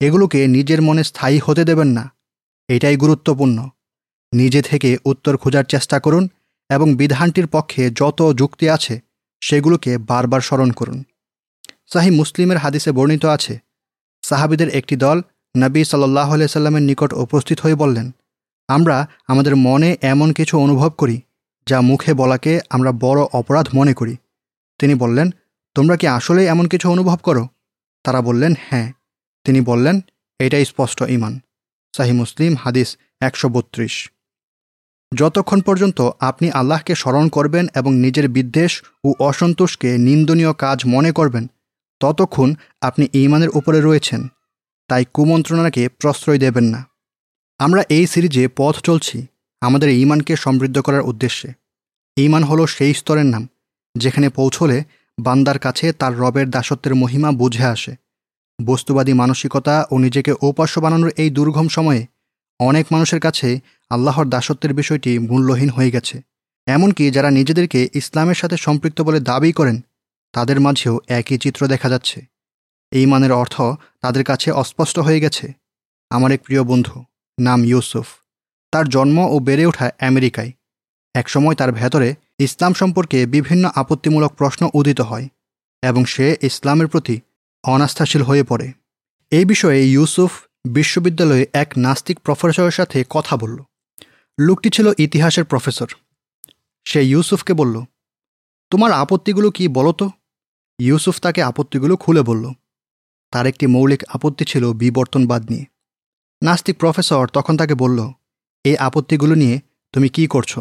এগুলোকে নিজের মনে স্থায়ী হতে দেবেন না। এটাই গুরুত্বপূর্ণ। নিজে থেকে উত্তর খোঁজার চেষ্টা করুন এবং বিধানটির পক্ষে যত যুক্তি আছে সেগুলোকে বারবার স্মরণ করুন। সাহি মুসলিমের হাদিসে বর্ণিত আছে, সাহাবিদের একটি দল নবী সাল্লাহ সাল্লামের নিকট উপস্থিত হয়ে বললেন, আমরা আমাদের মনে এমন কিছু অনুভব করি যা মুখে বলাকে আমরা বড় অপরাধ মনে করি। তিনি বললেন, তোমরা কি আসলেই এমন কিছু অনুভব করো? তারা বললেন হ্যাঁ। তিনি বললেন, এটাই স্পষ্ট ইমান সাহি মুসলিম, হাদিস একশো বত্রিশ। যতক্ষণ পর্যন্ত আপনি আল্লাহকে স্মরণ করবেন এবং নিজের বিদ্বেষ ও অসন্তোষকে নিন্দনীয় কাজ মনে করবেন, ততক্ষণ আপনি ইমানের উপরে রয়েছেন, তাই কুমন্ত্রণাকে প্রশ্রয় দেবেন না। আমরা এই সিরিজে পথ চলছি আমাদের ইমানকে সমৃদ্ধ করার উদ্দেশ্যে। ইমান হলো সেই স্তরের নাম, যেখানে পৌঁছলে বান্দার কাছে তার রবের দাসত্বের মহিমা বুঝে আসে। বস্তুবাদী মানসিকতা ও নিজেকে ঔপাস্য বানানোর এই দুর্গম সময়ে অনেক মানুষের কাছে আল্লাহর দাসত্বের বিষয়টি মূল্যহীন হয়ে গেছে। এমনকি যারা নিজেদেরকে ইসলামের সাথে সম্পৃক্ত বলে দাবি করেন, তাদের মাঝেও একই চিত্র দেখা যাচ্ছে। এই মানের অর্থ তাদের কাছে অস্পষ্ট হয়ে গেছে। আমার এক প্রিয় বন্ধু, নাম ইউসুফ। তার জন্ম ও বেড়ে ওঠা আমেরিকায়। একসময় তার ভেতরে ইসলাম সম্পর্কে বিভিন্ন আপত্তিমূলক প্রশ্ন উদিত হয় এবং সে ইসলামের প্রতি অনাস্থাশীল হয়ে পড়ে। এই বিষয়ে ইউসুফ বিশ্ববিদ্যালয়ে এক নাস্তিক প্রফেসরের সাথে কথা বলল। লোকটি ছিল ইতিহাসের প্রফেসর। সে ইউসুফকে বলল, তোমার আপত্তিগুলো কি বলো তো? ইউসুফ তাকে আপত্তিগুলো খুলে বলল, তার একটি মৌলিক আপত্তি ছিল বিবর্তনবাদ নিয়ে। নাস্তিক প্রফেসর তখন তাকে বলল এই আপত্তিগুলো নিয়ে তুমি কি করছ?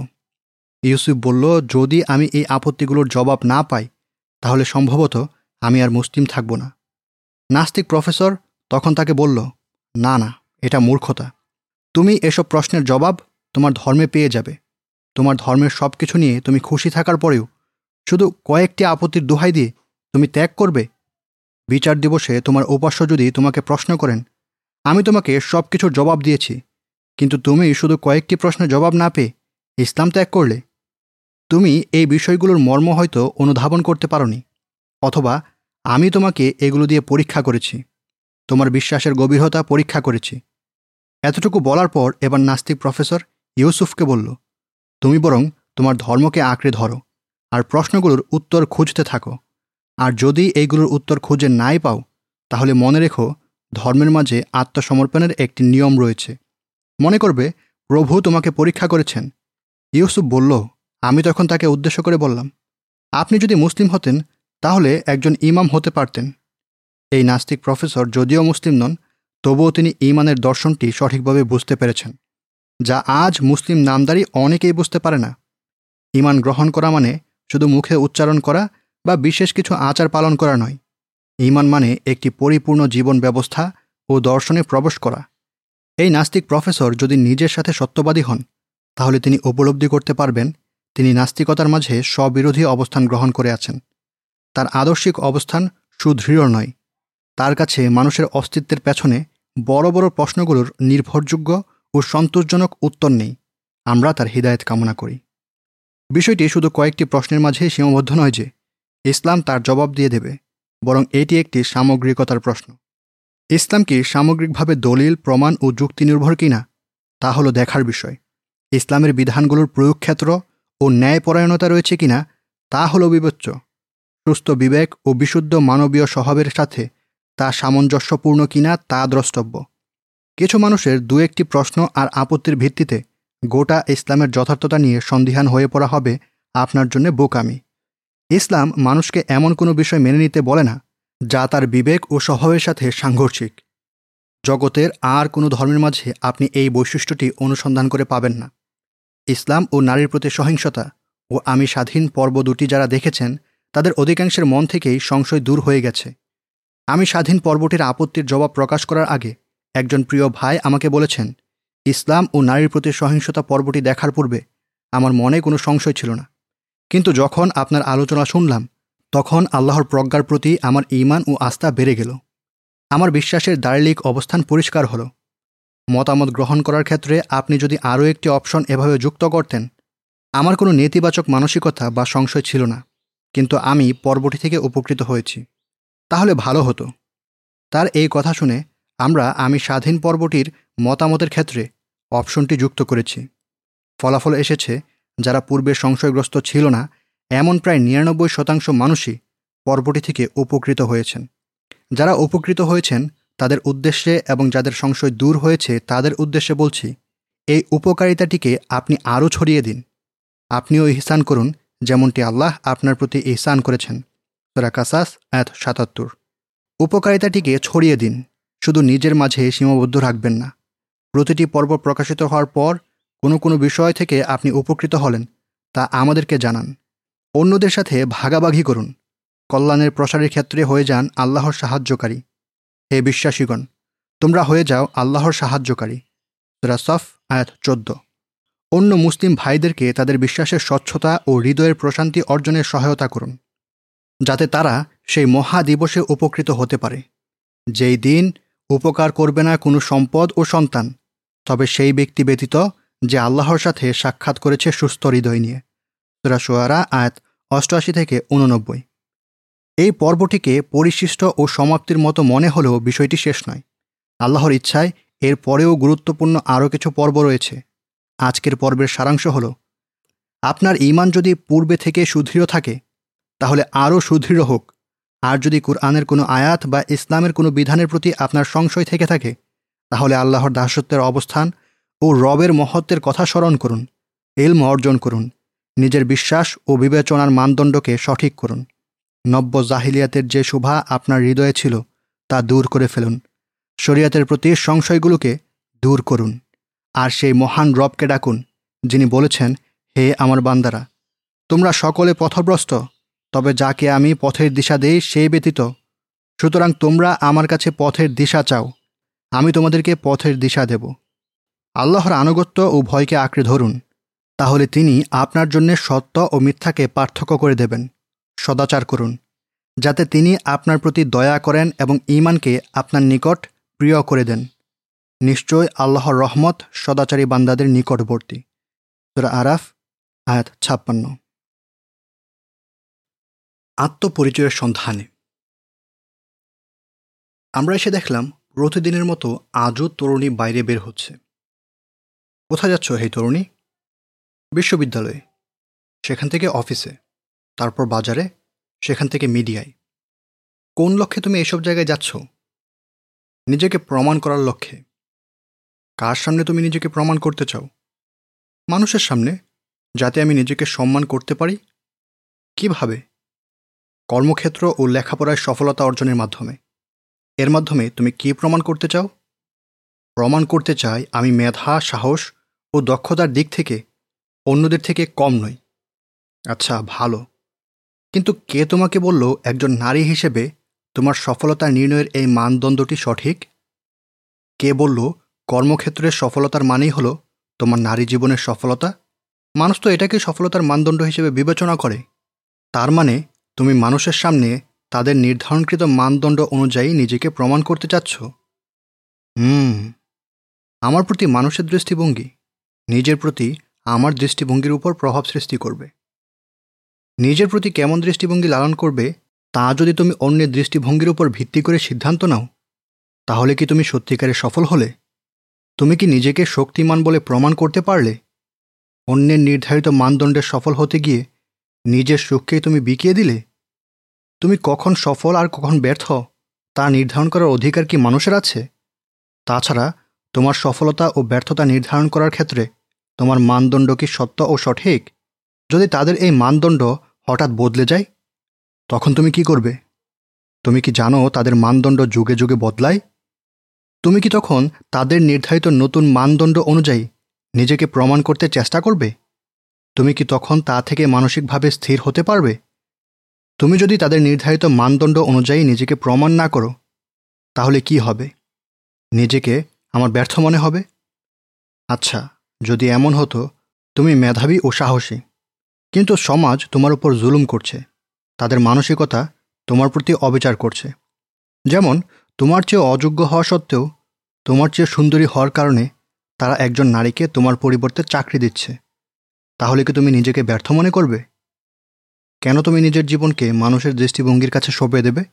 ইউসুফ বলল, যদি আমি এই আপত্তিগুলোর জবাব না পাই, তাহলে সম্ভবত আমি আর মুসলিম থাকব না। নাস্তিক প্রফেসর তখন তাকে বলল, না না, এটা মূর্খতা। তুমি এসব প্রশ্নের জবাব তোমার ধর্মে পেয়ে যাবে। তোমার ধর্মের সব কিছু নিয়ে তুমি খুশি থাকার পরেও শুধু কয়েকটি আপত্তির দোহাই দিয়ে তুমি ত্যাগ করবে? বিচার দিবসে তোমার উপাস্য যদি তোমাকে প্রশ্ন করেন, আমি তোমাকে সব কিছুর জবাব দিয়েছি। কিন্তু তুমি শুধু কয়েকটি প্রশ্নের জবাব না পেয়ে ইসলাম ত্যাগ করলে। তুমি এই বিষয়গুলোর মর্ম হয়তো অনুধাবন করতে পারোনি। অথবা আমি তোমাকে এগুলো দিয়ে পরীক্ষা করেছি। তোমার বিশ্বাসের গভীরতা পরীক্ষা করেছি। এতটুকু বলার পর এবার নাস্তিক প্রফেসর ইউসুফকে বলল, তুমি বরং তোমার ধর্মকে আঁকড়ে ধরো আর প্রশ্নগুলোর উত্তর খুঁজতে থাকো। আর যদি এইগুলোর উত্তর খুঁজে নাই পাও, তাহলে মনে রেখো ধর্মের মাঝে আত্মসমর্পণের একটি নিয়ম রয়েছে। মনে করবে, প্রভু তোমাকে পরীক্ষা করেছেন। ইউসুফ বলল, আমি তখন তাকে উদ্দেশ্য করে বললাম, আপনি যদি মুসলিম হতেন তাহলে একজন ইমাম হতে পারতেন। এই নাস্তিক প্রফেসর যদিও মুসলিম নন, তবুও তিনি ইমানের দর্শনটি সঠিকভাবে বুঝতে পেরেছেন, যা আজ মুসলিম নামদারি অনেকেই বুঝতে পারে না। ইমান গ্রহণ করা মানে শুধু মুখে উচ্চারণ করা বা বিশেষ কিছু আচার পালন করা নয়। ইমান মানে একটি পরিপূর্ণ জীবন ব্যবস্থা ও দর্শনে প্রবেশ করা। এই নাস্তিক প্রফেসর যদি নিজের সাথে সত্যবাদী হন, তাহলে তিনি উপলব্ধি করতে পারবেন, তিনি নাস্তিকতার মাঝে স্ববিরোধী অবস্থান গ্রহণ করে আছেন। তার আদর্শিক অবস্থান সুদৃঢ় নয়। তার কাছে মানুষের অস্তিত্বের পেছনে বড় বড় প্রশ্নগুলোর নির্ভরযোগ্য ও সন্তোষজনক উত্তর নেই। আমরা তার হৃদায়ত কামনা করি। বিষয়টি শুধু কয়েকটি প্রশ্নের মাঝে সীমাবদ্ধ নয় যে, ইসলাম তার জবাব দিয়ে দেবে, বরং এটি একটি সামগ্রিকতার প্রশ্ন। ইসলাম কি সামগ্রিকভাবে দলিল, প্রমাণ ও যুক্তি নির্ভর কিনা, তা হলো দেখার বিষয়। ইসলামের বিধানগুলোর প্রয়োগক্ষেত্র ও ন্যায়পরায়ণতা রয়েছে কিনা, তা হলো বিবেচ্য। সুস্থ বিবেক ও বিশুদ্ধ মানবীয় স্বভাবের সাথে তা সামঞ্জস্যপূর্ণ কিনা তা দ্রষ্টব্য। কিছু মানুষের দু একটি প্রশ্ন আর আপত্তির ভিত্তিতে গোটা ইসলামের যথার্থতা নিয়ে সন্দিহান হয়ে পড়া হবে আপনার জন্য বোকামি। ইসলাম মানুষকে এমন কোনো বিষয় মেনে নিতে বলে না, যা তার বিবেক ও স্বভাবের সাথে সাংঘর্ষিক। জগতের আর কোনো ধর্মের মাঝে আপনি এই বৈশিষ্ট্যটি অনুসন্ধান করে পাবেন না। ইসলাম ও নারীর প্রতি সহিংসতা ও আমি স্বাধীন পর্ব দুটি যারা দেখেছেন তাদের অধিকাংশের মন থেকেই সংশয় দূর হয়ে গেছে। আমি স্বাধীন পর্বটির আপত্তির জবাব প্রকাশ করার আগে একজন প্রিয় ভাই আমাকে বলেছেন, ইসলাম ও নারীর প্রতি সহিংসতা পর্বটি দেখার পূর্বে আমার মনে কোনো সংশয় ছিল না। কিন্তু যখন আপনার আলোচনা শুনলাম, তখন আল্লাহর প্রজ্ঞার প্রতি আমার ইমান ও আস্থা বেড়ে গেল। আমার বিশ্বাসের দারিলিক অবস্থান পরিষ্কার হলো। মতামত গ্রহণ করার ক্ষেত্রে আপনি যদি আরও একটি অপশন এভাবে যুক্ত করতেন, আমার কোনো নেতিবাচক মানসিকতা বা সংশয় ছিল না। কিন্তু আমি পর্বটি থেকে উপকৃত হয়েছি। তাহলে ভালো হতো। তার এই কথা শুনে আমরা আমি স্বাধীন পর্বটির মতামতের ক্ষেত্রে অপশনটি যুক্ত করেছি। ফলাফল এসেছে, যারা পূর্বে সংশয়গ্রস্ত ছিল না, এমন প্রায় নিরানব্বই শতাংশ মানুষই পর্বটি থেকে উপকৃত হয়েছেন। যারা উপকৃত হয়েছেন, তাদের উদ্দেশ্যে এবং যাদের সংশয় দূর হয়েছে, তাদের উদ্দেশ্যে বলছি, এই উপকারিতাটিকে আপনি আরও ছড়িয়ে দিন। আপনিও ইহসান করুন যেমনটি আল্লাহ আপনার প্রতি ইহসান করেছেন তোরা কাসাস এত সাতাত্তর। উপকারিতাটিকে ছড়িয়ে দিন, শুধু নিজের মাঝে সীমাবদ্ধ রাখবেন না। প্রতিটি পর্ব প্রকাশিত হওয়ার পর কোনো কোনো বিষয় থেকে আপনি উপকৃত হলেন, তা আমাদেরকে জানান। অন্যদের সাথে ভাগাভাগি করুন। কল্যাণের প্রসারের ক্ষেত্রে হয়ে যান আল্লাহর সাহায্যকারী। হে বিশ্বাসীগণ, তোমরা হয়ে যাও আল্লাহর সাহায্যকারী। সফ, আয়াত চোদ্দ। অন্য মুসলিম ভাইদেরকে তাদের বিশ্বাসের স্বচ্ছতা ও হৃদয়ের প্রশান্তি অর্জনের সহায়তা করুন, যাতে তারা সেই মহা দিবসে উপকৃত হতে পারে। যেই দিন উপকার করবে না কোনো সম্পদ ও সন্তান, তবে সেই ব্যক্তি ব্যতীত যে আল্লাহর সাথে সাক্ষাৎ করেছে সুস্থ হৃদয় নিয়ে। সুরা সোয়ারা, আয়াত অষ্টআশি থেকে উননব্বই। এই পর্বটিকে পরিশিষ্ট ও সমাপ্তির মতো মনে হলেও বিষয়টি শেষ নয়। আল্লাহর ইচ্ছায় এর পরেও গুরুত্বপূর্ণ আরও কিছু পর্ব রয়েছে। আজকের পর্বের সারাংশ হল, আপনার ইমান যদি পূর্বে থেকে সুদৃঢ় থাকে, তাহলে আরও সুদৃঢ় হোক। আর যদি কোরআনের কোনো আয়াত বা ইসলামের কোনো বিধানের প্রতি আপনার সংশয় থেকে থাকে, তাহলে আল্লাহর দাসত্বের অবস্থান ও রবের মহত্বের কথা স্মরণ করুন এলম অর্জন করুন, নিজের বিশ্বাস ও বিবেচনার মানদণ্ডকে সঠিক করুন। নব্য জাহিলিয়াতের যে শোভা আপনার হৃদয়ে ছিল, তা দূর করে ফেলুন। শরিয়াতের প্রতি সংশয়গুলোকে দূর করুন। আর সেই মহান রবকে ডাকুন, যিনি বলেছেন, হে আমার বান্দারা, তোমরা সকলে পথভ্রষ্ট, তবে যাকে আমি পথের দিশা দেই সেই ব্যতীত। সুতরাং তোমরা আমার কাছে পথের দিশা চাও, আমি তোমাদেরকে পথের দিশা দেব। আল্লাহর আনুগত্য ও ভয়কে আঁকড়ে ধরুন, তাহলে তিনি আপনার জন্য সত্য ও মিথ্যাকে পার্থক্য করে দেবেন। সদাচার করুন, যাতে তিনি আপনার প্রতি দয়া করেন এবং ইমানকে আপনার নিকট প্রিয় করে দেন। নিশ্চয় আল্লাহর রহমত সদাচারী বান্দাদের নিকটবর্তী। তোরা আরাফ, আয়াত ছাপ্পান্ন। আত্মপরিচয়ের সন্ধানে। আমরা এসে দেখলাম, প্রতিদিনের মতো আজও তরুণী বাইরে বের হচ্ছে। কোথায় যাচ্ছ হে তরুণী? বিশ্ববিদ্যালয়ে। সেখান থেকে অফিসে। তারপর বাজারে। সেখান থেকে মিডিয়ায়। কোন লক্ষ্যে তুমি এসব জায়গায় যাচ্ছ? নিজেকে প্রমাণ করার লক্ষ্যে। কার সামনে তুমি নিজেকে প্রমাণ করতে চাও? মানুষের সামনে, যাতে আমি নিজেকে সম্মান করতে পারি? কীভাবে? কর্মক্ষেত্র ও লেখাপড়ায় সফলতা অর্জনের মাধ্যমে। এর মাধ্যমে তুমি কি প্রমাণ করতে চাও? প্রমাণ করতে চাই আমি মেধা, সাহস ও দক্ষতার দিক থেকে অন্যদের থেকে কম নই। আচ্ছা ভালো। কিন্তু কে তোমাকে বলল একজন নারী হিসেবে তোমার সফলতা নির্ণয়ের এই মানদণ্ডটি সঠিক? কে বলল কর্মক্ষেত্রের সফলতার মানেই হলো তোমার নারী জীবনের সফলতা। মানুষ তো এটাকে সফলতার মানদণ্ড হিসেবে বিবেচনা করে। তার মানে তুমি মানুষের সামনে তাদের নির্ধারণকৃত মানদণ্ড অনুযায়ী নিজেকে প্রমাণ করতে চাচ্ছ। হুম, আমার প্রতি মানুষের দৃষ্টিভঙ্গি নিজের প্রতি আমার দৃষ্টিভঙ্গির উপর প্রভাব সৃষ্টি করবে। নিজের প্রতি কেমন দৃষ্টিভঙ্গি লালন করবে তা যদি তুমি অন্যের দৃষ্টিভঙ্গির উপর ভিত্তি করে সিদ্ধান্ত নাও, তাহলে কি তুমি সত্যিকারে সফল হলে? তুমি কি নিজেকে শক্তিমান বলে প্রমাণ করতে পারলে? অন্যের নির্ধারিত মানদণ্ডে সফল হতে গিয়ে নিজের সুখকেই তুমি বিকিয়ে দিলে? তুমি কখন সফল আর কখন ব্যর্থ, তা নির্ধারণ করার অধিকার কি মানুষের আছে? তাছাড়া, তোমার সফলতা ও ব্যর্থতা নির্ধারণ করার ক্ষেত্রে তোমার মানদণ্ড কি সত্য ও সঠিক? যদি তাদের এই মানদণ্ড হঠাৎ বদলে যায়, তখন তুমি কি করবে? তুমি কি জানো তাদের মানদণ্ড যুগে যুগে বদলায়? তুমি কি তখন তাদের নির্ধারিত নতুন মানদণ্ড অনুযায়ী নিজেকে প্রমাণ করতে চেষ্টা করবে? তুমি কি তখন তা থেকে মানসিকভাবে স্থির হতে পারবে? তুমি যদি তাদের নির্ধারিত মানদণ্ড অনুযায়ী নিজেকে প্রমাণ না করো, তাহলে কি হবে? নিজেকে আমার ব্যর্থ মনে হবে? আচ্ছা যদি এমন হতো, তুমি মেধাবী ও সাহসী, কিন্তু সমাজ তোমার উপর জুলুম করছে। তাদের মানসিকতা তোমার প্রতি অবিচার করছে। যেমন তোমার চেয়ে অযোগ্য হওয়া সত্ত্বেও, তোমার চেয়ে সুন্দরী হওয়ার কারণে তারা একজন নারীকে তোমার পরিবর্তে চাকরি দিচ্ছে। তাহলে কি তুমি নিজেকে ব্যর্থ মনে করবে? কেন তুমি নিজের জীবনকে মানুষের দৃষ্টিভঙ্গির কাছে সঁপে দেবে?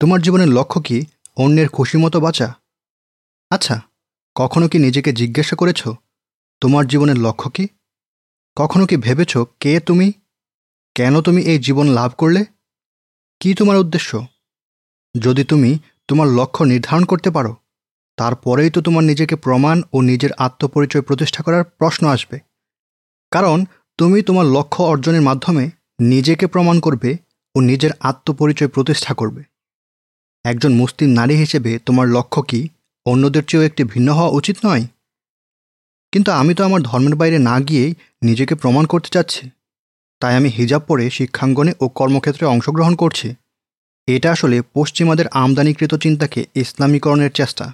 তোমার জীবনের লক্ষ্য কি অন্যের খুশি মতো বাঁচা? আচ্ছা কখনো কি নিজেকে জিজ্ঞাসা করেছ, তোমার জীবনের লক্ষ্য কি? কখনো কি ভেবেছ কে তুমি? কেন তুমি এই জীবন লাভ করলে? কি তোমার উদ্দেশ্য? যদি তুমি তোমার লক্ষ্য নির্ধারণ করতে পারো, তারপরেই তো তোমার নিজেকে প্রমাণ ও নিজের আত্মপরিচয় প্রতিষ্ঠা করার প্রশ্ন আসবে। কারণ তুমি তোমার লক্ষ্য অর্জনের মাধ্যমে নিজেকে প্রমাণ করবে ও নিজের আত্মপরিচয় প্রতিষ্ঠা করবে। একজন মুসলিম নারী হিসেবে তোমার লক্ষ্য কি অন্যদের চেয়েও একটি ভিন্ন হওয়া উচিত নয়? কিন্তু আমি তো আমার ধর্মের বাইরে না গিয়েই নিজেকে প্রমাণ করতে চাচ্ছি। তাই আমি হিজাব পরে শিক্ষাঙ্গনে ও কর্মক্ষেত্রে অংশগ্রহণ করছি। এটা আসলে পশ্চিমাদের আমদানিকৃত চিন্তাকে ইসলামীকরণের চেষ্টা।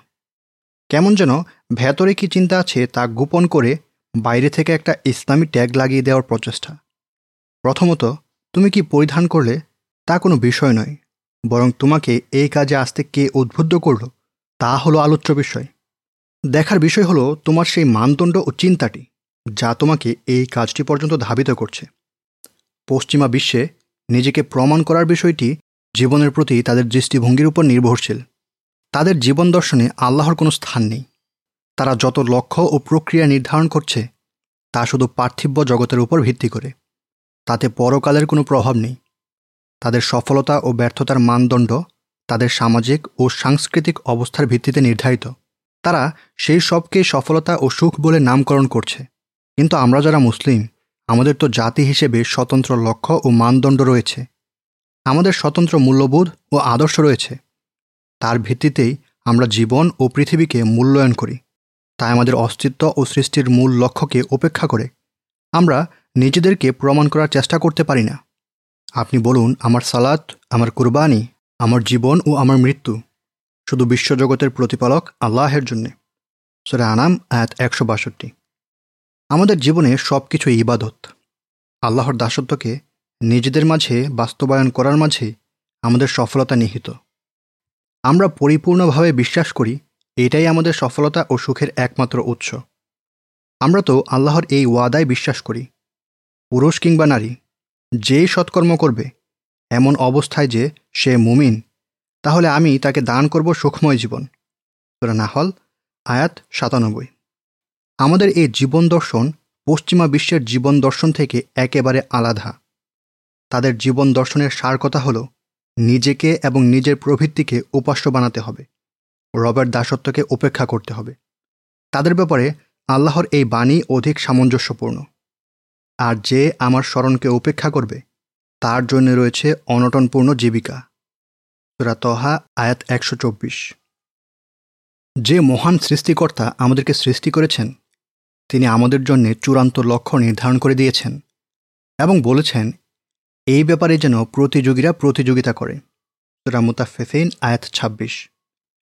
কেমন যেন ভেতরে কি চিন্তা আছে তা গোপন করে বাইরে থেকে একটা ইসলামী ট্যাগ লাগিয়ে দেওয়ার প্রচেষ্টা। প্রথমত, তুমি কি পরিধান করলে? তা কোনো বিষয় নয়। বরং তোমাকে এই কাজে আসতে কে উদ্বুদ্ধ করল, তা হলো আলোচ্য বিষয়। দেখার বিষয় হলো তোমার সেই মানদণ্ড ও চিন্তাটি, যা তোমাকে এই কাজটি পর্যন্ত ধাবিত করছে। পশ্চিমা বিশ্বে নিজেকে প্রমাণ করার বিষয়টি জীবনের প্রতি তাদের দৃষ্টিভঙ্গির উপর নির্ভরশীল। তাদের জীবন দর্শনে আল্লাহর কোনো স্থান নেই। তারা যত লক্ষ্য ও প্রক্রিয়া নির্ধারণ করছে, তা শুধু পার্থিব্য জগতের উপর ভিত্তি করে। তাতে পরকালের কোনো প্রভাব নেই। তাদের সফলতা ও ব্যর্থতার মানদণ্ড তাদের সামাজিক ও সাংস্কৃতিক অবস্থার ভিত্তিতে নির্ধারিত। তারা সেই সবকে সফলতা ও সুখ বলে নামকরণ করছে। কিন্তু আমরা যারা মুসলিম, আমাদের তো জাতি হিসেবে স্বতন্ত্র লক্ষ্য ও মানদণ্ড রয়েছে। আমাদের স্বতন্ত্র মূল্যবোধ ও আদর্শ রয়েছে। তার ভিত্তিতেই আমরা জীবন ও পৃথিবীকে মূল্যায়ন করি। তাই আমাদের অস্তিত্ব ও সৃষ্টির মূল লক্ষ্যকে উপেক্ষা করে। আমরা নিজেদেরকে প্রমাণ করার চেষ্টা করতে পারি না। আপনি বলুন, আমার সালাত, আমার কুরবানি, আমার জীবন ও আমার মৃত্যু। শুধু বিশ্বজগতের প্রতিপালক আল্লাহের জন্যে। সরে আনাম, আয়াত একশো বাষট্টি। আমাদের জীবনে সব কিছু ইবাদত। আল্লাহর দাসত্বকে নিজেদের মাঝে বাস্তবায়ন করার মাঝে আমাদের সফলতা নিহিত। আমরা পরিপূর্ণভাবে বিশ্বাস করি, এটাই আমাদের সফলতা ও সুখের একমাত্র উৎস। আমরা তো আল্লাহর এই ওয়াদায় বিশ্বাস করি। পুরুষ কিংবা নারী, যেই সৎকর্ম করবে, এমন অবস্থায় যে সে মুমিন, তাহলে আমি তাকে দান করব সুখময় জীবন। তোরা নাহল আয়াত সাতানব্বই। আমাদের এই জীবন দর্শন পশ্চিমা বিশ্বের জীবন দর্শন থেকে একেবারে আলাদা। তাদের জীবন দর্শনের সার কথা হল নিজেকে এবং নিজের প্রবৃত্তিকে উপাস্য বানাতে হবে, রবের দাসত্বকে উপেক্ষা করতে হবে। তাদের ব্যাপারে আল্লাহর এই বাণী অধিক সামঞ্জস্যপূর্ণ। আর যে আমার স্মরণকে উপেক্ষা করবে, তার জন্য রয়েছে অনটনপূর্ণ জীবিকা। সুরা তহা আয়াত একশো চব্বিশ। যে মহান সৃষ্টিকর্তা আমাদেরকে সৃষ্টি করেছেন, তিনি আমাদের জন্য চূড়ান্ত লক্ষ্য নির্ধারণ করে দিয়েছেন এবং বলেছেন এই ব্যাপারে যেন প্রতিযোগীরা প্রতিযোগিতা করে। সুরা মুতাফেফেইন আয়াত ছাব্বিশ।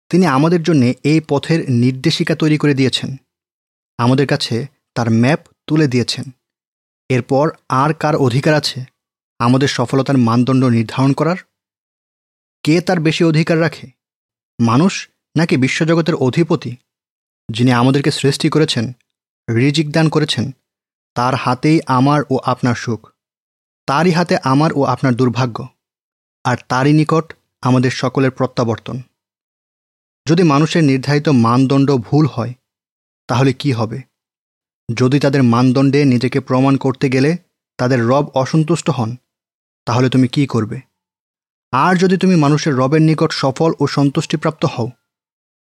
তিনি আমাদের জন্য এই পথের নির্দেশিকা তৈরি করে দিয়েছেন। আমাদের কাছে তার ম্যাপ তুলে দিয়েছেন। এরপর আর কার অধিকার আছে? আমাদের সফলতার মানদণ্ড নির্ধারণ করার? কে তার বেশি অধিকার রাখে? মানুষ নাকি বিশ্বজগতের অধিপতি, যিনি আমাদেরকে সৃষ্টি করেছেন, রিজিক দান করেছেন, তার হাতেই আমার ও আপনার সুখ। তারই হাতে আমার ও আপনার দুর্ভাগ্য, আর তারই নিকট আমাদের সকলের প্রত্যাবর্তন। যদি মানুষের নির্ধারিত মানদণ্ড ভুল হয়, তাহলে কি হবে? যদি তাদের মানদণ্ডে নিজেকে প্রমাণ করতে গেলে তাদের রব অসন্তুষ্ট হন, তাহলে তুমি কি করবে? আর যদি তুমি মানুষের রবের নিকট সফল ও সন্তুষ্টিপ্রাপ্ত হও,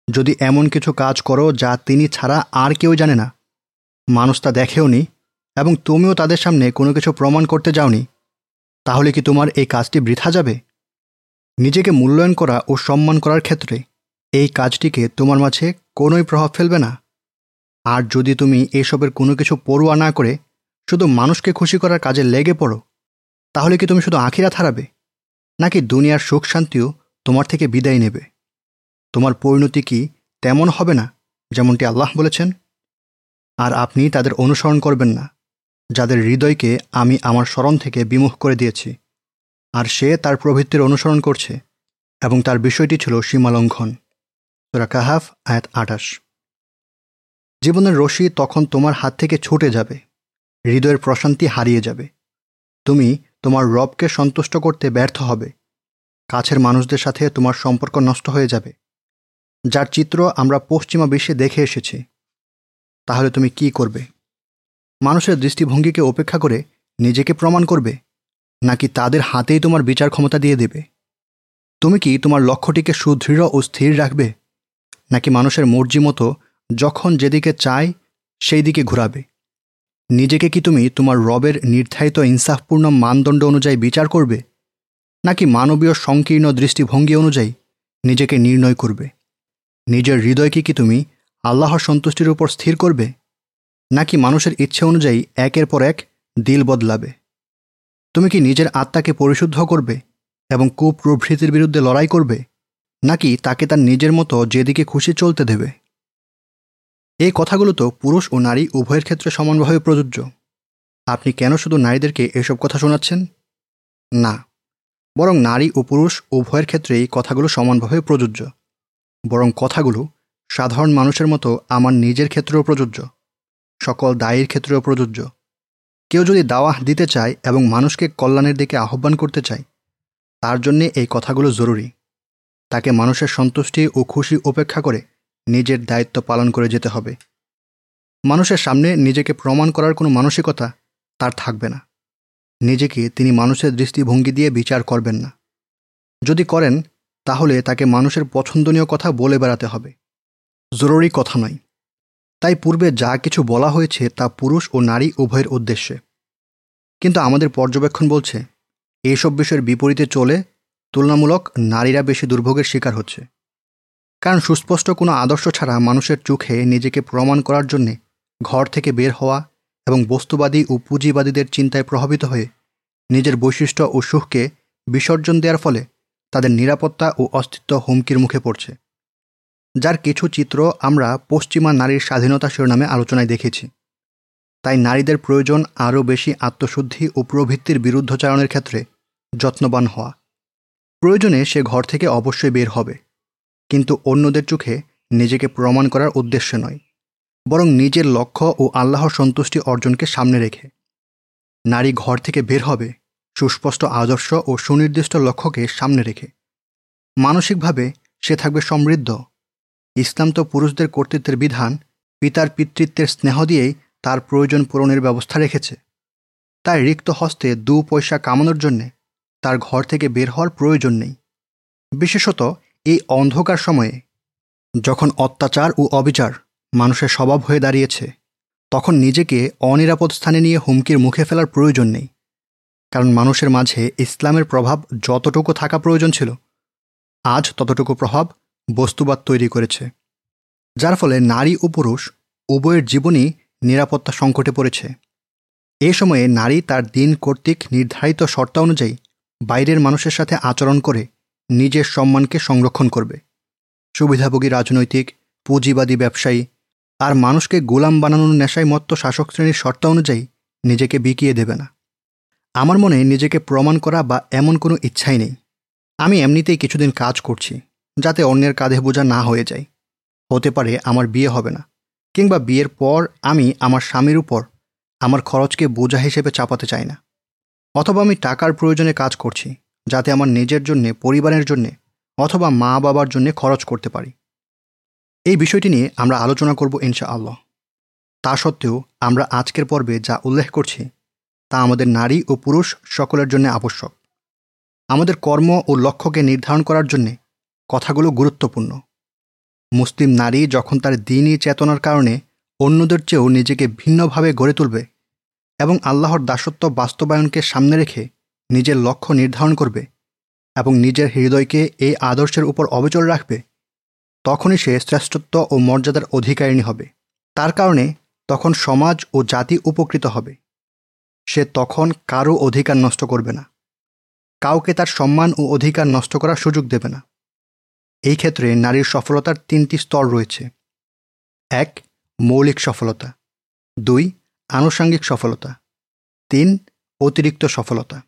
যদি এমন কিছু কাজ করো যা তিনি ছাড়া আর কেউ জানে না, মানুষ তা দেখেও নি এবং তুমিও তাদের সামনে কোনো কিছু প্রমাণ করতে যাওনি তাহলে কি তোমার এই কাজটি বৃথা যাবে? নিজেকে মূল্যায়ন করা ও সম্মান করার ক্ষেত্রে এই কাজটিকে তোমার মাঝে কোনোই প্রভাব ফেলবে না। আর যদি তুমি এসবের কোনো কিছু পড়ুয়া না করে শুধু মানুষকে খুশি করার কাজে লেগে পড়ো, তাহলে কি তুমি শুধু আখিরাত হারাবে? নাকি দুনিয়ার সুখ শান্তিও তোমার থেকে বিদায় নেবে? তোমার পরিণতি কি তেমন হবে না যেমনটি আল্লাহ বলেছেন? আর আপনি তাদের অনুসরণ করবেন না। যাদের হৃদয়কে আমি আমার স্মরণ থেকে বিমুখ করে দিয়েছি, আর সে তার প্রবৃত্তির অনুসরণ করছে এবং তার বিষয়টি ছিল সীমালঙ্ঘন। তোরা কাহাফ, আয়াত আটাশ জীবনের রশি তখন তোমার হাত থেকে ছুটে যাবে, হৃদয়ের প্রশান্তি হারিয়ে যাবে। তুমি তোমার রবকে সন্তুষ্ট করতে ব্যর্থ হবে। কাছের মানুষদের সাথে তোমার সম্পর্ক নষ্ট হয়ে যাবে। যার চিত্র আমরা পশ্চিমা বিশ্বে দেখে এসেছি, তাহলে তুমি কি করবে? মানুষের দৃষ্টিভঙ্গিকে উপেক্ষা করে নিজেকে প্রমাণ করবে, নাকি তাদের হাতেই তোমার বিচার ক্ষমতা দিয়ে দেবে? তুমি কি তোমার লক্ষ্যটিকে সুদৃঢ় ও স্থির রাখবে, নাকি মানুষের মর্জি মতো যখন যেদিকে চায় সেই দিকে ঘুরাবে? নিজেকে কি তুমি তোমার রবের নির্ধারিত ইনসাফপূর্ণ মানদণ্ড অনুযায়ী বিচার করবে, নাকি মানবীয় সংকীর্ণ দৃষ্টিভঙ্গি অনুযায়ী নিজেকে নির্ণয় করবে? নিজের হৃদয়কে কি তুমি আল্লাহর সন্তুষ্টির উপর স্থির করবে? নাকি মানুষের ইচ্ছে অনুযায়ী একের পর এক দিল বদলাবে? তুমি কি নিজের আত্মাকে পরিশুদ্ধ করবে এবং কুপ্রভৃতির বিরুদ্ধে লড়াই করবে, নাকি তাকে তার নিজের মতো যেদিকে খুশি চলতে দেবে? এই কথাগুলো তো পুরুষ ও নারী উভয়ের ক্ষেত্রে সমানভাবে প্রযোজ্য। আপনি কেন শুধু নারীদেরকে এসব কথা শোনাচ্ছেন? না, বরং নারী ও পুরুষ উভয়ের ক্ষেত্রেই কথাগুলো সমানভাবে প্রযোজ্য। বরং কথাগুলো সাধারণ মানুষের মতো আমার নিজের ক্ষেত্রেও প্রযোজ্য। সকল দায়ের ক্ষেত্রেও প্রযোজ্য। কেউ যদি দাওয়াহ দিতে চায় এবং মানুষকে কল্যাণের দিকে আহ্বান করতে চায়, তার জন্যে এই কথাগুলো জরুরি। তাকে মানুষের সন্তুষ্টি ও খুশি উপেক্ষা করে নিজের দায়িত্ব পালন করে যেতে হবে। মানুষের সামনে নিজেকে প্রমাণ করার কোনো মানসিকতা তার থাকবে না। নিজেকে তিনি মানুষের দৃষ্টিভঙ্গি দিয়ে বিচার করবেন না। যদি করেন, তাহলে তাকে মানুষের পছন্দনীয় কথা বলে বেড়াতে হবে। জরুরি কথা নয়। তাই পূর্বে যা কিছু বলা হয়েছে তা পুরুষ ও নারী উভয়ের উদ্দেশ্যে। কিন্তু আমাদের পর্যবেক্ষণ বলছে, এইসব বিষয়ের বিপরীতে চলে তুলনামূলক নারীরা বেশি দুর্ভোগের শিকার হচ্ছে। কারণ সুস্পষ্ট কোনো আদর্শ ছাড়া মানুষের চোখে নিজেকে প্রমাণ করার জন্যে ঘর থেকে বের হওয়া এবং বস্তুবাদী ও পুঁজিবাদীদের চিন্তায় প্রভাবিত হয়ে নিজের বৈশিষ্ট্য ও সুখকে বিসর্জন দেওয়ার ফলে তাদের নিরাপত্তা ও অস্তিত্ব হুমকির মুখে পড়ছে। যার কিছু চিত্র আমরা পশ্চিমা নারীর স্বাধীনতা শিরোনামে আলোচনায় দেখেছি। তাই নারীদের প্রয়োজন আরও বেশি আত্মশুদ্ধি ও প্রবৃত্তির বিরুদ্ধচারণের ক্ষেত্রে যত্নবান হওয়া। প্রয়োজনে সে ঘর থেকে অবশ্যই বের হবে। কিন্তু অন্যদের চোখে নিজেকে প্রমাণ করার উদ্দেশ্য নয়, বরং নিজের লক্ষ্য ও আল্লাহর সন্তুষ্টি অর্জনকে সামনে রেখে। নারী ঘর থেকে বের হবে সুস্পষ্ট আদর্শ ও সুনির্দিষ্ট লক্ষ্যকে সামনে রেখে। মানসিকভাবে সে থাকবে সমৃদ্ধ ইসলাম তো পুরুষদের কর্তৃত্বের বিধান, পিতার পিতৃত্বের স্নেহ দিয়েই তার প্রয়োজন পূরণের ব্যবস্থা রেখেছে। তাই রিক্ত হস্তে দু পয়সা কামানোর জন্যে তার ঘর থেকে বের হওয়ার প্রয়োজন নেই। বিশেষত এই অন্ধকার সময়ে যখন অত্যাচার ও অবিচার মানুষের স্বভাব হয়ে দাঁড়িয়েছে, তখন নিজেকে অনিরাপদ স্থানে নিয়ে হুমকির মুখে ফেলার প্রয়োজন নেই। কারণ মানুষের মাঝে ইসলামের প্রভাব যতটুকু থাকা প্রয়োজন ছিল, আজ ততটুকু প্রভাব বস্তুবাদ তৈরি করেছে, যার ফলে নারী ও পুরুষ উভয়ের জীবনই নিরাপত্তা সংকটে পড়েছে। এ সময়ে নারী তার দিন কর্তৃক নির্ধারিত শর্ত অনুযায়ী বাইরের মানুষের সাথে আচরণ করে নিজের সম্মানকে সংরক্ষণ করবে। সুবিধাভোগী রাজনৈতিক, পুঁজিবাদী ব্যবসায়ী আর মানুষকে গোলাম বানানোর নেশায় মত্ত শাসক শ্রেণির শর্ত অনুযায়ী নিজেকে বিকিয়ে দেবে না। আমার মনে নিজেকে প্রমাণ করা বা এমন কোনো ইচ্ছাই নেই। আমি এমনিতেই কিছুদিন কাজ করছি। যাতে অন্যের কাঁধে বোঝা না হয়ে যায়। হতে পারে আমার বিয়ে হবে না, কিংবা বিয়ের পর আমি আমার স্বামীর উপর আমার খরচকে বোঝা হিসেবে চাপাতে চাই না, অথবা আমি টাকার প্রয়োজনে কাজ করছি, যাতে আমার নিজের জন্যে, পরিবারের জন্যে, অথবা মা বাবার জন্যে খরচ করতে পারি। এই বিষয়টি নিয়ে আমরা আলোচনা করব ইনশা আল্লাহ তা সত্ত্বেও আমরা আজকের পর্বে যা উল্লেখ করছি, তা আমাদের নারী ও পুরুষ সকলের জন্য আবশ্যক। আমাদের কর্ম ও লক্ষ্যকে নির্ধারণ করার জন্যে কথাগুলো গুরুত্বপূর্ণ। মুসলিম নারী যখন তার দিনই চেতনার কারণে অন্যদের চেয়েও নিজেকে ভিন্নভাবে গড়ে তুলবে এবং আল্লাহর দাসত্ব বাস্তবায়নকে সামনে রেখে নিজের লক্ষ্য নির্ধারণ করবে এবং নিজের হৃদয়কে এই আদর্শের উপর অবিচল রাখবে, তখনই সে শ্রেষ্ঠত্ব ও মর্যাদার অধিকারিণী হবে। তার কারণে তখন সমাজ ও জাতি উপকৃত হবে। সে তখন কারও অধিকার নষ্ট করবে না। কাউকে তার সম্মান ও অধিকার নষ্ট করার সুযোগ দেবে না। এই ক্ষেত্রে নারীর সফলতার তিনটি স্তর রয়েছে। এক, মৌলিক সফলতা। দুই, আনুষাঙ্গিক সফলতা। তিন, অতিরিক্ত সফলতা।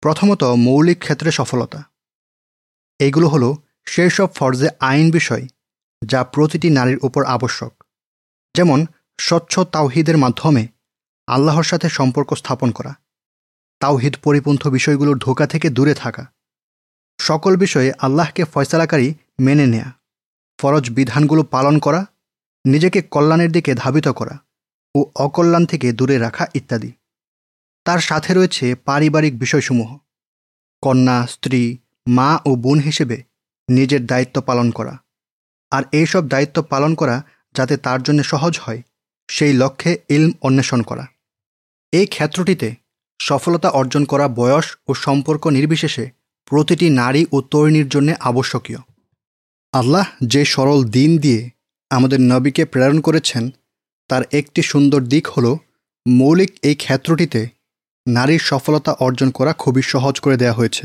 প্রথমত, মৌলিক ক্ষেত্রে সফলতা। এইগুলো হলো সেই সব ফর্জে আইন বিষয় যা প্রতিটি নারীর উপর আবশ্যক। যেমন, স্বচ্ছ তাওহিদের মাধ্যমে আল্লাহর সাথে সম্পর্ক স্থাপন করা, তাওহিদ পরিপন্থ বিষয়গুলোর ধোকা থেকে দূরে থাকা সকল বিষয়ে আল্লাহকে ফয়সালাকারী মেনে নেয়া। ফরজ বিধানগুলো পালন করা, নিজেকে কল্যাণের দিকে ধাবিত করা ও অকল্যাণ থেকে দূরে রাখা ইত্যাদি। তার সাথে রয়েছে পারিবারিক বিষয়সমূহ। কন্যা, স্ত্রী, মা ও বোন হিসেবে নিজের দায়িত্ব পালন করা। আর এইসব দায়িত্ব পালন করা যাতে তার জন্য সহজ হয়, সেই লক্ষ্যে ইলম অন্বেষণ করা। এই ক্ষেত্রটিতে সফলতা অর্জন করা বয়স ও সম্পর্ক নির্বিশেষে প্রতিটি নারী ও তরুণীর জন্য আবশ্যকীয়। আল্লাহ যে সরল দিন দিয়ে আমাদের নবীকে প্রেরণ করেছেন, তার একটি সুন্দর দিক হল মৌলিক এই ক্ষেত্রটিতে নারীর সফলতা অর্জন করা খুবই সহজ করে দেয়া হয়েছে।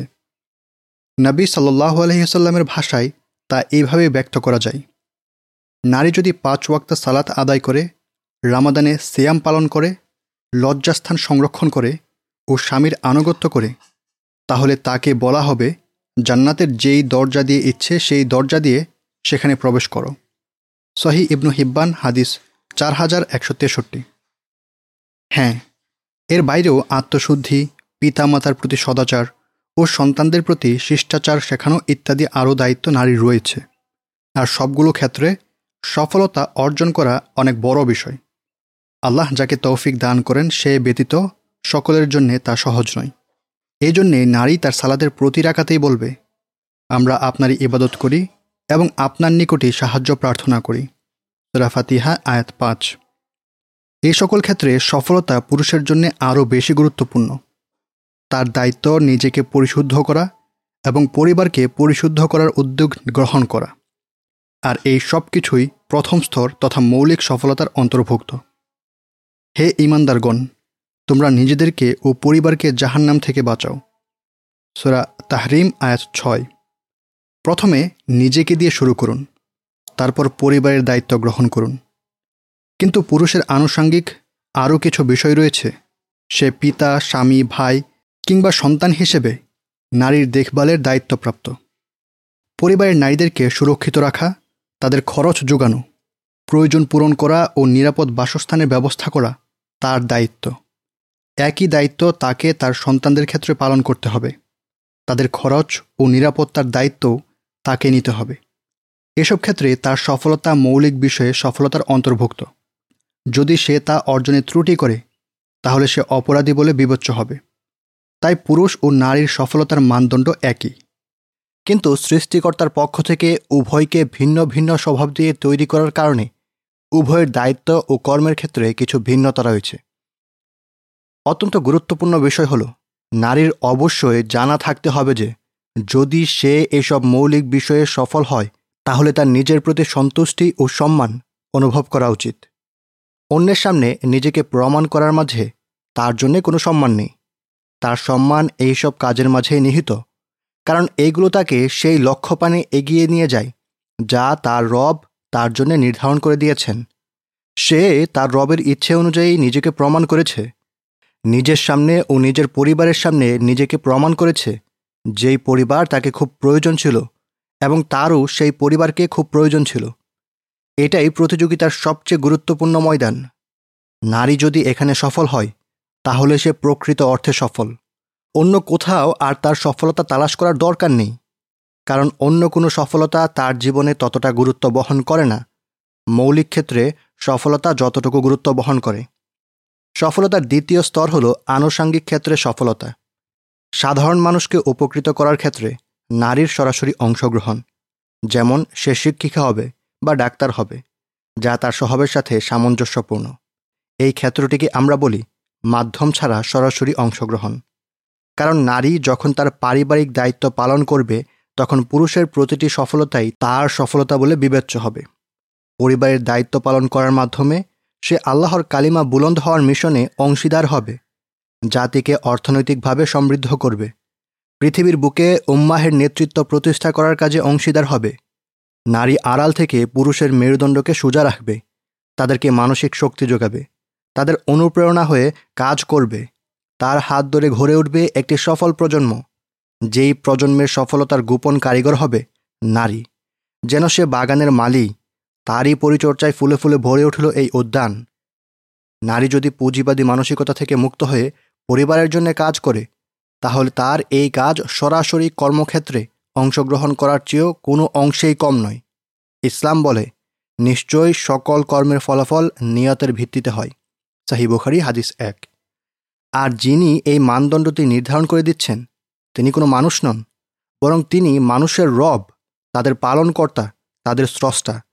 নবী সাল্লাহ আলহিহাল্লামের ভাষায় তা এইভাবে ব্যক্ত করা যায়। নারী যদি পাঁচ ওয়াক্তা সালাত আদায় করে, রামাদানে সিয়াম পালন করে, লজ্জাস্থান সংরক্ষণ করে ও স্বামীর আনুগত্য করে তাহলে তাকে বলা হবে, জান্নাতের যেই দরজা দিয়ে ইচ্ছে সেই দরজা দিয়ে সেখানে প্রবেশ করো। সহি ইবনু হিব্বান, হাদিস চার হাজার একশো তেষট্টি। হ্যাঁ এর বাইরেও আত্মশুদ্ধি, পিতামাতার প্রতি সদাচার ও সন্তানদের প্রতি শিষ্টাচার শেখানো ইত্যাদি আরও দায়িত্ব নারীর রয়েছে। আর সবগুলো ক্ষেত্রে সফলতা অর্জন করা অনেক বড় বিষয়। আল্লাহ যাকে তৌফিক দান করেন, সে ব্যতীত সকলের জন্যে তা সহজ নয়। এই জন্যে নারী তার সালাদের প্রতি রাখাতেই বলবে, আমরা আপনারই ইবাদত করি এবং আপনার নিকটে সাহায্য প্রার্থনা করি। রাফাতিহা আয়াত পাঁচ। এই সকল ক্ষেত্রে সফলতা পুরুষের জন্য আরও বেশি গুরুত্বপূর্ণ। তার দায়িত্ব নিজেকে পরিশুদ্ধ করা এবং পরিবারকে পরিশুদ্ধ করার উদ্যোগ গ্রহণ করা। আর এই সব কিছুই প্রথম স্তর তথা মৌলিক সফলতার অন্তর্ভুক্ত। হে ইমানদারগণ তোমরা নিজেদেরকে ও পরিবারকে জাহান্নাম থেকে বাঁচাও। সোরা তাহরিম, আয়াত ছয়। প্রথমে নিজেকে দিয়ে শুরু করুন, তারপর পরিবারের দায়িত্ব গ্রহণ করুন। কিন্তু পুরুষের আনুষাঙ্গিক আরও কিছু বিষয় রয়েছে। সে পিতা, স্বামী, ভাই কিংবা সন্তান হিসেবে নারীর দেখভালের দায়িত্বপ্রাপ্ত। পরিবারের নারীদেরকে সুরক্ষিত রাখা, তাদের খরচ যোগানো, প্রয়োজন পূরণ করা ও নিরাপদ বাসস্থানের ব্যবস্থা করা তার দায়িত্ব। একই দায়িত্ব তাকে তার সন্তানদের ক্ষেত্রে পালন করতে হবে। তাদের খরচ ও নিরাপত্তার দায়িত্ব তাকে নিতে হবে। এসব ক্ষেত্রে তার সফলতা মৌলিক বিষয়ে সফলতার অন্তর্ভুক্ত। যদি সে তা অর্জনে ত্রুটি করে, তাহলে সে অপরাধী বলে বিবেচ্য হবে। তাই পুরুষ ও নারীর সফলতার মানদণ্ড একই। কিন্তু সৃষ্টিকর্তার পক্ষ থেকে উভয়কে ভিন্ন ভিন্ন স্বভাব দিয়ে তৈরি করার কারণে উভয়ের দায়িত্ব ও কর্মের ক্ষেত্রে কিছু ভিন্নতা রয়েছে। অত্যন্ত গুরুত্বপূর্ণ বিষয় হল, নারীর অবশ্যই জানা থাকতে হবে যে, যদি সে এসব মৌলিক বিষয়ে সফল হয়, তাহলে তার নিজের প্রতি সন্তুষ্টি ও সম্মান অনুভব করা উচিত। অন্যের সামনে নিজেকে প্রমাণ করার মাঝে তার জন্যে কোনো সম্মান নেই। তার সম্মান এইসব কাজের মাঝেই নিহিত, কারণ এইগুলো তাকে সেই লক্ষ্যপানে এগিয়ে নিয়ে যায়, যা তার রব তার জন্য নির্ধারণ করে দিয়েছেন। সে তার রবের ইচ্ছে অনুযায়ী নিজেকে প্রমাণ করেছে। নিজের সামনে ও নিজের পরিবারের সামনে নিজেকে প্রমাণ করেছে। যেই পরিবার তাকে খুব প্রয়োজন ছিল এবং তারও সেই পরিবারকে খুব প্রয়োজন ছিল। এটাই প্রতিযোগিতার সবচেয়ে গুরুত্বপূর্ণ ময়দান। নারী যদি এখানে সফল হয়, তাহলে সে প্রকৃত অর্থে সফল। অন্য কোথাও আর তার সফলতা তালাশ করার দরকার নেই। কারণ অন্য কোনো সফলতা তার জীবনে ততটা গুরুত্ব বহন করে না। মৌলিক ক্ষেত্রে সফলতা যতটুকু গুরুত্ব বহন করে। সফলতার দ্বিতীয় স্তর হল আনুষাঙ্গিক ক্ষেত্রে সফলতা। সাধারণ মানুষকে উপকৃত করার ক্ষেত্রে নারীর সরাসরি অংশগ্রহণ, যেমন সে শিক্ষিকা হবে বা ডাক্তার হবে, যা তার স্বভাবের সাথে সামঞ্জস্যপূর্ণ। এই ক্ষেত্রটিকে আমরা বলি মাধ্যম ছাড়া সরাসরি অংশগ্রহণ। কারণ নারী যখন তার পারিবারিক দায়িত্ব পালন করবে, তখন পুরুষের প্রতিটি সফলতাই তার সফলতা বলে বিবেচ্য হবে। পরিবারের দায়িত্ব পালন করার মাধ্যমে সে আল্লাহর কালিমা বুলন্দ হওয়ার মিশনে অংশীদার হবে, জাতিকে অর্থনৈতিকভাবে সমৃদ্ধ করবে, পৃথিবীর বুকে উম্মাহের নেতৃত্ব প্রতিষ্ঠা করার কাজে অংশীদার হবে, নারী আড়াল থেকে পুরুষের মেরুদণ্ডকে সোজা রাখবে, তাদেরকে মানসিক শক্তি যোগাবে, তাদের অনুপ্রেরণা হয়ে কাজ করবে, তার হাত ধরে ঘরে উঠবে একটি সফল প্রজন্ম, যেই প্রজন্মের সফলতার গোপন কারিগর হবে নারী, যেন সে বাগানের মালি তারই পরিচর্যায় ফুলে ফুলে ভরে উঠল এই উদ্যান। নারী যদি পুঁজিবাদী মানসিকতা থেকে মুক্ত হয়ে পরিবারের জন্য কাজ করে, তাহলে তার এই কাজ সরাসরি কর্মক্ষেত্রে অংশগ্রহণ করার চেয়েও কোনো অংশেই কম নয়। ইসলাম বলে, নিশ্চয়ই সকল কর্মের ফলাফল নিয়তের ভিত্তিতে হয়। সাহিবুখারি হাদিস এক। আর যিনি এই মানদণ্ডটি নির্ধারণ করে দিচ্ছেন, তিনি কোনো মানুষ নন, বরং তিনি মানুষের রব, তাদের পালনকর্তা, তাদের স্রষ্টা।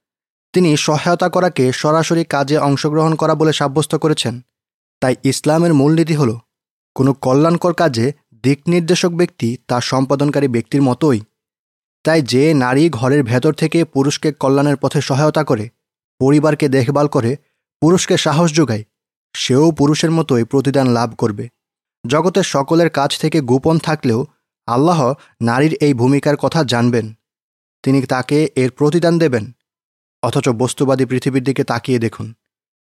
তিনি সহায়তা করাকে সরাসরি কাজে অংশগ্রহণ করা বলে সাব্যস্ত করেছেন। তাই ইসলামের মূলনীতি হল, কোনো কল্যাণকর কাজে দিক নির্দেশক ব্যক্তি তার সম্পাদনকারী ব্যক্তির মতোই। তাই যে নারী ঘরের ভেতর থেকে পুরুষকে কল্যাণের পথে সহায়তা করে, পরিবারকে দেখভাল করে, পুরুষকে সাহস যোগায়, সেও পুরুষের মতোই প্রতিদান লাভ করবে। জগতের সকলের কাছ থেকে গোপন থাকলেও আল্লাহ নারীর এই ভূমিকার কথা জানবেন। তিনি তাকে এর প্রতিদান দেবেন। অথচ বস্তুবাদী পৃথিবীর দিকে তাকিয়ে দেখুন।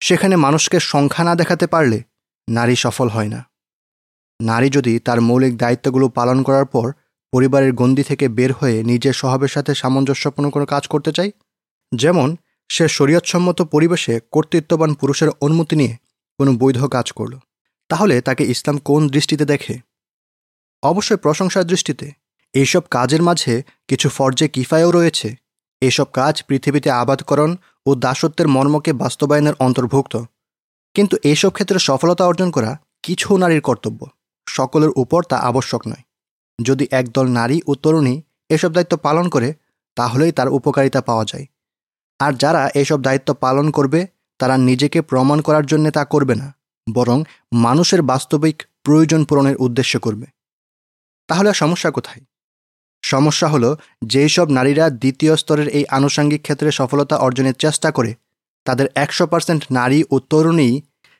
সেখানে মানুষকে সংখ্যা না দেখাতে পারলে নারী সফল হয় না। নারী যদি তার মৌলিক দায়িত্বগুলো পালন করার পর পরিবারের গণ্ডি থেকে বের হয়ে নিজের স্বভাবের সাথে সামঞ্জস্যপূর্ণ কোনো কাজ করতে চায়, যেমন সে শরীয়তসম্মত পরিবেশে কর্তৃত্ববান পুরুষের অনুমতি নিয়ে কোনো বৈধ কাজ করল, তাহলে তাকে ইসলাম কোন দৃষ্টিতে দেখে? অবশ্যই প্রশংসার দৃষ্টিতে। এইসব কাজের মাঝে কিছু ফর্জে কিফায়ও রয়েছে। এসব কাজ পৃথিবীতে আবাদকরণ ও দাসত্বের মর্মকে বাস্তবায়নের অন্তর্ভুক্ত। কিন্তু এইসব ক্ষেত্রে সফলতা অর্জন করা কিছু নারীর কর্তব্য। সকলের উপর তা আবশ্যক নয়। যদি একদল নারী ও তরুণী এসব দায়িত্ব পালন করে, তাহলেই তার উপকারিতা পাওয়া যায়। আর যারা এসব দায়িত্ব পালন করবে, তারা নিজেকে প্রমাণ করার জন্য তা করবে না, বরং মানুষের বাস্তবিক প্রয়োজন পূরণের উদ্দেশ্য করবে। তাহলে সমস্যা কোথায়? সমস্যা হলো যেই সব নারীরা দ্বিতীয় স্তরের এই আনুষাঙ্গিক ক্ষেত্রে সফলতা অর্জনের চেষ্টা করে, তাদের একশো পার্সেন্ট নারী ও তরুণী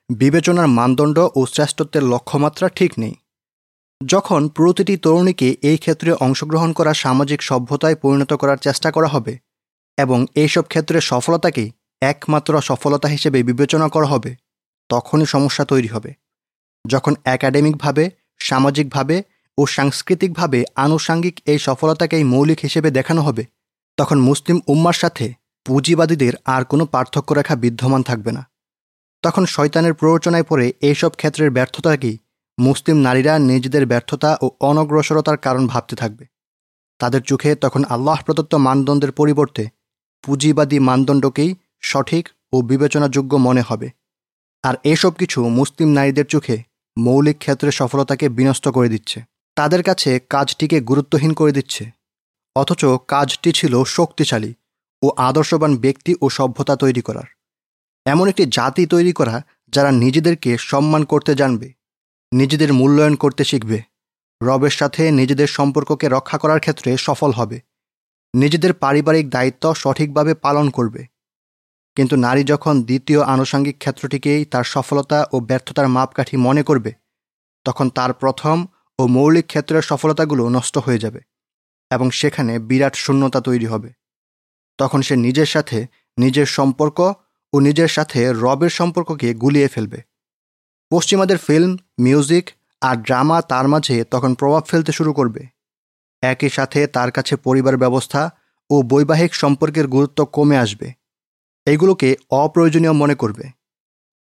বিবেচনার মানদণ্ড ও শ্রেষ্ঠত্বের লক্ষ্যমাত্রা ঠিক নেই। যখন প্রতিটি তরুণীকে এই ক্ষেত্রে অংশগ্রহণ করা সামাজিক সভ্যতায় পরিণত করার চেষ্টা করা হবে এবং এইসব ক্ষেত্রে সফলতাকে একমাত্র সফলতা হিসেবে বিবেচনা করা হবে, তখনই সমস্যা তৈরি হবে। যখন একাডেমিকভাবে সামাজিকভাবে ও সাংস্কৃতিকভাবে আনুষাঙ্গিক এই সফলতাকেই মৌলিক হিসেবে দেখানো হবে, তখন মুসলিম উম্মার সাথে পুঁজিবাদীদের আর কোনো পার্থক্য রেখা বিদ্যমান থাকবে না। তখন শয়তানের প্ররোচনায় পড়ে এইসব ক্ষেত্রের ব্যর্থতাকেই মুসলিম নারীরা নিজেদের ব্যর্থতা ও অনগ্রসরতার কারণ ভাবতে থাকবে। তাদের চোখে তখন আল্লাহ প্রদত্ত মানদণ্ডের পরিবর্তে পুঁজিবাদী মানদণ্ডকেই সঠিক ও বিবেচনাযোগ্য মনে হবে। আর এসব কিছু মুসলিম নারীদের চোখে মৌলিক ক্ষেত্রে সফলতাকে বিনষ্ট করে দিচ্ছে। তাদের কাছে কাজটিকে গুরুত্বহীন করে দিচ্ছে। অথচ কাজটি ছিল শক্তিশালী ও আদর্শবান ব্যক্তি ও সভ্যতা তৈরি করার। এমন একটি জাতি তৈরি করা যারা নিজেদেরকে সম্মান করতে জানবে, নিজেদের মূল্যায়ন করতে শিখবে, রবের সাথে নিজেদের সম্পর্ককে রক্ষা করার ক্ষেত্রে সফল হবে, নিজেদের পারিবারিক দায়িত্ব সঠিকভাবে পালন করবে। কিন্তু নারী যখন দ্বিতীয় আনুষাঙ্গিক ক্ষেত্রটিকেই তার সফলতা ও ব্যর্থতার মাপকাঠি মনে করবে, তখন তার প্রথম ও মৌলিক ক্ষেত্রের সফলতাগুলো নষ্ট হয়ে যাবে এবং সেখানে বিরাট শূন্যতা তৈরি হবে। তখন সে নিজের সাথে নিজের সম্পর্ক ও নিজের সাথে রবের সম্পর্ককে গুলিয়ে ফেলবে। পশ্চিমাদের ফিল্ম, মিউজিক আর ড্রামা তার মাঝে তখন প্রভাব ফেলতে শুরু করবে। একই সাথে তার কাছে পরিবার ব্যবস্থা ও বৈবাহিক সম্পর্কের গুরুত্ব কমে আসবে। এগুলোকে অপ্রয়োজনীয় মনে করবে।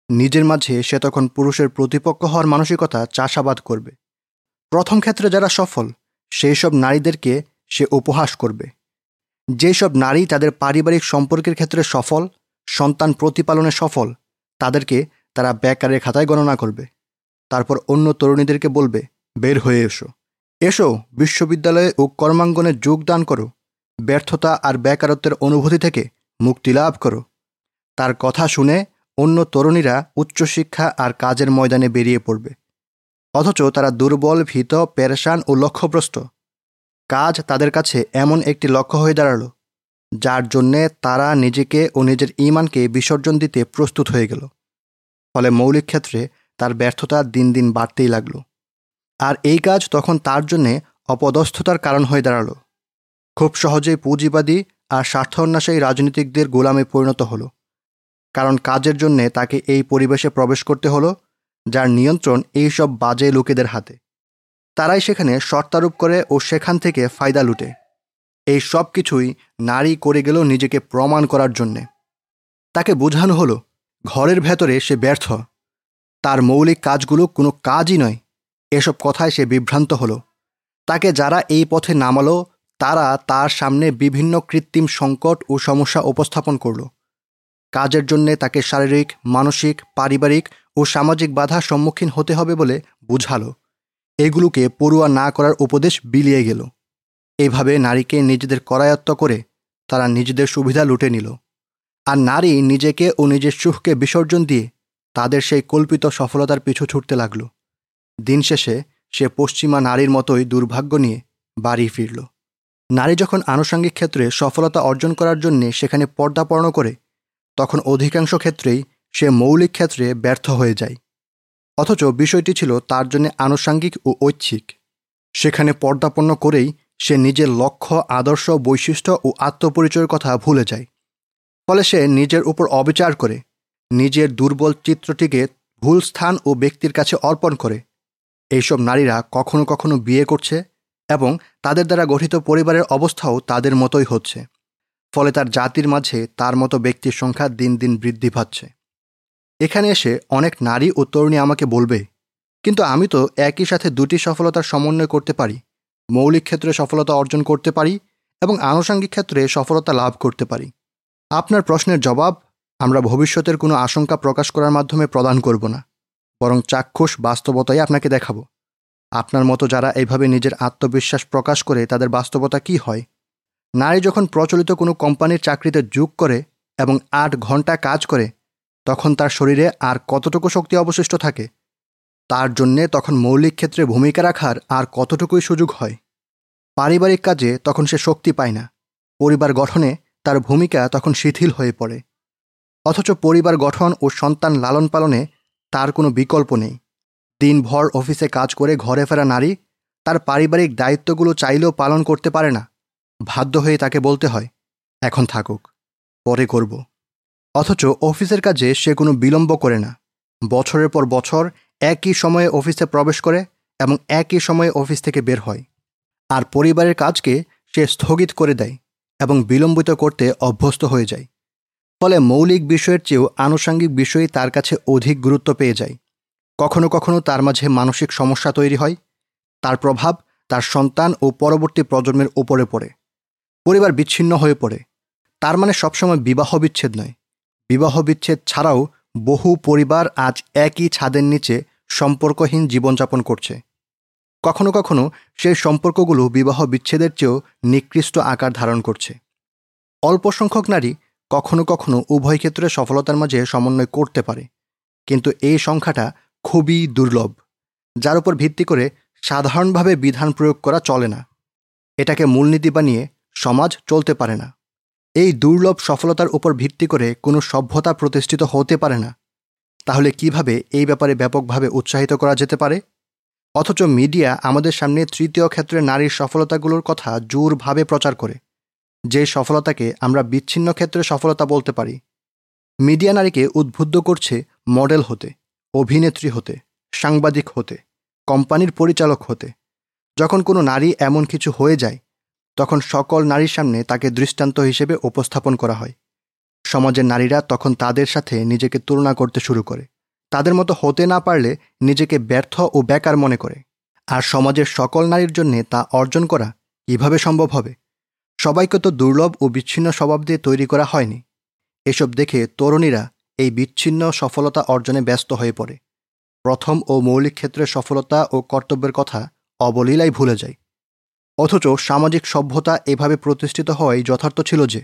নিজের মাঝে সে তখন পুরুষের প্রতিপক্ষ হওয়ার মানসিকতা চাষাবাদ করবে। প্রথম ক্ষেত্রে যারা সফল, সেই সব নারীদেরকে সে উপহাস করবে। যেসব নারী তাদের পারিবারিক সম্পর্কের ক্ষেত্রে সফল, সন্তান প্রতিপালনে সফল, তাদেরকে তারা বেকারের খাতায় গণনা করবে। তারপর অন্য তরুণীদেরকে বলবে, বের হয়ে এসো। এসো, বিশ্ববিদ্যালয়ে ও কর্মাঙ্গনে যোগদান করো। ব্যর্থতা আর বেকারত্বের অনুভূতি থেকে মুক্তি লাভ করো। তার কথা শুনে অন্য তরুণীরা উচ্চশিক্ষা আর কাজের ময়দানে বেরিয়ে পড়বে। অথচ তারা দুর্বল, ভীত, পেরেশান ও লক্ষ্যপ্রস্ত কাজ তাদের কাছে এমন একটি লক্ষ্য হয়ে দাঁড়াল, যার জন্যে তারা নিজেকে ও নিজের ইমানকে বিসর্জন দিতে প্রস্তুত হয়ে গেল। ফলে মৌলিক ক্ষেত্রে তার ব্যর্থতা দিন দিন বাড়তেই লাগল। আর এই কাজ তখন তার জন্যে অপদস্থতার কারণ হয়ে দাঁড়াল। খুব সহজেই পুঁজিবাদী আর স্বার্থান্বেষী রাজনীতিকদের গোলামে পরিণত হলো। কারণ কাজের জন্যে তাকে এই পরিবেশে প্রবেশ করতে হলো যার নিয়ন্ত্রণ এইসব বাজে লোকেদের হাতে। তারাই সেখানে শর্তারোপ করে ও সেখান থেকে ফায়দা লুটে। এই সব কিছুই নারী করে গেল নিজেকে প্রমাণ করার জন্যে। তাকে বোঝানো হলো, ঘরের ভেতরে সে ব্যর্থ। তার মৌলিক কাজগুলো কোনো কাজই নয়। এসব কথায় সে বিভ্রান্ত হলো। তাকে যারা এই পথে নামালো, তারা তার সামনে বিভিন্ন কৃত্রিম সংকট ও সমস্যা উপস্থাপন করল। কাজের জন্যে তাকে শারীরিক, মানসিক, পারিবারিক ও সামাজিক বাধার সম্মুখীন হতে হবে বলে বুঝালো। এগুলোকে পড়ুয়া না করার উপদেশ বিলিয়ে গেল। এভাবে নারীকে নিজেদের করায়ত্ত করে তারা নিজেদের সুবিধা লুটে নিল। আর নারী নিজেকে ও নিজের সুখকে বিসর্জন দিয়ে তাদের সেই কল্পিত সফলতার পিছু ছুটতে লাগল। দিন শেষে সে পশ্চিমা নারীর মতোই দুর্ভাগ্য নিয়ে বাড়ি ফিরল। নারী যখন আনুষঙ্গিক ক্ষেত্রে সফলতা অর্জন করার জন্যে সেখানে পর্দাপর্ণ করে, তখন অধিকাংশ ক্ষেত্রেই সে মৌলিক ক্ষেত্রে ব্যর্থ হয়ে যায়। অথচ বিষয়টি ছিল তার জন্য আনুষাঙ্গিক ও ঐচ্ছিক। সেখানে পর্দাপন্ন করেই সে নিজের লক্ষ্য, আদর্শ, বৈশিষ্ট্য ও আত্মপরিচয়ের কথা ভুলে যায়। ফলে সে নিজের উপর অবিচার করে, নিজের দুর্বল চিত্রটিকে ভুল স্থান ও ব্যক্তির কাছে অর্পণ করে। এইসব নারীরা কখনো কখনো বিয়ে করছে এবং তাদের দ্বারা গঠিত পরিবারের অবস্থাও তাদের মতোই হচ্ছে। ফলে তার জাতির মাঝে তার মতো ব্যক্তির সংখ্যা দিন দিন বৃদ্ধি পাচ্ছে। এখানে এসে অনেক নারী ও তরুণী আমাকে বলবে, কিন্তু আমি তো একই সাথে দুটি সফলতার সমন্বয় করতে পারি, মৌলিক ক্ষেত্রে সফলতা অর্জন করতে পারি এবং আনুষঙ্গিক ক্ষেত্রে সফলতা লাভ করতে পারি। আপনার প্রশ্নের জবাব আমরা ভবিষ্যতের কোনো আশঙ্কা প্রকাশ করার মাধ্যমে প্রদান করব না, বরং চাক্ষুষ বাস্তবতাই আপনাকে দেখাবো। আপনার মতো যারা এইভাবে নিজের আত্মবিশ্বাস প্রকাশ করে তাদের বাস্তবতা কি হয়? নারী যখন প্রচলিত কোনো কোম্পানির চাকরিতে যোগ করে এবং আট ঘণ্টা কাজ করে তখন তার শরীরে আর কতটুকু শক্তি অবশিষ্ট থাকে? তার জন্যে তখন মৌলিক ক্ষেত্রে ভূমিকা রাখার আর কতটুকুই সুযোগ হয়? পারিবারিক কাজে তখন সে শক্তি পায় না। পরিবার গঠনে তার ভূমিকা তখন শিথিল হয়ে পড়ে। অথচ পরিবার গঠন ও সন্তান লালন পালনে তার কোনো বিকল্প নেই। দিনভর অফিসে কাজ করে ঘরে ফেরা নারী তার পারিবারিক দায়িত্বগুলো চাইলেও পালন করতে পারে না। বাধ্য হয়ে তাকে বলতে হয়, এখন থাকুক, পরে করব। অথচ অফিসের কাজে সে কোনো বিলম্ব করে না। বছরের পর বছর একই সময়ে অফিসে প্রবেশ করে এবং একই সময়ে অফিস থেকে বের হয়। আর পরিবারের কাজকে সে স্থগিত করে দেয় এবং বিলম্বিত করতে অভ্যস্ত হয়ে যায়। ফলে মৌলিক বিষয়ের চেয়েও আনুষাঙ্গিক বিষয়ই তার কাছে অধিক গুরুত্ব পেয়ে যায়। কখনো কখনো তার মাঝে মানসিক সমস্যা তৈরি হয়, তার প্রভাব তার সন্তান ও পরবর্তী প্রজন্মের উপরে পড়ে। পরিবার বিচ্ছিন্ন হয়ে পড়ে, তার মানে সবসময় বিবাহ বিচ্ছেদ নয়। বিবাহ বিচ্ছেদ ছাড়াও বহু পরিবার আজ একই ছাদের নিচে সম্পর্কহীন জীবনযাপন করছে। কখনো কখনো সেই সম্পর্কগুলো বিবাহ বিচ্ছেদের চেয়েও নিকৃষ্ট আকার ধারণ করছে। অল্প সংখ্যক নারী কখনো কখনো উভয় ক্ষেত্রে সফলতার মাঝে সমন্বয় করতে পারে, কিন্তু এই সংখ্যাটা খুবই দুর্লভ, যার উপর ভিত্তি করে সাধারণভাবে বিধান প্রয়োগ করা চলে না। এটাকে মূলনীতি বানিয়ে সমাজ চলতে পারে না। এই দুর্লভ সফলতার উপর ভিত্তি করে কোনো সভ্যতা প্রতিষ্ঠিত হতে পারে না। তাহলে কীভাবে এই ব্যাপারে ব্যাপকভাবে উৎসাহিত করা যেতে পারে? অথচ মিডিয়া আমাদের সামনে তৃতীয় ক্ষেত্রে নারীর সফলতাগুলোর কথা জোরভাবে প্রচার করে। যে সফলতাকে আমরা বিচ্ছিন্ন ক্ষেত্রে সফলতা বলতে পারি। মিডিয়া নারীকে উদ্বুদ্ধ করছে মডেল হতে, অভিনেত্রী হতে, সাংবাদিক হতে, কোম্পানির পরিচালক হতে। যখন কোনো নারী এমন কিছু হয়ে যায় তখন সকল নারীর সামনে তাকে দৃষ্টান্ত হিসেবে উপস্থাপন করা হয়। সমাজের নারীরা তখন তাদের সাথে নিজেকে তুলনা করতে শুরু করে। তাদের মতো হতে না পারলে নিজেকে ব্যর্থ ও বেকার মনে করে। আর সমাজের সকল নারীর জন্যে তা অর্জন করা কীভাবে সম্ভব হবে? সবাইকে তো দুর্লভ ও বিচ্ছিন্ন স্বভাব দিয়ে তৈরি করা হয়নি। এসব দেখে তরুণীরা এই বিচ্ছিন্ন সফলতা অর্জনে ব্যস্ত হয়ে পড়ে। প্রথম ও মৌলিক ক্ষেত্রে সফলতা ও কর্তব্যের কথা অবলীলাই ভুলে যায়। অথচ সামাজিক সভ্যতা এভাবে প্রতিষ্ঠিত হওয়াই যথার্থ ছিল যে,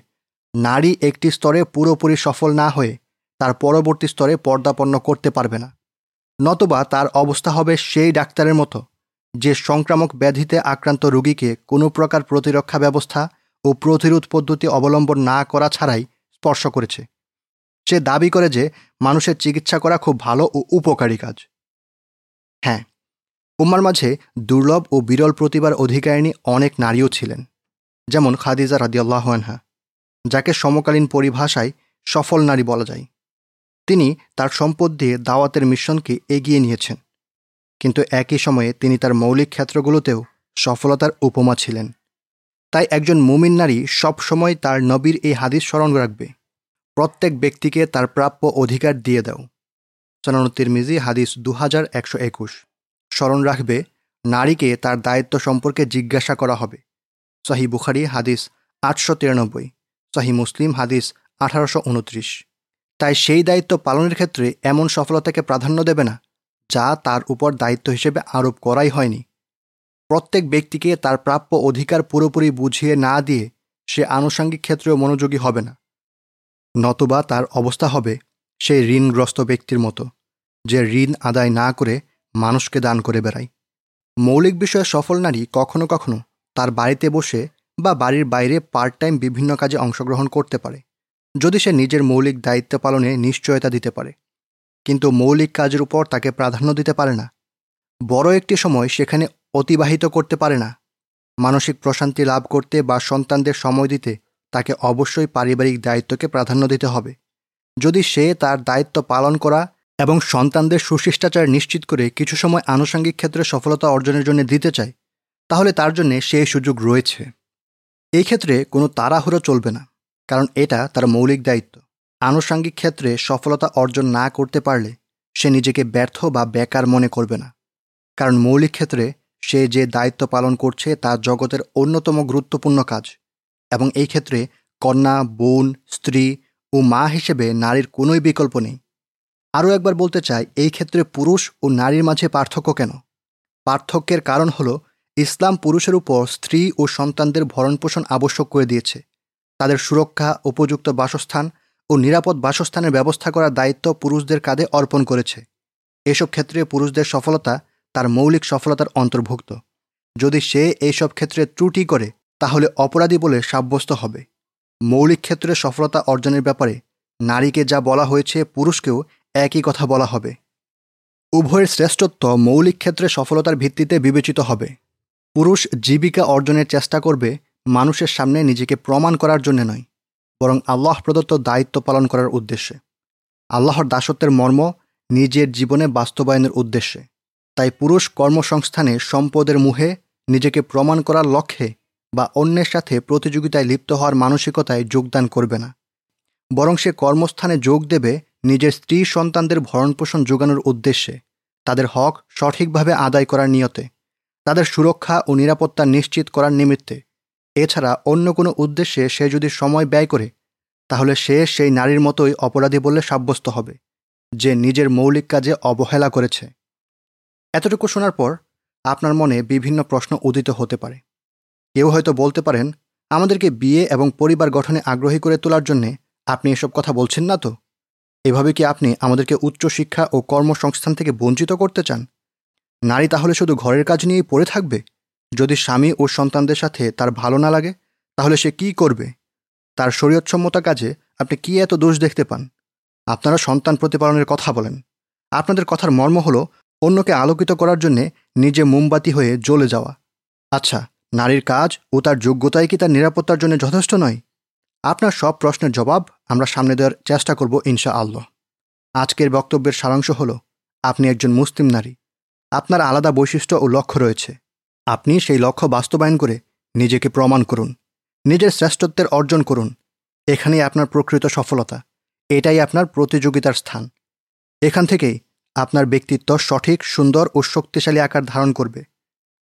নারী একটি স্তরে পুরোপুরি সফল না হয়ে তার পরবর্তী স্তরে পর্দাপন্ন করতে পারবে না। নতবা তার অবস্থা হবে সেই ডাক্তারের মতো, যে সংক্রামক ব্যাধিতে আক্রান্ত রোগীকে কোনো প্রকার প্রতিরক্ষা ব্যবস্থা ও প্রতিরোধ পদ্ধতি অবলম্বন না করা ছাড়াই স্পর্শ করেছে। সে দাবি করে যে, মানুষের চিকিৎসা করা খুব ভালো ও উপকারী কাজ। হ্যাঁ উম্মার মাঝে দুর্লভ ও বিরল প্রতিভার অধিকারিণী অনেক নারীও ছিলেন, যেমন খাদিজা রাদিয়াল্লাহানহা যাকে সমকালীন পরিভাষায় সফল নারী বলা যায়। তিনি তার সম্পদ দিয়ে দাওয়াতের মিশনকে এগিয়ে নিয়েছেন, কিন্তু একই সময়ে তিনি তার মৌলিক ক্ষেত্রগুলোতেও সফলতার উপমা ছিলেন। তাই একজন মুমিন নারী সবসময় তার নবীর এই হাদিস স্মরণ রাখবে। প্রত্যেক ব্যক্তিকে তার প্রাপ্য অধিকার দিয়ে দাও। সনানুত্তির মিজি হাদিস দু হাজার একশো একুশ। স্মরণ রাখবে, নারীকে তার দায়িত্ব সম্পর্কে জিজ্ঞাসা করা হবে। সহি বুখারি হাদিস আটশো তিরানব্বই, সহি মুসলিম হাদিস আঠারোশো উনত্রিশ। তাই সেই দায়িত্ব পালনের ক্ষেত্রে এমন সফলতাকে প্রাধান্য দেবে না, যা তার উপর দায়িত্ব হিসেবে আরোপ করাই হয়নি। প্রত্যেক ব্যক্তিকে তার প্রাপ্য অধিকার পুরোপুরি বুঝিয়ে না দিয়ে সে আনুষঙ্গিক ক্ষেত্রেও মনোযোগী হবে না। নতুবা তার অবস্থা হবে সেই ঋণগ্রস্ত ব্যক্তির মতো, যে ঋণ আদায় না করে মানুষকে দান করে বেড়ায়। মৌলিক বিষয়ে সফল নারী কখনো কখনো তার বাড়িতে বসে বা বাড়ির বাইরে পার্ট টাইম বিভিন্ন কাজে অংশগ্রহণ করতে পারে, যদি সে নিজের মৌলিক দায়িত্ব পালনে নিশ্চয়তা দিতে পারে। কিন্তু মৌলিক কাজের উপর তাকে প্রাধান্য দিতে পারে না। বড় একটি সময় সেখানে অতিবাহিত করতে পারে না। মানসিক প্রশান্তি লাভ করতে বা সন্তানদের সময় দিতে তাকে অবশ্যই পারিবারিক দায়িত্বকে প্রাধান্য দিতে হবে। যদি সে তার দায়িত্ব পালন করা এবং সন্তানদের সুশিষ্টাচার নিশ্চিত করে কিছু সময় আনুষঙ্গিক ক্ষেত্রে সফলতা অর্জনের জন্য দিতে চায়, তাহলে তার জন্য সেই সুযোগ রয়েছে। এই ক্ষেত্রে কোনো তাড়াহুড়ো চলবে না, কারণ এটা তার মৌলিক দায়িত্ব। আনুষঙ্গিক ক্ষেত্রে সফলতা অর্জন না করতে পারলে সে নিজেকে ব্যর্থ বা বেকার মনে করবে না, কারণ মৌলিক ক্ষেত্রে সে যে দায়িত্ব পালন করছে তা জগতের অন্যতম গুরুত্বপূর্ণ কাজ এবং এই ক্ষেত্রে কন্যা, বোন, স্ত্রী ও মা হিসেবে নারীর কোনোই বিকল্প নেই। আরও একবার বলতে চাই, এই ক্ষেত্রে পুরুষ ও নারীর মাঝে পার্থক্য কেন? পার্থক্যের কারণ হল, ইসলাম পুরুষের উপর স্ত্রী ও সন্তানদের ভরণপোষণ আবশ্যক করে দিয়েছে। তাদের সুরক্ষা, উপযুক্ত বাসস্থান ও নিরাপদ বাসস্থানের ব্যবস্থা করার দায়িত্ব পুরুষদের কাঁধে অর্পণ করেছে। এসব ক্ষেত্রে পুরুষদের সফলতা তার মৌলিক সফলতার অন্তর্ভুক্ত। যদি সে এইসব ক্ষেত্রে ত্রুটি করে, তাহলে অপরাধী বলে সাব্যস্ত হবে। মৌলিক ক্ষেত্রে সফলতা অর্জনের ব্যাপারে নারীকে যা বলা হয়েছে পুরুষকেও একই কথা বলা হবে। উভয়ের শ্রেষ্ঠত্ব মৌলিক ক্ষেত্রে সফলতার ভিত্তিতে বিবেচিত হবে। পুরুষ জীবিকা অর্জনের চেষ্টা করবে মানুষের সামনে নিজেকে প্রমাণ করার জন্য নয়, বরং আল্লাহ প্রদত্ত দায়িত্ব পালন করার উদ্দেশ্যে। আল্লাহর দাসত্বের মর্ম নিজের জীবনে বাস্তবায়নের উদ্দেশ্যে। তাই পুরুষ কর্মসংস্থানে সম্পদের মুহে নিজেকে প্রমাণ করার লক্ষ্যে বা অন্যের সাথে প্রতিযোগিতায় লিপ্ত হওয়ার মানসিকতায় যোগদান করবে না, বরং সে কর্মস্থানে যোগ দেবে নিজের স্ত্রী সন্তানদের ভরণপোষণ যোগানোর উদ্দেশ্যে তাদের হক সঠিকভাবে আদায় করার নিয়তে, তাদের সুরক্ষা ও নিরাপত্তা নিশ্চিত করার নিমিত্তে। এছাড়া অন্য কোনো উদ্দেশ্যে সে যদি সময় ব্যয় করে, তাহলে সে সেই নারীর মতোই অপরাধী বলে সাব্যস্ত হবে, যে নিজের মৌলিক কাজে অবহেলা করেছে। এতটুকু শোনার পর আপনার মনে বিভিন্ন প্রশ্ন উদিত হতে পারে। কেউ হয়তো বলতে পারেন, আমাদেরকে বিয়ে এবং পরিবার গঠনে আগ্রহী করে তোলার জন্যে আপনি এসব কথা বলছেন না তো? এভাবে কি আপনি আমাদেরকে উচ্চশিক্ষা ও কর্মসংস্থান থেকে বঞ্চিত করতে চান? নারী তাহলে শুধু ঘরের কাজ নিয়েই পড়ে থাকবে? যদি স্বামী ও সন্তানদের সাথে তার ভালো না লাগে, তাহলে সে কি করবে? তার শরীয়তসম্মতা কাজে আপনি কি এত দোষ দেখতে পান? আপনারা সন্তান প্রতিপালনের কথা বলেন। আপনাদের কথার মর্ম হলো অন্যকে আলোকিত করার জন্যে নিজে মোমবাতি হয়ে জ্বলে যাওয়া। আচ্ছা নারীর কাজ ও তার যোগ্যতাই কি তার নিরাপত্তার জন্য যথেষ্ট নয়? আপনার সব প্রশ্নের জবাব আমরা সামনে দেওয়ার চেষ্টা করব ইনশা আল্লাহ আজকের বক্তব্যের সারাংশ হল, আপনি একজন মুসলিম নারী। আপনার আলাদা বৈশিষ্ট্য ও লক্ষ্য রয়েছে। আপনি সেই লক্ষ্য বাস্তবায়ন করে নিজেকে প্রমাণ করুন, নিজের শ্রেষ্ঠত্বের অর্জন করুন। এখানেই আপনার প্রকৃত সফলতা, এটাই আপনার প্রতিযোগিতার স্থান। এখান থেকেই আপনার ব্যক্তিত্ব সঠিক, সুন্দর ও শক্তিশালী আকার ধারণ করবে।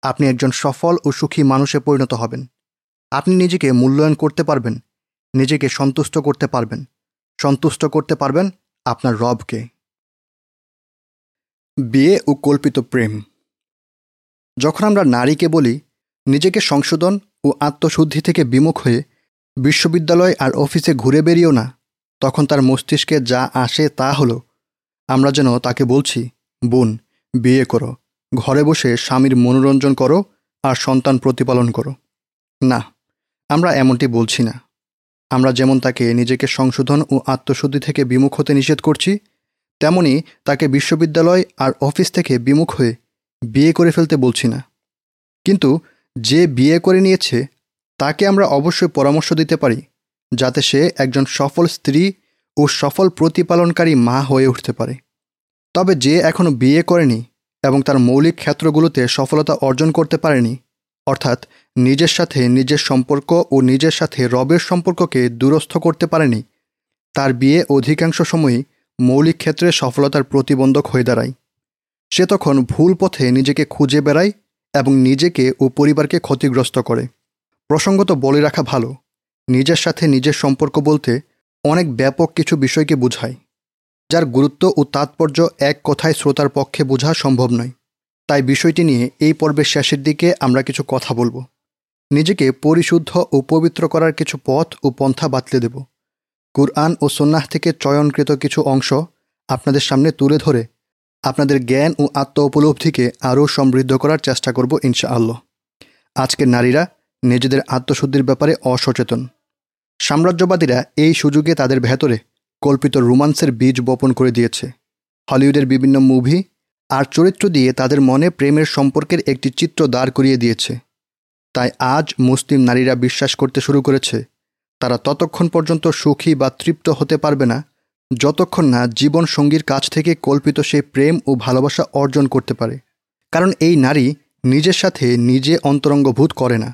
আপনি একজন সফল ও সুখী মানুষে পরিণত হবেন। আপনি নিজেকে মূল্যায়ন করতে পারবেন নিজেকে সন্তুষ্ট করতে পারবেন। সন্তুষ্ট করতে পারবেন আপনার রবকে। বিয়ে ও কল্পিত প্রেম। যখন আমরা নারীকে বলি, নিজেকে সংশোধন ও আত্মশুদ্ধি থেকে বিমুখ হয়ে বিশ্ববিদ্যালয় আর অফিসে ঘুরে বেরিয়েও না, তখন তার মস্তিষ্কে যা আসে তা হলো, আমরা যেন তাকে বলছি, বোন, বিয়ে করো। ঘরে বসে স্বামীর মনোরঞ্জন করো আর সন্তান প্রতিপালন করো। না, আমরা এমনটি বলছি না। আমরা যেমন তাকে নিজেকে সংশোধন ও আত্মশুদ্ধি থেকে বিমুখ হতে নিষেধ করছি, তেমনি তাকে বিশ্ববিদ্যালয় আর অফিস থেকে বিমুখ হয়ে বিয়ে করে ফেলতে বলছি না। কিন্তু যে বিয়ে করে নিয়েছে, তাকে আমরা অবশ্যই পরামর্শ দিতে পারি, যাতে সে একজন সফল স্ত্রী ও সফল প্রতিপালনকারী মা হয়ে উঠতে পারে। তবে যে এখনও বিয়ে করেনি এবং তার মৌলিক ক্ষেত্রগুলোতে সফলতা অর্জন করতে পারেনি, অর্থাৎ নিজের সাথে নিজের সম্পর্ক ও নিজের সাথে রবের সম্পর্ককে দূরস্থ করতে পারেনি। তার বিয়ে অধিকাংশ সময়ই মৌলিক ক্ষেত্রে সফলতার প্রতিবন্ধক হয়ে দাঁড়ায়। সে তখন ভুল পথে নিজেকে খুঁজে বেড়ায় এবং নিজেকে ও পরিবারকে ক্ষতিগ্রস্ত করে। প্রসঙ্গত বলে রাখা ভালো, নিজের সাথে নিজের সম্পর্ক বলতে অনেক ব্যাপক কিছু বিষয়কে বোঝায়, যার গুরুত্ব ও তাৎপর্য এক কথায় শ্রোতার পক্ষে বোঝা সম্ভব নয়। তাই বিষয়টি নিয়ে এই পর্বের শেষের দিকে আমরা কিছু কথা বলব। নিজেকে পরিশুদ্ধ ও পবিত্র করার কিছু পথ ও পন্থা বাতলে দেব। কুরআন ও সন্ন্যাহ থেকে চয়নকৃত কিছু অংশ আপনাদের সামনে তুলে ধরে আপনাদের জ্ঞান ও আত্ম উপলব্ধিকে আরও সমৃদ্ধ করার চেষ্টা করব ইনশাআল্লাহ। আজকের নারীরা নিজেদের আত্মশুদ্ধির ব্যাপারে অসচেতন। সাম্রাজ্যবাদীরা এই সুযোগে তাদের ভেতরে কল্পিত রোমান্সের বীজ বপন করে দিয়েছে। হলিউডের বিভিন্ন মুভি আর চরিত্র দিয়ে তাদের মনে প্রেমের সম্পর্কের একটি চিত্র দাঁড় করিয়ে দিয়েছে। তাই আজ মুসলিম নারীরা বিশ্বাস করতে শুরু করেছে। তারা ততক্ষণ পর্যন্ত সুখী বা তৃপ্ত হতে পারবে না, যতক্ষণ না জীবন সঙ্গীর কাছ থেকে কল্পিত সেই প্রেম ও ভালোবাসা অর্জন করতে পারে। কারণ এই নারী নিজের সাথে নিজে অন্তরঙ্গভূত করে না,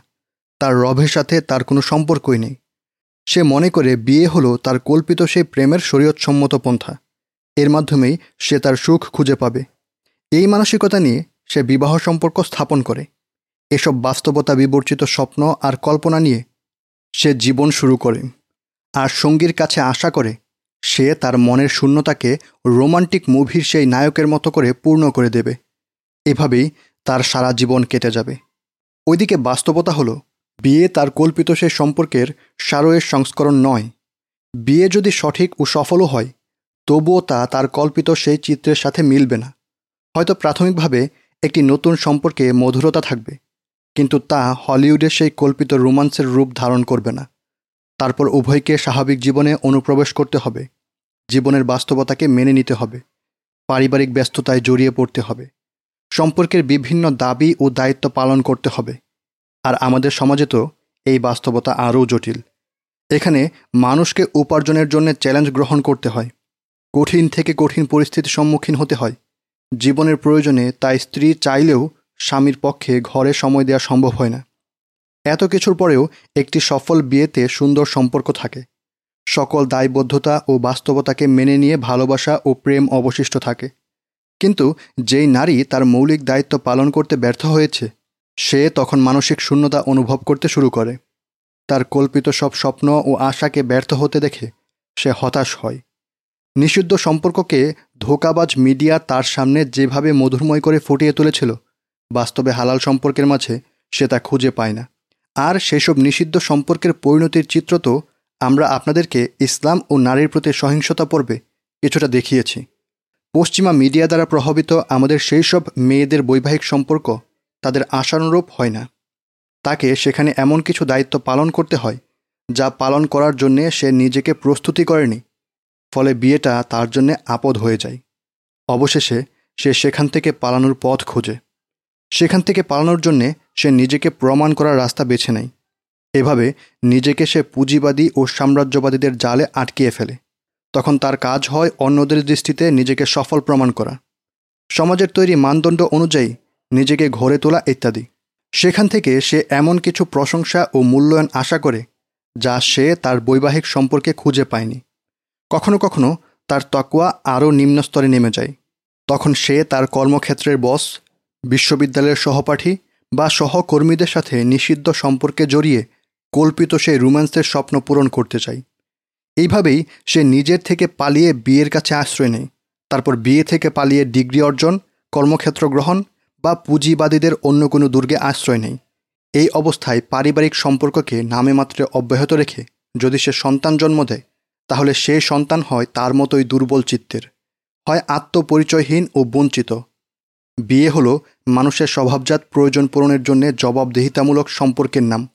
তার রভের সাথে তার কোনো সম্পর্কই নেই। সে মনে করে বিয়ে হলো তার কল্পিত সেই প্রেমের শরীয়তসম্মত পন্থা, এর মাধ্যমেই সে তার সুখ খুঁজে পাবে। এই মানসিকতা নিয়ে সে বিবাহ সম্পর্ক স্থাপন করে। এসব বাস্তবতা বিবর্চিত স্বপ্ন আর কল্পনা নিয়ে সে জীবন শুরু করে। আর সঙ্গীর কাছে আশা করে, সে তার মনের শূন্যতাকে রোমান্টিক মুভির সেই নায়কের মতো করে পূর্ণ করে দেবে। এভাবেই তার সারা জীবন কেটে যাবে। ওইদিকে বাস্তবতা হলো, বিয়ে তার কল্পিত সে সম্পর্কের সারয়ের সংস্করণ নয়। বিয়ে যদি সঠিক ও সফলও হয়, তবুও তা তার কল্পিত সেই চিত্রের সাথে মিলবে না। হয়তো প্রাথমিকভাবে একটি নতুন সম্পর্কে মধুরতা থাকবে। কিন্তু তা হলিউডের সেই কল্পিত রোমান্সের রূপ ধারণ করবে না। তারপর উভয়কে স্বাভাবিক জীবনে অনুপ্রবেশ করতে হবে। জীবনের বাস্তবতাকে মেনে নিতে হবে। পারিবারিক ব্যস্ততায় জড়িয়ে পড়তে হবে। সম্পর্কের বিভিন্ন দাবি ও দায়িত্ব পালন করতে হবে। আর আমাদের সমাজে তো এই বাস্তবতা আরও জটিল। এখানে মানুষকে উপার্জনের জন্য চ্যালেঞ্জ গ্রহণ করতে হয়। কঠিন থেকে কঠিন পরিস্থিতির সম্মুখীন হতে হয়। জীবনের প্রয়োজনে তাই স্ত্রী চাইলেও স্বামীর পক্ষে ঘরে সময় দেওয়া সম্ভব হয় না। এত কিছুর পরেও একটি সফল বিয়েতে সুন্দর সম্পর্ক থাকে। সকল দায়বদ্ধতা ও বাস্তবতাকে মেনে নিয়ে ভালোবাসা ও প্রেম অবশিষ্ট থাকে। কিন্তু যেই নারী তার মৌলিক দায়িত্ব পালন করতে ব্যর্থ হয়েছে, সে তখন মানসিক শূন্যতা অনুভব করতে শুরু করে। তার কল্পিত সব স্বপ্ন ও আশাকে ব্যর্থ হতে দেখে সে হতাশ হয়। নিষিদ্ধ সম্পর্ককে ধোকাবাজ মিডিয়া তার সামনে যেভাবে মধুরময় করে ফুটিয়ে তুলেছিল বাস্তবে হালাল সম্পর্কের মাঝে সে তা খুঁজে পায় না। আর সেসব নিষিদ্ধ সম্পর্কের পরিণতির চিত্র তো আমরা আপনাদেরকে ইসলাম ও নারীর প্রতি সহিংসতা পর্বে কিছুটা দেখিয়েছি। পশ্চিমা মিডিয়া দ্বারা প্রভাবিত আমাদের সেই সব মেয়েদের বৈবাহিক সম্পর্ক তাদের আশানুরূপ হয় না। তাকে সেখানে এমন কিছু দায়িত্ব পালন করতে হয়, যা পালন করার জন্যে সে নিজেকে প্রস্তুতি করেনি, ফলে বিয়েটা তার জন্যে আপদ হয়ে যায়। অবশেষে সে সেখান থেকে পালানোর পথ খোঁজে। সেখান থেকে পালানোর জন্যে সে নিজেকে প্রমাণ করার রাস্তা বেছে নেয়। এভাবে নিজেকে সে পুঁজিবাদী ও সাম্রাজ্যবাদীদের জালে আটকিয়ে ফেলে। তখন তার কাজ হয় অন্যদের দৃষ্টিতে নিজেকে সফল প্রমাণ করা। সমাজের তৈরি মানদণ্ড অনুযায়ী নিজেকে ঘরে তোলা ইত্যাদি। সেখান থেকে সে এমন কিছু প্রশংসা ও মূল্যায়ন আশা করে, যা সে তার বৈবাহিক সম্পর্কে খুঁজে পায়নি। কখনো কখনো তার তকুয়া আরও নিম্নস্তরে নেমে যায়। তখন সে তার কর্মক্ষেত্রের বস বিশ্ববিদ্যালয়ের সহপাঠী বা সহকর্মীদের সাথে নিষিদ্ধ সম্পর্কে জড়িয়ে কল্পিত সেই রোম্যান্সের স্বপ্ন পূরণ করতে চায় এইভাবেই সে নিজের থেকে পালিয়ে বিয়ের কাছে আশ্রয় নেয়। তারপর বিয়ে থেকে পালিয়ে ডিগ্রি অর্জন, কর্মক্ষেত্র গ্রহণ বা পুঁজিবাদীদের অন্য কোনো দুর্গে আশ্রয় নেয়। এই অবস্থায় পারিবারিক সম্পর্ককে নামে মাত্রে অব্যাহত রেখে যদি সে সন্তান জন্ম দেয়, তাহলে সে সন্তান হয় তার মতোই দুর্বল চিত্তের। হয় আত্মপরিচয়হীন ও বঞ্চিত। বিয়ে হলো মানুষের স্বভাবজাত প্রয়োজন পূরণের জন্য জবাবদিহিতামূলক সম্পর্কের নাম।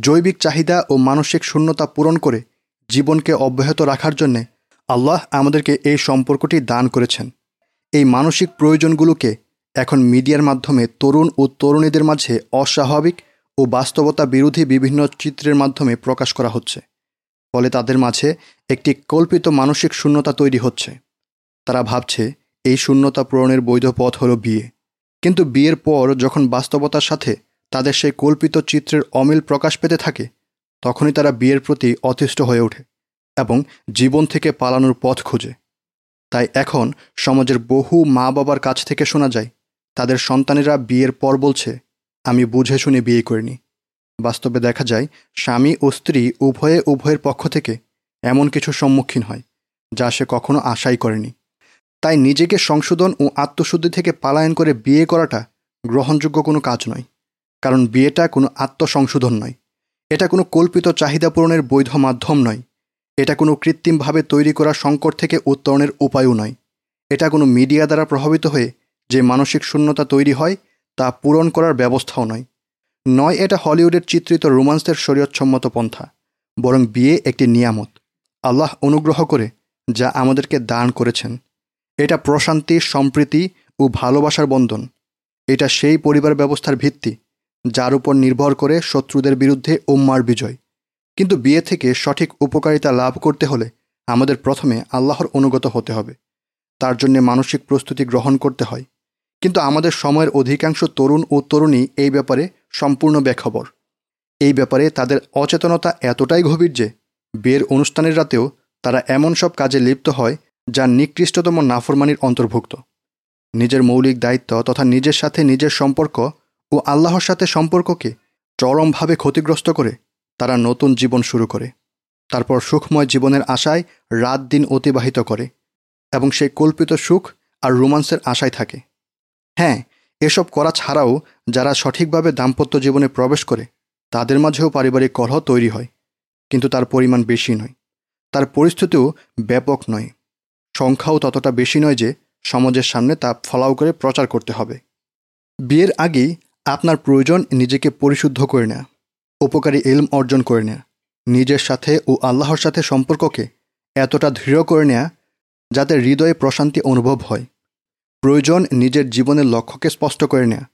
জৈবিক চাহিদা ও মানসিক শূন্যতা পূরণ করে জীবনকে অব্যাহত রাখার জন্যে আল্লাহ আমাদেরকে এই সম্পর্কটি দান করেছেন। এই মানসিক প্রয়োজনগুলোকে এখন মিডিয়ার মাধ্যমে তরুণ ও তরুণীদের মাঝে অস্বাভাবিক ও বাস্তবতা বিরোধী বিভিন্ন চিত্রের মাধ্যমে প্রকাশ করা হচ্ছে। ফলে তাদের মাঝে একটি কল্পিত মানসিক শূন্যতা তৈরি হচ্ছে। তারা ভাবছে এই শূন্যতা পূরণের বৈধ পথ হলো বিয়ে। কিন্তু বিয়ের পর যখন বাস্তবতার সাথে তাদের সেই কল্পিত চিত্রের অমিল প্রকাশ পেতে থাকে, তখনই তারা বিয়ের প্রতি অতিষ্ঠ হয়ে ওঠে এবং জীবন থেকে পালানোর পথ খোঁজে। তাই এখন সমাজের বহু মা বাবার কাছ থেকে শোনা যায়, তাদের সন্তানেরা বিয়ের পর বলছে, আমি বুঝে শুনে বিয়ে করিনি। বাস্তবে দেখা যায়, স্বামী ও স্ত্রী উভয়ে উভয়ের পক্ষ থেকে এমন কিছু সম্মুখীন হয়, যা সে কখনো আশাই করেনি। তাই নিজেকে সংশোধন ও আত্মশুদ্ধি থেকে পালায়ন করে বিয়ে করাটা গ্রহণযোগ্য কোনো কাজ নয়, কারণ বিয়েটা কোনো আত্মসংশোধন নয়। এটা কোনো কল্পিত চাহিদা পূরণের বৈধ মাধ্যম নয়। এটা কোনো কৃত্রিমভাবে তৈরি করা সংকট থেকে উত্তরণের উপায়ও নয়। এটা কোনো মিডিয়া দ্বারা প্রভাবিত হয়ে যে মানসিক শূন্যতা তৈরি হয়, তা পূরণ করার ব্যবস্থাও নয়। নয় এটা হলিউডের চিত্রিত রোমান্সের শরীয়তসম্মত পন্থা, বরং বিয়ে একটি নিয়ামত। আল্লাহ অনুগ্রহ করে যা আমাদেরকে দান করেছেন। এটা প্রশান্তি, সম্প্রীতি ও ভালোবাসার বন্ধন। এটা সেই পরিবার ব্যবস্থার ভিত্তি, যার উপর নির্ভর করে শত্রুদের বিরুদ্ধে উম্মার বিজয়। কিন্তু বিয়ে থেকে সঠিক উপকারিতা লাভ করতে হলে আমাদের প্রথমে আল্লাহর অনুগত হতে হবে। তার জন্যে মানসিক প্রস্তুতি গ্রহণ করতে হয়। কিন্তু আমাদের সময়ের অধিকাংশ তরুণ ও তরুণী এই ব্যাপারে সম্পূর্ণ বেখবর। এই ব্যাপারে তাদের অচেতনতা এতটাই গভীর যে, বিয়ের অনুষ্ঠানের রাতেও তারা এমন সব কাজে লিপ্ত হয় যা নিকৃষ্টতম নাফরমানির অন্তর্ভুক্ত। নিজের মৌলিক দায়িত্ব তথা নিজের সাথে নিজের সম্পর্ক ও আল্লাহর সাথে সম্পর্ককে চরমভাবে ক্ষতিগ্রস্ত করে তারা নতুন জীবন শুরু করে। তারপর সুখময় জীবনের আশায় রাত দিন অতিবাহিত করে এবং সেই কল্পিত সুখ আর রোমান্সের আশায় থাকে। হ্যাঁ এসব করা ছাড়াও যারা সঠিকভাবে দাম্পত্য জীবনে প্রবেশ করে, তাদের মাঝেও পারিবারিক কলহ তৈরি হয়, কিন্তু তার পরিমাণ বেশি নয়। তার পরিস্থিতিও ব্যাপক নয়। সংখ্যাও ততটা বেশি নয় যে সমাজের সামনে তা ফলাও করে প্রচার করতে হবে। বিয়ের আগেই আপনার প্রয়োজন নিজেকে পরিশুদ্ধ করে নেয়া, উপকারী এলম অর্জন করে নেয়া, নিজের সাথে ও আল্লাহর সাথে সম্পর্ককে এতটা দৃঢ় করে নেয়া যাতে হৃদয়ে প্রশান্তি অনুভব হয়। প্রয়োজন নিজের জীবনের লক্ষ্যকে স্পষ্ট করে নেয়া,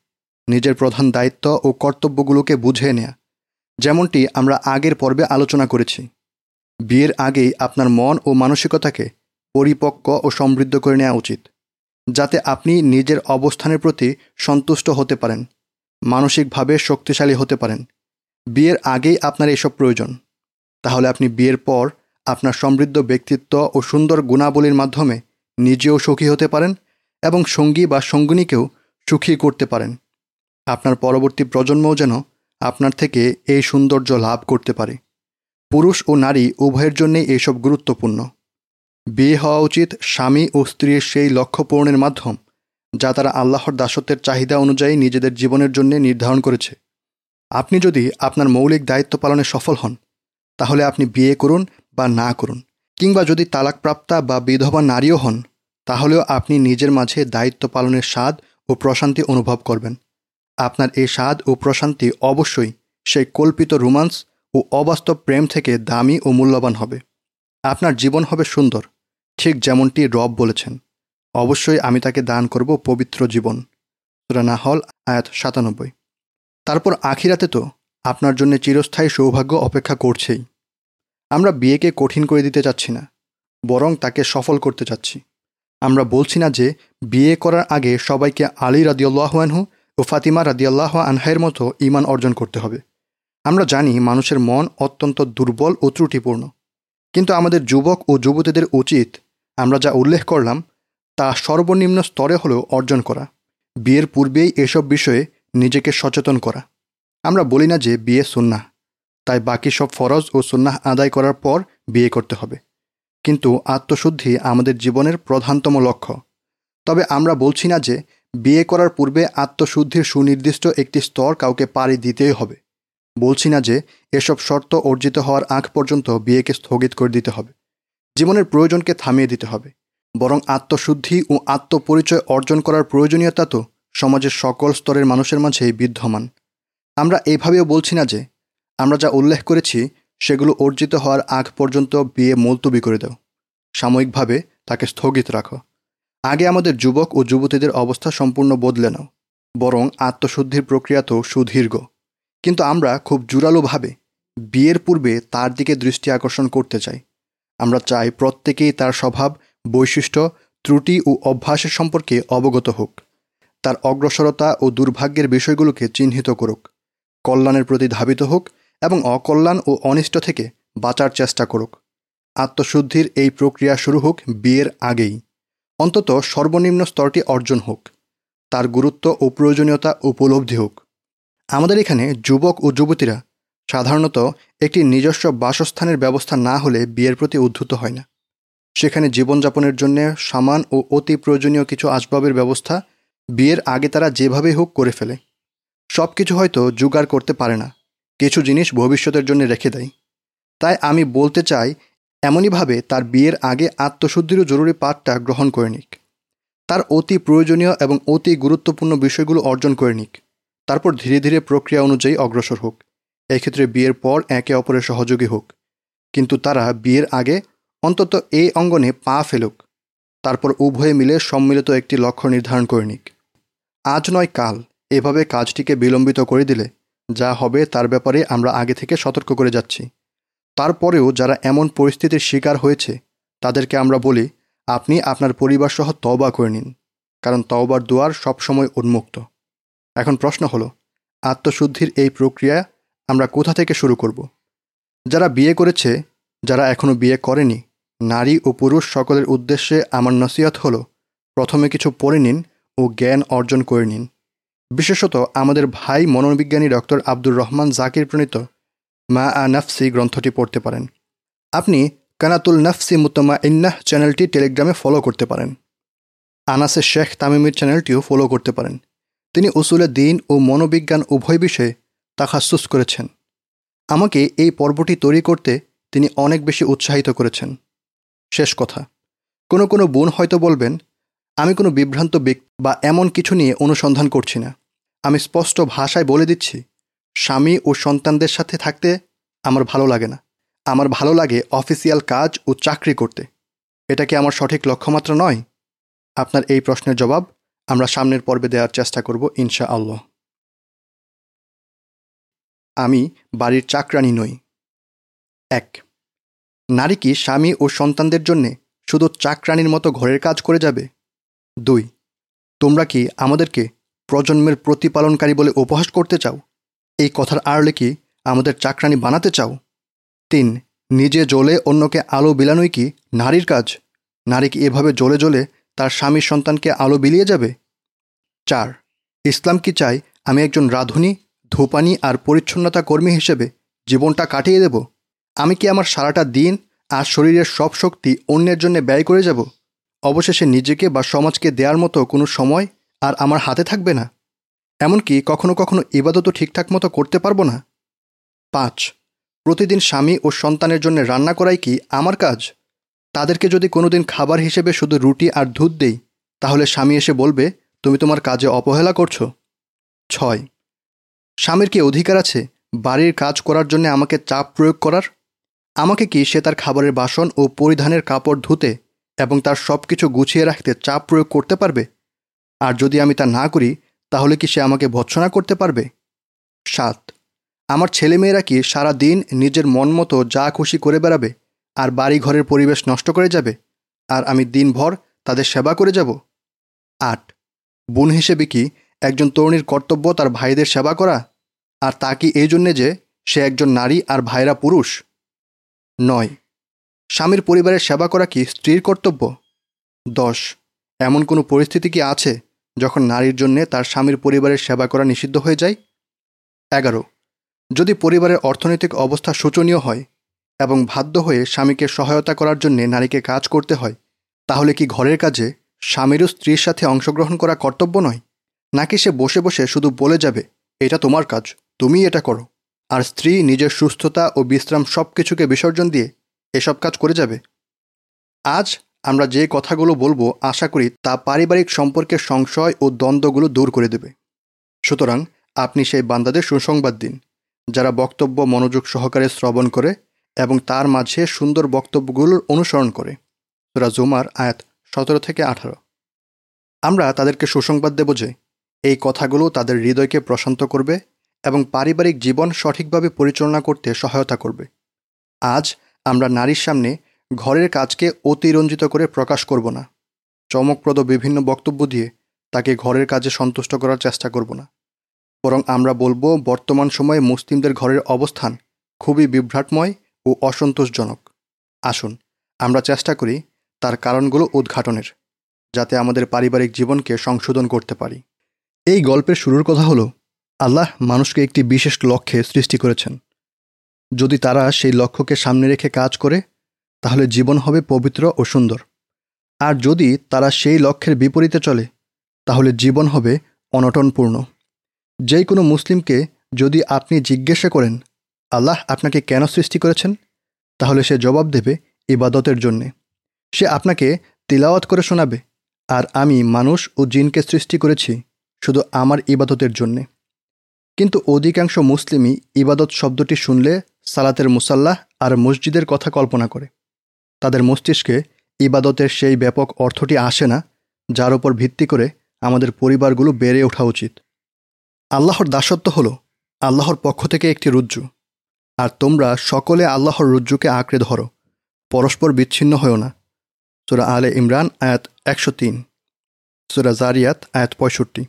নিজের প্রধান দায়িত্ব ও কর্তব্যগুলোকে বুঝে নেয়া, যেমনটি আমরা আগের পর্বে আলোচনা করেছি। বিয়ের আগেই আপনার মন ও মানসিকতাকে পরিপক্ক ও সমৃদ্ধ করে নেওয়া উচিত, যাতে আপনি নিজের অবস্থানের প্রতি সন্তুষ্ট হতে পারেন, মানসিকভাবে শক্তিশালী হতে পারেন। বিয়ের আগেই আপনার এসব প্রয়োজন। তাহলে আপনি বিয়ের পর আপনার সমৃদ্ধ ব্যক্তিত্ব ও সুন্দর গুণাবলীর মাধ্যমে নিজেও সুখী হতে পারেন এবং সঙ্গী বা সঙ্গিনীকেও সুখী করতে পারেন। আপনার পরবর্তী প্রজন্মও যেন আপনার থেকে এই সৌন্দর্য লাভ করতে পারে। পুরুষ ও নারী উভয়ের জন্যেই এইসব গুরুত্বপূর্ণ। বিয়ে হওয়া উচিত স্বামী ও স্ত্রীর সেই লক্ষ্য পূরণের মাধ্যম, যা তারা আল্লাহর দাসত্বের চাহিদা অনুযায়ী নিজেদের জীবনের জন্য নির্ধারণ করেছে। আপনি যদি আপনার মৌলিক দায়িত্ব পালনে সফল হন, তাহলে আপনি বিয়ে করুন বা না করুন, কিংবা যদি তালাকপ্রাপ্তা বা বিধবা নারীও হন, তাহলেও আপনি নিজের মাঝে দায়িত্ব পালনের স্বাদ ও প্রশান্তি অনুভব করবেন। আপনার এই স্বাদ ও প্রশান্তি অবশ্যই সেই কল্পিত রোমান্স ও অবাস্তব প্রেম থেকে দামি ও মূল্যবান হবে। আপনার জীবন হবে সুন্দর। ঠিক যেমনটি রব বলেছেন, অবশ্যই আমি তাকে দান করব পবিত্র জীবন। সুরা নাহল, আয়াত সাতানব্বই। তারপর আখিরাতে তো আপনার জন্য চিরস্থায়ী সৌভাগ্য অপেক্ষা করছেই। আমরা বিয়েকে কঠিন করে দিতে চাচ্ছি না, বরং তাকে সফল করতে চাচ্ছি। আমরা বলছি না যে বিয়ে করার আগে সবাইকে আলী রাদিউল্লাহ আনহু ও ফাতিমা রাদিয়াল্লাহ আনহাইয়ের মতো ইমান অর্জন করতে হবে। আমরা জানি মানুষের মন অত্যন্ত দুর্বল ও ত্রুটিপূর্ণ। কিন্তু আমাদের যুবক ও যুবতীদের উচিত আমরা যা উল্লেখ করলাম, তা সর্বনিম্ন স্তরে হলেও অর্জন করা। বিয়ের পূর্বেই এসব বিষয়ে নিজেকে সচেতন করা। আমরা বলি না যে বিয়ে সুন্নাহ, তাই বাকি সব ফরজ ও সুন্নাহ আদায় করার পর বিয়ে করতে হবে। কিন্তু আত্মশুদ্ধি আমাদের জীবনের প্রধানতম লক্ষ্য। তবে আমরা বলছি না যে বিয়ে করার পূর্বে আত্মশুদ্ধির সুনির্দিষ্ট একটি স্তর কাউকে পাড়ি দিতেই হবে। বলছি না যে এসব শর্ত অর্জিত হওয়ার আগ পর্যন্ত বিয়েকে স্থগিত করে দিতে হবে। জীবনের প্রয়োজনকে থামিয়ে দিতে হবে। বরং আত্মশুদ্ধি ও আত্মপরিচয় অর্জন করার প্রয়োজনীয়তা তো সমাজের সকল স্তরের মানুষের মাঝেই বিদ্যমান। আমরা এইভাবেও বলছি না যে আমরা যা উল্লেখ করেছি সেগুলো অর্জিত হওয়ার আগ পর্যন্ত বিয়ে মুলতবি করে দাও। সাময়িকভাবে তাকে স্থগিত রাখো। আগে আমাদের যুবক ও যুবতীদের অবস্থা সম্পূর্ণ বদলে নাও। বরং আত্মশুদ্ধির প্রক্রিয়া তো সুদীর্ঘ। কিন্তু আমরা খুব জোরালোভাবে বিয়ের পূর্বে তার দিকে দৃষ্টি আকর্ষণ করতে চাই। আমরা চাই প্রত্যেকেই তার স্বভাব, বৈশিষ্ট্য, ত্রুটি ও অভ্যাসের সম্পর্কে অবগত হোক। তার অগ্রসরতা ও দুর্ভাগ্যের বিষয়গুলোকে চিহ্নিত করুক। কল্যাণের প্রতি ধাবিত হোক এবং অকল্যাণ ও অনিষ্ট থেকে বাঁচার চেষ্টা করুক। আত্মশুদ্ধির এই প্রক্রিয়া শুরু হোক বিয়ের আগেই। অন্তত সর্বনিম্ন স্তরটি অর্জন হোক। তার গুরুত্ব ও প্রয়োজনীয়তা উপলব্ধি হোক। আমাদের এখানে যুবক ও যুবতীরা সাধারণত একটি নিজস্ব বাসস্থানের ব্যবস্থা না হলে বিয়ের প্রতি উদ্ধুত হয় না। সেখানে জীবনযাপনের জন্য সামান ও অতি প্রয়োজনীয় কিছু আসবাবের ব্যবস্থা বিয়ের আগে তারা যেভাবে হোক করে ফেলে। সব কিছু হয়তো জোগাড় করতে পারে না, কিছু জিনিস ভবিষ্যতের জন্য রেখে দেয়। তাই আমি বলতে চাই, এমনইভাবে তার বিয়ের আগে আত্মশুদ্ধিরও জরুরি পাঠটা গ্রহণ করে নিক। তার অতি প্রয়োজনীয় এবং অতি গুরুত্বপূর্ণ বিষয়গুলো অর্জন করে নিক। তারপর ধীরে ধীরে প্রক্রিয়া অনুযায়ী অগ্রসর হোক। এক্ষেত্রে বিয়ের পর একে অপরের সহযোগী হোক। কিন্তু তারা বিয়ের আগে অন্তত এই অঙ্গনে পা ফেলুক। তারপর উভয়ে মিলে সম্মিলিত একটি লক্ষ্য নির্ধারণ করে নিক। আজ নয় কাল। এভাবে কাজটিকে বিলম্বিত করে দিলে যা হবে তার ব্যাপারে আমরা আগে থেকে সতর্ক করে যাচ্ছি। তারপরেও যারা এমন পরিস্থিতির শিকার হয়েছে, তাদেরকে আমরা বলি, আপনি আপনার পরিবারসহ তওবা করে নিন। কারণ তওবার দুয়ার সবসময় উন্মুক্ত। এখন প্রশ্ন হলো, আত্মশুদ্ধির এই প্রক্রিয়া আমরা কোথা থেকে শুরু করব? যারা বিয়ে করেছে, যারা এখনও বিয়ে করেনি, নারী ও পুরুষ সকলের উদ্দেশ্যে আমার নসিহত হলো, প্রথমে কিছু পড়ে নিন ও জ্ঞান অর্জন করে নিন। বিশেষত আমাদের ভাই মনোবিজ্ঞানী ডক্টর আব্দুর রহমান জাকির প্রণীত, মা আ নাফসি গ্রন্থটি পড়তে পারেন। আপনি কানাতুল নাফসি মুতমা ইন্নাহ চ্যানেলটি টেলিগ্রামে ফলো করতে পারেন। আনাসে শেখ তামিমির চ্যানেলটিও ফলো করতে পারেন। তিনি উসুলে দিন ও মনোবিজ্ঞান উভয় বিষয়ে তাখাসুস করেছেন। আমাকে এই পর্বটি তৈরি করতে তিনি অনেক বেশি উৎসাহিত করেছেন। শেষ কথা, কোনো কোনো বোন হয়তো বলবেন, আমি কোনো বিভ্রান্ত ব্যক্তি বা এমন কিছু নিয়ে অনুসন্ধান করছি না। আমি স্পষ্ট ভাষায় বলে দিচ্ছি, স্বামী ও সন্তানদের সাথে থাকতে আমার ভালো লাগে না। আমার ভালো লাগে অফিসিয়াল কাজ ও চাকরি করতে। এটা কি আমার সঠিক লক্ষ্যমাত্রা নয়? আপনার এই প্রশ্নের জবাব আমরা সামনের পর্বে দেওয়ার চেষ্টা করব ইনশা আল্লাহ আমি বাড়ির চাকরানি নই। এক, নারী কি স্বামী ও সন্তানদের জন্যে শুধু চাকরানির মতো ঘরের কাজ করে যাবে? দুই, তোমরা কি আমাদেরকে প্রজন্মের প্রতিপালনকারী বলে উপহাস করতে চাও? এই কথার আড়লে কি আমাদের চাকরানি বানাতে চাও? তিন, নিজে জ্বলে অন্যকে আলো বিলানোই কি নারীর কাজ? নারী কি এভাবে জ্বলে জ্বলে তার স্বামীর সন্তানকে আলো বিলিয়ে যাবে? চার, ইসলাম কি চাই আমি একজন রাঁধুনি, ধূপানি আর পরিচ্ছন্নতা কর্মী হিসেবে জীবনটা কাটিয়ে দেব? আমি কি আমার সারাটা দিন আর শরীরের সব শক্তি অন্যের জন্য ব্যয় করে যাব? অবশেষে নিজেকে বা সমাজকে দেওয়ার মতো কোনো সময় আর আমার হাতে থাকবে না। এমনকি কখনো কখনো ইবাদতও ঠিকঠাক মতো করতে পারব না। পাঁচ, প্রতিদিন স্বামী ও সন্তানের জন্য রান্না করাই কি আমার কাজ? তাদেরকে যদি কোনোদিন খাবার হিসেবে শুধু রুটি আর দুধ দেই, তাহলে স্বামী এসে বলবে, তুমি তোমার কাজে অবহেলা করছ। ছয়, স্বামীর কি অধিকার আছে বাড়ির কাজ করার জন্য আমাকে চাপ প্রয়োগ করার? আমাকে কি সে তার খাবারের বাসন ও পরিধানের কাপড় ধুতে এবং তার সব কিছু গুছিয়ে রাখতে চাপ প্রয়োগ করতে পারবে? আর যদি আমি তা না করি, তাহলে কি সে আমাকে ভৎসনা করতে পারবে? সাত, আমার ছেলেমেয়েরা কি সারা দিন নিজের মন মতো যা খুশি করে বেড়াবে? আর বাড়ি ঘরের পরিবেশ নষ্ট করে যাবে, আর আমি দিনভর তাদের সেবা করে যাব। আট, বোন হিসেবে কি একজন তরুণীর কর্তব্য তার ভাইদের সেবা করা? আর তা কি এই জন্যে যে সে একজন নারী আর ভাইরা পুরুষ? নয়, স্বামীর পরিবারের সেবা করা কি স্ত্রীর কর্তব্য? দশ, এমন কোনো পরিস্থিতি কি আছে যখন নারীর জন্যে তার স্বামীর পরিবারের সেবা করা নিষিদ্ধ হয়ে যায়? এগারো, যদি পরিবারের অর্থনৈতিক অবস্থা শোচনীয় হয় এবং বাধ্য হয়ে স্বামীকে সহায়তা করার জন্য নারীকে কাজ করতে হয়, তাহলে কি ঘরের কাজে স্বামীরও স্ত্রীর সাথে অংশগ্রহণ করা কর্তব্য নয়? নাকি সে বসে বসে শুধু বলে যাবে, এটা তোমার কাজ, তুমি এটা করো আর স্ত্রী নিজের সুস্থতা ও বিশ্রাম সব কিছুকে বিসর্জন দিয়ে এসব কাজ করে যাবে? আজ আমরা যে কথাগুলো বলব আশা করি তা পারিবারিক সম্পর্কের সংশয় ও দ্বন্দ্বগুলো দূর করে দেবে। সুতরাং আপনি সেই বান্দাদের সুসংবাদ দিন, যারা বক্তব্য মনোযোগ সহকারে শ্রবণ করে এবং তার মাঝে সুন্দর বক্তব্যগুলোর অনুসরণ করে। সুরা জুমার আয়াত সতেরো থেকে আঠারো। আমরা তাদেরকে সুসংবাদ দেব যে, এই কথাগুলো তাদের হৃদয়কে প্রশান্ত করবে এবং পারিবারিক জীবন সঠিকভাবে পরিচালনা করতে সহায়তা করবে। আজ আমরা নারীর সামনে ঘরের কাজকে অতিরঞ্জিত করে প্রকাশ করব না। চমকপ্রদ বিভিন্ন বক্তব্য দিয়ে তাকে ঘরের কাজে সন্তুষ্ট করার চেষ্টা করব না। বরং আমরা বলব, বর্তমান সময়ে মুসলিমদের ঘরের অবস্থান খুবই বিভ্রাটময় ও অসন্তোষজনক। আসুন, আমরা চেষ্টা করি তার কারণগুলো উদ্ঘাটনের, যাতে আমাদের পারিবারিক জীবনকে সংশোধন করতে পারি। এই গল্পের শুরুর কথা হলো, আল্লাহ মানুষকে একটি বিশেষ লক্ষ্যে সৃষ্টি করেছেন। যদি তারা সেই লক্ষ্যকে সামনে রেখে কাজ করে, তাহলে জীবন হবে পবিত্র ও সুন্দর। আর যদি তারা সেই লক্ষ্যের বিপরীতে চলে, তাহলে জীবন হবে অনটনপূর্ণ। যেই কোনো মুসলিমকে যদি আপনি জিজ্ঞাসা করেন আল্লাহ আপনাকে কেন সৃষ্টি করেছেন? তাহলে সে জবাব দেবে ইবাদতের জন্যে। সে আপনাকে তিলাওয়াত করে শোনাবে, আর আমি মানুষ ও জিনকে সৃষ্টি করেছি শুধু আমার ইবাদতের জন্যে। কিন্তু অধিকাংশ মুসলিমই ইবাদত শব্দটি শুনলে সালাতের মুসাল্লাহ আর মসজিদের কথা কল্পনা করে। তাদের মস্তিষ্কে ইবাদতের সেই ব্যাপক অর্থটি আসে না, যার উপর ভিত্তি করে আমাদের পরিবারগুলো বেড়ে ওঠা উচিত। আল্লাহর দাসত্ব হল আল্লাহর পক্ষ থেকে একটি রুজ্জু। আর তোমরা সকলে আল্লাহর রুজ্জুকে আঁকড়ে ধরো। পরস্পর বিচ্ছিন্ন হও না। সুরা আলে ইমরান, আয়াত একশো তিন। সুরা জারিয়াত, আয়াত পঁয়ষট্টি।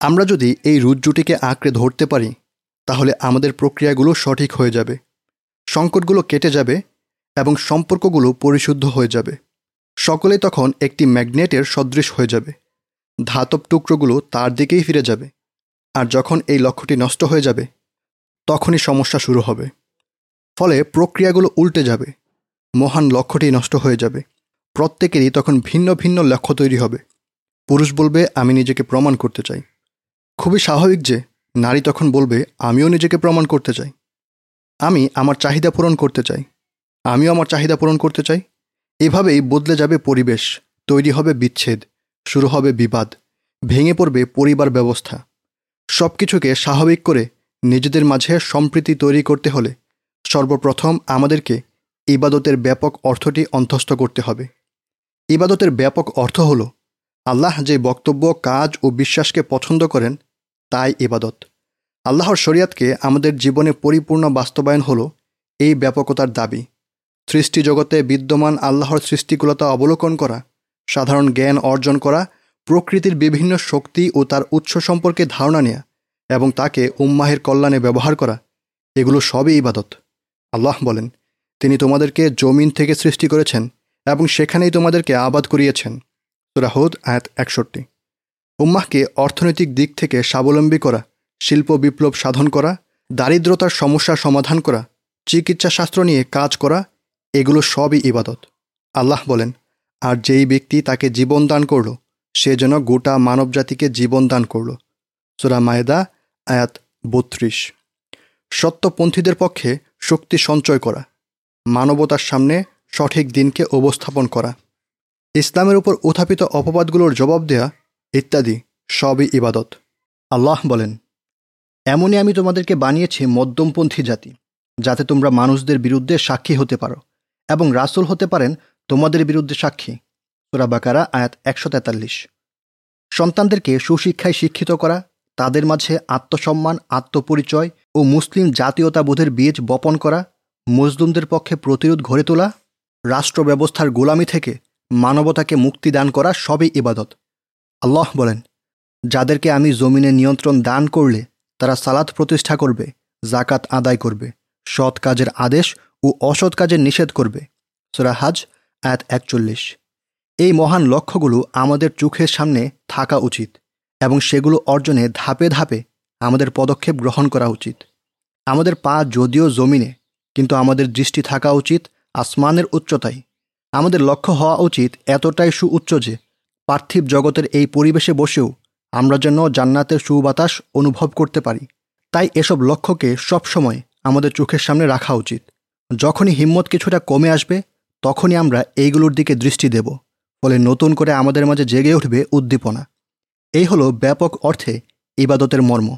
আমরা যদি এই রুজ্জুটিকে আঁকড়ে ধরতে পারি, তাহলে আমাদের প্রক্রিয়াগুলো সঠিক হয়ে যাবে। সংকটগুলো কেটে যাবে এবং সম্পর্কগুলো পরিশুদ্ধ হয়ে যাবে। সকলে তখন একটি ম্যাগনেটের সদৃশ হয়ে যাবে। ধাতব টুকরোগুলো তার দিকেই ফিরে যাবে। আর যখন এই লক্ষ্যটি নষ্ট হয়ে যাবে তখনই সমস্যা শুরু হবে। ফলে প্রক্রিয়াগুলো উল্টে যাবে। মহান লক্ষ্যটি নষ্ট হয়ে যাবে। প্রত্যেকেরই তখন ভিন্ন ভিন্ন লক্ষ্য তৈরি হবে। পুরুষ বলবে, আমি নিজেকে প্রমাণ করতে চাই। খুবই স্বাভাবিক যে, নারী তখন বলবে, আমিও নিজেকে প্রমাণ করতে চাই। আমি আমার চাহিদা পূরণ করতে চাই। আমিও আমার চাহিদা পূরণ করতে চাই? এভাবেই বদলে যাবে পরিবেশ, তৈরি হবে বিচ্ছেদ, শুরু হবে বিবাদ, ভেঙে পড়বে পরিবার ব্যবস্থা। সব কিছুকে স্বাভাবিক করে নিজেদের মাঝে সম্প্রীতি তৈরি করতে হলে সর্বপ্রথম আমাদেরকে ইবাদতের ব্যাপক অর্থটি অন্তস্থ করতে হবে। ইবাদতের ব্যাপক অর্থ হল, আল্লাহ যে বক্তব্য, কাজ ও বিশ্বাসকে পছন্দ করেন, তাই ইবাদত। আল্লাহর শরিয়াতকে আমাদের জীবনে পরিপূর্ণ বাস্তবায়ন হল এই ব্যাপকতার দাবি। সৃষ্টি জগতে বিদ্যমান আল্লাহর সৃষ্টিকুলতা অবলোকন করা, সাধারণ জ্ঞান অর্জন করা, প্রকৃতির বিভিন্ন শক্তি ও তার উৎস সম্পর্কে ধারণা নেয়া এবং তাকে উম্মাহের কল্যাণে ব্যবহার করা, এগুলো সবই ইবাদত। আল্লাহ বলেন, তিনি তোমাদেরকে জমিন থেকে সৃষ্টি করেছেন এবং সেখানেই তোমাদেরকে আবাদ করিয়েছেন। সুরাহুদ আয়াত একষট্টি। উম্মাহকে অর্থনৈতিক দিক থেকে স্বাবলম্বী করা, শিল্প বিপ্লব সাধন করা, দারিদ্রতার সমস্যার সমাধান করা, চিকিৎসা শাস্ত্র নিয়ে কাজ করা, এগুলো সবই ইবাদত। আল্লাহ বলেন, আর যেই ব্যক্তি তাকে জীবন দান করল, সে যেন গোটা মানবজাতিকে জীবন দান করল। সুরা মায়েদা আয়াত বত্রিশ। সত্যপন্থীদের পক্ষে শক্তি সঞ্চয় করা, মানবতার সামনে সঠিক দিনকে উপস্থাপন করা, ইসলামের উপর উত্থাপিত অপবাদগুলোর জবাব দেয়া ইত্যাদি সবই ইবাদত। আল্লাহ বলেন, এমনই আমি তোমাদেরকে বানিয়েছি মধ্যমপন্থী জাতি, যাতে তোমরা মানুষদের বিরুদ্ধে সাক্ষী হতে পারো এবং রাসুল হতে পারেন তোমাদের বিরুদ্ধে সাক্ষী। সুরাবাকারা আয়াত একশো তেতাল্লিশ। সন্তানদেরকে সুশিক্ষায় শিক্ষিত করা তাদের মাঝে আত্মসম্মান, আত্মপরিচয় ও মুসলিম জাতীয়তাবোধের বীজ বপন করা, মজলুমদের পক্ষে প্রতিরোধ গড়ে তোলা রাষ্ট্র ব্যবস্থার গোলামি থেকে মানবতাকে মুক্তি দান করা সবই ইবাদত। আল্লাহ বলেন, যাদেরকে আমি জমিনে নিয়ন্ত্রণ দান করলে তারা সালাত প্রতিষ্ঠা করবে জাকাত আদায় করবে, সৎ কাজের আদেশ ও অসৎ কাজের নিষেধ করবে। সুরাহাজ আয়াত একচল্লিশ। এই মহান লক্ষ্যগুলো আমাদের চোখের সামনে থাকা উচিত। এবং সেগুলো অর্জনে ধাপে ধাপে আমাদের পদক্ষেপ গ্রহণ করা উচিত। আমাদের পা যদিও জমিনে, কিন্তু আমাদের দৃষ্টি থাকা উচিত আসমানের উচ্চতায়। আমাদের লক্ষ্য হওয়া উচিত এতটাই সুউচ্চ যে পার্থিব জগতের এই পরিবেশে বসেও আমরা যেন জান্নাতের সুবাতাস অনুভব করতে পারি। তাই এসব লক্ষ্যকে সবসময় আমাদের চোখের সামনে রাখা উচিত। যখনই হিম্মত কিছুটা কমে আসবে, তখনই আমরা এইগুলোর দিকে দৃষ্টি দেব, ফলে নতুন করে আমাদের মাঝে জেগে উঠবে উদ্দীপনা। এই হলো ব্যাপক অর্থে ইবাদতের মর্ম।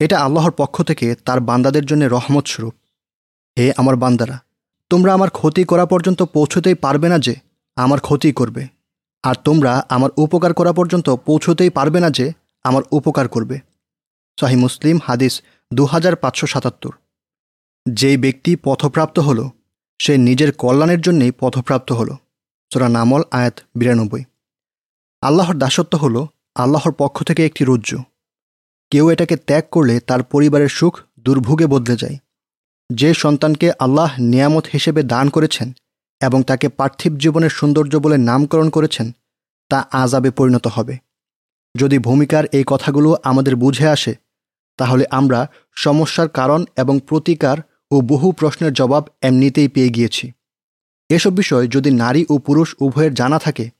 এটা আল্লাহর পক্ষ থেকে তার বান্দাদের জন্য রহমত স্বরূপ। হে আমার বান্দারা, তোমরা আমার ক্ষতি করা পর্যন্ত পৌঁছতেই পারবে না যে আমার ক্ষতি করবে, আর তোমরা আমার উপকার করা পর্যন্ত পৌঁছতেই পারবে না যে আমার উপকার করবে। সাহি মুসলিম হাদিস দু হাজার পাঁচশো সাতাত্তর। যেই ব্যক্তি পথপ্রাপ্ত হল, সে নিজের কল্যাণের জন্যেই পথপ্রাপ্ত হল। সোরা নামল আয়াত বিরানব্বই। আল্লাহর দাসত্ব হল আল্লাহর পক্ষ থেকে একটি রজ্জু। কেউ এটাকে ত্যাগ করলে তার পরিবারের সুখ দুর্ভোগে বদলে যায়। যে সন্তানকে আল্লাহ নিয়ামত হিসেবে দান করেছেন এবং তাকে পার্থিব জীবনের সৌন্দর্য বলে নামকরণ করেছেন, তা আজাবে পরিণত হবে। যদি ভূমিকার এই কথাগুলো আমাদের বুঝে আসে, তাহলে আমরা সমস্যার কারণ এবং প্রতিকার ও বহু প্রশ্নের জবাব এমনিতেই পেয়ে গিয়েছি। এসব বিষয় যদি নারী ও পুরুষ উভয়ের জানা থাকে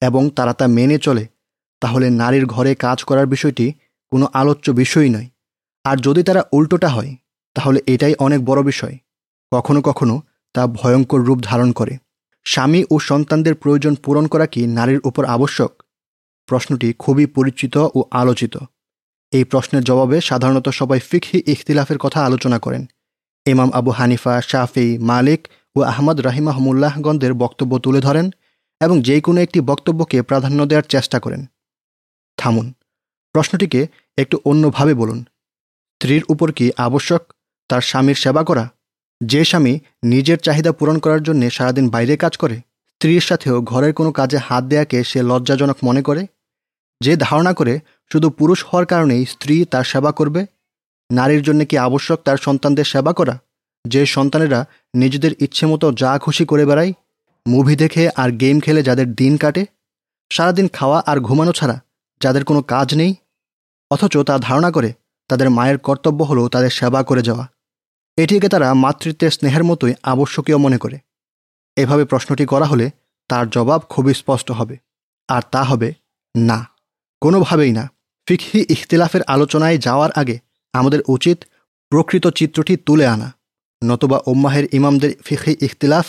এবং তারা তা মেনে চলে তাহলে নারীর ঘরে কাজ করার বিষয়টি কোনো আলোচ্য বিষয়ই নয়। আর যদি তারা উল্টোটা হয়, তাহলে এটাই অনেক বড় বিষয়। কখনো কখনো তা ভয়ঙ্কর রূপ ধারণ করে। স্বামী ও সন্তানদের প্রয়োজন পূরণ করা কি নারীর উপর আবশ্যক? প্রশ্নটি খুবই পরিচিত ও আলোচিত। এই প্রশ্নের জবাবে সাধারণত সবাই ফিকহি ইখতিলাফের কথা আলোচনা করেন। ইমাম আবু হানিফা, শাফি, মালিক ও আহমদ রাহিমাহমুল্লাহগণদের বক্তব্য তুলে ধরেন এবং যে কোনো একটি বক্তব্যকে প্রাধান্য দেওয়ার চেষ্টা করেন। থামুন। প্রশ্নটিকে একটু অন্যভাবে বলুন। স্ত্রীর উপর কি আবশ্যক তার স্বামীর সেবা করা? যে স্বামী নিজের চাহিদা পূরণ করার জন্য সারাদিন বাইরে কাজ করে, স্ত্রীর সাথেও ঘরের কোনো কাজে হাত দেয়াকে সে লজ্জাজনক মনে করে? যে ধারণা করে শুধু পুরুষ হওয়ার কারণেই স্ত্রী তার সেবা করবে? নারীর জন্য কি আবশ্যক তার সন্তানদের সেবা করা? যে সন্তানেরা নিজেদের ইচ্ছে মতো যা খুশি করে বেড়ায়, মুভি দেখে আর গেম খেলে যাদের দিন কাটে? সারাদিন খাওয়া আর ঘুমানো ছাড়া যাদের কোনো কাজ নেই, অথচ তা ধারণা করে তাদের মায়ের কর্তব্য হলো তাদের সেবা করে যাওয়া। এটিকে তারা মাতৃত্বের স্নেহের মতোই আবশ্যকীয় মনে করে। এভাবে প্রশ্নটি করা হলে তার জবাব খুবই স্পষ্ট হবে, আর তা হবে, না। কোনোভাবেই না। ফিকহি ইখতিলাফের আলোচনায় যাওয়ার আগে আমাদের উচিত প্রকৃত চিত্রটি তুলে আনা। নতুবা ওম্মাহের ইমামদের ফিকহি ইখতিলাফ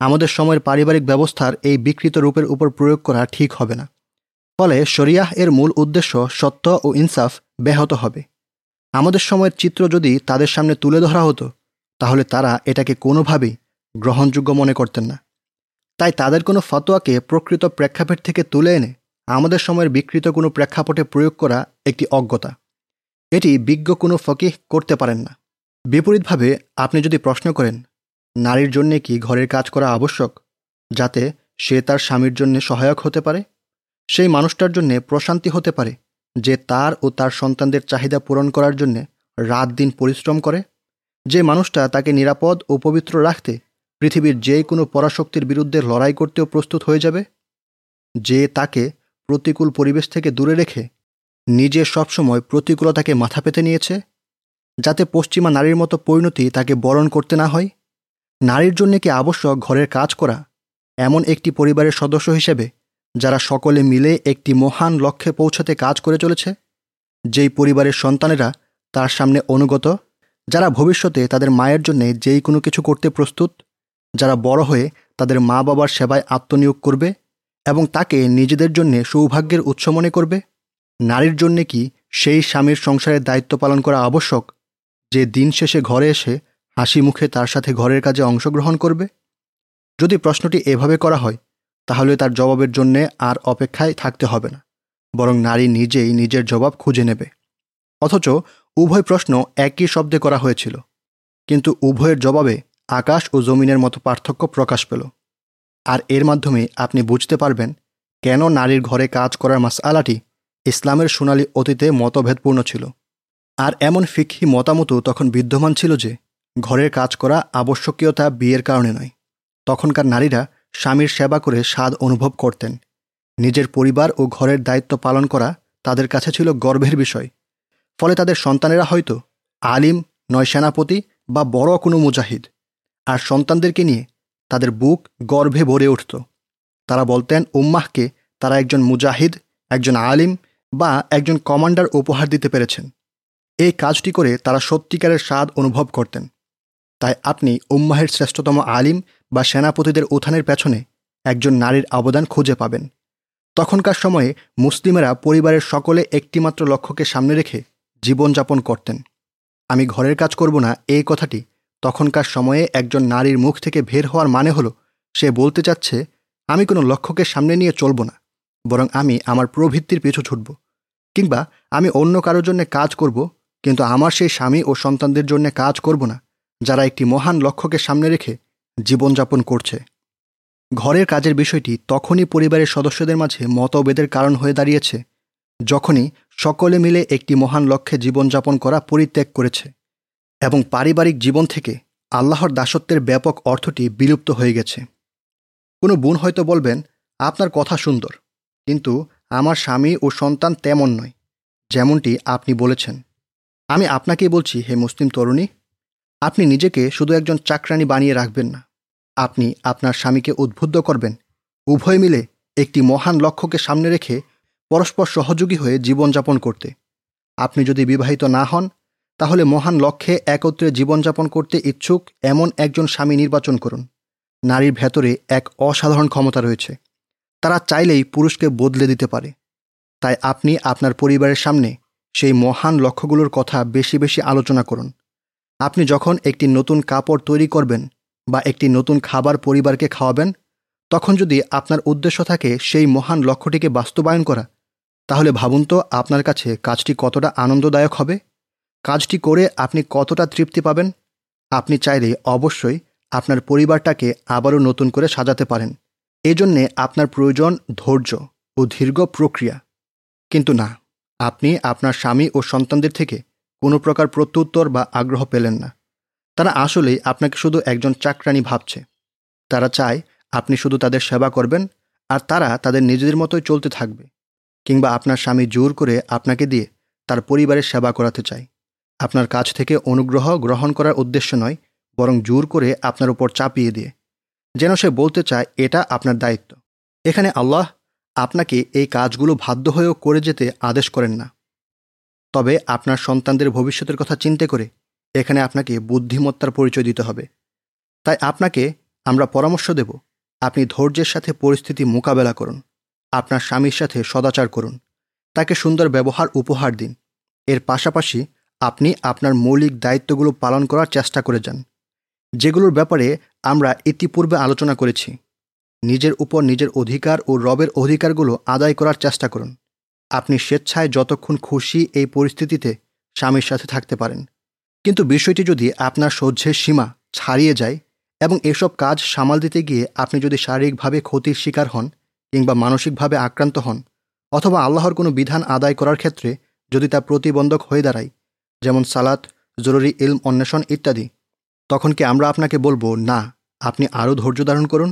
আমাদের সময়ের পারিবারিক ব্যবস্থার এই বিকৃত রূপের উপর প্রয়োগ করা ঠিক হবে না। ফলে শরিয়াহ এর মূল উদ্দেশ্য সত্য ও ইনসাফ ব্যাহত হবে। আমাদের সময়ের চিত্র যদি তাদের সামনে তুলে ধরা হতো, তাহলে তারা এটাকে কোনোভাবেই গ্রহণযোগ্য মনে করতেন না। তাই তাদের কোনো ফতোয়াকে প্রকৃত প্রেক্ষাপট থেকে তুলে এনে আমাদের সময়ের বিকৃত কোনো প্রেক্ষাপটে প্রয়োগ করা একটি অজ্ঞতা। এটি বিজ্ঞ কোনো ফকিহ করতে পারেন না। বিপরীতভাবে, আপনি যদি প্রশ্ন করেন, নারীর জন্যে কি ঘরের কাজ করা আবশ্যক, যাতে সে তার স্বামীর জন্য সহায়ক হতে পারে? সেই মানুষটার জন্যে প্রশান্তি হতে পারে যে তার ও তার সন্তানদের চাহিদা পূরণ করার জন্য রাত দিন পরিশ্রম করে। যে মানুষটা তাকে নিরাপদ ও পবিত্র রাখতে পৃথিবীর যে কোনো পরাশক্তির বিরুদ্ধে লড়াই করতেও প্রস্তুত হয়ে যাবে। যে তাকে প্রতিকূল পরিবেশ থেকে দূরে রেখে নিজে সবসময় প্রতিকূলতাকে মাথা পেতে নিয়েছে, যাতে পশ্চিমা নারীর মতো পরিণতি তাকে বরণ করতে না হয়। নারীর জন্য কি আবশ্যক ঘরের কাজ করা এমন একটি পরিবারের সদস্য হিসেবে যারা সকলে মিলে একটি মহান লক্ষ্যে পৌঁছাতে কাজ করে চলেছে, যেই পরিবারের সন্তানেরা তার সামনে অনুগত, যারা ভবিষ্যতে তাদের মায়ের জন্যে যেই কোনো কিছু করতে প্রস্তুত, যারা বড় হয়ে তাদের মা বাবার সেবায় আত্মনিয়োগ করবে এবং তাকে নিজেদের জন্য সৌভাগ্যের উৎস মনে করবে, নারীর জন্যে কি সেই স্বামীর সংসারের দায়িত্ব পালন করা আবশ্যক, যে দিন শেষে ঘরে এসে হাসি মুখে তার সাথে ঘরের কাজে অংশগ্রহণ করবে? যদি প্রশ্নটি এভাবে করা হয় তাহলে তার জবাবের জন্যে আর অপেক্ষায় থাকতে হবে না, বরং নারী নিজেই নিজের জবাব খুঁজে নেবে। অথচ উভয় প্রশ্ন একই শব্দে করা হয়েছিল, কিন্তু উভয়ের জবাবে আকাশ ও জমিনের মতো পার্থক্য প্রকাশ পেল। আর এর মাধ্যমে আপনি বুঝতে পারবেন কেন নারীর ঘরে কাজ করার মাস আলাটি ইসলামের সোনালী অতীতে মতভেদপূর্ণ ছিল। আর এমন ফিকহি মতামতও তখন বিদ্যমান ছিল যে, ঘরের কাজ করা আবশ্যকীয়তা বিয়ের কারণে নয়। তখনকার নারীরা স্বামীর সেবা করে স্বাদ অনুভব করতেন। নিজের পরিবার ও ঘরের দায়িত্ব পালন করা তাদের কাছে ছিল গর্বের বিষয়। ফলে তাদের সন্তানেরা হয়তো আলিম, নয় সেনাপতি বা বড় কোনো মুজাহিদ। আর সন্তানদেরকে নিয়ে তাদের বুক গর্ভে ভরে উঠত। তারা বলতেন, উম্মাহকে তারা একজন মুজাহিদ, একজন আলিম বা একজন কমান্ডার উপহার দিতে পেরেছেন। এই কাজটি করে তারা সত্যিকারের স্বাদ অনুভব করতেন। তাই আপনি উম্মাহের শ্রেষ্ঠতম আলিম বা সেনাপতিদের উত্থানের পেছনে একজন নারীর অবদান খুঁজে পাবেন। তখনকার সময়ে মুসলিমেরা পরিবারের সকলে একটিমাত্র লক্ষ্যকে সামনে রেখে জীবনযাপন করতেন। আমি ঘরের কাজ করব না, এই কথাটি তখনকার সময়ে একজন নারীর মুখ থেকে বের হওয়ার মানে হলো, সে বলতে চাচ্ছে, আমি কোনো লক্ষ্যকে সামনে নিয়ে চলব না, বরং আমি আমার প্রবৃত্তির পিছু ছুটব। কিংবা আমি অন্য কারোর জন্য কাজ করব, কিন্তু আমার সেই স্বামী ও সন্তানদের জন্য কাজ করব না, যারা একটি মহান লক্ষ্যকে সামনে রেখে জীবনযাপন করছে। ঘরের কাজের বিষয়টি তখনই পরিবারের সদস্যদের মাঝে মতভেদের কারণ হয়ে দাঁড়িয়েছে, যখনই সকলে মিলে একটি মহান লক্ষ্যে জীবনযাপন করা পরিত্যাগ করেছে এবং পারিবারিক জীবন থেকে আল্লাহর দাসত্বের ব্যাপক অর্থটি বিলুপ্ত হয়ে গেছে। কোনো বোন হয়তো বলবেন, আপনার কথা সুন্দর, কিন্তু আমার স্বামী ও সন্তান তেমন নয়, যেমনটি আপনি বলেছেন। আমি আপনাকেই বলছি, হে মুসলিম তরুণী, আপনি নিজেকে শুধু একজন চাকরানি বানিয়ে রাখবেন না। আপনি আপনার স্বামীকে উদ্বুদ্ধ করবেন। উভয় মিলে একটি মহান লক্ষ্যকে সামনে রেখে পরস্পর সহযোগী হয়ে জীবনযাপন করতে। আপনি যদি বিবাহিত না হন, তাহলে মহান লক্ষ্যে একত্রে জীবনযাপন করতে ইচ্ছুক এমন একজন স্বামী নির্বাচন করুন। নারীর ভেতরে এক অসাধারণ ক্ষমতা রয়েছে। তারা চাইলেই পুরুষকে বদলে দিতে পারে। তাই আপনি আপনার পরিবারের সামনে সেই মহান লক্ষ্যগুলোর কথা বেশি বেশি আলোচনা করুন। আপনি যখন একটি নতুন কাপড় তৈরি করবেন বা একটি নতুন খাবার পরিবারকে খাওয়াবেন, তখন যদি আপনার উদ্দেশ্য থাকে সেই মহান লক্ষ্যটিকে বাস্তবায়ন করা, তাহলে ভাবুন তো আপনার কাছে কাজটি কতটা আনন্দদায়ক হবে। কাজটি করে আপনি কতটা তৃপ্তি পাবেন। আপনি চাইলে অবশ্যই আপনার পরিবারটাকে আবারও নতুন করে সাজাতে পারেন। এজন্যে আপনার প্রয়োজন ধৈর্য ও দীর্ঘ প্রক্রিয়া। কিন্তু না, আপনি আপনার স্বামী ও সন্তানদের থেকে কোনো প্রকার প্রত্যুত্তর বা আগ্রহ পেলেন না। তারা আসলেই আপনাকে শুধু একজন চাকরানি ভাবছে। তারা চায় আপনি শুধু তাদের সেবা করবেন আর তারা তাদের নিজেদের মতোই চলতে থাকবে কিংবা আপনার স্বামী জোর করে আপনাকে দিয়ে তার পরিবারের সেবা করাতে চায়। আপনার কাছ থেকে অনুগ্রহ গ্রহণ করার উদ্দেশ্য নয়, বরং জোর করে আপনার উপর চাপিয়ে দিয়ে। যেন সে বলতে চায়, এটা আপনার দায়িত্ব। এখানে আল্লাহ আপনাকে এই কাজগুলো বাধ্য হয়েও করে যেতে আদেশ করেন না। তবে আপনার সন্তানদের ভবিষ্যতের কথা চিন্তা করে এখানে আপনাকে বুদ্ধিমত্তার পরিচয় দিতে হবে। তাই আপনাকে আমরা পরামর্শ দেব, আপনি ধৈর্যের সাথে পরিস্থিতি মোকাবেলা করুন, আপনার স্বামীর সাথে সদাচার করুন, তাকে সুন্দর ব্যবহার উপহার দিন। এর পাশাপাশি আপনি আপনার মৌলিক দায়িত্বগুলো পালন করার চেষ্টা করে যান। যেগুলোর ব্যাপারে আমরা ইতিপূর্বে আলোচনা করেছি। নিজের উপর নিজের অধিকার ও রবের অধিকারগুলো আদায় করার চেষ্টা করুন। আপনি স্বেচ্ছায় যতক্ষণ খুশি এই পরিস্থিতিতে স্বামীর সাথে থাকতে পারেন। কিন্তু বিষয়টি যদি আপনার সহ্যের সীমা ছাড়িয়ে যায় এবং এসব কাজ সামাল দিতে গিয়ে আপনি যদি শারীরিকভাবে ক্ষতির শিকার হন কিংবা মানসিকভাবে আক্রান্ত হন অথবা আল্লাহর কোনো বিধান আদায় করার ক্ষেত্রে যদি তা প্রতিবন্ধক হয়ে দাঁড়ায়, যেমন সালাত, জরুরি ইলম অন্বেষণ ইত্যাদি, তখন কি আমরা আপনাকে বলব, না, আপনি আরও ধৈর্য ধারণ করুন,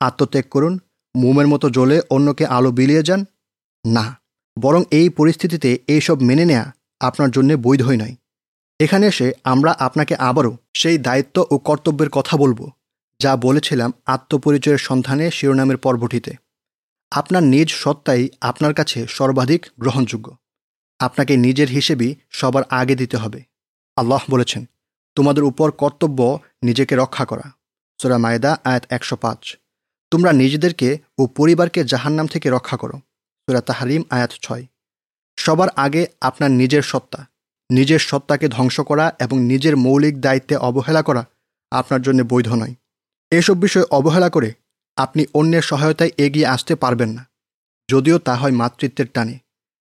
আত্মত্যাগ করুন, মোমের মতো জ্বলে অন্যকে আলো বিলিয়ে যান না, বরং এই পরিস্থিতিতে এইসব মেনে নেয়া আপনার জন্য বৈধই নয়। এখানে এসে আমরা আপনাকে আবারও সেই দায়িত্ব ও কর্তব্যের কথা বলব, যা বলেছিলাম আত্মপরিচয়ের সন্ধানে শিরোনামের পর্বটিতে। আপনার নিজ সত্তাই আপনার কাছে সর্বাধিক গ্রহণযোগ্য। আপনাকে নিজের হিসেবেই সবার আগে দিতে হবে। আল্লাহ বলেছেন, তোমাদের উপর কর্তব্য নিজেকে রক্ষা করা। সোরা মায়দা, আয়াত একশো পাঁচ। তোমরা নিজেদেরকে ও পরিবারকে জাহান্নাম থেকে রক্ষা করো। সোরা তাহারিম, আয়াত ছয়। সবার আগে আপনার নিজের সত্তা। নিজের সত্তাকে ধ্বংস করা এবং নিজের মৌলিক দায়িত্বে অবহেলা করা আপনার জন্য বৈধ নয়। এসব বিষয় অবহেলা করে আপনি অন্যের সহায়তায় এগিয়ে আসতে পারবেন না। যদিও তা হয় মাতৃত্বের টানে,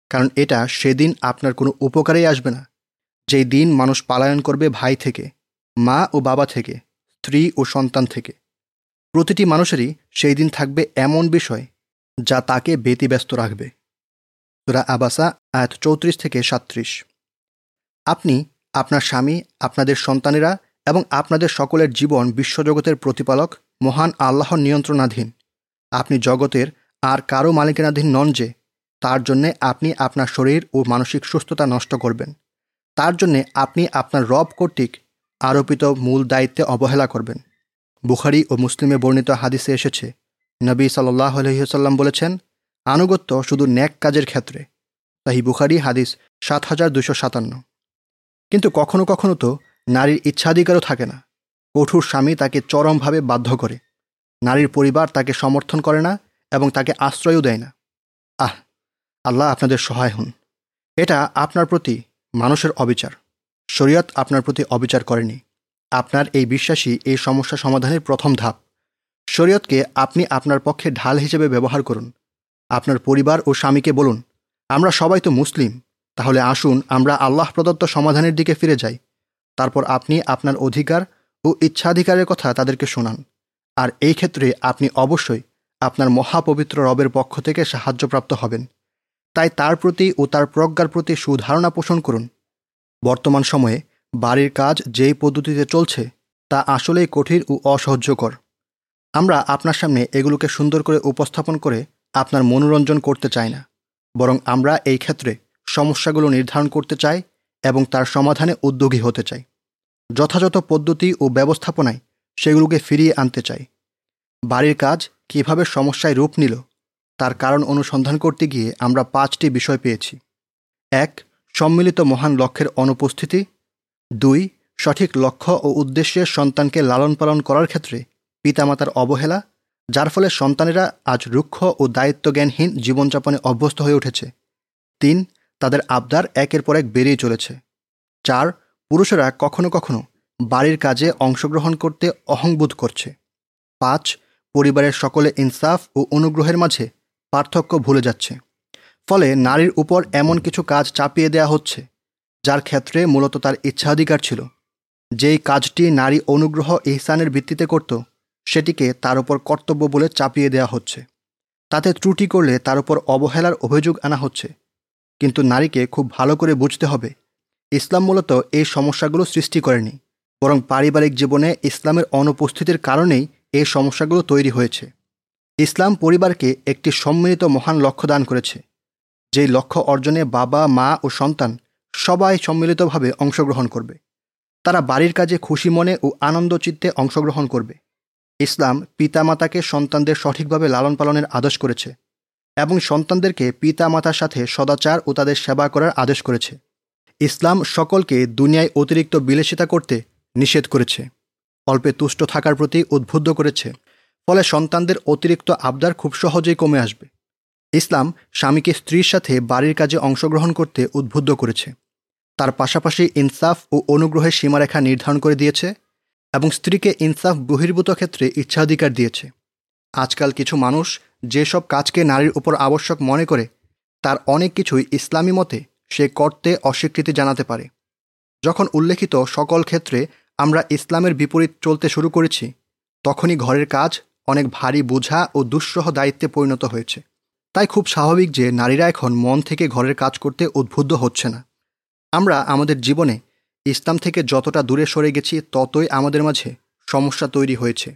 কারণ এটা সেদিন আপনার কোনো উপকারেই আসবে না। যেই দিন মানুষ পালায়ন করবে ভাই থেকে, মা ও বাবা থেকে, স্ত্রী ও সন্তান থেকে। প্রতিটি মানুষেরই সেই দিন থাকবে এমন বিষয় যা তাকে ব্যতিব্যস্ত রাখবে। সুরা আবাসা, আয়াত চৌত্রিশ থেকে সাত্রিশ আপনি, আপনার স্বামী, আপনাদের সন্তানেরা এবং আপনাদের সকলের জীবন বিশ্বজগতের প্রতিপালক, মহান আল্লাহর নিয়ন্ত্রণাধীন। আপনি জগতের আর কারও মালিকানাধীন নন যে, তার জন্যে আপনি আপনার শরীর ও মানসিক সুস্থতা নষ্ট করবেন। তার জন্যে আপনি আপনার রব কর্তৃক আরোপিত মূল দায়িত্বে অবহেলা করবেন। বুখারি ও মুসলিমে বর্ণিত হাদিসে এসেছে, নবী সাল্লাহ আলহিহসাল্লাম বলেছেন, আনুগত্য শুধু ন্যাক কাজের ক্ষেত্রে। তাই বুখারি হাদিস সাত হাজার দুশো সাতান্ন। কিন্তু কখনো কখনো তো নারীর ইচ্ছাধিকারও থাকে না। কঠোর স্বামী তাকে চরমভাবে বাধ্য করে। নারীর পরিবার তাকে সমর্থন করে না এবং তাকে আশ্রয়ও দেয় না। আহ, আল্লাহ আপনাদের সহায় হন। এটা আপনার প্রতি মানুষের অবিচার। শরীয়ত আপনার প্রতি অবিচার করেনি। আপনার এই বিশ্বাসই এই সমস্যা সমাধানের প্রথম ধাপ। শরীয়তকে আপনি আপনার পক্ষে ঢাল হিসেবে ব্যবহার করুন। আপনার পরিবার ও স্বামীকে বলুন, আমরা সবাই তো মুসলিম। তাহলে আসুন আমরা আল্লাহ প্রদত্ত সমাধানের দিকে ফিরে যাই। তারপর আপনি আপনার অধিকার ও ইচ্ছাধিকারের কথা তাদেরকে শোনান। আর এই ক্ষেত্রে আপনি অবশ্যই আপনার মহাপবিত্র রবের পক্ষ থেকে সাহায্যপ্রাপ্ত হবেন। তাই তার প্রতি ও তার প্রজ্ঞার প্রতি সুধারণা পোষণ করুন। বর্তমান সময়ে বাড়ির কাজ যেই পদ্ধতিতে চলছে, তা আসলেই কঠিন ও অসহ্যকর। আমরা আপনার সামনে এগুলোকে সুন্দর করে উপস্থাপন করে আপনার মনোরঞ্জন করতে চাই না। বরং আমরা এই ক্ষেত্রে সমস্যাগুলো নির্ধারণ করতে চাই এবং তার সমাধানে উদ্যোগী হতে চাই যথাযথ পদ্ধতি ও ব্যবস্থাপনায় সেগুলোকে ফিরিয়ে আনতে চাই বাড়ির কাজ কীভাবে সমস্যায় রূপ নিল, তার কারণ অনুসন্ধান করতে গিয়ে আমরা পাঁচটি বিষয় পেয়েছি। এক, সম্মিলিত মহান লক্ষ্যের অনুপস্থিতি। দুই, সঠিক লক্ষ্য ও উদ্দেশ্যে সন্তানকে লালন পালন করার ক্ষেত্রে পিতামাতার অবহেলা, যার ফলে সন্তানেরা আজ রুক্ষ ও দায়িত্বজ্ঞানহীন জীবনযাপনে অভ্যস্ত হয়ে উঠেছে। তিন তাদের আবদার একের পর এক বেরিয়ে চলেছে। চার, পুরুষেরা কখনো কখনো বাড়ির কাজে অংশগ্রহণ করতে অহংবোধ করছে। পাঁচ, পরিবারের সকলে ইনসাফ ও অনুগ্রহের মাঝে পার্থক্য ভুলে যাচ্ছে। ফলে নারীর উপর এমন কিছু কাজ চাপিয়ে দেয়া হচ্ছে, যার ক্ষেত্রে মূলত তার ইচ্ছাধিকার ছিল। যেই কাজটি নারী অনুগ্রহ ইহসানের ভিত্তিতে করত, সেটিকে তার উপর কর্তব্য বলে চাপিয়ে দেওয়া হচ্ছে। তাতে ত্রুটি করলে তার উপর অবহেলার অভিযোগ আনা হচ্ছে। কিন্তু নারীকে খুব ভালো করে বুঝতে হবে। ইসলাম মূলত এই সমস্যাগুলো সৃষ্টি করেনি, বরং পারিবারিক জীবনে ইসলামের অনুপস্থিতির কারণেই এই সমস্যাগুলো তৈরি হয়েছে। ইসলাম পরিবারকে একটি সম্মিলিত মহান লক্ষ্য দান করেছে, যেই লক্ষ্য অর্জনে বাবা, মা ও সন্তান সবাই সম্মিলিতভাবে অংশগ্রহণ করবে। তারা বাড়ির কাজে খুশি মনে ও আনন্দ চিত্তে অংশগ্রহণ করবে। ইসলাম পিতামাতাকে সন্তানদের সঠিকভাবে লালন পালনের আদেশ করেছে। এবং সন্তানদেরকে পিতামাতার সাথে সদাচার ও তাদের সেবা করার আদেশ করেছে। ইসলাম সকলকে দুনিয়ায় অতিরিক্ত বিলেসিতা করতে নিষেধ করেছে। অল্পে তুষ্ট থাকার প্রতি উদ্বুদ্ধ করেছে। ফলে সন্তানদের অতিরিক্ত আবদার খুব সহজেই কমে আসবে। ইসলাম স্বামীকে স্ত্রীর সাথে বাড়ির কাজে অংশগ্রহণ করতে উদ্বুদ্ধ করেছে। তার পাশাপাশি ইনসাফ ও অনুগ্রহের সীমারেখা নির্ধারণ করে দিয়েছে এবং স্ত্রীকে ইনসাফ বহির্ভূত ক্ষেত্রে ইচ্ছাধিকার দিয়েছে। আজকাল কিছু মানুষ যেসব কাজকে নারীর উপর আবশ্যক মনে করে, তার অনেক কিছুই ইসলামী মতে সে করতে অস্বীকৃতি জানাতে পারে। যখন উল্লেখিত সকল ক্ষেত্রে আমরা ইসলামের বিপরীত চলতে শুরু করেছি, তখনই ঘরের কাজ অনেক ভারী বোঝা ও দুঃসহ দায়িত্বে পরিণত হয়েছে। তাই খুব স্বাভাবিক যে নারীরা এখন মন থেকে ঘরের কাজ করতে উদ্বুদ্ধ হচ্ছে না। আমরা আমাদের জীবনে ইসলাম থেকে যতটা দূরে সরে গেছি, ততই আমাদের মাঝে সমস্যা তৈরি হয়েছে।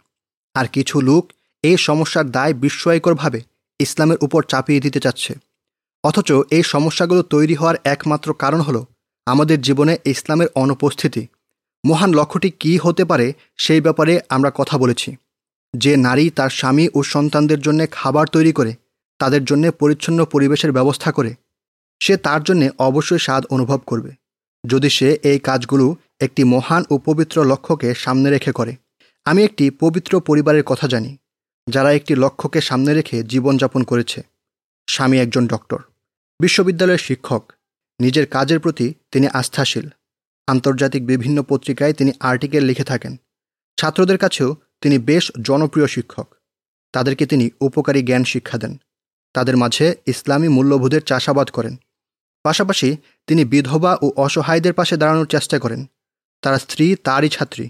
আর কিছু লোক এই সমস্যার দায় বিস্ময়করভাবে ইসলামের উপর চাপিয়ে দিতে চাচ্ছে। অথচ এই সমস্যাগুলো তৈরি হওয়ার একমাত্র কারণ হলো আমাদের জীবনে ইসলামের অনুপস্থিতি। মহান লক্ষ্যটি কী হতে পারে সেই ব্যাপারে আমরা কথা বলেছি। যে নারী তার স্বামী ও সন্তানদের জন্য খাবার তৈরি করে, তাদের জন্য পরিচ্ছন্ন পরিবেশের ব্যবস্থা করে, সে তার জন্যে অবশ্যই স্বাদ অনুভব করবে। যদি সে এই কাজগুলো একটি মহান ও পবিত্র লক্ষ্যকে সামনে রেখে করে। আমি একটি পবিত্র পরিবারের কথা জানি। যারা একটি লক্ষ্যকে সামনে রেখে জীবনযাপন করেছে। স্বামী একজন ডক্টর, বিশ্ববিদ্যালয়ের শিক্ষক। নিজের কাজের প্রতি তিনি আস্থাশীল। আন্তর্জাতিক বিভিন্ন পত্রিকায় তিনি আর্টিকেল লিখে থাকেন। ছাত্রদের কাছেও তিনি বেশ জনপ্রিয় শিক্ষক। তাদেরকে তিনি উপকারী জ্ঞান শিক্ষা দেন। তাদের মাঝে ইসলামী মূল্যবোধের চাষাবাদ করেন। পাশাপাশি তিনি বিধবা ও অসহায়দের পাশে দাঁড়ানোর চেষ্টা করেন। তার স্ত্রী, তারই ছাত্রী।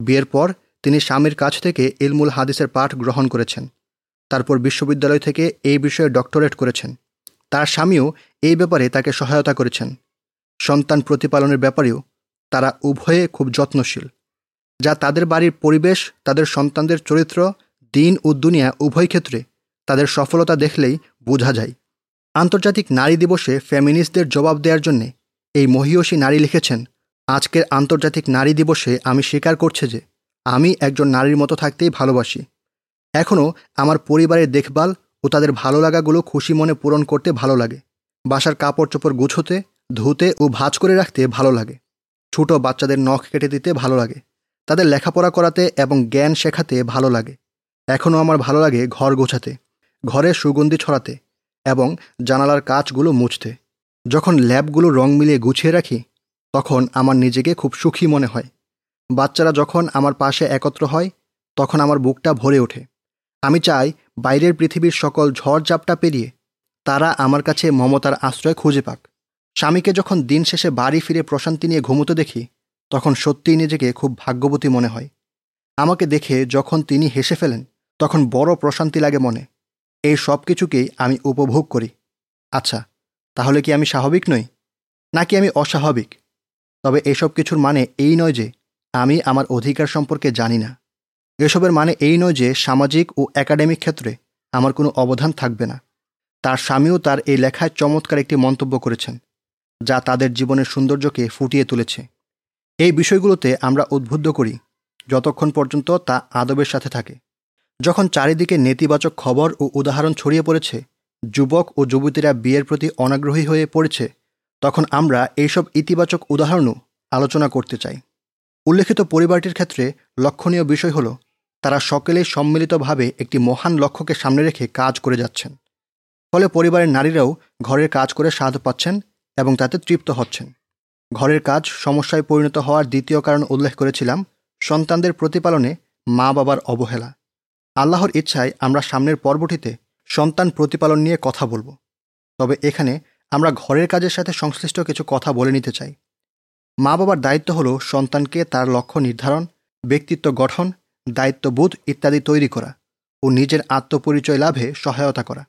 বিয়ের পর তিনি স্বামীর কাছ থেকে ইলমুল হাদিসের পাঠ গ্রহণ করেছেন। তারপর বিশ্ববিদ্যালয় থেকে এই বিষয়ে ডক্টরেট করেছেন। তার স্বামীও এই ব্যাপারে তাকে সহায়তা করেছেন। সন্তান প্রতিপালনের ব্যাপারেও তারা উভয়ে খুব যত্নশীল। যা তাদের বাড়ির পরিবেশ, তাদের সন্তানদের চরিত্র, দিন ও দুনিয়া উভয় ক্ষেত্রে তাদের সফলতা দেখলেই বোঝা যায়। আন্তর্জাতিক নারী দিবসে ফ্যামিনিস্টদের জবাব দেওয়ার জন্যে এই মহিয়সী নারী লিখেছেন, আজকের আন্তর্জাতিক নারী দিবসে আমি স্বীকার করছে যে আমি একজন নারীর মতো থাকতেই ভালোবাসি। এখনও আমার পরিবারের দেখভাল ও তাদের ভালো লাগাগুলো খুশি মনে পূরণ করতে ভালো লাগে। বাসার কাপড় চোপড় গুছোতে, ধুতে ও ভাজ করে রাখতে ভালো লাগে। ছোট বাচ্চাদের নখ কেটে দিতে ভালো লাগে। তাদের লেখাপড়া করাতে এবং জ্ঞান শেখাতে ভালো লাগে। এখনও আমার ভালো লাগে ঘর গোছাতে, ঘরে সুগন্ধি ছড়াতে এবং জানালার কাজগুলো মুছতে। যখন ল্যাবগুলো রং মিলিয়ে গুছিয়ে রাখি, তখন আমার নিজেকে খুব সুখী মনে হয়। বাচ্চারা যখন আমার পাশে একত্র হয়, তখন আমার বুকটা ভরে ওঠে। আমি চাই বাইরের পৃথিবীর সকল ঝড়ঝাপটা পেরিয়ে তারা আমার কাছে মমতার আশ্রয় খুঁজে পাক। স্বামীকে যখন দিন শেষে বাড়ি ফিরে প্রশান্তি নিয়ে ঘুমোতে দেখি, তখন সত্যিই নিজেকে খুব ভাগ্যবতী মনে হয়। আমাকে দেখে যখন তিনি হেসে ফেলেন, তখন বড় প্রশান্তি লাগে মনে। এই সব কিছুকেই আমি উপভোগ করি। আচ্ছা তাহলে কি আমি স্বাভাবিক নই? নাকি আমি অস্বাভাবিক? তবে এসব কিছুর মানে এই নয় যে আমি আমার অধিকার সম্পর্কে জানি না। এসবের মানে এই নয় যে সামাজিক ও একাডেমিক ক্ষেত্রে আমার কোনো অবদান থাকবে না। তার স্বামীও তার এই লেখায় চমৎকার একটি মন্তব্য করেছেন, যা তাদের জীবনের সৌন্দর্যকে ফুটিয়ে তুলেছে। এই বিষয়গুলোতে আমরা উদ্বুদ্ধ করি যতক্ষণ পর্যন্ত তা আদবের সাথে থাকে। যখন চারিদিকে নেতিবাচক খবর ও উদাহরণ ছড়িয়ে পড়েছে, যুবক ও যুবতীরা বিয়ের প্রতি অনাগ্রহী হয়ে পড়েছে, তখন আমরা এইসব ইতিবাচক উদাহরণও আলোচনা করতে চাই। উল্লেখিত পরিবারটির ক্ষেত্রে লক্ষণীয় বিষয় হল, তারা সকলেই সম্মিলিতভাবে একটি মহান লক্ষ্যকে সামনে রেখে কাজ করে যাচ্ছেন। ফলে পরিবারের নারীরাও ঘরের কাজ করে স্বাদ পাচ্ছেন এবং তাতে তৃপ্ত হচ্ছেন। ঘরের কাজ সমস্যায় পরিণত হওয়ার দ্বিতীয় কারণ উল্লেখ করেছিলাম, সন্তানদের প্রতিপালনে মা বাবার অবহেলা। আল্লাহর ইচ্ছায় আমরা সামনের পর্বটিতে সন্তান প্রতিপালন নিয়ে কথা বলব। তবে এখানে আমরা ঘরের কাজের সাথে সংশ্লিষ্ট কিছু কথা বলে নিতে চাই। মা বাবার দায়িত্ব হল সন্তানকে তার লক্ষ্য নির্ধারণ, ব্যক্তিত্ব গঠন, দায়িত্ববোধ ইত্যাদি তৈরি করা ও নিজের আত্মপরিচয় লাভে সহায়তা করা।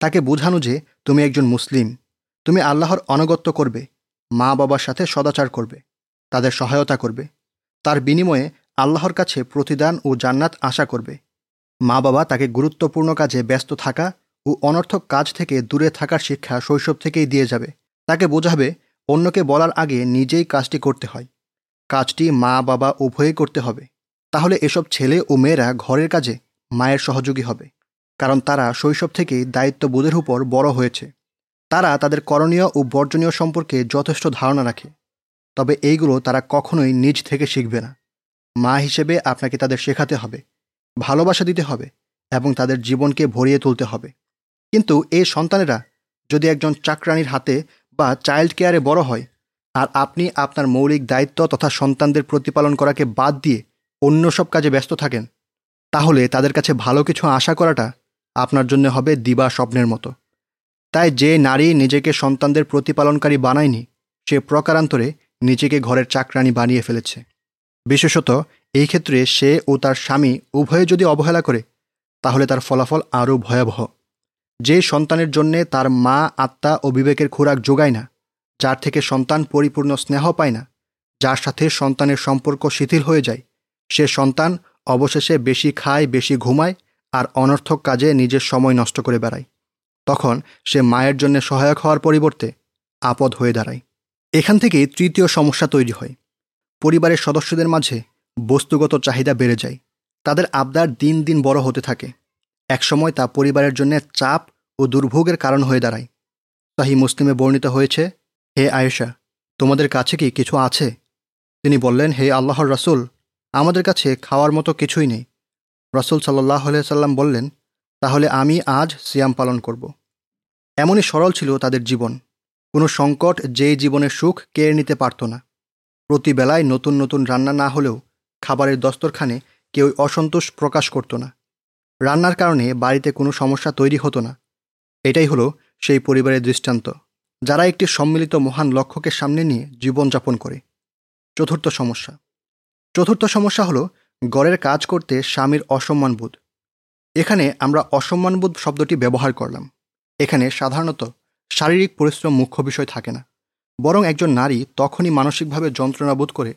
তাকে বোঝানো যে তুমি একজন মুসলিম, তুমি আল্লাহর অনগত্য করবে মা বাবার সাথে সদাচার করবে, তাদের সহায়তা করবে, তার বিনিময়ে আল্লাহর কাছে প্রতিদান ও জান্নাত আশা করবে। মা বাবা তাকে গুরুত্বপূর্ণ কাজে ব্যস্ত থাকা ও অনর্থক কাজ থেকে দূরে থাকার শিক্ষা শৈশব থেকেই দিয়ে যাবে। তাকে বোঝাবে অন্যকে বলার আগে নিজেই কাজটি করতে হয়। কাজটি মা, বাবা উভয়ই করতে হবে। তাহলে এসব ছেলে ও মেয়েরা ঘরের কাজে মায়ের সহযোগী হবে। কারণ তারা শৈশব থেকেই দায়িত্ববোধের উপর বড় হয়েছে। তারা তাদের করণীয় ও বর্জনীয় সম্পর্কে যথেষ্ট ধারণা রাখে। তবে এইগুলো তারা কখনোই নিজ থেকে শিখবে না। মা হিসেবে আপনাকে তাদের শেখাতে হবে, ভালোবাসা দিতে হবে এবং তাদের জীবনকে ভরিয়ে তুলতে হবে। কিন্তু এই সন্তানেরা যদি একজন চাকরানির হাতে বা চাইল্ড কেয়ারে বড় হয়, আর আপনি আপনার মৌলিক দায়িত্ব তথা সন্তানদের প্রতিপালন করাকে বাদ দিয়ে অন্য সব কাজে ব্যস্ত থাকেন, তাহলে তাদের কাছে ভালো কিছু আশা করাটা আপনার জন্য হবে দিবা স্বপ্নের মতো। তাই যে নারী নিজেকে সন্তানদের প্রতিপালনকারী বানায়নি, সে প্রকারান্তরে নিজেকে ঘরের চাকরানি বানিয়ে ফেলেছে। বিশেষত এই ক্ষেত্রে সে ও তার স্বামী উভয়ে যদি অবহেলা করে, তাহলে তার ফলাফল আরও ভয়াবহ। যে সন্তানের জন্যে তার মা, আত্মা ও বিবেকের খোরাক যোগায় না, যার থেকে সন্তান পরিপূর্ণ স্নেহ পায় না, যার সাথে সন্তানের সম্পর্ক শিথিল হয়ে যায়, সে সন্তান অবশেষে বেশি খায়, বেশি ঘুমায় আর অনর্থক কাজে নিজের সময় নষ্ট করে বেড়ায়। তখন সে মায়ের জন্য সহায়ক হওয়ার পরিবর্তে আপদ হয়ে দাঁড়ায়। এখান থেকেই তৃতীয় সমস্যা তৈরি হয়। পরিবারের সদস্যদের মাঝে বস্তুগত চাহিদা বেড়ে যায়। তাদের আবদার দিন দিন বড় হতে থাকে। একসময় তা পরিবারের জন্য চাপ ও দুর্ভোগের কারণ হয়ে দাঁড়ায়। তাহি মুসলিমে বর্ণিত হয়েছে, হে আয়েশা, তোমাদের কাছে কি কিছু আছে? তিনি বললেন, হে আল্লাহর রাসুল, আমাদের কাছে খাওয়ার মতো কিছুই নেই। রসুল সাল্লাহ সাল্লাম বললেন, তাহলে আমি আজ সিয়াম পালন করব। এমনই সরল ছিল তাদের জীবন। কোনো সংকট যেই জীবনের সুখ কেড়ে নিতে পারত না। প্রতি বেলায় নতুন নতুন রান্না না হলেও খাবারের দস্তরখানে কেউ অসন্তোষ প্রকাশ করত না। রান্নার কারণে বাড়িতে কোনো সমস্যা তৈরি হতো না। এটাই হলো সেই পরিবারের দৃষ্টান্ত, যারা একটি সম্মিলিত মহান লক্ষ্যকে সামনে নিয়ে জীবনযাপন করে। চতুর্থ সমস্যা চতুর্থ সমস্যা হলো গড়ের কাজ করতে স্বামীর অসম্মানবোধ এখানে আমরা অসম্মানবোধ শব্দটি ব্যবহার করলাম। এখানে সাধারণত শারীরিক পরিশ্রম মুখ্য বিষয় থাকে না। বরং একজন নারী তখনই মানসিকভাবে যন্ত্রণাবোধ করে,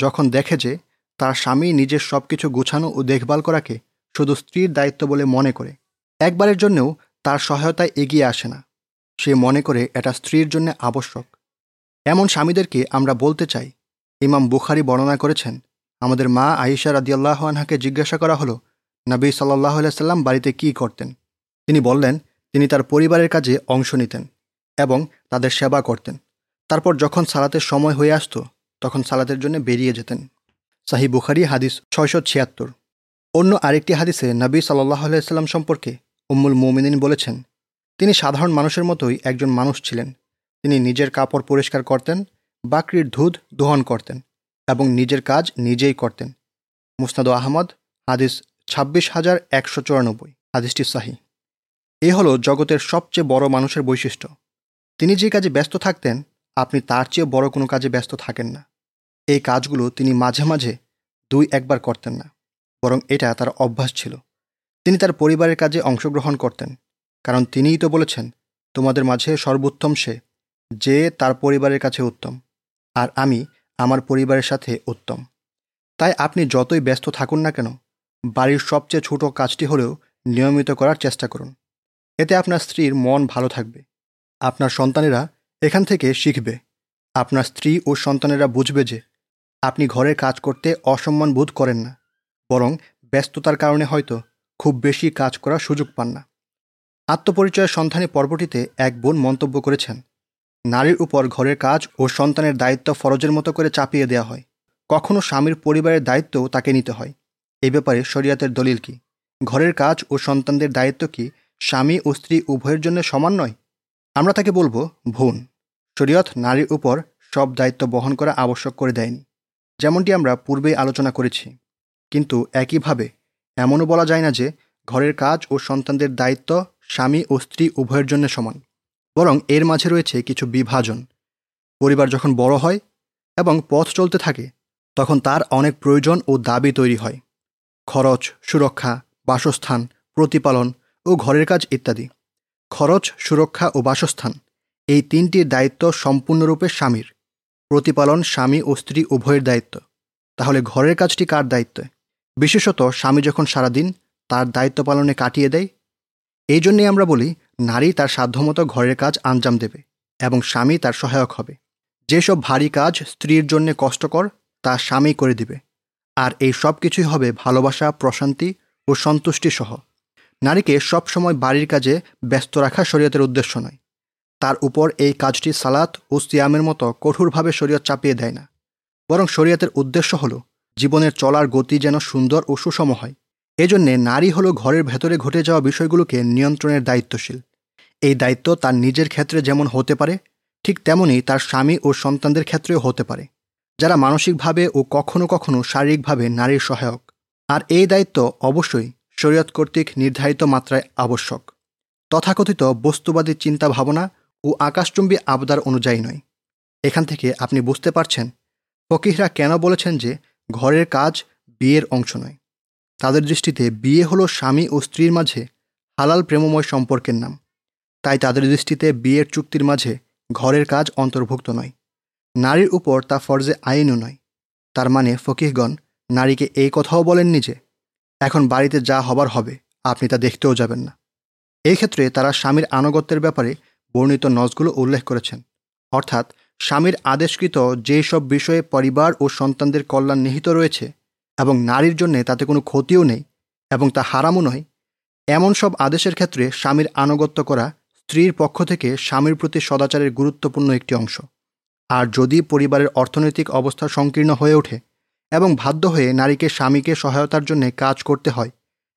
যখন দেখে যে তার স্বামী নিজের সব কিছু গুছানো ও দেখভাল করাকে শুধু স্ত্রীর দায়িত্ব বলে মনে করে। একবারের জন্যও তার সহায়তায় এগিয়ে আসে না। সে মনে করে এটা স্ত্রীর জন্য আবশ্যক। এমন স্বামীদেরকে আমরা বলতে চাই। ইমাম বুখারি বর্ণনা করেছেন, আমাদের মা আয়েশা রাদিয়াল্লাহ আনহাকে জিজ্ঞাসা করা হলো, নবী সাল্লাহ সাল্লাম বাড়িতে কি করতেন? তিনি বললেন, তিনি তার পরিবারের কাজে অংশ নিতেন এবং তাদের সেবা করতেন। তারপর যখন সালাতের সময় হয়ে আসত, তখন সালাতের জন্য বেরিয়ে যেতেন। সাহি বুখারি, হাদিস ছয়শো ছিয়াত্তর। অন্য আরেকটি হাদিসে নবী সাল্লাহ সাল্লাম সম্পর্কে উম্মুল মোমিনিন বলেছেন, তিনি সাধারণ মানুষের মতোই একজন মানুষ ছিলেন। তিনি নিজের কাপড় পরিষ্কার করতেন, বাকরির দুধ দোহন করতেন এবং নিজের কাজ নিজেই করতেন। মুসনাদ আহমদ, হাদিস ছাব্বিশ হাজার একশো চুরানব্বই, হাদিসটি সাহি। এ হলো জগতের সবচেয়ে বড় মানুষের বৈশিষ্ট্য। তিনি যে কাজে ব্যস্ত থাকতেন, আপনি তার চেয়ে বড় কোনো কাজে ব্যস্ত থাকেন না। এই কাজগুলো তিনি মাঝে মাঝে দুই একবার করতেন না। বরং এটা তার অভ্যাস ছিল। তিনি তার পরিবারের কাজে অংশগ্রহণ করতেন, কারণ তিনিই তো বলেছেন, তোমাদের মাঝে সর্বোত্তম সে, যে তার পরিবারের কাছে উত্তম, আর আমি আমার পরিবারের সাথে উত্তম। তাই আপনি যতই ব্যস্ত থাকুন না কেন, বাড়ির সবচেয়ে ছোট কাজটি হলেও নিয়মিত করার চেষ্টা করুন। এতে আপনার স্ত্রীর মন ভালো থাকবে, আপনার সন্তানেরা এখান থেকে শিখবে, আপনার স্ত্রী ও সন্তানেরা বুঝবে যে আপনি ঘরের কাজ করতে অসম্মান বোধ করেন না। বরং ব্যস্ততার কারণে হয়তো খুব বেশি কাজ করার সুযোগ পান না। আত্মপরিচয়ের সন্ধানী পর্বটিতে এক বোন মন্তব্য করেছেন, নারীর উপর ঘরের কাজ ও সন্তানের দায়িত্ব ফরজের মতো করে চাপিয়ে দেওয়া হয়। কখনো স্বামীর পরিবারের দায়িত্বও তাকে নিতে হয়। এই ব্যাপারে শরিয়াতের দলিল কি? ঘরের কাজ ও সন্তানদের দায়িত্ব কি স্বামী ও স্ত্রী উভয়ের জন্য সমান নয়? আমরা তাকে বলব ভুন শরীয়ত নারীর উপর সব দায়িত্ব বহন করা আবশ্যক করে দেয়নি। যেমনটি আমরা পূর্বেই আলোচনা করেছি। কিন্তু একইভাবে এমনও বলা যায় না যে ঘরের কাজ ও সন্তানদের দায়িত্ব স্বামী ও স্ত্রী উভয়ের জন্য সমান, বরং এর মাঝে রয়েছে কিছু বিভাজন। পরিবার যখন বড় হয় এবং পথ চলতে থাকে, তখন তার অনেক প্রয়োজন ও দাবি তৈরি হয়। খরচ, সুরক্ষা, বাসস্থান, প্রতিপালন ও ঘরের কাজ ইত্যাদি। খরচ, সুরক্ষা ও বাসস্থান এই তিনটির দায়িত্ব সম্পূর্ণরূপে স্বামীর। প্রতিপালন স্বামী ও স্ত্রী উভয়ের দায়িত্ব। তাহলে ঘরের কাজটি কার দায়িত্বে? বিশেষত স্বামী যখন সারাদিন তার দায়িত্ব পালনে কাটিয়ে দেয়, এই জন্যেই আমরা বলি নারী তার সাধ্যমতো ঘরের কাজ আঞ্জাম দেবে এবং স্বামী তার সহায়ক হবে। যেসব ভারী কাজ স্ত্রীর জন্যে কষ্টকর, তা স্বামী করে দিবে। আর এই সব কিছুই হবে ভালোবাসা, প্রশান্তি ও সন্তুষ্টি সহ। নারীকে সবসময় বাড়ির কাজে ব্যস্ত রাখা শরীয়তের উদ্দেশ্য নয়। তার উপর এই কাজটি সালাত ও সিয়ামের মতো কঠোরভাবে শরীয়ত চাপিয়ে দেয় না। বরং শরীয়তের উদ্দেশ্য হল জীবনের চলার গতি যেন সুন্দর ও সুষম হয়। এজন্যে নারী হলো ঘরের ভেতরে ঘটে যাওয়া বিষয়গুলোকে নিয়ন্ত্রণের দায়িত্বশীল। এই দায়িত্ব তার নিজের ক্ষেত্রে যেমন হতে পারে, ঠিক তেমনই তার স্বামী ও সন্তানদের ক্ষেত্রেও হতে পারে, যারা মানসিকভাবে ও কখনো কখনো শারীরিকভাবে নারীর সহায়ক। আর এই দায়িত্ব অবশ্যই শরীয়ত কর্তৃক নির্ধারিত মাত্রায় আবশ্যক। তথাকথিত বস্তুবাদী চিন্তা ভাবনা ও আকাশচুম্বী আবদার অনুযায়ী নয়। এখান থেকে আপনি বুঝতে পারছেন ফকিহরা কেন বলেছেন যে ঘরের কাজ বিয়ের অংশ নয়। তাদের দৃষ্টিতে বিয়ে হলো স্বামী ও স্ত্রীর মাঝে হালাল প্রেমময় সম্পর্কের নাম। তাই তাদের দৃষ্টিতে বিয়ের চুক্তির মাঝে ঘরের কাজ অন্তর্ভুক্ত নয়। নারীর উপর তা ফরজে আইনও নয়। তার মানে ফকিহগণ নারীকে এই কথাও বলেননি যে, এখন বাড়িতে যা হবার হবে, আপনি তা দেখতেও যাবেন না। এই ক্ষেত্রে তারা স্বামীর আনুগত্যের ব্যাপারে বর্ণিত নজগুলো উল্লেখ করেছেন। অর্থাৎ স্বামীর আদেশকৃত যেই সব বিষয়ে পরিবার ও সন্তানদের কল্যাণ নিহিত রয়েছে এবং নারীর জন্যে তাতে কোনো ক্ষতিও নেই এবং তা হারামও নয়, এমন সব আদেশের ক্ষেত্রে স্বামীর আনুগত্য করা স্ত্রীর পক্ষ থেকে স্বামীর প্রতি সদাচারের গুরুত্বপূর্ণ একটি অংশ। আর যদি পরিবারের অর্থনৈতিক অবস্থা সংকীর্ণ হয়ে ওঠে এবং বাধ্য হয়ে নারীকে স্বামীকে সহায়তার জন্য কাজ করতে হয়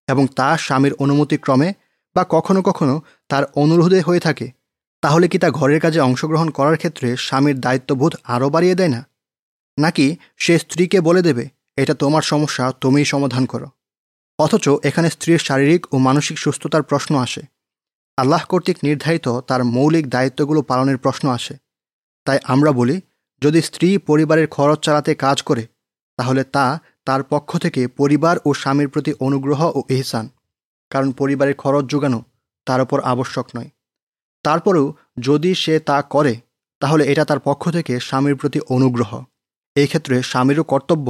এবং তা স্বামীর অনুমতিক্রমে বা কখনো কখনো তার অনুরোধে হয়ে থাকে তাহলে কি তা ঘরের কাজে অংশগ্রহণ করার ক্ষেত্রে স্বামীর দায়িত্ববোধ আরও বাড়িয়ে দেয় না? নাকি সে স্ত্রীকে বলে দেবে, এটা তোমার সমস্যা, তুমিই সমাধান করো অথচ এখানে স্ত্রীর শারীরিক ও মানসিক সুস্থতার প্রশ্ন আসে। আল্লাহ কর্তৃক নির্ধারিত তার মৌলিক দায়িত্বগুলো পালনের প্রশ্ন আসে। তাই আমরা বলি, যদি স্ত্রী পরিবারের খরচ চালাতে কাজ করে, তাহলে তা তার পক্ষ থেকে পরিবার ও স্বামীর প্রতি অনুগ্রহ ও এহসান। কারণ পরিবারের খরচ যোগানো তার উপর আবশ্যক নয়। তারপরেও যদি সে তা করে, তাহলে এটা তার পক্ষ থেকে স্বামীর প্রতি অনুগ্রহ। এই ক্ষেত্রে স্বামীরও কর্তব্য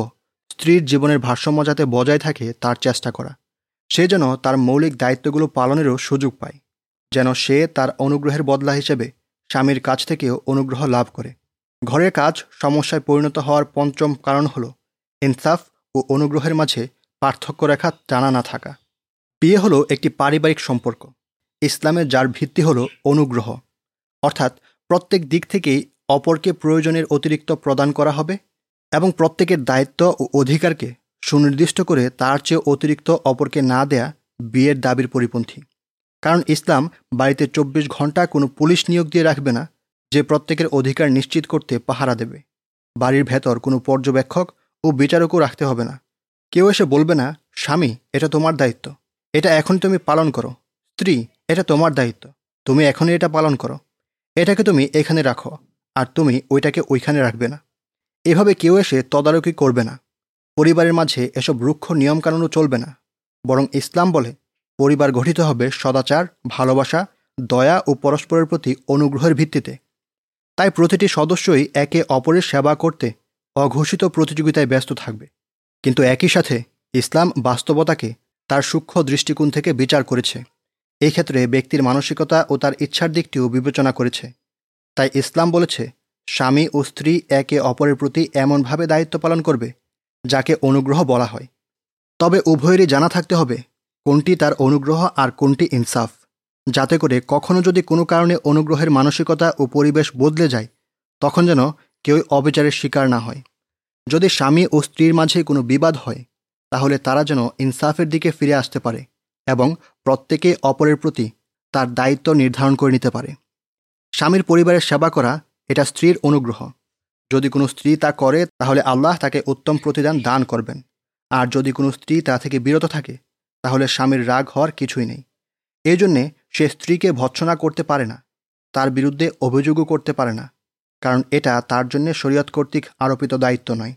স্ত্রীর জীবনের ভারসাম্য যাতে বজায় থাকে তার চেষ্টা করা। সে যেন তার মৌলিক দায়িত্বগুলো পালনেরও সুযোগ পায়, যেন সে তার অনুগ্রহের বদলা হিসেবে স্বামীর কাছ থেকেও অনুগ্রহ লাভ করে। ঘরের কাজ সমস্যায় পরিণত হওয়ার পঞ্চম কারণ হল ইনসাফ ও অনুগ্রহের মাঝে পার্থক্য রেখা টানা না থাকা। বিয়ে হলো একটি পারিবারিক সম্পর্ক। ইসলামের যার ভিত্তি হলো অনুগ্রহ। অর্থাৎ প্রত্যেক দিক থেকেই অপরকে প্রয়োজনের অতিরিক্ত প্রদান করা হবে এবং প্রত্যেকের দায়িত্ব ও অধিকারকে সুনির্দিষ্ট করে তার চেয়ে অতিরিক্ত অপরকে না দেয়া বিয়ের দাবির পরিপন্থী। কারণ ইসলাম বাড়িতে চব্বিশ ঘণ্টা কোনো পুলিশ নিয়োগ দিয়ে রাখবে না, যে প্রত্যেকের অধিকার নিশ্চিত করতে পাহারা দেবে। বাড়ির ভেতর কোনো পর্যবেক্ষক ও বিচারকও রাখতে হবে না। কেউ এসে বলবে না, স্বামী, এটা তোমার দায়িত্ব। এটা এখন তুমি পালন করো। স্ত্রী এটা তোমার দায়িত্ব। তুমি এখনই এটা পালন করো। এটাকে তুমি এখানে রাখো, আর তুমি ওইটাকে ওইখানে রাখবে না। এভাবে কেউ এসে তদারকি করবে না। পরিবারের মাঝে এসব রুক্ষ নিয়মকানুনও চলবে না। বরং ইসলাম বলে, পরিবার গঠিত হবে সদাচার, ভালোবাসা, দয়া ও পরস্পরের প্রতি অনুগ্রহের ভিত্তিতে। তাই প্রতিটি সদস্যই একে অপরের সেবা করতে অঘোষিত প্রতিযোগিতায় ব্যস্ত থাকবে। কিন্তু একই সাথে ইসলাম বাস্তবতাকে তার সূক্ষ্ম দৃষ্টিকোণ থেকে বিচার করেছে। এই ক্ষেত্রে ব্যক্তির মানসিকতা ও তার ইচ্ছার দিকটিও বিবেচনা করেছে। তাই ইসলাম বলেছে, স্বামী ও স্ত্রী একে অপরের প্রতি এমনভাবে দায়িত্ব পালন করবে, যাকে অনুগ্রহ বলা হয়। তবে উভয়েরই জানা থাকতে হবে, কোনটি তার অনুগ্রহ আর কোনটি ইনসাফ। যাতে করে কখনো যদি কোনো কারণে অনুগ্রহের মানসিকতা ও পরিবেশ বদলে যায়, তখন যেন কেউ অবিচারের শিকার না হয়। যদি স্বামী ও স্ত্রীর মাঝে কোনো বিবাদ হয়, তাহলে তারা যেন ইনসাফের দিকে ফিরে আসতে পারে। এবং প্রত্যেকে অপরের প্রতি তার দায়িত্ব নির্ধারণ করে নিতে পারে। স্বামীর পরিবারের সেবা করা এটা স্ত্রীর অনুগ্রহ। যদি কোনো স্ত্রী তা করে, তাহলে আল্লাহ তাকে উত্তম প্রতিদান দান করবেন। আর যদি কোনো স্ত্রী তা থেকে বিরত থাকে, তাহলে স্বামীর রাগ হওয়ার কিছুই নেই। এই জন্যে সে স্ত্রীকে ভৎসনা করতে পারে না, তার বিরুদ্ধে অভিযোগও করতে পারে না, কারণ এটা তার জন্য শরীয়ত কর্তৃক আরোপিত দায়িত্ব নয়।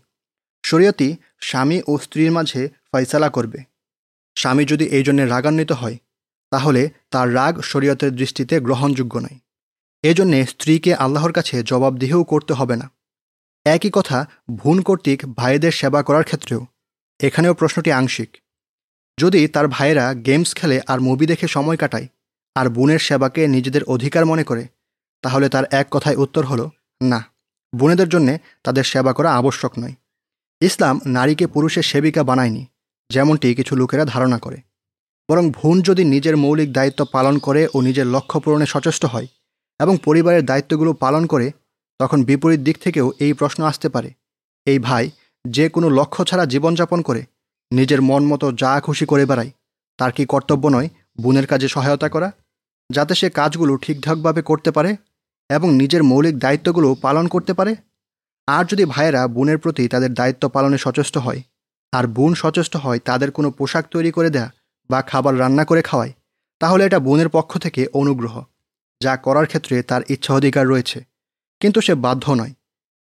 শরীয়তই স্বামী ও স্ত্রীর মাঝে ফয়সালা করবে। স্বামী যদি এই জন্যে রাগান্বিত হয়, তাহলে তার রাগ শরীয়তের দৃষ্টিতে গ্রহণযোগ্য নয়। এজন্যে স্ত্রীকে আল্লাহর কাছে জবাবদিহিও করতে হবে না। একই কথা ভুন কর্তৃক ভাইদের সেবা করার ক্ষেত্রেও। এখানেও প্রশ্নটি আংশিক। যদি তার ভাইয়েরা গেমস খেলে আর মুভি দেখে সময় কাটায়, আর বোনের সেবাকে নিজেদের অধিকার মনে করে, তাহলে তার এক কথায় উত্তর হলো, না, বোনেদের জন্যে তাদের সেবা করা আবশ্যক নয়। ইসলাম নারীকে পুরুষের সেবিকা বানায়নি। যেমনটি কিছু লোকেরা ধারণা করে। বরং ভুন যদি নিজের মৌলিক দায়িত্ব পালন করে ও নিজের লক্ষ্য পূরণে সচেষ্ট হয় এবং পরিবারের দায়িত্বগুলো পালন করে, তখন বিপরীত দিক থেকেও এই প্রশ্ন আসতে পারে। এই ভাই যে কোনো লক্ষ্য ছাড়া জীবনযাপন করে, নিজের মন মতো যা খুশি করে বেড়ায়, তার কি কর্তব্য নয় বোনের কাজে সহায়তা করা? যাতে সে কাজগুলো ঠিকঠাকভাবে করতে পারে এবং নিজের মৌলিক দায়িত্বগুলো পালন করতে পারে? আর যদি ভাইয়েরা বোনের প্রতি তাদের দায়িত্ব পালনে সচেষ্ট হয় আর বোন সচেষ্ট হয় তাদের কোনো পোশাক তৈরি করে দেয়া বা খাবার রান্না করে খাওয়ায়, তাহলে এটা বোনের পক্ষ থেকে অনুগ্রহ, যা করার ক্ষেত্রে তার ইচ্ছা অধিকার রয়েছে। কিন্তু সে বাধ্য নয়।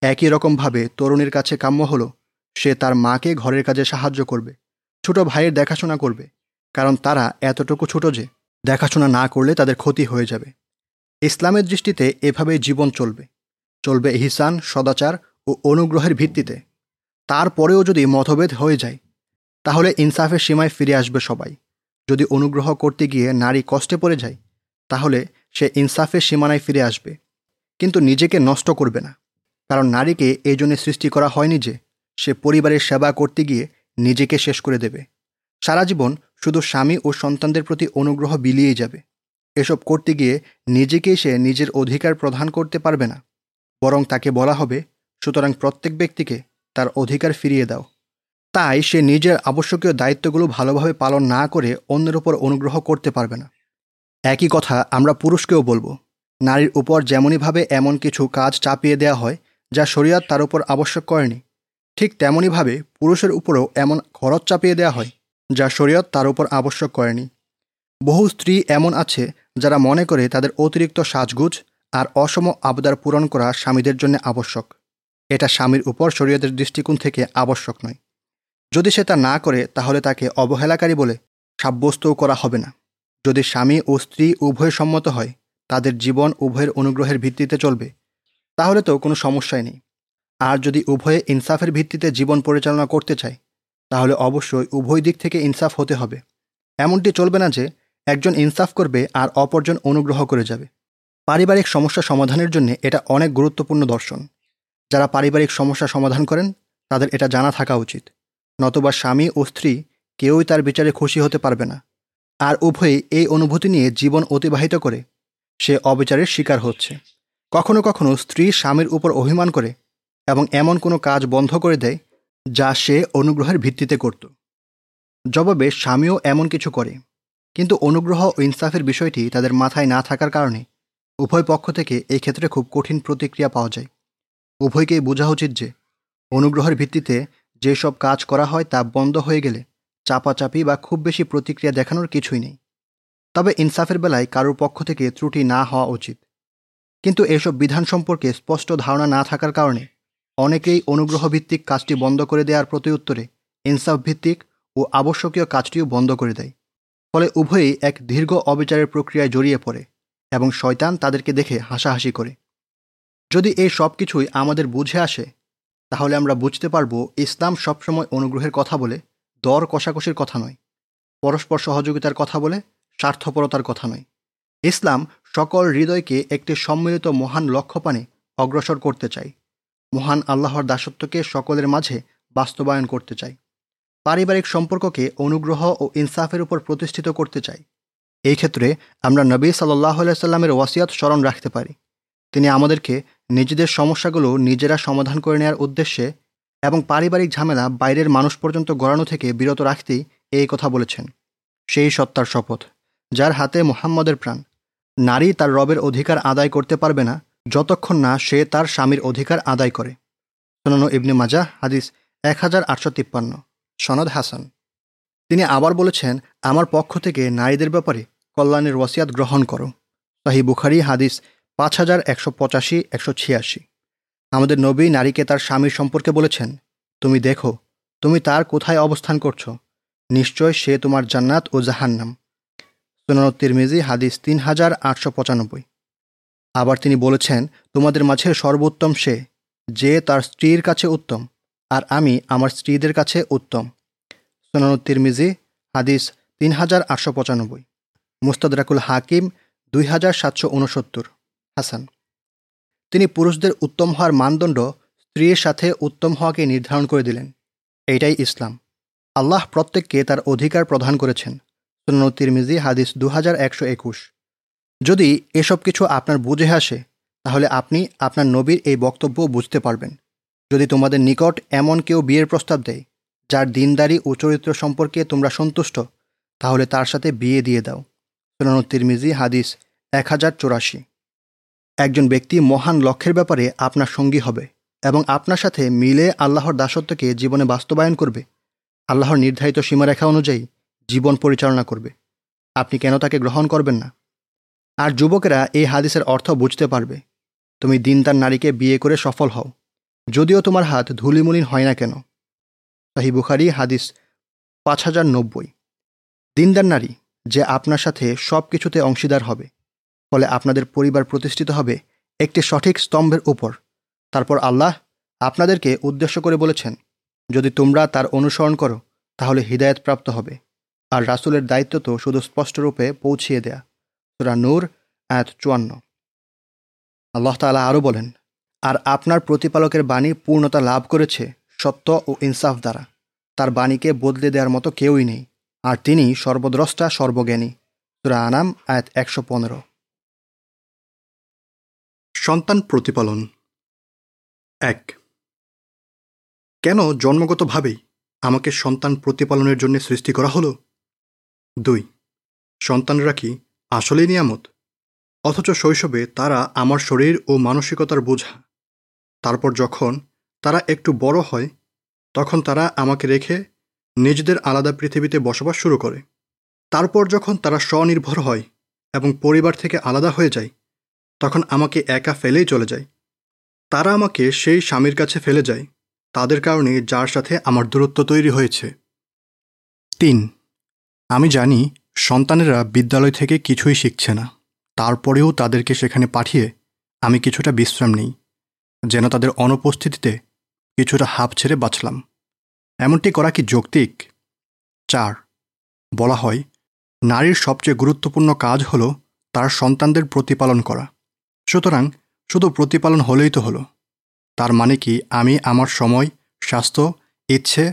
একই রকমভাবে তরুণীর কাছে কাম্য হলো, সে তার মাকে ঘরের কাজে সাহায্য করবে, ছোট ভাইয়ের দেখাশোনা করবে, কারণ তারা এতটুকু ছোট যে দেখাশোনা না করলে তাদের ক্ষতি হয়ে যাবে। ইসলামের দৃষ্টিতে এভাবে জীবন চলবে। চলবে ইহসান, সদাচার ও অনুগ্রহের ভিত্তিতে। তারপরেও যদি মতভেদ হয়ে যায়, তাহলে ইনসাফের সীমায় ফিরে আসবে সবাই। যদি অনুগ্রহ করতে গিয়ে নারী কষ্টে পড়ে যায়, তাহলে সে ইনসাফের সীমানায় ফিরে আসবে। কিন্তু নিজেকে নষ্ট করবে না। কারণ নারীকে এই জন্য সৃষ্টি করা হয়নি যে, সে পরিবারের সেবা করতে গিয়ে নিজেকে শেষ করে দেবে। সারা জীবন শুধু স্বামী ও সন্তানদের প্রতি অনুগ্রহ বিলিয়ে যাবে। এসব করতে গিয়ে নিজেকেই সে নিজের অধিকার প্রদান করতে পারবে না। বরং তাকে বলা হবে, সুতরাং প্রত্যেক ব্যক্তিকে তার অধিকার ফিরিয়ে দাও। তাই সে নিজের আবশ্যকীয় দায়িত্বগুলো ভালোভাবে পালন না করে অন্যের উপর অনুগ্রহ করতে পারবে না। একই কথা আমরা পুরুষকেও বলব। নারীর উপর যেমনইভাবে এমন কিছু কাজ চাপিয়ে দেওয়া হয়, যা শরীয়ত তার উপর আবশ্যক করেনি, ঠিক তেমনইভাবে পুরুষের উপরেও এমন খরচ চাপিয়ে দেওয়া হয়, যা শরীয়ত তার উপর আবশ্যক করেনি। বহু স্ত্রী এমন আছে যারা মনে করে তাদের অতিরিক্ত সাজগুজ আর অসম আবদার পূরণ করা স্বামীদের জন্য আবশ্যক। এটা স্বামীর উপর শরীয়তের দৃষ্টিকোণ থেকে আবশ্যক নয়। যদি সে তা না করে, তাহলে তাকে অবহেলাকারী বলে সাব্যস্তও করা হবে না। যদি স্বামী ও স্ত্রী উভয় সম্মত হয়, তাদের জীবন উভয়ের অনুগ্রহের ভিত্তিতে চলবে, তাহলে তো কোনো সমস্যাই নেই। আর যদি উভয়ে ইনসাফের ভিত্তিতে জীবন পরিচালনা করতে চায়, তাহলে অবশ্যই উভয় দিক থেকে ইনসাফ হতে হবে। এমনটি চলবে না যে একজন ইনসাফ করবে আর অপরজন অনুগ্রহ করে যাবে। পারিবারিক সমস্যা সমাধানের জন্য এটা অনেক গুরুত্বপূর্ণ দর্শন। যারা পারিবারিক সমস্যা সমাধান করেন, তাদের এটা জানা থাকা উচিত। নতবা স্বামী ও স্ত্রী কেউই তার বিচারে খুশি হতে পারবে না। আর উভয়ই এই অনুভূতি নিয়ে জীবন অতিবাহিত করে সে অবিচারের শিকার হচ্ছে। কখনো কখনো স্ত্রী স্বামীর উপর অভিমান করে এবং এমন কোনো কাজ বন্ধ করে দেয় যা সে অনুগ্রহের ভিত্তিতে করত। জবাবে স্বামীও এমন কিছু করে, কিন্তু অনুগ্রহ ও ইনসাফের বিষয়টি তাদের মাথায় না থাকার কারণে উভয় পক্ষ থেকে এই ক্ষেত্রে খুব কঠিন প্রতিক্রিয়া পাওয়া যায়। উভয়কেই বোঝা উচিত যে অনুগ্রহের ভিত্তিতে যেসব কাজ করা হয় তা বন্ধ হয়ে গেলে চাপাচাপি বা খুব বেশি প্রতিক্রিয়া দেখানোর কিছুই নেই। তবে ইনসাফের বেলায় কারোর পক্ষ থেকে ত্রুটি না হওয়া উচিত। কিন্তু এসব বিধান সম্পর্কে স্পষ্ট ধারণা না থাকার কারণে অনেকেই অনুগ্রহ ভিত্তিক কাজটি বন্ধ করে দেওয়ার প্রতি উত্তরে ইনসাফ ভিত্তিক ও আবশ্যকীয় কাজটিও বন্ধ করে দেয়। ফলে উভয়ই এক দীর্ঘ অবিচারের প্রক্রিয়ায় জড়িয়ে পড়ে এবং শয়তান তাদেরকে দেখে হাসাহাসি করে। যদি এই সব কিছুই আমাদের বুঝে আসে, তাহলে আমরা বুঝতে পারব ইসলাম সবসময় অনুগ্রহের কথা বলে, দর কষাকষির কথা নয়। পরস্পর সহযোগিতার কথা বলে, স্বার্থপরতার কথা নয়। ইসলাম সকল হৃদয়কে একটি সম্মিলিত মহান লক্ষ্যপানে অগ্রসর করতে চাই মহান আল্লাহর দাসত্বকে সকলের মাঝে বাস্তবায়ন করতে চাই পারিবারিক সম্পর্ককে অনুগ্রহ ও ইনসাফের উপর প্রতিষ্ঠিত করতে চাই এই ক্ষেত্রে আমরা নবী সাল্লাহ সাল্লামের ওয়াসিয়াত স্মরণ রাখতে পারি। তিনি আমাদেরকে নিজেদের সমস্যাগুলো নিজেরা সমাধান করে নেওয়ার উদ্দেশ্যে এবং পারিবারিক ঝামেলা বাইরের মানুষ পর্যন্ত গড়ানো থেকে বিরত রাখতেই এই কথা বলেছেন। সেই সত্তার শপথ, যার হাতে মোহাম্মদের প্রাণ। নারী তার রবের অধিকার আদায় করতে পারবে না, যতক্ষণ না সে তার স্বামীর অধিকার আদায় করে। সোনানো ইবনে মাজা হাদিস এক হাজার আটশো তিপ্পান্ন, সনদ হাসান। তিনি আবার বলেছেন, আমার পক্ষ থেকে নারীদের ব্যাপারে কল্যাণের ওয়াসিয়াত গ্রহণ করো। তাহি বুখারি, হাদিস পাঁচ হাজার একশো পঁচাশি, একশো ছিয়াশি। আমাদের নবী নারীকে তার স্বামীর সম্পর্কে বলেছেন, তুমি দেখো, তুমি তার কোথায় অবস্থান করছ? নিশ্চয় সে তোমার জান্নাত ও জাহান্নাম। সুনানত তিরমিজি, হাদিস তিন হাজার আটশো পঁচানব্বই। আবার তিনি বলেছেন, তোমাদের মাঝে সর্বোত্তম সে, যে তার স্ত্রীর কাছে উত্তম, আর আমি আমার স্ত্রীদের কাছে উত্তম। সোনানুত তিরমিজি, হাদিস তিন হাজার আটশো পঁচানব্বই। মুস্তাদরাকুল হাকিম, দুই হাজার সাতশো উনসত্তর। হাসান। তিনি পুরুষদের উত্তম হওয়ার মানদণ্ড স্ত্রীর সাথে উত্তম হওয়াকে নির্ধারণ করে দিলেন। এইটাই ইসলাম। আল্লাহ প্রত্যেককে তার অধিকার প্রদান করেছেন। সুনানুত তিরমিজি, হাদিস দু হাজার একশো একুশ। যদি এসব কিছু আপনার বুঝে আসে, তাহলে আপনি আপনার নবীর এই বক্তব্য বুঝতে পারবেন। যদি তোমাদের নিকট এমন কেউ বিয়ের প্রস্তাব দেয়, যার দিনদারি ও চরিত্র সম্পর্কে তোমরা সন্তুষ্ট, তাহলে তার সাথে বিয়ে দিয়ে দাও। সুনানুত তিরমিজি, হাদিস এক হাজার চৌরাশি। একজন ব্যক্তি মহান লক্ষ্যের ব্যাপারে আপনার সঙ্গী হবে এবং আপনার সাথে মিলে আল্লাহর দাসত্বকে জীবনে বাস্তবায়ন করবে, আল্লাহর নির্ধারিত সীমারেখা অনুযায়ী জীবন পরিচালনা করবে। আপনি কেন তাকে গ্রহণ করবেন না? আর যুবকেরা এই হাদিসের অর্থ বুঝতে পারবে। তুমি দিনদার নারীকে বিয়ে করে সফল হও, যদিও তোমার হাত ধুলিমুলিন হয় না কেন? তাহি বুখারি, হাদিস পাঁচ হাজার নব্বই। দিনদার নারী যে আপনার সাথে সব কিছুতে অংশীদার হবে ফলে আপনাদের পরিবার প্রতিষ্ঠিত হবে একটি সঠিক স্তম্ভের উপর। তারপর আল্লাহ আপনাদেরকে উদ্দেশ্য করে বলেছেন, যদি তোমরা তার অনুসরণ করো, তাহলে হৃদায়ত প্রাপ্ত হবে। আর রাসুলের দায়িত্ব তো শুধু স্পষ্টরূপে পৌঁছিয়ে দেয়া। সুরা নূর, আয়াত চুয়ান্ন। আল্লাহ তালা আরও বলেন, আর আপনার প্রতিপালকের বাণী পূর্ণতা লাভ করেছে সত্য ও ইনসাফ দ্বারা। তার বাণীকে বদলে দেওয়ার মতো কেউই নেই। আর তিনি সর্বদ্রষ্টা, সর্বজ্ঞানী। সুরা আনাম, আয়াত একশো পনেরো। সন্তান প্রতিপালন। এক। কেন জন্মগতভাবেই আমাকে সন্তান প্রতিপালনের জন্য সৃষ্টি করা হলো? দুই। সন্তানরা কি আসলেই নিয়ামত? অথচ শৈশবে তারা আমার শরীর ও মানসিকতার বোঝা। তারপর যখন তারা একটু বড় হয়, তখন তারা আমাকে রেখে নিজেদের আলাদা পৃথিবীতে বসবাস শুরু করে। তারপর যখন তারা স্বনির্ভর হয় এবং পরিবার থেকে আলাদা হয়ে যায় তখন আমাকে একা ফেলেই চলে যায়। তারা আমাকে সেই স্বামীর কাছে ফেলে যায়। তাদের কারণে যার সাথে আমার দূরত্ব তৈরি হয়েছে। তিন, আমি জানি সন্তানেরা বিদ্যালয় থেকে কিছুই শিখছে না। তারপরেও তাদেরকে সেখানে পাঠিয়ে আমি কিছুটা বিশ্রাম নিই। যেন তাদের অনুপস্থিতিতে কিছুটা হাফ ছেড়ে বাঁচলাম। এমনটি করা কি যৌক্তিক? চার, বলা হয়, নারীর সবচেয়ে গুরুত্বপূর্ণ কাজ হল তার সন্তানদের প্রতিপালন করা। সুতরাং শুধু প্রতিপালন হলেই তো হলো। তার মানে কি আমি, আমার সময়, স্বাস্থ্য, ইচ্ছে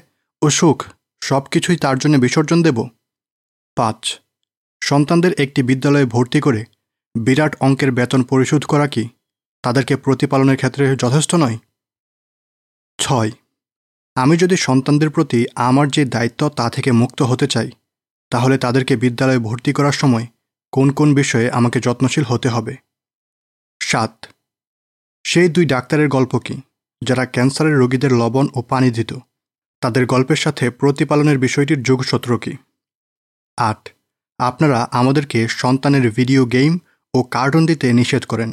ও সুখ সব কিছুই তার জন্য বিসর্জন দেব? পাঁচ, সন্তানদের একটি বিদ্যালয়ে ভর্তি করে বিরাট অঙ্কের বেতন পরিশোধ করা কি তাদেরকে প্রতিপালনের ক্ষেত্রে যথেষ্ট নয়? ছয়, আমি যদি সন্তানদের প্রতি আমার যে দায়িত্ব তা থেকে মুক্ত হতে চাই, তাহলে তাদেরকে বিদ্যালয়ে ভর্তি করার সময় কোন কোন বিষয়ে আমাকে যত্নশীল হতে হবে? সাত। সেই দুই ডাক্তারের গল্প কি? যারা ক্যান্সারের রোগীদের লবণ ও পানি দিত। তাদের গল্পের সাথে প্রতিপালনের বিষয়টির যোগসূত্র কি? আট। আপনারা আমাদেরকে সন্তানের ভিডিও গেম ও কার্টুন দিতে নিষেধ করেন।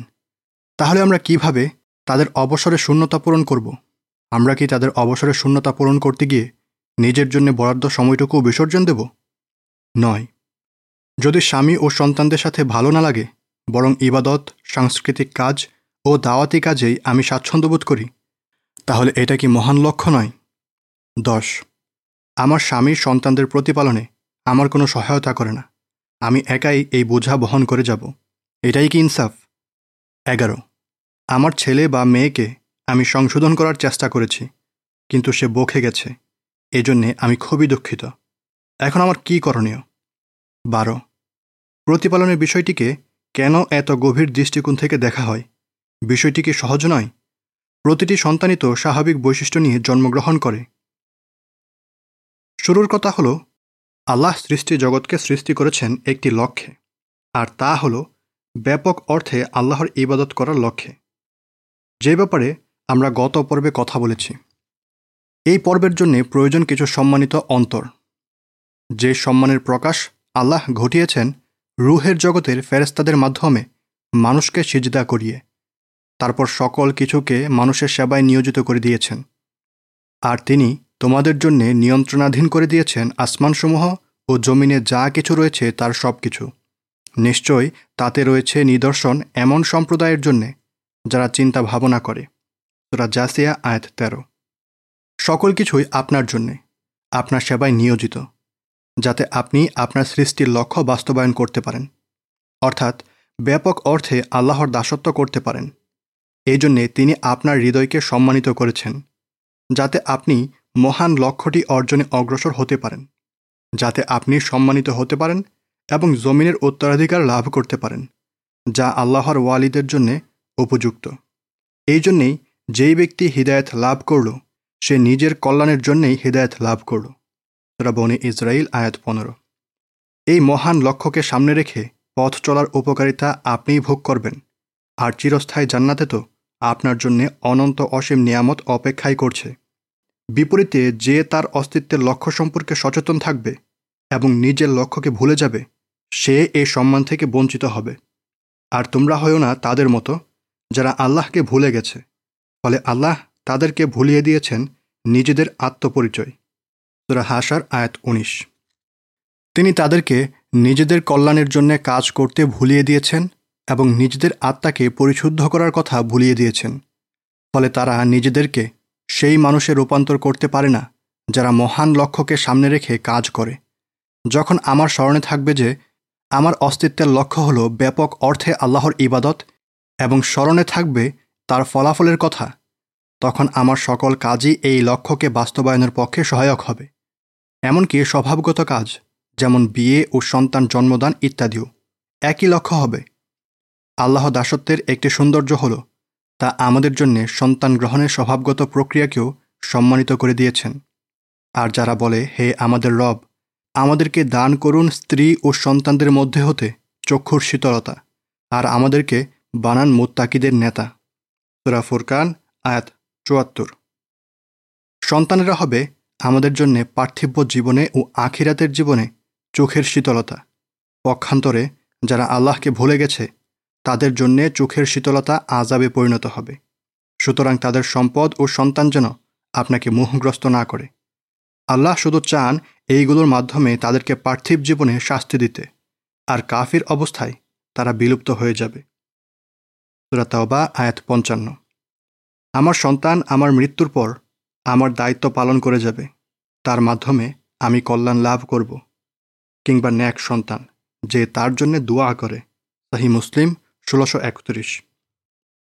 তাহলে আমরা কীভাবে তাদের অবসরে শূন্যতা পূরণ করব? আমরা কি তাদের অবসরে শূন্যতা পূরণ করতে গিয়ে নিজের জন্য বরাদ্দ সময়টুকু বিসর্জন দেব? নয়। যদি স্বামী ও সন্তানদের সাথে ভালো না লাগে বরং ইবাদত, সাংস্কৃতিক কাজ ও দাওয়াতি কাজেই আমি স্বাচ্ছন্দ্য বোধ করি। তাহলে এটা কি মহান লক্ষ্য নয়? দশ। আমার স্বামীর সন্তানদের প্রতিপালনে আমার কোনো সহায়তা করে না। আমি একাই এই বোঝা বহন করে যাব। এটাই কি ইনসাফ? এগারো। আমার ছেলে বা মেয়েকে আমি সংশোধন করার চেষ্টা করেছি, কিন্তু সে বকে গেছে। এজন্যে আমি খুবই দুঃখিত। এখন আমার কি করণীয়? বারো। প্রতিপালনের বিষয়টিকে কেন এত গভীর দৃষ্টিকোণ থেকে দেখা হয়? বিষয়টি কি সহজ নয়? প্রতিটি সন্তানই তো স্বাভাবিক বৈশিষ্ট্য নিয়ে জন্মগ্রহণ করে। শুরুর কথা হল, আল্লাহ সৃষ্টি জগৎকে সৃষ্টি করেছেন একটি লক্ষ্যে, আর তা হল ব্যাপক অর্থে আল্লাহর ইবাদত করার লক্ষ্যে। যে ব্যাপারে আমরা গত পর্বে কথা বলেছি। এই পর্বের জন্য প্রয়োজন কিছু সম্মানিত অন্তর। যে সম্মানের প্রকাশ আল্লাহ ঘটিয়েছেন রুহের জগতের ফেরেস্তাদের মাধ্যমে মানুষকে সিজদা করিয়ে, তারপর সকল কিছুকে মানুষের সেবায় নিয়োজিত করে দিয়েছেন। আর তিনি তোমাদের জন্যে নিয়ন্ত্রণাধীন করে দিয়েছেন আসমানসমূহ ও জমিনে যা কিছু রয়েছে তার সব কিছু নিশ্চয় তাতে রয়েছে নিদর্শন এমন সম্প্রদায়ের জন্যে যারা চিন্তা ভাবনা করে। তোরা জাসিয়া আয়াত তেরো। সকল কিছুই আপনার জন্যে, আপনার সেবায় নিয়োজিত। যাতে আপনি আপনার সৃষ্টির লক্ষ্য বাস্তবায়ন করতে পারেন। অর্থাৎ, ব্যাপক অর্থে আল্লাহর দাসত্ব করতে পারেন। এই জন্যে তিনি আপনার হৃদয়কে সম্মানিত করেছেন, যাতে আপনি মহান লক্ষ্যটি অর্জনে অগ্রসর হতে পারেন, যাতে আপনি সম্মানিত হতে পারেন এবং জমিনের উত্তরাধিকার লাভ করতে পারেন, যা আল্লাহর ওয়ালিদের জন্যে উপযুক্ত। এই জন্যেই যেই ব্যক্তি হৃদায়ত লাভ করল, সে নিজের কল্যাণের জন্যেই হৃদায়ত লাভ করল। বনে ইসরায়েল আয়াত পনেরো। এই মহান লক্ষ্যকে সামনে রেখে পথ চলার উপকারিতা আপনিই ভোগ করবেন। আর চিরস্থায়ী জান্নাতে তো আপনার জন্যে অনন্ত অসীম নিয়ামত অপেক্ষাই করছে। বিপরীতে যে তার অস্তিত্বের লক্ষ্য সম্পর্কে সচেতন থাকবে এবং নিজের লক্ষ্যকে ভুলে যাবে, সে এই সম্মান থেকে বঞ্চিত হবে। আর তোমরা হয়েও না তাদের মতো যারা আল্লাহকে ভুলে গেছে, ফলে আল্লাহ তাদেরকে ভুলিয়ে দিয়েছেন নিজেদের আত্মপরিচয়। তোরা হাসার আয়াত উনিশ। তিনি তাদেরকে নিজেদের কল্যাণের জন্য কাজ করতে ভুলিয়ে দিয়েছেন এবং নিজেদের আত্মাকে পরিশুদ্ধ করার কথা ভুলিয়ে দিয়েছেন। ফলে তারা নিজেদেরকে সেই মানুষে রূপান্তর করতে পারে না, যারা মহান লক্ষ্যকে সামনে রেখে কাজ করে। যখন আমার স্মরণে থাকবে যে আমার অস্তিত্বের লক্ষ্য হল ব্যাপক অর্থে আল্লাহর ইবাদত এবং স্মরণে থাকবে তার ফলাফলের কথা, তখন আমার সকল কাজই এই লক্ষ্যকে বাস্তবায়নের পক্ষে সহায়ক হবে। এমনকি স্বভাবগত কাজ, যেমন বিয়ে ও সন্তান জন্মদান ইত্যাদিও একই লক্ষ্য হবে। আল্লাহ দাসত্বের একটি সৌন্দর্য হল, তা আমাদের জন্য সন্তান গ্রহণের স্বভাবগত প্রক্রিয়াকেও সম্মানিত করে দিয়েছেন। আর যারা বলে, হে আমাদের রব, আমাদেরকে দান করুন স্ত্রী ও সন্তানদের মধ্যে হতে চক্ষুর শীতলতা, আর আমাদেরকে বানান মোত্তাকিদের নেতা। তোরা ফুরকান, আয়াত চুয়াত্তর। সন্তানেরা হবে আমাদের জন্য পার্থিব্য জীবনে ও আখিরাতের জীবনে চোখের শীতলতা। পক্ষান্তরে যারা আল্লাহকে ভুলে গেছে, তাদের জন্যে চোখের শীতলতা আজাবে পরিণত হবে। সুতরাং তাদের সম্পদ ও সন্তান যেন আপনাকে মোহগ্রস্ত না করে। আল্লাহ শুধু চান এইগুলোর মাধ্যমে তাদেরকে পার্থিব জীবনে শাস্তি দিতে, আর কাফির অবস্থায় তারা বিলুপ্ত হয়ে যাবে। সুরাতাওবা আয়াত পঞ্চান্ন। আমার সন্তান আমার মৃত্যুর পর আমার দায়িত্ব পালন করে যাবে। তার মাধ্যমে আমি কল্যাণ লাভ করব। কিংবা ন্যাক সন্তান, যে তার জন্যে দোয়া করে। তাহি মুসলিম, ষোলোশো একত্রিশ।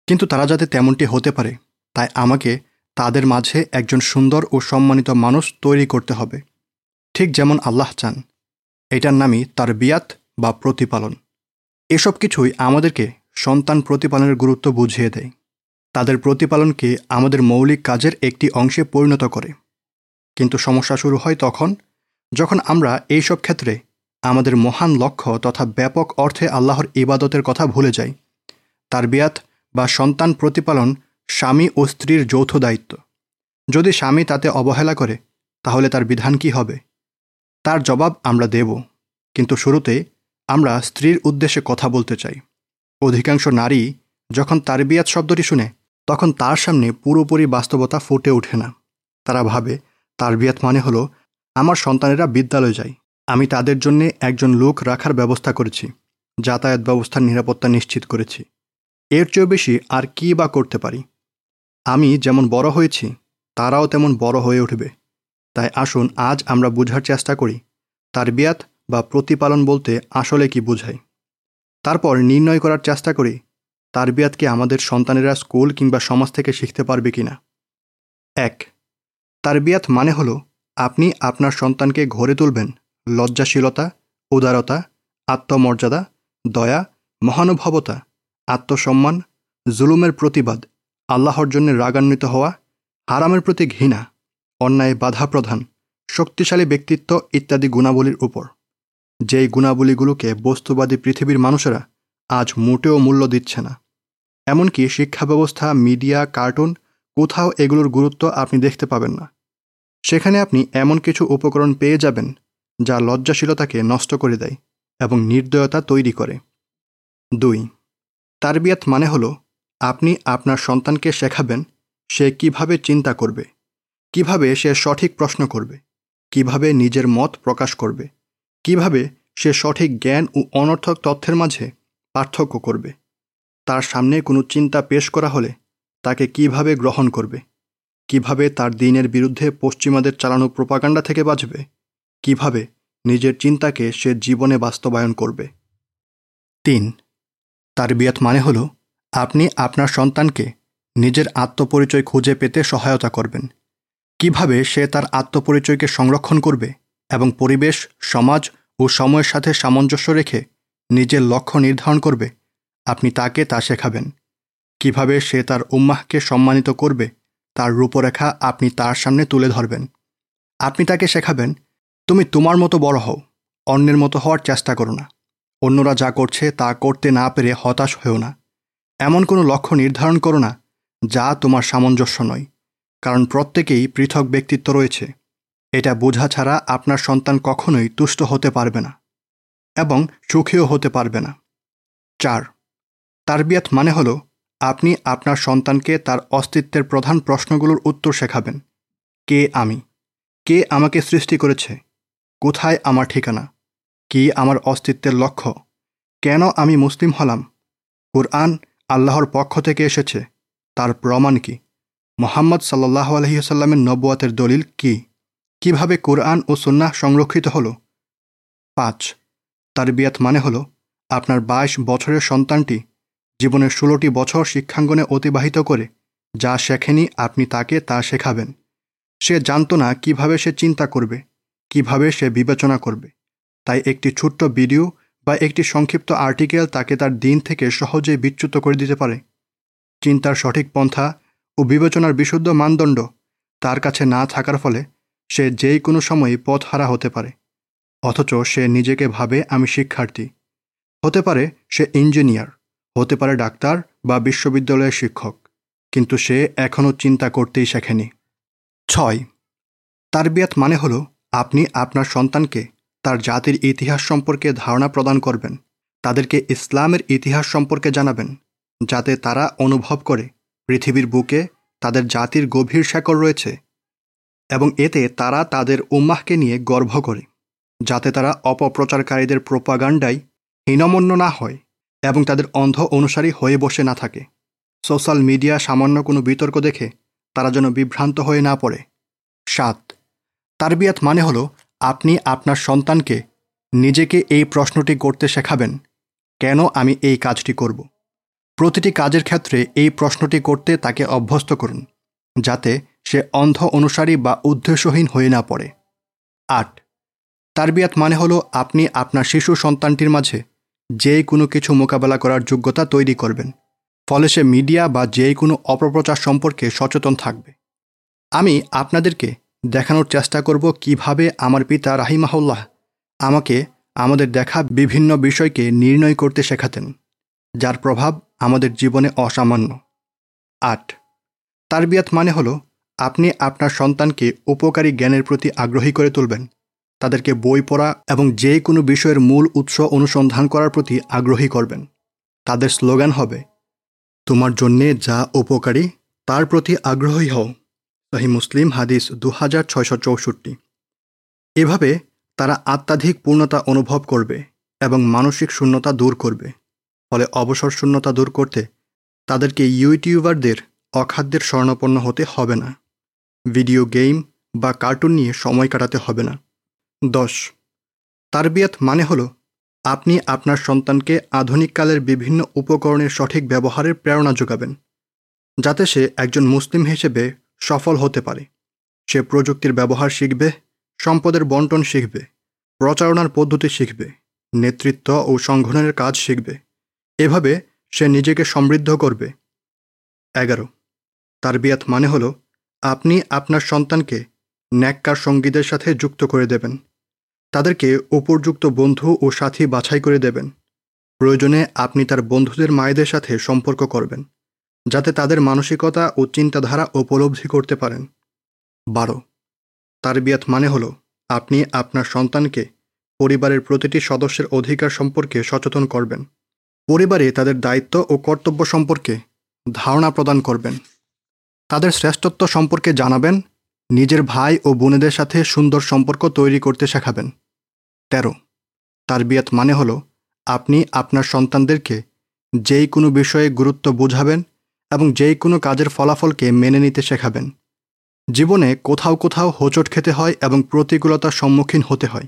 কিন্তু তারা যাতে তেমনটি হতে পারে, তাই আমাকে তাদের মাঝে একজন সুন্দর ও সম্মানিত মানুষ তৈরি করতে হবে। ঠিক যেমন আল্লাহ চান। এটার নামই তার বিয়াত বা প্রতিপালন। এসব কিছুই আমাদেরকে সন্তান প্রতিপালনের গুরুত্ব বুঝিয়ে দেয়। তাদের প্রতিপালনকে আমাদের মৌলিক কাজের একটি অংশে পরিণত করে। কিন্তু সমস্যা শুরু হয় তখন, যখন আমরা এইসব ক্ষেত্রে আমাদের মহান লক্ষ্য তথা ব্যাপক অর্থে আল্লাহর ইবাদতের কথা ভুলে যাই। তার বিয়াত বা সন্তান প্রতিপালন স্বামী ও স্ত্রীর যৌথ দায়িত্ব। যদি স্বামী তাতে অবহেলা করে, তাহলে তার বিধান কি হবে? তার জবাব আমরা দেব, কিন্তু শুরুতে আমরা স্ত্রীর উদ্দেশ্যে কথা বলতে চাই। অধিকাংশ নারী যখন তার তারবিয়াত শব্দটি শুনে তখন তার সামনে পুরোপুরি বাস্তবতা ফুটে ওঠে না। তারা ভাবে তারবিয়াত মানে হলো, আমার সন্তানেরা বিদ্যালয় যায়। আমি তাদের জন্য একজন লোক রাখার ব্যবস্থা করেছি, যাতায়াত ব্যবস্থার নিরাপত্তা নিশ্চিত করেছি। এর চেয়েও বেশি আর কী বা করতে পারি? আমি যেমন বড় হয়েছি, তারাও তেমন বড় হয়ে উঠবে। তাই আসুন, আজ আমরা বোঝার চেষ্টা করি তারবিয়াত বা প্রতিপালন বলতে আসলে কি বোঝায়। তারপর নির্ণয় করার চেষ্টা করি তারবিয়াতকে আমাদের সন্তানেরা স্কুল কিংবা সমাজ থেকে শিখতে পারবে কিনা? এক, তারবিয়াত মানে হলো আপনি আপনার সন্তানকে ঘরে তুলবেন। লজ্জাশীলতা, উদারতা, আত্মমর্যাদা, দয়া, মহানুভবতা, আত্মসম্মান, জুলুমের প্রতিবাদ, আল্লাহর জন্য রাগান্বিত হওয়া, হারামের প্রতি ঘৃণা, অন্যায় বাধা প্রধান, শক্তিশালী ব্যক্তিত্ব ইত্যাদি গুণাবলীর উপর। যেই গুণাবলীগুলোকে বস্তুবাদী পৃথিবীর মানুষেরা আজ মোটেও মূল্য দিচ্ছে না। এমনকি শিক্ষা ব্যবস্থা মিডিয়া, কার্টুন কোথাও এগুলোর গুরুত্ব আপনি দেখতে পাবেন না। সেখানে আপনি এমন কিছু উপকরণ পেয়ে যাবেন যা লজ্জাশীলতাকে নষ্ট করে দেয় এবং নির্দয়তা তৈরি করে। দুই, তারবিয়াত মানে হল আপনি আপনার সন্তানকে শেখাবেন সে কীভাবে চিন্তা করবে, কীভাবে সে সঠিক প্রশ্ন করবে, কীভাবে নিজের মত প্রকাশ করবে, কীভাবে সে সঠিক জ্ঞান ও অনর্থক তথ্যের মাঝে পার্থক্য করবে। তার সামনে কোনো চিন্তা পেশ করা হলে তাকে কীভাবে গ্রহণ করবে? কীভাবে তার দিনের বিরুদ্ধে পশ্চিমাদের চালানো প্রোপাগান্ডা থেকে বাঁচবে? কীভাবে নিজের চিন্তাকে সে জীবনে বাস্তবায়ন করবে? তিন তার বিয়াত মানে হল, আপনি আপনার সন্তানকে নিজের আত্মপরিচয় খুঁজে পেতে সহায়তা করবেন। কীভাবে সে তার আত্মপরিচয়কে সংরক্ষণ করবে এবং পরিবেশ, সমাজ ও সময়ের সাথে সামঞ্জস্য রেখে নিজের লক্ষ্য নির্ধারণ করবে। আপনি তাকে তা শেখাবেন। কীভাবে সে তার উম্মাহকে সম্মানিত করবে, তার রূপরেখা আপনি তার সামনে তুলে ধরবেন। আপনি তাকে শেখাবেন, তুমি তোমার মতো বড় হও, অন্যের মতো হওয়ার চেষ্টা করো না। অন্যরা যা করছে তা করতে না পেরে হতাশ হয়েও না। এমন কোনো লক্ষ্য নির্ধারণ করো না, যা তোমার সামঞ্জস্য নয়, কারণ প্রত্যেকেই পৃথক ব্যক্তিত্ব রয়েছে। এটা বোঝা ছাড়া আপনার সন্তান কখনোই তুষ্ট হতে পারবে না। এবং সুখীও হতে পারবে না। চার, তারবিয়াত মানে হলো, আপনি আপনার সন্তানকে তার অস্তিত্বের প্রধান প্রশ্নগুলোর উত্তর শেখাবেন। কে আমি? কে আমাকে সৃষ্টি করেছে? কোথায় আমার ঠিকানা? কি আমার অস্তিত্বের লক্ষ্য? কেন আমি মুসলিম হলাম? কুরআন আল্লাহর পক্ষ থেকে এসেছে। তার প্রমাণ কি? মোহাম্মদ সাল্লাহ আলহিসাল্লামের নব্বয়াতের দলিল কি? কীভাবে কোরআন ও সুন্নাহ সংরক্ষিত হল? পাঁচ তারবিয়াত মানে হল, আপনার বাইশ বছরের সন্তানটি জীবনের ষোলোটি বছর শিক্ষাঙ্গনে অতিবাহিত করে, যা শেখেনি আপনি তাকে তা শেখাবেন। সে জানত না কীভাবে সে চিন্তা করবে, কীভাবে সে বিবেচনা করবে। তাই একটি ছোট্ট ভিডিও বা একটি সংক্ষিপ্ত আর্টিকেল তাকে তার দিন থেকে সহজেই বিচ্যুত করে দিতে পারে। চিন্তার সঠিক পন্থা ও বিবেচনার বিশুদ্ধ মানদণ্ড তার কাছে না থাকার ফলে সে যেই কোনো সময় পথ হারা হতে পারে। অথচ সে নিজেকে ভাবে আমি শিক্ষার্থী। হতে পারে সে ইঞ্জিনিয়ার, হতে পারে ডাক্তার বা বিশ্ববিদ্যালয়ের শিক্ষক, কিন্তু সে এখনও চিন্তা করতেই শেখেনি। ছয়, তারবিয়াত মানে হল আপনি আপনার সন্তানকে তার জাতির ইতিহাস সম্পর্কে ধারণা প্রদান করবেন, তাদেরকে ইসলামের ইতিহাস সম্পর্কে জানাবেন, যাতে তারা অনুভব করে পৃথিবীর বুকে তাদের জাতির গভীর শেকড় রয়েছে এবং এতে তারা তাদের উম্মাহকে নিয়ে গর্ব করে। যাতে তারা অপপ্রচারকারীদের প্রোপাগান্ডায় হীনমন্য না হয় এবং তাদের অন্ধ অনুসারী হয়ে বসে না থাকে। সোশ্যাল মিডিয়া সামান্য কোনো বিতর্ক দেখে তারা যেন বিভ্রান্ত হয়ে না পড়ে। সাত, তারবিয়াত মানে হলো, আপনি আপনার সন্তানকে নিজেকে এই প্রশ্নটি করতে শেখাবেন, কেন আমি এই কাজটি করব? প্রতিটি কাজের ক্ষেত্রে এই প্রশ্নটি করতে তাকে অভ্যস্ত করুন, যাতে সে অন্ধ অনুসারী বা উদ্দেশ্যহীন হয়ে না পড়ে। আট তারবিয়াত মানে হলো আপনি আপনার শিশু সন্তানটির মাঝে যে কোনো কিছু মোকাবেলা করার যোগ্যতা তৈরি করবেন। ফলে সে মিডিয়া বা যে কোনো অপপ্রচার সম্পর্কে সচেতন থাকবে। আমি আপনাদেরকে দেখানোর চেষ্টা করব কীভাবে আমার পিতা রাহিমাহুল্লাহ আমাকে আমাদের দেখা বিভিন্ন বিষয়কে নির্ণয় করতে শেখাতেন, যার প্রভাব আমাদের জীবনে অসামান্য। আট, তারবিয়াত মানে হলো আপনি আপনার সন্তানকে উপকারী জ্ঞানের প্রতি আগ্রহী করে তুলবেন। তাদেরকে বই পড়া এবং যে কোনো বিষয়ের মূল উৎস অনুসন্ধান করার প্রতি আগ্রহী করবেন। তাদের স্লোগান হবে, তোমার জন্যে যা উপকারী, তার প্রতি আগ্রহী হও। সহি মুসলিম হাদিস দু হাজার ছয়শো চৌষট্টি। এভাবে তারা আত্মাধিক পূর্ণতা অনুভব করবে এবং মানসিক শূন্যতা দূর করবে। ফলে অবসর শূন্যতা দূর করতে তাদেরকে ইউটিউবারদের অখাদ্যের স্বর্ণপন্ন হতে হবে না। ভিডিও গেম বা কার্টুন নিয়ে সময় কাটাতে হবে না। দশ। তারবিয়াত মানে হলো, আপনি আপনার সন্তানকে আধুনিককালের বিভিন্ন উপকরণের সঠিক ব্যবহারের প্রেরণা যোগাবেন, যাতে সে একজন মুসলিম হিসেবে সফল হতে পারে। সে প্রযুক্তির ব্যবহার শিখবে, সম্পদের বন্টন শিখবে, প্রচারণার পদ্ধতি শিখবে, নেতৃত্ব ও সংগঠনের কাজ শিখবে। এভাবে সে নিজেকে সমৃদ্ধ করবে। এগারো। তার বিয়াত মানে হলো, আপনি আপনার সন্তানকে ন্যাক্কার সঙ্গীদের সাথে যুক্ত করে দেবেন। তাদেরকে উপযুক্ত বন্ধু ও সাথী বাছাই করে দেবেন। প্রয়োজনে আপনি তার বন্ধুদের মায়েদের সাথে সম্পর্ক করবেন, যাতে তাদের মানসিকতা ও চিন্তাধারা উপলব্ধি করতে পারেন। বারো। তারবিয়াত মানে হলো, আপনি আপনার সন্তানকে পরিবারের প্রতিটি সদস্যের অধিকার সম্পর্কে সচেতন করবেন। পরিবারে তাদের দায়িত্ব ও কর্তব্য সম্পর্কে ধারণা প্রদান করবেন। তাদের শ্রেষ্ঠত্ব সম্পর্কে জানাবেন নিজের ভাই ও বোনেদের সাথে সুন্দর সম্পর্ক তৈরি করতে শেখাবেন। তেরো। তারবিয়াত মানে হলো, আপনি আপনার সন্তানদেরকে যেই কোনো বিষয়ে গুরুত্ব বোঝাবেন এবং যেই কোনো কাজের ফলাফলকে মেনে নিতে শেখাবেন। জীবনে কোথাও কোথাও হোঁচট খেতে হয় এবং প্রতিকূলতার সম্মুখীন হতে হয়।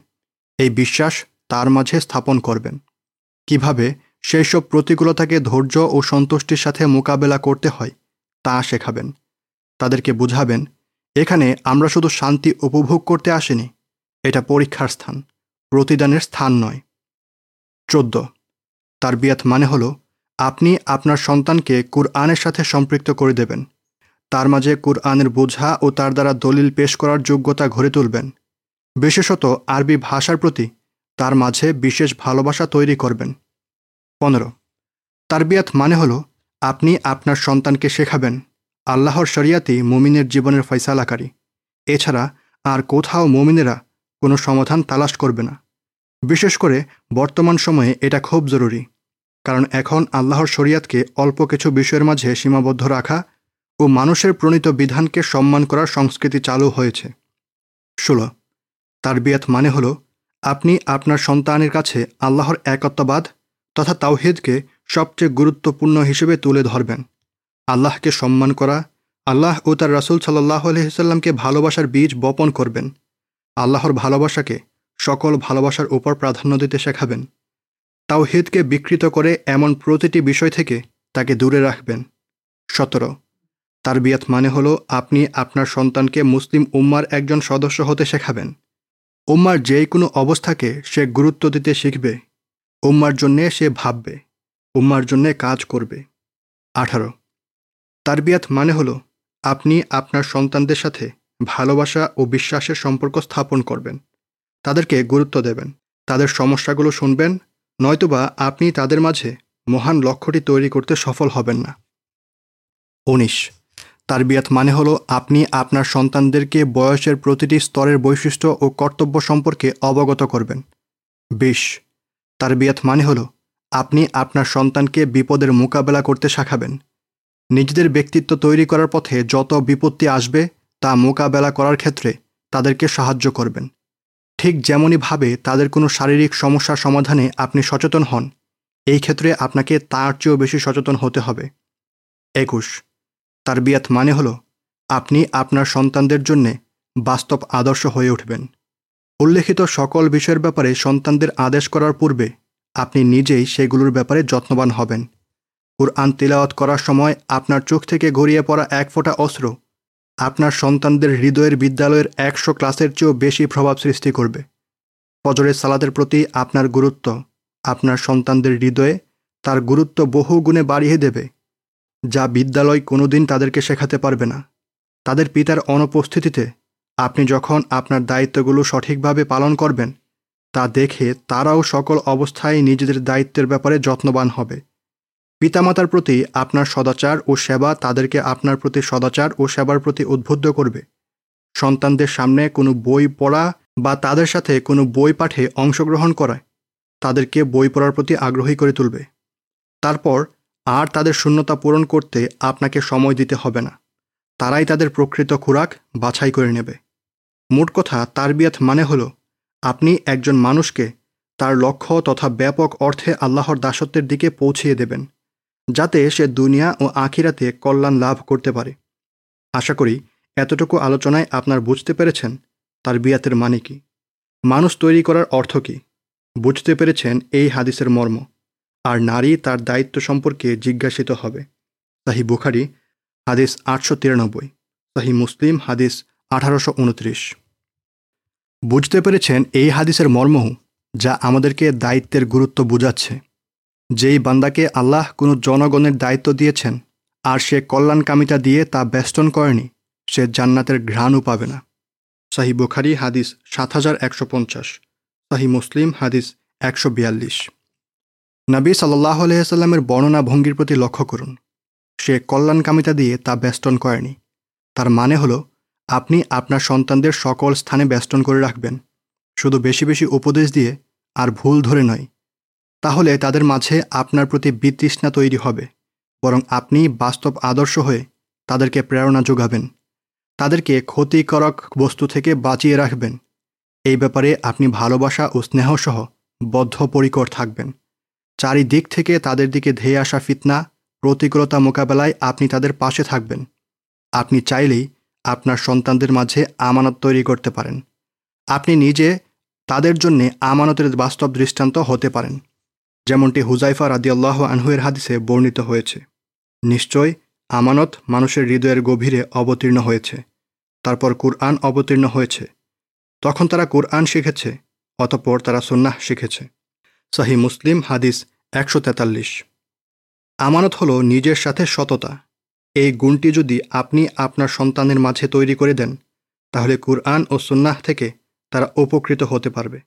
এই বিশ্বাস তার মাঝে স্থাপন করবেন। কীভাবে সেই সব প্রতিকূলতাকে ধৈর্য ও সন্তুষ্টির সাথে মোকাবেলা করতে হয় তা শেখাবেন। তাদেরকে বুঝাবেন এখানে আমরা শুধু শান্তি উপভোগ করতে আসিনি, এটা পরীক্ষার স্থান, প্রতিদানের স্থান নয়। চোদ্দ। তার বিয়াত মানে হলো, আপনি আপনার সন্তানকে কুরআনের সাথে সম্পৃক্ত করে দেবেন। তার মাঝে কুরআনের বোঝা ও তার দ্বারা দলিল পেশ করার যোগ্যতা গড়ে তুলবেন। বিশেষত আরবি ভাষার প্রতি তার মাঝে বিশেষ ভালোবাসা তৈরি করবেন। পনেরো। তার তারবিয়াত মানে হলো, আপনি আপনার সন্তানকে শেখাবেন। আল্লাহর শরিয়াতি মুমিনের জীবনের ফয়সালাকারী। এছাড়া আর কোথাও মুমিনেরা কোনো সমাধান তালাশ করবে না। বিশেষ করে বর্তমান সময়ে এটা খুব জরুরি, কারণ এখন আল্লাহর শরিয়াতকে অল্প কিছু বিষয়ের মাঝে সীমাবদ্ধ রাখা ও মানুষের প্রণীত বিধানকে সম্মান করার সংস্কৃতি চালু হয়েছে। ষোলো তার বিয়াত মানে হল আপনি আপনার সন্তানের কাছে আল্লাহর একত্ববাদ তথা তাওহিদকে সবচেয়ে গুরুত্বপূর্ণ হিসেবে তুলে ধরবেন। আল্লাহকে সম্মান করা, আল্লাহ ও তার রাসুল সাল্লাহ আলহিসাল্লামকে ভালোবাসার বীজ বপন করবেন। আল্লাহর ভালোবাসাকে সকল ভালোবাসার উপর প্রাধান্য দিতে শেখাবেন। তাওহিদকে বিকৃত করে এমন প্রতিটি বিষয় থেকে তাকে দূরে রাখবেন। সতেরো তার বিয়াত মানে হলো আপনি আপনার সন্তানকে মুসলিম উম্মার একজন সদস্য হতে শেখাবেন। উম্মার যে কোনো অবস্থাকে সে গুরুত্ব দিতে শিখবে। উম্মার জন্যে সে ভাববে। উম্মার জন্যে কাজ করবে। আঠারো তারবিয়াত মানে হলো, আপনি আপনার সন্তানদের সাথে ভালোবাসা ও বিশ্বাসের সম্পর্ক স্থাপন করবেন। তাদেরকে গুরুত্ব দেবেন। তাদের সমস্যাগুলো শুনবেন, নয়তোবা আপনি তাদের মাঝে মহান লক্ষ্যটি তৈরি করতে সফল হবেন না। উনিশ। তারবিয়াত মানে হলো, আপনি আপনার সন্তানদেরকে বয়সের প্রতিটি স্তরের বৈশিষ্ট্য ও কর্তব্য সম্পর্কে অবগত করবেন। বিশ। তারবিয়াত মানে হলো, আপনি আপনার সন্তানকে বিপদের মোকাবেলা করতে শেখাবেন। নিজেদের ব্যক্তিত্ব তৈরি করার পথে যত বিপত্তি আসবে তা মোকাবেলা করার ক্ষেত্রে তাদেরকে সাহায্য করবেন। ঠিক যেমনইভাবে তাদের কোনো শারীরিক সমস্যার সমাধানে আপনি সচেতন হন, এই ক্ষেত্রে আপনাকে তার চেয়েও বেশি সচেতন হতে হবে। একুশ। তার বিয়াত মানে হলো, আপনি আপনার সন্তানদের জন্যে বাস্তব আদর্শ হয়ে উঠবেন। উল্লেখিত সকল বিষয়ের ব্যাপারে সন্তানদের আদেশ করার পূর্বে আপনি নিজেই সেগুলোর ব্যাপারে যত্নবান হবেন। কোরআন তিলাওয়াত করার সময় আপনার চোখ থেকে গড়িয়ে পড়া এক ফোঁটা অস্ত্র আপনার সন্তানদের হৃদয়ের বিদ্যালয়ের একশো ক্লাসের চেয়েও বেশি প্রভাব সৃষ্টি করবে। ফজরের সালাদের প্রতি আপনার গুরুত্ব, আপনার সন্তানদের হৃদয়ে তার গুরুত্ব বহু গুণে বাড়িয়ে দেবে, যা বিদ্যালয় কোনোদিন তাদেরকে শেখাতে পারবে না। তাদের পিতার অনুপস্থিতিতে আপনি যখন আপনার দায়িত্বগুলো সঠিকভাবে পালন করবেন, তা দেখে তারাও সকল অবস্থায় নিজেদের দায়িত্বের ব্যাপারে যত্নবান হবে। পিতামাতার প্রতি আপনার সদাচার ও সেবা তাদেরকে আপনার প্রতি সদাচার ও সেবার প্রতি উদ্বুদ্ধ করবে। সন্তানদের সামনে কোনো বই পড়া বা তাদের সাথে কোনো বই পাঠে অংশগ্রহণ করায় তাদেরকে বই পড়ার প্রতি আগ্রহী করে তুলবে। তারপর আর তাদের শূন্যতা পূরণ করতে আপনাকে সময় দিতে হবে না। তারাই তাদের প্রকৃত খোরাক বাছাই করে নেবে। মোট কথা, তারবিয়াত মানে হলো, আপনি একজন মানুষকে তার লক্ষ্য তথা ব্যাপক অর্থে আল্লাহর দাসত্বের দিকে পৌঁছিয়ে দেবেন। যাতে সে দুনিয়া ও আখিরাতে কল্যাণ লাভ করতে পারে। আশা করি এতটুকু আলোচনায় আপনার বুঝতে পেরেছেন তার বিয়াতের মানে কি। মানুষ তৈরি করার অর্থ কি? বুঝতে পেরেছেন এই হাদিসের মর্ম। আর নারী তার দায়িত্ব সম্পর্কে জিজ্ঞাসিত হবে। তাহি বুখারি, হাদিস আটশো তিরানব্বই। তাহি মুসলিম, হাদিস আঠারোশো উনত্রিশ। বুঝতে পেরেছেন এই হাদিসের মর্ম যা আমাদেরকে দায়িত্বের গুরুত্ব বুঝাচ্ছে। যেই বান্দাকে আল্লাহ কোনো জনগণের দায়িত্ব দিয়েছেন, আর সে কল্যাণকামিতা দিয়ে তা বেষ্টন করেনি, সে জান্নাতের ঘ্রাণও পাবে না। সাহি বুখারি হাদিস সাত হাজার একশো পঞ্চাশ, সাহি মুসলিম হাদিস একশো বিয়াল্লিশ। নবী সাল্লাহ আলহিহাল্লামের বর্ণনা ভঙ্গির প্রতি লক্ষ্য করুন। সে কল্যাণকামিতা দিয়ে তা বেষ্টন করেনি। তার মানে হলো, আপনি আপনার সন্তানদের সকল স্থানে বেষ্টন করে রাখবেন। শুধু বেশি বেশি উপদেশ দিয়ে আর ভুল ধরে নয় তাহলে তাদের মাঝে আপনার প্রতি বিতৃষ্ণা তৈরি হবে, বরং আপনি বাস্তব আদর্শ হয়ে তাদেরকে প্রেরণা যোগাবেন। তাদেরকে ক্ষতিকারক বস্তু থেকে বাঁচিয়ে রাখবেন। এই ব্যাপারে আপনি ভালোবাসা ও স্নেহসহ বদ্ধপরিকর থাকবেন। চারিদিক থেকে তাদের দিকে ধেয়ে আসা ফিতনা, প্রতিকূলতা মোকাবেলায় আপনি তাদের পাশে থাকবেন। আপনি চাইলেই আপনার সন্তানদের মাঝে আমানত তৈরি করতে পারেন। আপনি নিজে তাদের জন্যে আমানতের বাস্তব দৃষ্টান্ত হতে পারেন। যেমনটি হুজাইফা রাদিয়াল্লাহ আনহুয়ের হাদিসে বর্ণিত হয়েছে। নিশ্চয়, আমানত মানুষের হৃদয়ের গভীরে অবতীর্ণ হয়েছে। তারপর কুরআন অবতীর্ণ হয়েছে। তখন তারা কুরআন শিখেছে, অতপর তারা সন্ন্যাহ শিখেছে। সাহি মুসলিম হাদিস একশো তেতাল্লিশ। আমানত হলো নিজের সাথে সততা। এই গুণটি যদি আপনি আপনার সন্তানের মাঝে তৈরি করে দেন, তাহলে কুরআন ও সুন্নাহ থেকে তারা উপকৃত হতে পারবে।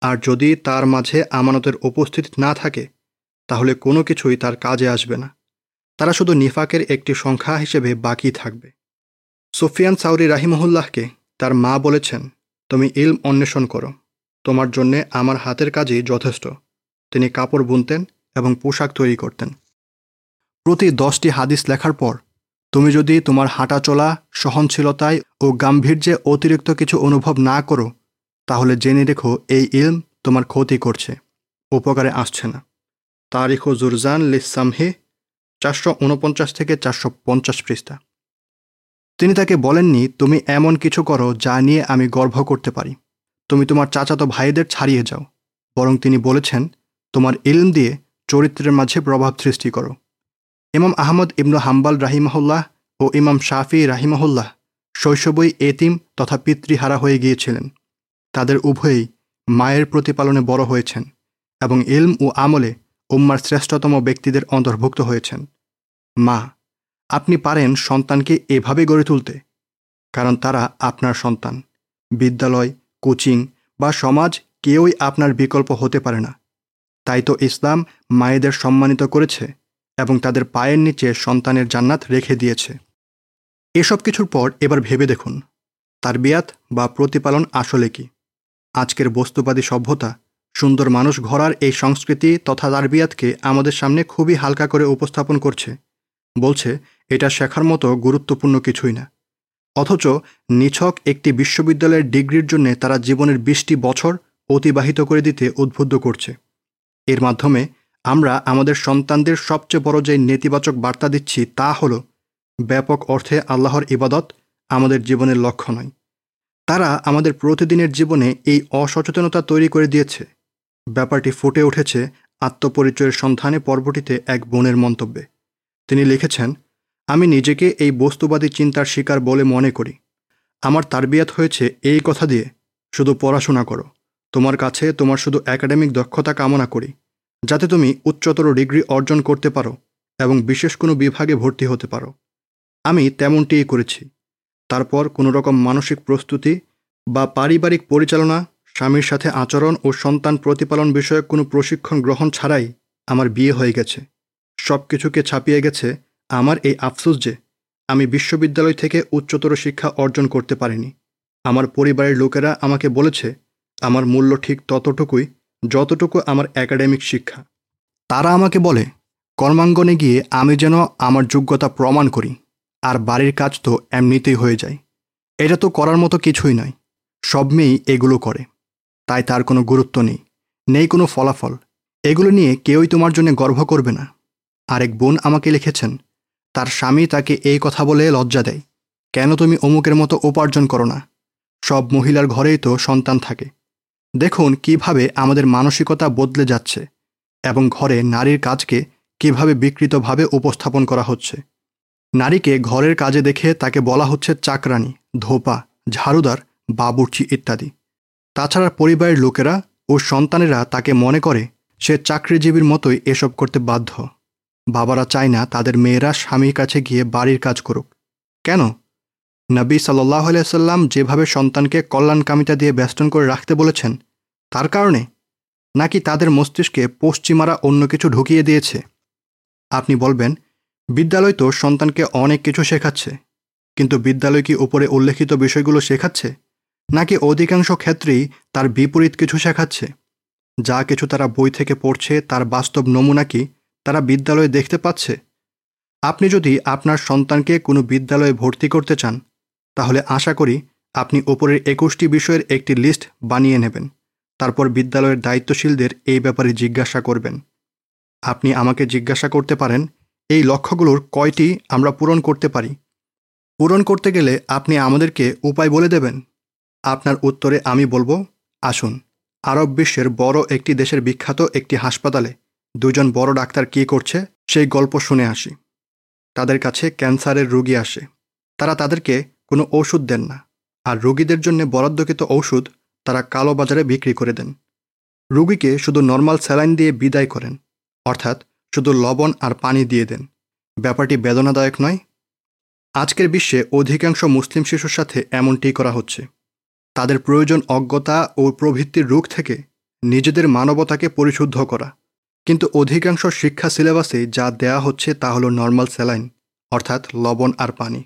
আর যদি তার মাঝে আমানতের উপস্থিতি না থাকে, তাহলে কোনো কিছুই তার কাজে আসবে না। তারা শুধু নিফাকের একটি সংখ্যা হিসেবে বাকি থাকবে। সুফিয়ান সাউরি রাহিমহুল্লাহকে তার মা বলেছেন, তুমি ইলম অন্বেষণ করো। তোমার জন্যে আমার হাতের কাজই যথেষ্ট। তিনি কাপড় বুনতেন এবং পোশাক তৈরি করতেন। প্রতি দশটি হাদিস লেখার পর, তুমি যদি তোমার হাঁটা চলা সহনশীলতায় ও গাম্ভীর্যে অতিরিক্ত কিছু অনুভব না করো তাহলে জেনে রেখো, এই ইলম তোমার ক্ষতি করছে, উপকারে আসছে না। তারিখ ও জুরজান লিসামহে চারশো উনপঞ্চাশ থেকে চারশো পঞ্চাশ পৃষ্ঠা। তিনি তাকে বলেননি, তুমি এমন কিছু করো যা নিয়ে আমি গর্ব করতে পারি। তুমি তোমার চাচাতো ভাইদের ছাড়িয়ে যাও। বরং তিনি বলেছেন, তোমার ইলম দিয়ে চরিত্রের মাঝে প্রভাব সৃষ্টি করো। ইমাম আহমদ ইবনু হাম্বাল রাহিমাহুল্লাহ ও ইমাম শাফি রাহিমাহুল্লাহ শৈশবই এতিম তথা পিতৃহারা হয়ে গিয়েছিলেন। তাদের উভয়েই মায়ের প্রতিপালনে বড় হয়েছেন এবং এলম ও আমলে উম্মার শ্রেষ্ঠতম ব্যক্তিদের অন্তর্ভুক্ত হয়েছেন। মা, আপনি পারেন সন্তানকে এভাবে গড়ে তুলতে, কারণ তারা আপনার সন্তান। বিদ্যালয়, কোচিং বা সমাজ কেউই আপনার বিকল্প হতে পারে না। তাই তো ইসলাম মায়েদের সম্মানিত করেছে এবং তাদের পায়ের নিচে সন্তানের জান্নাত রেখে দিয়েছে। এসব কিছুর পর এবার ভেবে দেখুন তার বিয়াত বা প্রতিপালন আসলে কি? আজকের বস্তুবাদী সভ্যতা, সুন্দর মানুষ ঘরার এই সংস্কৃতি তথা তারবিয়াতকে আমাদের সামনে খুবই হালকা করে উপস্থাপন করছে। বলছে, এটা শেখার মতো গুরুত্বপূর্ণ কিছুই না। অথচ নিছক একটি বিশ্ববিদ্যালয়ের ডিগ্রির জন্য তারা জীবনের বিশটি বছর অতিবাহিত করে দিতে উদ্বুদ্ধ করছে। এর মাধ্যমে আমরা আমাদের সন্তানদের সবচেয়ে বড় যে নেতিবাচক বার্তা দিচ্ছি তা হল, ব্যাপক অর্থে আল্লাহর ইবাদত আমাদের জীবনের লক্ষ্য নয়। তারা আমাদের প্রতিদিনের জীবনে এই অসচেতনতা তৈরি করে দিয়েছে। ব্যাপারটি ফুটে উঠেছে আত্মপরিচয়ের সন্ধানে পর্বটিতে এক বোনের মন্তব্যে। তিনি লিখেছেন, আমি নিজেকে এই বস্তুবাদী চিন্তার শিকার বলে মনে করি। আমার তারবিয়াত হয়েছে এই কথা দিয়ে, শুধু পড়াশোনা করো। তোমার কাছে তোমার শুধু একাডেমিক দক্ষতা কামনা করি, যাতে তুমি উচ্চতর ডিগ্রি অর্জন করতে পারো এবং বিশেষ কোনো বিভাগে ভর্তি হতে পারো। আমি তেমনটিই করেছি। তারপর কোনো রকম মানসিক প্রস্তুতি বা পারিবারিক পরিচালনা, স্বামীর সাথে আচরণ ও সন্তান প্রতিপালন বিষয়ক কোনো প্রশিক্ষণ গ্রহণ ছাড়াই আমার বিয়ে হয়ে গেছে। সব কিছুকে ছাপিয়ে গেছে আমার এই আফসোস যে আমি বিশ্ববিদ্যালয় থেকে উচ্চতর শিক্ষা অর্জন করতে পারিনি। আমার পরিবারের লোকেরা আমাকে বলেছে, আমার মূল্য ঠিক ততটুকুই, যতটুকু আমার একাডেমিক শিক্ষা। তারা আমাকে বলে, কর্মাঙ্গনে গিয়ে আমি যেন আমার যোগ্যতা প্রমাণ করি। আর বাড়ির কাজ তো এমনিতেই হয়ে যায়। এটা তো করার মতো কিছুই নয়। সব মেয়েই এগুলো করে। তাই তার কোনো গুরুত্ব নেই। নেই কোনো ফলাফল। এগুলো নিয়ে কেউই তোমার জন্য গর্ব করবে না। আরেক বোন আমাকে লিখেছেন, তার স্বামী তাকে এই কথা বলে লজ্জা দেয়। কেন তুমি অমুকের মতো উপার্জন করো না? সব মহিলার ঘরেই তো সন্তান থাকে। দেখুন কীভাবে আমাদের মানসিকতা বদলে যাচ্ছে এবং ঘরে নারীর কাজকে কীভাবে বিকৃতভাবে উপস্থাপন করা হচ্ছে। নারীকে ঘরের কাজে দেখে তাকে বলা হচ্ছে চাকরানি, ধোপা, ঝাড়ুদার, বাবুর্চি ইত্যাদি। তাছাড়া পরিবারের লোকেরা ও সন্তানেরা তাকে মনে করে, সে চাকরিজীবীর মতোই এসব করতে বাধ্য। বাবারা চায় না তাদের মেয়েরা স্বামীর কাছে গিয়ে বাড়ির কাজ করুক। কেন? নবী সাল্লাহ সাল্লাম যেভাবে সন্তানকে কল্যাণকামিতা দিয়ে ব্যস্তন করে রাখতে বলেছেন, তার কারণে? নাকি তাদের মস্তিষ্কে পশ্চিমারা অন্য কিছু ঢুকিয়ে দিয়েছে? আপনি বলবেন বিদ্যালয় তো সন্তানকে অনেক কিছু শেখাচ্ছে, কিন্তু বিদ্যালয় কি উপরে উল্লেখিত বিষয়গুলো শেখাচ্ছে? নাকি অধিকাংশ ক্ষেত্রেই তার বিপরীত কিছু শেখাচ্ছে? যা কিছু তারা বই থেকে পড়ছে তার বাস্তব নমুনা কি তারা বিদ্যালয়ে দেখতে পাচ্ছে? আপনি যদি আপনার সন্তানকে কোনো বিদ্যালয়ে ভর্তি করতে চান, তাহলে আশা করি আপনি ওপরের একুশটি বিষয়ের একটি লিস্ট বানিয়ে নেবেন। তারপর বিদ্যালয়ের দায়িত্বশীলদের এই ব্যাপারে জিজ্ঞাসা করবেন। আপনি আমাকে জিজ্ঞাসা করতে পারেন এই লক্ষ্যগুলোর কয়টি আমরা পূরণ করতে পারি? পূরণ করতে গেলে আপনি আমাদেরকে উপায় বলে দেবেন। আপনার উত্তরে আমি বলব, আসুন, আরব বিশ্বের বড় একটি দেশের বিখ্যাত একটি হাসপাতালে দুজন বড় ডাক্তার কী করছে সেই গল্প শুনে আসি। তাদের কাছে ক্যান্সারের রোগী আসে। তারা তাদেরকে কোনো ওষুধ দেন না, আর রোগীদের জন্য বরাদ্দকৃত ঔষধ তারা কালো বাজারে বিক্রি করে দেন। রুগীকে শুধু নর্মাল স্যালাইন দিয়ে বিদায় করেন, অর্থাৎ শুধু লবণ আর পানি দিয়ে দেন। ব্যাপারটি বেদনাদায়ক নয়। আজকের বিশ্বে অধিকাংশ মুসলিম শিশুর সাথে এমনটি করা হচ্ছে। তাদের প্রয়োজন অজ্ঞতা ও প্রভৃতির রোগ থেকে নিজেদের মানবতাকে পরিশুদ্ধ করা। কিন্তু অধিকাংশ শিক্ষা সিলেবাসে যা দেয়া হচ্ছে তা হলো নর্মাল স্যালাইন, অর্থাৎ লবণ আর পানি।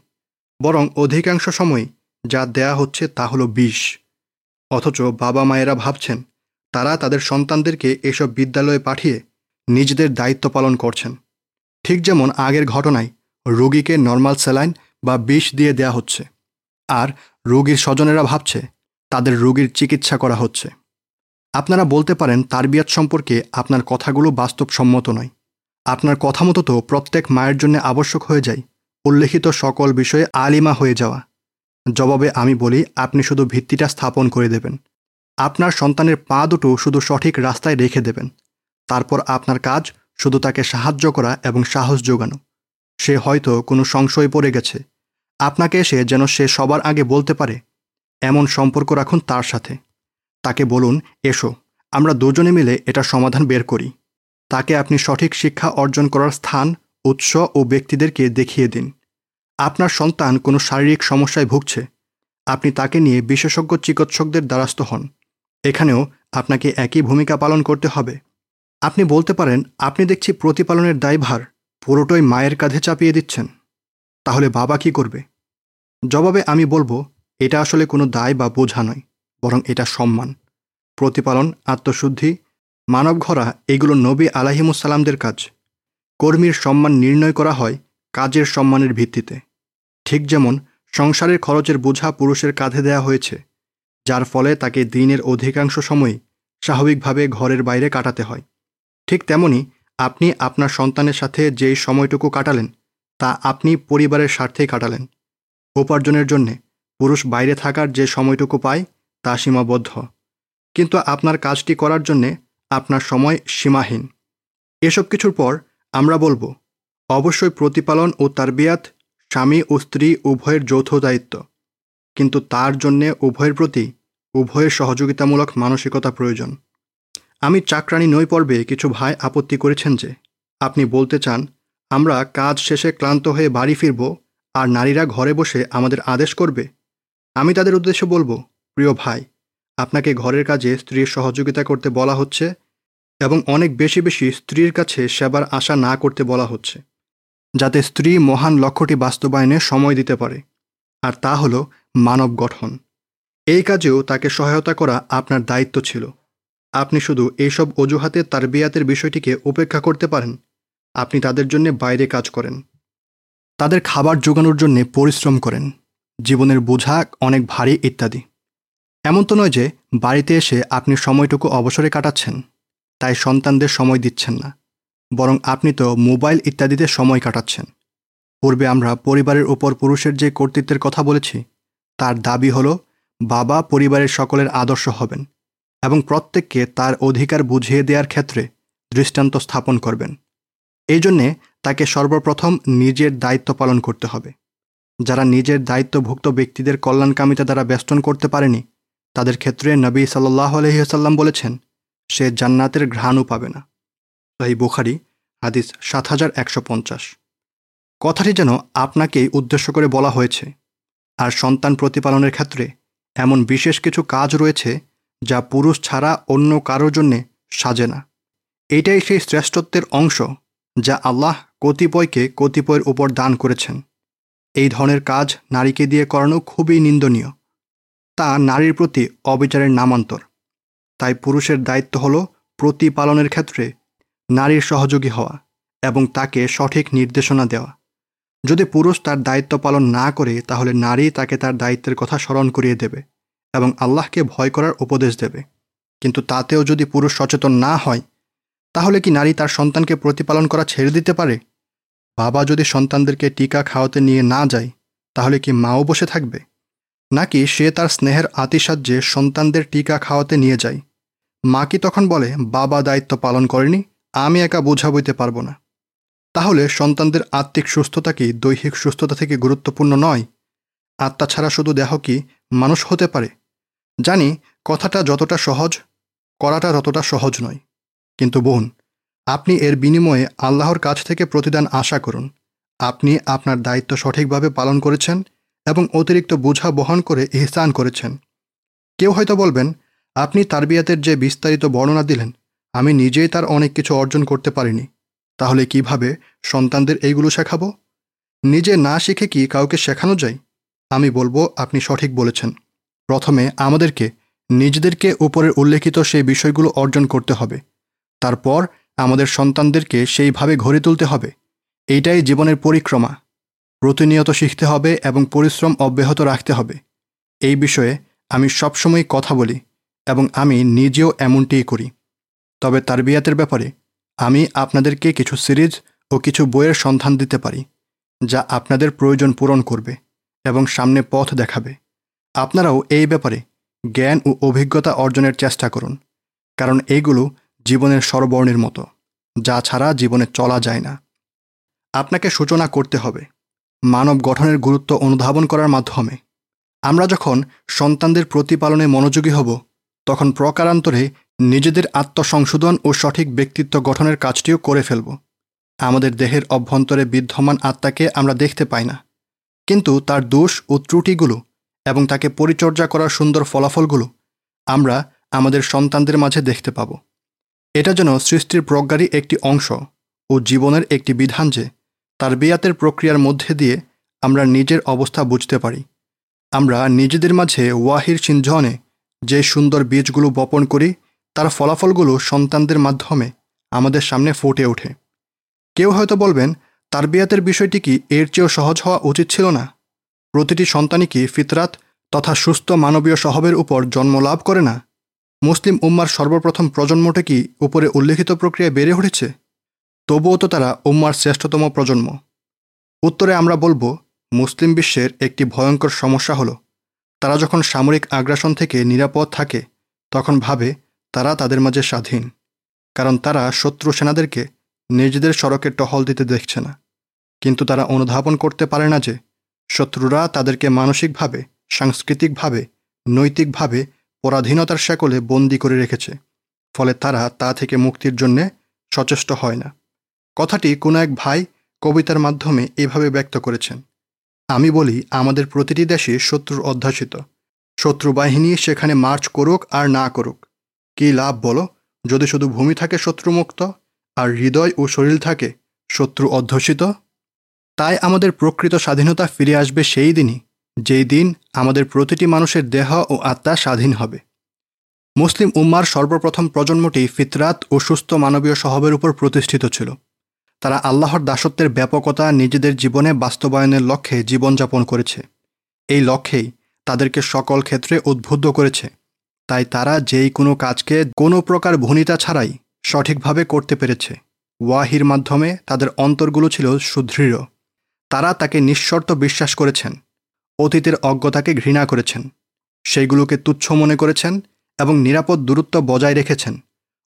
বরং অধিকাংশ সময় যা দেয়া হচ্ছে তা হলো বিষ। অথচ বাবা মায়েরা ভাবছেন, তারা তাদের সন্তানদেরকে এসব বিদ্যালয়ে পাঠিয়ে নিজেদের দায়িত্ব পালন করছেন। ঠিক যেমন আগের ঘটনায় রোগীকে নর্মাল স্যালাইন বা বিষ দিয়ে দেয়া হচ্ছে। আর রোগীর স্বজনেরা ভাবছে, তাদের রোগীর চিকিৎসা করা হচ্ছে। আপনারা বলতে পারেন, তারবিয়াত সম্পর্কে আপনার কথাগুলো বাস্তবসম্মত নয়। আপনার কথা মতো তো প্রত্যেক মায়ের জন্য আবশ্যক হয়ে যায়, উল্লেখিত সকল বিষয়ে আলিমা হয়ে যাওয়া। জবাবে আমি বলি, আপনি শুধু ভিত্তিটা স্থাপন করে দেবেন। আপনার সন্তানের পা দুটো শুধু সঠিক রাস্তায় রেখে দেবেন। তারপর আপনার কাজ শুধু তাকে সাহায্য করা এবং সাহস যোগানো সে হয়তো কোনো সংশয় পড়ে গেছে। আপনাকে এসে যেন সে সবার আগে বলতে পারে, এমন সম্পর্ক রাখুন তার সাথে। তাকে বলুন, এসো, আমরা দুজনে মিলে এটা সমাধান বের করি। তাকে আপনি সঠিক শিক্ষা অর্জন করার স্থান, উৎস ও ব্যক্তিদেরকে দেখিয়ে দিন। আপনার সন্তান কোনো শারীরিক সমস্যায় ভুগছে। আপনি তাকে নিয়ে বিশেষজ্ঞ চিকিৎসকদের দ্বারস্থ হন। এখানেও আপনাকে একই ভূমিকা পালন করতে হবে। আপনি বলতে পারেন, আপনি দেখছি প্রতিপালনের দায়ভার পুরোটাই মায়ের কাঁধে চাপিয়ে দিচ্ছেন। তাহলে বাবা কি করবে? জবাবে আমি বলব, এটা আসলে কোনো দায় বা বোঝা নয়, বরং এটা সম্মান। প্রতিপালন, আত্মশুদ্ধি মানব ঘরা এগুলো নবী আলাহিমুসালামদের কাজ। কর্মীর সম্মান নির্ণয় করা হয় কাজের সম্মানের ভিত্তিতে। ঠিক যেমন সংসারের খরচের বোঝা পুরুষের কাঁধে দেয়া হয়েছে, যার ফলে তাকে দিনের অধিকাংশ সময় স্বাভাবিকভাবে ঘরের বাইরে কাটাতে হয়। ঠিক তেমনি আপনি আপনার সন্তানের সাথে যেই সময়টুকু কাটালেন, তা আপনি পরিবারের স্বার্থেই কাটালেন। উপার্জনের জন্যে পুরুষ বাইরে থাকার যে সময়টুকু পায়, তা সীমাবদ্ধ। কিন্তু আপনার কাজটি করার জন্যে আপনার সময় সীমাহীন। এসব কিছুর পর আমরা বলব, অবশ্যই প্রতিপালন ও তারবিয়াত স্বামী ও স্ত্রী উভয়ের যৌথ দায়িত্ব। কিন্তু তার জন্যে উভয়ের প্রতি উভয়ের সহযোগিতামূলক মানসিকতা প্রয়োজন। আমি চাকরানি নই পর্বে কিছু ভাই আপত্তি করেছেন যে, আপনি বলতে চান, আমরা কাজ শেষে ক্লান্ত হয়ে বাড়ি ফিরব আর নারীরা ঘরে বসে আমাদের আদেশ করবে? আমি তাদের উদ্দেশ্যে বলব, প্রিয় ভাই, আপনাকে ঘরের কাজে স্ত্রীর সহযোগিতা করতে বলা হচ্ছে এবং অনেক বেশি বেশি স্ত্রীর কাছে সেবার আশা না করতে বলা হচ্ছে, যাতে স্ত্রী মহান লক্ষ্যটি বাস্তবায়নে সময় দিতে পারে। আর তা হল মানব গঠন। এই কাজেও তাকে সহায়তা করা আপনার দায়িত্ব ছিল। আপনি শুধু এইসব অজুহাতে তার বিয়াতের বিষয়টিকে উপেক্ষা করতে পারেন। আপনি তাদের জন্য বাইরে কাজ করেন। তাদের খাবার জোগানোর জন্য পরিশ্রম করেন। জীবনের বোঝা অনেক ভারী ইত্যাদি। এমন তো নয় যে বাড়িতে এসে আপনি সময়টুকু অবসরে কাটাচ্ছেন। তাই সন্তানদের সময় দিচ্ছেন না। বরং আপনি তো মোবাইল ইত্যাদিতে সময় কাটাচ্ছেন। পূর্বে আমরা পরিবারের উপর পুরুষের যে কর্তৃত্বের কথা বলেছি, তার দাবি হল, বাবা পরিবারের সকলের আদর্শ হবেন। এবং প্রত্যেককে তার অধিকার বুঝিয়ে দেওয়ার ক্ষেত্রে দৃষ্টান্ত স্থাপন করবেন। এই জন্যে তাকে সর্বপ্রথম নিজের দায়িত্ব পালন করতে হবে। যারা নিজের দায়িত্বভুক্ত ব্যক্তিদের কল্যাণকামিতা দ্বারা বেষ্টন করতে পারেনি, তাদের ক্ষেত্রে নবী সাল্লাহ আলহিহাসাল্লাম বলেছেন, সে জান্নাতের ঘ্রাণও পাবে না। তাই বুখারি, হাদিস সাত হাজার একশো পঞ্চাশ। কথাটি যেন আপনাকেই উদ্দেশ্য করে বলা হয়েছে। আর সন্তান প্রতিপালনের ক্ষেত্রে এমন বিশেষ কিছু কাজ রয়েছে যা পুরুষ ছাড়া অন্য কারোর জন্যে সাজে না। এটাই সেই শ্রেষ্ঠত্বের অংশ যা আল্লাহ কতিপয়কে কতিপয়ের উপর দান করেছেন। এই ধরনের কাজ নারীকে দিয়ে করানো খুবই নিন্দনীয়। তা নারীর প্রতি অবিচারের নামান্তর। তাই পুরুষের দায়িত্ব হল প্রতিপালনের ক্ষেত্রে নারীর সহযোগী হওয়া এবং তাকে সঠিক নির্দেশনা দেওয়া। যদি পুরুষ তার দায়িত্ব পালন না করে, তাহলে নারী তাকে তার দায়িত্বের কথা স্মরণ করিয়ে দেবে। এবং আল্লাহকে ভয় করার উপদেশ দেবে। কিন্তু তাতেও যদি পুরুষ সচেতন না হয়, তাহলে কি নারী তার সন্তানকে প্রতিপালন করা ছেড়ে দিতে পারে? বাবা যদি সন্তানদেরকে টিকা খাওয়াতে নিয়ে না যায়, তাহলে কি মাও বসে থাকবে? নাকি সে তার স্নেহের আতিসাহ্যে সন্তানদের টিকা খাওয়াতে নিয়ে যায়? মা কি তখন বলে, বাবা দায়িত্ব পালন করেনি, আমি একা বোঝা বইতে পারব না তাহলে সন্তানদের আত্মিক সুস্থতা কি দৈহিক সুস্থতা থেকে গুরুত্বপূর্ণ নয়? আত্মা ছাড়া শুধু দেহ কি মানুষ হতে পারে? জানি কথাটা যতটা সহজ, করাটা ততটা সহজ নয়। কিন্তু বোন, আপনি এর বিনিময়ে আল্লাহর কাছ থেকে প্রতিদান আশা করুন। আপনি আপনার দায়িত্ব সঠিকভাবে পালন করেছেন এবং অতিরিক্ত বোঝা বহন করে ইহসান করেছেন। কেউ হয়তো বলবেন, আপনি তারবিয়াতের যে বিস্তারিত বর্ণনা দিলেন, আমি নিজেই তার অনেক কিছু অর্জন করতে পারিনি। তাহলে কীভাবে সন্তানদের এইগুলো শেখাবো? নিজে না শিখে কি কাউকে শেখানো যায়? আমি বলব, আপনি সঠিক বলেছেন। প্রথমে আমাদেরকে নিজেদেরকে উপরের উল্লেখিত সেই বিষয়গুলো অর্জন করতে হবে। তারপর আমাদের সন্তানদেরকে সেইভাবে গড়ে তুলতে হবে। এইটাই জীবনের পরিক্রমা। প্রতিনিয়ত শিখতে হবে এবং পরিশ্রম অব্যাহত রাখতে হবে। এই বিষয়ে আমি সবসময় কথা বলি এবং আমি নিজেও এমনটিই করি। তবে তার তারবিয়াতের ব্যাপারে আমি আপনাদেরকে কিছু সিরিজ ও কিছু বইয়ের সন্ধান দিতে পারি, যা আপনাদের প্রয়োজন পূরণ করবে এবং সামনে পথ দেখাবে। আপনারাও এই ব্যাপারে জ্ঞান ও অভিজ্ঞতা অর্জনের চেষ্টা করুন, কারণ এইগুলো জীবনের স্বরবর্ণের মতো, যা ছাড়া জীবনে চলা যায় না। আপনাকে সূচনা করতে হবে, মানব গঠনের গুরুত্ব অনুধাবন করার মাধ্যমে। আমরা যখন সন্তানদের প্রতিপালনে মনোযোগী হব, তখন প্রকারান্তরে নিজেদের আত্মসংশোধন ও সঠিক ব্যক্তিত্ব গঠনের কাজটিও করে ফেলব। আমাদের দেহের অভ্যন্তরে বিদ্যমান আত্মাকে আমরা দেখতে পাই না, কিন্তু তার দোষ ও ত্রুটিগুলো এবং তাকে পরিচর্যা করার সুন্দর ফলাফলগুলো আমরা আমাদের সন্তানদের মাঝে দেখতে পাব। এটা যেন সৃষ্টির প্রজ্ঞারই একটি অংশ ও জীবনের একটি বিধান যে তার বিয়াতের প্রক্রিয়ার মধ্যে দিয়ে আমরা নিজের অবস্থা বুঝতে পারি। আমরা নিজেদের মাঝে ওয়াহির চিহ্নে যে সুন্দর বীজগুলো বপন করি, তার ফলাফলগুলো সন্তানদের মাধ্যমে আমাদের সামনে ফুটে ওঠে। কেউ হয়তো বলবেন, তার বিয়াতের বিষয়টি কি এর চেয়েও সহজ হওয়া উচিত ছিল না? প্রতিটি সন্তানই কি ফিতরাত তথা সুস্থ মানবীয় স্বভাবের উপর জন্ম লাভ করে না? মুসলিম উম্মার সর্বপ্রথম প্রজন্মটা কি উপরে উল্লেখিত প্রক্রিয়ায় বেড়ে উঠেছে? তবুও তো তারা উম্মার শ্রেষ্ঠতম প্রজন্ম। উত্তরে আমরা বলব, মুসলিম বিশ্বের একটি ভয়ঙ্কর সমস্যা হলো, তারা যখন সামরিক আগ্রাসন থেকে নিরাপদ থাকে, তখন ভাবে তারা তাদের মাঝে স্বাধীন। কারণ তারা শত্রু সেনাদেরকে নিজেদের সড়কে টহল দিতে দেখছে না। কিন্তু তারা অনুধাবন করতে পারে না যে শত্রুরা তাদেরকে মানসিকভাবে, সাংস্কৃতিকভাবে, নৈতিকভাবে পরাধীনতার সকলে বন্দি করে রেখেছে, ফলে তারা তা থেকে মুক্তির জন্যে সচেষ্ট হয় না। কথাটি কোনো এক ভাই কবিতার মাধ্যমে এভাবে ব্যক্ত করেছেন, আমি বলি, আমাদের প্রতিটি দেশে শত্রুর অধ্যাসিত শত্রু বাহিনী সেখানে মার্চ করুক আর না করুক। কি লাভ বলো? যদি শুধু ভূমি থাকে শত্রুমুক্ত, আর হৃদয় ও শরীর থাকে শত্রু অধ্যুষিত তাই আমাদের প্রকৃত স্বাধীনতা ফিরে আসবে সেই দিনই, যেই দিন আমাদের প্রতিটি মানুষের দেহ ও আত্মা স্বাধীন হবে। মুসলিম উম্মার সর্বপ্রথম প্রজন্মটি ফিতরাত ও সুস্থ মানবীয় স্বভাবের উপর প্রতিষ্ঠিত ছিল। তারা আল্লাহর দাসত্বের ব্যাপকতা নিজেদের জীবনে বাস্তবায়নের লক্ষ্যে জীবনযাপন করেছে। এই লক্ষ্যেই তাদেরকে সকল ক্ষেত্রে উদ্বুদ্ধ করেছে। তাই তারা যেই কোনো কাজকে কোনো প্রকার ভূমিতা ছাড়াই সঠিকভাবে করতে পেরেছে। ওয়াহির মাধ্যমে তাদের অন্তরগুলো ছিল সুদৃঢ়। তারা তাকে নিঃশর্ত বিশ্বাস করেছেন, অতীতের অজ্ঞতাকে ঘৃণা করেছেন, সেইগুলোকে তুচ্ছ মনে করেছেন এবং নিরাপদ দূরত্ব বজায় রেখেছেন।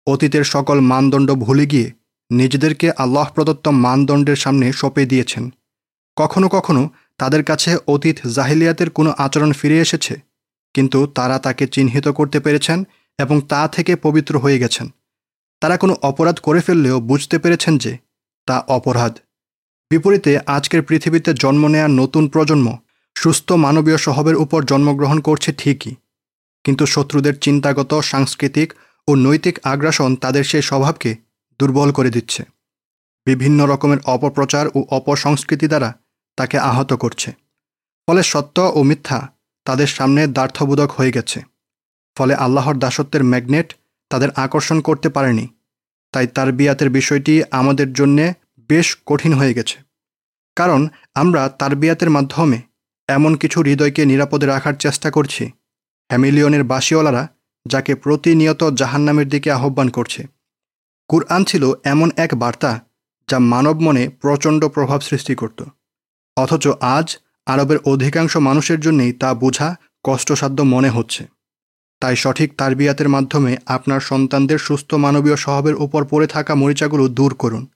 অতীতের সকল মানদণ্ড ভুলে গিয়ে নিজেদেরকে আল্লাহ প্রদত্ত মানদণ্ডের সামনে সঁপে দিয়েছেন। কখনো কখনো তাদের কাছে অতীত জাহিলিয়াতের কোনো আচরণ ফিরে এসেছে, কিন্তু তারা তাকে চিহ্নিত করতে পেরেছেন এবং তা থেকে পবিত্র হয়ে গেছেন। তারা কোনো অপরাধ করে ফেললেও বুঝতে পেরেছেন যে তা অপরাধ। বিপরীতে আজকের পৃথিবীতে জন্ম নেয়া নতুন প্রজন্ম সুস্থ মানবীয় স্বভাবের উপর জন্মগ্রহণ করছে ঠিকই। কিন্তু শত্রুদের চিন্তাগত, সাংস্কৃতিক ও নৈতিক আগ্রাসন তাদের সেই স্বভাবকে দুর্বল করে দিচ্ছে। বিভিন্ন রকমের অপপ্রচার ও অপসংস্কৃতি দ্বারা তাকে আহত করছে। ফলে সত্য ও মিথ্যা তাদের সামনে দ্বার্থবোধক হয়ে গেছে। ফলে আল্লাহর দাসত্বের ম্যাগনেট তাদের আকর্ষণ করতে পারেনি। তাই তার বিয়াতের বিষয়টি আমাদের জন্যে বেশ কঠিন হয়ে গেছে। কারণ আমরা তার বিয়াতের মাধ্যমে এমন কিছু হৃদয়কে নিরাপদে রাখার চেষ্টা করছি। হ্যামিলিয়নের বাসিওয়ালারা যাকে প্রতিনিয়ত জাহান্নামের দিকে আহ্বান করছে। কুরআন ছিল এমন এক বার্তা যা মানব মনে প্রচণ্ড প্রভাব সৃষ্টি করত। অথচ আজ আরবের অধিকাংশ মানুষের জন্যেই তা বোঝা কষ্টসাধ্য মনে হচ্ছে। তাই সঠিক তারবিয়াতের মাধ্যমে আপনার সন্তানদের সুস্থ মানবীয় স্বভাবের উপর পড়ে থাকা মরিচাগুলো দূর করুন।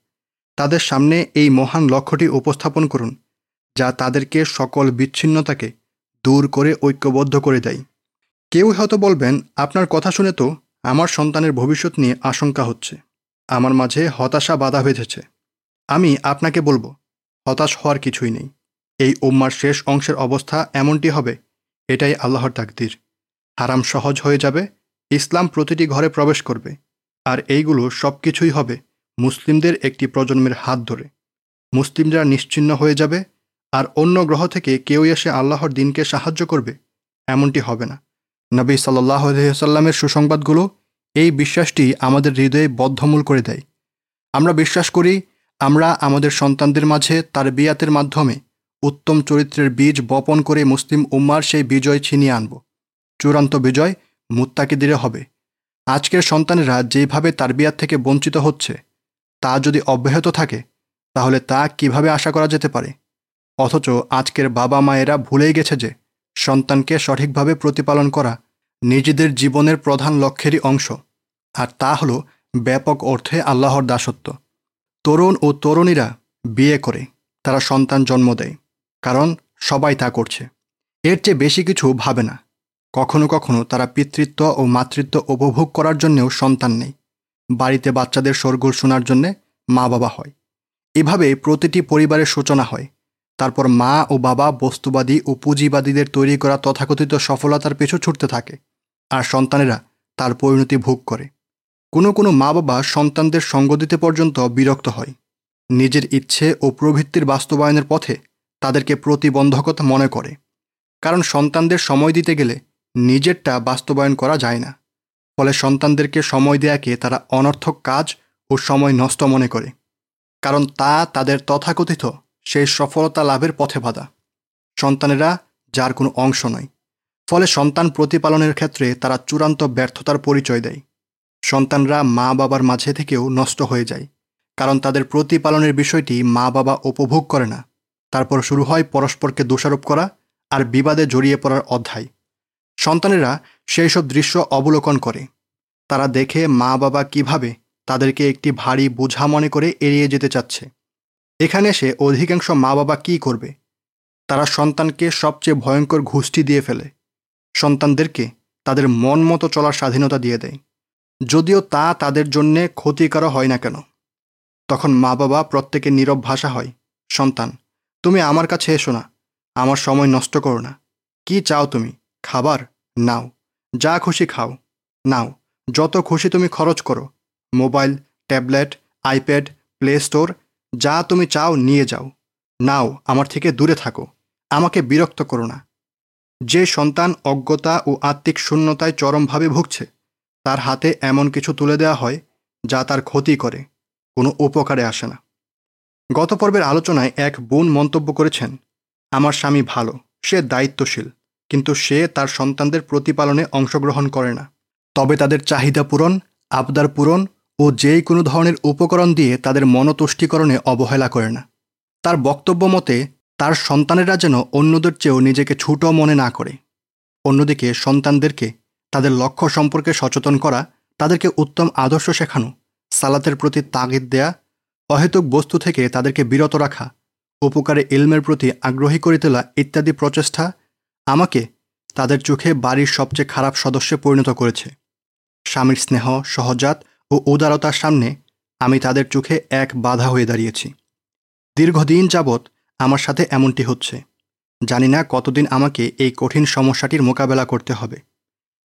তাদের সামনে এই মহান লক্ষ্যটি উপস্থাপন করুন, যা তাদেরকে সকল বিচ্ছিন্নতাকে দূর করে ঐক্যবদ্ধ করে দেয়। কেউ হয়তো বলবেন, আপনার কথা শুনে তো আমার সন্তানের ভবিষ্যৎ নিয়ে আশঙ্কা হচ্ছে। আমার মাঝে হতাশা বাধা বেঁধেছে। আমি আপনাকে বলব, হতাশ হওয়ার কিছুই নেই। এই উম্মার শেষ অংশের অবস্থা এমনটি হবে, এটাই আল্লাহর তাকদির। হারাম সহজ হয়ে যাবে, ইসলাম প্রতিটি ঘরে প্রবেশ করবে, আর এইগুলো সব কিছুই হবে মুসলিমদের একটি প্রজন্মের হাত ধরে। মুসলিমরা নিশ্চিন্ন হয়ে যাবে আর অন্য গ্রহ থেকে কেউ এসে আল্লাহর দিনকে সাহায্য করবে, এমনটি হবে না। নবী সাল্লাহ আলহিহাল্লামের সুসংবাদগুলো এই বিশ্বাসটি আমাদের হৃদয়ে বদ্ধমূল করে দেয়। আমরা বিশ্বাস করি, আমরা আমাদের সন্তানদের মাঝে তার বিয়াতের মাধ্যমে উত্তম চরিত্রের বীজ বপন করে মুসলিম উম্মার সেই বিজয় ছিনিয়ে আনব। চূড়ান্ত বিজয় মুত্তাকিদিরে হবে। আজকের সন্তানেরা যেভাবে তার বিয়াত থেকে বঞ্চিত হচ্ছে তা যদি অব্যাহত থাকে, তাহলে তা কীভাবে আশা করা যেতে পারে? অথচ আজকের বাবা মায়েরা ভুলেই গেছে যে, সন্তানকে সঠিকভাবে প্রতিপালন করা নিজেদের জীবনের প্রধান লক্ষ্যেরই অংশ। আর তা হল ব্যাপক অর্থে আল্লাহর দাসত্ব। তরুণ ও তরুণীরা বিয়ে করে, তারা সন্তান জন্ম দেয়, কারণ সবাই তা করছে। এর চেয়ে বেশি কিছু ভাবে না। কখনো কখনো তারা পিতৃত্ব ও মাতৃত্ব উপভোগ করার জন্যেও সন্তান নেই বাড়িতে বাচ্চাদের শোরগোল শোনার জন্যে মা বাবা হয়। এভাবে প্রতিটি পরিবারের সূচনা হয়। তারপর মা ও বাবা বস্তুবাদী ও পুঁজিবাদীদের তৈরি করা তথাকথিত সফলতার পেছু ছুটতে থাকে আর সন্তানেরা তার পরিণতি ভোগ করে। কোনো কোনো মা বাবা সন্তানদের সঙ্গ দিতে পর্যন্ত বিরক্ত হয়। নিজের ইচ্ছে ও প্রবৃত্তির বাস্তবায়নের পথে তাদেরকে প্রতিবন্ধকতা মনে করে। কারণ সন্তানদের সময় দিতে গেলে নিজেরটা বাস্তবায়ন করা যায় না। ফলে সন্তানদেরকে সময় দেয়াকে তারা অনর্থক কাজ ও সময় নষ্ট মনে করে। কারণ তা তাদের তথাকথিত সেই সফলতা লাভের পথে বাধা। সন্তানেরা যার কোনো অংশ নয়। ফলে সন্তান প্রতিপালনের ক্ষেত্রে তারা চূড়ান্ত ব্যর্থতার পরিচয় দেয়। সন্তানরা মা বাবার মাঝে থেকেও নষ্ট হয়ে যায়। কারণ তাদের প্রতিপালনের বিষয়টি মা বাবা উপভোগ করে না। তারপর শুরু হয় পরস্পরকে দোষারোপ করা আর বিবাদে জড়িয়ে পড়ার অধ্যায়। সন্তানেরা সেই সব দৃশ্য অবলোকন করে। তারা দেখে মা বাবা কীভাবে তাদেরকে একটি ভারী বোঝা মনে করে এড়িয়ে যেতে চাচ্ছে। এখানে এসে অধিকাংশ মা বাবা কী করবে? তারা সন্তানকে সবচেয়ে ভয়ঙ্কর ঘুষটি দিয়ে ফেলে। সন্তানদেরকে তাদের মন মতো চলার স্বাধীনতা দিয়ে দেয়। যদিও তা তাদের জন্যে ক্ষতিকর হয় না কেন। তখন মা বাবা প্রত্যেকে নীরব ভাষা হয়, সন্তান, তুমি আমার কাছে এসো না। আমার সময় নষ্ট করো না। কি চাও তুমি? খাবার নাও, যা খুশি খাও। নাও, যত খুশি তুমি খরচ করো। Mobile, tablet, iPad, play store, যা তুমি চাও নিয়ে যাও। নাও, আমার থেকে দূরে থাকো। আমাকে বিরক্ত করো না। যে সন্তান অজ্ঞতা ও আত্মিক শূন্যতায় চরমভাবে ভুগছে, তার হাতে এমন কিছু তুলে দেওয়া হয় যা তার ক্ষতি করে, কোনো উপকারে আসে না। গত পর্বের আলোচনায় এক বোন মন্তব্য করেছেন, আমার স্বামী ভালো, সে দায়িত্বশীল কিন্তু সে তার সন্তানদের প্রতিপালনে অংশগ্রহণ করে না। তবে তাদের চাহিদা পূরণ, আবদার পূরণ ও যেই কোনো ধরনের উপকরণ দিয়ে তাদের মনতুষ্টিকরণে অবহেলা করে না। তার বক্তব্য মতে, তার সন্তানেরা যেন অন্যদের চেয়েও নিজেকে ছোট মনে না করে। অন্যদিকে সন্তানদেরকে তাদের লক্ষ্য সম্পর্কে সচেতন করা, তাদেরকে উত্তম আদর্শ শেখানো, সালাতের প্রতি তাগিদ দেয়া, অহেতুক বস্তু থেকে তাদেরকে বিরত রাখা, উপকারে ইলমের প্রতি আগ্রহী করে তোলা ইত্যাদি প্রচেষ্টা আমাকে তাদের চোখে বাড়ির সবচেয়ে খারাপ সদস্যে পরিণত করেছে। স্বামীর স্নেহ, সহজাত ও উদারতার সামনে আমি তাদের চোখে এক বাধা হয়ে দাঁড়িয়েছি। দীর্ঘদিন যাবৎ আমার সাথে এমনটি হচ্ছে। জানি না কতদিন আমাকে এই কঠিন সমস্যাটির মোকাবেলা করতে হবে।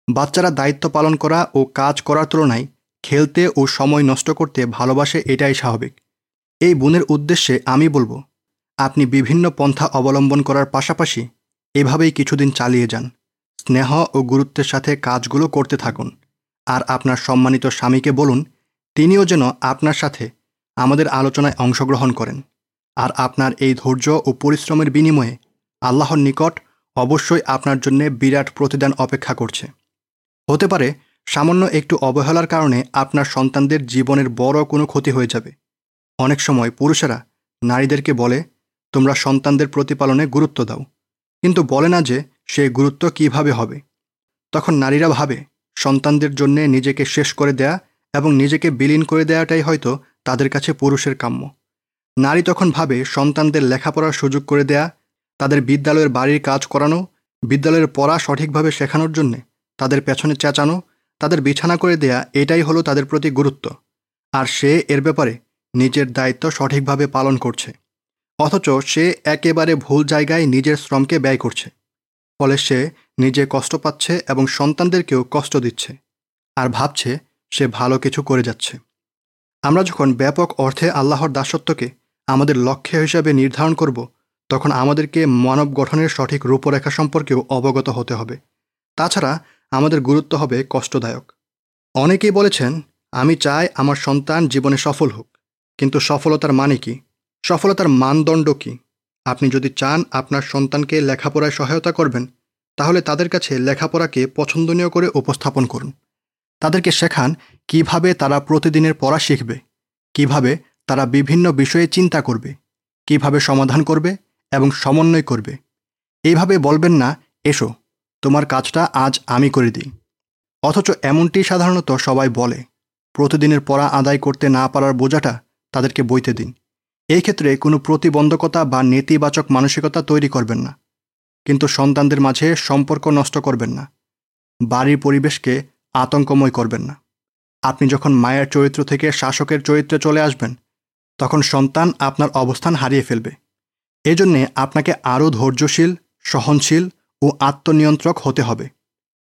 বাচ্চারা দায়িত্ব পালন করা ও কাজ করার তুলনায় খেলতে ও সময় নষ্ট করতে ভালোবাসে এটাই স্বাভাবিক। এই বোনের উদ্দেশ্যে আমি বলব, আপনি বিভিন্ন পন্থা অবলম্বন করার পাশাপাশি এভাবেই কিছুদিন চালিয়ে যান। স্নেহ ও গুরুত্বের সাথে কাজগুলো করতে থাকুন। আর আপনার সম্মানিত স্বামীকে বলুন, তিনিও যেন আপনার সাথে আমাদের আলোচনায় অংশগ্রহণ করেন। আর আপনার এই ধৈর্য ও পরিশ্রমের বিনিময়ে আল্লাহর নিকট অবশ্যই আপনার জন্যে বিরাট প্রতিদান অপেক্ষা করছে। হতে পারে সামান্য একটু অবহেলার কারণে আপনার সন্তানদের জীবনের বড় কোনো ক্ষতি হয়ে যাবে। অনেক সময় পুরুষেরা নারীদেরকে বলে, তোমরা সন্তানদের প্রতিপালনে গুরুত্ব দাও। কিন্তু বলে না যে সেই গুরুত্ব কীভাবে হবে। তখন নারীরা ভাবে, সন্তানদের জন্যে নিজেকে শেষ করে দেয়া এবং নিজেকে বিলীন করে দেওয়াটাই হয়তো তাদের কাছে পুরুষের কাম্য। নারী তখন ভাবে, সন্তানদের লেখাপড়ার সুযোগ করে দেয়া, তাদের বিদ্যালয়ের বাড়ির কাজ করানো, বিদ্যালয়ের পড়া সঠিকভাবে শেখানোর জন্যে তাদের পেছনে চেঁচানো, তাদের বিছানা করে দেয়া এটাই হলো তাদের প্রতি গুরুত্ব। আর সে এর ব্যাপারে নিজের দায়িত্ব সঠিকভাবে পালন করছে। অথচ সে একেবারে ভুল জায়গায় নিজের শ্রমকে ব্যয় করছে, ফলে সে নিজে কষ্ট পাচ্ছে এবং সন্তানদেরকেও কষ্ট দিচ্ছে, আর ভাবছে সে ভালো কিছু করে যাচ্ছে। আমরা যখন ব্যাপক অর্থে আল্লাহর দাসত্বকে আমাদের লক্ষ্য হিসাবে নির্ধারণ করব, তখন আমাদেরকে মানব গঠনের সঠিক রূপরেখা সম্পর্কেও অবগত হতে হবে। তাছাড়া আমাদের গুরুত্ব হবে কষ্টদায়ক। অনেকেই বলেছেন, আমি চাই আমার সন্তান জীবনে সফল হোক, কিন্তু সফলতার মানে কি? সফলতার মানদণ্ড কি? আপনি যদি চান আপনার সন্তানকে লেখাপড়ায় সহায়তা করবেন, তাহলে তাদের কাছে লেখাপড়াকে পছন্দনীয় করে উপস্থাপন করুন। তাদেরকে শেখান কীভাবে তারা প্রতিদিনের পড়া শিখবে, কীভাবে তারা বিভিন্ন বিষয়ে চিন্তা করবে, কীভাবে সমাধান করবে এবং সমন্বয় করবে। এইভাবে বলবেন না, এসো, তোমার কাজটা আজ আমি করে দিই। অথচ এমনটি সাধারণত সবাই বলে, প্রতিদিনের পড়া আদায় করতে না পারার বোঝাটা তাদেরকে বইতে দিন। এই ক্ষেত্রে কোনো প্রতিবন্ধকতা বা নেতিবাচক মানসিকতা তৈরি করবেন না। কিন্তু সন্তানদের মাঝে সম্পর্ক নষ্ট করবেন না। বাড়ির পরিবেশকে আতঙ্কময় করবেন না। আপনি যখন মায়ের চরিত্র থেকে শাসকের চরিত্রে চলে আসবেন, তখন সন্তান আপনার অবস্থান হারিয়ে ফেলবে। এজন্যে আপনাকে আরও ধৈর্যশীল, সহনশীল ও আত্মনিয়ন্ত্রক হতে হবে।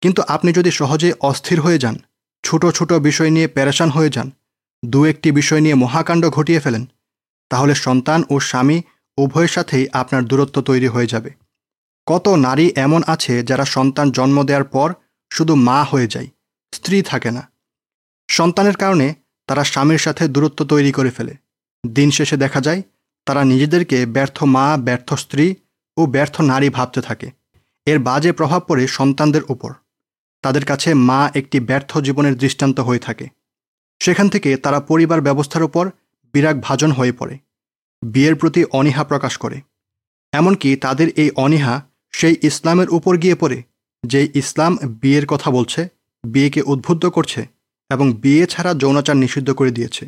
কিন্তু আপনি যদি সহজে অস্থির হয়ে যান, ছোট ছোট বিষয় নিয়ে প্যারেশান হয়ে যান দু একটি বিষয় নিয়ে মহাকাণ্ড ঘটিয়ে ফেলেন তাহলে সন্তান ও স্বামী উভয়ের সাথেই আপনার দূরত্ব তৈরি হয়ে যাবে। কত নারী এমন আছে যারা সন্তান জন্ম দেওয়ার পর শুধু মা হয়ে যায়, স্ত্রী থাকে না। সন্তানের কারণে তারা স্বামীর সাথে দূরত্ব তৈরি করে ফেলে। দিন শেষে দেখা যায়, তারা নিজেদেরকে ব্যর্থ মা, ব্যর্থ স্ত্রী ও ব্যর্থ নারী ভাবতে থাকে। এর বাজে প্রভাব পড়ে সন্তানদের উপর। তাদের কাছে মা একটি ব্যর্থ জীবনের দৃষ্টান্ত হয়ে থাকে। সেখান থেকে তারা পরিবার ব্যবস্থার উপর বিরাগ ভাজন হয়ে পড়ে। বিয়ের প্রতি অনীহা প্রকাশ করে। এমনকি তাদের এই অনীহা সেই ইসলামের উপর গিয়ে পড়ে, যে ইসলাম বিয়ের কথা বলছে, বিয়েকে উদ্বুদ্ধ করছে এবং বিয়ে ছাড়া যৌনাচার নিষিদ্ধ করে দিয়েছে।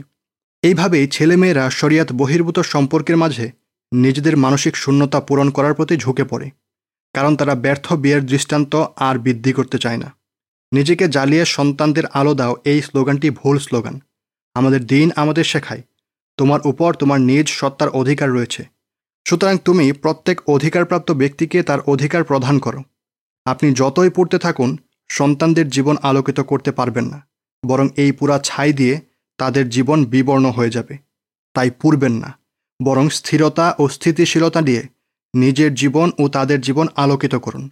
এইভাবেই ছেলেমেয়েরা শরিয়াত বহির্ভূত সম্পর্কের মাঝে নিজেদের মানসিক শূন্যতা পূরণ করার প্রতি ঝুঁকে পড়ে, কারণ তারা ব্যর্থ বিয়ের দৃষ্টান্ত আর বৃদ্ধি করতে চায় না। নিজেকে জ্বালিয়ে সন্তানদের আলো দাও এই স্লোগানটি ভুল স্লোগান। আমাদের দিন আমাদের শেখায় তোমার উপর তোমার নিজ সত্তার অধিকার রয়েছে। সুতরাং তুমি প্রত্যেক অধিকারপ্রাপ্ত ব্যক্তিকে তার অধিকার প্রদান করো। আপনি যতই পড়তে থাকুন, সন্তানদের জীবন আলোকিত করতে পারবেন না, বরং এই পুরা ছাই দিয়ে তাদের জীবন বিবর্ণ হয়ে যাবে। তাই পুরবেন না, বরং স্থিরতা ও স্থিতিশীলতা দিয়ে নিজের জীবন ও তাদের জীবন আলোকিত করুন।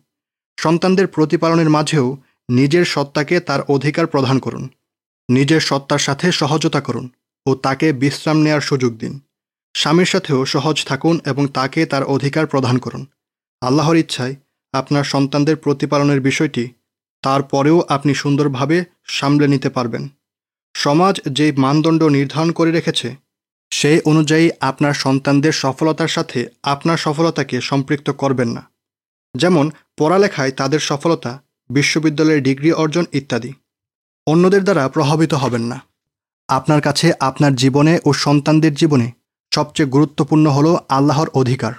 সন্তানদের প্রতিপালনের মাঝেও নিজের সত্তাকে তার অধিকার প্রদান করুন। নিজের সত্তার সাথে সহজতা করুন। ও তাকে বিশ্রাম নেয়ার সুযোগ দিন। স্বামীর সাথেও সহজ থাকুন এবং তাকে তার অধিকার প্রদান করুন। আল্লাহর ইচ্ছায় আপনার সন্তানদের প্রতিপালনের বিষয়টি তারপরেও আপনি সুন্দরভাবে সামলে নিতে পারবেন। সমাজ যে মানদণ্ড নির্ধারণ করে রেখেছে, সেই অনুযায়ী আপনার সন্তানদের সফলতার সাথে আপনার সফলতাকে সম্পৃক্ত করবেন না। যেমন পড়ালেখায় তাদের সফলতা, বিশ্ববিদ্যালয়ের ডিগ্রি অর্জন ইত্যাদি। অন্যদের দ্বারা প্রভাবিত হবেন না। আপনার কাছে আপনার জীবনে ও সন্তানদের জীবনে সবচেয়ে গুরুত্বপূর্ণ হল আল্লাহর অধিকার।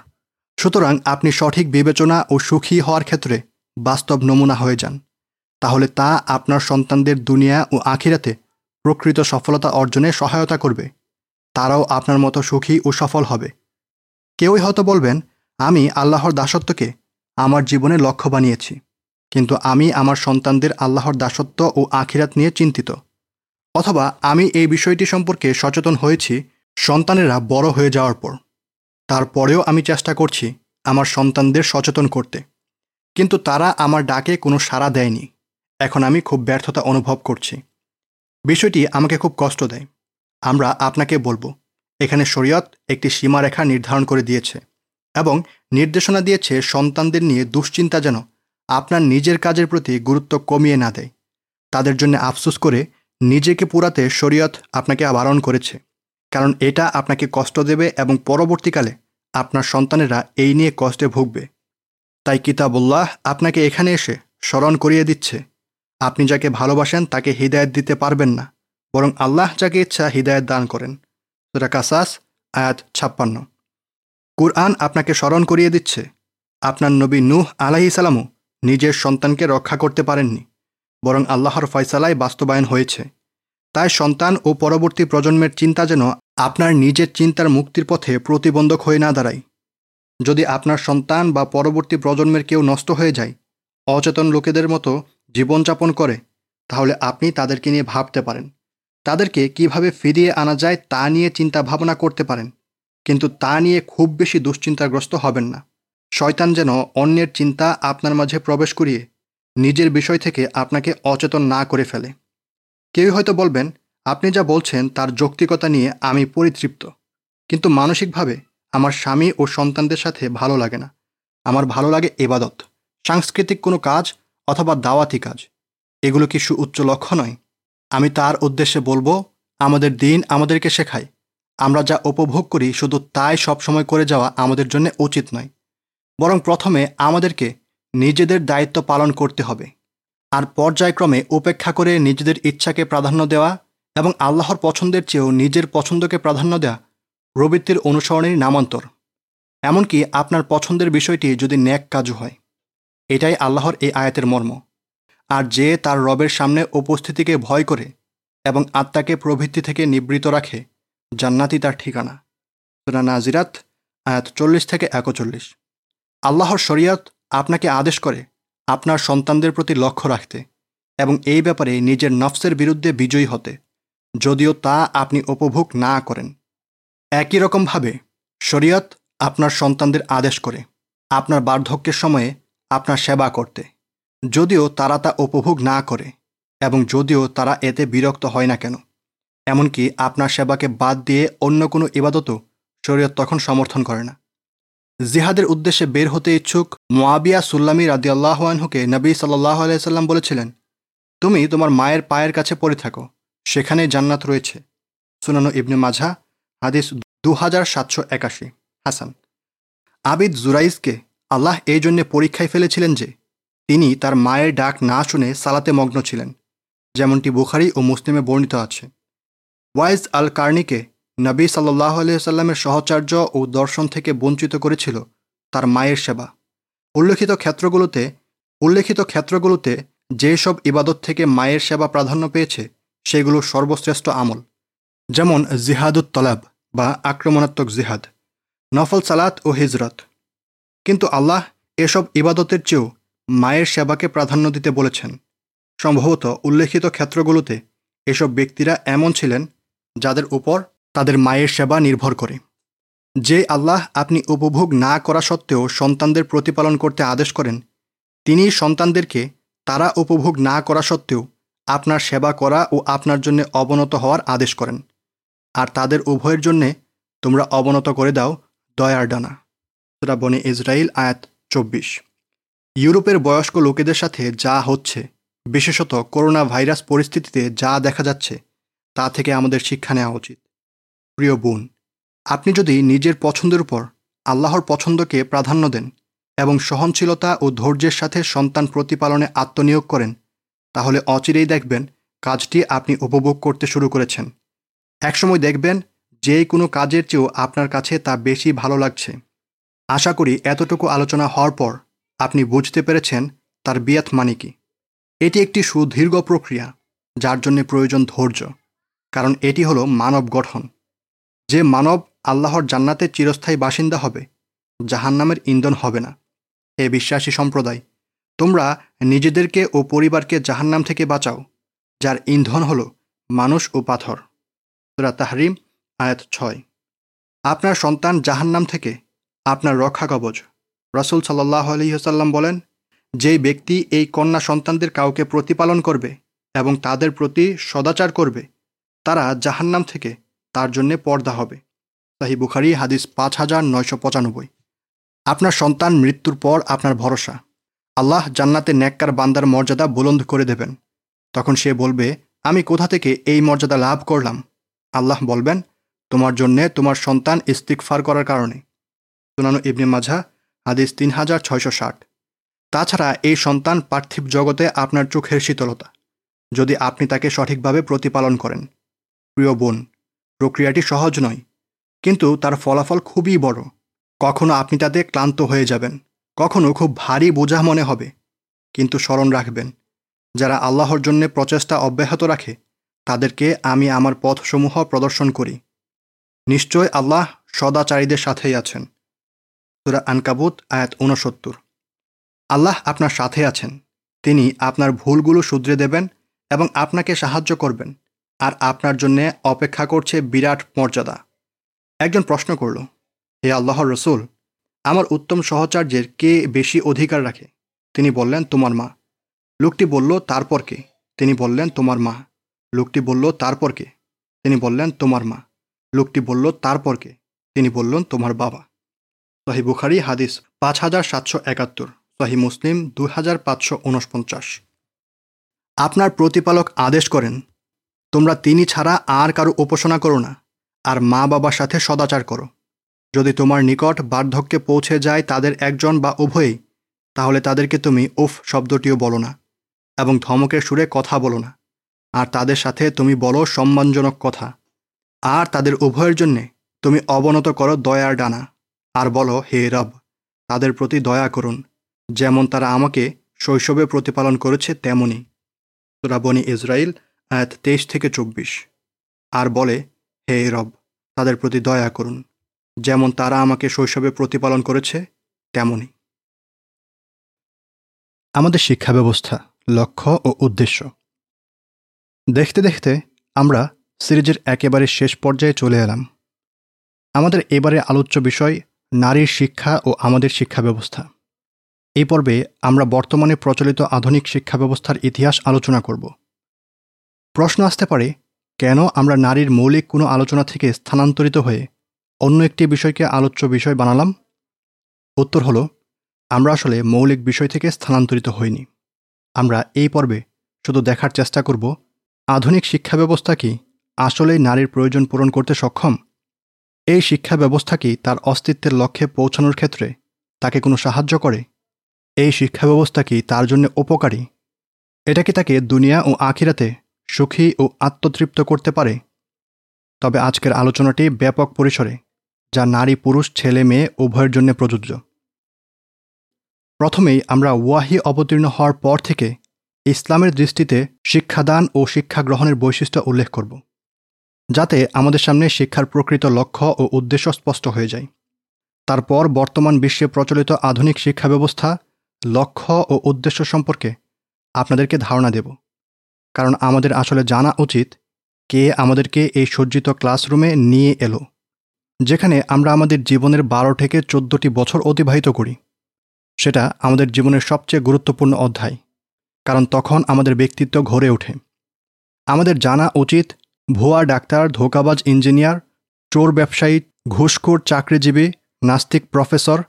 সুতরাং আপনি সঠিক বিবেচনা ও সুখী হওয়ার ক্ষেত্রে বাস্তব নমুনা হয়ে যান। তাহলে তা আপনার সন্তানদের দুনিয়া ও আখিরাতে প্রকৃত সফলতা অর্জনে সহায়তা করবে। তারাও আপনার মতো সুখী ও সফল হবে। কেউই হয়তো বলবেন, আমি আল্লাহর দাসত্বকে আমার জীবনে লক্ষ্য বানিয়েছি। কিন্তু আমি আমার সন্তানদের আল্লাহর দাসত্ব ও আখিরাত নিয়ে চিন্তিত। অথবা আমি এই বিষয়টি সম্পর্কে সচেতন হয়েছি, সন্তানেরা বড় হয়ে যাওয়ার পর। তারপরেও আমি চেষ্টা করছি আমার সন্তানদের সচেতন করতে। কিন্তু তারা আমার ডাকে কোনো সাড়া দেয়নি। এখন আমি খুব ব্যর্থতা অনুভব করছি। বিষয়টি আমাকে খুব কষ্ট দেয়। আমরা আপনাকে বলব, এখানে শরীয়ত একটি সীমারেখা নির্ধারণ করে দিয়েছে এবং নির্দেশনা দিয়েছে সন্তানদের নিয়ে দুশ্চিন্তা যেন আপনার নিজের কাজের প্রতি গুরুত্ব কমিয়ে না দেয়। তাদের জন্য আফসোস করে নিজেকে পুরাতে শরীয়ত আপনাকে বারণ করেছে। কারণ এটা আপনাকে কষ্ট দেবে এবং পরবর্তীকালে আপনার সন্তানেরা এই নিয়ে কষ্টে ভুগবে। তাই কিতাবুল্লাহ আপনাকে এখানে এসে স্মরণ করিয়ে দিচ্ছে। আপনি যাকে ভালোবাসেন তাকে হৃদায়ত দিতে পারবেন না, বরং আল্লাহ যাকে ইচ্ছা হৃদায়ত দান করেন। সুরা কাসাস, আয়াত ছাপ্পান্ন। কুরআন আপনাকে স্মরণ করিয়ে দিচ্ছে। আপনার নবী নূহ আলাহি সালামও নিজের সন্তানকে রক্ষা করতে পারেননি। বরং আল্লাহর ফয়সালায় বাস্তবায়ন হয়েছে। তাই সন্তান ও পরবর্তী প্রজন্মের চিন্তা যেন আপনার নিজের চিন্তার মুক্তির পথে প্রতিবন্ধক হয়ে না দাঁড়ায়। যদি আপনার সন্তান বা পরবর্তী প্রজন্মের কেউ নষ্ট হয়ে যায়, অচেতন লোকেদের মতো জীবনযাপন করে, তাহলে আপনি তাদেরকে নিয়ে ভাবতে পারেন। তাদেরকে কীভাবে ফিরিয়ে আনা যায় তা নিয়ে চিন্তা ভাবনা করতে পারেন। কিন্তু তা নিয়ে খুব বেশি দুশ্চিন্তাগ্রস্ত হবেন না। শয়তান যেন অন্যের চিন্তা আপনার মাঝে প্রবেশ করিয়ে নিজের বিষয় থেকে আপনাকে অচেতন না করে ফেলে। কেউ হয়তো বলবেন, আপনি যা বলছেন তার যৌক্তিকতা নিয়ে আমি পরিতৃপ্ত। কিন্তু মানসিকভাবে আমার স্বামী ও সন্তানদের সাথে ভালো লাগে না। আমার ভালো লাগে এবাদত, সাংস্কৃতিক কোনো কাজ অথবা দাওয়াতি কাজ। এগুলো কি সুউচ্চ লক্ষ্য নয়? আমি তার উদ্দেশ্যে বলব, আমাদের দিন আমাদেরকে শেখায়। আমরা যা উপভোগ করি শুধু তাই সবসময় করে যাওয়া আমাদের জন্য উচিত নয়। বরং প্রথমে আমাদেরকে নিজেদের দায়িত্ব পালন করতে হবে আর পর্যায়ক্রমে উপেক্ষা করে নিজেদের ইচ্ছাকে প্রাধান্য দেওয়া এবং আল্লাহর পছন্দের চেয়েও নিজের পছন্দকে প্রাধান্য দেওয়া প্রবৃত্তির অনুসরণের নামান্তর। এমনকি আপনার পছন্দের বিষয়টি যদি ন্যাক কাজও হয়, এটাই আল্লাহর এই আয়াতের মর্ম। আর যে তার রবের সামনে উপস্থিতিকে ভয় করে এবং আত্মাকে প্রবৃত্তি থেকে নিবৃত রাখে জান্নাতি তার ঠিকানা। সুরা নাজিরাত, আয়াত চল্লিশ থেকে একচল্লিশ। আল্লাহর শরিয়াত আপনাকে আদেশ করে আপনার সন্তানদের প্রতি লক্ষ্য রাখতে এবং এই ব্যাপারে নিজের নফসের বিরুদ্ধে বিজয়ী হতে, যদিও তা আপনি উপভোগ না করেন। একই রকমভাবে শরীয়ত আপনার সন্তানদের আদেশ করে আপনার বার্ধক্যের সময়ে আপনার সেবা করতে, যদিও তারা তা উপভোগ না করে এবং যদিও তারা এতে বিরক্ত হয় না কেন। এমনকি আপনার সেবাকে বাদ দিয়ে অন্য কোনো ইবাদতও শরীয়ত তখন সমর্থন করে না। জিহাদের উদ্দেশ্যে বের হতে ইচ্ছুক মোয়াবিয়া সুল্লামি রাদি আল্লাহানহুকে নবী সাল্লাহ আলাইসাল্লাম বলেছিলেন, তুমি তোমার মায়ের পায়ের কাছে পড়ে থাকো, সেখানে জান্নাত রয়েছে। সুনানো ইবনে মাঝা হাদিস দু হাজার সাতশো একাশি। হাসান। আবিদ জুরাইজকে আল্লাহ এই জন্যে পরীক্ষায় ফেলেছিলেন যে, তিনি তার মায়ের ডাক না শুনে সালাতে মগ্ন ছিলেন, যেমনটি বুখারি ও মুসলিমে বর্ণিত আছে। ওয়াইজ আল কার্নিকে নবী সাল্লাহ আলিয়াল্লামের সহচার্য ও দর্শন থেকে বঞ্চিত করেছিল তার মায়ের সেবা। উল্লেখিত ক্ষেত্রগুলোতে উল্লেখিত ক্ষেত্রগুলোতে যেসব ইবাদত থেকে মায়ের সেবা প্রাধান্য পেয়েছে, সেগুলো সর্বশ্রেষ্ঠ আমল। যেমন জিহাদুত তলাব বা আক্রমণাত্মক জিহাদ, নফল সালাত ও হিজরত। কিন্তু আল্লাহ এসব ইবাদতের চেয়েও মায়ের সেবাকে প্রাধান্য দিতে বলেছেন। সম্ভবত উল্লেখিত ক্ষেত্রগুলোতে এসব ব্যক্তিরা এমন ছিলেন যাদের উপর তাদের মায়ের সেবা নির্ভর করে। যে আল্লাহ আপনি উপভোগ না করা সত্ত্বেও সন্তানদের প্রতিপালন করতে আদেশ করেন তিনি সন্তানদেরকে তারা উপভোগ না করা সত্ত্বেও আপনার সেবা করা ও আপনার জন্য অবনত হওয়ার আদেশ করেন। আর তাদের উভয়ের জন্যে তোমরা অবনত করে দাও দয়ার ডানা। সুরা বনে ইসরায়েল আয়াত চব্বিশ। ইউরোপের বয়স্ক লোকেদের সাথে যা হচ্ছে, বিশেষত করোনা ভাইরাস পরিস্থিতিতে যা দেখা যাচ্ছে, তা থেকে আমাদের শিক্ষা নেওয়া উচিত। প্রিয় বোন, আপনি যদি নিজের পছন্দের উপর আল্লাহর পছন্দকে প্রাধান্য দেন এবং সহনশীলতা ও ধৈর্যের সাথে সন্তান প্রতিপালনে আত্মনিয়োগ করেন, তাহলে অচিরেই দেখবেন কাজটি আপনি উপভোগ করতে শুরু করেছেন। একসময় দেখবেন যে কোনো কাজের চেয়েও আপনার কাছে তা বেশি ভালো লাগছে। আশা করি এতটুকু আলোচনা হওয়ার পর আপনি বুঝতে পেরেছেন তার বিয়াত মানে কি। এটি একটি সুদীর্ঘ প্রক্রিয়া, যার জন্য প্রয়োজন ধৈর্য, কারণ এটি হলো মানব গঠন। যে মানব আল্লাহর জান্নাতে চিরস্থায়ী বাসিন্দা হবে, জাহান্নামের ইন্ধন হবে না। হে বিশ্বাসী সম্প্রদায়, তোমরা নিজেদেরকে ও পরিবারকে জাহান্নাম থেকে বাঁচাও, যার ইন্ধন হল মানুষ ও পাথর। সুরা তাহরিম, আয়াত ছয়। আপনার সন্তান জাহান্নাম থেকে আপনার রক্ষা কবচ। রসুল সাল্লাহ আলহিহসাল্লাম বলেন, যেই ব্যক্তি এই কন্যা সন্তানদের কাউকে প্রতিপালন করবে এবং তাদের প্রতি সদাচার করবে, তারা জাহান্নাম থেকে তার জন্যে পর্দা হবে। তাহি বুখারি, হাদিস পাঁচ হাজার নয়শো পঁচানব্বই। আপনার সন্তান মৃত্যুর পর আপনার ভরসা। আল্লাহ জান্নাতে ন্যাক্কার বান্দার মর্যাদা বুলন্দ করে দেবেন। তখন সে বলবে, আমি কোথা থেকে এই মর্যাদা লাভ করলাম? আল্লাহ বলবেন, তোমার জন্যে তোমার সন্তান ইস্তিকফার করার কারণে। সুনানু ইবনে মাঝা হাদিস তিন হাজার ছয়শো ষাট। তাছাড়া এই সন্তান পার্থিব জগতে আপনার চোখের শীতলতা, যদি আপনি তাকে সঠিকভাবে প্রতিপালন করেন। প্রিয় বোন প্রক্রিয়াটি সহজ নয়, কিন্তু তার ফলাফল খুবই বড়। কখনো আপনি তাতে ক্লান্ত হয়ে যাবেন, কখনো খুব ভারী বোঝা মনে হবে, কিন্তু স্মরণ রাখবেন, যারা আল্লাহর জন্য প্রচেষ্টা অব্যাহত রাখে, তাদেরকে আমি আমার পথসমূহ প্রদর্শন করি। নিশ্চয় আল্লাহ সদাচারীদের সাথেই আছেন। সুরা আনকাবুত, আয়াত ঊনসত্তর। আল্লাহ আপনার সাথে আছেন, তিনি আপনার ভুলগুলো শুধরে দেবেন এবং আপনাকে সাহায্য করবেন। আর আপনার জন্য অপেক্ষা করছে বিরাট মর্যাদা। একজন প্রশ্ন করল, হে আল্লাহর রসুল, আমার উত্তম সহচার্যের কে বেশি অধিকার রাখে? তিনি বললেন, তোমার মা। লোকটি বলল, তারপর কে? তিনি বললেন, তোমার মা। লোকটি বলল, তারপর কে? তিনি বললেন, তোমার মা। লোকটি বলল, তারপর কে? তিনি বললেন, তোমার বাবা। সহি বুখারি, হাদিস পাঁচ হাজার সাতশো একাত্তর, সহি মুসলিম দুই হাজার পাঁচশো উনপঞ্চাশ। আপনার প্রতিপালক আদেশ করেন তোমরা তিনি ছাড়া আর কারও উপাসনা করো না, আর মা বাবার সাথে সদাচার করো। যদি তোমার নিকট বার্ধক্যে পৌঁছে যায় তাদের একজন বা উভয়ই, তাহলে তাদেরকে তুমি উফ শব্দটিও বলো না, এবং ধমকের সুরে কথা বলো না, আর তাদের সাথে তুমি বলো সম্মানজনক কথা। আর তাদের উভয়ের জন্যে তুমি অবনত করো দয়ার ডানা, আর বলো, হে রব, তাদের প্রতি দয়া করুন, যেমন তারা আমাকে শৈশবে প্রতিপালন করেছে তেমনই রাবনী ইসরায়েল আয়াত তেইশ থেকে চব্বিশ। আর বলে, হে রব, তাদের প্রতি দয়া করুন। যেমন তারা আমাকে শৈশবে প্রতিপালন করেছে তেমনই আমাদের শিক্ষা ব্যবস্থা লক্ষ্য ও উদ্দেশ্য। দেখতে দেখতে আমরা সিরিজের একেবারে শেষ পর্যায়ে চলে এলাম। আমাদের এবারে আলোচ্য বিষয় নারীর শিক্ষা ও আমাদের শিক্ষা ব্যবস্থা এই পর্বে আমরা বর্তমানে প্রচলিত আধুনিক শিক্ষা ব্যবস্থার ইতিহাস আলোচনা করব। প্রশ্ন আসতে পারে, কেন আমরা নারীর মৌলিক কোনো আলোচনা থেকে স্থানান্তরিত হয়ে অন্য একটি বিষয়কে আলোচ্য বিষয় বানালাম? উত্তর হলো, আমরা আসলে মৌলিক বিষয় থেকে স্থানান্তরিত হইনি। আমরা এই পর্বে শুধু দেখার চেষ্টা করব, আধুনিক শিক্ষা ব্যবস্থা কি আসলেই নারীর প্রয়োজন পূরণ করতে সক্ষম? এই শিক্ষা ব্যবস্থা কি তার অস্তিত্বের লক্ষ্যে পৌঁছানোর ক্ষেত্রে তাকে কোনো সাহায্য করে? এই শিক্ষা ব্যবস্থা কি তার জন্য উপকারী? এটা কি তাকে দুনিয়া ও আখিরাতে সুখী ও আত্মতৃপ্ত করতে পারে? তবে আজকের আলোচনাটি ব্যাপক পরিসরে, যা নারী, পুরুষ, ছেলে, মেয়ে উভয়ের জন্য প্রযোজ্য। প্রথমেই আমরা ওয়াহি অবতীর্ণ হওয়ার পর থেকে ইসলামের দৃষ্টিতে শিক্ষাদান ও শিক্ষা গ্রহণের বৈশিষ্ট্য উল্লেখ করব, যাতে আমাদের সামনে শিক্ষার প্রকৃত লক্ষ্য ও উদ্দেশ্য স্পষ্ট হয়ে যায়। তারপর বর্তমান বিশ্বে প্রচলিত আধুনিক শিক্ষা ব্যবস্থা, লক্ষ্য ও উদ্দেশ্য সম্পর্কে আপনাদেরকে ধারণা দেব। কারণ আমাদের আসলে জানা উচিত কে আমাদেরকে এই সজ্জিত ক্লাসরুমে নিয়ে এলো, যেখানে আমরা আমাদের জীবনের বারো থেকে চোদ্দটি বছর অতিবাহিত করি। সেটা আমাদের জীবনের সবচেয়ে গুরুত্বপূর্ণ অধ্যায়, কারণ তখন আমাদের ব্যক্তিত্ব ঘরে ওঠে। আমাদের জানা উচিত ভুয়া ডাক্তার, ধোকাবাজ ইঞ্জিনিয়ার, চোর ব্যবসায়ী, ঘুষখোর চাকরিজীবী, নাস্তিক প্রফেসর,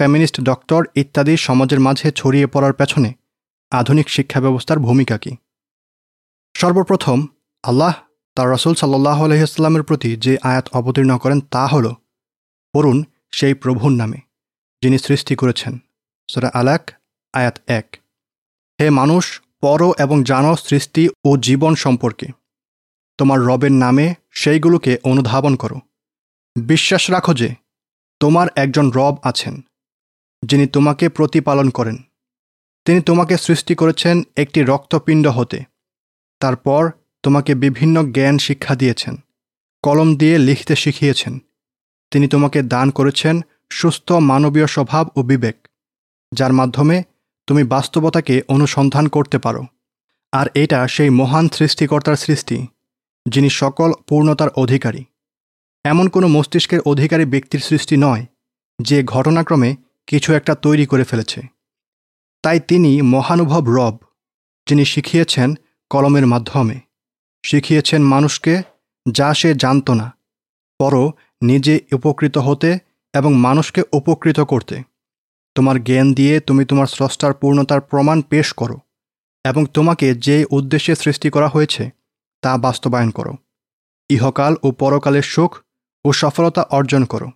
ফেমিনিস্ট ডক্টর ইত্যাদি সমাজের মাঝে ছড়িয়ে পড়ার পেছনে আধুনিক শিক্ষা ব্যবস্থার ভূমিকা কী? সর্বপ্রথম আল্লাহ তার রসুল সাল্লাহ আলহিহাস্লামের প্রতি যে আয়াত অবতীর্ণ করেন তা হল, পড়ুন সেই প্রভুর নামে, যিনি সৃষ্টি করেছেন। সেটা আলাক আয়াত এক। হে মানুষ পর এবং জানো সৃষ্টি ও জীবন সম্পর্কে। তোমার রবের নামে সেইগুলোকে অনুধাবন করো। বিশ্বাস রাখো যে, তোমার একজন রব আছেন, যিনি তোমাকে প্রতিপালন করেন। তিনি তোমাকে সৃষ্টি করেছেন একটি রক্তপিণ্ড হতে। তারপর তোমাকে বিভিন্ন জ্ঞান শিক্ষা দিয়েছেন, কলম দিয়ে লিখতে শিখিয়েছেন। তিনি তোমাকে দান করেছেন সুস্থ মানবীয় স্বভাব ও বিবেক, যার মাধ্যমে তুমি বাস্তবতাকে অনুসন্ধান করতে পারো। আর এটা সেই মহান সৃষ্টিকর্তার সৃষ্টি, যিনি সকল পূর্ণতার অধিকারী। এমন কোনো মস্তিষ্কের অধিকারী ব্যক্তির সৃষ্টি নয়, যে ঘটনাক্রমে কিছু একটা তৈরি করে ফেলেছে। তাই তিনি মহানুভব রব, যিনি শিখিয়েছেন কলমের মাধ্যমে। শিখিয়েছেন মানুষকে যা সে জানত না, পরও নিজে উপকৃত হতে এবং মানুষকে উপকৃত করতে। তোমার জ্ঞান দিয়ে তুমি তোমার স্রষ্টার পূর্ণতার প্রমাণ পেশ করো এবং তোমাকে যে উদ্দেশ্যে সৃষ্টি করা হয়েছে, তা বাস্তবায়ন করো। ইহকাল ও পরকালের সুখ ও সফলতা অর্জন করো।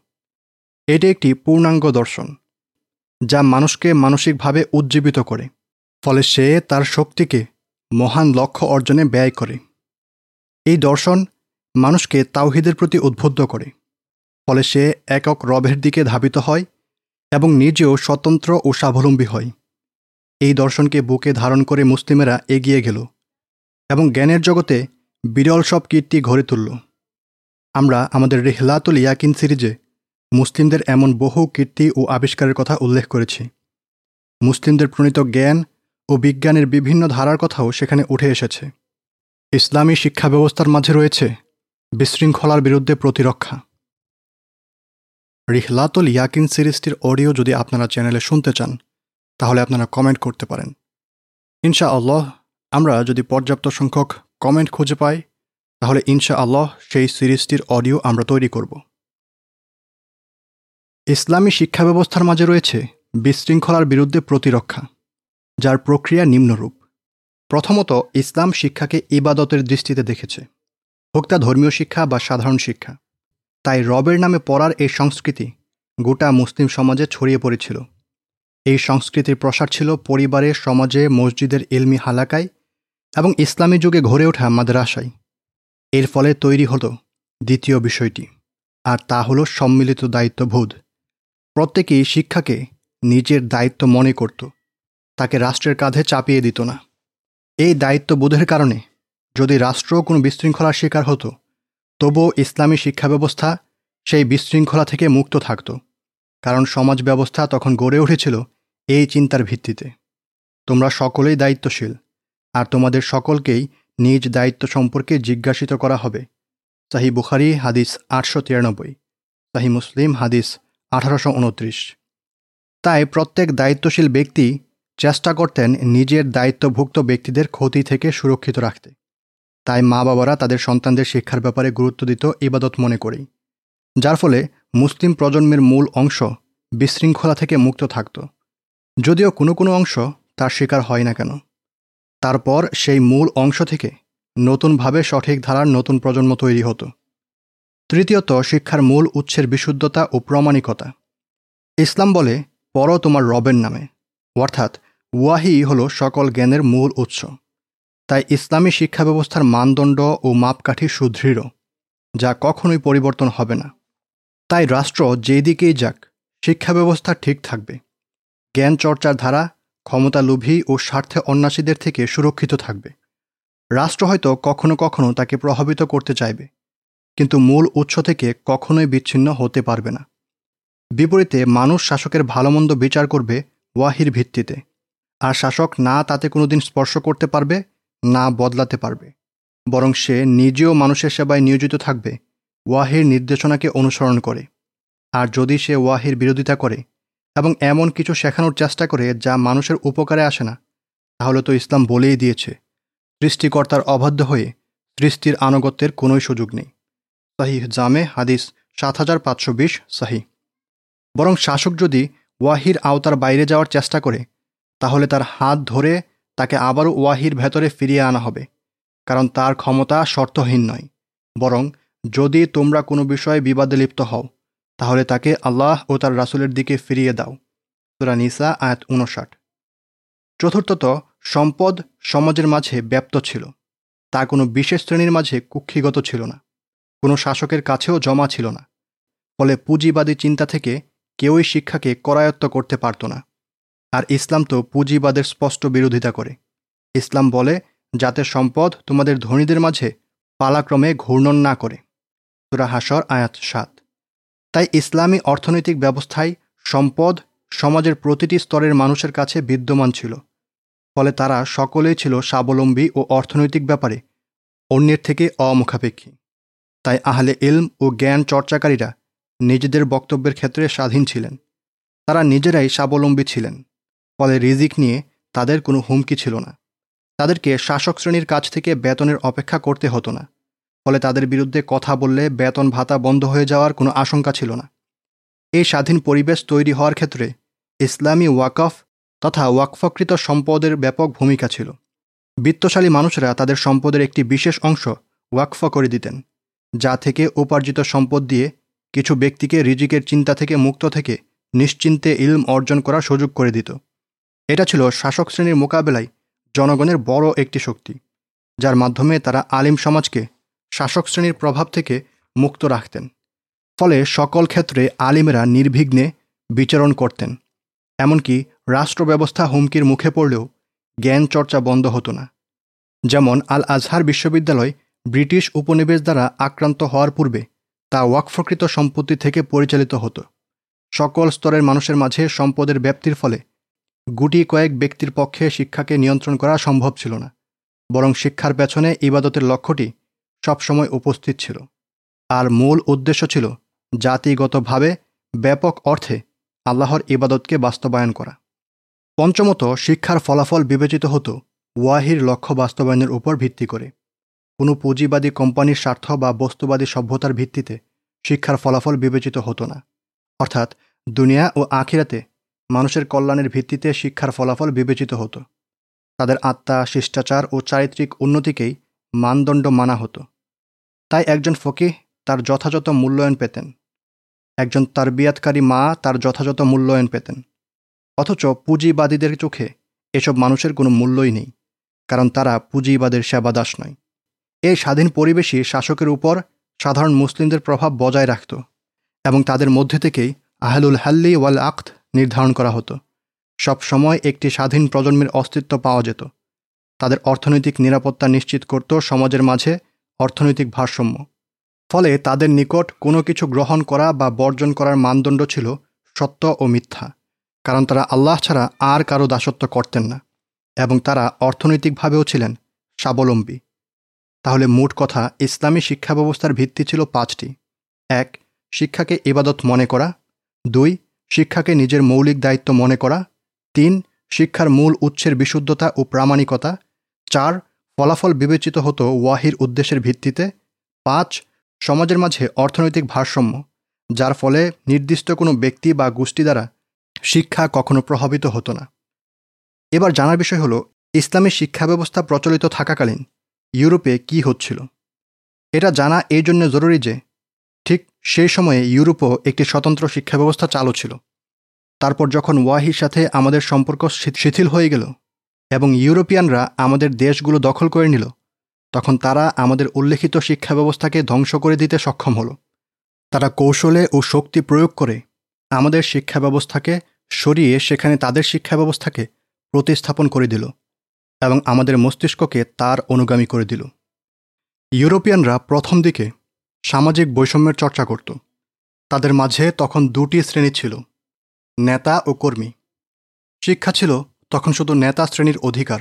এটি একটি পূর্ণাঙ্গ দর্শন, যা মানুষকে মানসিকভাবে উজ্জীবিত করে, ফলে সে তার শক্তিকে মহান লক্ষ্য অর্জনে ব্যয় করে। এই দর্শন মানুষকে তাওহিদের প্রতি উদ্বুদ্ধ করে। ফলে সে একক রবের দিকে ধাবিত হয় এবং নিজেও স্বতন্ত্র ও স্বাবলম্বী হয়। এই দর্শনকে বুকে ধারণ করে মুসলিমেরা এগিয়ে গেল এবং জ্ঞানের জগতে বিরল সব কীর্তি ঘরে তুলল। আমরা আমাদের রেহলাতুল ইয়াকিন সিরিজে মুসলিমদের এমন বহু কীর্তি ও আবিষ্কারের কথা উল্লেখ করেছি। মুসলিমদের প্রণীত জ্ঞান ও বিজ্ঞানের বিভিন্ন ধারার কথাও সেখানে উঠে এসেছে। ইসলামী শিক্ষা ব্যবস্থার মাঝে রয়েছে বিশৃঙ্খলার বিরুদ্ধে প্রতিরক্ষা। রিহলাতুল ইয়াকিন সিরিজটির অডিও যদি আপনারা চ্যানেলে শুনতে চান, তাহলে আপনারা কমেন্ট করতে পারেন। ইনশা আল্লাহ আমরা যদি পর্যাপ্ত সংখ্যক কমেন্ট খুঁজে পাই, তাহলে ইনশা আল্লাহ সেই সিরিজটির অডিও আমরা তৈরি করব। ইসলামী শিক্ষা ব্যবস্থার মাঝে রয়েছে বিশৃঙ্খলার বিরুদ্ধে প্রতিরক্ষা। যার প্রক্রিয়া নিম্নরূপ। প্রথমত, ইসলাম শিক্ষাকে ইবাদতের দৃষ্টিতে দেখেছে। হোক তা ধর্মীয় শিক্ষা বা সাধারণ শিক্ষা। তাই রবের নামে পড়ার এই সংস্কৃতি গোটা মুসলিম সমাজে ছড়িয়ে পড়েছিল। এই সংস্কৃতির প্রসার ছিল পরিবারে, সমাজে, মসজিদের ইলমি হালাকায় এবং ইসলামী যুগে ঘরে ওঠা মাদ্রাসায়। এর ফলে তৈরি হলো দ্বিতীয় বিষয়টি, আর তা হলো সম্মিলিত দায়িত্ববোধ। প্রত্যেকেই শিক্ষাকে নিজের দায়িত্ব মনে করত। তাকে রাষ্ট্রের কাঁধে চাপিয়ে দিত না। এই দায়িত্ববোধের কারণে যদি রাষ্ট্র কোনো বিশৃঙ্খলার শিকার হতো, তবুও ইসলামী শিক্ষা ব্যবস্থা সেই বিশৃঙ্খলা থেকে মুক্ত থাকত, কারণ সমাজ ব্যবস্থা তখন গড়ে উঠেছিল এই চিন্তার ভিত্তিতে। তোমরা সকলেই দায়িত্বশীল, আর তোমাদের সকলকেই নিজ দায়িত্ব সম্পর্কে জিজ্ঞাসিত করা হবে। সাহি বুখারি, হাদিস আটশো তিরানব্বই, সাহি মুসলিম, হাদিস আঠারোশো উনত্রিশ। তাই প্রত্যেক দায়িত্বশীল ব্যক্তি চেষ্টা করতেন নিজের দায়িত্বভুক্ত ব্যক্তিদের ক্ষতি থেকে সুরক্ষিত রাখতে। তাই মা বাবারা তাদের সন্তানদের শিক্ষার ব্যাপারে গুরুত্ব দিত, ইবাদত মনে করেই। যার ফলে মুসলিম প্রজন্মের মূল অংশ বিশৃঙ্খলা থেকে মুক্ত থাকত। যদিও কোনো কোনো অংশ তার শিকার হয় না কেন। তারপর সেই মূল অংশ থেকে নতুনভাবে সঠিক ধারার নতুন প্রজন্ম তৈরি হতো। তৃতীয়ত, শিক্ষার মূল উৎসের বিশুদ্ধতা ও প্রমাণিকতা। ইসলাম বলে পর তোমার রবের নামে। অর্থাৎ ওয়াহি হল সকল জ্ঞানের মূল উৎস। তাই ইসলামী শিক্ষা ব্যবস্থার মানদণ্ড ও মাপকাঠি সুদৃঢ়, যা কখনোই পরিবর্তন হবে না। তাই রাষ্ট্র যেদিকেই যাক শিক্ষা ব্যবস্থা ঠিক থাকবে। জ্ঞান চর্চার ধারা, ক্ষমতা লোভী ও স্বার্থে অন্যাসীদের থেকে সুরক্ষিত থাকবে। রাষ্ট্র হয়তো কখনো কখনো তাকে প্রভাবিত করতে চাইবে, কিন্তু মূল উৎস থেকে কখনোই বিচ্ছিন্ন হতে পারবে না। বিপরীতে, মানুষ শাসকের ভালোমন্দ বিচার করবে ওয়াহির ভিত্তিতে। আর শাসক না তাতে কোনোদিন স্পর্শ করতে পারবে, না বদলাতে পারবে। বরং সে নিজেও মানুষের সেবায় নিয়োজিত থাকবে, ওয়াহির নির্দেশনাকে অনুসরণ করে। আর যদি সে ওয়াহির বিরোধিতা করে, এবং এমন কিছু শেখানোর চেষ্টা করে যা মানুষের উপকারে আসে না, তাহলে তো ইসলাম বলেই দিয়েছে, সৃষ্টিকর্তার অবাধ্য হয়ে সৃষ্টির আনুগত্যের কোনোই সুযোগ নেই। সাহিহ জামে, হাদিস সাত হাজার পাঁচশো বিশ সাহি বরং শাসক যদি ওয়াহির আওতার বাইরে যাওয়ার চেষ্টা করে তাহলে তার হাত ধরে তাকে আবারও ওয়াহির ভেতরে ফিরিয়ে আনা হবে, কারণ তার ক্ষমতা শর্তহীন নয়। বরং যদি তোমরা কোনো বিষয়ে বিবাদে লিপ্ত হও, তাহলে তাকে আল্লাহ ও তার রাসুলের দিকে ফিরিয়ে দাও। সুরা নিসা, আয়াত উনষাট চতুর্থত, সম্পদ সমাজের মাঝে ব্যাপ্ত ছিল। তা কোনো বিশেষ শ্রেণির মাঝে কুক্ষিগত ছিল না। কোনো শাসকের কাছেও জমা ছিল না। ফলে পুঁজিবাদী চিন্তা থেকে কেউই শিক্ষাকে করায়ত্ত করতে পারত না। আর ইসলাম তো পুঁজিবাদের স্পষ্ট বিরোধিতা করে। ইসলাম বলে যাতে সম্পদ তোমাদের ধনীদের মাঝে পালাক্রমে ঘূর্ণন না করে। সুরা হাসর আয়াত সাত। তাই ইসলামী অর্থনৈতিক ব্যবস্থায় সম্পদ সমাজের প্রতিটি স্তরের মানুষের কাছে বিদ্যমান ছিল। ফলে তারা সকলেই ছিল স্বাবলম্বী ও অর্থনৈতিক ব্যাপারে অন্যের থেকে অমুখাপেক্ষী। তাই আহলে ইলম ও জ্ঞান চর্চাকারীরা নিজেদের বক্তব্যের ক্ষেত্রে স্বাধীন ছিলেন। তারা নিজেরাই স্বাবলম্বী ছিলেন। ফলে রিজিক নিয়ে তাদের কোনো হুমকি ছিল না। তাদেরকে শাসক শ্রেণির কাছ থেকে বেতনের অপেক্ষা করতে হতো না। ফলে তাদের বিরুদ্ধে কথা বললে বেতন ভাতা বন্ধ হয়ে যাওয়ার কোনো আশঙ্কা ছিল না। এই স্বাধীন পরিবেশ তৈরি হওয়ার ক্ষেত্রে ইসলামী ওয়াকফ তথা ওয়াকফকৃত সম্পদের ব্যাপক ভূমিকা ছিল। বিত্তশালী মানুষরা তাদের সম্পদের একটি বিশেষ অংশ ওয়াকফ করে দিতেন, যা থেকে উপার্জিত সম্পদ দিয়ে কিছু ব্যক্তিকে রিজিকের চিন্তা থেকে মুক্ত থেকে নিশ্চিন্তে ইলম অর্জন করার সুযোগ করে দিত। এটা ছিল শাসক শ্রেণির মোকাবেলায় জনগণের বড় একটি শক্তি, যার মাধ্যমে তারা আলিম সমাজকে শাসক শ্রেণির প্রভাব থেকে মুক্ত রাখতেন। ফলে সকল ক্ষেত্রে আলিমেরা নির্বিঘ্নে বিচরণ করতেন। এমনকি রাষ্ট্র ব্যবস্থা হুমকির মুখে পড়লেও জ্ঞান চর্চা বন্ধ হতো না। যেমন আল আজহার বিশ্ববিদ্যালয় ব্রিটিশ উপনিবেশ দ্বারা আক্রান্ত হওয়ার পূর্বে তা ওয়াকফকৃত সম্পত্তি থেকে পরিচালিত হতো। সকল স্তরের মানুষের মাঝে সম্পদের ব্যাপ্তির ফলে গুটি কয়েক ব্যক্তির পক্ষে শিক্ষাকে নিয়ন্ত্রণ করা সম্ভব ছিল না, বরং শিক্ষার পেছনে ইবাদতের লক্ষ্যটি সবসময় উপস্থিত ছিল। আর মূল উদ্দেশ্য ছিল জাতিগতভাবে ব্যাপক অর্থে আল্লাহর ইবাদতকে বাস্তবায়ন করা। পঞ্চমত, শিক্ষার ফলাফল বিবেচিত হতো ওয়াহির লক্ষ্য বাস্তবায়নের উপর ভিত্তি করে। কোনো পুঁজিবাদী কোম্পানির স্বার্থ বা বস্তুবাদী সভ্যতার ভিত্তিতে শিক্ষার ফলাফল বিবেচিত হতো না। অর্থাৎ দুনিয়া ও আখিরাতে মানুষের কল্যাণের ভিত্তিতে শিক্ষার ফলাফল বিবেচিত হতো। তাদের আত্মা, শিষ্টাচার ও চারিত্রিক উন্নতিকেই মানদণ্ড মানা হতো। তাই একজন ফকিহ তার যথাযথ মূল্যায়ন পেতেন। একজন তারবিয়াতকারী মা তার যথাযথ মূল্যায়ন পেতেন। অথচ পুঁজিবাদীদের চোখে এসব মানুষের কোনো মূল্যই নেই, কারণ তারা পুঁজিবাদের সেবাদাস নয়। এই স্বাধীন পরিবেশই শাসকের উপর সাধারণ মুসলিমদের প্রভাব বজায় রাখত এবং তাদের মধ্যে থেকেই আহলুল হাল্লি ওয়াল আক্ত নির্ধারণ করা হতো। সব সময় একটি স্বাধীন প্রজন্মের অস্তিত্ব পাওয়া যেত। তাদের অর্থনৈতিক নিরাপত্তা নিশ্চিত করত সমাজের মাঝে অর্থনৈতিক ভারসাম্য। ফলে তাদের নিকট কোনো কিছু গ্রহণ করা বা বর্জন করার মানদণ্ড ছিল সত্য ও মিথ্যা। কারণ তারা আল্লাহ ছাড়া আর কারও দাসত্ব করতেন না এবং তারা অর্থনৈতিকভাবেও ছিলেন স্বাবলম্বী। তাহলে মোট কথা, ইসলামী শিক্ষা ব্যবস্থার ভিত্তি ছিল পাঁচটি। এক, শিক্ষাকে ইবাদত মনে করা। দুই শিক্ষাকে নিজের মৌলিক দায়িত্ব মনে করা, তিন, শিক্ষার মূল উৎসের বিশুদ্ধতা ও প্রামাণিকতা, চার, ফলাফল বিবেচিত হতো ওয়াহির উদ্দেশ্যের ভিত্তিতে, পাঁচ, সমাজের মাঝে অর্থনৈতিক ভারসাম্য, যার ফলে নির্দিষ্ট কোনো ব্যক্তি বা গোষ্ঠী দ্বারা শিক্ষা কখনো প্রভাবিত হতো না। এবার জানার বিষয় হলো, ইসলামী শিক্ষা ব্যবস্থা প্রচলিত থাকাকালীন ইউরোপে কি হচ্ছিল? এটা জানা এই জন্য জরুরি যে সেই সময়ে ইউরোপও একটি স্বতন্ত্র শিক্ষা ব্যবস্থা চালু ছিল। তারপর যখন ওয়াহির সাথে আমাদের সম্পর্ক শিথিল হয়ে গেল এবং ইউরোপিয়ানরা আমাদের দেশগুলো দখল করে নিল, তখন তারা আমাদের উল্লেখিত শিক্ষা ব্যবস্থাকে ধ্বংস করে দিতে সক্ষম হলো। তারা কৌশলে ও শক্তি প্রয়োগ করে আমাদের শিক্ষা ব্যবস্থাকে সরিয়ে সেখানে তাদের শিক্ষা ব্যবস্থাকে প্রতিস্থাপন করে দিল এবং আমাদের মস্তিষ্ককে তার অনুগামী করে দিল। ইউরোপিয়ানরা প্রথম দিকে সামাজিক বৈষম্যের চর্চা করত। তাদের মাঝে তখন দুটি শ্রেণি ছিল, নেতা ও কর্মী। শিক্ষা ছিল তখন শুধু নেতা শ্রেণির অধিকার।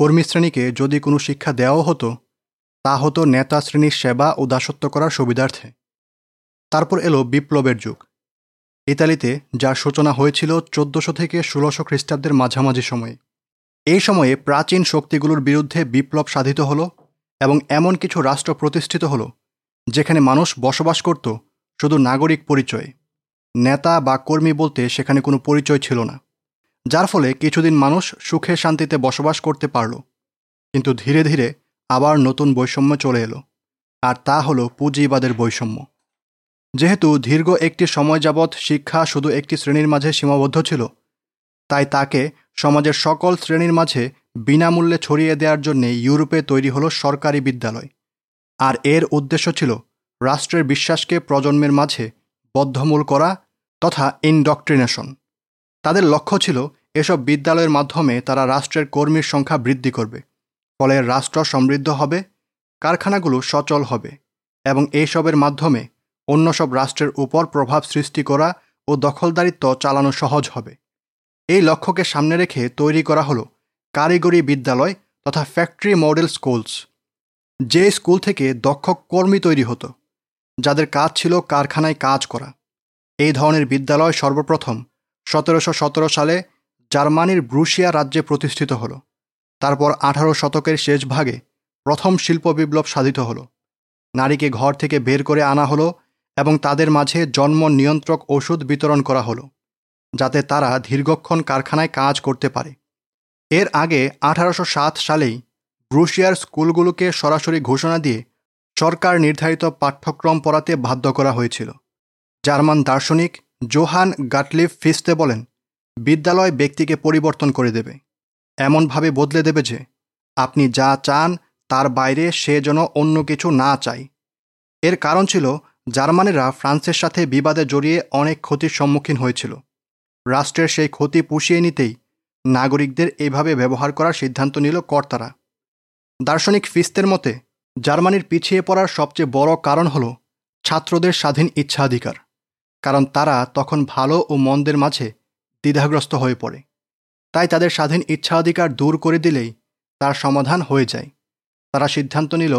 কর্মী শ্রেণীকে যদি কোনো শিক্ষা দেওয়াও হতো, তা হতো নেতা শ্রেণির সেবা ও দাসত্ব করার সুবিধার্থে। তারপর এলো বিপ্লবের যুগ। ইতালিতে যার সূচনা হয়েছিল চোদ্দশো থেকে ষোলোশো খ্রিস্টাব্দের মাঝামাঝি সময়ে। এই সময়ে প্রাচীন শক্তিগুলোর বিরুদ্ধে বিপ্লব সাধিত হলো এবং এমন কিছু রাষ্ট্র প্রতিষ্ঠিত হলো যেখানে মানুষ বসবাস করত, শুধু নাগরিক পরিচয়ে। নেতা বা কর্মী বলতে সেখানে কোনো পরিচয় ছিল না। যার ফলে কিছুদিন মানুষ সুখে শান্তিতে বসবাস করতে পারল। কিন্তু ধীরে ধীরে আবার নতুন বৈষম্য চলে এলো। আর তা হলো পুঁজিবাদের বৈষম্য। যেহেতু দীর্ঘ একটি সময় যাবৎ শিক্ষা শুধু একটি শ্রেণির মাঝে সীমাবদ্ধ ছিল, তাই তাকে সমাজের সকল শ্রেণির মাঝে বিনামূল্যে ছড়িয়ে দেওয়ার জন্যে ইউরোপে তৈরি হলো সরকারি বিদ্যালয়। আর এর উদ্দেশ্য ছিল রাষ্ট্রের বিশ্বাসকে প্রজন্মের মাঝে বদ্ধমূল করা তথা ইনডক্ট্রিনেশন তাদের লক্ষ্য ছিল এসব বিদ্যালয়ের মাধ্যমে তারা রাষ্ট্রের কর্মীর সংখ্যা বৃদ্ধি করবে, ফলে রাষ্ট্র সমৃদ্ধ হবে, কারখানাগুলো সচল হবে এবং এইসবের মাধ্যমে অন্য সব রাষ্ট্রের উপর প্রভাব সৃষ্টি করা ও দখলদারিত্ব চালানো সহজ হবে। এই লক্ষ্যকে সামনে রেখে তৈরি করা হলো কারিগরি বিদ্যালয় তথা ফ্যাক্টরি মডেল স্কুলস যে স্কুল থেকে দক্ষ কর্মী তৈরি হতো, যাদের কাজ ছিল কারখানায় কাজ করা। এই ধরনের বিদ্যালয় সর্বপ্রথম সতেরোশো সতেরো সালে জার্মানির ব্রুশিয়া রাজ্যে প্রতিষ্ঠিত হল। তারপর আঠারো শতকের শেষ ভাগে প্রথম শিল্প বিপ্লব সাধিত হলো। নারীকে ঘর থেকে বের করে আনা হলো এবং তাদের মাঝে জন্ম নিয়ন্ত্রক ওষুধ বিতরণ করা হলো, যাতে তারা দীর্ঘক্ষণ কারখানায় কাজ করতে পারে। এর আগে আঠারোশো সাত সালেই ব্রুশিয়ার স্কুলগুলোকে সরাসরি ঘোষণা দিয়ে সরকার নির্ধারিত পাঠ্যক্রম পড়াতে বাধ্য করা হয়েছিল। জার্মান দার্শনিক জোহান গাটলিফ ফিস্তে বলেন, বিদ্যালয় ব্যক্তিকে পরিবর্তন করে দেবে। এমনভাবে বদলে দেবে যে, আপনি যা চান তার বাইরে সে যেন অন্য কিছু না চায়। এর কারণ ছিল, জার্মানিরা ফ্রান্সের সাথে বিবাদে জড়িয়ে অনেক ক্ষতির সম্মুখীন হয়েছিল। রাষ্ট্রের সেই ক্ষতি পুষিয়ে নিতেই নাগরিকদের এইভাবে ব্যবহার করার সিদ্ধান্ত নিল কর্তারা। দার্শনিক ফিস্তের মতে, জার্মানির পিছিয়ে পড়ার সবচেয়ে বড় কারণ হল ছাত্রদের স্বাধীন ইচ্ছাধিকার, কারণ তারা তখন ভালো ও মন্দের মাঝে দ্বিধাগ্রস্ত হয়ে পড়ে। তাই তাদের স্বাধীন ইচ্ছাধিকার দূর করে দিলেই তার সমাধান হয়ে যায়। তারা সিদ্ধান্ত নিল,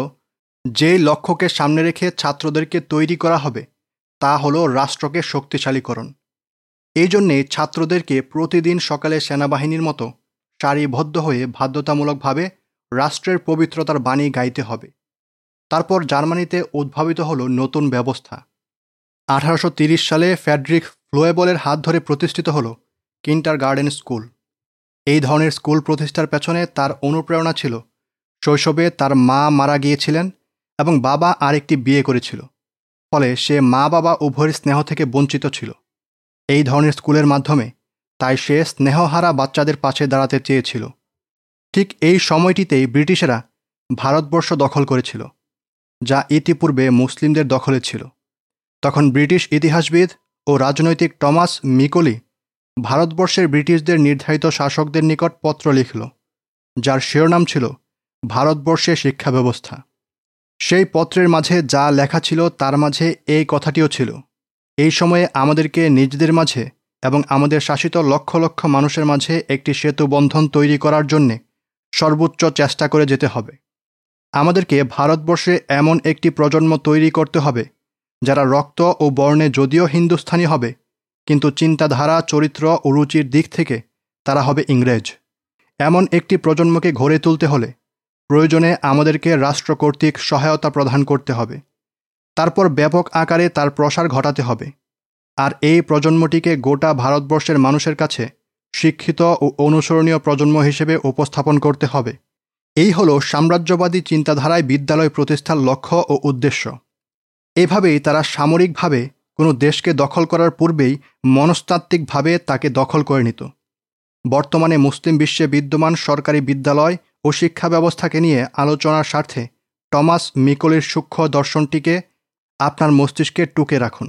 যেই লক্ষ্যকে সামনে রেখে ছাত্রদেরকে তৈরি করা হবে, তা হলো রাষ্ট্রকে শক্তিশালীকরণ। এই জন্যে ছাত্রদেরকে প্রতিদিন সকালে সেনাবাহিনীর মতো সারিবদ্ধ হয়ে বাধ্যতামূলকভাবে রাষ্ট্রের পবিত্রতার বাণী গাইতে হবে। তারপর জার্মানিতে উদ্ভাবিত হল নতুন ব্যবস্থা। আঠারোশো সালে ফ্যাড্রিক ফ্লোয়েবলের হাত ধরে প্রতিষ্ঠিত হল কিন্টার গার্ডেন স্কুল। এই ধরনের স্কুল প্রতিষ্ঠার পেছনে তার অনুপ্রেরণা ছিল। শৈশবে তার মা মারা গিয়েছিলেন এবং বাবা আরেকটি বিয়ে করেছিল। ফলে সে মা বাবা উভয়ের স্নেহ থেকে বঞ্চিত ছিল। এই ধরনের স্কুলের মাধ্যমে তাই সে স্নেহহারা বাচ্চাদের পাশে দাঁড়াতে চেয়েছিল। ঠিক এই সময়টিতেই ব্রিটিশেরা ভারতবর্ষ দখল করেছিল, যা ইতিপূর্বে মুসলিমদের দখলে ছিল। তখন ব্রিটিশ ইতিহাসবিদ ও রাজনৈতিক টমাস মিকলি ভারতবর্ষের ব্রিটিশদের নির্ধারিত শাসকদের নিকট পত্র লিখল, যার শিরোনাম ছিল ভারতবর্ষের শিক্ষা ব্যবস্থা। সেই পত্রের মাঝে যা লেখা ছিল তার মাঝে এই কথাটিও ছিল, এই সময়ে আমাদেরকে নিজেদের মাঝে এবং আমাদের শাসিত লক্ষ লক্ষ মানুষের মাঝে একটি সেতু বন্ধন তৈরি করার জন্যে সর্বোচ্চ চেষ্টা করে যেতে হবে। আমাদেরকে ভারতবর্ষে এমন একটি প্রজন্ম তৈরি করতে হবে, যারা রক্ত ও বর্ণে যদিও হিন্দুস্থানি হবে, কিন্তু চিন্তাধারা, চরিত্র ও রুচির দিক থেকে তারা হবে ইংরেজ। এমন একটি প্রজন্মকে গড়ে তুলতে হলে প্রয়োজনে আমাদেরকে রাষ্ট্র কর্তৃক সহায়তা প্রদান করতে হবে। তারপর ব্যাপক আকারে তার প্রসার ঘটাতে হবে। আর এই প্রজন্মটিকে গোটা ভারতবর্ষের মানুষের কাছে শিক্ষিত ও অনুসরণীয় প্রজন্ম হিসেবে উপস্থাপন করতে হবে। এই হল সাম্রাজ্যবাদী চিন্তাধারায় বিদ্যালয় প্রতিষ্ঠার লক্ষ্য ও উদ্দেশ্য। এভাবেই তারা সামরিকভাবে কোনো দেশকে দখল করার পূর্বেই মনস্তাত্ত্বিকভাবে তাকে দখল করে নিত। বর্তমানে মুসলিম বিশ্বে বিদ্যমান সরকারি বিদ্যালয় ও শিক্ষা ব্যবস্থাকে নিয়ে আলোচনার স্বার্থে টমাস মিকলির সূক্ষ্ম দর্শনটিকে আপনার মস্তিষ্কে টুকে রাখুন।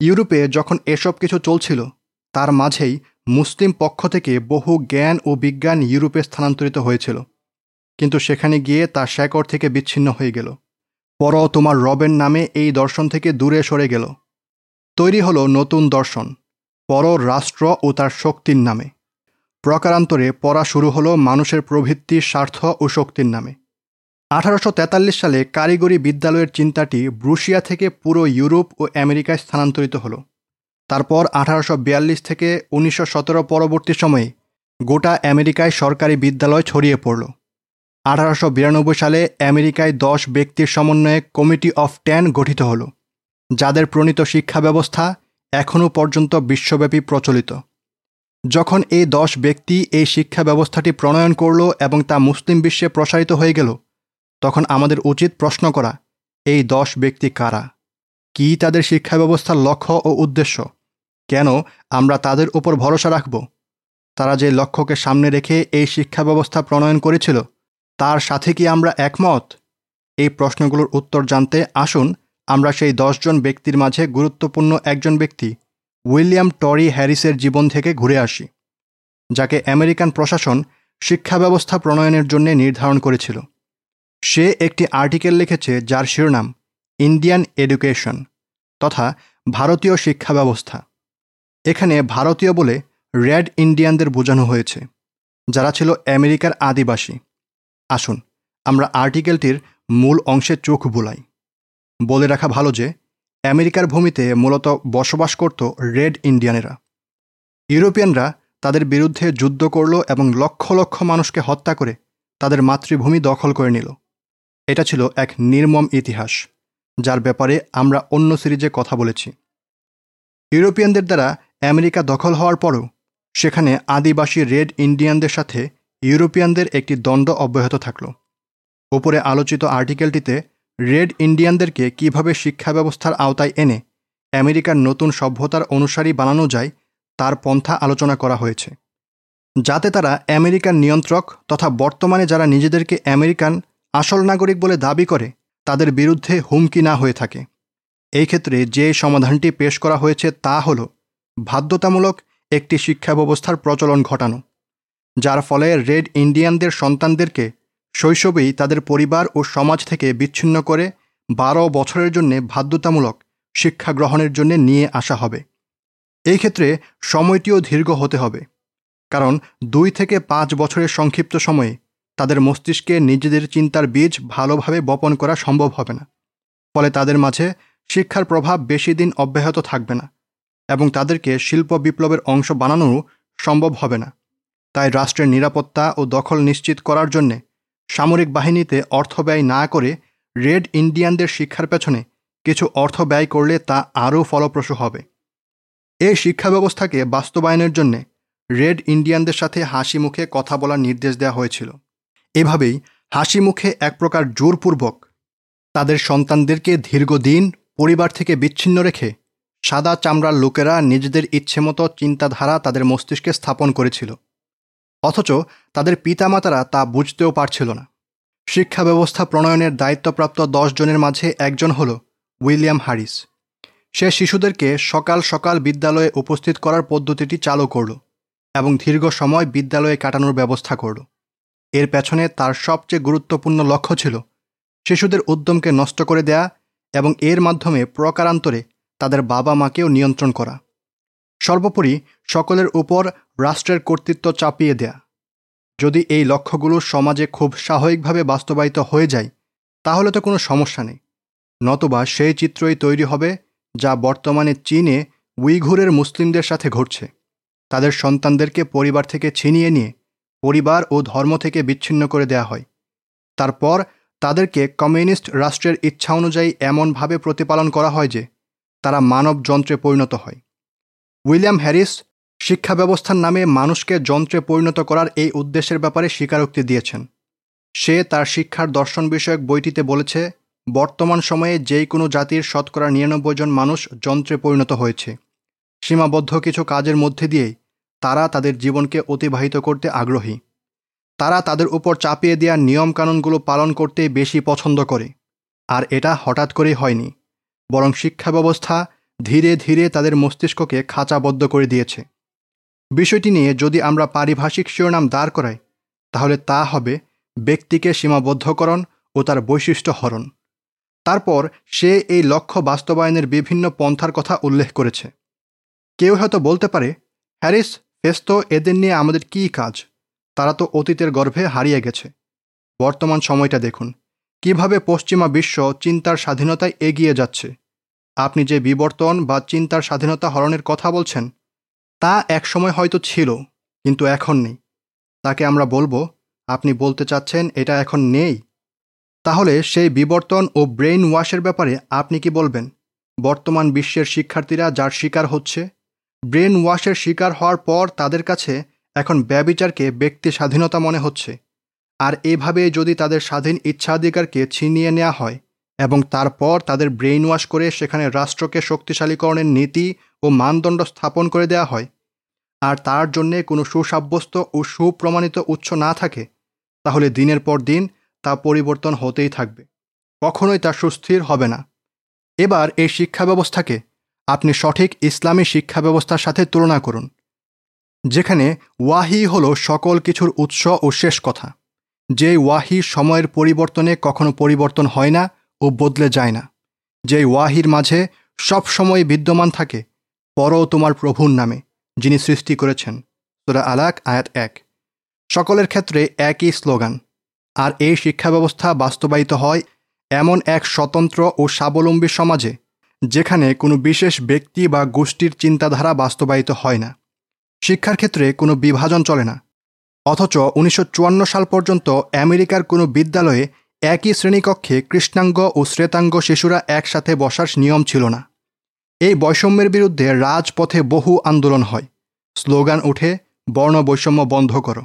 ইউরোপে যখন এসব কিছু চলছিল, তার মাঝেই মুসলিম পক্ষ থেকে বহু জ্ঞান ও বিজ্ঞান ইউরোপে স্থানান্তরিত হয়েছিল। কিন্তু সেখানে গিয়ে তা শেকড় থেকে বিচ্ছিন্ন হয়ে গেল। পর তোমার রবের নামে এই দর্শন থেকে দূরে সরে গেল। তৈরি হলো নতুন দর্শন পর রাষ্ট্র ও তার শক্তির নামে। প্রকারান্তরে পড়া শুরু হলো মানুষের প্রবৃত্তি স্বার্থ ও শক্তির নামে। আঠারোশো তেতাল্লিশ সালে কারিগরি বিদ্যালয়ের চিন্তাটি ব্রুশিয়া থেকে পুরো ইউরোপ ও আমেরিকায় স্থানান্তরিত হলো। তারপর আঠারোশো বিয়াল্লিশ থেকে উনিশশো সতেরো পরবর্তী সময়ে গোটা আমেরিকায় সরকারি বিদ্যালয় ছড়িয়ে পড়ল। আঠারোশো বিরানব্বই সালে আমেরিকায় দশ ব্যক্তির সমন্বয়ে কমিটি অফ টেন গঠিত হল, যাদের প্রণীত শিক্ষা ব্যবস্থা এখনও পর্যন্ত বিশ্বব্যাপী প্রচলিত। যখন এই দশ ব্যক্তি এই শিক্ষা ব্যবস্থাটি প্রণয়ন করল এবং তা মুসলিম বিশ্বে প্রসারিত হয়ে গেল, তখন আমাদের উচিত প্রশ্ন করা, এই দশ ব্যক্তি কারা? কি তাদের শিক্ষা ব্যবস্থার লক্ষ্য ও উদ্দেশ্য? কেন আমরা তাদের উপর ভরসা রাখব? তারা যে লক্ষ্যকে সামনে রেখে এই শিক্ষা ব্যবস্থা প্রণয়ন করেছিল, তার সাথে কি আমরা একমত? এই প্রশ্নগুলোর উত্তর জানতে আসুন, আমরা সেই দশজন ব্যক্তির মাঝে গুরুত্বপূর্ণ একজন ব্যক্তি, উইলিয়াম টরি হ্যারিসের জীবন থেকে ঘুরে আসি, যাকে আমেরিকান প্রশাসন শিক্ষা ব্যবস্থা প্রণয়নের জন্য নির্ধারণ করেছিল। সে একটি আর্টিকেল লিখেছে যার শিরোনাম, ইন্ডিয়ান এডুকেশন তথা ভারতীয় শিক্ষা ব্যবস্থা এখানে ভারতীয় বলে রেড ইন্ডিয়ানদের বোঝানো হয়েছে, যারা ছিল আমেরিকার আদিবাসী। আসুন, আমরা আর্টিকেলটির মূল অংশে চোখ বোলাই। বলে রাখা ভালো যে, আমেরিকার ভূমিতে মূলত বসবাস করত রেড ইন্ডিয়ানেরা। ইউরোপিয়ানরা তাদের বিরুদ্ধে যুদ্ধ করল এবং লক্ষ লক্ষ মানুষকে হত্যা করে তাদের মাতৃভূমি দখল করে নিল। এটা ছিল এক নির্মম ইতিহাস, যার ব্যাপারে আমরা অন্য সিরিজে কথা বলেছি। ইউরোপিয়ানদের দ্বারা আমেরিকা দখল হওয়ার পরও সেখানে আদিবাসী রেড ইন্ডিয়ানদের সাথে ইউরোপিয়ানদের একটি দ্বন্দ্ব অব্যাহত থাকল। ওপরে আলোচিত আর্টিকেলটিতে রেড ইন্ডিয়ানদেরকে কীভাবে শিক্ষা ব্যবস্থার আওতায় এনে আমেরিকার নতুন সভ্যতার অনুসারী বানানো যায় তার পন্থা আলোচনা করা হয়েছে। যাতে তারা আমেরিকান নিয়ন্ত্রক তথা বর্তমানে যারা নিজেদেরকে আমেরিকান আসল নাগরিক বলে দাবি করে, তাদের বিরুদ্ধে হুমকি না হয়ে থাকে। এই ক্ষেত্রে যে সমাধানটি পেশ করা হয়েছে তা হল বাধ্যতামূলক একটি শিক্ষা ব্যবস্থার প্রচলন ঘটানো, যার ফলে রেড ইন্ডিয়ানদের সন্তানদেরকে শৈশবেই তাদের পরিবার ও সমাজ থেকে বিচ্ছিন্ন করে বারো বছরের জন্যে বাধ্যতামূলক শিক্ষা গ্রহণের জন্য নিয়ে আসা হবে। এই ক্ষেত্রে সময়টিও দীর্ঘ হতে হবে, কারণ দুই থেকে পাঁচ বছরের সংক্ষিপ্ত সময়ে তাদের মস্তিষ্কে নিজেদের চিন্তার বীজ ভালোভাবে বপন করা সম্ভব হবে না, ফলে তাদের মাঝে শিক্ষার প্রভাব বেশি দিন অব্যাহত থাকবে না। এবং তাদেরকে শিল্প বিপ্লবের অংশ বানানোও সম্ভব হবে না। তাই রাষ্ট্রের নিরাপত্তা ও দখল নিশ্চিত করার জন্যে সামরিক বাহিনীতে অর্থ ব্যয় না করে রেড ইন্ডিয়ানদের শিক্ষার পেছনে কিছু অর্থ ব্যয় করলে তা আরও ফলপ্রসূ হবে। এই শিক্ষা ব্যবস্থাকে বাস্তবায়নের জন্যে রেড ইন্ডিয়ানদের সাথে হাসি মুখে কথা বলার নির্দেশ দেওয়া হয়েছিল। এভাবেই হাসি মুখে এক প্রকার জোরপূর্বক তাদের সন্তানদেরকে দীর্ঘদিন পরিবার থেকে বিচ্ছিন্ন রেখে সাদা চামড়ার লোকেরা নিজেদের ইচ্ছেমতো চিন্তাধারা তাদের মস্তিষ্কে স্থাপন করেছিল। অথচ তাদের পিতামাতারা তা বুঝতেও পারছিল না। শিক্ষা ব্যবস্থা প্রণয়নের দায়িত্বপ্রাপ্ত দশ জনের মাঝে একজন হল উইলিয়াম হারিস সে শিশুদেরকে সকাল সকাল বিদ্যালয়ে উপস্থিত করার পদ্ধতিটি চালু করল এবং দীর্ঘ সময় বিদ্যালয়ে কাটানোর ব্যবস্থা করল। এর পেছনে তার সবচেয়ে গুরুত্বপূর্ণ লক্ষ্য ছিল শিশুদের উদ্যমকে নষ্ট করে দেয়া এবং এর মাধ্যমে প্রকারান্তরে তাদের বাবা মাকেও নিয়ন্ত্রণ করা। সর্বোপরি সকলের উপর রাষ্ট্রের কর্তৃত্ব চাপিয়ে দেয়া। যদি এই লক্ষ্যগুলো সমাজে খুব স্বাভাবিকভাবে বাস্তবায়িত হয়ে যায়, তাহলে তো কোনো সমস্যা নেই। নতবা সেই চিত্রই তৈরি হবে যা বর্তমানে চীনে উইঘুরের মুসলিমদের সাথে ঘটছে। তাদের সন্তানদেরকে পরিবার থেকে ছিনিয়ে নিয়ে পরিবার ও ধর্ম থেকে বিচ্ছিন্ন করে দেয়া হয়। তারপর তাদেরকে কমিউনিস্ট রাষ্ট্রের ইচ্ছা অনুযায়ী এমনভাবে প্রতিপালন করা হয় যে তারা মানব যন্ত্রে পরিণত হয়। উইলিয়াম হ্যারিস শিক্ষা ব্যবস্থার নামে মানুষকে যন্ত্রে পরিণত করার এই উদ্দেশ্যের ব্যাপারে স্বীকারোক্তি দিয়েছেন। সে তার শিক্ষার দর্শন বিষয়ক বইটিতে বলেছে, বর্তমান সময়ে যেই কোনো জাতির শতকরা নিরানব্বই জন মানুষ যন্ত্রে পরিণত হয়েছে। সীমাবদ্ধ কিছু কাজের মধ্যে দিয়েই তারা তাদের জীবনকে অতিবাহিত করতে আগ্রহী। তারা তাদের উপর চাপিয়ে দেওয়া নিয়মকানুনগুলো পালন করতে বেশি পছন্দ করে। আর এটা হঠাৎ করেই হয়নি। বরং শিক্ষা ব্যবস্থা ধীরে ধীরে তাদের মস্তিষ্ককে খাঁচাবদ্ধ করে দিয়েছে। বিষয়টি নিয়ে যদি আমরা পারিভাষিক শিরোনাম দাঁড় করাই, তাহলে তা হবে ব্যক্তিকে সীমাবদ্ধকরণ ও তার বৈশিষ্ট্য হরণ। তারপর সে এই লক্ষ্য বাস্তবায়নের বিভিন্ন পন্থার কথা উল্লেখ করেছে। কেউ হয়তো বলতে পারে, হ্যারিস, ফেস্ত এদের নিয়ে আমাদের কী কাজ? তারা তো অতীতের গর্ভে হারিয়ে গেছে। বর্তমান সময়টা দেখুন। কীভাবে পশ্চিমা বিশ্ব চিন্তার স্বাধীনতায় এগিয়ে যাচ্ছে। আপনি যে বিবর্তন বা চিন্তার স্বাধীনতা হরণের কথা বলছেন, তা একসময় হয়তো ছিল, কিন্তু এখন নেই। তাকে আমরা বলব, আপনি বলতে চাচ্ছেন এটা এখন নেই? তাহলে সেই বিবর্তন ও ব্রেইন ওয়াশের ব্যাপারে আপনি কি বলবেন? বর্তমান বিশ্বের শিক্ষার্থীরা যার শিকার হচ্ছে ব্রেন ওয়াশের শিকার হওয়ার পর তাদের কাছে এখন ব্যবিচারকে ব্যক্তি স্বাধীনতা মনে হচ্ছে। আর এভাবে যদি তাদের স্বাধীন ইচ্ছাধিকারকে ছিনিয়ে নেওয়া হয় এবং তারপর তাদের ব্রেইন ওয়াশ করে সেখানে রাষ্ট্রকে শক্তিশালীকরণের নীতি ও মানদণ্ড স্থাপন করে দেওয়া হয়। আর তার জন্যে কোনো সুসাব্যস্ত ও সুপ্রমাণিত উৎস না থাকে, তাহলে দিনের পর দিন তা পরিবর্তন হতেই থাকবে। কখনোই তা সুস্থির হবে না। এবার এই শিক্ষা ব্যবস্থাকে আপনি সঠিক ইসলামী শিক্ষা ব্যবস্থার সাথে তুলনা করুন, যেখানে ওয়াহি হল সকল কিছুর উৎস ও শেষ কথা। যে ওয়াহি সময়ের পরিবর্তনে কখনো পরিবর্তন হয় না ও বদলে যায় না। যে ওয়াহির মাঝে সব সময় বিদ্যমান থাকে, পরও তোমার প্রভুর নামে, যিনি সৃষ্টি করেছেন। সুরা আলাক, আয়াত এক। সকলের ক্ষেত্রে একই স্লোগান, আর এই শিক্ষা ব্যবস্থা বাস্তবায়িত হয় এমন এক স্বতন্ত্র ও স্বাবলম্বী সমাজে, যেখানে কোনো বিশেষ ব্যক্তি বা গোষ্ঠীর চিন্তাধারা বাস্তবায়িত হয় না। শিক্ষার ক্ষেত্রে কোনো বিভাজন চলে না। অথচ উনিশশো চুয়ান্ন সাল পর্যন্ত আমেরিকার কোনো বিদ্যালয়ে একই শ্রেণীকক্ষে কৃষ্ণাঙ্গ ও শ্রেতাঙ্গ শিশুরা একসাথে বসার নিয়ম ছিল না। এই বৈষম্যের বিরুদ্ধে রাজপথে বহু আন্দোলন হয়। স্লোগান উঠে, বর্ণ বৈষম্য বন্ধ করো।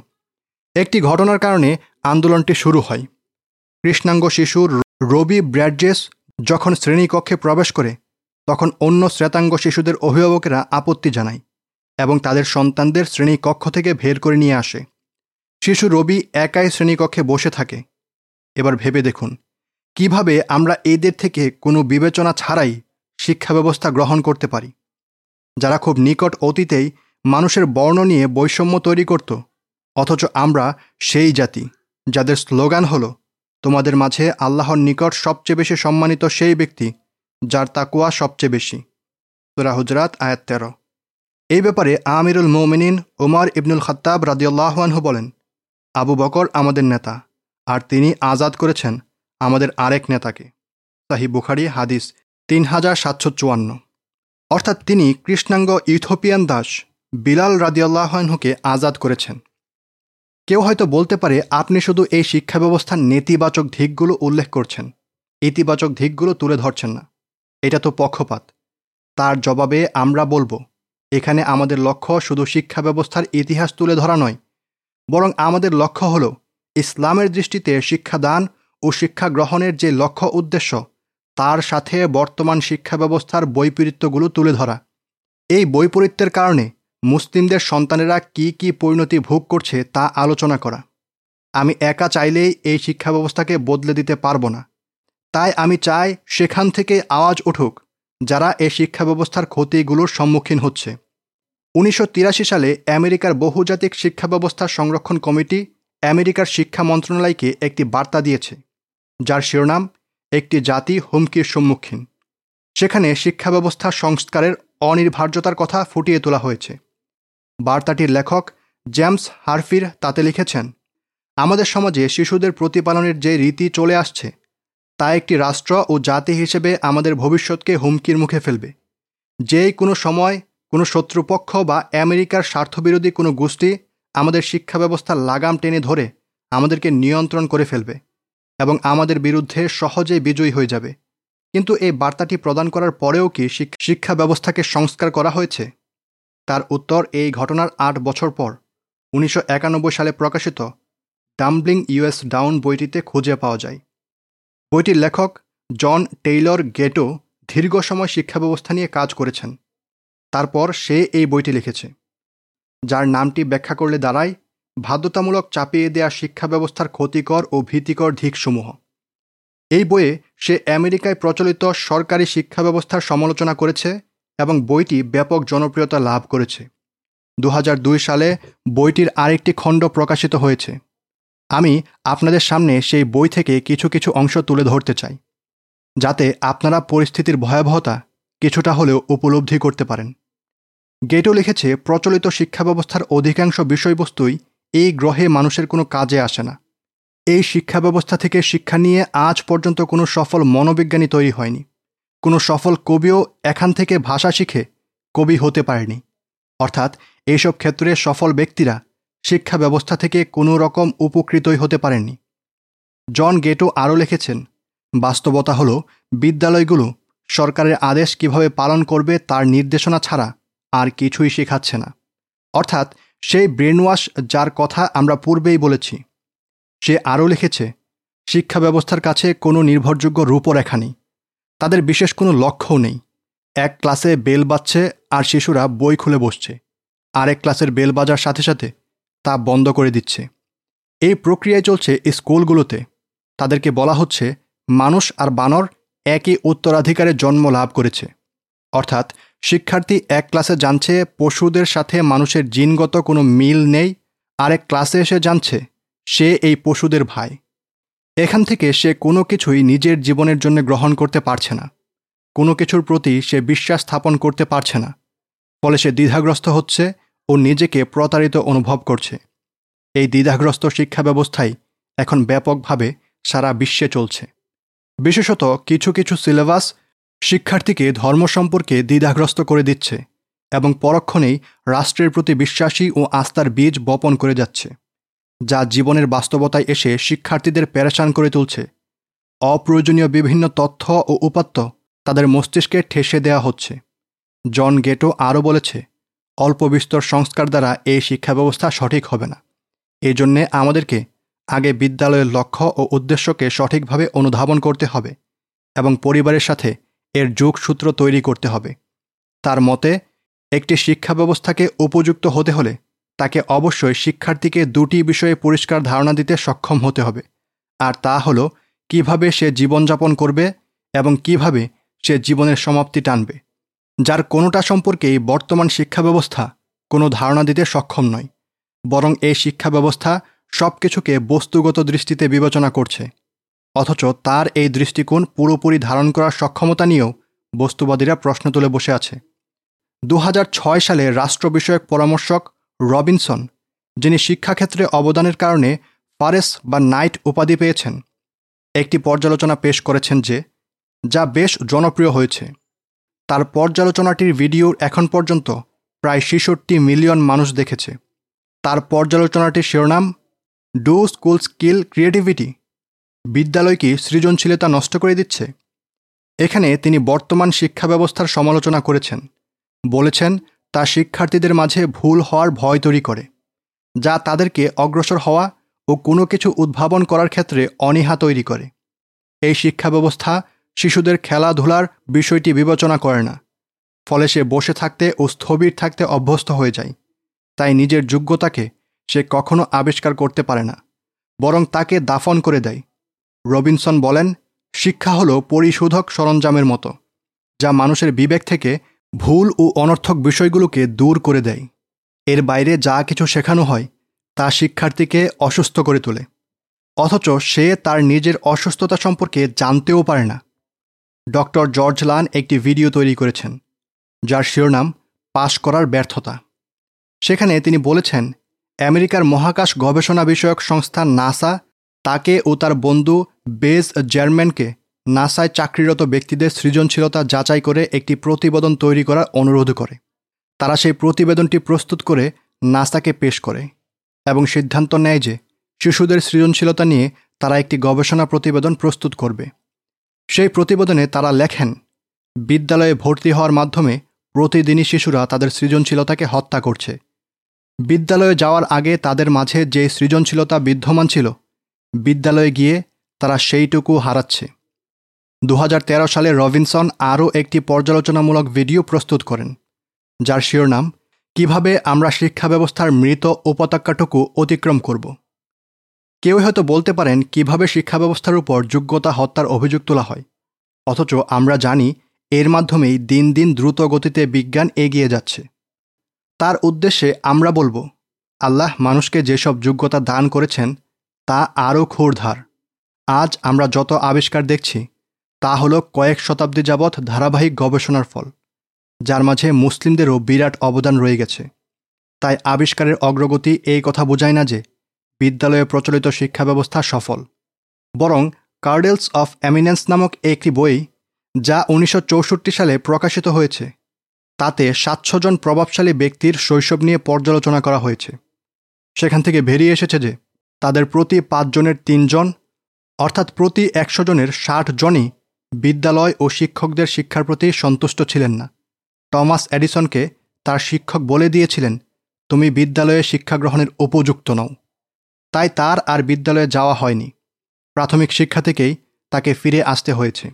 একটি ঘটনার কারণে আন্দোলনটি শুরু হয়। কৃষ্ণাঙ্গ শিশুর রবি ব্র্যাডজেস যখন শ্রেণীকক্ষে প্রবেশ করে, তখন অন্য শ্রেতাঙ্গ শিশুদের অভিভাবকেরা আপত্তি জানায় এবং তাদের সন্তানদের শ্রেণীকক্ষ থেকে বের করে নিয়ে আসে। শিশু রবি একাই শ্রেণীকক্ষে বসে থাকে। এবার ভেবে দেখুন। কীভাবে আমরা এদের থেকে কোনো বিবেচনা ছাড়াই শিক্ষা ব্যবস্থা গ্রহণ করতে পারি? যারা খুব নিকট অতীতেই মানুষের বর্ণ নিয়ে বৈষম্য তৈরি করত, অথচ আমরা সেই জাতি, যাদের স্লোগান হল, তোমাদের মাঝে আল্লাহর নিকট সবচেয়ে বেশি সম্মানিত সেই ব্যক্তি, যার তাকুয়া সবচেয়ে বেশি। তোরা হুজরাত, আয়াত তেরো। এই ব্যাপারে আমিরুল মৌমিনিন ওমর ইবনুল খত্তাব রাদিউল্লাহানহু বলেন, আবু বকর আমাদের নেতা। আর তিনি আজাদ করেছেন আমাদের আরেক নেতাকে। সাহি বুখারি, হাদিস তিন হাজার সাতশো চুয়ান্ন। অর্থাৎ তিনি কৃষ্ণাঙ্গ ইথোপিয়ান দাস বিলাল রাদিয়াল্লাহনহুকে আজাদ করেছেন। কেউ হয়তো বলতে পারে আপনি শুধু এই শিক্ষা ব্যবস্থার নেতিবাচক দিকগুলো উল্লেখ করছেন। ইতিবাচক দিকগুলো তুলে ধরছেন না। এটা তো পক্ষপাত। তার জবাবে আমরা বলব, এখানে আমাদের লক্ষ্য শুধু শিক্ষা ব্যবস্থার ইতিহাস তুলে ধরা নয়, বরং আমাদের লক্ষ্য হল ইসলামের দৃষ্টিতে শিক্ষাদান ও শিক্ষা গ্রহণের যে লক্ষ্য উদ্দেশ্য, তার সাথে বর্তমান শিক্ষা ব্যবস্থার বৈপরীত্যগুলো তুলে ধরা। এই বৈপরীত্যের কারণে মুসলিমদের সন্তানেরা কি কি পরিণতি ভোগ করছে তা আলোচনা করা। আমি একা চাইলেই এই শিক্ষা ব্যবস্থাকে বদলে দিতে পারব না। তাই আমি চাই সেখান থেকে আওয়াজ উঠুক, যারা এই শিক্ষা ব্যবস্থার ক্ষতিগুলোর সম্মুখীন হচ্ছে। উনিশশো তিরাশি সালে আমেরিকার বহুজাতিক শিক্ষা ব্যবস্থা সংরক্ষণ কমিটি আমেরিকার শিক্ষা মন্ত্রণালয়কে একটি বার্তা দিয়েছে, যার শিরোনাম, একটি জাতি হুমকির সম্মুখীন সেখানে শিক্ষা ব্যবস্থা সংস্কারের অনির্ভার্যতার কথা ফুটিয়ে তোলা হয়েছে। বার্তাটির লেখক জেমস হারফির তাতে লিখেছেন, আমাদের সমাজে শিশুদের প্রতিপালনের যে রীতি চলে আসছে, তা একটি রাষ্ট্র ও জাতি হিসেবে আমাদের ভবিষ্যৎকে হুমকির মুখে ফেলবে। যেই কোনো সময় কোনো শত্রুপক্ষ বা আমেরিকার স্বার্থবিরোধী কোনো গোষ্ঠী আমাদের শিক্ষা ব্যবস্থার লাগাম টেনে ধরে আমাদেরকে নিয়ন্ত্রণ করে ফেলবে এবং আমাদের বিরুদ্ধে সহজেই বিজয়ী হয়ে যাবে। কিন্তু এই বার্তাটি প্রদান করার পরেও কি শিক্ষা ব্যবস্থাকে সংস্কার করা হয়েছে? তার উত্তর এই ঘটনার আট বছর পর, উনিশশো একানব্বই সালে প্রকাশিত ডাম্বলিং ইউএস ডাউন বইটিতে খুঁজে পাওয়া যায়। বইটির লেখক জন টেইলর গেটো দীর্ঘ সময় শিক্ষা ব্যবস্থা নিয়ে কাজ করেছেন। তারপর সে এই বইটি লিখেছে। যার নামটি ব্যাখ্যা করলে দাঁড়ায়, বাধ্যতামূলক চাপিয়ে দেয়া শিক্ষা ব্যবস্থার ক্ষতিকর ও ভীতিকর দিকসমূহ এই বইয়ে সে আমেরিকায় প্রচলিত সরকারি শিক্ষা ব্যবস্থার সমালোচনা করেছে এবং বইটি ব্যাপক জনপ্রিয়তা লাভ করেছে। দু হাজার দুই সালে বইটির আরেকটি খণ্ড প্রকাশিত হয়েছে। আমি আপনাদের সামনে সেই বই থেকে কিছু কিছু অংশ তুলে ধরতে চাই, যাতে আপনারা পরিস্থিতির ভয়াবহতা কিছুটা হলেও উপলব্ধি করতে পারেন। গেটো লিখেছে, প্রচলিত শিক্ষা ব্যবস্থার অধিকাংশ বিষয়বস্তুই এই গ্রহে মানুষের কোনো কাজে আসে না। এই শিক্ষা ব্যবস্থা থেকে শিক্ষা নিয়ে আজ পর্যন্ত কোনো সফল মনোবিজ্ঞানী তৈরি হয়নি। কোনো সফল কবিও এখান থেকে ভাষা শিখে কবি হতে পারেনি। অর্থাৎ এইসব ক্ষেত্রে সফল ব্যক্তিরা শিক্ষা ব্যবস্থা থেকে কোনো রকম উপকৃতই হতে পারেননি। জন গেটো আরও লিখেছেন, বাস্তবতা হলো, বিদ্যালয়গুলো সরকারের আদেশ কীভাবে পালন করবে তার নির্দেশনা ছাড়া আর কিছুই শেখাচ্ছে না। অর্থাৎ সেই ব্রেনওয়াশ যার কথা আমরা পূর্বেই বলেছি, সে আরও লিখেছে, শিক্ষা ব্যবস্থার কাছে কোনো নির্ভরযোগ্য রূপরেখা নেই। তাদের বিশেষ কোনো লক্ষ্যও নেই। এক ক্লাসে বেল বাজছে আর শিশুরা বই খুলে বসছে। আরেক ক্লাসের বেল বাজার সাথে সাথে তা বন্ধ করে দিচ্ছে। এই প্রক্রিয়ায় চলছে স্কুলগুলোতে। তাদেরকে বলা হচ্ছে, মানুষ আর বানর একই উত্তরাধিকারে জন্ম লাভ করেছে। অর্থাৎ শিক্ষার্থী এক ক্লাসে জানছে পশুদের সাথে মানুষের জিনগত কোনো মিল নেই, আরেক ক্লাসে এসে জানছে সে এই পশুদের ভাই। এখান থেকে সে কোনো কিছুই নিজের জীবনের জন্য গ্রহণ করতে পারছে না। কোনো কিছুর প্রতি সে বিশ্বাস স্থাপন করতে পারছে না। ফলে সে দ্বিধাগ্রস্ত হচ্ছে ও নিজেকে প্রতারিত অনুভব করছে। এই দ্বিধাগ্রস্ত শিক্ষা ব্যবস্থাই এখন ব্যাপকভাবে সারা বিশ্বে চলছে। বিশেষত কিছু কিছু সিলেবাস শিক্ষার্থীকে ধর্ম সম্পর্কে দ্বিধাগ্রস্ত করে দিচ্ছে এবং পরক্ষণেই রাষ্ট্রের প্রতি বিশ্বাসী ও আস্থার বীজ বপন করে যাচ্ছে, যা জীবনের বাস্তবতায় এসে শিক্ষার্থীদের প্যারেশান করে তুলছে। অপ্রয়োজনীয় বিভিন্ন তথ্য ও উপাত্ত তাদের মস্তিষ্কে ঠেসে দেওয়া হচ্ছে। জন গেটো আরও বলেছে, অল্প বিস্তর সংস্কার দ্বারা এই শিক্ষা ব্যবস্থা সঠিক হবে না। এই জন্যে আমাদেরকে আগে বিদ্যালয়ের লক্ষ্য ও উদ্দেশ্যকে সঠিকভাবে অনুধাবন করতে হবে এবং পরিবারের সাথে এর যোগসূত্র তৈরি করতে হবে। তার মতে, একটি শিক্ষা ব্যবস্থাকে উপযুক্ত হতে হলে তাকে অবশ্যই শিক্ষার্থীকে দুটি বিষয়ে পরিষ্কার ধারণা দিতে সক্ষম হতে হবে। আর তা হলো, কীভাবে সে জীবনযাপন করবে এবং কীভাবে সে জীবনের সমাপ্তি টানবে। যার কোনোটা সম্পর্কেই বর্তমান শিক্ষা ব্যবস্থা কোনো ধারণা দিতে সক্ষম নয়, বরং এই শিক্ষা ব্যবস্থা সব কিছুকে বস্তুগত দৃষ্টিতে বিবেচনা করছে। অথচ তার এই দৃষ্টিকোণ পুরোপুরি ধারণ করার সক্ষমতা নিয়েও বস্তুবাদীরা প্রশ্ন তুলে বসে আছে। দু হাজার ছয় সালে রাষ্ট্র বিষয়ক পরামর্শক রবিনসন, যিনি শিক্ষাক্ষেত্রে অবদানের কারণে ফারেস বা নাইট উপাধি পেয়েছেন, একটি পর্যালোচনা পেশ করেছেন যে, যা বেশ জনপ্রিয় হয়েছে। তার পর্যালোচনাটির ভিডিও এখন পর্যন্ত প্রায় ছেষট্টি মিলিয়ন মানুষ দেখেছে। তার পর্যালোচনাটির শিরোনাম ডু স্কুল স্কিল ক্রিয়েটিভিটি বিদ্যালয় কি সৃজনশীলতা নষ্ট করে দিচ্ছে? এখানে তিনি বর্তমান শিক্ষা ব্যবস্থার সমালোচনা করেছেন। বলেছেন, তা শিক্ষার্থীদের মাঝে ভুল হওয়ার ভয় তৈরি করে, যা তাদেরকে অগ্রসর হওয়া ও কোনো কিছু উদ্ভাবন করার ক্ষেত্রে অনীহা তৈরি করে। এই শিক্ষা ব্যবস্থা শিশুদের খেলাধুলার বিষয়টি বিবেচনা করে না, ফলে সে বসে থাকতে ও স্থবির থাকতে অভ্যস্ত হয়ে যায়। তাই নিজের যোগ্যতাকে সে কখনো আবিষ্কার করতে পারে না, বরং তাকে দাফন করে দেয়। রবিনসন বলেন, শিক্ষা হলো পরিশোধক সরঞ্জামের মতো, যা মানুষের বিবেক থেকে ভুল ও অনর্থক বিষয়গুলোকে দূর করে দেয়। এর বাইরে যা কিছু শেখানো হয়, তা শিক্ষার্থীকে অসুস্থ করে তোলে। অথচ সে তার নিজের অসুস্থতা সম্পর্কে জানতেও পারে না। ডক্টর জর্জ লান একটি ভিডিও তৈরি করেছেন, যার শিরোনাম, পাশ করার ব্যর্থতা সেখানে তিনি বলেছেন, আমেরিকার মহাকাশ গবেষণা বিষয়ক সংস্থা নাসা তাকে ও তার বন্ধু বেজ জার্ম্যানকে নাসায় চাকরিরত ব্যক্তিদের সৃজনশীলতা যাচাই করে একটি প্রতিবেদন তৈরি করার অনুরোধ করে। তারা সেই প্রতিবেদনটি প্রস্তুত করে নাসাকে পেশ করে এবং সিদ্ধান্ত নেয় যে শিশুদের সৃজনশীলতা নিয়ে তারা একটি গবেষণা প্রতিবেদন প্রস্তুত করবে। সেই প্রতিবেদনে তারা লেখেন, বিদ্যালয়ে ভর্তি হওয়ার মাধ্যমে প্রতিদিনই শিশুরা তাদের সৃজনশীলতাকে হত্যা করছে। বিদ্যালয়ে যাওয়ার আগে তাদের মাঝে যে সৃজনশীলতা বিদ্যমান ছিল, বিদ্যালয়ে গিয়ে তারা সেইটুকু হারাচ্ছে। দু হাজার তেরো সালে রবিনসন আরও একটি পর্যালোচনামূলক ভিডিও প্রস্তুত করেন, যার শিরোনাম, কীভাবে আমরা শিক্ষা ব্যবস্থার মৃত উপত্যকাটুকু অতিক্রম করব? কেউ হয়তো বলতে পারেন, কীভাবে শিক্ষা ব্যবস্থার উপর যোগ্যতা হত্যার অভিযোগ তোলা হয়? অথচ আমরা জানি, এর মাধ্যমেই দিন দিন দ্রুত গতিতে বিজ্ঞান এগিয়ে যাচ্ছে। তার উদ্দেশ্যে আমরা বলব, আল্লাহ মানুষকে যেসব যোগ্যতা দান করেছেন, তা আরও ক্ষুরধার। আজ আমরা যত আবিষ্কার দেখছি, তা হল কয়েক শতাব্দী যাবৎ ধারাবাহিক গবেষণার ফল, যার মাঝে মুসলিমদেরও বিরাট অবদান রয়ে গেছে। তাই আবিষ্কারের অগ্রগতি এই কথা বোঝায় না যে বিদ্যালয়ে প্রচলিত শিক্ষা ব্যবস্থা সফল। বরং কার্ডেলস অফ এমিনেন্স নামক একটি বই, যা উনিশশো চৌষট্টি সালে প্রকাশিত হয়েছে, তাতে সাতশো জন প্রভাবশালী ব্যক্তির শৈশব নিয়ে পর্যালোচনা করা হয়েছে। সেখান থেকে বেরিয়ে এসেছে যে তাদের প্রতি পাঁচজনের তিনজন অর্থাৎ প্রতি একশো জনের ষাট জনই বিদ্যালয় ও শিক্ষকদের শিক্ষার প্রতি সন্তুষ্ট ছিলেন না। টমাস অ্যাডিসনকে তার শিক্ষক বলে দিয়েছিলেন, তুমি বিদ্যালয়ে শিক্ষা গ্রহণের উপযুক্ত নও। তাই তার আর বিদ্যালয়ে যাওয়া হয়নি। প্রাথমিক শিক্ষা থেকেই তাকে ফিরে আসতে হয়েছে।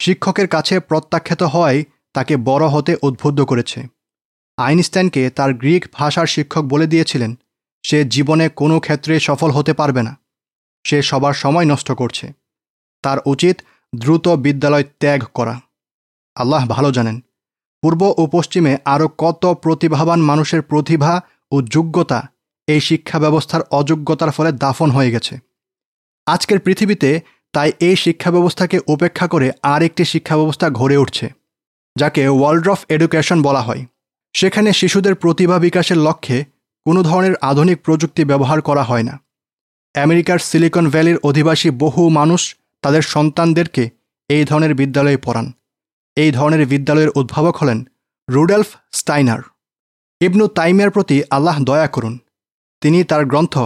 শিক্ষকের কাছে প্রত্যাখ্যাত হওয়াই তাকে বড় হতে উদ্বুদ্ধ করেছে। আইনস্টাইনকে তার গ্রিক ভাষার শিক্ষক বলে দিয়েছিলেন, সে জীবনে কোনো ক্ষেত্রে সফল হতে পারবে না। সে সবার সময় নষ্ট করছে। তার উচিত দ্রুত বিদ্যালয় ত্যাগ করা। আল্লাহ ভালো জানেন। পূর্ব ও পশ্চিমে আরও কত প্রতিভাবান মানুষের প্রতিভা ও যোগ্যতা এই শিক্ষা ব্যবস্থার অযোগ্যতার ফলে দাফন হয়ে গেছে। আজকের পৃথিবীতে তাই এই শিক্ষা ব্যবস্থাকে উপেক্ষা করে আর একটি শিক্ষা ব্যবস্থা গড়ে উঠছে, যাকে ওয়ার্ল্ড অফ এডুকেশন বলা হয়। সেখানে শিশুদের প্রতিভা বিকাশের লক্ষ্যে কোনো ধরনের আধুনিক প্রযুক্তি ব্যবহার করা হয় না। আমেরিকার সিলিকন ভ্যালির অধিবাসী বহু মানুষ তাদের সন্তানদেরকে এই ধরনের বিদ্যালয়ে পড়ান। এই ধরনের বিদ্যালয়ের উদ্ভাবক হলেন রুডেলফ স্টাইনার। ইবনু তাইমের প্রতি আল্লাহ দয়া করুন। তিনি তার গ্রন্থ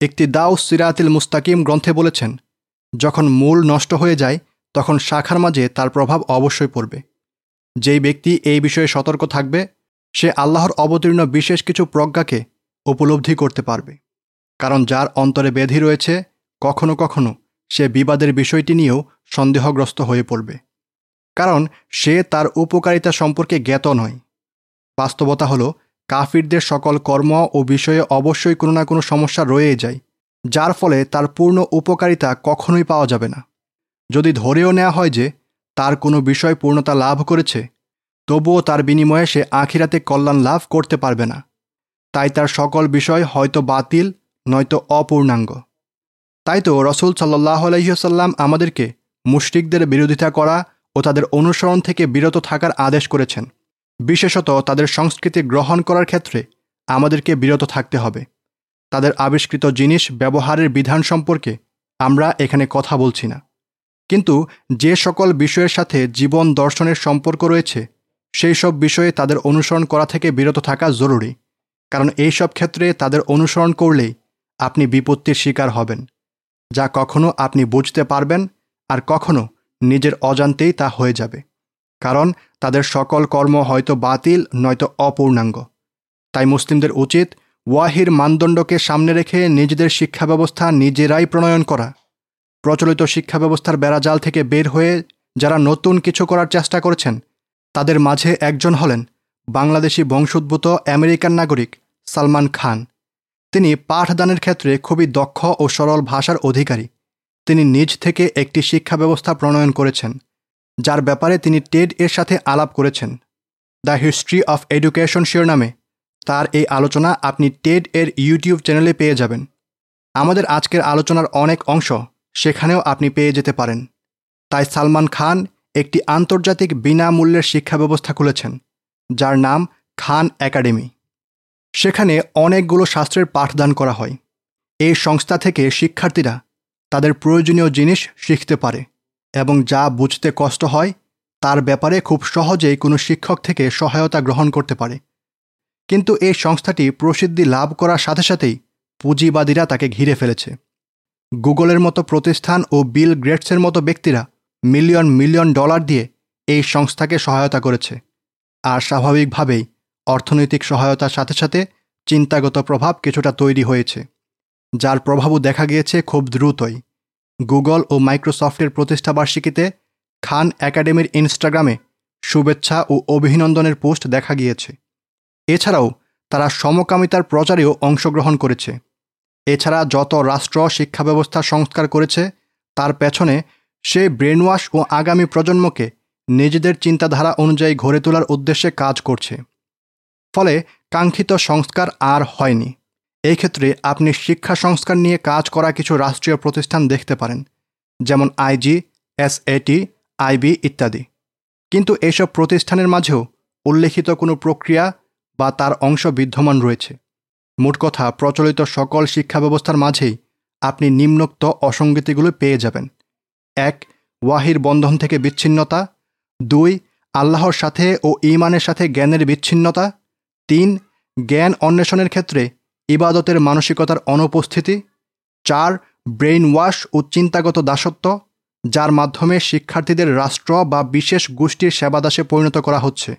একটি দাও সিরাতিল মুস্তাকিম গ্রন্থে বলেছেন, যখন মূল নষ্ট হয়ে যায়, তখন শাখার মাঝে তার প্রভাব অবশ্যই পড়বে। যেই ব্যক্তি এই বিষয়ে সতর্ক থাকবে, সে আল্লাহর অবতীর্ণ বিশেষ কিছু প্রজ্ঞাকে উপলব্ধি করতে পারবে। কারণ যার অন্তরে ব্যাধি রয়েছে, কখনো কখনো সে বিবাদের বিষয়টি নিয়েও সন্দেহগ্রস্ত হয়ে পড়বে। কারণ সে তার উপকারিতা সম্পর্কে জ্ঞাত নয়। বাস্তবতা হলো, কাফিরদের সকল কর্ম ও বিষয়ে অবশ্যই কোনো না কোনো সমস্যা রয়ে যায়, যার ফলে তার পূর্ণ উপকারিতা কখনোই পাওয়া যাবে না। যদি ধরেও নেওয়া হয় যে তার কোনো বিষয় পূর্ণতা লাভ করেছে, তবুও তার বিনিময়ে সে আখিরাতে কল্যাণ লাভ করতে পারবে না। তাই তার সকল বিষয় হয়তো বাতিল নয়তো অপূর্ণাঙ্গ। তাই তো রসুল সাল্লাহ আলহিহসাল্লাম আমাদেরকে মুশরিকদের বিরোধিতা করা ও তাদের অনুসরণ থেকে বিরত থাকার আদেশ করেছেন। বিশেষত তাদের সংস্কৃতি গ্রহণ করার ক্ষেত্রে আমাদেরকে বিরত থাকতে হবে। তাদের আবিষ্কৃত জিনিস ব্যবহারের বিধান সম্পর্কে আমরা এখানে কথা বলছি না। কিন্তু যে সকল বিষয়ের সাথে জীবন দর্শনের সম্পর্ক রয়েছে, সেই সব বিষয়ে তাদের অনুসরণ করা থেকে বিরত থাকা জরুরি। কারণ এই সব ক্ষেত্রে তাদের অনুসরণ করলেই আপনি বিপত্তির শিকার হবেন, যা কখনো আপনি বুঝতে পারবেন আর কখনো নিজের অজান্তেই তা হয়ে যাবে, কারণ তাদের সকল কর্ম হয়তো বাতিল, নয়তো অপূর্ণাঙ্গ। তাই মুসলিমদের উচিত ওয়াহির মানদণ্ডকে সামনে রেখে নিজেদের শিক্ষা ব্যবস্থা নিজেরাই প্রণয়ন করা। প্রচলিত শিক্ষা ব্যবস্থার বেড়াজাল থেকে বের হয়ে যারা নতুন কিছু করার চেষ্টা করেছেন, তাদের মাঝে একজন হলেন বাংলাদেশি বংশোদ্ভূত আমেরিকান নাগরিক সালমান খান। তিনি পাঠদানের ক্ষেত্রে খুবই দক্ষ ও সরল ভাষার অধিকারী। তিনি নিজ থেকে একটি শিক্ষা ব্যবস্থা প্রণয়ন করেছেন, যার ব্যাপারে তিনি টেড এর সাথে আলাপ করেছেন। দ্য হিস্ট্রি অফ এডুকেশন শিরোনামে তার এই আলোচনা আপনি টেড এর ইউটিউব চ্যানেলে পেয়ে যাবেন। আমাদের আজকের আলোচনার অনেক অংশ সেখানেও আপনি পেয়ে যেতে পারেন। তাই সালমান খান একটি আন্তর্জাতিক বিনামূল্যের শিক্ষা ব্যবস্থা খুলেছেন, যার নাম খান একাডেমি। সেখানে অনেকগুলো শাস্ত্রের পাঠদান করা হয়। এই সংস্থা থেকে শিক্ষার্থীরা তাদের প্রয়োজনীয় জিনিস শিখতে পারে এবং যা বুঝতে কষ্ট হয় তার ব্যাপারে খুব সহজেই কোনো শিক্ষক থেকে সহায়তা গ্রহণ করতে পারে। কিন্তু এই সংস্থাটি প্রসিদ্ধি লাভ করার সাথে সাথেই পুঁজিবাদীরা তাকে ঘিরে ফেলেছে। গুগলের মতো প্রতিষ্ঠান ও বিল গ্রেটসের মতো ব্যক্তিরা মিলিয়ন মিলিয়ন ডলার দিয়ে এই সংস্থাকে সহায়তা করেছে। আর স্বাভাবিকভাবেই অর্থনৈতিক সহায়তার সাথে সাথে চিন্তাগত প্রভাব কিছুটা তৈরি হয়েছে, যার প্রভাবও দেখা গিয়েছে খুব দ্রুতই। গুগল ও মাইক্রোসফটের প্রতিষ্ঠাবার্ষিকীতে খান একাডেমির ইনস্টাগ্রামে শুভেচ্ছা ও অভিনন্দনের পোস্ট দেখা গিয়েছে। এছাড়াও তারা সমকামিতার প্রচারেও অংশগ্রহণ করেছে। এছাড়া যত রাষ্ট্র শিক্ষা ব্যবস্থা সংস্কার করেছে, তার পেছনে সে ব্রেনওয়াশ ও আগামী প্রজন্মকে নিজেদের চিন্তাধারা অনুযায়ী গড়ে তোলার উদ্দেশ্যে কাজ করছে। ফলে কাঙ্ক্ষিত সংস্কার আর হয়নি। এই ক্ষেত্রে আপনি শিক্ষা সংস্কার নিয়ে কাজ করা কিছু রাষ্ট্রীয় প্রতিষ্ঠান দেখতে পারেন, যেমন আইজি এসএটি আইবি ইত্যাদি। কিন্তু এসব প্রতিষ্ঠানের মাঝেও উল্লেখিত কোনো প্রক্রিয়া বা তার অংশ বিদ্যমান রয়েছে। মোট কথা, প্রচলিত সকল শিক্ষা ব্যবস্থার মাঝেই আপনি নিম্নোক্ত অসঙ্গতিগুলো পেয়ে যাবেন। এক, ওয়াহির বন্ধন থেকে বিচ্ছিন্নতা। দুই, আল্লাহর সাথে ও ইমানের সাথে জ্ঞানের বিচ্ছিন্নতা। তিন, জ্ঞান অন্বেষণের ক্ষেত্রে ইবাদতের মানসিকতার অনুপস্থিতি। চার ব্রেইন ওয়াশ ও চিন্তাগত দাসত্ব, যার মাধ্যমে শিক্ষার্থীদের রাষ্ট্র বা বিশেষ গোষ্ঠীর সেবাদাসে পরিণত করা হচ্ছে।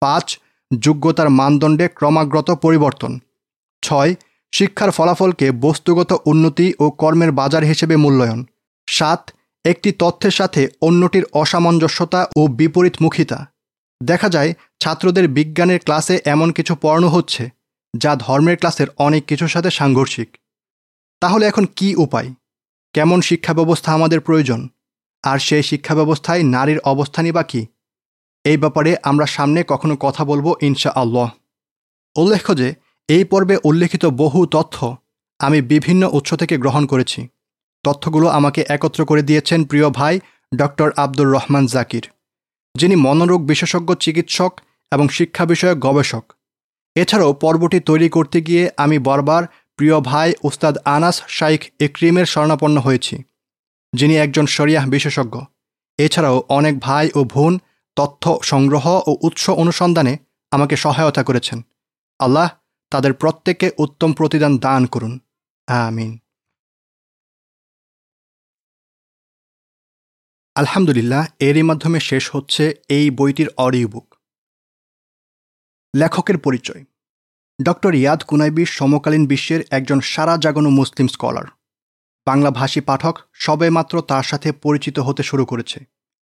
পাঁচ, যোগ্যতার মানদণ্ডে ক্রমাগত পরিবর্তন। ছয়, শিক্ষার ফলাফলকে বস্তুগত উন্নতি ও কর্মের বাজার হিসেবে মূল্যায়ন। সাত, একটি তথ্যের সাথে অন্যটির অসামঞ্জস্যতা ও বিপরীতমুখিতা। দেখা যায়, ছাত্রদের বিজ্ঞানের ক্লাসে এমন কিছু পড়ানো হচ্ছে, যা ধর্মের ক্লাসের অনেক কিছুর সাথে সাংঘর্ষিক। তাহলে এখন কি উপায়? কেমন শিক্ষা ব্যবস্থা আমাদের প্রয়োজন? আর সেই শিক্ষা ব্যবস্থায় নারীর অবস্থানই বা কী? এই ব্যাপারে আমরা সামনে কখনো কথা বলব ইনশা আল্লাহ উল্লেখ্য যে, এই পর্বে উল্লেখিত বহু তথ্য আমি বিভিন্ন উৎস থেকে গ্রহণ করেছি। তথ্যগুলো আমাকে একত্র করে দিয়েছেন প্রিয় ভাই ডক্টর আব্দুর রহমান জাকির। যিনি মনোরোগ বিশেষজ্ঞ চিকিৎসক এবং শিক্ষা বিষয়ক গবেষক। এছাড়াও পর্বটি তৈরি করতে গিয়ে আমি বারবার প্রিয় ভাই উস্তাদ আনাস শাইখ ইক্রিমের স্বর্ণাপন্ন হয়েছি, যিনি একজন শরিয়াহ বিশেষজ্ঞ। এছাড়াও অনেক ভাই ও বোন তথ্য সংগ্রহ ও উৎস অনুসন্ধানে আমাকে সহায়তা করেছেন। আল্লাহ তাদের প্রত্যেকে উত্তম প্রতিদান দান করুন। আমিন। আলহামদুলিল্লাহ, এরই মাধ্যমে শেষ হচ্ছে এই বইটির অডিও বুক লেখকের পরিচয়। ডক্টর ইয়াদ কুনাইবি সমকালীন বিশ্বের একজন সারা জাগানো মুসলিম স্কলার। বাংলা ভাষী পাঠক সবেমাত্র তার সাথে পরিচিত হতে শুরু করেছে।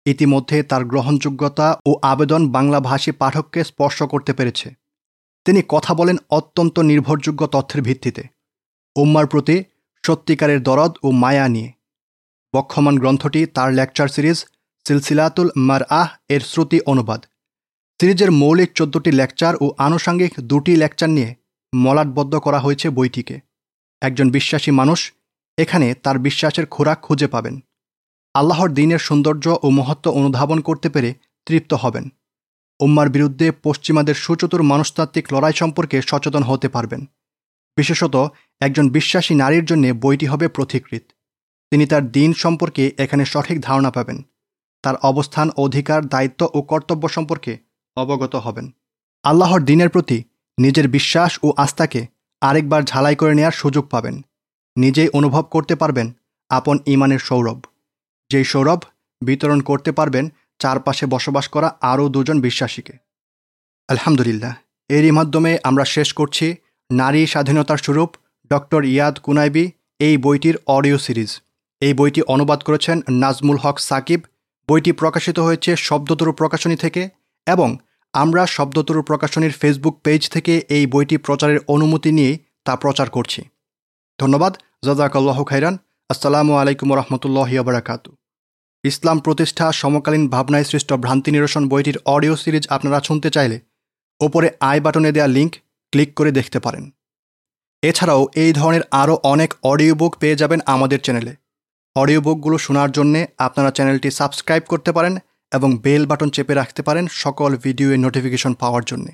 ইতিমধ্যে তার গ্রহণযোগ্যতা ও আবেদন বাংলা ভাষী পাঠককে স্পর্শ করতে পেরেছে। তিনি কথা বলেন অত্যন্ত নির্ভরযোগ্য তথ্যের ভিত্তিতে। উম্মার প্রতি সত্যিকারের দরদ ও মায়া নিয়ে। বক্ষমান গ্রন্থটি তার লেকচার সিরিজ সিলসিলাতুল মার আহ এর শ্রুতি অনুবাদ। সিরিজের মৌলিক চোদ্দটি লেকচার ও আনুষাঙ্গিক দুটি লেকচার নিয়ে মলাটবদ্ধ করা হয়েছে বইটিকে। একজন বিশ্বাসী মানুষ এখানে তার বিশ্বাসের খোরাক খুঁজে পাবেন। আল্লাহর দিনের সৌন্দর্য ও মহত্ব অনুধাবন করতে পেরে তৃপ্ত হবেন। উম্মার বিরুদ্ধে পশ্চিমাদের সুচতুর মনস্তাত্ত্বিক লড়াই সম্পর্কে সচেতন হতে পারবেন। বিশেষত একজন বিশ্বাসী নারীর জন্য বইটি হবে প্রতিকৃত। তিনি তার দিন সম্পর্কে এখানে সঠিক ধারণা পাবেন। তার অবস্থান, অধিকার, দায়িত্ব ও কর্তব্য সম্পর্কে অবগত হবেন। আল্লাহর দিনের প্রতি নিজের বিশ্বাস ও আস্থাকে আরেকবার ঝালাই করে নেয়ার সুযোগ পাবেন। নিজেই অনুভব করতে পারবেন আপন ইমানের সৌরভ। যেই সৌরভ বিতরণ করতে পারবেন, চারপাশে বসবাস করা আরও দুজন বিশ্বাসীকে। আলহামদুলিল্লাহ, এরই মাধ্যমে আমরা শেষ করছি নারী স্বাধীনতার স্বরূপ ডক্টর ইয়াদ কুনাইবি এই বইটির অডিও সিরিজ। এই বইটি অনুবাদ করেছেন নাজমুল হক সাকিব। বইটি প্রকাশিত হয়েছে শব্দতরু প্রকাশনী থেকে এবং আমরা শব্দতরু প্রকাশনীর ফেসবুক পেজ থেকে এই বইটি প্রচারের অনুমতি নিয়েই তা প্রচার করছি। ধন্যবাদ। জাজাকাল্লাহ খাইরান। আসসালামু আলাইকুম রহমতুল্লাহ বারাকাতু ইসলাম প্রতিষ্ঠা সমকালীন ভাবনায় সৃষ্ট ভ্রান্তি নিরসন বইটির অডিও সিরিজ আপনারা শুনতে চাইলে ওপরে আই বাটনে দেয়া লিঙ্ক ক্লিক করে দেখতে পারেন। এছাড়াও এই ধরনের আরও অনেক অডিও বুক পেয়ে যাবেন আমাদের চ্যানেলে। অডিও বুকগুলো শোনার জন্যে আপনারা চ্যানেলটি সাবস্ক্রাইব করতে পারেন এবং বেল বাটন চেপে রাখতে পারেন সকল ভিডিওর নোটিফিকেশন পাওয়ার জন্যে।